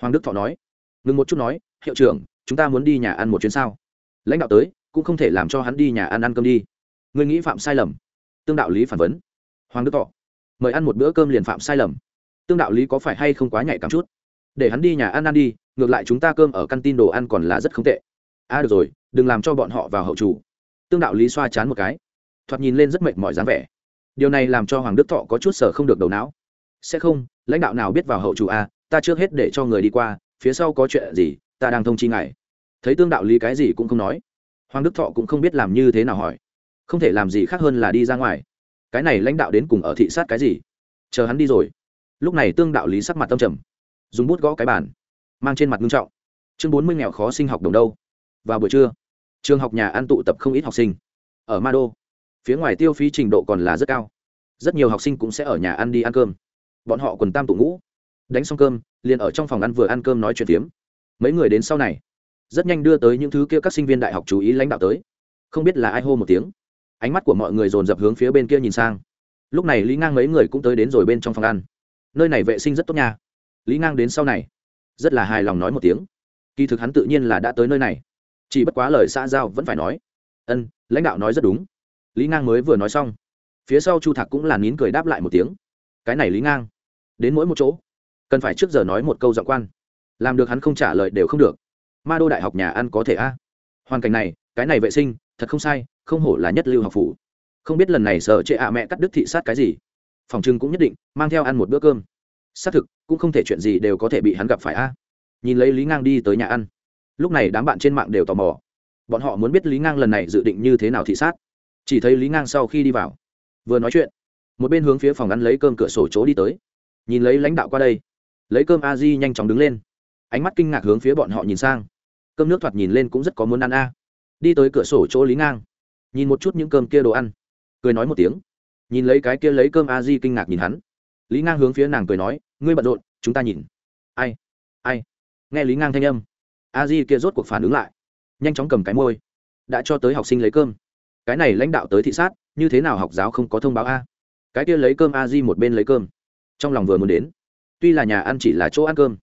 Hoàng đức thọ nói. Ngừng một chút nói hiệu trưởng chúng ta muốn đi nhà ăn một chuyến sao? Lãnh đạo tới cũng không thể làm cho hắn đi nhà ăn ăn cơm đi. Người nghĩ phạm sai lầm? Tương đạo lý phản vấn. Hoàng đức thọ. Mời ăn một bữa cơm liền phạm sai lầm. Tương đạo lý có phải hay không quá nhạy cảm chút? Để hắn đi nhà ăn ăn đi ngược lại chúng ta cơm ở căn tin đồ ăn còn là rất không tệ. A à, được rồi đừng làm cho bọn họ vào hậu chủ tương đạo lý xoa chán một cái. Thoạt nhìn lên rất mệt mỏi dáng vẻ. Điều này làm cho hoàng đức thọ có chút sở không được đầu não. Sẽ không lãnh đạo nào biết vào hậu chủ a à, ta trước hết để cho người đi qua phía sau có chuyện gì ta đang thông chi ngài. Thấy tương đạo lý cái gì cũng không nói. Hoàng đức thọ cũng không biết làm như thế nào hỏi. Không thể làm gì khác hơn là đi ra ngoài. Cái này lãnh đạo đến cùng ở thị sát cái gì? Chờ hắn đi rồi. Lúc này tương đạo lý sắc mặt tâm trầm. Dùng bút gõ cái bàn. Mang trên mặt ngưng trọng. Chương bốn mươi nghèo khó sinh học đồng đâu. Vào buổi trưa trường học nhà ăn tụ tập không ít học sinh. Ở ma đô phía ngoài tiêu phí trình độ còn là rất cao. Rất nhiều học sinh cũng sẽ ở nhà ăn đi ăn cơm. Bọn họ quần tam tụ ngũ, đánh xong cơm, liền ở trong phòng ăn vừa ăn cơm nói chuyện tiếm mấy người đến sau này, rất nhanh đưa tới những thứ kia các sinh viên đại học chú ý lãnh đạo tới. Không biết là ai hô một tiếng. Ánh mắt của mọi người dồn dập hướng phía bên kia nhìn sang. Lúc này lý ngang mấy người cũng tới đến rồi bên trong phòng ăn. Nơi này vệ sinh rất tốt nha. Lý ngang đến sau này, rất là hài lòng nói một tiếng. Kỳ thực hắn tự nhiên là đã tới nơi này chỉ bất quá lời xã giao vẫn phải nói. Ân, lãnh đạo nói rất đúng. Lý ngang mới vừa nói xong, phía sau chu thạc cũng là nín cười đáp lại một tiếng. Cái này lý ngang, đến mỗi một chỗ, cần phải trước giờ nói một câu giọng quan. Làm được hắn không trả lời đều không được. Ma đô đại học nhà ăn có thể a? Hoàn cảnh này, cái này vệ sinh, thật không sai, không hổ là nhất lưu học phủ. Không biết lần này sợ trệ ạ à mẹ cắt đứt thị sát cái gì. Phòng trưng cũng nhất định, mang theo ăn một bữa cơm. Xác thực, cũng không thể chuyện gì đều có thể bị hắn gặp phải a. Nhìn lấy lý ngang đi tới nhà ăn lúc này đám bạn trên mạng đều tò mò. Bọn họ muốn biết lý ngang lần này dự định như thế nào thị sát. Chỉ thấy lý ngang sau khi đi vào, vừa nói chuyện, một bên hướng phía phòng ăn lấy cơm cửa sổ chỗ đi tới. Nhìn lấy lãnh đạo qua đây, lấy cơm a di nhanh chóng đứng lên. Ánh mắt kinh ngạc hướng phía bọn họ nhìn sang. Cơm nước thoạt nhìn lên cũng rất có muốn ăn a. Đi tới cửa sổ chỗ lý ngang, nhìn một chút những cơm kia đồ ăn. Cười nói một tiếng. Nhìn lấy cái kia lấy cơm a di kinh ngạc nhìn hắn. Lý ngang hướng phía nàng cười nói, ngươi bận rộn, chúng ta nhìn. Ai ai? Nghe lý ngang thanh âm a di kia rốt cuộc phản ứng lại. Nhanh chóng cầm cái môi. Đã cho tới học sinh lấy cơm. Cái này lãnh đạo tới thị sát, như thế nào học giáo không có thông báo a? Cái kia lấy cơm a di một bên lấy cơm. Trong lòng vừa muốn đến. Tuy là nhà ăn chỉ là chỗ ăn cơm,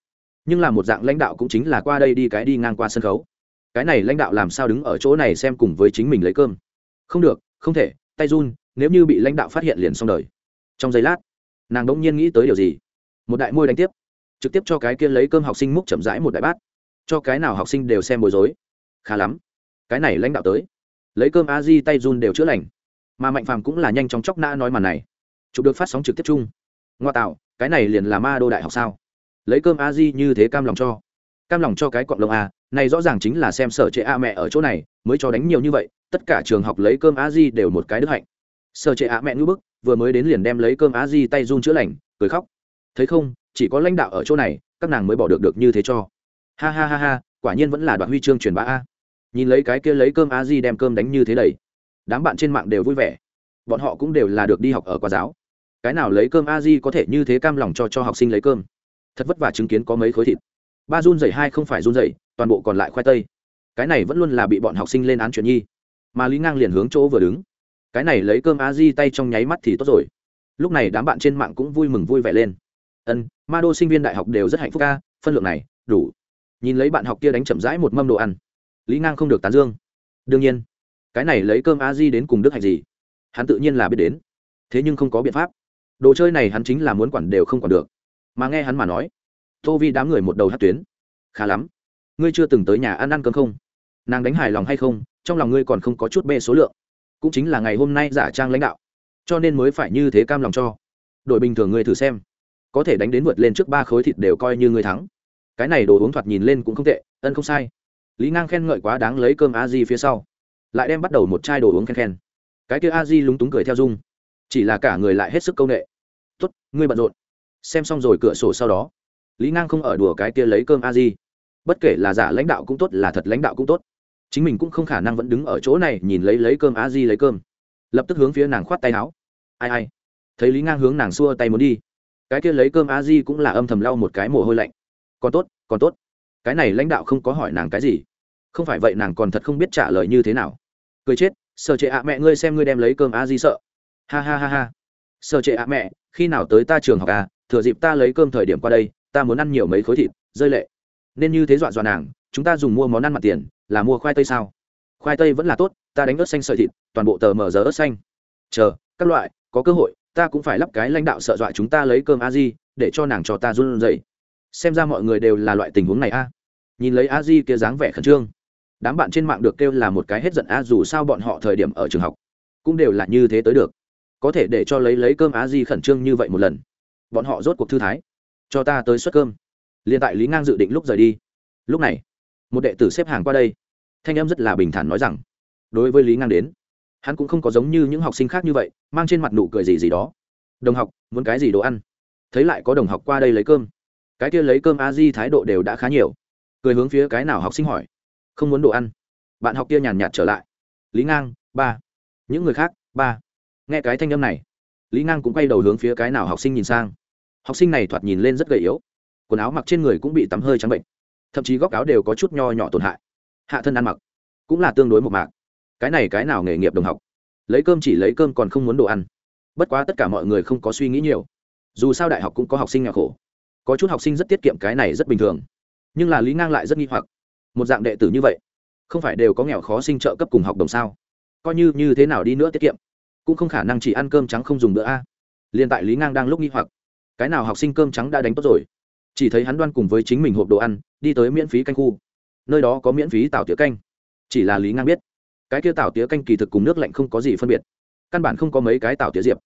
nhưng là một dạng lãnh đạo cũng chính là qua đây đi cái đi ngang qua sân khấu. Cái này lãnh đạo làm sao đứng ở chỗ này xem cùng với chính mình lấy cơm? Không được, không thể, tay run, nếu như bị lãnh đạo phát hiện liền xong đời. Trong giây lát, nàng đ ỗ n g nhiên nghĩ tới điều gì? Một đại môi đánh tiếp, trực tiếp cho cái kia lấy cơm học sinh múc chậm rãi một đại bát cho cái nào học sinh đều xem bối rối. Khá lắm. Cái này lãnh đạo tới. Lấy cơm a di tay run đều chữa lành. Mà mạnh phàm cũng là nhanh chóng chóc nã nói màn này. Chụp được phát sóng trực tiếp chung. Ngoa tạo, cái này liền là ma đô đại học sao? Lấy cơm a di như thế cam lòng cho. Cam lòng cho cái cọng lông a, này rõ ràng chính là xem sở trệ a mẹ ở chỗ này, mới cho đánh nhiều như vậy, tất cả trường học lấy cơm a di đều một cái đức hạnh. Sở trệ a mẹ ngữ bức, vừa mới đến liền đem lấy cơm a di tay run chữa lành, cười khóc. Thấy không, chỉ có lãnh đạo ở chỗ này, các nàng mới bỏ được được như thế cho ha ha ha ha, quả nhiên vẫn là đoạn huy chương truyền bá a. Nhìn lấy cái kia lấy cơm a di đem cơm đánh như thế đầy. Đám bạn trên mạng đều vui vẻ. Bọn họ cũng đều là được đi học ở qua giáo. Cái nào lấy cơm a di có thể như thế cam lòng cho cho học sinh lấy cơm? Thật vất vả chứng kiến có mấy khối thịt. Ba run dày hai không phải run dày toàn bộ còn lại khoai tây. Cái này vẫn luôn là bị bọn học sinh lên án chuyện nhi. Mà lý ngang liền hướng chỗ vừa đứng. Cái này lấy cơm a di tay trong nháy mắt thì tốt rồi. Lúc này đám bạn trên mạng cũng vui mừng vui vẻ lên. Ân ma đô sinh viên đại học đều rất hạnh phúc ca phân lượng này, đủ nhìn lấy bạn học kia đánh chậm rãi một mâm đồ ăn. Lý ngang không được tán dương. Đương nhiên, cái này lấy cơm a di đến cùng đức hạnh gì? Hắn tự nhiên là biết đến. Thế nhưng không có biện pháp. Đồ chơi này hắn chính là muốn quản đều không quản được. Mà nghe hắn mà nói, tô vi đám người một đầu hát tuyến. Khá lắm. Ngươi chưa từng tới nhà ăn ăn cơm không? Nàng đánh hài lòng hay không? Trong lòng ngươi còn không có chút bê số lượng. Cũng chính là ngày hôm nay giả trang lãnh đạo. Cho nên mới phải như thế cam lòng cho. Đội bình thường ngươi thử xem. Có thể đánh đến vượt lên trước ba khối thịt đều coi như ngươi thắng cái này đồ uống thoạt nhìn lên cũng không tệ, ân không sai. Lý ngang khen ngợi quá đáng lấy cơm a di phía sau, lại đem bắt đầu một chai đồ uống khen khen. Cái kia a di lúng túng cười theo dung, chỉ là cả người lại hết sức c â u n ệ tuất ngươi bận rộn. Xem xong rồi cửa sổ sau đó. Lý ngang không ở đùa cái kia lấy cơm a di. Bất kể là giả lãnh đạo cũng tốt, là thật lãnh đạo cũng tốt. Chính mình cũng không khả năng vẫn đứng ở chỗ này nhìn lấy lấy cơm a di lấy cơm. Lập tức hướng phía nàng khoát tay áo. Ai ai. Thấy lý ngang hướng nàng xua tay muốn đi. Cái kia lấy cơm a di cũng là âm thầm lau một cái mồ hôi lạnh còn tốt còn tốt. Cái này lãnh đạo không có hỏi nàng cái gì. Không phải vậy nàng còn thật không biết trả lời như thế nào. Cười chết sợ trệ ạ, mẹ ngươi xem ngươi đem lấy cơm a di sợ. Ha ha ha ha. Sợ trệ ạ, mẹ, khi nào tới ta trường học à? Thừa dịp ta lấy cơm thời điểm qua đây, ta muốn ăn nhiều mấy khối thịt, rơi lệ. Nên như thế dọa dọa nàng, chúng ta dùng mua món ăn mặt tiền, là mua khoai tây sao? Khoai tây vẫn là tốt, ta đánh ớt xanh sợi thịt, toàn bộ tờ mở giờ ớt xanh. Chờ, các loại, có cơ hội, ta cũng phải lắp cái lãnh đạo sợ dọa chúng ta lấy cơm a di, để cho nàng cho ta run dậy xem ra mọi người đều là loại tình huống này a. Nhìn lấy a di kia dáng vẻ khẩn trương, đám bạn trên mạng được kêu là một cái hết giận a, dù sao bọn họ thời điểm ở trường học cũng đều là như thế tới được. Có thể để cho lấy lấy cơm a di khẩn trương như vậy một lần, bọn họ rốt cuộc thư thái. Cho ta tới suất cơm. Liền tại lý ngang dự định lúc rời đi. Lúc này, một đệ tử xếp hàng qua đây. Thanh em rất là bình thản nói rằng, đối với lý ngang đến, hắn cũng không có giống như những học sinh khác như vậy, mang trên mặt nụ cười gì gì đó. Đồng học, muốn cái gì đồ ăn? Thấy lại có đồng học qua đây lấy cơm cái kia lấy cơm a di thái độ đều đã khá nhiều. Cười hướng phía cái nào học sinh hỏi. Không muốn đồ ăn. Bạn học kia nhàn nhạt trở lại. Lý ngang, ba. Những người khác, ba. Nghe cái thanh âm này, lý ngang cũng quay đầu hướng phía cái nào học sinh nhìn sang. Học sinh này thoạt nhìn lên rất gầy yếu. Quần áo mặc trên người cũng bị tắm hơi trắng bệnh. Thậm chí góc áo đều có chút nho nhỏ tổn hại. Hạ thân ăn mặc cũng là tương đối một mạc. Cái này cái nào nghề nghiệp đồng học? Lấy cơm chỉ lấy cơm còn không muốn đồ ăn. Bất quá tất cả mọi người không có suy nghĩ nhiều. Dù sao đại học cũng có học sinh nghèo khổ có chút học sinh rất tiết kiệm cái này rất bình thường. Nhưng là lý ngang lại rất nghi hoặc. Một dạng đệ tử như vậy, không phải đều có nghèo khó sinh trợ cấp cùng học đồng sao? Coi như như thế nào đi nữa tiết kiệm, cũng không khả năng chỉ ăn cơm trắng không dùng bữa a. Liền tại lý ngang đang lúc nghi hoặc, cái nào học sinh cơm trắng đã đánh tốt rồi? Chỉ thấy hắn đoan cùng với chính mình hộp đồ ăn, đi tới miễn phí canh khu. Nơi đó có miễn phí tảo tía canh. Chỉ là lý ngang biết, cái kia tảo tía canh kỳ thực cùng nước lạnh không có gì phân biệt. Căn bản không có mấy cái tảo tía diệp,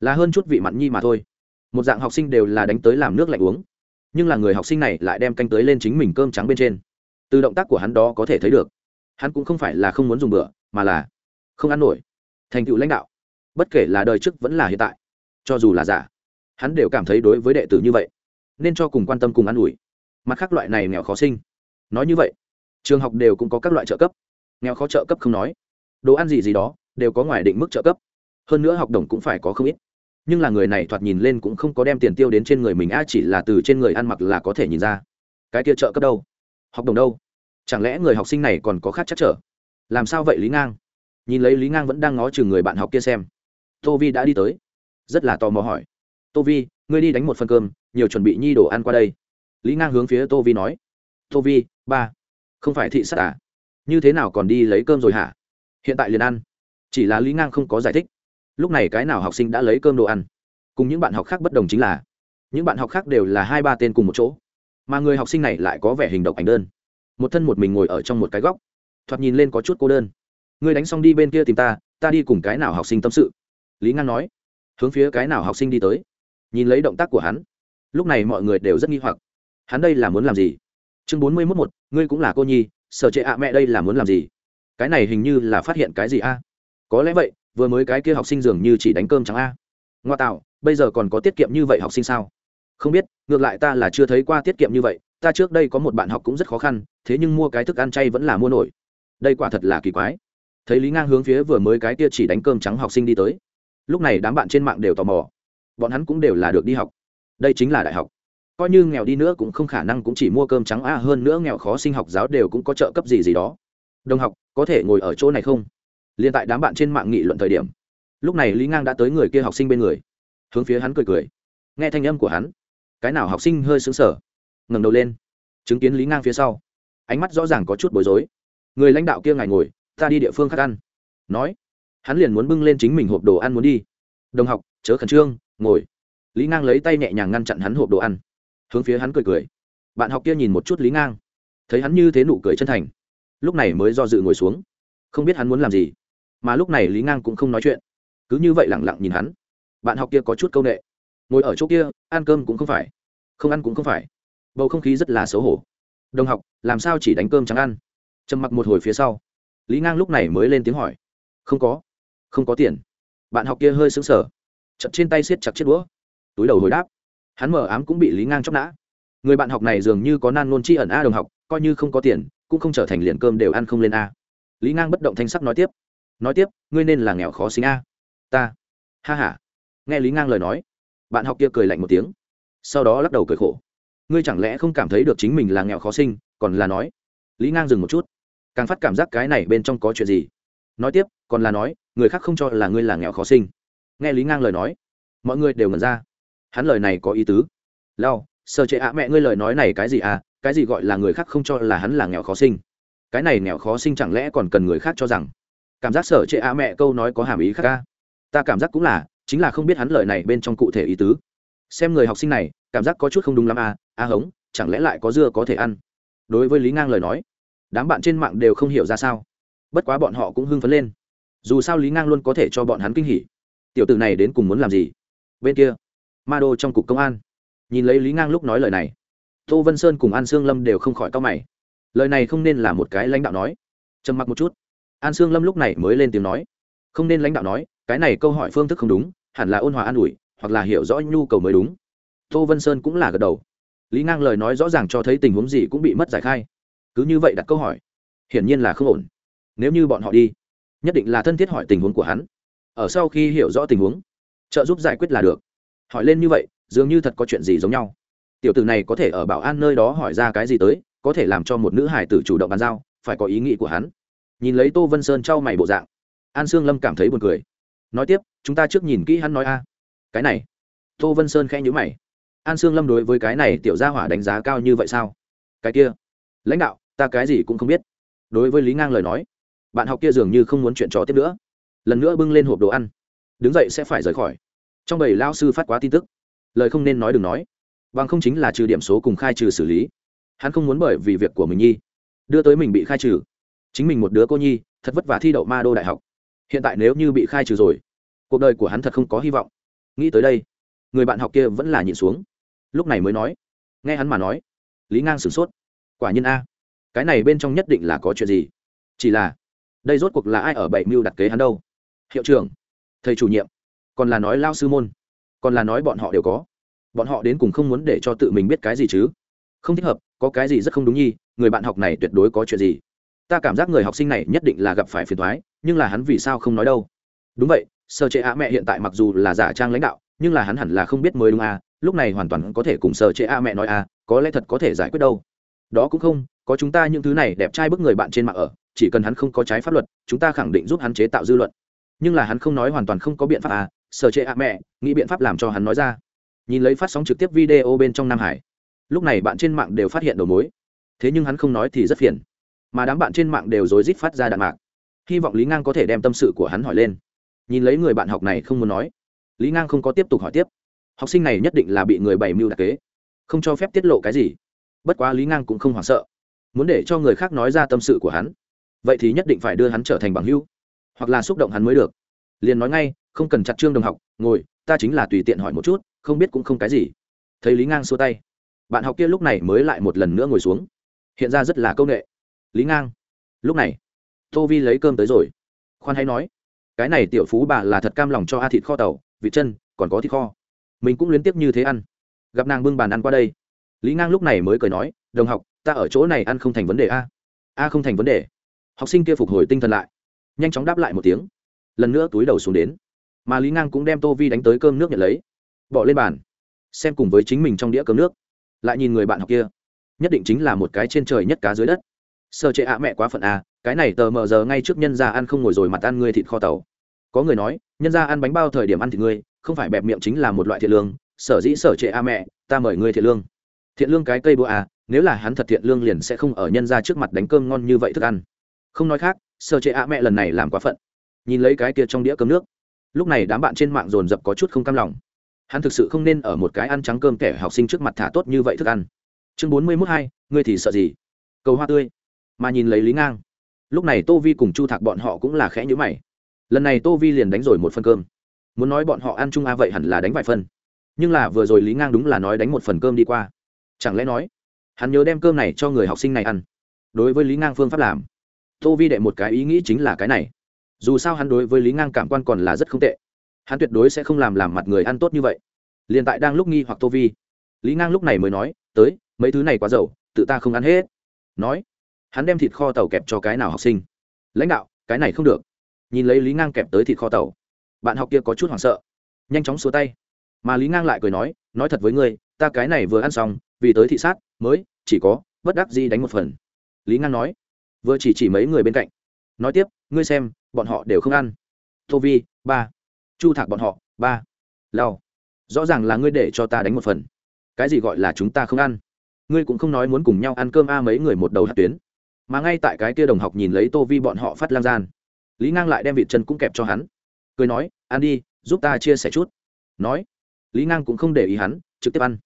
là hơn chút vị mặn nhi mà thôi. Một dạng học sinh đều là đánh tới làm nước lạnh uống nhưng là người học sinh này lại đem canh tới lên chính mình cơm trắng bên trên. Từ động tác của hắn đó có thể thấy được. Hắn cũng không phải là không muốn dùng bữa, mà là không ăn nổi. Thành tựu lãnh đạo. Bất kể là đời trước vẫn là hiện tại, cho dù là giả, hắn đều cảm thấy đối với đệ tử như vậy, nên cho cùng quan tâm cùng ă n ủi. Mặt khác loại này nghèo khó sinh. Nói như vậy, trường học đều cũng có các loại trợ cấp. Nghèo khó trợ cấp không nói. Đồ ăn gì gì đó đều có ngoài định mức trợ cấp. Hơn nữa học đồng cũng phải có không ít nhưng là người này thoạt nhìn lên cũng không có đem tiền tiêu đến trên người mình, a, chỉ là từ trên người ăn mặc là có thể nhìn ra. Cái kia trợ cấp đâu? Học đồng đâu? Chẳng lẽ người học sinh này còn có khác chắc trở? Làm sao vậy lý ngang? Nhìn lấy lý ngang vẫn đang ngó chừng người bạn học kia xem. Tô vi đã đi tới. Rất là tò mò hỏi. Tô vi, ngươi đi đánh một phần cơm, nhiều chuẩn bị nhi đồ ăn qua đây. Lý ngang hướng phía tô vi nói. Tô vi, ba, không phải thị sát à? Như thế nào còn đi lấy cơm rồi hả? Hiện tại liền ăn. Chỉ là lý ngang không có giải thích lúc này cái nào học sinh đã lấy cơm đồ ăn? Cùng những bạn học khác bất đồng chính là, những bạn học khác đều là hai ba tên cùng một chỗ. Mà người học sinh này lại có vẻ hình độc ảnh đơn. Một thân một mình ngồi ở trong một cái góc, thoạt nhìn lên có chút cô đơn. Ngươi đánh xong đi bên kia tìm ta ta đi cùng cái nào học sinh tâm sự? Lý ngang nói, hướng phía cái nào học sinh đi tới. Nhìn lấy động tác của hắn, lúc này mọi người đều rất nghi hoặc. Hắn đây là muốn làm gì? Chương bốn mươi mốt một, ngươi cũng là cô nhi, sở trệ ạ mẹ đây là muốn làm gì? Cái này hình như là phát hiện cái gì a? Có lẽ vậy vừa mới cái kia học sinh dường như chỉ đánh cơm trắng a. Ngoa tạo, bây giờ còn có tiết kiệm như vậy học sinh sao? Không biết, ngược lại ta là chưa thấy qua tiết kiệm như vậy, ta trước đây có một bạn học cũng rất khó khăn, thế nhưng mua cái thức ăn chay vẫn là mua nổi. Đây quả thật là kỳ quái. Thấy lý ngang hướng phía vừa mới cái kia chỉ đánh cơm trắng học sinh đi tới. Lúc này đám bạn trên mạng đều tò mò. Bọn hắn cũng đều là được đi học. Đây chính là đại học. Coi như nghèo đi nữa cũng không khả năng cũng chỉ mua cơm trắng a hơn nữa nghèo khó sinh học giáo đều cũng có trợ cấp gì gì đó. Đồng học, có thể ngồi ở chỗ này không? Liền tại đám bạn trên mạng nghị luận thời điểm, lúc này lý ngang đã tới người kia học sinh bên người. Hướng phía hắn cười cười. Nghe thanh âm của hắn, cái nào học sinh hơi xứng sở ngẩng đầu lên, chứng kiến lý ngang phía sau, ánh mắt rõ ràng có chút bối rối. Người lãnh đạo kia ngài ngồi, ta đi địa phương khác ăn. Nói, hắn liền muốn bưng lên chính mình hộp đồ ăn muốn đi. Đồng học, chớ khẩn trương, ngồi. Lý ngang lấy tay nhẹ nhàng ngăn chặn hắn hộp đồ ăn. Hướng phía hắn cười cười. Bạn học kia nhìn một chút lý ngang, thấy hắn như thế nụ cười chân thành, lúc này mới do dự ngồi xuống. Không biết hắn muốn làm gì mà lúc này lý ngang cũng không nói chuyện. Cứ như vậy lẳng lặng nhìn hắn. Bạn học kia có chút c â u n ệ ngồi ở chỗ kia, ăn cơm cũng không phải. Không ăn cũng không phải. Bầu không khí rất là xấu hổ. Đồng học, làm sao chỉ đánh cơm chẳng ăn? Trầm mặc một hồi phía sau, lý ngang lúc này mới lên tiếng hỏi. Không có. Không có tiền. Bạn học kia hơi xứng sở chật trên tay siết chặt chiếc đũa. Túi đầu hồi đáp. Hắn mở ám cũng bị lý ngang chóc nã. Người bạn học này dường như có nan nôn chi ẩn a đồng học, coi như không có tiền, cũng không trở thành liền cơm đều ăn không lên a. Lý ngang bất động thanh sắc nói tiếp nói tiếp, ngươi nên là nghèo khó sinh a. Ta. Ha h a nghe lý ngang lời nói, bạn học kia cười lạnh một tiếng. Sau đó lắc đầu cười khổ. Ngươi chẳng lẽ không cảm thấy được chính mình là nghèo khó sinh còn là nói. Lý ngang dừng một chút. Càng phát cảm giác cái này bên trong có chuyện gì. Nói tiếp, còn là nói, người khác không cho là ngươi là nghèo khó sinh nghe lý ngang lời nói, mọi người đều ngẩn ra. Hắn lời này có ý tứ. Lao sợ trệ ạ mẹ ngươi lời nói này cái gì à? Cái gì gọi là người khác không cho là hắn là nghèo khó sinh cái này nghèo khó sinh chẳng lẽ còn cần người khác cho rằng? Cảm giác sở trệ a mẹ câu nói có hàm ý khác ca. Ta cảm giác cũng là, chính là không biết hắn lời này bên trong cụ thể ý tứ. Xem người học sinh này, cảm giác có chút không đúng lắm à a hống, chẳng lẽ lại có dưa có thể ăn? Đối với lý ngang lời nói, đám bạn trên mạng đều không hiểu ra sao. Bất quá bọn họ cũng hưng phấn lên. Dù sao lý ngang luôn có thể cho bọn hắn kinh hỉ. Tiểu tử này đến cùng muốn làm gì? Bên kia, ma đô trong cục công an. Nhìn lấy lý ngang lúc nói lời này, tô vân sơn cùng an sương lâm đều không khỏi cao mày. Lời này không nên là một cái lãnh đạo nói. Trầm mặc một chút an sương lâm lúc này mới lên tiếng nói. Không nên lãnh đạo nói, cái này câu hỏi phương thức không đúng, hẳn là ôn hòa an ủi, hoặc là hiểu rõ nhu cầu mới đúng. Tô vân sơn cũng là gật đầu. Lý ngang lời nói rõ ràng cho thấy tình huống gì cũng bị mất giải khai. Cứ như vậy đặt câu hỏi, hiển nhiên là không ổn. Nếu như bọn họ đi, nhất định là thân thiết hỏi tình huống của hắn. Ở sau khi hiểu rõ tình huống, trợ giúp giải quyết là được. Hỏi lên như vậy, dường như thật có chuyện gì giống nhau. Tiểu tử này có thể ở bảo an nơi đó hỏi ra cái gì tới, có thể làm cho một nữ hải tử chủ động bàn giao, phải có ý nghĩ của hắn nhìn lấy tô vân sơn trao mày bộ dạng. An sương lâm cảm thấy buồn cười. Nói tiếp, chúng ta trước nhìn kỹ hắn nói a. Cái này. Tô vân sơn khẽ nhữ mày. An sương lâm đối với cái này tiểu gia hỏa đánh giá cao như vậy sao? Cái kia. Lãnh đạo, ta cái gì cũng không biết. Đối với lý ngang lời nói, bạn học kia dường như không muốn chuyện trò tiếp nữa. Lần nữa bưng lên hộp đồ ăn. Đứng dậy sẽ phải rời khỏi. Trong bầy lao sư phát quá tin tức. Lời không nên nói đừng nói. Bằng không chính là trừ điểm số cùng khai trừ xử lý. Hắn không muốn bởi vì việc của mình nhi, đưa tới mình bị khai trừ chính mình một đứa cô nhi, thật vất vả thi đậu ma đô đại học. Hiện tại nếu như bị khai trừ rồi, cuộc đời của hắn thật không có hy vọng. Nghĩ tới đây, người bạn học kia vẫn là nhịn xuống. Lúc này mới nói, nghe hắn mà nói, lý ngang sửng sốt. Quả nhiên a, cái này bên trong nhất định là có chuyện gì? Chỉ là, đây rốt cuộc là ai ở bảy mưu đặt kế hắn đâu? Hiệu trưởng, thầy chủ nhiệm, còn là nói lao sư môn, còn là nói bọn họ đều có. Bọn họ đến cùng không muốn để cho tự mình biết cái gì chứ? Không thích hợp, có cái gì rất không đúng nhi, người bạn học này tuyệt đối có chuyện gì? Ta cảm giác người học sinh này nhất định là gặp phải phiền thoái nhưng là hắn vì sao không nói đâu? Đúng vậy sơ chế ạ mẹ hiện tại mặc dù là giả trang lãnh đạo, nhưng là hắn hẳn là không biết mới đúng à lúc này hoàn toàn có thể cùng sơ chế a mẹ nói à có lẽ thật có thể giải quyết đâu. Đó cũng không, có chúng ta những thứ này đẹp trai bức người bạn trên mạng ở, chỉ cần hắn không có trái pháp luật, chúng ta khẳng định giúp hắn chế tạo dư luận. Nhưng là hắn không nói hoàn toàn không có biện pháp à sở trệ ạ mẹ, nghĩ biện pháp làm cho hắn nói ra. Nhìn lấy phát sóng trực tiếp video bên trong nam hải, lúc này bạn trên mạng đều phát hiện đầu mối. Thế nhưng hắn không nói thì rất phiền mà đám bạn trên mạng đều rối rít phát ra đạn mạc. Hy vọng lý ngang có thể đem tâm sự của hắn hỏi lên. Nhìn lấy người bạn học này không muốn nói, lý ngang không có tiếp tục hỏi tiếp. Học sinh này nhất định là bị người bày mưu đặc kế, không cho phép tiết lộ cái gì. Bất quá lý ngang cũng không hoảng sợ, muốn để cho người khác nói ra tâm sự của hắn, vậy thì nhất định phải đưa hắn trở thành bằng hữu, hoặc là xúc động hắn mới được. Liền nói ngay, không cần chặt trương đồng học, ngồi, ta chính là tùy tiện hỏi một chút, không biết cũng không cái gì. Thấy lý ngang xua tay, bạn học kia lúc này mới lại một lần nữa ngồi xuống. Hiện ra rất là công nghệ lý ngang. Lúc này, tô vi lấy cơm tới rồi. Khoan hay nói, cái này tiểu phú bà là thật cam lòng cho a thịt kho tàu vịt chân, còn có thịt kho. Mình cũng liên tiếp như thế ăn. Gặp nàng bưng bàn ăn qua đây. Lý ngang lúc này mới cười nói, đồng học, ta ở chỗ này ăn không thành vấn đề a. A không thành vấn đề. Học sinh kia phục hồi tinh thần lại, nhanh chóng đáp lại một tiếng. Lần nữa túi đầu xuống đến. Mà lý ngang cũng đem tô vi đánh tới cơm nước nhận lấy. Bỏ lên bàn, xem cùng với chính mình trong đĩa cơm nước. Lại nhìn người bạn học kia, nhất định chính là một cái trên trời nhất cá dưới đất sơ chế ạ mẹ quá phận à cái này tờ mờ giờ ngay trước nhân ra ăn không ngồi rồi mặt ăn ngươi thịt kho tàu. Có người nói, nhân ra ăn bánh bao thời điểm ăn thịt ngươi, không phải bẹp miệng chính là một loại thiện lương. Sở dĩ sở trệ a mẹ, ta mời ngươi thiện lương. Thiện lương cái cây búa à nếu là hắn thật thiện lương liền sẽ không ở nhân ra trước mặt đánh cơm ngon như vậy thức ăn. Không nói khác sở trệ a mẹ lần này làm quá phận. Nhìn lấy cái kia trong đĩa cơm nước. Lúc này đám bạn trên mạng dồn dập có chút không cam lòng. Hắn thực sự không nên ở một cái ăn trắng cơm kẻ học sinh trước mặt thả tốt như vậy thức ăn. Chương bốn mươi mốt hai, ngươi thì sợ gì? Cầu hoa tươi mà nhìn lấy lý ngang lúc này tô vi cùng chu thạc bọn họ cũng là khẽ nhữ mày lần này tô vi liền đánh rồi một phần cơm muốn nói bọn họ ăn chung a vậy hẳn là đánh vài phần nhưng là vừa rồi lý ngang đúng là nói đánh một phần cơm đi qua chẳng lẽ nói hắn nhớ đem cơm này cho người học sinh này ăn đối với lý ngang phương pháp làm tô vi đệ một cái ý nghĩ chính là cái này dù sao hắn đối với lý ngang cảm quan còn là rất không tệ hắn tuyệt đối sẽ không làm làm mặt người ăn tốt như vậy liền tại đang lúc nghi hoặc tô vi lý ngang lúc này mới nói tới mấy thứ này quá giàu tự ta không ăn hết nói hắn đem thịt kho tàu kẹp cho cái nào học sinh. Lãnh đạo, cái này không được. Nhìn lấy lý ngang kẹp tới thịt kho tàu. Bạn học kia có chút hoảng sợ. Nhanh chóng xua tay. Mà lý ngang lại cười nói nói thật với ngươi, ta cái này vừa ăn xong, vì tới thị sát, mới, chỉ có, bất đắc gì đánh một phần. Lý ngang nói, vừa chỉ chỉ mấy người bên cạnh. Nói tiếp, ngươi xem, bọn họ đều không ăn. Tô vi, ba. Chu thạc bọn họ, ba. Lao rõ ràng là ngươi để cho ta đánh một phần. Cái gì gọi là chúng ta không ăn? Ngươi cũng không nói muốn cùng nhau ăn cơm a mấy người một đầu hạt tuyến mà ngay tại cái kia đồng học nhìn lấy tô vi bọn họ phát lang gian, lý ngang lại đem vịt chân cũng kẹp cho hắn. Cười nói, ăn đi, giúp ta chia sẻ chút. Nói, lý ngang cũng không để ý hắn, trực tiếp ăn.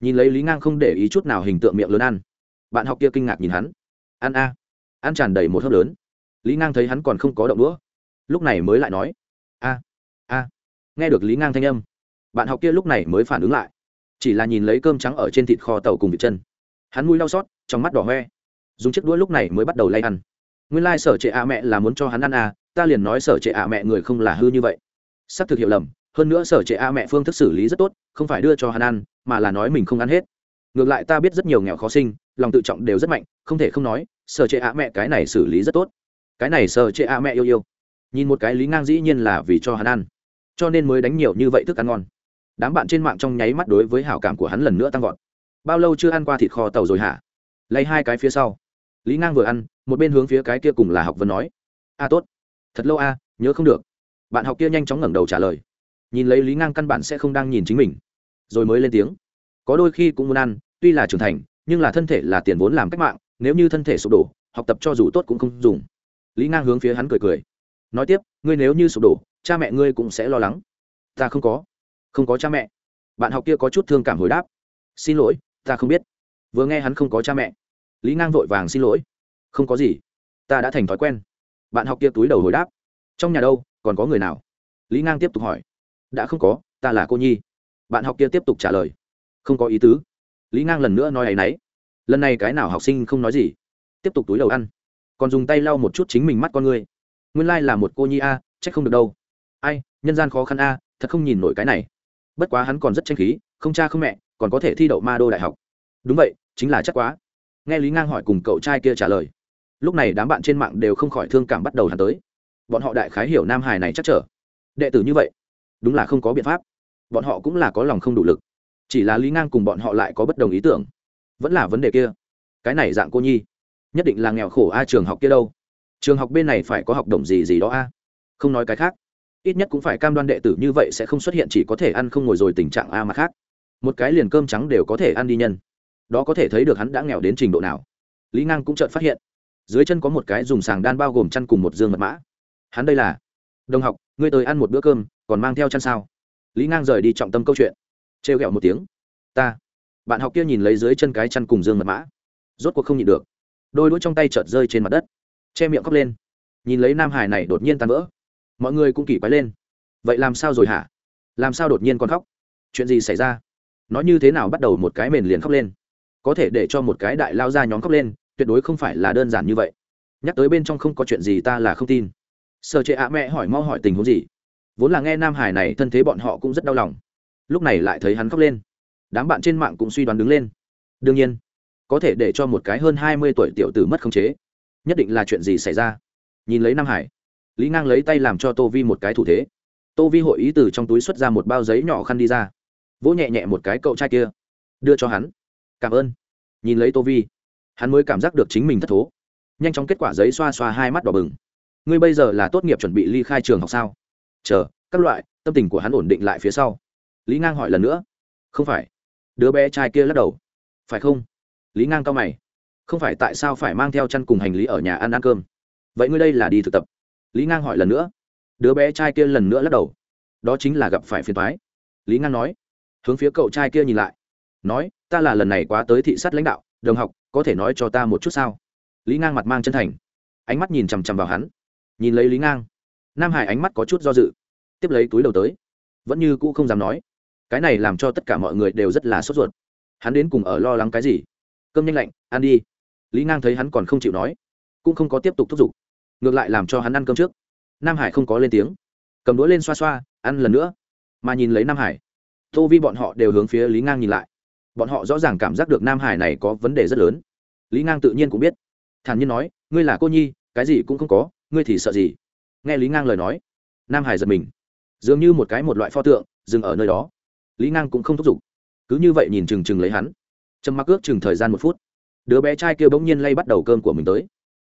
Nhìn lấy lý ngang không để ý chút nào hình tượng miệng lớn ăn. Bạn học kia kinh ngạc nhìn hắn. Ăn a. Ăn tràn đầy một hớp lớn. Lý ngang thấy hắn còn không có động đũa. Lúc này mới lại nói, a a. Nghe được lý ngang thanh âm, bạn học kia lúc này mới phản ứng lại. Chỉ là nhìn lấy cơm trắng ở trên thịt kho tàu cùng vịt chân. Hắn mũi đau xót, trong mắt đỏ hoe dùng chiếc đũa lúc này mới bắt đầu lay ăn. Nguyên lai、like、sở trệ ạ mẹ là muốn cho hắn ăn à ta liền nói sở trệ ạ mẹ người không là hư như vậy. Sắp thực hiểu lầm, hơn nữa sở trệ ạ mẹ phương thức xử lý rất tốt, không phải đưa cho hắn ăn, mà là nói mình không ăn hết. Ngược lại ta biết rất nhiều nghèo khó sinh, lòng tự trọng đều rất mạnh, không thể không nói, sở trệ ạ mẹ cái này xử lý rất tốt. Cái này sở trệ ạ mẹ yêu yêu. Nhìn một cái lý ngang dĩ nhiên là vì cho hắn ăn. Cho nên mới đánh nhiều như vậy thức ăn ngon. Đám bạn trên mạng trong nháy mắt đối với hảo cảm của hắn lần nữa tăng vọt. Bao lâu chưa ăn qua thịt kho tàu rồi hả? Lấy hai cái phía sau lý ngang vừa ăn, một bên hướng phía cái kia cùng là học vân nói, a, tốt. Thật lâu a, nhớ không được. Bạn học kia nhanh chóng ngẩng đầu trả lời. Nhìn lấy lý ngang căn bản sẽ không đang nhìn chính mình. Rồi mới lên tiếng. Có đôi khi cũng muốn ăn, tuy là trưởng thành, nhưng là thân thể là tiền vốn làm cách mạng, nếu như thân thể sụp đổ, học tập cho dù tốt cũng không dùng. Lý ngang hướng phía hắn cười cười. Nói tiếp, ngươi nếu như sụp đổ, cha mẹ ngươi cũng sẽ lo lắng. Ta không có. Không có cha mẹ. Bạn học kia có chút thương cảm hồi đáp. Xin lỗi, ta không biết. Vừa nghe hắn không có cha mẹ lý ngang vội vàng xin lỗi. Không có gì. Ta đã thành thói quen. Bạn học kia túi đầu hồi đáp. Trong nhà đâu, còn có người nào? Lý ngang tiếp tục hỏi. Đã không có, ta là cô nhi. Bạn học kia tiếp tục trả lời. Không có ý tứ. Lý ngang lần nữa nói ấ y n ấ y lần này cái nào học sinh không nói gì. Tiếp tục túi đầu ăn. Còn dùng tay lau một chút chính mình mắt con người. nguyên lai、like、là một cô nhi a c h ắ c không được đâu. Ai, nhân gian khó khăn a, thật không nhìn nổi cái này. Bất quá hắn còn rất tranh khí, không cha không mẹ, còn có thể thi đậu ma đô đại học. Đúng vậy, chính là chắc quá nghe lý ngang hỏi cùng cậu trai kia trả lời, lúc này đám bạn trên mạng đều không khỏi thương cảm bắt đầu hắn tới. Bọn họ đại khái hiểu nam hải này chắc trở. Đệ tử như vậy, đúng là không có biện pháp. Bọn họ cũng là có lòng không đủ lực. Chỉ là lý ngang cùng bọn họ lại có bất đồng ý tưởng. Vẫn là vấn đề kia. Cái này dạng cô nhi, nhất định là nghèo khổ a trường học kia đâu. Trường học bên này phải có học đồng gì gì đó a. Không nói cái khác. Ít nhất cũng phải cam đoan đệ tử như vậy sẽ không xuất hiện chỉ có thể ăn không ngồi rồi tình trạng a mà khác. Một cái liền cơm trắng đều có thể ăn đi nhân đó có thể thấy được hắn đã nghèo đến trình độ nào. Lý ngang cũng chợt phát hiện, dưới chân có một cái dùng sàng đan bao gồm chăn cùng một dương mật mã. Hắn đây là, đồng học, ngươi tới ăn một bữa cơm, còn mang theo chăn sao? Lý ngang rời đi trọng tâm câu chuyện. Trêu ghẹo một tiếng, ta. Bạn học kia nhìn lấy dưới chân cái chăn cùng dương mật mã, rốt cuộc không nhịn được. Đôi đũa trong tay chợt rơi trên mặt đất, che miệng khóc lên. Nhìn lấy nam hải này đột nhiên tan vỡ, mọi người cũng kỳ quái lên. Vậy làm sao rồi hả? Làm sao đột nhiên còn khóc? Chuyện gì xảy ra? Nói như thế nào bắt đầu một cái mền liền khóc lên có thể để cho một cái đại lao ra nhóm khóc lên, tuyệt đối không phải là đơn giản như vậy. Nhắc tới bên trong không có chuyện gì ta là không tin. Sợ trệ ạ mẹ hỏi mau hỏi tình huống gì? Vốn là nghe nam hải này thân thế bọn họ cũng rất đau lòng. Lúc này lại thấy hắn khóc lên. Đám bạn trên mạng cũng suy đoán đứng lên. Đương nhiên, có thể để cho một cái hơn hai mươi tuổi tiểu tử mất khống chế, nhất định là chuyện gì xảy ra? Nhìn lấy nam hải, lý ngang lấy tay làm cho tô vi một cái thủ thế. Tô vi hội ý từ trong túi xuất ra một bao giấy nhỏ khăn đi ra. Vỗ nhẹ nhẹ một cái cậu trai kia. Đưa cho hắn cảm ơn. Nhìn lấy tô vi, hắn mới cảm giác được chính mình thất thố. Nhanh chóng kết quả giấy xoa xoa hai mắt đỏ bừng. Ngươi bây giờ là tốt nghiệp chuẩn bị ly khai trường học sao? Chờ, các loại, tâm tình của hắn ổn định lại phía sau. Lý ngang hỏi lần nữa. Không phải. Đứa bé trai kia lắc đầu. Phải không? Lý ngang cao mày. Không phải tại sao phải mang theo chăn cùng hành lý ở nhà ăn ăn cơm? Vậy ngươi đây là đi thực tập. Lý ngang hỏi lần nữa. Đứa bé trai kia lần nữa lắc đầu. Đó chính là gặp phải phiền thoái lý ngang nói. Hướng phía cậu trai kia nhìn lại. Nói ta là lần này quá tới thị sát lãnh đạo, đồng học, có thể nói cho ta một chút sao? Lý ngang mặt mang chân thành. Ánh mắt nhìn chằm chằm vào hắn. Nhìn lấy lý ngang, nam hải ánh mắt có chút do dự. Tiếp lấy túi đầu tới. Vẫn như cũ không dám nói. Cái này làm cho tất cả mọi người đều rất là sốt ruột. Hắn đến cùng ở lo lắng cái gì? Cơm nhanh lạnh, ăn đi. Lý ngang thấy hắn còn không chịu nói, cũng không có tiếp tục thúc giục. Ngược lại làm cho hắn ăn cơm trước. Nam hải không có lên tiếng. Cầm đũa lên xoa xoa, ăn lần nữa. Mà nhìn lấy nam hải, tô vi bọn họ đều hướng phía lý ngang nhìn lại bọn họ rõ ràng cảm giác được nam hải này có vấn đề rất lớn. Lý ngang tự nhiên cũng biết. Thản nhiên nói, ngươi là cô nhi, cái gì cũng không có, ngươi thì sợ gì? Nghe lý ngang lời nói, nam hải giật mình. Dường như một cái một loại pho tượng dừng ở nơi đó. Lý ngang cũng không thúc giục. Cứ như vậy nhìn chừng chừng lấy hắn. Trầm mặc ước chừng thời gian một phút, đứa bé trai kia bỗng nhiên lay bắt đầu cơm của mình tới.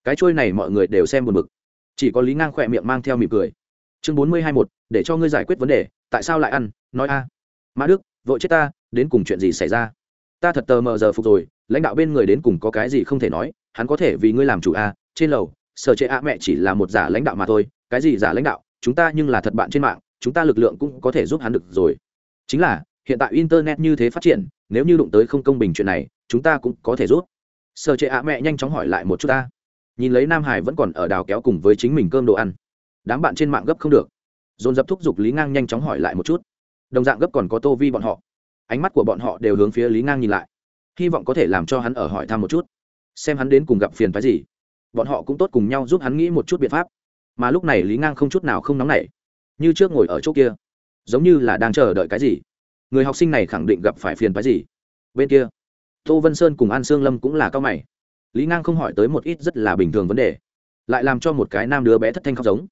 Cái trôi này mọi người đều xem buồn bực. Chỉ có lý ngang khỏe miệng mang theo mỉm cười. Chương bốn mươi hai một để cho ngươi giải quyết vấn đề, tại sao lại ăn, nói a? Mã đức, vội chết ta đến cùng chuyện gì xảy ra? Ta thật tờ mờ giờ phục rồi, lãnh đạo bên người đến cùng có cái gì không thể nói, hắn có thể vì ngươi làm chủ a trên lầu, sở chế a mẹ chỉ là một giả lãnh đạo mà thôi, cái gì giả lãnh đạo, chúng ta nhưng là thật bạn trên mạng, chúng ta lực lượng cũng có thể giúp hắn được rồi. Chính là, hiện tại internet như thế phát triển, nếu như đụng tới không công bình chuyện này, chúng ta cũng có thể giúp. Sở chế a mẹ nhanh chóng hỏi lại một chút ta. Nhìn lấy nam hải vẫn còn ở đào kéo cùng với chính mình cơm đồ ăn. Đám bạn trên mạng gấp không được. Dồn dập thúc giục lý ngang nhanh chóng hỏi lại một chút. Đồng dạng gấp còn có tô vi bọn họ ánh mắt của bọn họ đều hướng phía lý ngang nhìn lại. Hy vọng có thể làm cho hắn ở hỏi thăm một chút, xem hắn đến cùng gặp phiền phái gì. Bọn họ cũng tốt cùng nhau giúp hắn nghĩ một chút biện pháp. Mà lúc này lý ngang không chút nào không nóng nảy, như trước ngồi ở chỗ kia, giống như là đang chờ đợi cái gì. Người học sinh này khẳng định gặp phải phiền phái gì. Bên kia, tô vân sơn cùng an sương lâm cũng là cao mày. Lý ngang không hỏi tới một ít rất là bình thường vấn đề, lại làm cho một cái nam đứa bé thất thanh khóc giống.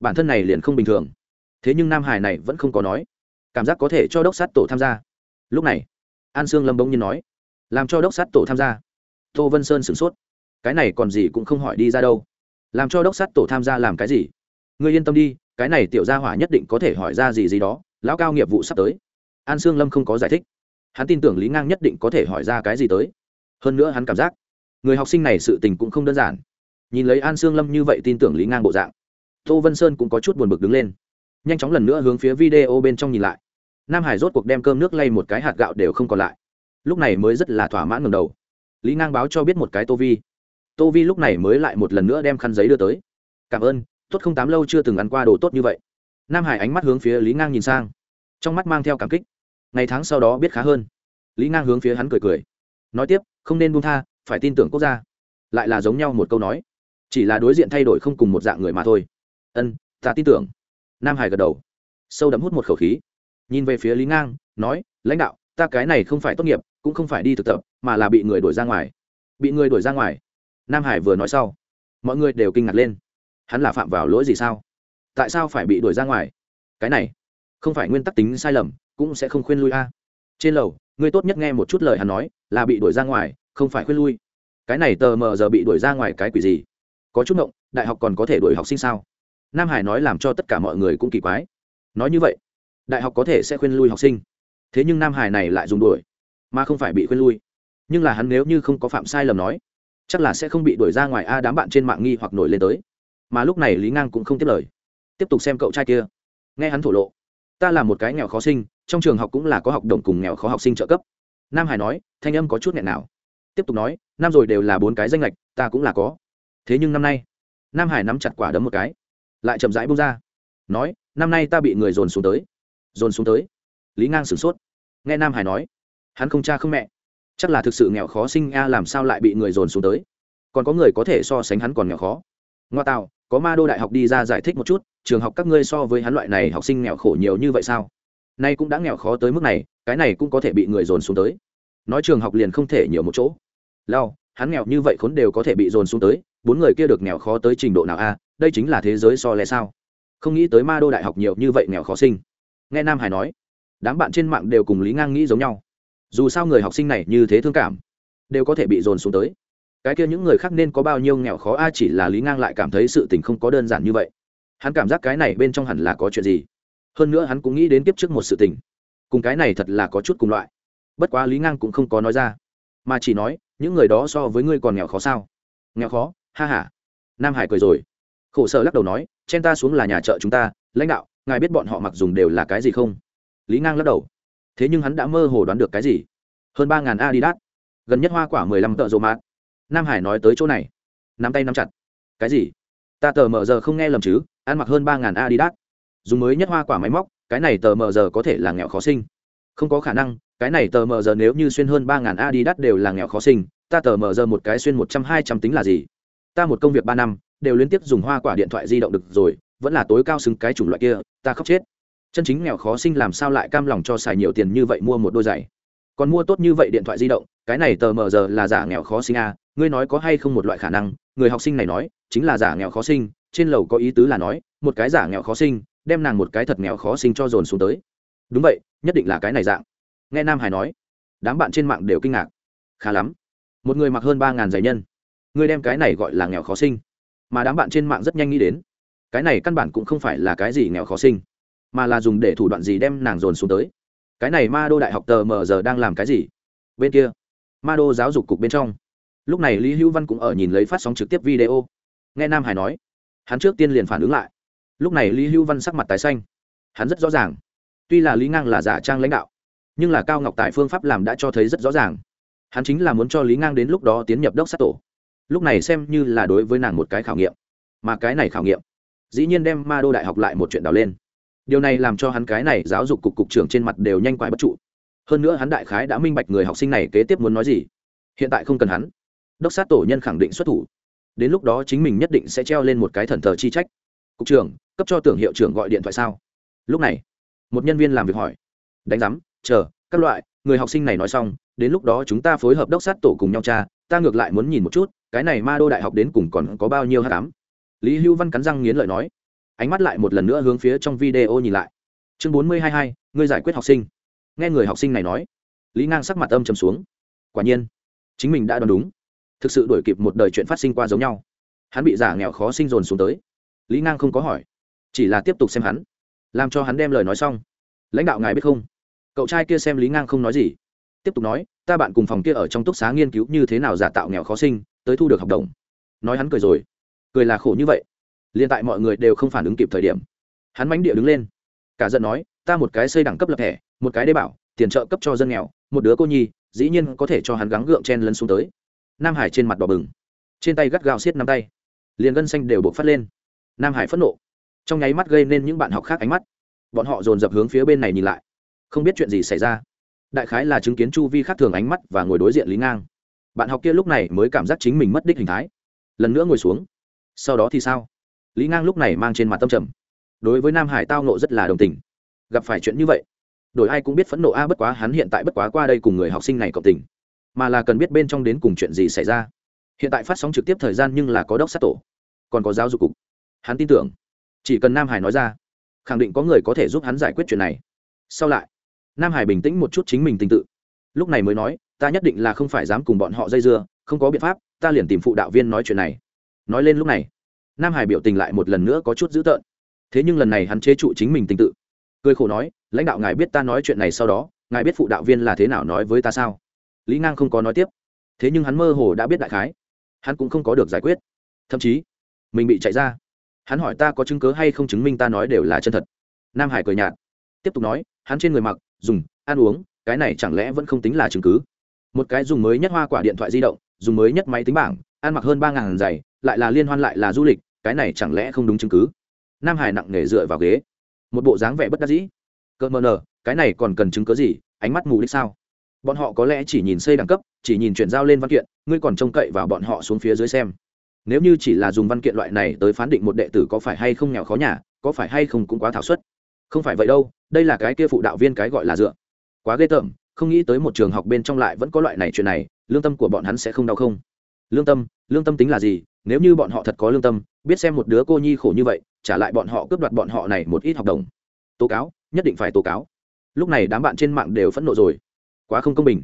Bản thân này liền không bình thường. Thế nhưng nam hải này vẫn không có nói. Cảm giác có thể cho đốc sát tổ tham gia lúc này, an sương lâm bỗng nhiên nói, làm cho đốc sát tổ tham gia. Tô vân sơn sửng sốt. Cái này còn gì cũng không hỏi đi ra đâu. Làm cho đốc sát tổ tham gia làm cái gì? Ngươi yên tâm đi, cái này tiểu gia hỏa nhất định có thể hỏi ra gì gì đó, lão cao nghiệp vụ sắp tới. An sương lâm không có giải thích. Hắn tin tưởng lý ngang nhất định có thể hỏi ra cái gì tới. Hơn nữa hắn cảm giác, người học sinh này sự tình cũng không đơn giản. Nhìn lấy an sương lâm như vậy tin tưởng lý ngang bộ dạng, tô vân sơn cũng có chút buồn bực đứng lên. Nhanh chóng lần nữa hướng phía video bên trong nhìn lại nam hải rốt cuộc đem cơm nước lay một cái hạt gạo đều không còn lại. Lúc này mới rất là thỏa mãn ngầm đầu. Lý ngang báo cho biết một cái tô vi. Tô vi lúc này mới lại một lần nữa đem khăn giấy đưa tới. Cảm ơn, tốt không tám lâu chưa từng ăn qua đồ tốt như vậy. Nam hải ánh mắt hướng phía lý ngang nhìn sang. Trong mắt mang theo cảm kích. Ngày tháng sau đó biết khá hơn. Lý ngang hướng phía hắn cười cười. Nói tiếp, không nên buông tha, phải tin tưởng quốc gia. Lại là giống nhau một câu nói. Chỉ là đối diện thay đổi không cùng một dạng người mà thôi. Ân, ta tin tưởng. Nam hải gật đầu. Sâu đậm hút một khẩu khí nhìn về phía lý ngang, nói, lãnh đạo, ta cái này không phải tốt nghiệp, cũng không phải đi thực tập, mà là bị người đuổi ra ngoài. Bị người đuổi ra ngoài. Nam hải vừa nói sau, mọi người đều kinh ngạc lên. Hắn là phạm vào lỗi gì sao? Tại sao phải bị đuổi ra ngoài? Cái này, không phải nguyên tắc tính sai lầm, cũng sẽ không khuyên lui a. Trên lầu ngươi tốt nhất nghe một chút lời hắn nói, là bị đuổi ra ngoài, không phải khuyên lui. Cái này tờ mờ giờ bị đuổi ra ngoài cái quỷ gì? Có chút ngộng, đại học còn có thể đuổi học sinh sao? Nam hải nói làm cho tất cả mọi người cũng kỳ quái. Nói như vậy đại học có thể sẽ khuyên lui học sinh. Thế nhưng nam hải này lại dùng đuổi, mà không phải bị khuyên lui. Nhưng là hắn nếu như không có phạm sai lầm nói, chắc là sẽ không bị đuổi ra ngoài a đám bạn trên mạng nghi hoặc nổi lên tới. Mà lúc này lý ngang cũng không tiếp lời. Tiếp tục xem cậu trai kia. Nghe hắn thổ lộ, ta là một cái nghèo khó sinh, trong trường học cũng là có học đồng cùng nghèo khó học sinh trợ cấp. Nam hải nói, thanh âm có chút nghẹn nào. Tiếp tục nói, năm rồi đều là bốn cái danh lệch, ta cũng là có. Thế nhưng năm nay, nam hải nắm chặt quả đấm một cái, lại chậm rãi bung ra. Nói, năm nay ta bị người dồn xuống tới dồn xuống tới. Lý ngang sửng sốt. Nghe nam hải nói, hắn không cha không mẹ. Chắc là thực sự nghèo khó sinh a, làm sao lại bị người dồn xuống tới? Còn có người có thể so sánh hắn còn nghèo khó. Ngoa tạo, có ma đô đại học đi ra giải thích một chút, trường học các ngươi so với hắn loại này học sinh nghèo khổ nhiều như vậy sao? Nay cũng đã nghèo khó tới mức này, cái này cũng có thể bị người dồn xuống tới. Nói trường học liền không thể nhiều một chỗ. Lao hắn nghèo như vậy khốn đều có thể bị dồn xuống tới, bốn người kia được nghèo khó tới trình độ nào a, đây chính là thế giới so lẽ sao? Không nghĩ tới ma đô đại học nhiều như vậy nghèo khó sinh nghe nam hải nói, đám bạn trên mạng đều cùng lý ngang nghĩ giống nhau. Dù sao người học sinh này như thế thương cảm, đều có thể bị dồn xuống tới. Cái kia những người khác nên có bao nhiêu nghèo khó, a, chỉ là lý ngang lại cảm thấy sự tình không có đơn giản như vậy. Hắn cảm giác cái này bên trong hẳn là có chuyện gì. Hơn nữa hắn cũng nghĩ đến tiếp trước một sự tình. Cùng cái này thật là có chút cùng loại. Bất quá lý ngang cũng không có nói ra, mà chỉ nói, những người đó so với ngươi còn nghèo khó sao? Nghèo khó? Ha h a nam hải cười rồi, khổ sở lắc đầu nói, chen ta xuống là nhà chợ chúng ta, lãnh đạo ngài biết bọn họ mặc dùng đều là cái gì không? Lý ngang lắc đầu. Thế nhưng hắn đã mơ hồ đoán được cái gì? Hơn ba ngàn adidas. Gần nhất hoa quả mười lăm tợ rộ mát nam hải nói tới chỗ này. Nắm tay nắm chặt. Cái gì? Ta tờ mờ giờ không nghe lầm chứ? Ăn mặc hơn ba ngàn adidas. Dùng mới nhất hoa quả máy móc, cái này tờ mờ giờ có thể là nghèo khó sinh. Không có khả năng, cái này tờ mờ giờ nếu như xuyên hơn ba ngàn adidas đều là nghèo khó sinh, ta tờ mờ giờ một cái xuyên một trăm hai trăm tính là gì? Ta một công việc ba năm, đều liên tiếp dùng hoa quả điện thoại di động được rồi vẫn là tối cao xứng cái chủng loại kia ta khóc chết. Chân chính nghèo khó sinh làm sao lại cam lòng cho xài nhiều tiền như vậy mua một đôi giày? Còn mua tốt như vậy điện thoại di động cái này tờ mờ giờ là giả nghèo khó sinh à, ngươi nói có hay không một loại khả năng? Người học sinh này nói chính là giả nghèo khó sinh trên lầu có ý tứ là nói một cái giả nghèo khó sinh đem nàng một cái thật nghèo khó sinh cho dồn xuống tới. Đúng vậy nhất định là cái này dạng. Nghe nam hải nói đám bạn trên mạng đều kinh ngạc. Khá lắm. Một người mặc hơn ba ngàn giày nhân. Ngươi đem cái này gọi là nghèo khó sinh. Mà đám bạn trên mạng rất nhanh nghĩ đến cái này căn bản cũng không phải là cái gì nghèo khó sinh, mà là dùng để thủ đoạn gì đem nàng dồn xuống tới. Cái này ma đô đại học tờ mờ giờ đang làm cái gì? Bên kia, ma đô giáo dục cục bên trong. Lúc này lý hữu văn cũng ở nhìn lấy phát sóng trực tiếp video. Nghe nam hải nói, hắn trước tiên liền phản ứng lại. Lúc này lý hữu văn sắc mặt tái xanh. Hắn rất rõ ràng. Tuy là lý ngang là giả trang lãnh đạo, nhưng là cao ngọc tại phương pháp làm đã cho thấy rất rõ ràng. Hắn chính là muốn cho lý ngang đến lúc đó tiến nhập đốc sát tổ. Lúc này xem như là đối với nàng một cái khảo nghiệm, mà cái này khảo nghiệm dĩ nhiên đem ma đô đại học lại một chuyện đào lên. Điều này làm cho hắn cái này giáo dục cục cục trưởng trên mặt đều nhanh quái bất trụ. Hơn nữa hắn đại khái đã minh bạch người học sinh này kế tiếp muốn nói gì. Hiện tại không cần hắn. Đốc sát tổ nhân khẳng định xuất thủ. Đến lúc đó chính mình nhất định sẽ treo lên một cái thần thờ chi trách. Cục trưởng, cấp cho tưởng hiệu trưởng gọi điện thoại sao? Lúc này, một nhân viên làm việc hỏi. Đánh giám, chờ, các loại, người học sinh này nói xong, đến lúc đó chúng ta phối hợp đốc sát tổ cùng nhau cha ta ngược lại muốn nhìn một chút, cái này ma đô đại học đến cùng còn có bao nhiêu hát cám lý hữu văn cắn răng nghiến lợi nói. Ánh mắt lại một lần nữa hướng phía trong video nhìn lại. Chương bốn mươi hai hai, ngươi giải quyết học sinh. Nghe người học sinh này nói, lý ngang sắc mặt âm trầm xuống. Quả nhiên, chính mình đã đoán đúng. Thực sự đổi kịp một đời chuyện phát sinh qua giống nhau. Hắn bị giả nghèo khó sinh dồn xuống tới. Lý ngang không có hỏi, chỉ là tiếp tục xem hắn. Làm cho hắn đem lời nói xong. Lãnh đạo ngài biết không? Cậu trai kia xem lý ngang không nói gì. Tiếp tục nói, ta bạn cùng phòng kia ở trong túc xá nghiên cứu như thế nào giả tạo nghèo khó sinh, tới thu được học đồng. Nói hắn cười rồi cười là khổ như vậy. Liền tại mọi người đều không phản ứng kịp thời điểm, hắn mánh địa đứng lên. Cả giận nói, ta một cái xây đẳng cấp lập thẻ, một cái đê bảo, tiền trợ cấp cho dân nghèo, một đứa cô nhi, dĩ nhiên có thể cho hắn gắng gượng chen lấn xuống tới. Nam hải trên mặt đỏ bừng, trên tay gắt gao xiết nắm tay. Liền gân xanh đều buộc phát lên. Nam hải phẫn nộ, trong nháy mắt gây nên những bạn học khác ánh mắt. Bọn họ dồn dập hướng phía bên này nhìn lại. Không biết chuyện gì xảy ra. Đại khái là chứng kiến chu vi khác thường ánh mắt và ngồi đối diện lý ngang. Bạn học kia lúc này mới cảm giác chính mình mất đích hình thái. Lần nữa ngồi xuống sau đó thì sao? Lý ngang lúc này mang trên mặt tâm trầm. Đối với nam hải tao nộ rất là đồng tình. Gặp phải chuyện như vậy, đổi ai cũng biết phẫn nộ a, bất quá hắn hiện tại bất quá qua đây cùng người học sinh này cộng tình. Mà là cần biết bên trong đến cùng chuyện gì xảy ra. Hiện tại phát sóng trực tiếp thời gian nhưng là có đốc sát tổ, còn có giáo dục cục. Hắn tin tưởng, chỉ cần nam hải nói ra, khẳng định có người có thể giúp hắn giải quyết chuyện này. Sau lại, nam hải bình tĩnh một chút chính mình tình tự. Lúc này mới nói, ta nhất định là không phải dám cùng bọn họ dây dưa, không có biện pháp, ta liền tìm phụ đạo viên nói chuyện này nói lên lúc này, nam hải biểu tình lại một lần nữa có chút dữ tợn. Thế nhưng lần này hắn chế trụ chính mình tình tự. Cười khổ nói, lãnh đạo, ngài biết ta nói chuyện này sau đó, ngài biết phụ đạo viên là thế nào nói với ta sao? Lý ngang không có nói tiếp. Thế nhưng hắn mơ hồ đã biết đại khái. Hắn cũng không có được giải quyết. Thậm chí, mình bị chạy ra. Hắn hỏi ta có chứng cớ hay không chứng minh ta nói đều là chân thật. Nam hải cười nhạt. Tiếp tục nói, hắn trên người mặc, dùng, ăn uống, cái này chẳng lẽ vẫn không tính là chứng cứ? Một cái dùng mới nhất hoa quả điện thoại di động, dùng mới nhất máy tính bảng, ăn mặc hơn ba ngàn giày lại là liên hoan lại là du lịch, cái này chẳng lẽ không đúng chứng cứ? Nam hải nặng nề dựa vào ghế. Một bộ dáng vẻ bất đắc dĩ. Cỡ mờ nờ, cái này còn cần chứng cứ gì? Ánh mắt mù đích sao? Bọn họ có lẽ chỉ nhìn xây đẳng cấp, chỉ nhìn chuyển giao lên văn kiện, ngươi còn trông cậy vào bọn họ xuống phía dưới xem. Nếu như chỉ là dùng văn kiện loại này tới phán định một đệ tử có phải hay không nghèo khó nhà, có phải hay không cũng quá thảo suất. Không phải vậy đâu, đây là cái kia phụ đạo viên cái gọi là dựa. Quá ghê tởm, không nghĩ tới một trường học bên trong lại vẫn có loại này chuyện này, lương tâm của bọn hắn sẽ không đau không? Lương tâm lương tâm tính là gì? Nếu như bọn họ thật có lương tâm, biết xem một đứa cô nhi khổ như vậy, trả lại bọn họ cướp đoạt bọn họ này một ít học đồng. Tố cáo, nhất định phải tố cáo. Lúc này đám bạn trên mạng đều phẫn nộ rồi. Quá không công bình.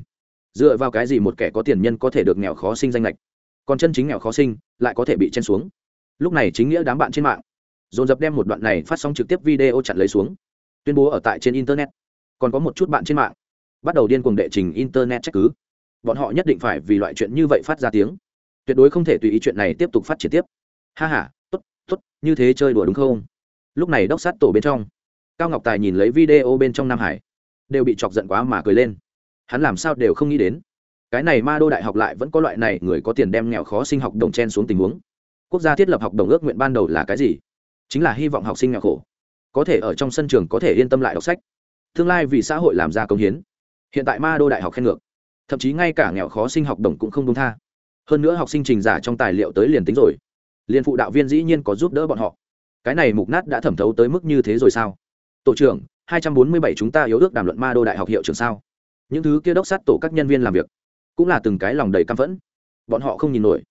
Dựa vào cái gì một kẻ có tiền nhân có thể được nghèo khó sinh danh lệch? Còn chân chính nghèo khó sinh, lại có thể bị chen xuống. Lúc này chính nghĩa đám bạn trên mạng, dồn dập đem một đoạn này phát sóng trực tiếp video chặn lấy xuống. Tuyên bố ở tại trên internet. Còn có một chút bạn trên mạng, bắt đầu điên cuồng đệ trình internet trách cứ. Bọn họ nhất định phải vì loại chuyện như vậy phát ra tiếng tuyệt đối không thể tùy ý chuyện này tiếp tục phát triển tiếp. Ha h a t ố t t ố t như thế chơi đùa đúng không? Lúc này đốc sát tổ bên trong, cao ngọc tài nhìn lấy video bên trong nam hải, đều bị chọc giận quá mà cười lên. Hắn làm sao đều không nghĩ đến, cái này ma đô đại học lại vẫn có loại này người có tiền đem nghèo khó sinh học đồng chen xuống tình huống. Quốc gia thiết lập học đồng ước nguyện ban đầu là cái gì? Chính là hy vọng học sinh nghèo khổ, có thể ở trong sân trường có thể yên tâm lại đọc sách. Tương lai vì xã hội làm ra công hiến. Hiện tại ma đô đại học khen ngược, thậm chí ngay cả nghèo khó sinh học đồng cũng không công tha hơn nữa học sinh trình giả trong tài liệu tới liền tính rồi. Liền phụ đạo viên dĩ nhiên có giúp đỡ bọn họ. Cái này mục nát đã thẩm thấu tới mức như thế rồi sao? Tổ trưởng, hai trăm bốn mươi bảy chúng ta yếu ước đàm luận ma đô đại học hiệu trường sao? Những thứ kia đốc sát tổ các nhân viên làm việc, cũng là từng cái lòng đầy căm phẫn. Bọn họ không nhìn nổi.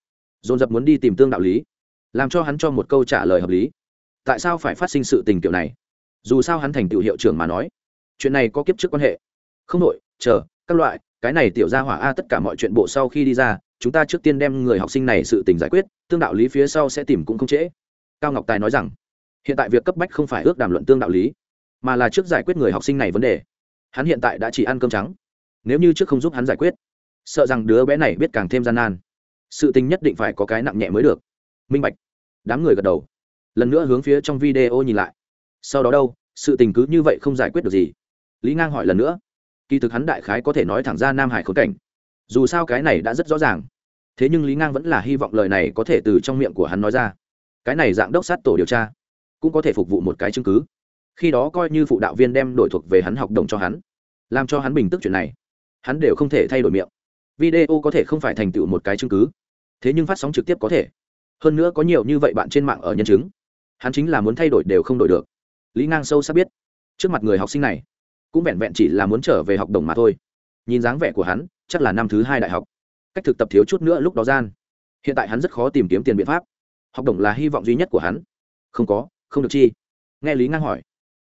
Dồn dập muốn đi tìm tương đạo lý, làm cho hắn cho một câu trả lời hợp lý. Tại sao phải phát sinh sự tình kiểu này? Dù sao hắn thành tựu hiệu trưởng mà nói, chuyện này có kiếp trước quan hệ. Không nội chờ, các loại cái này tiểu gia hỏa a, tất cả mọi chuyện bộ sau khi đi ra, chúng ta trước tiên đem người học sinh này sự tình giải quyết, tương đạo lý phía sau sẽ tìm cũng không trễ. Cao ngọc tài nói rằng, hiện tại việc cấp bách không phải ước đàm luận tương đạo lý, mà là trước giải quyết người học sinh này vấn đề. Hắn hiện tại đã chỉ ăn cơm trắng. Nếu như trước không giúp hắn giải quyết, sợ rằng đứa bé này biết càng thêm gian nan. Sự tình nhất định phải có cái nặng nhẹ mới được. Minh bạch, đám người gật đầu. Lần nữa hướng phía trong video nhìn lại. Sau đó đâu, sự tình cứ như vậy không giải quyết được gì. Lý ngang hỏi lần nữa kỳ thực hắn đại khái có thể nói thẳng ra nam hải khốn cảnh. Dù sao cái này đã rất rõ ràng. Thế nhưng lý ngang vẫn là hy vọng lời này có thể từ trong miệng của hắn nói ra. Cái này dạng đốc sát tổ điều tra, cũng có thể phục vụ một cái chứng cứ. Khi đó coi như phụ đạo viên đem đổi thuộc về hắn học đồng cho hắn, làm cho hắn bình tức chuyện này, hắn đều không thể thay đổi miệng. Video có thể không phải thành tựu một cái chứng cứ, thế nhưng phát sóng trực tiếp có thể. Hơn nữa có nhiều như vậy bạn trên mạng ở nhân chứng, hắn chính là muốn thay đổi đều không đổi được. Lý ngang sâu sắc biết, trước mặt người học sinh này cũng vẹn vẹn chỉ là muốn trở về học đồng mà thôi. Nhìn dáng vẻ của hắn, chắc là năm thứ hai đại học. Cách thực tập thiếu chút nữa lúc đó gian. Hiện tại hắn rất khó tìm kiếm tiền biện pháp. Học đồng là hy vọng duy nhất của hắn. Không có, không được chi. Nghe lý ngang hỏi.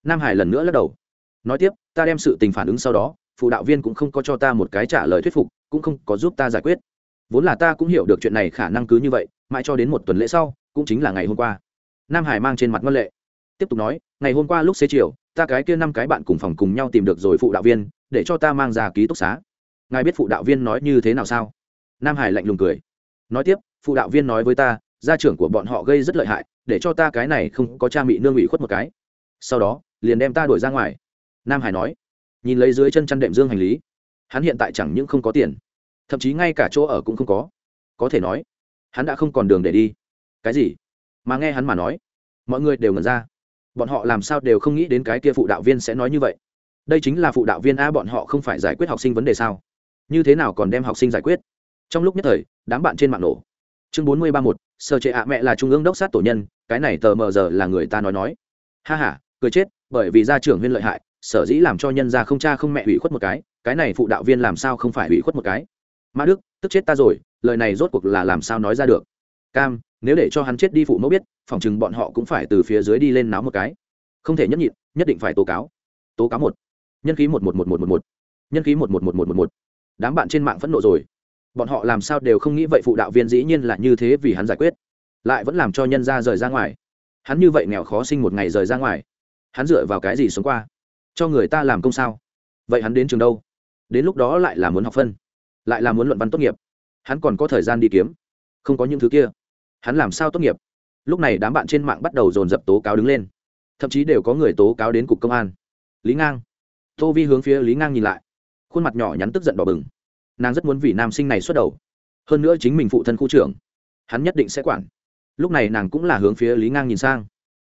Nam hải lần nữa lắc đầu. Nói tiếp, ta đem sự tình phản ứng sau đó, phụ đạo viên cũng không có cho ta một cái trả lời thuyết phục, cũng không có giúp ta giải quyết. Vốn là ta cũng hiểu được chuyện này khả năng cứ như vậy, mãi cho đến một tuần lễ sau, cũng chính là ngày hôm qua. Nam hải mang trên mặt ngân lệ. Tiếp tục nói, ngày hôm qua lúc xế chiều ta cái kia năm cái bạn cùng phòng cùng nhau tìm được rồi phụ đạo viên, để cho ta mang ra ký túc xá. Ngài biết phụ đạo viên nói như thế nào sao? Nam hải lạnh lùng cười. Nói tiếp, phụ đạo viên nói với ta, gia trưởng của bọn họ gây rất lợi hại, để cho ta cái này không có cha mị nương ủy khuất một cái. Sau đó, liền đem ta đuổi ra ngoài. Nam hải nói, nhìn lấy dưới chân chăn đệm dương hành lý, hắn hiện tại chẳng những không có tiền, thậm chí ngay cả chỗ ở cũng không có. Có thể nói, hắn đã không còn đường để đi. Cái gì? Mà nghe hắn mà nói, mọi người đều ngẩn ra bọn họ làm sao đều không nghĩ đến cái kia phụ đạo viên sẽ nói như vậy. Đây chính là phụ đạo viên a, bọn họ không phải giải quyết học sinh vấn đề sao? Như thế nào còn đem học sinh giải quyết? Trong lúc nhất thời, đám bạn trên mạng nổ. Chương bốn mươi ba một sơ chế ạ, mẹ là trung ương đốc sát tổ nhân, cái này tờ mờ giờ là người ta nói nói. Ha h a cười chết, bởi vì gia trưởng huyên lợi hại, sở dĩ làm cho nhân gia không cha không mẹ hủy khuất một cái cái này phụ đạo viên làm sao không phải hủy khuất một cái? Mã đức, tức chết ta rồi, lời này rốt cuộc là làm sao nói ra được? Cam nếu để cho hắn chết đi phụ mẫu biết, phòng chừng bọn họ cũng phải từ phía dưới đi lên náo một cái. Không thể nhất nhịn, nhất định phải tố cáo. Tố cáo một. Nhân khí một một một một một một. Nhân khí một một một một một một. Đám bạn trên mạng phẫn nộ rồi. Bọn họ làm sao đều không nghĩ vậy phụ đạo viên dĩ nhiên là như thế vì hắn giải quyết. Lại vẫn làm cho nhân ra rời ra ngoài. Hắn như vậy nghèo khó sinh một ngày rời ra ngoài. Hắn dựa vào cái gì sống qua? Cho người ta làm công sao? Vậy hắn đến trường đâu? Đến lúc đó lại là muốn học phân, lại là muốn luận văn tốt nghiệp. Hắn còn có thời gian đi kiếm. Không có những thứ kia hắn làm sao tốt nghiệp? Lúc này đám bạn trên mạng bắt đầu dồn dập tố cáo đứng lên. Thậm chí đều có người tố cáo đến cục công an. Lý ngang. Tô vi hướng phía lý ngang nhìn lại. Khuôn mặt nhỏ nhắn tức giận đỏ bừng. Nàng rất muốn vì nam sinh này xuất đầu. Hơn nữa chính mình phụ thân khu trưởng. Hắn nhất định sẽ quản. Lúc này nàng cũng là hướng phía lý ngang nhìn sang.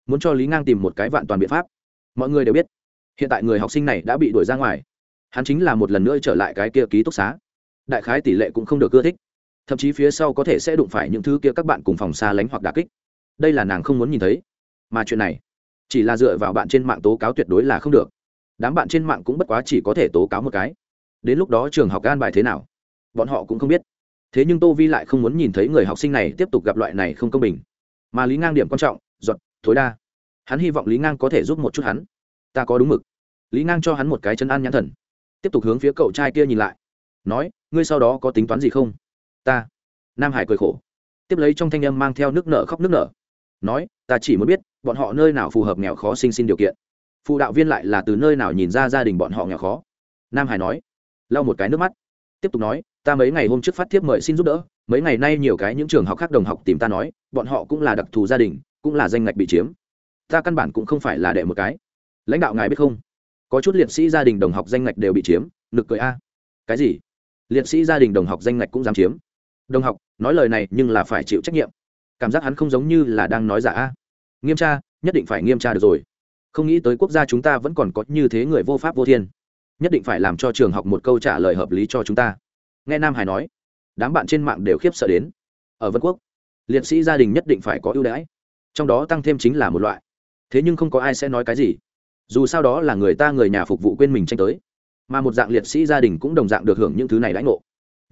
Muốn cho lý ngang tìm một cái vạn toàn biện pháp. Mọi người đều biết, hiện tại người học sinh này đã bị đuổi ra ngoài. Hắn chính là một lần nữa trở lại cái kia ký túc xá. Đại khái tỷ lệ cũng không được ưa thích thậm chí phía sau có thể sẽ đụng phải những thứ kia các bạn cùng phòng xa lánh hoặc đà kích. Đây là nàng không muốn nhìn thấy. Mà chuyện này, chỉ là dựa vào bạn trên mạng tố cáo tuyệt đối là không được. Đám bạn trên mạng cũng bất quá chỉ có thể tố cáo một cái. Đến lúc đó trường học gan bài thế nào, bọn họ cũng không biết. Thế nhưng tô vi lại không muốn nhìn thấy người học sinh này tiếp tục gặp loại này không công bình. Mà lý ngang điểm quan trọng giọt tối đa. Hắn hy vọng lý ngang có thể giúp một chút hắn. Ta có đúng mực. Lý ngang cho hắn một cái chân an nhãn thần. Tiếp tục hướng phía cậu trai kia nhìn lại. Nói, ngươi sau đó có tính toán gì không? Ta. Nam hải cười khổ. Tiếp lấy trong thanh âm mang theo nước nở khóc nước nở. Nói, ta chỉ muốn biết, bọn họ nơi nào phù hợp nghèo khó sinh xin điều kiện. Phụ đạo viên lại là từ nơi nào nhìn ra gia đình bọn họ nghèo khó. Nam hải nói, lau một cái nước mắt. Tiếp tục nói, ta mấy ngày hôm trước phát tiếp mời xin giúp đỡ, mấy ngày nay nhiều cái những trường học khác đồng học tìm ta nói, bọn họ cũng là đặc thù gia đình, cũng là danh ngạch bị chiếm. Ta căn bản cũng không phải là đệ một cái. Lãnh đạo ngài biết không? Có chút liệt sĩ gia đình đồng học danh ngạch đều bị chiếm, nực cười a. Cái gì? Liệt sĩ gia đình đồng học danh ngạch cũng dám chiếm đồng học, nói lời này nhưng là phải chịu trách nhiệm. Cảm giác hắn không giống như là đang nói giả. A nghiêm tra, nhất định phải nghiêm tra được rồi. Không nghĩ tới quốc gia chúng ta vẫn còn có như thế người vô pháp vô thiên. Nhất định phải làm cho trường học một câu trả lời hợp lý cho chúng ta. Nghe nam hải nói, đám bạn trên mạng đều khiếp sợ đến. Ở vân quốc, liệt sĩ gia đình nhất định phải có ưu đãi. Trong đó tăng thêm chính là một loại. Thế nhưng không có ai sẽ nói cái gì. Dù sao đó là người ta người nhà phục vụ quên mình tranh tới. Mà một dạng liệt sĩ gia đình cũng đồng dạng được hưởng những thứ này lãnh ngộ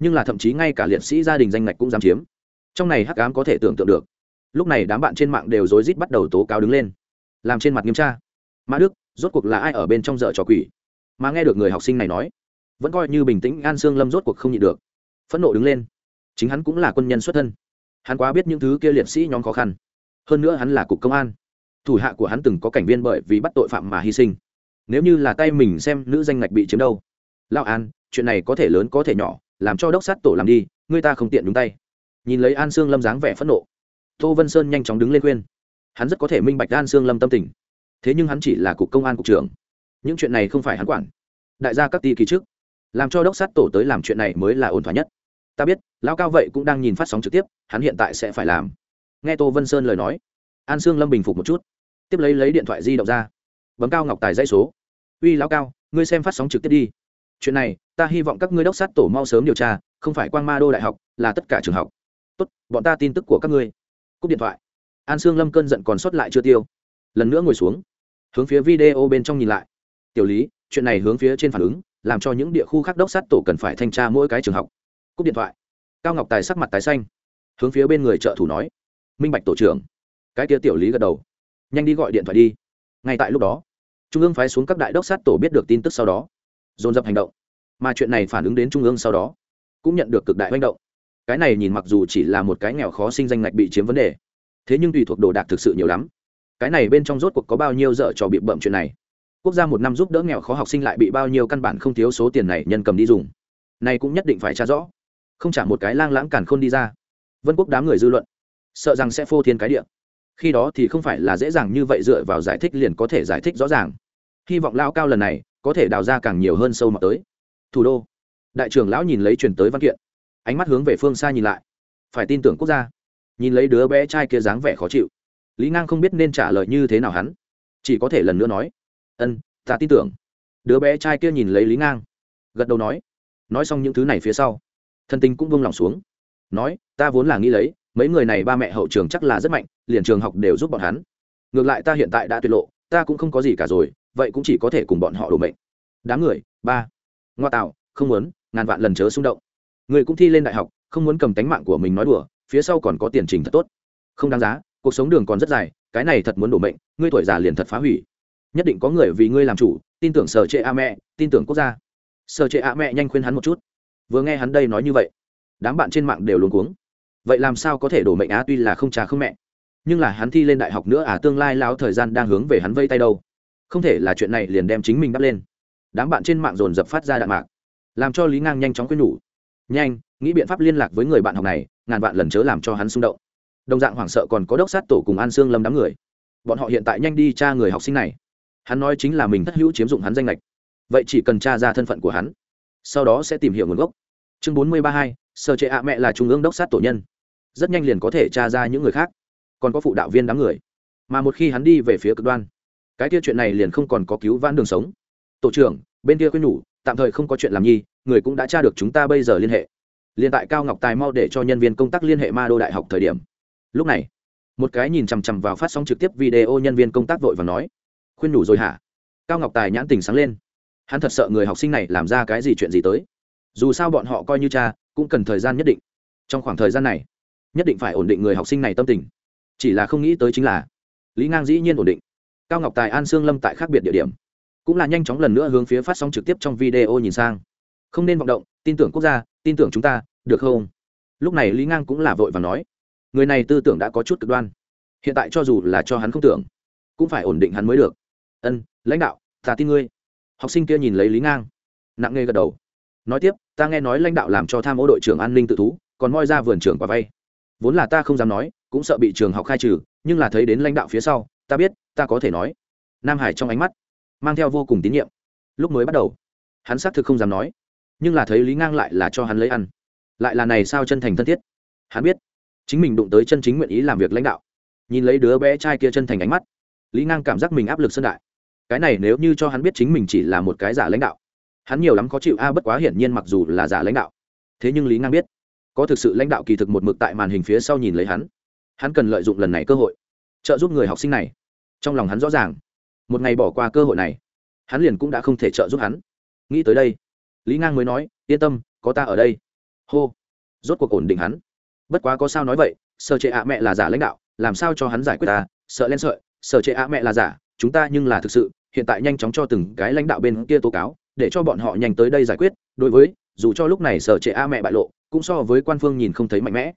nhưng là thậm chí ngay cả liệt sĩ gia đình danh ngạch cũng dám chiếm. Trong này hắc ám có thể tưởng tượng được. Lúc này đám bạn trên mạng đều rối rít bắt đầu tố cáo đứng lên. Làm trên mặt nghiêm tra. Mã đức, rốt cuộc là ai ở bên trong dở trò quỷ? Mà nghe được người học sinh này nói, vẫn coi như bình tĩnh, an sương lâm rốt cuộc không nhịn được. Phẫn nộ đứng lên. Chính hắn cũng là quân nhân xuất thân. Hắn quá biết những thứ kia liệt sĩ nhóm khó khăn. Hơn nữa hắn là cục công an. Thủ hạ của hắn từng có cảnh viên bởi vì bắt tội phạm mà hy sinh. Nếu như là tay mình xem nữ danh ngạch bị chiếm đâu. Lao an, chuyện này có thể lớn có thể nhỏ làm cho đốc sát tổ làm đi, người ta không tiện đúng tay. Nhìn lấy an sương lâm dáng vẻ phẫn nộ, tô vân sơn nhanh chóng đứng lên khuyên. Hắn rất có thể minh bạch an sương lâm tâm tình. Thế nhưng hắn chỉ là cục công an cục trưởng. Những chuyện này không phải hắn quản. Đại gia các ty kỳ trước. Làm cho đốc sát tổ tới làm chuyện này mới là ổn thỏa nhất. Ta biết, lão cao vậy cũng đang nhìn phát sóng trực tiếp, hắn hiện tại sẽ phải làm. Nghe tô vân sơn lời nói, an sương lâm bình phục một chút. Tiếp lấy lấy điện thoại di động ra. Bấm cao ngọc tài dãy số. Uy, lão cao, ngươi xem phát sóng trực tiếp đi. Chuyện này ta hy vọng các ngươi đốc sát tổ mau sớm điều tra, không phải quan ma đô đại học, là tất cả trường học. Tốt, bọn ta tin tức của các ngươi. Cúp điện thoại. An sương lâm cơn giận còn sót lại chưa tiêu. Lần nữa ngồi xuống. Hướng phía video bên trong nhìn lại. Tiểu lý, chuyện này hướng phía trên phản ứng, làm cho những địa khu khác đốc sát tổ cần phải thanh tra mỗi cái trường học. Cúp điện thoại. Cao ngọc tài sắc mặt tái xanh. Hướng phía bên người trợ thủ nói. Minh bạch tổ trưởng. Cái kia tiểu lý gật đầu. Nhanh đi gọi điện thoại đi. Ngay tại lúc đó, trung ương phái xuống các đại đốc sát tổ biết được tin tức sau đó. Dồn dập hành động mà chuyện này phản ứng đến trung ương sau đó, cũng nhận được cực đại manh động. Cái này nhìn mặc dù chỉ là một cái nghèo khó sinh danh ngạch bị chiếm vấn đề, thế nhưng tùy thuộc đồ đạc thực sự nhiều lắm. Cái này bên trong rốt cuộc có bao nhiêu dở trò bị bậm chuyện này? Quốc gia một năm giúp đỡ nghèo khó học sinh lại bị bao nhiêu căn bản không thiếu số tiền này nhân cầm đi dùng. Này cũng nhất định phải tra rõ. Không trả một cái lang lãng cản khôn đi ra. Vân quốc đám người dư luận, sợ rằng sẽ phô thiên cái địa. Khi đó thì không phải là dễ dàng như vậy dựa vào giải thích liền có thể giải thích rõ ràng. Hy vọng lao cao lần này có thể đào ra càng nhiều hơn sâu mọt tới thủ đô. Đại trưởng lão nhìn lấy truyền tới văn kiện, ánh mắt hướng về phương xa nhìn lại. Phải tin tưởng quốc gia. Nhìn lấy đứa bé trai kia dáng vẻ khó chịu, lý ngang không biết nên trả lời như thế nào hắn. Chỉ có thể lần nữa nói, ân, ta tin tưởng. Đứa bé trai kia nhìn lấy lý ngang, gật đầu nói. Nói xong những thứ này phía sau, thân tình cũng vung lòng xuống. Nói, ta vốn là nghĩ lấy, mấy người này ba mẹ hậu trường chắc là rất mạnh, liền trường học đều giúp bọn hắn. Ngược lại ta hiện tại đã tuyệt lộ, ta cũng không có gì cả rồi, vậy cũng chỉ có thể cùng bọn họ đổ mệnh. Đám người, ba ngoa tạo, không muốn, ngàn vạn lần chớ xung động. Người cũng thi lên đại học, không muốn cầm tánh mạng của mình nói đùa, phía sau còn có tiền trình thật tốt. Không đáng giá, cuộc sống đường còn rất dài, cái này thật muốn đổ mệnh, ngươi tuổi già liền thật phá hủy. Nhất định có người vì ngươi làm chủ, tin tưởng sở trệ a mẹ, tin tưởng quốc gia. Sở trệ a mẹ nhanh khuyên hắn một chút. Vừa nghe hắn đây nói như vậy, đám bạn trên mạng đều luống cuống. Vậy làm sao có thể đổ mệnh á, tuy là không cha không mẹ. Nhưng là hắn thi lên đại học nữa à tương lai lão thời gian đang hướng về hắn vây tay đâu. Không thể là chuyện này liền đem chính mình đắp lên đám bạn trên mạng dồn dập phát ra đạn mạc, làm cho lý ngang nhanh chóng quyết nhủ. Nhanh, nghĩ biện pháp liên lạc với người bạn học này, ngàn vạn lần chớ làm cho hắn xung động. Đồng dạng hoảng sợ còn có đốc sát tổ cùng an sương lâm đám người. Bọn họ hiện tại nhanh đi tra người học sinh này. Hắn nói chính là mình thất hữu chiếm dụng hắn danh lệch vậy chỉ cần tra ra thân phận của hắn, sau đó sẽ tìm hiểu nguồn gốc. Chương bốn mươi ba hai, sơ chế ạ mẹ là trung ương đốc sát tổ nhân. Rất nhanh liền có thể tra ra những người khác, còn có phụ đạo viên đám người. Mà một khi hắn đi về phía cực đoan, cái tiêu chuyện này liền không còn có cứu vãn đường sống tổ trưởng, bên kia khuyên nhủ, tạm thời không có chuyện làm nhi, người cũng đã tra được chúng ta bây giờ liên hệ. Liên tại cao ngọc tài mau để cho nhân viên công tác liên hệ ma đô đại học thời điểm. Lúc này, một cái nhìn chằm chằm vào phát sóng trực tiếp video nhân viên công tác vội và nói, khuyên nhủ rồi hả? Cao ngọc tài nhãn tình sáng lên. Hắn thật sợ người học sinh này làm ra cái gì chuyện gì tới. Dù sao bọn họ coi như cha, cũng cần thời gian nhất định. Trong khoảng thời gian này, nhất định phải ổn định người học sinh này tâm tình. Chỉ là không nghĩ tới chính là, lý ngang dĩ nhiên ổn định. Cao ngọc tài an sương lâm tại khác biệt địa điểm cũng là nhanh chóng lần nữa hướng phía phát sóng trực tiếp trong video nhìn sang. Không nên vọng động, tin tưởng quốc gia, tin tưởng chúng ta, được không? Lúc này lý ngang cũng là vội và nói. Người này tư tưởng đã có chút cực đoan. Hiện tại cho dù là cho hắn không tưởng, cũng phải ổn định hắn mới được. Ân, lãnh đạo, ta tin ngươi. Học sinh kia nhìn lấy lý ngang, nặng nề gật đầu. Nói tiếp, ta nghe nói lãnh đạo làm cho tham ô đội trưởng an ninh tự thú, còn moi ra vườn trưởng quả vay. Vốn là ta không dám nói, cũng sợ bị trường học khai trừ, nhưng là thấy đến lãnh đạo phía sau, ta biết, ta có thể nói. Nam hải trong ánh mắt mang theo vô cùng tín nhiệm. Lúc mới bắt đầu, hắn xác thực không dám nói, nhưng là thấy lý ngang lại là cho hắn lấy ăn. Lại là này sao chân thành thân thiết. Hắn biết, chính mình đụng tới chân chính nguyện ý làm việc lãnh đạo. Nhìn lấy đứa bé trai kia chân thành ánh mắt, lý ngang cảm giác mình áp lực sân đại. Cái này nếu như cho hắn biết chính mình chỉ là một cái giả lãnh đạo, hắn nhiều lắm khó chịu a, bất quá hiển nhiên mặc dù là giả lãnh đạo. Thế nhưng lý ngang biết, có thực sự lãnh đạo kỳ thực một mực tại màn hình phía sau nhìn lấy hắn. Hắn cần lợi dụng lần này cơ hội, trợ giúp người học sinh này. Trong lòng hắn rõ ràng một ngày bỏ qua cơ hội này, hắn liền cũng đã không thể trợ giúp hắn. Nghĩ tới đây, lý ngang mới nói, yên tâm, có ta ở đây. Hô. Rốt cuộc ổn định hắn. Bất quá có sao nói vậy sợ trệ ạ, mẹ là giả lãnh đạo, làm sao cho hắn giải quyết ta? Sợ lên sợi sợ trệ ạ, mẹ là giả, chúng ta nhưng là thực sự, hiện tại nhanh chóng cho từng cái lãnh đạo bên kia tố cáo, để cho bọn họ nhanh tới đây giải quyết. Đối với, dù cho lúc này sở trệ a mẹ bại lộ, cũng so với quan phương nhìn không thấy mạnh mẽ.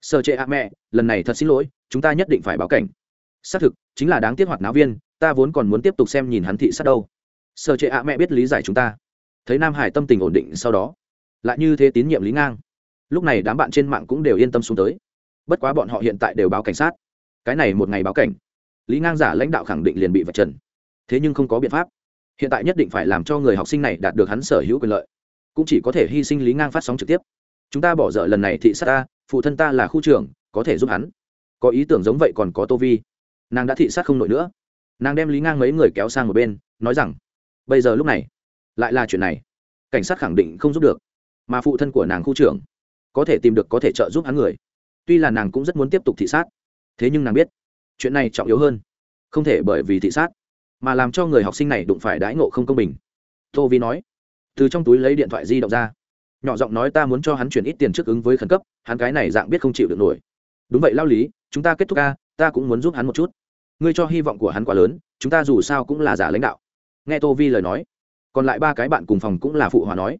Sở trệ a mẹ, lần này thật xin lỗi, chúng ta nhất định phải báo cảnh. Xác thực, chính là đáng tiếc hoạt náo viên ta vốn còn muốn tiếp tục xem nhìn hắn thị sát đâu. Sở trệ a mẹ biết lý giải chúng ta. Thấy nam hải tâm tình ổn định sau đó, lại như thế tín nhiệm lý ngang. Lúc này đám bạn trên mạng cũng đều yên tâm xuống tới. Bất quá bọn họ hiện tại đều báo cảnh sát. Cái này một ngày báo cảnh, lý ngang giả lãnh đạo khẳng định liền bị vạch trần. Thế nhưng không có biện pháp. Hiện tại nhất định phải làm cho người học sinh này đạt được hắn sở hữu quyền lợi. Cũng chỉ có thể hy sinh lý ngang phát sóng trực tiếp. Chúng ta bỏ dở lần này thị sát ta phụ thân ta là khu trưởng, có thể giúp hắn. Có ý tưởng giống vậy còn có tô vi. Nàng đã thị sát không nổi nữa nàng đem lý ngang mấy người kéo sang một bên nói rằng bây giờ lúc này lại là chuyện này cảnh sát khẳng định không giúp được mà phụ thân của nàng khu trưởng có thể tìm được có thể trợ giúp hắn người tuy là nàng cũng rất muốn tiếp tục thị sát thế nhưng nàng biết chuyện này trọng yếu hơn không thể bởi vì thị sát mà làm cho người học sinh này đụng phải đãi ngộ không công bình tô vi nói từ trong túi lấy điện thoại di động ra nhỏ giọng nói ta muốn cho hắn chuyển ít tiền trước ứng với khẩn cấp hắn cái này dạng biết không chịu được nổi đúng vậy lao lý chúng ta kết thúc ca ta cũng muốn giúp hắn một chút ngươi cho hy vọng của hắn quá lớn, chúng ta dù sao cũng là giả lãnh đạo. Nghe tô vi lời nói, còn lại ba cái bạn cùng phòng cũng là phụ hòa nói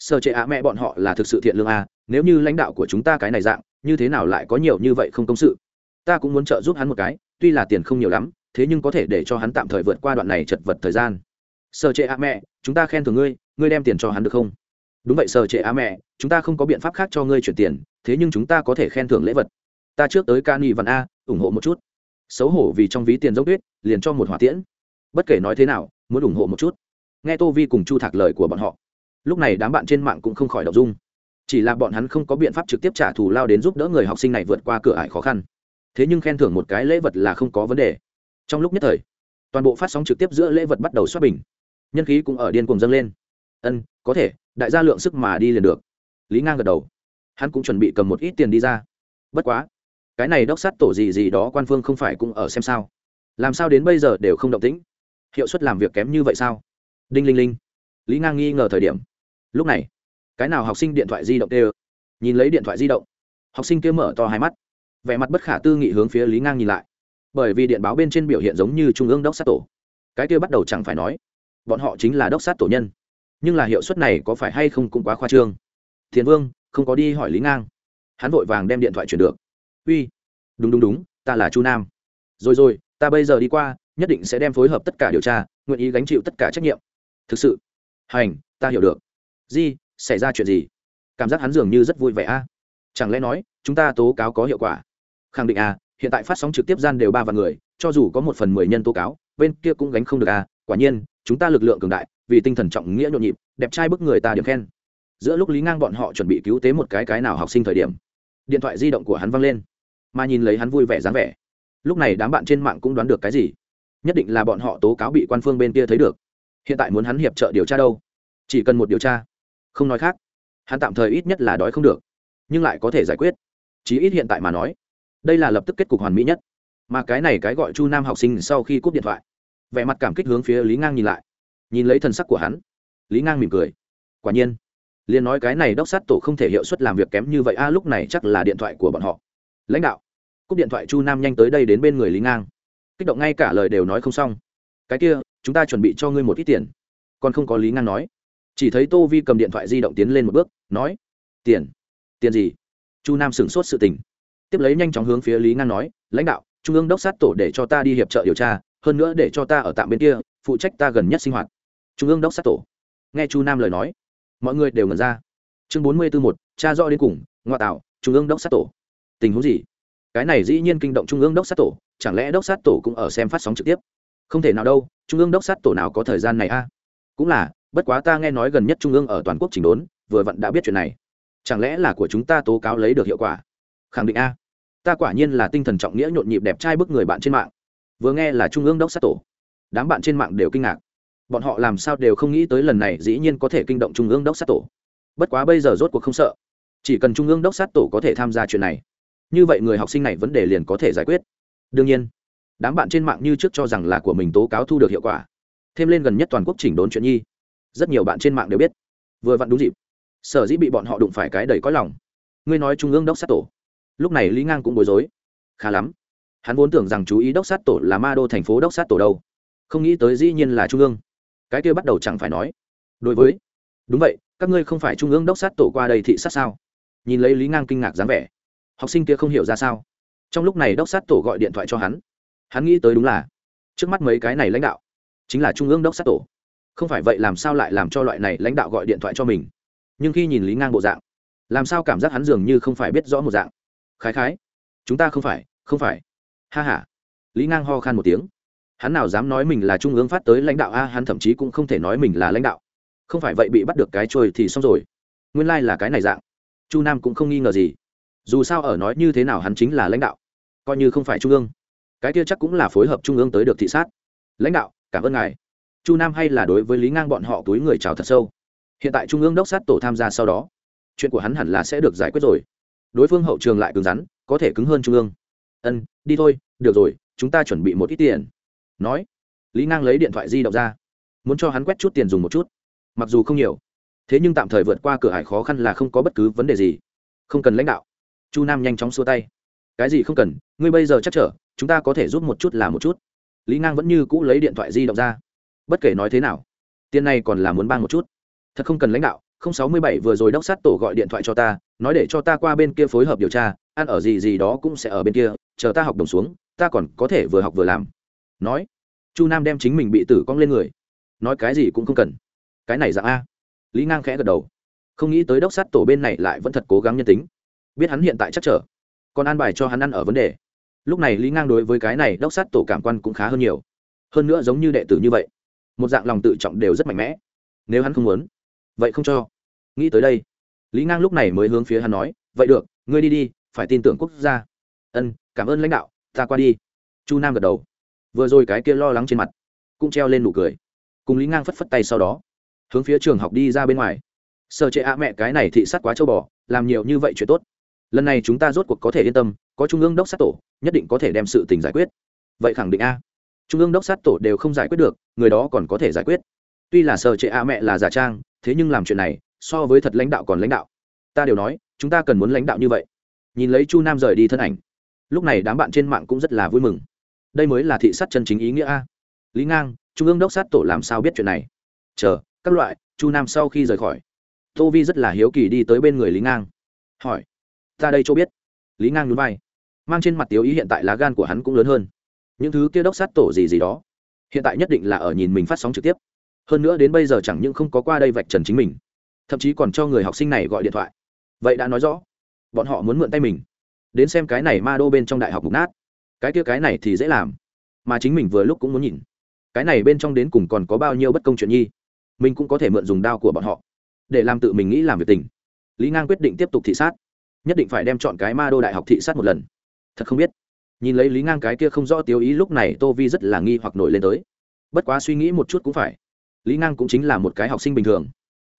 sơ chế ạ, mẹ bọn họ là thực sự thiện lương à? nếu như lãnh đạo của chúng ta cái này dạng, như thế nào lại có nhiều như vậy không công sự? Ta cũng muốn trợ giúp hắn một cái, tuy là tiền không nhiều lắm, thế nhưng có thể để cho hắn tạm thời vượt qua đoạn này chật vật thời gian. Sơ chế ạ, mẹ, chúng ta khen thưởng ngươi ngươi đem tiền cho hắn được không? Đúng vậy sơ chế ạ, mẹ, chúng ta không có biện pháp khác cho ngươi chuyển tiền, thế nhưng chúng ta có thể khen thưởng lễ vật. Ta trước tới ca ni văn a, ủng hộ một chút xấu hổ vì trong ví tiền dốc tuyết, liền cho một hỏa tiễn. Bất kể nói thế nào, muốn ủng hộ một chút. Nghe tô vi cùng chu thạc lời của bọn họ, lúc này đám bạn trên mạng cũng không khỏi đọc dung. Chỉ là bọn hắn không có biện pháp trực tiếp trả thù lao đến giúp đỡ người học sinh này vượt qua cửa ải khó khăn. Thế nhưng khen thưởng một cái lễ vật là không có vấn đề. Trong lúc nhất thời, toàn bộ phát sóng trực tiếp giữa lễ vật bắt đầu xoát bình. Nhân khí cũng ở điên cùng dâng lên. Ân, có thể, đại gia lượng sức mà đi liền được. Lý ngang gật đầu. Hắn cũng chuẩn bị cầm một ít tiền đi ra. Bất quá cái này đốc sát tổ gì gì đó quan phương không phải cũng ở xem sao? Làm sao đến bây giờ đều không động tĩnh? Hiệu suất làm việc kém như vậy sao? Đinh linh linh. Lý ngang nghi ngờ thời điểm. Lúc này, cái nào học sinh điện thoại di động tê nhìn lấy điện thoại di động, học sinh kia mở to hai mắt. Vẻ mặt bất khả tư nghị hướng phía lý ngang nhìn lại. Bởi vì điện báo bên trên biểu hiện giống như trung ương đốc sát tổ. Cái kia bắt đầu chẳng phải nói, bọn họ chính là đốc sát tổ nhân. Nhưng là hiệu suất này có phải hay không cũng quá khoa trương. Thiền vương, không có đi hỏi lý ngang. Hắn vội vàng đem điện thoại chuyển được uy đúng đúng đúng ta là chu nam. Rồi rồi ta bây giờ đi qua nhất định sẽ đem phối hợp tất cả điều tra nguyện ý gánh chịu tất cả trách nhiệm. Thực sự hành ta hiểu được. Di xảy ra chuyện gì? Cảm giác hắn dường như rất vui vẻ a. Chẳng lẽ nói chúng ta tố cáo có hiệu quả? Khẳng định à, hiện tại phát sóng trực tiếp gian đều ba vạn người cho dù có một phần mười nhân tố cáo bên kia cũng gánh không được à? quả nhiên chúng ta lực lượng cường đại vì tinh thần trọng nghĩa nhộn nhịp đẹp trai bức người ta điểm khen. Giữa lúc lý ngang bọn họ chuẩn bị cứu tế một cái cái nào học sinh thời điểm điện thoại di động của hắn văng lên, mà nhìn lấy hắn vui vẻ dáng vẻ. Lúc này đám bạn trên mạng cũng đoán được cái gì? Nhất định là bọn họ tố cáo bị quan phương bên kia thấy được. Hiện tại muốn hắn hiệp trợ điều tra đâu? Chỉ cần một điều tra. Không nói khác. Hắn tạm thời ít nhất là đói không được, nhưng lại có thể giải quyết. Chí ít hiện tại mà nói, đây là lập tức kết cục hoàn mỹ nhất. Mà cái này cái gọi chu nam học sinh sau khi cúp điện thoại, vẻ mặt cảm kích hướng phía lý ngang nhìn lại. Nhìn lấy thần sắc của hắn, lý ngang mỉm cười. Quả nhiên liền nói cái này đốc sát tổ không thể hiệu suất làm việc kém như vậy, a, lúc này chắc là điện thoại của bọn họ. Lãnh đạo, cúp điện thoại chu nam nhanh tới đây đến bên người lý ngang. Kích động ngay cả lời đều nói không xong. Cái kia, chúng ta chuẩn bị cho ngươi một ít tiền. Còn không có lý ngang nói. Chỉ thấy tô vi cầm điện thoại di động tiến lên một bước, nói, tiền tiền gì? Chu nam sửng sốt sự tình. Tiếp lấy nhanh chóng hướng phía lý ngang nói, lãnh đạo, trung ương đốc sát tổ để cho ta đi hiệp trợ điều tra, hơn nữa để cho ta ở tạm bên kia, phụ trách ta gần nhất sinh hoạt. Trung ương đốc sát tổ. Nghe chu nam lời nói mọi người đều ngẩn ra. Chương bốn mươi b ố một, cha do đến cùng ngoại tạo, trung ương đốc sát tổ. Tình huống gì? Cái này dĩ nhiên kinh động trung ương đốc sát tổ, chẳng lẽ đốc sát tổ cũng ở xem phát sóng trực tiếp? Không thể nào đâu, trung ương đốc sát tổ nào có thời gian này a? Cũng là, bất quá ta nghe nói gần nhất trung ương ở toàn quốc chỉnh đốn, vừa vặn đã biết chuyện này. Chẳng lẽ là của chúng ta tố cáo lấy được hiệu quả? Khẳng định a. Ta quả nhiên là tinh thần trọng nghĩa nhộn nhịp đẹp trai bức người bạn trên mạng. Vừa nghe là trung ương đốc sát tổ. Đám bạn trên mạng đều kinh ngạc bọn họ làm sao đều không nghĩ tới lần này dĩ nhiên có thể kinh động trung ương đốc sát tổ. Bất quá bây giờ rốt cuộc không sợ. Chỉ cần trung ương đốc sát tổ có thể tham gia chuyện này, như vậy người học sinh này vấn đề liền có thể giải quyết. Đương nhiên, đám bạn trên mạng như trước cho rằng là của mình tố cáo thu được hiệu quả. Thêm lên gần nhất toàn quốc chỉnh đốn chuyện nhi, rất nhiều bạn trên mạng đều biết. Vừa vặn đúng dịp, sở dĩ bị bọn họ đụng phải cái đầy có lòng. Ngươi nói trung ương đốc sát tổ, lúc này lý ngang cũng bối rối. Khá lắm, hắn vốn tưởng rằng chú ý đốc sát tổ là ma đô thành phố đốc sát tổ đâu. Không nghĩ tới dĩ nhiên là trung ương cái kia bắt đầu chẳng phải nói, đối với, đúng vậy, các ngươi không phải trung ương đốc sát tổ qua đây thị sát sao? Nhìn lấy lý ngang kinh ngạc dáng vẻ, học sinh kia không hiểu ra sao. Trong lúc này đốc sát tổ gọi điện thoại cho hắn. Hắn nghĩ tới đúng là, trước mắt mấy cái này lãnh đạo, chính là trung ương đốc sát tổ. Không phải vậy làm sao lại làm cho loại này lãnh đạo gọi điện thoại cho mình? Nhưng khi nhìn lý ngang bộ dạng, làm sao cảm giác hắn dường như không phải biết rõ một dạng? Khái khái, chúng ta không phải không phải. Ha h a lý ngang ho khan một tiếng hắn nào dám nói mình là trung ương phát tới lãnh đạo, a, hắn thậm chí cũng không thể nói mình là lãnh đạo. Không phải vậy bị bắt được cái trôi thì xong rồi. Nguyên lai、like、là cái này dạng. Chu nam cũng không nghi ngờ gì. Dù sao ở nói như thế nào hắn chính là lãnh đạo. Coi như không phải trung ương. Cái kia chắc cũng là phối hợp trung ương tới được thị sát. Lãnh đạo, cảm ơn ngài. Chu nam hay là đối với lý ngang bọn họ túi người chào thật sâu. Hiện tại trung ương đốc sát tổ tham gia sau đó, chuyện của hắn hẳn là sẽ được giải quyết rồi. Đối phương hậu trường lại cứng rắn, có thể cứng hơn trung ương. Ân, đi thôi, được rồi, chúng ta chuẩn bị một ít tiền nói, lý ngang lấy điện thoại di động ra, muốn cho hắn quét chút tiền dùng một chút. Mặc dù không nhiều, thế nhưng tạm thời vượt qua cửa hải khó khăn là không có bất cứ vấn đề gì. Không cần lãnh đạo. Chu nam nhanh chóng xua tay. Cái gì không cần, ngươi bây giờ chắc trở, chúng ta có thể giúp một chút là một chút. Lý ngang vẫn như cũ lấy điện thoại di động ra. Bất kể nói thế nào, tiền này còn là muốn ban một chút. Thật không cần lãnh đạo, không sáu mươi bảy vừa rồi đốc sát tổ gọi điện thoại cho ta, nói để cho ta qua bên kia phối hợp điều tra, ăn ở gì gì đó cũng sẽ ở bên kia, chờ ta học đồng xuống, ta còn có thể vừa học vừa làm nói, chu nam đem chính mình bị tử cong lên người. Nói cái gì cũng không cần. Cái này dạng a. Lý ngang khẽ gật đầu. Không nghĩ tới đốc sát tổ bên này lại vẫn thật cố gắng nhân tính. Biết hắn hiện tại chắc trở. Còn an bài cho hắn ăn ở vấn đề. Lúc này lý ngang đối với cái này đốc sát tổ cảm quan cũng khá hơn nhiều. Hơn nữa giống như đệ tử như vậy, một dạng lòng tự trọng đều rất mạnh mẽ. Nếu hắn không muốn, vậy không cho. Nghĩ tới đây, lý ngang lúc này mới hướng phía hắn nói, vậy được, ngươi đi đi, phải tin tưởng quốc gia. Ân, cảm ơn lãnh đạo, ta qua đi. Chu nam gật đầu vừa rồi cái kia lo lắng trên mặt cũng treo lên nụ cười. Cùng lý ngang phất phất tay sau đó, hướng phía trường học đi ra bên ngoài. Sợ trệ ạ mẹ, cái này thị sát quá châu bò, làm nhiều như vậy chuyện tốt. Lần này chúng ta rốt cuộc có thể yên tâm, có trung ương đốc sát tổ, nhất định có thể đem sự tình giải quyết. Vậy khẳng định a. Trung ương đốc sát tổ đều không giải quyết được, người đó còn có thể giải quyết. Tuy là sợ trệ a mẹ là giả trang, thế nhưng làm chuyện này, so với thật lãnh đạo còn lãnh đạo. Ta đều nói, chúng ta cần muốn lãnh đạo như vậy. Nhìn lấy chu nam rời đi thân ảnh, lúc này đám bạn trên mạng cũng rất là vui mừng đây mới là thị sát chân chính ý nghĩa a. Lý ngang, trung ương đốc sát tổ làm sao biết chuyện này? Chờ, các loại, chu nam sau khi rời khỏi. Tô vi rất là hiếu kỳ đi tới bên người lý ngang. Hỏi, ta đây cho biết? Lý ngang nhún vai. Mang trên mặt tiếu ý hiện tại lá gan của hắn cũng lớn hơn. Những thứ kia đốc sát tổ gì gì đó, hiện tại nhất định là ở nhìn mình phát sóng trực tiếp. Hơn nữa đến bây giờ chẳng những không có qua đây vạch trần chính mình, thậm chí còn cho người học sinh này gọi điện thoại. Vậy đã nói rõ, bọn họ muốn mượn tay mình, đến xem cái này ma đô bên trong đại học mục nát cái kia cái này thì dễ làm. Mà chính mình vừa lúc cũng muốn nhìn. Cái này bên trong đến cùng còn có bao nhiêu bất công chuyện nhi? Mình cũng có thể mượn dùng đao của bọn họ, để làm tự mình nghĩ làm việc tình. Lý ngang quyết định tiếp tục thị sát. Nhất định phải đem chọn cái ma đô đại học thị sát một lần. Thật không biết. Nhìn lấy lý ngang cái kia không rõ tiêu ý, lúc này tô vi rất là nghi hoặc nổi lên tới. Bất quá suy nghĩ một chút cũng phải. Lý ngang cũng chính là một cái học sinh bình thường.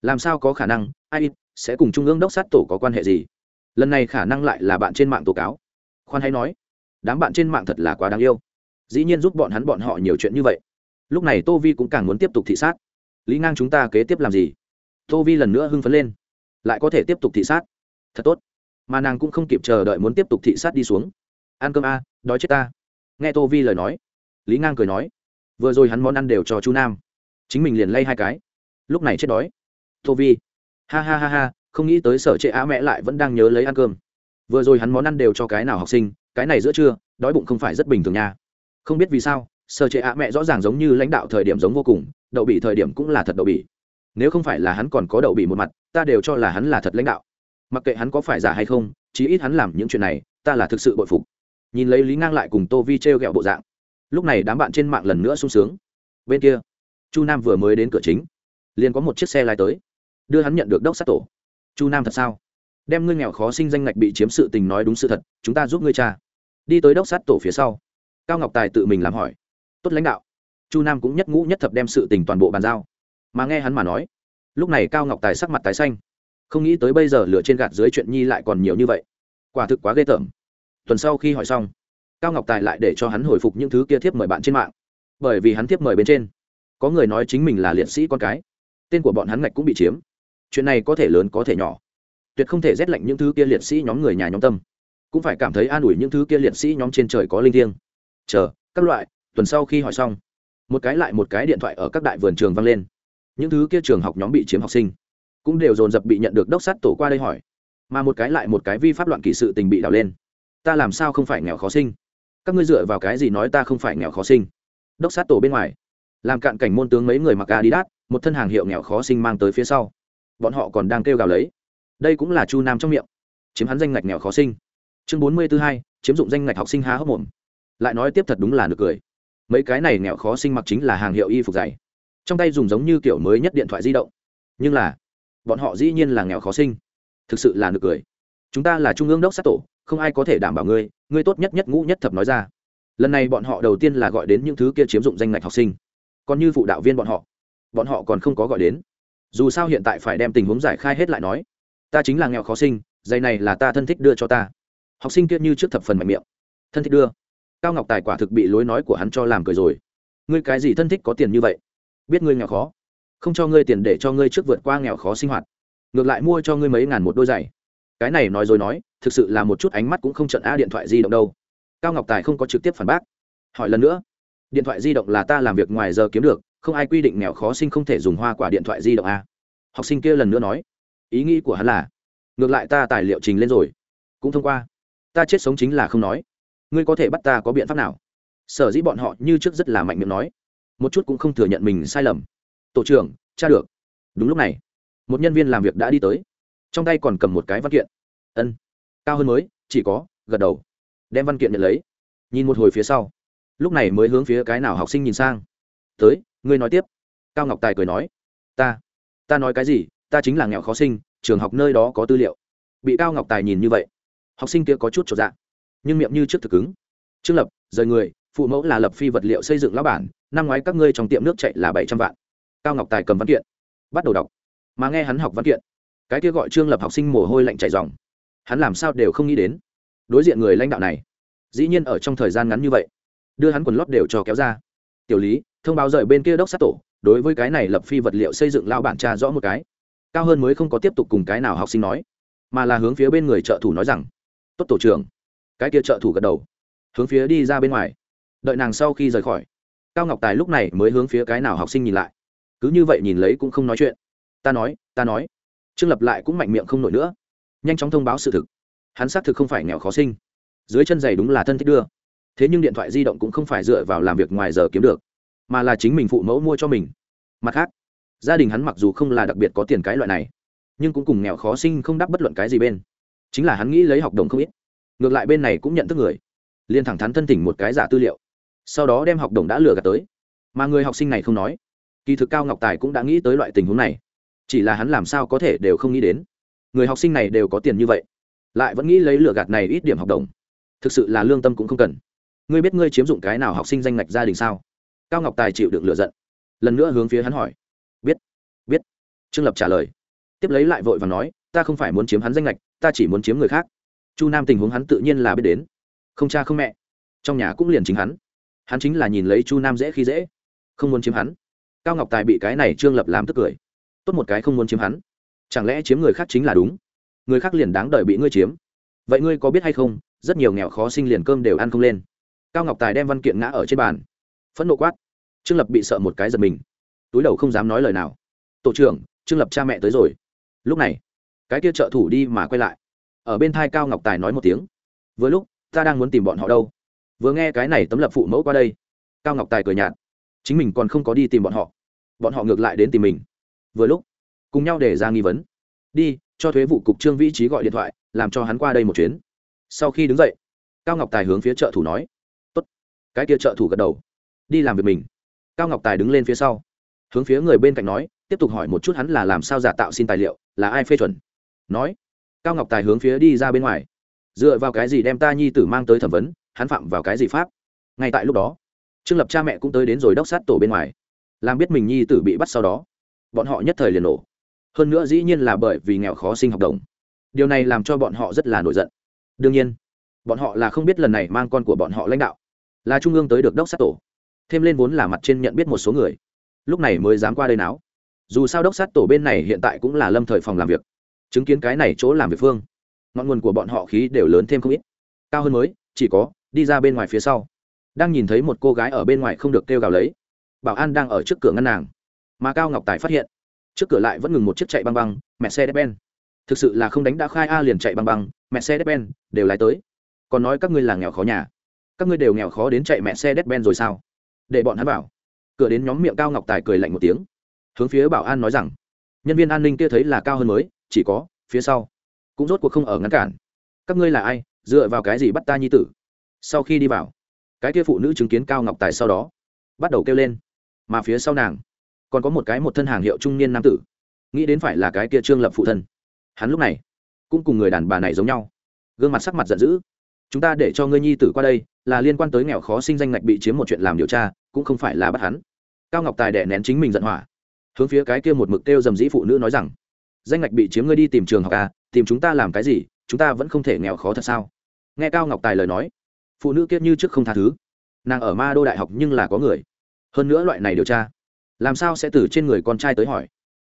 Làm sao có khả năng? Ai, sẽ cùng trung ương đốc sát tổ có quan hệ gì? Lần này khả năng lại là bạn trên mạng tố cáo. Khoan hay nói đám bạn trên mạng thật là quá đáng yêu. Dĩ nhiên giúp bọn hắn bọn họ nhiều chuyện như vậy. Lúc này tô vi cũng càng muốn tiếp tục thị sát. Lý ngang chúng ta kế tiếp làm gì? Tô vi lần nữa hưng phấn lên. Lại có thể tiếp tục thị sát. Thật tốt. Mà nàng cũng không kịp chờ đợi muốn tiếp tục thị sát đi xuống. Ăn cơm a, đói chết ta. Nghe tô vi lời nói, lý ngang cười nói, vừa rồi hắn món ăn đều cho chú nam. Chính mình liền lay hai cái. Lúc này chết đói. Tô vi, ha ha ha ha, không nghĩ tới sở trệ á mẹ lại vẫn đang nhớ lấy ăn cơm vừa rồi hắn món ăn đều cho cái nào học sinh, cái này giữa trưa, đói bụng không phải rất bình thường nha. Không biết vì sao sơ chế à mẹ rõ ràng giống như lãnh đạo thời điểm giống vô cùng, đậu bị thời điểm cũng là thật đậu bị nếu không phải là hắn còn có đậu bị một mặt, ta đều cho là hắn là thật lãnh đạo. Mặc kệ hắn có phải giả hay không, chí ít hắn làm những chuyện này, ta là thực sự bội phục. Nhìn lấy lý ngang lại cùng tô vi t r e o g ẹ o bộ dạng, lúc này đám bạn trên mạng lần nữa sung sướng. Bên kia, chu nam vừa mới đến cửa chính, liền có một chiếc xe lai tới. Đưa hắn nhận được đốc sát tổ. Chu nam thật sao? Đem ngươi nghèo khó sinh danh ngạch bị chiếm sự tình nói đúng sự thật, chúng ta giúp ngươi cha đi tới đốc sát tổ phía sau, cao ngọc tài tự mình làm hỏi. Tốt lãnh đạo, chu nam cũng nhất ngũ nhất thập đem sự tình toàn bộ bàn giao. Mà nghe hắn mà nói, lúc này cao ngọc tài sắc mặt tái xanh. Không nghĩ tới bây giờ lửa trên gạt dưới chuyện nhi lại còn nhiều như vậy. Quả thực quá ghê tởm. Tuần sau khi hỏi xong, cao ngọc tài lại để cho hắn hồi phục những thứ kia thiếp mời bạn trên mạng. Bởi vì hắn thiếp mời bên trên, có người nói chính mình là liệt sĩ con cái. Tên của bọn hắn ngạch cũng bị chiếm. Chuyện này có thể lớn có thể nhỏ tuyệt không thể rét lạnh những thứ kia liệt sĩ nhóm người nhà nhóm tâm. Cũng phải cảm thấy an ủi những thứ kia liệt sĩ nhóm trên trời có linh thiêng. Chờ, các loại, tuần sau khi hỏi xong, một cái lại một cái điện thoại ở các đại vườn trường vang lên. Những thứ kia trường học nhóm bị chiếm học sinh, cũng đều dồn dập bị nhận được đốc sát tổ qua đây hỏi. Mà một cái lại một cái vi pháp loạn kỷ sự tình bị đào lên. Ta làm sao không phải nghèo khó sinh? Các ngươi dựa vào cái gì nói ta không phải nghèo khó sinh? Đốc sát tổ bên ngoài, làm cạn cảnh môn tướng mấy người mặc adidas, một thân hàng hiệu nghèo khó sinh mang tới phía sau. Bọn họ còn đang kêu gào lấy đây cũng là chu nam trong miệng chiếm hắn danh ngạch nghèo khó sinh chương bốn mươi thứ hai chiếm dụng danh ngạch học sinh há hốc mồm lại nói tiếp thật đúng là được cười mấy cái này nghèo khó sinh mặc chính là hàng hiệu y phục dày trong tay dùng giống như kiểu mới nhất điện thoại di động nhưng là bọn họ dĩ nhiên là nghèo khó sinh thực sự là nực cười chúng ta là trung ương đốc sát tổ không ai có thể đảm bảo ngươi ngươi tốt nhất nhất ngũ nhất thập nói ra lần này bọn họ đầu tiên là gọi đến những thứ kia chiếm dụng danh ngạch học sinh còn như phụ đạo viên bọn họ bọn họ còn không có gọi đến dù sao hiện tại phải đem tình huống giải khai hết lại nói ta chính là nghèo khó sinh, giày này là ta thân thích đưa cho ta. Học sinh kia như trước thập phần mạnh miệng. Thân thích đưa. Cao ngọc tài quả thực bị lối nói của hắn cho làm cười rồi. Ngươi cái gì thân thích có tiền như vậy? Biết ngươi nghèo khó. Không cho ngươi tiền để cho ngươi trước vượt qua nghèo khó sinh hoạt. Ngược lại mua cho ngươi mấy ngàn một đôi giày. Cái này nói rồi nói, thực sự là một chút ánh mắt cũng không trận a điện thoại di động đâu. Cao ngọc tài không có trực tiếp phản bác. Hỏi lần nữa, điện thoại di động là ta làm việc ngoài giờ kiếm được, không ai quy định nghèo khó sinh không thể dùng hoa quả điện thoại di động a học sinh kia lần nữa nói ý nghĩ của hắn là, ngược lại ta tài liệu trình lên rồi, cũng thông qua. Ta chết sống chính là không nói. Ngươi có thể bắt ta có biện pháp nào? Sở dĩ bọn họ như trước rất là mạnh miệng nói. Một chút cũng không thừa nhận mình sai lầm. Tổ trưởng cha được. Đúng lúc này, một nhân viên làm việc đã đi tới. Trong tay còn cầm một cái văn kiện. Ân, cao hơn mới, chỉ có, gật đầu. Đem văn kiện nhận lấy. Nhìn một hồi phía sau. Lúc này mới hướng phía cái nào học sinh nhìn sang. Tới, ngươi nói tiếp. Cao ngọc tài cười nói. Ta ta nói cái gì? Ta chính là nghèo khó sinh, trường học nơi đó có tư liệu. Bị cao ngọc tài nhìn như vậy, học sinh kia có chút trọn dạng nhưng miệng như trước thực cứng. trương lập, rời người, phụ mẫu là lập phi vật liệu xây dựng lão bản, năm ngoái các ngươi trong tiệm nước chạy là bảy trăm vạn. Cao ngọc tài cầm văn kiện, bắt đầu đọc, mà nghe hắn học văn kiện, cái kia gọi trương lập học sinh mồ hôi lạnh chảy dòng hắn làm sao đều không nghĩ đến, đối diện người lãnh đạo này, dĩ nhiên ở trong thời gian ngắn như vậy, đưa hắn quần lót đều cho kéo ra. Tiểu lý, thông báo rời bên kia đốc sát tổ, đối với cái này lập phi vật liệu xây dựng lao bản tra rõ một cái cao hơn mới không có tiếp tục cùng cái nào học sinh nói, mà là hướng phía bên người trợ thủ nói rằng, tốt tổ trưởng. Cái kia trợ thủ gật đầu, hướng phía đi ra bên ngoài. Đợi nàng sau khi rời khỏi, cao ngọc tài lúc này mới hướng phía cái nào học sinh nhìn lại. Cứ như vậy nhìn lấy cũng không nói chuyện. Ta nói ta nói. Trương lập lại cũng mạnh miệng không nổi nữa. Nhanh chóng thông báo sự thực. Hắn xác thực không phải nghèo khó sinh. Dưới chân giày đúng là thân thích đưa. Thế nhưng điện thoại di động cũng không phải dựa vào làm việc ngoài giờ kiếm được, mà là chính mình phụ mẫu mua cho mình. Mặt khác gia đình hắn mặc dù không là đặc biệt có tiền cái loại này, nhưng cũng cùng nghèo khó sinh không đáp bất luận cái gì bên. Chính là hắn nghĩ lấy học đồng không ít. Ngược lại bên này cũng nhận thức người. Liền thẳng thắn thân tỉnh một cái giả tư liệu. Sau đó đem học đồng đã lừa gạt tới. Mà người học sinh này không nói. Kỳ thực cao ngọc tài cũng đã nghĩ tới loại tình huống này. Chỉ là hắn làm sao có thể đều không nghĩ đến. Người học sinh này đều có tiền như vậy. Lại vẫn nghĩ lấy lừa gạt này ít điểm học đồng. Thực sự là lương tâm cũng không cần. Ngươi biết ngươi chiếm dụng cái nào học sinh danh ngạch gia đình sao? Cao ngọc tài chịu được lựa giận. Lần nữa hướng phía hắn hỏi trương lập trả lời. Tiếp lấy lại vội và nói, ta không phải muốn chiếm hắn danh lệch ta chỉ muốn chiếm người khác. Chu nam tình huống hắn tự nhiên là biết đến. Không cha không mẹ. Trong nhà cũng liền chính hắn. Hắn chính là nhìn lấy chu nam dễ khi dễ. Không muốn chiếm hắn. Cao ngọc tài bị cái này trương lập làm tức cười. Tốt một cái không muốn chiếm hắn. Chẳng lẽ chiếm người khác chính là đúng? Người khác liền đáng đợi bị ngươi chiếm. Vậy ngươi có biết hay không, rất nhiều nghèo khó sinh liền cơm đều ăn không lên. Cao ngọc tài đem văn kiện ngã ở trên bàn. Phẫn nộ quát. Trương lập bị sợ một cái giật mình. Túi đầu không dám nói lời nào. Tổ trưởng trương lập cha mẹ tới rồi. Lúc này, cái kia trợ thủ đi mà quay lại. Ở bên thai cao ngọc tài nói một tiếng. Vừa lúc, ta đang muốn tìm bọn họ đâu. Vừa nghe cái này tấm lập phụ mẫu qua đây, cao ngọc tài cười nhạt. Chính mình còn không có đi tìm bọn họ. Bọn họ ngược lại đến tìm mình. Vừa lúc, cùng nhau để ra nghi vấn. Đi, cho thuế vụ cục trương vĩ trí gọi điện thoại, làm cho hắn qua đây một chuyến. Sau khi đứng dậy, cao ngọc tài hướng phía trợ thủ nói. Tốt. Cái kia trợ thủ gật đầu. Đi làm việc mình. Cao ngọc tài đứng lên phía sau. Hướng phía người bên cạnh nói tiếp tục hỏi một chút hắn là làm sao giả tạo xin tài liệu, là ai phê chuẩn. Nói, cao ngọc tài hướng phía đi ra bên ngoài. Dựa vào cái gì đem ta nhi tử mang tới thẩm vấn, hắn phạm vào cái gì pháp? Ngay tại lúc đó, trương lập cha mẹ cũng tới đến rồi đốc sát tổ bên ngoài. Làm biết mình nhi tử bị bắt sau đó, bọn họ nhất thời liền nổ. Hơn nữa dĩ nhiên là bởi vì nghèo khó sinh học đồng. Điều này làm cho bọn họ rất là nổi giận. Đương nhiên, bọn họ là không biết lần này mang con của bọn họ lãnh đạo, là trung ương tới được đốc sát tổ. Thêm lên vốn là mặt trên nhận biết một số người, lúc này mới dám qua đây náo dù sao đốc sát tổ bên này hiện tại cũng là lâm thời phòng làm việc, chứng kiến cái này chỗ làm việc phương, ngọn nguồn của bọn họ khí đều lớn thêm không ít. Cao hơn mới, chỉ có, đi ra bên ngoài phía sau. Đang nhìn thấy một cô gái ở bên ngoài không được kêu gào lấy. Bảo an đang ở trước cửa ngân nàng. Mà cao ngọc tài phát hiện, trước cửa lại vẫn ngừng một chiếc chạy băng băng, mẹ xe đép ben. Thực sự là không đánh đã khai a liền chạy băng băng, mẹ xe đép ben, đều lái tới. Còn nói các ngươi là nghèo khó nhà. Các ngươi đều nghèo khó đến chạy mẹ xe đép ben rồi sao? Để bọn hắn vào. Cửa đến nhóm miệng cao ngọc tài cười lạnh một tiếng hướng phía bảo an nói rằng, nhân viên an ninh kia thấy là cao hơn mới, chỉ có, phía sau, cũng rốt cuộc không ở ngăn cản. Các ngươi là ai, dựa vào cái gì bắt ta nhi tử? Sau khi đi vào, cái kia phụ nữ chứng kiến cao ngọc tài sau đó, bắt đầu kêu lên, mà phía sau nàng, còn có một cái một thân hàng hiệu trung niên nam tử. Nghĩ đến phải là cái kia trương lập phụ thân. Hắn lúc này, cũng cùng người đàn bà này giống nhau. Gương mặt sắc mặt giận dữ. Chúng ta để cho ngươi nhi tử qua đây, là liên quan tới nghèo khó sinh danh ngạch bị chiếm một chuyện làm điều tra, cũng không phải là bắt hắn. Cao ngọc tài đẻ nén chính mình giận hỏa hướng phía cái kia một mực kêu dầm dĩ phụ nữ nói rằng, danh ngạch bị chiếm ngươi đi tìm trường học à tìm chúng ta làm cái gì, chúng ta vẫn không thể nghèo khó thật sao? Nghe cao ngọc tài lời nói, phụ nữ kia như trước không tha thứ. Nàng ở ma đô đại học nhưng là có người. Hơn nữa loại này điều tra, làm sao sẽ từ trên người con trai tới hỏi?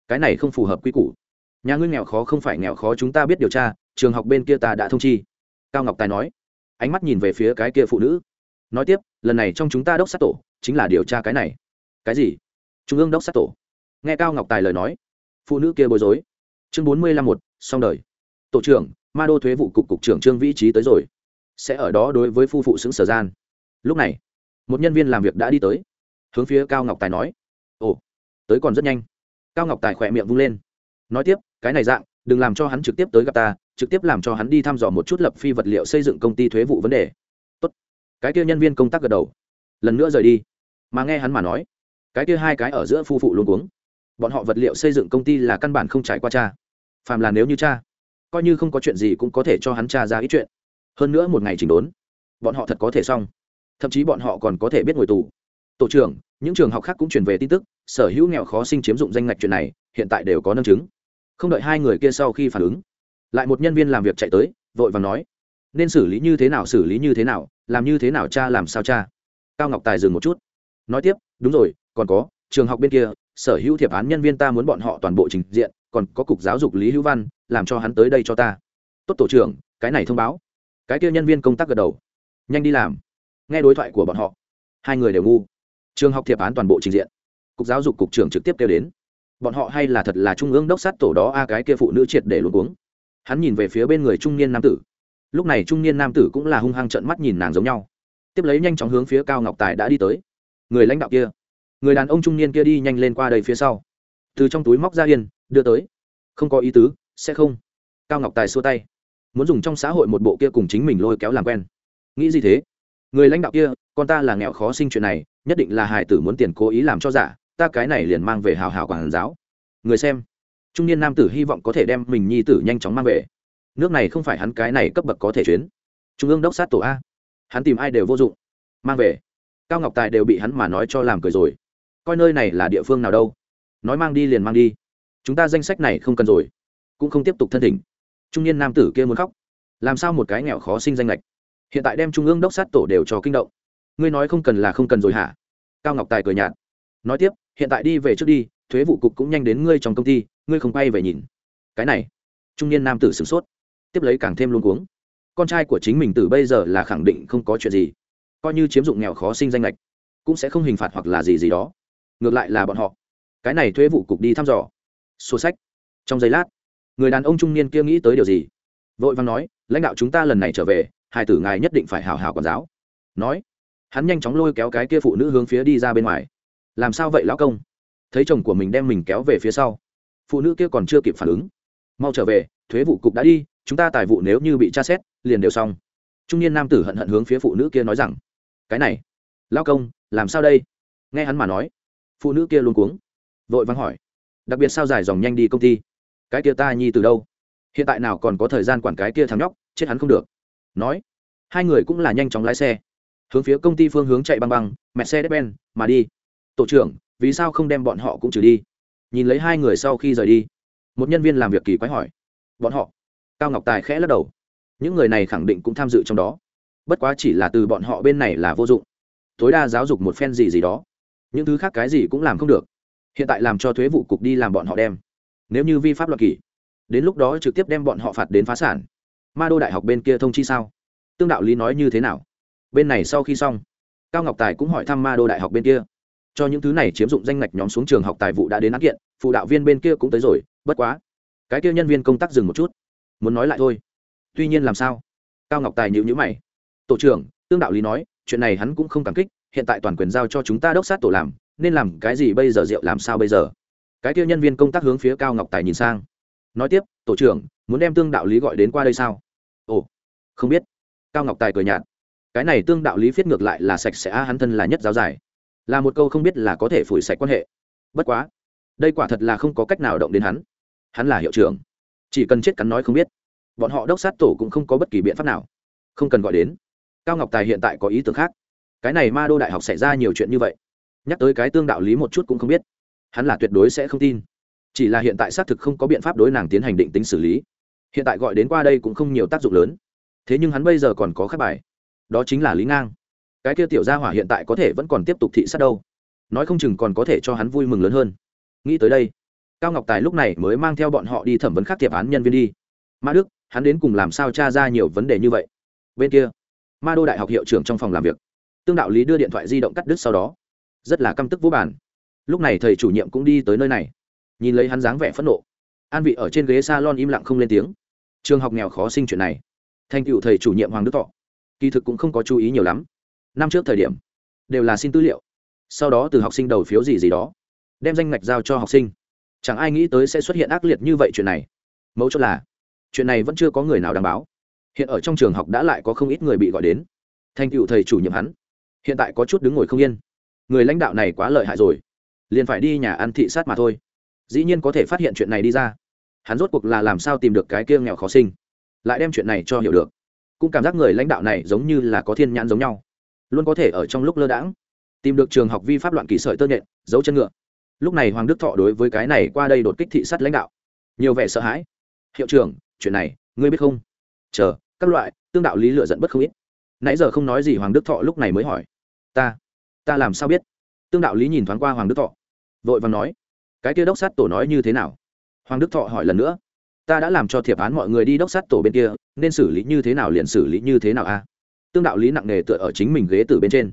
Cái này không phù hợp quy củ. Nhà ngươi nghèo khó không phải nghèo khó chúng ta biết điều tra, trường học bên kia ta đã thông chi. Cao ngọc tài nói. Ánh mắt nhìn về phía cái kia phụ nữ. Nói tiếp, lần này trong chúng ta đốc sát tổ chính là điều tra cái này. Cái gì? Trung ương đốc sát tổ nghe cao ngọc tài lời nói, phụ nữ kia bối rối. Chương bốn mươi năm một, xong đời. Tổ trưởng, ma đô thuế vụ cục cục trưởng trương vĩ trí tới rồi. Sẽ ở đó đối với phu phụ xứng sở gian. Lúc này, một nhân viên làm việc đã đi tới. Hướng phía cao ngọc tài nói, ồ, tới còn rất nhanh. Cao ngọc tài khỏe miệng vung lên. Nói tiếp, cái này dạng, đừng làm cho hắn trực tiếp tới gặp ta, trực tiếp làm cho hắn đi thăm dò một chút lập phi vật liệu xây dựng công ty thuế vụ vấn đề. Tốt. cái kia nhân viên công tác gật đầu. Lần nữa rời đi. Mà nghe hắn mà nói, cái kia hai cái ở giữa phu phụ luôn cuống bọn họ vật liệu xây dựng công ty là căn bản không trải qua cha. Phàm là nếu như cha, coi như không có chuyện gì cũng có thể cho hắn cha ra ít chuyện. Hơn nữa một ngày chỉnh đốn, bọn họ thật có thể xong. Thậm chí bọn họ còn có thể biết ngồi tù. Tổ trưởng, những trường học khác cũng truyền về tin tức, sở hữu nghèo khó sinh chiếm dụng danh ngạch chuyện này, hiện tại đều có nâng chứng. Không đợi hai người kia sau khi phản ứng, lại một nhân viên làm việc chạy tới, vội và nói, nên xử lý như thế nào, xử lý như thế nào, làm như thế nào cha, làm sao cha? Cao ngọc tài dừng một chút, nói tiếp, đúng rồi, còn có, trường học bên kia sở hữu thiệp án nhân viên ta muốn bọn họ toàn bộ trình diện, còn có cục giáo dục lý hữu văn, làm cho hắn tới đây cho ta. Tốt tổ trưởng, cái này thông báo. Cái kia nhân viên công tác gật đầu. Nhanh đi làm. Nghe đối thoại của bọn họ. Hai người đều ngu. Trường học thiệp án toàn bộ trình diện. Cục giáo dục cục trưởng trực tiếp kêu đến. Bọn họ hay là thật là trung ương đốc sát tổ đó a, cái kia phụ nữ triệt để luôn uống hắn nhìn về phía bên người trung niên nam tử. Lúc này trung niên nam tử cũng là hung hăng trợn mắt nhìn nàng giống nhau. Tiếp lấy nhanh chóng hướng phía cao ngọc tài đã đi tới. Người lãnh đạo kia người đàn ông trung niên kia đi nhanh lên qua đây phía sau. Từ trong túi móc ra yên, đưa tới. Không có ý tứ, sẽ không. Cao ngọc tài xua tay. Muốn dùng trong xã hội một bộ kia cùng chính mình lôi kéo làm quen. Nghĩ gì thế? Người lãnh đạo kia, con ta là nghèo khó sinh chuyện này, nhất định là hài tử muốn tiền cố ý làm cho giả, ta cái này liền mang về hào hào quản giáo. Người xem. Trung niên nam tử hy vọng có thể đem mình nhi tử nhanh chóng mang về. Nước này không phải hắn cái này cấp bậc có thể chuyến. Trung ương đốc sát tổ a. Hắn tìm ai đều vô dụng. Mang về. Cao ngọc tài đều bị hắn mà nói cho làm cười rồi coi nơi này là địa phương nào đâu. Nói mang đi liền mang đi. Chúng ta danh sách này không cần rồi. Cũng không tiếp tục thân thỉnh. Trung niên nam tử kia muốn khóc. Làm sao một cái nghèo khó sinh danh lệch hiện tại đem trung ương đốc sát tổ đều cho kinh động. Ngươi nói không cần là không cần rồi hả? Cao ngọc tài cười nhạt. Nói tiếp, hiện tại đi về trước đi, thuế vụ cục cũng nhanh đến ngươi trong công ty, ngươi không quay về nhìn. Cái này. Trung niên nam tử sửng sốt. Tiếp lấy càng thêm luôn cuống. Con trai của chính mình từ bây giờ là khẳng định không có chuyện gì. Coi như chiếm dụng nghèo khó sinh danh lệch cũng sẽ không hình phạt hoặc là gì gì đó ngược lại là bọn họ. Cái này thuế vụ cục đi thăm dò. Sổ sách. Trong giây lát, người đàn ông trung niên kia nghĩ tới điều gì? Vội vàng nói, lãnh đạo chúng ta lần này trở về, hai tử ngài nhất định phải hào hào quản giáo. Nói, hắn nhanh chóng lôi kéo cái kia phụ nữ hướng phía đi ra bên ngoài. Làm sao vậy, lão công? Thấy chồng của mình đem mình kéo về phía sau, phụ nữ kia còn chưa kịp phản ứng. Mau trở về, thuế vụ cục đã đi, chúng ta tài vụ nếu như bị tra xét, liền đều xong. Trung niên nam tử hận hận hướng phía phụ nữ kia nói rằng, cái này lao công, làm sao đây? Nghe hắn mà nói phụ nữ kia luôn cuống. Vội vắng hỏi, đặc biệt sao dài dòng nhanh đi công ty? Cái kia ta nhi từ đâu? Hiện tại nào còn có thời gian quản cái kia thằng nhóc, chết hắn không được. Nói, hai người cũng là nhanh chóng lái xe. Hướng phía công ty phương hướng chạy băng băng mẹ xe đép ben mà đi. Tổ trưởng, vì sao không đem bọn họ cũng trừ đi? Nhìn lấy hai người sau khi rời đi, một nhân viên làm việc kỳ quái hỏi. Bọn họ? Cao ngọc tài khẽ lắc đầu. Những người này khẳng định cũng tham dự trong đó. Bất quá chỉ là từ bọn họ bên này là vô dụng. Tối đa giáo dục một phen gì gì đó những thứ khác cái gì cũng làm không được. Hiện tại làm cho thuế vụ cục đi làm bọn họ đem. Nếu như vi pháp luật kỷ, đến lúc đó trực tiếp đem bọn họ phạt đến phá sản. Ma đô đại học bên kia thông chi sao? Tương đạo lý nói như thế nào? Bên này sau khi xong, cao ngọc tài cũng hỏi thăm ma đô đại học bên kia. Cho những thứ này chiếm dụng danh ngạch nhóm xuống trường học tài vụ đã đến án kiện, phụ đạo viên bên kia cũng tới rồi, bất quá. Cái kia nhân viên công tác dừng một chút, muốn nói lại thôi. Tuy nhiên làm sao? Cao ngọc tài nhịu nhữ mày. Tổ trưởng, tương đạo lý nói, chuyện này hắn cũng không cảm kích hiện tại toàn quyền giao cho chúng ta đốc sát tổ làm, nên làm cái gì bây giờ, rượu làm sao bây giờ? Cái kia nhân viên công tác hướng phía cao ngọc tài nhìn sang. Nói tiếp, tổ trưởng, muốn đem tương đạo lý gọi đến qua đây sao? Ồ, không biết. Cao ngọc tài cười nhạt. Cái này tương đạo lý viết ngược lại là sạch sẽ hắn thân là nhất giáo giải. Là một câu không biết là có thể phủi sạch quan hệ. Bất quá, đây quả thật là không có cách nào động đến hắn. Hắn là hiệu trưởng. Chỉ cần chết cắn nói không biết. Bọn họ đốc sát tổ cũng không có bất kỳ biện pháp nào. Không cần gọi đến. Cao ngọc tài hiện tại có ý tưởng khác cái này ma đô đại học xảy ra nhiều chuyện như vậy. Nhắc tới cái tương đạo lý một chút cũng không biết. Hắn là tuyệt đối sẽ không tin. Chỉ là hiện tại xác thực không có biện pháp đối nàng tiến hành định tính xử lý. Hiện tại gọi đến qua đây cũng không nhiều tác dụng lớn. Thế nhưng hắn bây giờ còn có khắc bài. Đó chính là lý ngang. Cái kia tiểu gia hỏa hiện tại có thể vẫn còn tiếp tục thị sát đâu. Nói không chừng còn có thể cho hắn vui mừng lớn hơn. Nghĩ tới đây, cao ngọc tài lúc này mới mang theo bọn họ đi thẩm vấn khắc tiệp án nhân viên đi. Ma đức, hắn đến cùng làm sao tra ra nhiều vấn đề như vậy? Bên kia, ma đô đại học hiệu trưởng trong phòng làm việc tương đạo lý đưa điện thoại di động cắt đứt sau đó, rất là căm tức vô bản lúc này thầy chủ nhiệm cũng đi tới nơi này, nhìn lấy hắn dáng vẻ phẫn nộ. An vị ở trên ghế s a lon im lặng không lên tiếng. Trường học nghèo khó sinh chuyện này. Thành cựu thầy chủ nhiệm hoàng đức thọ. Kỳ thực cũng không có chú ý nhiều lắm. Năm trước thời điểm, đều là xin tư liệu. Sau đó từ học sinh đầu phiếu gì gì đó, đem danh ngạch giao cho học sinh. Chẳng ai nghĩ tới sẽ xuất hiện ác liệt như vậy chuyện này. Mấu chốt là, chuyện này vẫn chưa có người nào đảm bảo hiện ở trong trường học đã lại có không ít người bị gọi đến. Thành cựu thầy chủ nhiệm hắn hiện tại có chút đứng ngồi không yên. Người lãnh đạo này quá lợi hại rồi. Liền phải đi nhà ăn thị sát mà thôi. Dĩ nhiên có thể phát hiện chuyện này đi ra. Hắn rốt cuộc là làm sao tìm được cái kia nghèo khó sinh? Lại đem chuyện này cho hiểu được. Cũng cảm giác người lãnh đạo này giống như là có thiên nhãn giống nhau. Luôn có thể ở trong lúc lơ đãng, tìm được trường học vi pháp loạn kỳ sợi tơ nhện, giấu chân ngựa. Lúc này hoàng đức thọ đối với cái này qua đây đột kích thị sát lãnh đạo. Nhiều vẻ sợ hãi. Hiệu trưởng, chuyện này, ngươi biết không? Chờ, các loại, tương đạo lý lựa dẫn bất không ít. Nãy giờ không nói gì hoàng đức thọ lúc này mới hỏi ta ta làm sao biết? Tương đạo lý nhìn thoáng qua hoàng đức thọ, vội và nói, cái kia đốc sát tổ nói như thế nào? Hoàng đức thọ hỏi lần nữa, ta đã làm cho thiệp án mọi người đi đốc sát tổ bên kia, nên xử lý như thế nào liền xử lý như thế nào a? Tương đạo lý nặng nề tựa ở chính mình ghế từ bên trên.